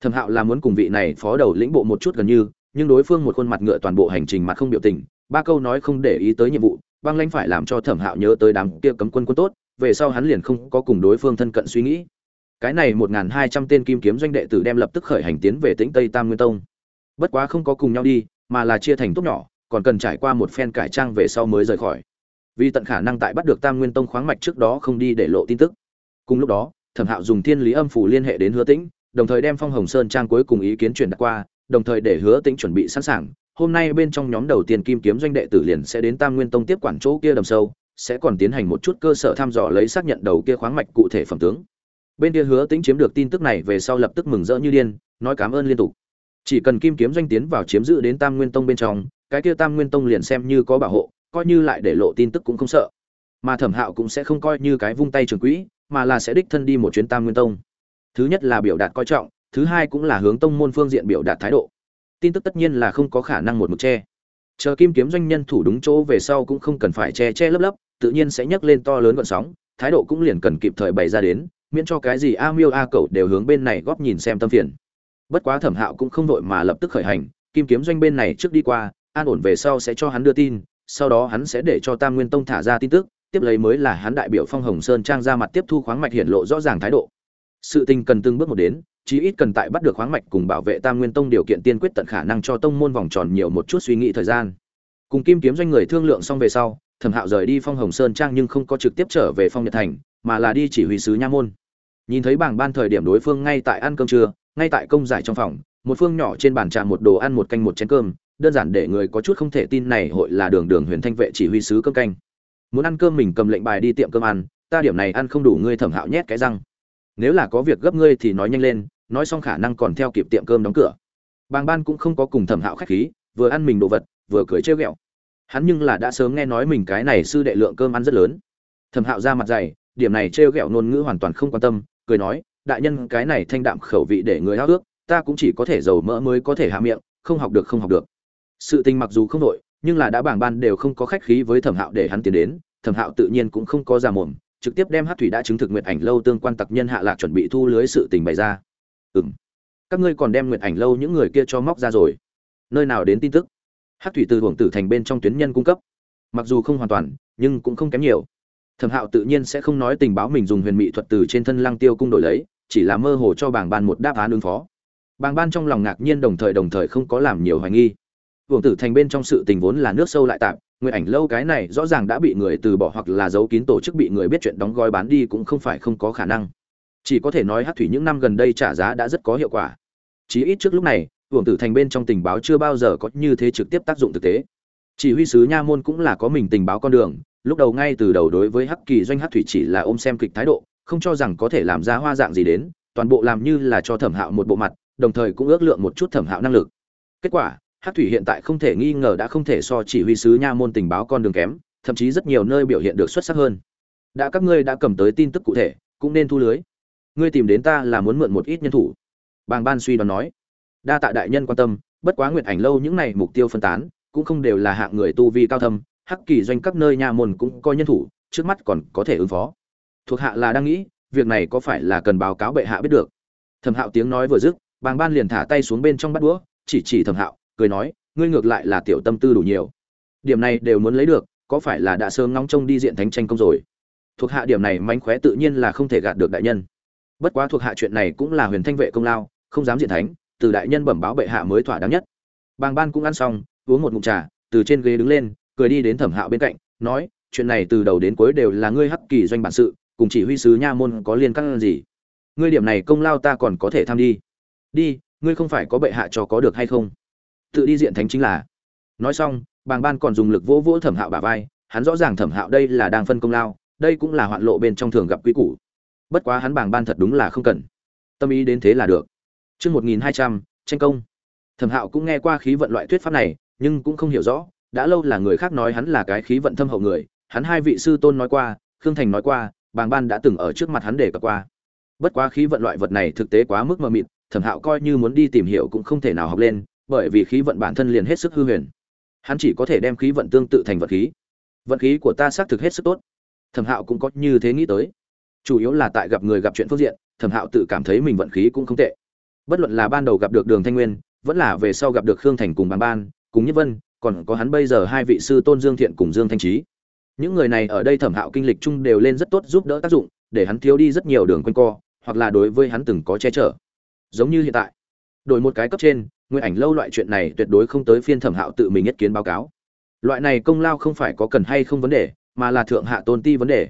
[SPEAKER 1] Thẩm hạo là muốn cùng vị này phó đầu lĩnh bộ một chút gần như, nhưng đối phương một khuôn mặt ngựa toàn bộ hành trình mặt không biểu tình, ba câu nói không để ý tới nhiệm vụ, băng lãnh phải làm cho thẩm hạo nhớ tới đám kia cấm quân quân tốt, về sau hắn liền không có cùng đối phương thân cận suy nghĩ cái này một n hai trăm tên kim kiếm doanh đệ tử đem lập tức khởi hành tiến về tĩnh tây tam nguyên tông. Bất quá không có cùng nhau đi, mà là chia thành tốt nhỏ, còn cần trải qua một phen cải trang về sau mới rời khỏi. Vì tận khả năng tại bắt được tam nguyên tông khoáng mạch trước đó không đi để lộ tin tức. Cùng lúc đó, thẩm hạo dùng thiên lý âm phủ liên hệ đến hứa tĩnh, đồng thời đem phong hồng sơn trang cuối cùng ý kiến truyền đạt qua, đồng thời để hứa tĩnh chuẩn bị sẵn sàng. Hôm nay bên trong nhóm đầu tiên kim kiếm doanh đệ tử liền sẽ đến tam nguyên tông tiếp quản chỗ kia đầm sâu, sẽ còn tiến hành một chút cơ sở thăm dò lấy xác nhận đầu kia khoáng mạch cụ thể phẩm tướng bên kia hứa tĩnh chiếm được tin tức này về sau lập tức mừng rỡ như điên, nói cảm ơn liên tục. Chỉ cần kim kiếm doanh tiến vào chiếm giữ đến tam nguyên tông bên trong, cái kia tam nguyên tông liền xem như có bảo hộ, coi như lại để lộ tin tức cũng không sợ. Mà thẩm hạo cũng sẽ không coi như cái vung tay trường quỹ, mà là sẽ đích thân đi một chuyến tam nguyên tông. Thứ nhất là biểu đạt coi trọng, thứ hai cũng là hướng tông môn phương diện biểu đạt thái độ. Tin tức tất nhiên là không có khả năng một mực che. Chờ kim kiếm doanh nhân thủ đúng chỗ về sau cũng không cần phải che che lấp lấp, tự nhiên sẽ nhấc lên to lớn gọn sóng, thái độ cũng liền cần kịp thời bày ra đến miễn cho cái gì a miêu a cậu đều hướng bên này góp nhìn xem tâm phiền. Bất quá thẩm hạo cũng không vội mà lập tức khởi hành, kim kiếm doanh bên này trước đi qua, an ổn về sau sẽ cho hắn đưa tin, sau đó hắn sẽ để cho tam nguyên tông thả ra tin tức, tiếp lấy mới là hắn đại biểu phong hồng sơn trang ra mặt tiếp thu khoáng mạch hiển lộ rõ ràng thái độ. Sự tình cần từng bước một đến, chí ít cần tại bắt được khoáng mạch cùng bảo vệ tam nguyên tông điều kiện tiên quyết tận khả năng cho tông môn vòng tròn nhiều một chút suy nghĩ thời gian. Cùng kim kiếm doanh người thương lượng xong về sau, thẩm hạo rời đi phong hồng sơn trang nhưng không có trực tiếp trở về phong nhật thành, mà là đi chỉ huy sứ nha môn nhìn thấy bảng ban thời điểm đối phương ngay tại ăn cơm trưa, ngay tại công giải trong phòng, một phương nhỏ trên bàn trà một đồ ăn một canh một chén cơm, đơn giản để người có chút không thể tin này hội là đường đường huyền thanh vệ chỉ huy sứ cơm canh. Muốn ăn cơm mình cầm lệnh bài đi tiệm cơm ăn, ta điểm này ăn không đủ ngươi thẩm hạo nhét cái răng. Nếu là có việc gấp ngươi thì nói nhanh lên, nói xong khả năng còn theo kịp tiệm cơm đóng cửa. Bàng ban cũng không có cùng thẩm hạo khách khí, vừa ăn mình đồ vật, vừa cười trêu ghẹo. Hắn nhưng là đã sớm nghe nói mình cái này sư đệ lượng cơm ăn rất lớn. Thẩm hạo ra mặt dày, điểm này trêu ghẹo ngôn ngữ hoàn toàn không quan tâm cười nói đại nhân cái này thanh đạm khẩu vị để người háo ước ta cũng chỉ có thể dầu mỡ mới có thể hạ miệng không học được không học được. Sự tình mặc dù không đội nhưng là đã bảng ban đều không có khách khí với thẩm hạo để hắn tiến đến thẩm hạo tự nhiên cũng không có ra mồm trực tiếp đem hát thủy đã chứng thực nguyện ảnh lâu tương quan tặc nhân hạ lạc chuẩn bị thu lưới sự tình bày ra. Ừm, các ngươi còn đem nguyện ảnh lâu những người kia cho móc ra rồi. Nơi nào đến tin tức? Hát thủy từ hưởng tử thành bên trong tuyến nhân cung cấp. Mặc dù không hoàn toàn nhưng cũng không kém nhiều thẩm hạo tự nhiên sẽ không nói tình báo mình dùng huyền mỹ thuật từ trên thân lăng tiêu cung đổi lấy, chỉ là mơ hồ cho bảng ban một đáp án ứng phó. Bảng ban trong lòng ngạc nhiên đồng thời đồng thời không có làm nhiều hoài nghi. Vương tử thành bên trong sự tình vốn là nước sâu lại tạm, nguyện ảnh lâu cái này rõ ràng đã bị người từ bỏ hoặc là giấu kín tổ chức bị người biết chuyện đóng gói bán đi cũng không phải không có khả năng. Chỉ có thể nói hát thủy những năm gần đây trả giá đã rất có hiệu quả. Chí ít trước lúc này, Vương tử thành bên trong tình báo chưa bao giờ có như thế trực tiếp tác dụng thực tế. Chỉ huy sứ nha môn cũng là có mình tình báo con đường lúc đầu ngay từ đầu đối với hắc kỳ doanh hắc thủy chỉ là ôm xem kịch thái độ, không cho rằng có thể làm ra hoa dạng gì đến, toàn bộ làm như là cho thẩm hạo một bộ mặt, đồng thời cũng ước lượng một chút thẩm hạo năng lực. Kết quả, hắc thủy hiện tại không thể nghi ngờ đã không thể so chỉ huy sứ nha môn tình báo con đường kém, thậm chí rất nhiều nơi biểu hiện được xuất sắc hơn. Đã các ngươi đã cầm tới tin tức cụ thể, cũng nên thu lưới. Ngươi tìm đến ta là muốn mượn một ít nhân thủ. Bàng ban suy đoán nói. Đa tạ đại nhân quan tâm, bất quá nguyện ảnh lâu những này mục tiêu phân tán, cũng không đều là hạng người tu vi cao thâm hắc kỳ doanh các nơi nha môn cũng có nhân thủ, trước mắt còn có thể ứng phó. Thuộc hạ là đang nghĩ, việc này có phải là cần báo cáo bệ hạ biết được. Thẩm hạo tiếng nói vừa dứt, bàng ban liền thả tay xuống bên trong bắt đũa, chỉ chỉ thẩm hạo, cười nói, ngươi ngược lại là tiểu tâm tư đủ nhiều. Điểm này đều muốn lấy được, có phải là đã sớm ngóng trông đi diện thánh tranh công rồi? Thuộc hạ điểm này mánh khóe tự nhiên là không thể gạt được đại nhân. Bất quá thuộc hạ chuyện này cũng là huyền thanh vệ công lao, không dám diện thánh, từ đại nhân bẩm báo bệ hạ mới thỏa đáng nhất. Bàng ban cũng ăn xong, uống một ngụm trà, từ trên ghế đứng lên cười đi đến thẩm hạo bên cạnh nói chuyện này từ đầu đến cuối đều là ngươi hắc kỳ doanh bản sự cùng chỉ huy sứ nha môn có liên căn gì? Ngươi điểm này công lao ta còn có thể tham đi. Đi ngươi không phải có bệ hạ cho có được hay không? Tự đi diện thánh chính là. Nói xong bàng ban còn dùng lực vỗ vỗ thẩm hạo bả vai hắn rõ ràng thẩm hạo đây là đang phân công lao đây cũng là hoạn lộ bên trong thường gặp quý củ. Bất quá hắn bàng ban thật đúng là không cần. Tâm ý đến thế là được. Trước 1200, tranh công. Thẩm Hạo cũng nghe qua khí vận loại thuyết pháp này, nhưng cũng không hiểu rõ, đã lâu là người khác nói hắn là cái khí vận thâm hậu người, hắn hai vị sư tôn nói qua, Khương Thành nói qua, Bàng Ban đã từng ở trước mặt hắn để cập qua. Bất quá khí vận loại vật này thực tế quá mức mờ mịt, Thẩm Hạo coi như muốn đi tìm hiểu cũng không thể nào học lên, bởi vì khí vận bản thân liền hết sức hư huyền. Hắn chỉ có thể đem khí vận tương tự thành vật khí. Vận khí của ta xác thực hết sức tốt. Thẩm Hạo cũng có như thế nghĩ tới. Chủ yếu là tại gặp người gặp chuyện phương diện, Thẩm Hạo tự cảm thấy mình vận khí cũng không tệ. Bất luận là ban đầu gặp được Đường Thanh Nguyên, vẫn là về sau gặp được Khương Thành cùng bàn Ban, cùng Nhất Vân, còn có hắn bây giờ hai vị sư tôn Dương Thiện cùng Dương Thanh Trí. Những người này ở đây Thẩm Hạo kinh lịch chung đều lên rất tốt giúp đỡ tác dụng, để hắn thiếu đi rất nhiều đường quanh co, hoặc là đối với hắn từng có che chở. Giống như hiện tại, đổi một cái cấp trên, nguyên ảnh lâu loại chuyện này tuyệt đối không tới phiên Thẩm Hạo tự mình nhất kiến báo cáo. Loại này công lao không phải có cần hay không vấn đề, mà là thượng hạ tôn ti vấn đề.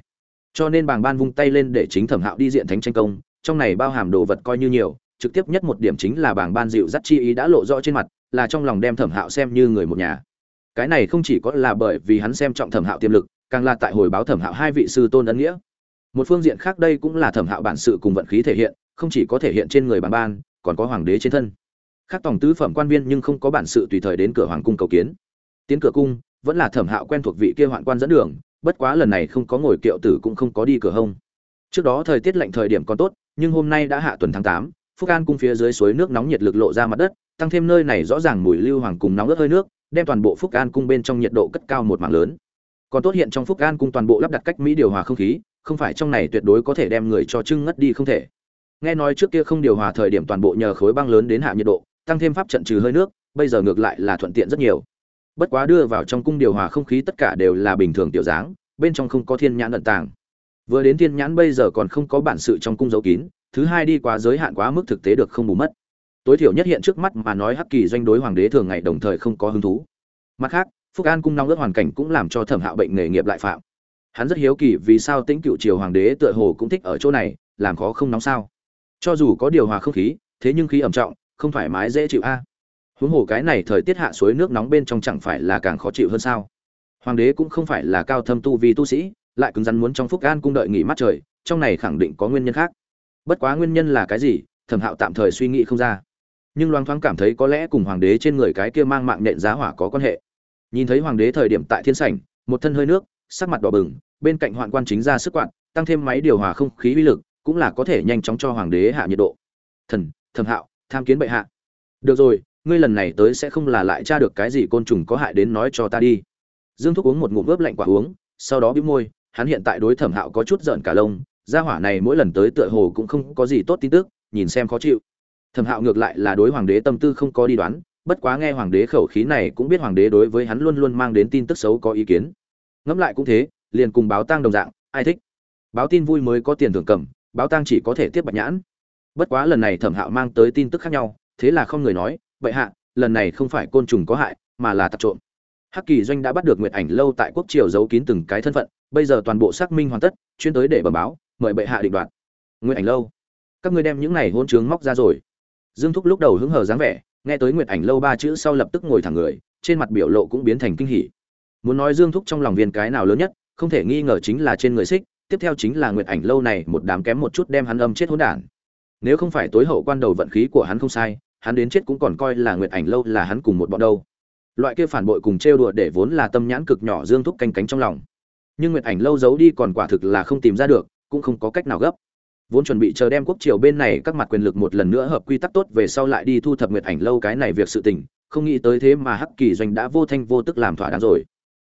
[SPEAKER 1] Cho nên Bàng Ban vung tay lên để chính Thẩm Hạo đi diện thánh tranh công, trong này bao hàm đồ vật coi như nhiều, trực tiếp nhất một điểm chính là Bàng Ban dịu dắt chi ý đã lộ rõ trên mặt, là trong lòng đem Thẩm Hạo xem như người một nhà. Cái này không chỉ có là bởi vì hắn xem trọng Thẩm Hạo tiềm lực, càng là tại hồi báo Thẩm Hạo hai vị sư tôn ấn nghĩa. Một phương diện khác đây cũng là thẩm hạo bản sự cùng vận khí thể hiện không chỉ có thể hiện trên người bản ban còn có hoàng đế trên thân. Khác tổng tứ phẩm quan viên nhưng không có bản sự tùy thời đến cửa hoàng cung cầu kiến. Tiến cửa cung vẫn là thẩm hạo quen thuộc vị kia hoạn quan dẫn đường bất quá lần này không có ngồi kiệu tử cũng không có đi cửa hông. Trước đó thời tiết lạnh thời điểm còn tốt nhưng hôm nay đã hạ tuần tháng tám phúc an cung phía dưới suối nước nóng nhiệt lực lộ ra mặt đất tăng thêm nơi này rõ ràng mùi lưu hoàng cùng nóng ớt hơi nước, đem toàn bộ phúc an cung bên trong nhiệt độ cất cao một mảng lớn. Còn tốt hiện trong phúc an cung toàn bộ lắp đặt cách mỹ điều hòa không khí, không phải trong này tuyệt đối có thể đem người cho trưng ngất đi không thể. Nghe nói trước kia không điều hòa thời điểm toàn bộ nhờ khối băng lớn đến hạ nhiệt độ, tăng thêm pháp trận trừ hơi nước, bây giờ ngược lại là thuận tiện rất nhiều. Bất quá đưa vào trong cung điều hòa không khí tất cả đều là bình thường tiểu dáng, bên trong không có thiên nhãn ẩn tàng. Vừa đến thiên nhãn bây giờ còn không có bản sự trong cung giấu kín, thứ hai đi quá giới hạn quá mức thực tế được không bù mất tối thiểu nhất hiện trước mắt mà nói hắc kỳ doanh đối hoàng đế thường ngày đồng thời không có hứng thú. Mặt khác, phúc an cung nóng ớt hoàn cảnh cũng làm cho thẩm hạo bệnh nghề nghiệp lại phạm. Hắn rất hiếu kỳ vì sao tĩnh cựu triều hoàng đế tựa hồ cũng thích ở chỗ này, làm khó không nóng sao. Cho dù có điều hòa không khí, thế nhưng khí ẩm trọng, không thoải mái dễ chịu a. Huống hồ cái này thời tiết hạ suối nước nóng bên trong chẳng phải là càng khó chịu hơn sao? Hoàng đế cũng không phải là cao thâm tu vì tu sĩ, lại cứng rắn muốn trong phúc an cung đợi nghỉ mắt trời, trong này khẳng định có nguyên nhân khác. Bất quá nguyên nhân là cái gì? Thẩm hạo tạm thời suy nghĩ không ra nhưng loáng thoáng cảm thấy có lẽ cùng hoàng đế trên người cái kia mang mạng nện giá hỏa có quan hệ. Nhìn thấy hoàng đế thời điểm tại thiên sảnh, một thân hơi nước, sắc mặt đỏ bừng, bên cạnh hoạn quan chính ra sức quạt, tăng thêm máy điều hòa không khí uy lực, cũng là có thể nhanh chóng cho hoàng đế hạ nhiệt độ. Thần thẩm hạo, tham kiến bệ hạ. Được rồi, ngươi lần này tới sẽ không là lại tra được cái gì côn trùng có hại đến nói cho ta đi. Dương thúc uống một ngụm ướp lạnh quả uống, sau đó bĩu môi, hắn hiện tại đối thẩm hạo có chút giận cả lông, gia hỏa này mỗi lần tới tựa hồ cũng không có gì tốt tin tức, nhìn xem khó chịu thẩm hạo ngược lại là đối hoàng đế tâm tư không có đi đoán, bất quá nghe hoàng đế khẩu khí này cũng biết hoàng đế đối với hắn luôn luôn mang đến tin tức xấu có ý kiến. Ngẫm lại cũng thế, liền cùng báo tang đồng dạng, ai thích? Báo tin vui mới có tiền thưởng cầm, báo tang chỉ có thể tiếp bạch nhãn. Bất quá lần này thẩm hạo mang tới tin tức khác nhau, thế là không người nói vậy hạ, lần này không phải côn trùng có hại, mà là tặc trộm. Hắc kỳ doanh đã bắt được nguyệt ảnh lâu tại quốc triều giấu kín từng cái thân phận, bây giờ toàn bộ xác minh hoàn tất, chuyên tới để bẩm báo, mời bệ hạ định đoạt. Nguyệt ảnh lâu, các ngươi đem những này hôn trướng móc ra rồi dương thúc lúc đầu hứng hờ dáng vẻ, nghe tới nguyệt ảnh lâu ba chữ sau lập tức ngồi thẳng người, trên mặt biểu lộ cũng biến thành kinh hỉ. Muốn nói dương thúc trong lòng viên cái nào lớn nhất, không thể nghi ngờ chính là trên người xích, tiếp theo chính là nguyệt ảnh lâu này một đám kém một chút đem hắn âm chết hỗn đản. Nếu không phải tối hậu quan đầu vận khí của hắn không sai, hắn đến chết cũng còn coi là nguyệt ảnh lâu là hắn cùng một bọn đâu. Loại kia phản bội cùng trêu đùa để vốn là tâm nhãn cực nhỏ dương thúc canh cánh trong lòng. Nhưng nguyệt ảnh lâu giấu đi còn quả thực là không tìm ra được, cũng không có cách nào gấp vốn chuẩn bị chờ đem quốc triều bên này các mặt quyền lực một lần nữa hợp quy tắc tốt về sau lại đi thu thập nguyệt ảnh lâu cái này việc sự tình không nghĩ tới thế mà hắc kỳ doanh đã vô thanh vô tức làm thỏa đáng rồi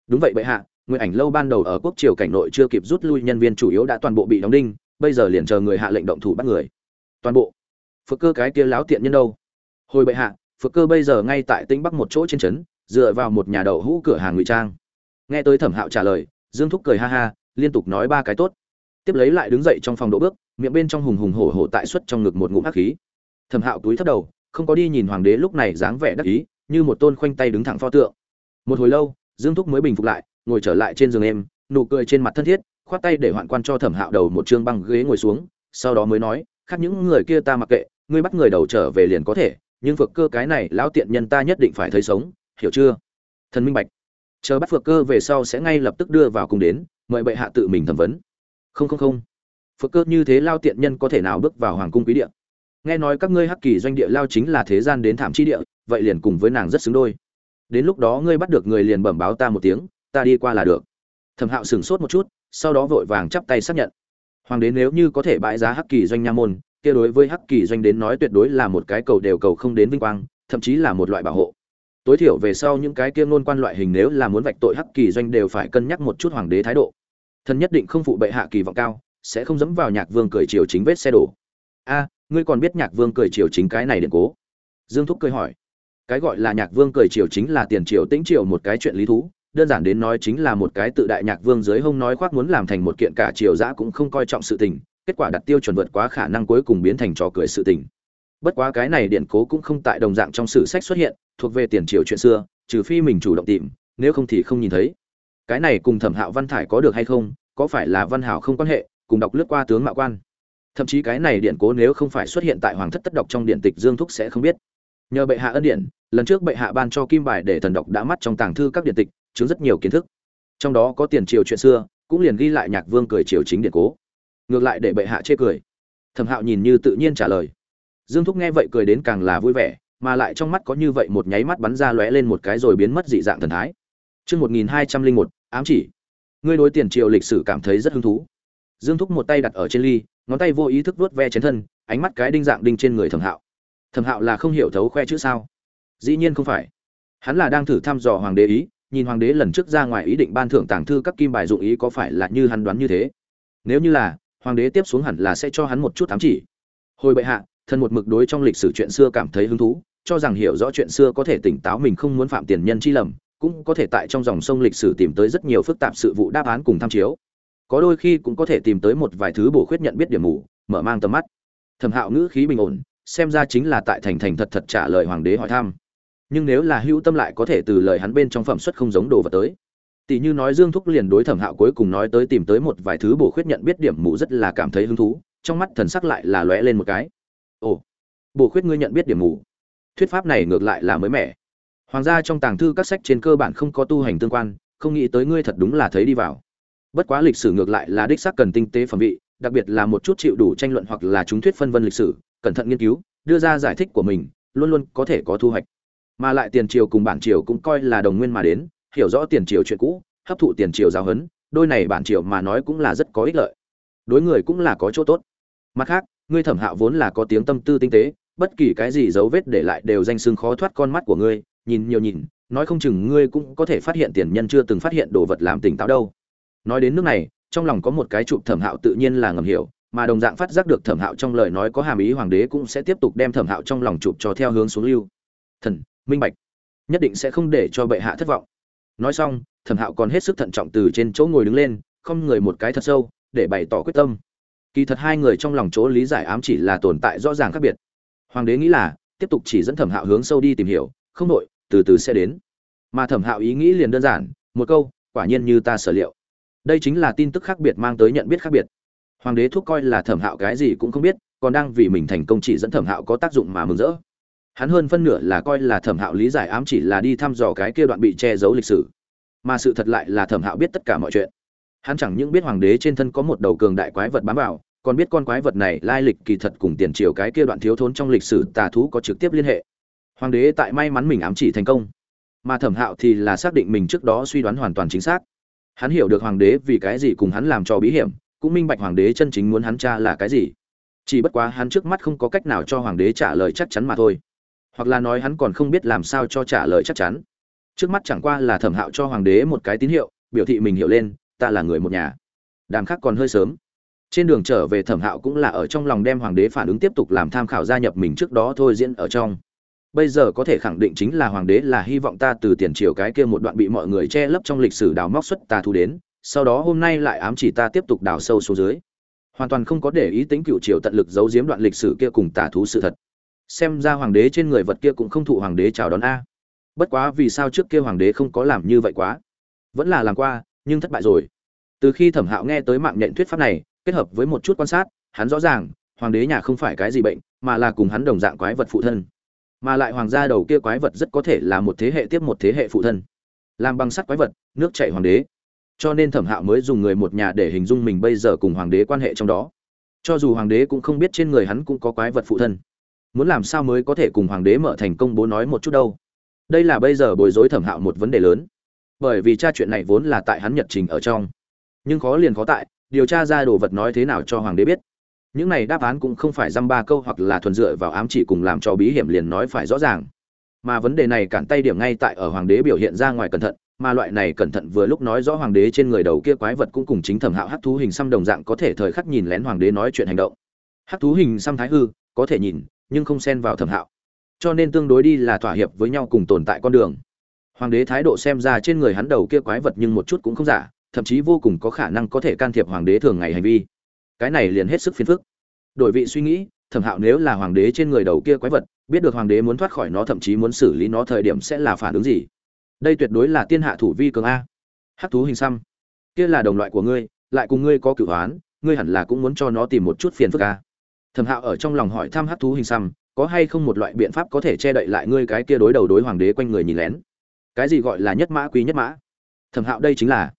[SPEAKER 1] đúng vậy bệ hạ Nguyệt ảnh lâu ban đầu ở quốc triều cảnh nội chưa kịp rút lui nhân viên chủ yếu đã toàn bộ bị đóng đinh, bây giờ liền chờ người hạ lệnh động thủ bắt người. Toàn bộ. Phực cơ cái kia láo tiện nhân đâu? Hồi bệ hạ, Phực cơ bây giờ ngay tại Tĩnh Bắc một chỗ trên trấn, dựa vào một nhà đậu hũ cửa hàng ngụy trang. Nghe tới Thẩm Hạo trả lời, Dương Thúc cười ha ha, liên tục nói ba cái tốt. Tiếp lấy lại đứng dậy trong phòng độ bước, miệng bên trong hùng hùng hổ hổ tại xuất trong ngực một ngụm hắc khí. Thẩm Hạo túi thấp đầu, không có đi nhìn hoàng đế lúc này dáng vẻ đắc ý như một tôn khoanh tay đứng thẳng pho tượng. Một hồi lâu dương thúc mới bình phục lại ngồi trở lại trên giường em nụ cười trên mặt thân thiết khoát tay để hoạn quan cho thẩm hạo đầu một chương băng ghế ngồi xuống sau đó mới nói khác những người kia ta mặc kệ ngươi bắt người đầu trở về liền có thể nhưng phược cơ cái này lão tiện nhân ta nhất định phải thấy sống hiểu chưa? Thần minh bạch. Chờ bắt phược cơ về sau sẽ ngay lập tức đưa vào cùng đến mời bệ hạ tự mình thẩm vấn không không không. Phật cơ như thế lao tiện nhân có thể nào bước vào hoàng cung quý địa? Nghe nói các ngươi hắc kỳ doanh địa lao chính là thế gian đến thảm chi địa, vậy liền cùng với nàng rất xứng đôi. Đến lúc đó ngươi bắt được người liền bẩm báo ta một tiếng, ta đi qua là được. Thẩm hạo sửng sốt một chút, sau đó vội vàng chắp tay xác nhận. Hoàng đế nếu như có thể bãi giá hắc kỳ doanh nha môn, kia đối với hắc kỳ doanh đến nói tuyệt đối là một cái cầu đều cầu không đến vinh quang, thậm chí là một loại bảo hộ. Tối thiểu về sau những cái kia ngôn quan loại hình nếu là muốn vạch tội hắc kỳ doanh đều phải cân nhắc một chút hoàng đế thái độ thần nhất định không phụ bệ hạ kỳ vọng cao, sẽ không dẫm vào nhạc vương cười chiều chính vết xe đổ. A, ngươi còn biết nhạc vương cười chiều chính cái này điện cố? Dương thúc cười hỏi. Cái gọi là nhạc vương cười chiều chính là tiền triều tĩnh triều một cái chuyện lý thú, đơn giản đến nói chính là một cái tự đại nhạc vương dưới hông nói khoác muốn làm thành một kiện cả triều dã cũng không coi trọng sự tình, kết quả đặt tiêu chuẩn vượt quá khả năng cuối cùng biến thành trò cười sự tình. Bất quá cái này điện cố cũng không tại đồng dạng trong sử sách xuất hiện, thuộc về tiền triều chuyện xưa, trừ phi mình chủ động tìm, nếu không thì không nhìn thấy cái này cùng thẩm hạo văn thải có được hay không, có phải là văn hảo không quan hệ, cùng đọc lướt qua tướng mạo quan. Thậm chí cái này điện cố nếu không phải xuất hiện tại hoàng thất tất đọc trong điện tịch dương thúc sẽ không biết. Nhờ bệ hạ ân điện, lần trước bệ hạ ban cho kim bài để thần đọc đã mắt trong tàng thư các điện tịch, chứa rất nhiều kiến thức. Trong đó có tiền triều chuyện xưa, cũng liền ghi lại nhạc vương cười triều chính điện cố. Ngược lại để bệ hạ chê cười. Thẩm hạo nhìn như tự nhiên trả lời. Dương thúc nghe vậy cười đến càng là vui vẻ, mà lại trong mắt có như vậy một nháy mắt bắn ra lóe lên một cái rồi biến mất dị dạng thần thái. Chương 1201, ám chỉ. Ngươi đối tiền triều lịch sử cảm thấy rất hứng thú. Dương Thúc một tay đặt ở trên ly, ngón tay vô ý thức vuốt ve chén thân, ánh mắt cái đinh dạng đinh trên người Thẩm Hạo. Thẩm Hạo là không hiểu thấu khoe chữ sao? Dĩ nhiên không phải. Hắn là đang thử thăm dò hoàng đế ý, nhìn hoàng đế lần trước ra ngoài ý định ban thưởng tàng thư các kim bài dụng ý có phải là như hắn đoán như thế. Nếu như là, hoàng đế tiếp xuống hẳn là sẽ cho hắn một chút ám chỉ. Hồi bệ hạ, thần một mực đối trong lịch sử chuyện xưa cảm thấy hứng thú, cho rằng hiểu rõ chuyện xưa có thể tỉnh táo mình không muốn phạm tiền nhân chi lầm, cũng có thể tại trong dòng sông lịch sử tìm tới rất nhiều phức tạp sự vụ đáp án cùng tham chiếu. Có đôi khi cũng có thể tìm tới một vài thứ bổ khuyết nhận biết điểm mù, mở mang tầm mắt. Thẩm hạo ngữ khí bình ổn, xem ra chính là tại thành thành thật thật trả lời hoàng đế hỏi thăm. Nhưng nếu là hữu tâm lại có thể từ lời hắn bên trong phẩm xuất không giống đồ vật tới. Tỷ như nói dương thúc liền đối thẩm hạo cuối cùng nói tới tìm tới một vài thứ bổ khuyết nhận biết điểm mù rất là cảm thấy hứng thú, trong mắt thần sắc lại là lóe lên một cái. Ồ, bổ khuyết ngươi nhận biết điểm mù. Thuyết pháp này ngược lại là mới mẻ hoàng gia trong tàng thư các sách trên cơ bản không có tu hành tương quan, không nghĩ tới ngươi thật đúng là thấy đi vào. Bất quá lịch sử ngược lại là đích xác cần tinh tế phẩm vị, đặc biệt là một chút chịu đủ tranh luận hoặc là chúng thuyết phân vân lịch sử, cẩn thận nghiên cứu, đưa ra giải thích của mình, luôn luôn có thể có thu hoạch. Mà lại tiền triều cùng bản triều cũng coi là đồng nguyên mà đến, hiểu rõ tiền triều chuyện cũ, hấp thụ tiền triều giáo huấn đôi này bản triều mà nói cũng là rất có ích lợi. Đối người cũng là có chỗ tốt. Mặt khác, ngươi thẩm hạo vốn là có tiếng tâm tư tinh tế, bất kỳ cái gì dấu vết để lại đều danh xưng khó thoát con mắt của ngươi nhìn nhiều nhìn, nói không chừng ngươi cũng có thể phát hiện tiền nhân chưa từng phát hiện đồ vật làm tỉnh táo đâu. Nói đến nước này, trong lòng có một cái chụp thẩm hạo tự nhiên là ngầm hiểu, mà đồng dạng phát giác được thẩm hạo trong lời nói có hàm ý hoàng đế cũng sẽ tiếp tục đem thẩm hạo trong lòng chụp cho theo hướng xuống lưu. Thần, minh bạch. Nhất định sẽ không để cho bệ hạ thất vọng. Nói xong, thẩm hạo còn hết sức thận trọng từ trên chỗ ngồi đứng lên, không người một cái thật sâu, để bày tỏ quyết tâm. Kỳ thật hai người trong lòng chỗ lý giải ám chỉ là tồn tại rõ ràng khác biệt. Hoàng đế nghĩ là, tiếp tục chỉ dẫn thẩm hạo hướng sâu đi tìm hiểu, không đội từ từ sẽ đến. Mà thẩm hạo ý nghĩ liền đơn giản, một câu, quả nhiên như ta sở liệu. Đây chính là tin tức khác biệt mang tới nhận biết khác biệt. Hoàng đế thúc coi là thẩm hạo cái gì cũng không biết, còn đang vì mình thành công chỉ dẫn thẩm hạo có tác dụng mà mừng rỡ. Hắn hơn phân nửa là coi là thẩm hạo lý giải ám chỉ là đi thăm dò cái kia đoạn bị che giấu lịch sử. Mà sự thật lại là thẩm hạo biết tất cả mọi chuyện. Hắn chẳng những biết hoàng đế trên thân có một đầu cường đại quái vật bám vào, còn biết con quái vật này lai lịch kỳ thật cùng tiền triều cái kia đoạn thiếu thốn trong lịch sử tà thú có trực tiếp liên hệ hoàng đế tại may mắn mình ám chỉ thành công. Mà thẩm hạo thì là xác định mình trước đó suy đoán hoàn toàn chính xác. Hắn hiểu được hoàng đế vì cái gì cùng hắn làm cho bí hiểm, cũng minh bạch hoàng đế chân chính muốn hắn cha là cái gì. Chỉ bất quá hắn trước mắt không có cách nào cho hoàng đế trả lời chắc chắn mà thôi. Hoặc là nói hắn còn không biết làm sao cho trả lời chắc chắn. Trước mắt chẳng qua là thẩm hạo cho hoàng đế một cái tín hiệu, biểu thị mình hiểu lên, ta là người một nhà. Đàm khác còn hơi sớm. Trên đường trở về thẩm hạo cũng là ở trong lòng đem hoàng đế phản ứng tiếp tục làm tham khảo gia nhập mình trước đó thôi diễn ở trong bây giờ có thể khẳng định chính là hoàng đế là hy vọng ta từ tiền triều cái kia một đoạn bị mọi người che lấp trong lịch sử đào móc xuất tà thu đến, sau đó hôm nay lại ám chỉ ta tiếp tục đào sâu xuống dưới. Hoàn toàn không có để ý tính cựu triều tận lực giấu giếm đoạn lịch sử kia cùng tà thú sự thật. Xem ra hoàng đế trên người vật kia cũng không thụ hoàng đế chào đón a. Bất quá vì sao trước kia hoàng đế không có làm như vậy quá? Vẫn là làm qua, nhưng thất bại rồi. Từ khi thẩm hạo nghe tới mạng nhện thuyết pháp này, kết hợp với một chút quan sát, hắn rõ ràng, hoàng đế nhà không phải cái gì bệnh, mà là cùng hắn đồng dạng quái vật phụ thân mà lại hoàng gia đầu kia quái vật rất có thể là một thế hệ tiếp một thế hệ phụ thân. Làm bằng sắt quái vật, nước chảy hoàng đế. Cho nên thẩm hạo mới dùng người một nhà để hình dung mình bây giờ cùng hoàng đế quan hệ trong đó. Cho dù hoàng đế cũng không biết trên người hắn cũng có quái vật phụ thân. Muốn làm sao mới có thể cùng hoàng đế mở thành công bố nói một chút đâu? Đây là bây giờ bối rối thẩm hạo một vấn đề lớn. Bởi vì tra chuyện này vốn là tại hắn nhật trình ở trong. Nhưng khó liền khó tại, điều tra ra đồ vật nói thế nào cho hoàng đế biết những này đáp án cũng không phải dăm ba câu hoặc là thuần dựa vào ám chỉ cùng làm cho bí hiểm liền nói phải rõ ràng. Mà vấn đề này cản tay điểm ngay tại ở hoàng đế biểu hiện ra ngoài cẩn thận, mà loại này cẩn thận vừa lúc nói rõ hoàng đế trên người đầu kia quái vật cũng cùng chính thẩm hạo hắc thú hình xăm đồng dạng có thể thời khắc nhìn lén hoàng đế nói chuyện hành động. Hắc thú hình xăm thái hư, có thể nhìn, nhưng không xen vào thẩm hạo. Cho nên tương đối đi là thỏa hiệp với nhau cùng tồn tại con đường. Hoàng đế thái độ xem ra trên người hắn đầu kia quái vật nhưng một chút cũng không giả, thậm chí vô cùng có khả năng có thể can thiệp hoàng đế thường ngày hành vi cái này liền hết sức phiền phức. Đổi vị suy nghĩ, thẩm hạo nếu là hoàng đế trên người đầu kia quái vật, biết được hoàng đế muốn thoát khỏi nó, thậm chí muốn xử lý nó thời điểm sẽ là phản ứng gì? Đây tuyệt đối là tiên hạ thủ vi cường a. Hắc thú hình xăm. Kia là đồng loại của ngươi, lại cùng ngươi có cửu hoán ngươi hẳn là cũng muốn cho nó tìm một chút phiền phức a. Thẩm hạo ở trong lòng hỏi thăm hắc thú hình xăm, có hay không một loại biện pháp có thể che đậy lại ngươi cái kia đối đầu đối hoàng đế quanh người nhìn lén? Cái gì gọi là nhất mã quý nhất mã? Thẩm hạo đây chính là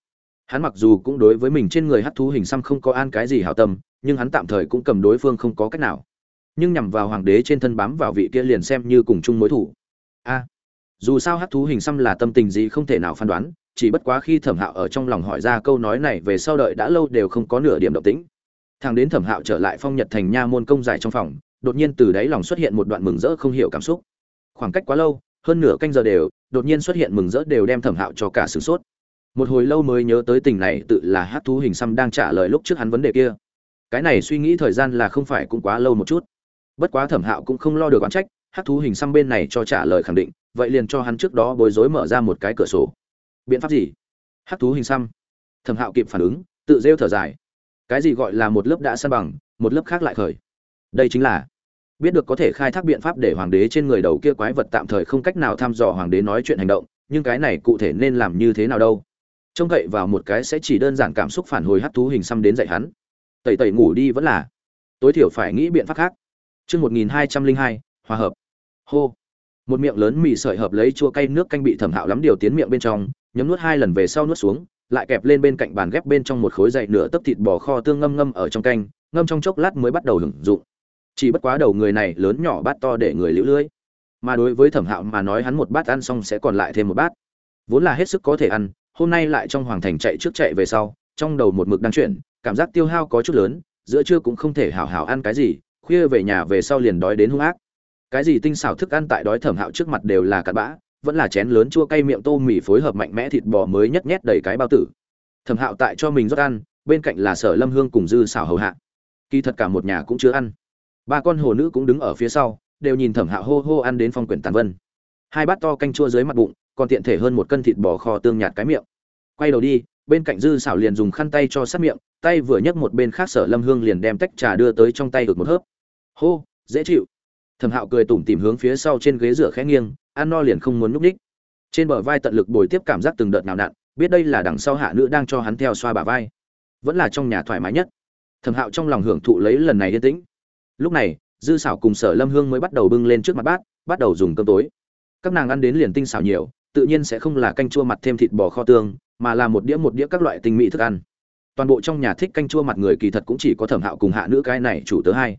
[SPEAKER 1] hắn mặc dù cũng đối với mình trên người hắc thú hình xăm không có an cái gì hảo tâm, nhưng hắn tạm thời cũng cầm đối phương không có cách nào. Nhưng nhằm vào hoàng đế trên thân bám vào vị kia liền xem như cùng chung mối thủ. A, dù sao hắc thú hình xăm là tâm tình gì không thể nào phán đoán, chỉ bất quá khi thẩm hạo ở trong lòng hỏi ra câu nói này về sau đợi đã lâu đều không có nửa điểm động tĩnh. Thằng đến thẩm hạo trở lại phong nhật thành nha môn công giải trong phòng, đột nhiên từ đáy lòng xuất hiện một đoạn mừng rỡ không hiểu cảm xúc. Khoảng cách quá lâu, hơn nửa canh giờ đều, đột nhiên xuất hiện mừng rỡ đều đem thẩm hạo cho cả sửng sốt một hồi lâu mới nhớ tới tình này tự là hát thú hình xăm đang trả lời lúc trước hắn vấn đề kia. Cái này suy nghĩ thời gian là không phải cũng quá lâu một chút. Bất quá thẩm hạo cũng không lo được oán trách, hát thú hình xăm bên này cho trả lời khẳng định, vậy liền cho hắn trước đó bối rối mở ra một cái cửa sổ. Biện pháp gì? Hát thú hình xăm. Thẩm hạo kịp phản ứng, tự rêu thở dài. Cái gì gọi là một lớp đã săn bằng, một lớp khác lại khởi? Đây chính là, biết được có thể khai thác biện pháp để hoàng đế trên người đầu kia quái vật tạm thời không cách nào thăm dò hoàng đế nói chuyện hành động, nhưng cái này cụ thể nên làm như thế nào đâu? Trông cậy vào một cái sẽ chỉ đơn giản cảm xúc phản hồi hắt thú hình xăm đến dạy hắn. Tẩy tẩy ngủ đi vẫn là. Tối thiểu phải nghĩ biện pháp khác. Chương một nghìn hai trăm linh hai, hòa hợp. Hô. Một miệng lớn mì sợi hợp lấy chua cay nước canh bị thẩm hạo lắm điều tiến miệng bên trong, nhấm nuốt hai lần về sau nuốt xuống, lại kẹp lên bên cạnh bàn ghép bên trong một khối dậy nửa tấc thịt bò kho tương ngâm ngâm ở trong canh, ngâm trong chốc lát mới bắt đầu hưởng dụng. Chỉ bất quá đầu người này lớn nhỏ bát to để người liễu lưỡi mà đối với thẩm hạo mà nói hắn một bát ăn xong sẽ còn lại thêm một bát. Vốn là hết sức có thể ăn hôm nay lại trong hoàng thành chạy trước chạy về sau, trong đầu một mực đang chuyển, cảm giác tiêu hao có chút lớn, giữa trưa cũng không thể hào hào ăn cái gì, khuya về nhà về sau liền đói đến hung ác. Cái gì tinh xảo thức ăn tại đói thẩm hạo trước mặt đều là cặn bã, vẫn là chén lớn chua cay miệng tô mì phối hợp mạnh mẽ thịt bò mới nhất nhét đầy cái bao tử. Thẩm hạo tại cho mình rót ăn, bên cạnh là sở lâm hương cùng dư xảo hầu hạ. Kỳ thật cả một nhà cũng chưa ăn. Ba con hồ nữ cũng đứng ở phía sau, đều nhìn thẩm hạo hô hô ăn đến phong quyển tàn vân. Hai bát to canh chua dưới mặt bụng còn tiện thể hơn một cân thịt bò kho tương nhạt cái miệng. Quay đầu đi, bên cạnh dư xảo liền dùng khăn tay cho sát miệng, tay vừa nhấc một bên khác sở lâm hương liền đem tách trà đưa tới trong tay được một hớp. Hô, dễ chịu. Thẩm hạo cười tủm tìm hướng phía sau trên ghế rửa khẽ nghiêng, ăn no liền không muốn núp ních trên bờ vai tận lực bồi tiếp cảm giác từng đợt nào nặn biết đây là đằng sau hạ nữ đang cho hắn theo xoa bả vai. Vẫn là trong nhà thoải mái nhất. Thẩm hạo trong lòng hưởng thụ lấy lần này yên tĩnh. Lúc này, dư xảo cùng sở lâm hương mới bắt đầu bưng lên trước mặt bát, bắt đầu dùng cơm tối. Các nàng ăn đến liền tinh xảo nhiều tự nhiên sẽ không là canh chua mặt thêm thịt bò kho tương, mà là một đĩa một đĩa các loại tinh mỹ thức ăn. Toàn bộ trong nhà thích canh chua mặt người kỳ thật cũng chỉ có thẩm hạo cùng hạ nữ cái này chủ tớ hai.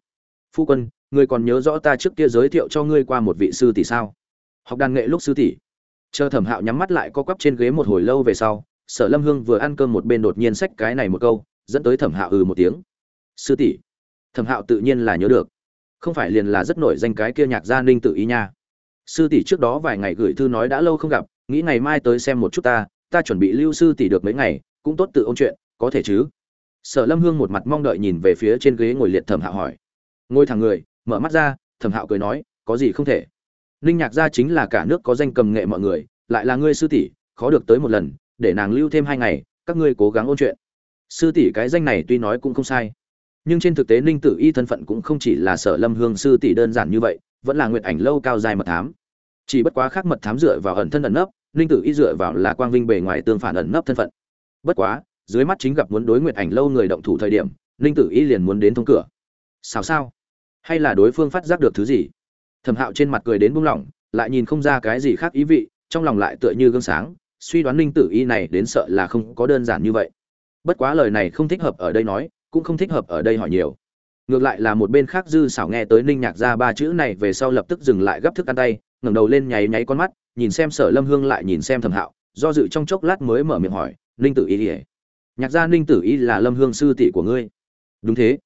[SPEAKER 1] Phu quân ngươi còn nhớ rõ ta trước kia giới thiệu cho ngươi qua một vị sư tỷ sao? Học đàn nghệ lúc sư tỷ. Chờ thẩm hạo nhắm mắt lại co quắp trên ghế một hồi lâu về sau, sở lâm hương vừa ăn cơm một bên đột nhiên xách cái này một câu, dẫn tới thẩm hạo ừ một tiếng. Sư tỷ. Thẩm hạo tự nhiên là nhớ được. Không phải liền là rất nổi danh cái kia nhạc gia ninh tự ý nha sư tỷ trước đó vài ngày gửi thư nói đã lâu không gặp, nghĩ ngày mai tới xem một chút ta ta chuẩn bị lưu sư tỷ được mấy ngày, cũng tốt tự ôn chuyện, có thể chứ? Sở lâm hương một mặt mong đợi nhìn về phía trên ghế ngồi liệt thẩm hạo hỏi. Ngồi thẳng người, mở mắt ra, thẩm hạo cười nói, có gì không thể. Ninh nhạc gia chính là cả nước có danh cầm nghệ mọi người, lại là ngươi sư tỷ, khó được tới một lần, để nàng lưu thêm hai ngày, các ngươi cố gắng ôn chuyện. Sư tỷ cái danh này tuy nói cũng không sai, nhưng trên thực tế ninh tử y thân phận cũng không chỉ là sở lâm hương sư tỷ đơn giản như vậy vẫn là nguyệt ảnh lâu cao dài mật thám. Chỉ bất quá khác mật thám dựa vào ẩn thân ẩn nấp, ninh tử y dựa vào là quang vinh bề ngoài tương phản ẩn nấp thân phận. Bất quá, dưới mắt chính gặp muốn đối nguyệt ảnh lâu người động thủ thời điểm, ninh tử y liền muốn đến thông cửa. Sao sao hay là đối phương phát giác được thứ gì? Thẩm hạo trên mặt cười đến buông lỏng, lại nhìn không ra cái gì khác ý vị, trong lòng lại tựa như gương sáng, suy đoán ninh tử y này đến sợ là không có đơn giản như vậy. Bất quá lời này không thích hợp ở đây nói, cũng không thích hợp ở đây hỏi nhiều ngược lại là một bên khác dư xảo nghe tới ninh nhạc ra ba chữ này về sau lập tức dừng lại gấp thức ăn tay, ngẩng đầu lên nháy nháy con mắt, nhìn xem sở lâm hương lại nhìn xem thẩm hạo, do dự trong chốc lát mới mở miệng hỏi, ninh tử y ỉa nhạc gia ninh tử y là lâm hương sư tỷ của ngươi. Đúng thế.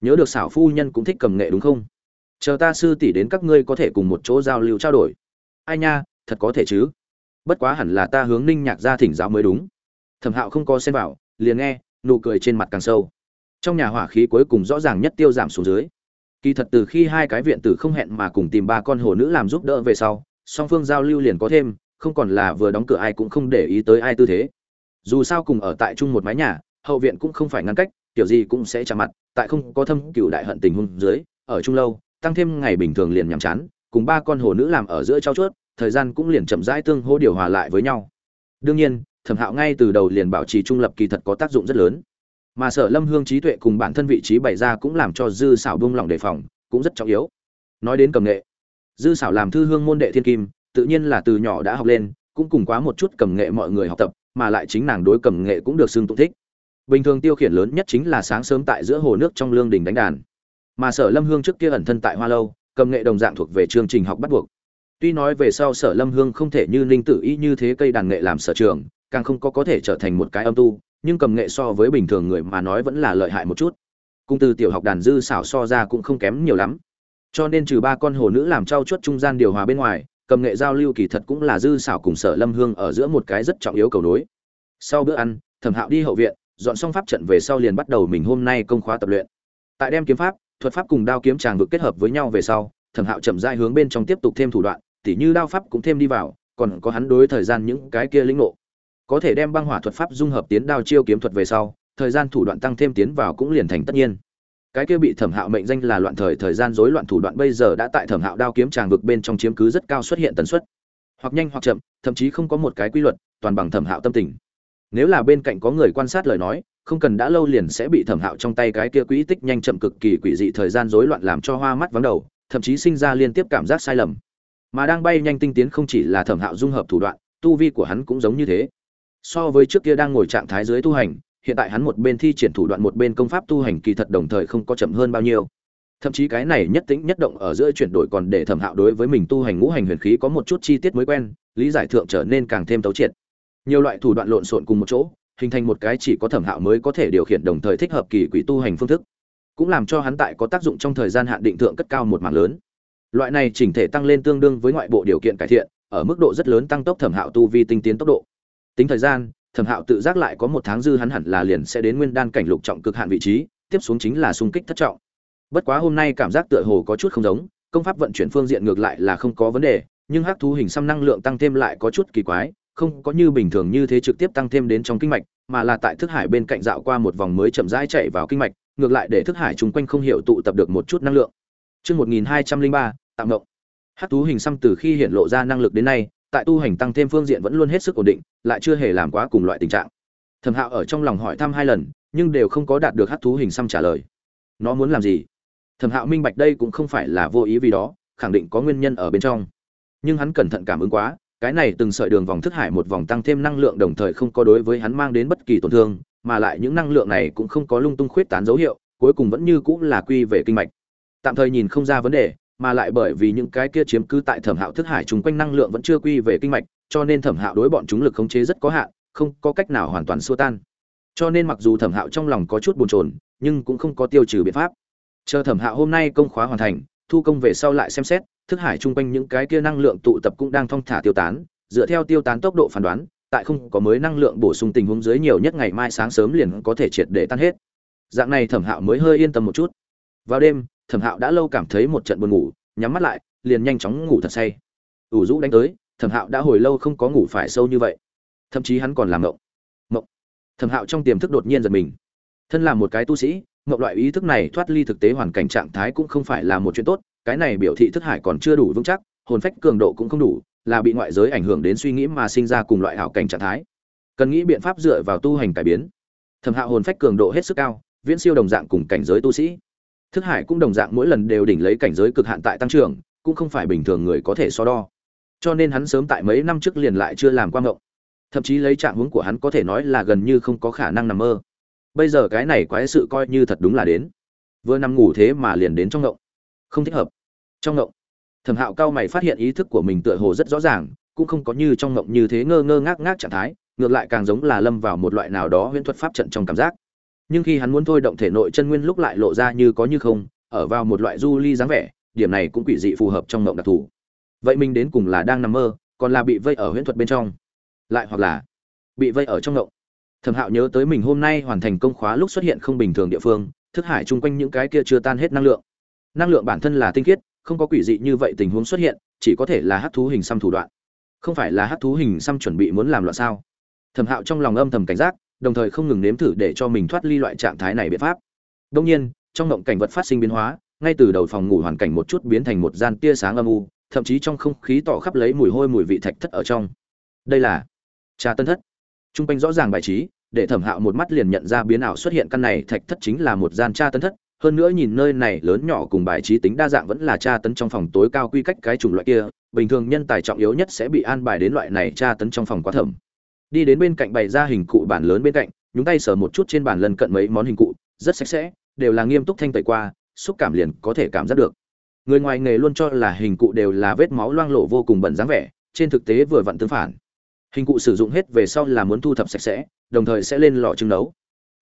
[SPEAKER 1] Nhớ được xảo phu nhân cũng thích cầm nghệ đúng không? Chờ ta sư tỷ đến các ngươi có thể cùng một chỗ giao lưu trao đổi. Ai nha, thật có thể chứ. Bất quá hẳn là ta hướng ninh nhạc gia thỉnh giáo mới đúng. Thẩm hạo không có xem vào, liền nghe, nụ cười trên mặt càng sâu trong nhà hỏa khí cuối cùng rõ ràng nhất tiêu giảm xuống dưới. Kỳ thật từ khi hai cái viện tử không hẹn mà cùng tìm ba con hồ nữ làm giúp đỡ về sau, song phương giao lưu liền có thêm, không còn là vừa đóng cửa ai cũng không để ý tới ai tư thế. Dù sao cùng ở tại chung một mái nhà, hậu viện cũng không phải ngăn cách, kiểu gì cũng sẽ chạm mặt, tại không có thâm cựu đại hận tình hôn dưới, ở chung lâu, tăng thêm ngày bình thường liền nhàm chán, cùng ba con hồ nữ làm ở giữa trao chuốt, thời gian cũng liền chậm rãi tương hô điều hòa lại với nhau. Đương nhiên, thẩm hạo ngay từ đầu liền bảo trì trung lập kỳ thật có tác dụng rất lớn mà sở lâm hương trí tuệ cùng bản thân vị trí bày ra cũng làm cho dư xảo buông lỏng đề phòng, cũng rất trọng yếu. Nói đến cầm nghệ, dư xảo làm thư hương môn đệ thiên kim, tự nhiên là từ nhỏ đã học lên, cũng cùng quá một chút cầm nghệ mọi người học tập, mà lại chính nàng đối cầm nghệ cũng được xưng tụng thích. Bình thường tiêu khiển lớn nhất chính là sáng sớm tại giữa hồ nước trong lương đình đánh đàn. Mà sở lâm hương trước kia ẩn thân tại hoa lâu, cầm nghệ đồng dạng thuộc về chương trình học bắt buộc. Tuy nói về sau sở lâm hương không thể như ninh tử y như thế cây đàn nghệ làm sở trường, càng không có có thể trở thành một cái âm tu nhưng cầm nghệ so với bình thường người mà nói vẫn là lợi hại một chút. Cung từ tiểu học đàn dư xảo so ra cũng không kém nhiều lắm. Cho nên trừ ba con hồ nữ làm trao chuốt trung gian điều hòa bên ngoài, cầm nghệ giao lưu kỳ thật cũng là dư xảo cùng sở lâm hương ở giữa một cái rất trọng yếu cầu nối. Sau bữa ăn, thẩm hạo đi hậu viện, dọn xong pháp trận về sau liền bắt đầu mình hôm nay công khóa tập luyện. Tại đem kiếm pháp, thuật pháp cùng đao kiếm tràng vực kết hợp với nhau về sau, thẩm hạo chậm rãi hướng bên trong tiếp tục thêm thủ đoạn, tỉ như đao pháp cũng thêm đi vào, còn có hắn đối thời gian những cái kia lĩnh ngộ có thể đem băng hỏa thuật pháp dung hợp tiến đao chiêu kiếm thuật về sau, thời gian thủ đoạn tăng thêm tiến vào cũng liền thành tất nhiên. Cái kia bị thẩm hạo mệnh danh là loạn thời thời gian rối loạn thủ đoạn bây giờ đã tại thẩm hạo đao kiếm tràng vực bên trong chiếm cứ rất cao xuất hiện tần suất. Hoặc nhanh hoặc chậm, thậm chí không có một cái quy luật, toàn bằng thẩm hạo tâm tình. Nếu là bên cạnh có người quan sát lời nói, không cần đã lâu liền sẽ bị thẩm hạo trong tay cái kia quỹ tích nhanh chậm cực kỳ quỷ dị thời gian rối loạn làm cho hoa mắt vắng đầu, thậm chí sinh ra liên tiếp cảm giác sai lầm. Mà đang bay nhanh tinh tiến không chỉ là thẩm hạo dung hợp thủ đoạn, tu vi của hắn cũng giống như thế so với trước kia đang ngồi trạng thái dưới tu hành, hiện tại hắn một bên thi triển thủ đoạn một bên công pháp tu hành kỳ thật đồng thời không có chậm hơn bao nhiêu. Thậm chí cái này nhất tĩnh nhất động ở giữa chuyển đổi còn để thẩm hạo đối với mình tu hành ngũ hành huyền khí có một chút chi tiết mới quen, lý giải thượng trở nên càng thêm tấu triệt. Nhiều loại thủ đoạn lộn xộn cùng một chỗ, hình thành một cái chỉ có thẩm hạo mới có thể điều khiển đồng thời thích hợp kỳ quỷ tu hành phương thức. Cũng làm cho hắn tại có tác dụng trong thời gian hạn định thượng cất cao một mảng lớn. Loại này chỉnh thể tăng lên tương đương với ngoại bộ điều kiện cải thiện, ở mức độ rất lớn tăng tốc thẩm hạo tu vi tinh tiến tốc độ tính thời gian thẩm hạo tự giác lại có một tháng dư hắn hẳn là liền sẽ đến nguyên đan cảnh lục trọng cực hạn vị trí tiếp xuống chính là xung kích thất trọng bất quá hôm nay cảm giác tựa hồ có chút không giống công pháp vận chuyển phương diện ngược lại là không có vấn đề nhưng hắc thú hình xăm năng lượng tăng thêm lại có chút kỳ quái không có như bình thường như thế trực tiếp tăng thêm đến trong kinh mạch mà là tại thức hải bên cạnh dạo qua một vòng mới chậm rãi chạy vào kinh mạch ngược lại để thức hải chung quanh không hiểu tụ tập được một chút năng lượng Trước 1203, tạm ngộng. Hắc thú hình xăm từ khi hiện lộ ra năng lực đến nay, tại tu hành tăng thêm phương diện vẫn luôn hết sức ổn định, lại chưa hề làm quá cùng loại tình trạng. Thẩm Hạo ở trong lòng hỏi thăm hai lần, nhưng đều không có đạt được hắc thú hình xăm trả lời. Nó muốn làm gì? Thẩm Hạo minh bạch đây cũng không phải là vô ý vì đó, khẳng định có nguyên nhân ở bên trong. Nhưng hắn cẩn thận cảm ứng quá, cái này từng sợi đường vòng thức hải một vòng tăng thêm năng lượng đồng thời không có đối với hắn mang đến bất kỳ tổn thương, mà lại những năng lượng này cũng không có lung tung khuyết tán dấu hiệu, cuối cùng vẫn như cũng là quy về kinh mạch. Tạm thời nhìn không ra vấn đề, mà lại bởi vì những cái kia chiếm cứ tại thẩm hạo thức hải chung quanh năng lượng vẫn chưa quy về kinh mạch, cho nên thẩm hạo đối bọn chúng lực khống chế rất có hạn, không có cách nào hoàn toàn xua tan. Cho nên mặc dù thẩm hạo trong lòng có chút bồn chồn, nhưng cũng không có tiêu trừ biện pháp. Chờ thẩm hạo hôm nay công khóa hoàn thành, thu công về sau lại xem xét, thức hải chung quanh những cái kia năng lượng tụ tập cũng đang thong thả tiêu tán, dựa theo tiêu tán tốc độ phán đoán, tại không có mới năng lượng bổ sung tình huống dưới nhiều nhất ngày mai sáng sớm liền có thể triệt để tan hết. Dạng này thẩm hạo mới hơi yên tâm một chút. Vào đêm thẩm hạo đã lâu cảm thấy một trận buồn ngủ, nhắm mắt lại, liền nhanh chóng ngủ thật say. Ủ rũ đánh tới, thẩm hạo đã hồi lâu không có ngủ phải sâu như vậy. Thậm chí hắn còn làm ngộng. Ngộng. Thẩm hạo trong tiềm thức đột nhiên giật mình. Thân là một cái tu sĩ, ngộng loại ý thức này thoát ly thực tế hoàn cảnh trạng thái cũng không phải là một chuyện tốt, cái này biểu thị thức hải còn chưa đủ vững chắc, hồn phách cường độ cũng không đủ, là bị ngoại giới ảnh hưởng đến suy nghĩ mà sinh ra cùng loại hảo cảnh trạng thái. Cần nghĩ biện pháp dựa vào tu hành cải biến. Thẩm hạo hồn phách cường độ hết sức cao, viễn siêu đồng dạng cùng cảnh giới tu sĩ thức hải cũng đồng dạng mỗi lần đều đỉnh lấy cảnh giới cực hạn tại tăng trưởng, cũng không phải bình thường người có thể so đo. Cho nên hắn sớm tại mấy năm trước liền lại chưa làm quang ngộng. Thậm chí lấy trạng hướng của hắn có thể nói là gần như không có khả năng nằm mơ. Bây giờ cái này quái sự coi như thật đúng là đến. Vừa nằm ngủ thế mà liền đến trong ngộng. Không thích hợp. Trong ngộng. Thẩm hạo cao mày phát hiện ý thức của mình tựa hồ rất rõ ràng, cũng không có như trong ngộng như thế ngơ ngơ ngác ngác trạng thái, ngược lại càng giống là lâm vào một loại nào đó huyễn thuật pháp trận trong cảm giác nhưng khi hắn muốn thôi động thể nội chân nguyên lúc lại lộ ra như có như không, ở vào một loại du ly dáng vẻ, điểm này cũng quỷ dị phù hợp trong mộng đặc thù. Vậy mình đến cùng là đang nằm mơ, còn là bị vây ở huyễn thuật bên trong? Lại hoặc là bị vây ở trong mộng? Thẩm hạo nhớ tới mình hôm nay hoàn thành công khóa lúc xuất hiện không bình thường địa phương, thức hải chung quanh những cái kia chưa tan hết năng lượng. Năng lượng bản thân là tinh khiết, không có quỷ dị như vậy tình huống xuất hiện, chỉ có thể là hát thú hình xăm thủ đoạn. Không phải là hát thú hình xăm chuẩn bị muốn làm loạn sao? Thẩm hạo trong lòng âm thầm cảnh giác đồng thời không ngừng nếm thử để cho mình thoát ly loại trạng thái này biện pháp. Đông nhiên, trong động cảnh vật phát sinh biến hóa, ngay từ đầu phòng ngủ hoàn cảnh một chút biến thành một gian tia sáng âm u, thậm chí trong không khí tỏ khắp lấy mùi hôi mùi vị thạch thất ở trong. Đây là trà tân thất. T r u n g quanh rõ ràng bài trí, để thẩm hạo một mắt liền nhận ra biến ảo xuất hiện căn này thạch thất chính là một gian tra tân thất. Hơn nữa nhìn nơi này lớn nhỏ cùng bài trí tính đa dạng vẫn là tra tấn trong phòng tối cao quy cách cái chủng loại kia, bình thường nhân tài trọng yếu nhất sẽ bị an bài đến loại này tra tấn trong phòng quá thẩm đi đến bên cạnh bày ra hình cụ bản lớn bên cạnh, nhúng tay sờ một chút trên bàn lần cận mấy món hình cụ, rất sạch sẽ, đều là nghiêm túc thanh tẩy qua, xúc cảm liền có thể cảm giác được. Người ngoài nghề luôn cho là hình cụ đều là vết máu loang lộ vô cùng bẩn dáng vẻ, trên thực tế vừa vặn tương phản. Hình cụ sử dụng hết về sau là muốn thu thập sạch sẽ, đồng thời sẽ lên lò trưng nấu.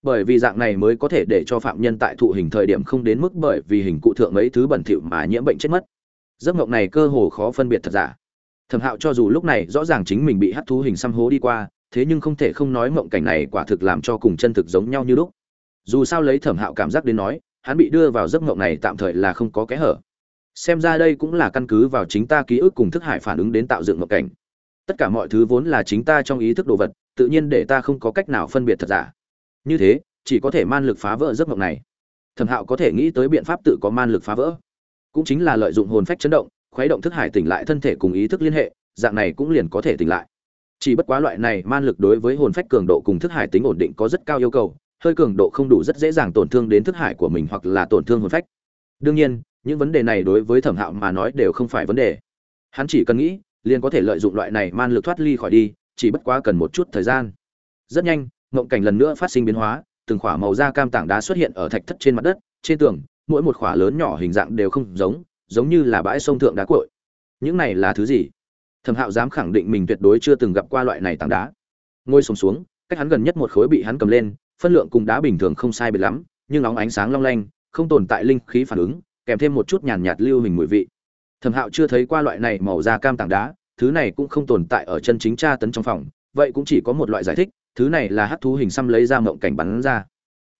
[SPEAKER 1] Bởi vì dạng này mới có thể để cho phạm nhân tại thụ hình thời điểm không đến mức bởi vì hình cụ thượng mấy thứ bẩn thỉu mà nhiễm bệnh chết mất. Giấc mộng này cơ hồ khó phân biệt thật giả thẩm hạo cho dù lúc này rõ ràng chính mình bị hắt thú hình xăm hố đi qua, thế nhưng không thể không nói mộng cảnh này quả thực làm cho cùng chân thực giống nhau như lúc. Dù sao lấy thẩm hạo cảm giác đến nói, hắn bị đưa vào giấc mộng này tạm thời là không có kẽ hở. Xem ra đây cũng là căn cứ vào chính ta ký ức cùng thức hải phản ứng đến tạo dựng mộng cảnh. Tất cả mọi thứ vốn là chính ta trong ý thức đồ vật, tự nhiên để ta không có cách nào phân biệt thật giả. Như thế, chỉ có thể man lực phá vỡ giấc mộng này. Thẩm hạo có thể nghĩ tới biện pháp tự có man lực phá vỡ. Cũng chính là lợi dụng hồn phách chấn động khuấy động thức hải tỉnh lại thân thể cùng ý thức liên hệ, dạng này cũng liền có thể tỉnh lại. Chỉ bất quá loại này man lực đối với hồn phách cường độ cùng thức hải tính ổn định có rất cao yêu cầu, hơi cường độ không đủ rất dễ dàng tổn thương đến thức hải của mình hoặc là tổn thương hồn phách. Đương nhiên, những vấn đề này đối với thẩm hạo mà nói đều không phải vấn đề. Hắn chỉ cần nghĩ, liền có thể lợi dụng loại này man lực thoát ly khỏi đi, chỉ bất quá cần một chút thời gian. Rất nhanh, ngộng cảnh lần nữa phát sinh biến hóa, từng khỏa màu da cam tảng đá xuất hiện ở thạch thất trên mặt đất, trên tường, mỗi một khỏa lớn nhỏ hình dạng đều không giống giống như là bãi sông thượng đá cội. Những này là thứ gì? Thẩm hạo dám khẳng định mình tuyệt đối chưa từng gặp qua loại này tảng đá. Ngồi sùng xuống, xuống cách hắn gần nhất một khối bị hắn cầm lên phân lượng cùng đá bình thường không sai biệt lắm nhưng óng ánh sáng long lanh không tồn tại linh khí phản ứng kèm thêm một chút nhàn nhạt lưu hình mùi vị. Thẩm hạo chưa thấy qua loại này màu da cam tảng đá thứ này cũng không tồn tại ở chân chính tra tấn trong phòng vậy cũng chỉ có một loại giải thích thứ này là hắc thú hình xăm lấy ra mộng cảnh bắn ra.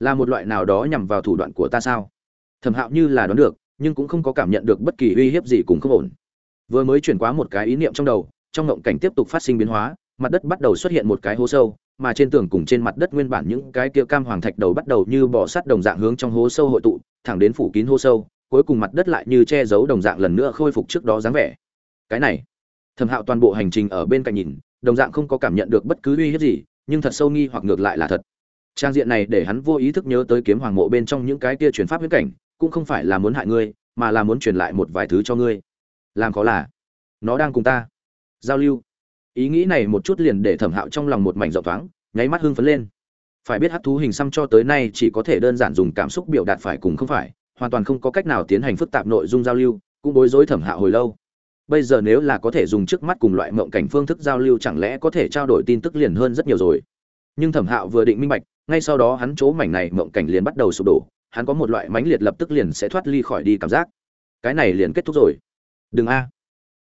[SPEAKER 1] Là một loại nào đó nhằm vào thủ đoạn của ta sao? Thẩm hạo như là đoán được nhưng cũng không có cảm nhận được bất kỳ uy hiếp gì cũng không ổn. Vừa mới chuyển qua một cái ý niệm trong đầu, trong ngộng cảnh tiếp tục phát sinh biến hóa, mặt đất bắt đầu xuất hiện một cái hố sâu, mà trên tường cùng trên mặt đất nguyên bản những cái kia cam hoàng thạch đầu bắt đầu như bò sắt đồng dạng hướng trong hố sâu hội tụ, thẳng đến phủ kín hố sâu, cuối cùng mặt đất lại như che giấu đồng dạng lần nữa khôi phục trước đó dáng vẻ. Cái này, thẩm hạo toàn bộ hành trình ở bên cạnh nhìn, đồng dạng không có cảm nhận được bất cứ uy hiếp gì, nhưng thật sâu nghi hoặc ngược lại là thật. Trang diện này để hắn vô ý thức nhớ tới kiếm hoàng mộ bên trong những cái kia truyền pháp huyết cảnh cũng không phải là muốn hại ngươi, mà là muốn truyền lại một vài thứ cho ngươi. Làm khó là, nó đang cùng ta giao lưu. Ý nghĩ này một chút liền để thẩm hạo trong lòng một mảnh rộng thoáng, nháy mắt hưng phấn lên. Phải biết hát thú hình xăm cho tới nay chỉ có thể đơn giản dùng cảm xúc biểu đạt phải cùng không phải, hoàn toàn không có cách nào tiến hành phức tạp nội dung giao lưu, cũng bối rối thẩm hạo hồi lâu. Bây giờ nếu là có thể dùng trước mắt cùng loại mộng cảnh phương thức giao lưu chẳng lẽ có thể trao đổi tin tức liền hơn rất nhiều rồi. Nhưng thẩm hạo vừa định minh bạch, ngay sau đó hắn chỗ mảnh này mộng cảnh liền bắt đầu sụp đổ hắn có một loại mãnh liệt lập tức liền sẽ thoát ly khỏi đi cảm giác. Cái này liền kết thúc rồi. Đừng a.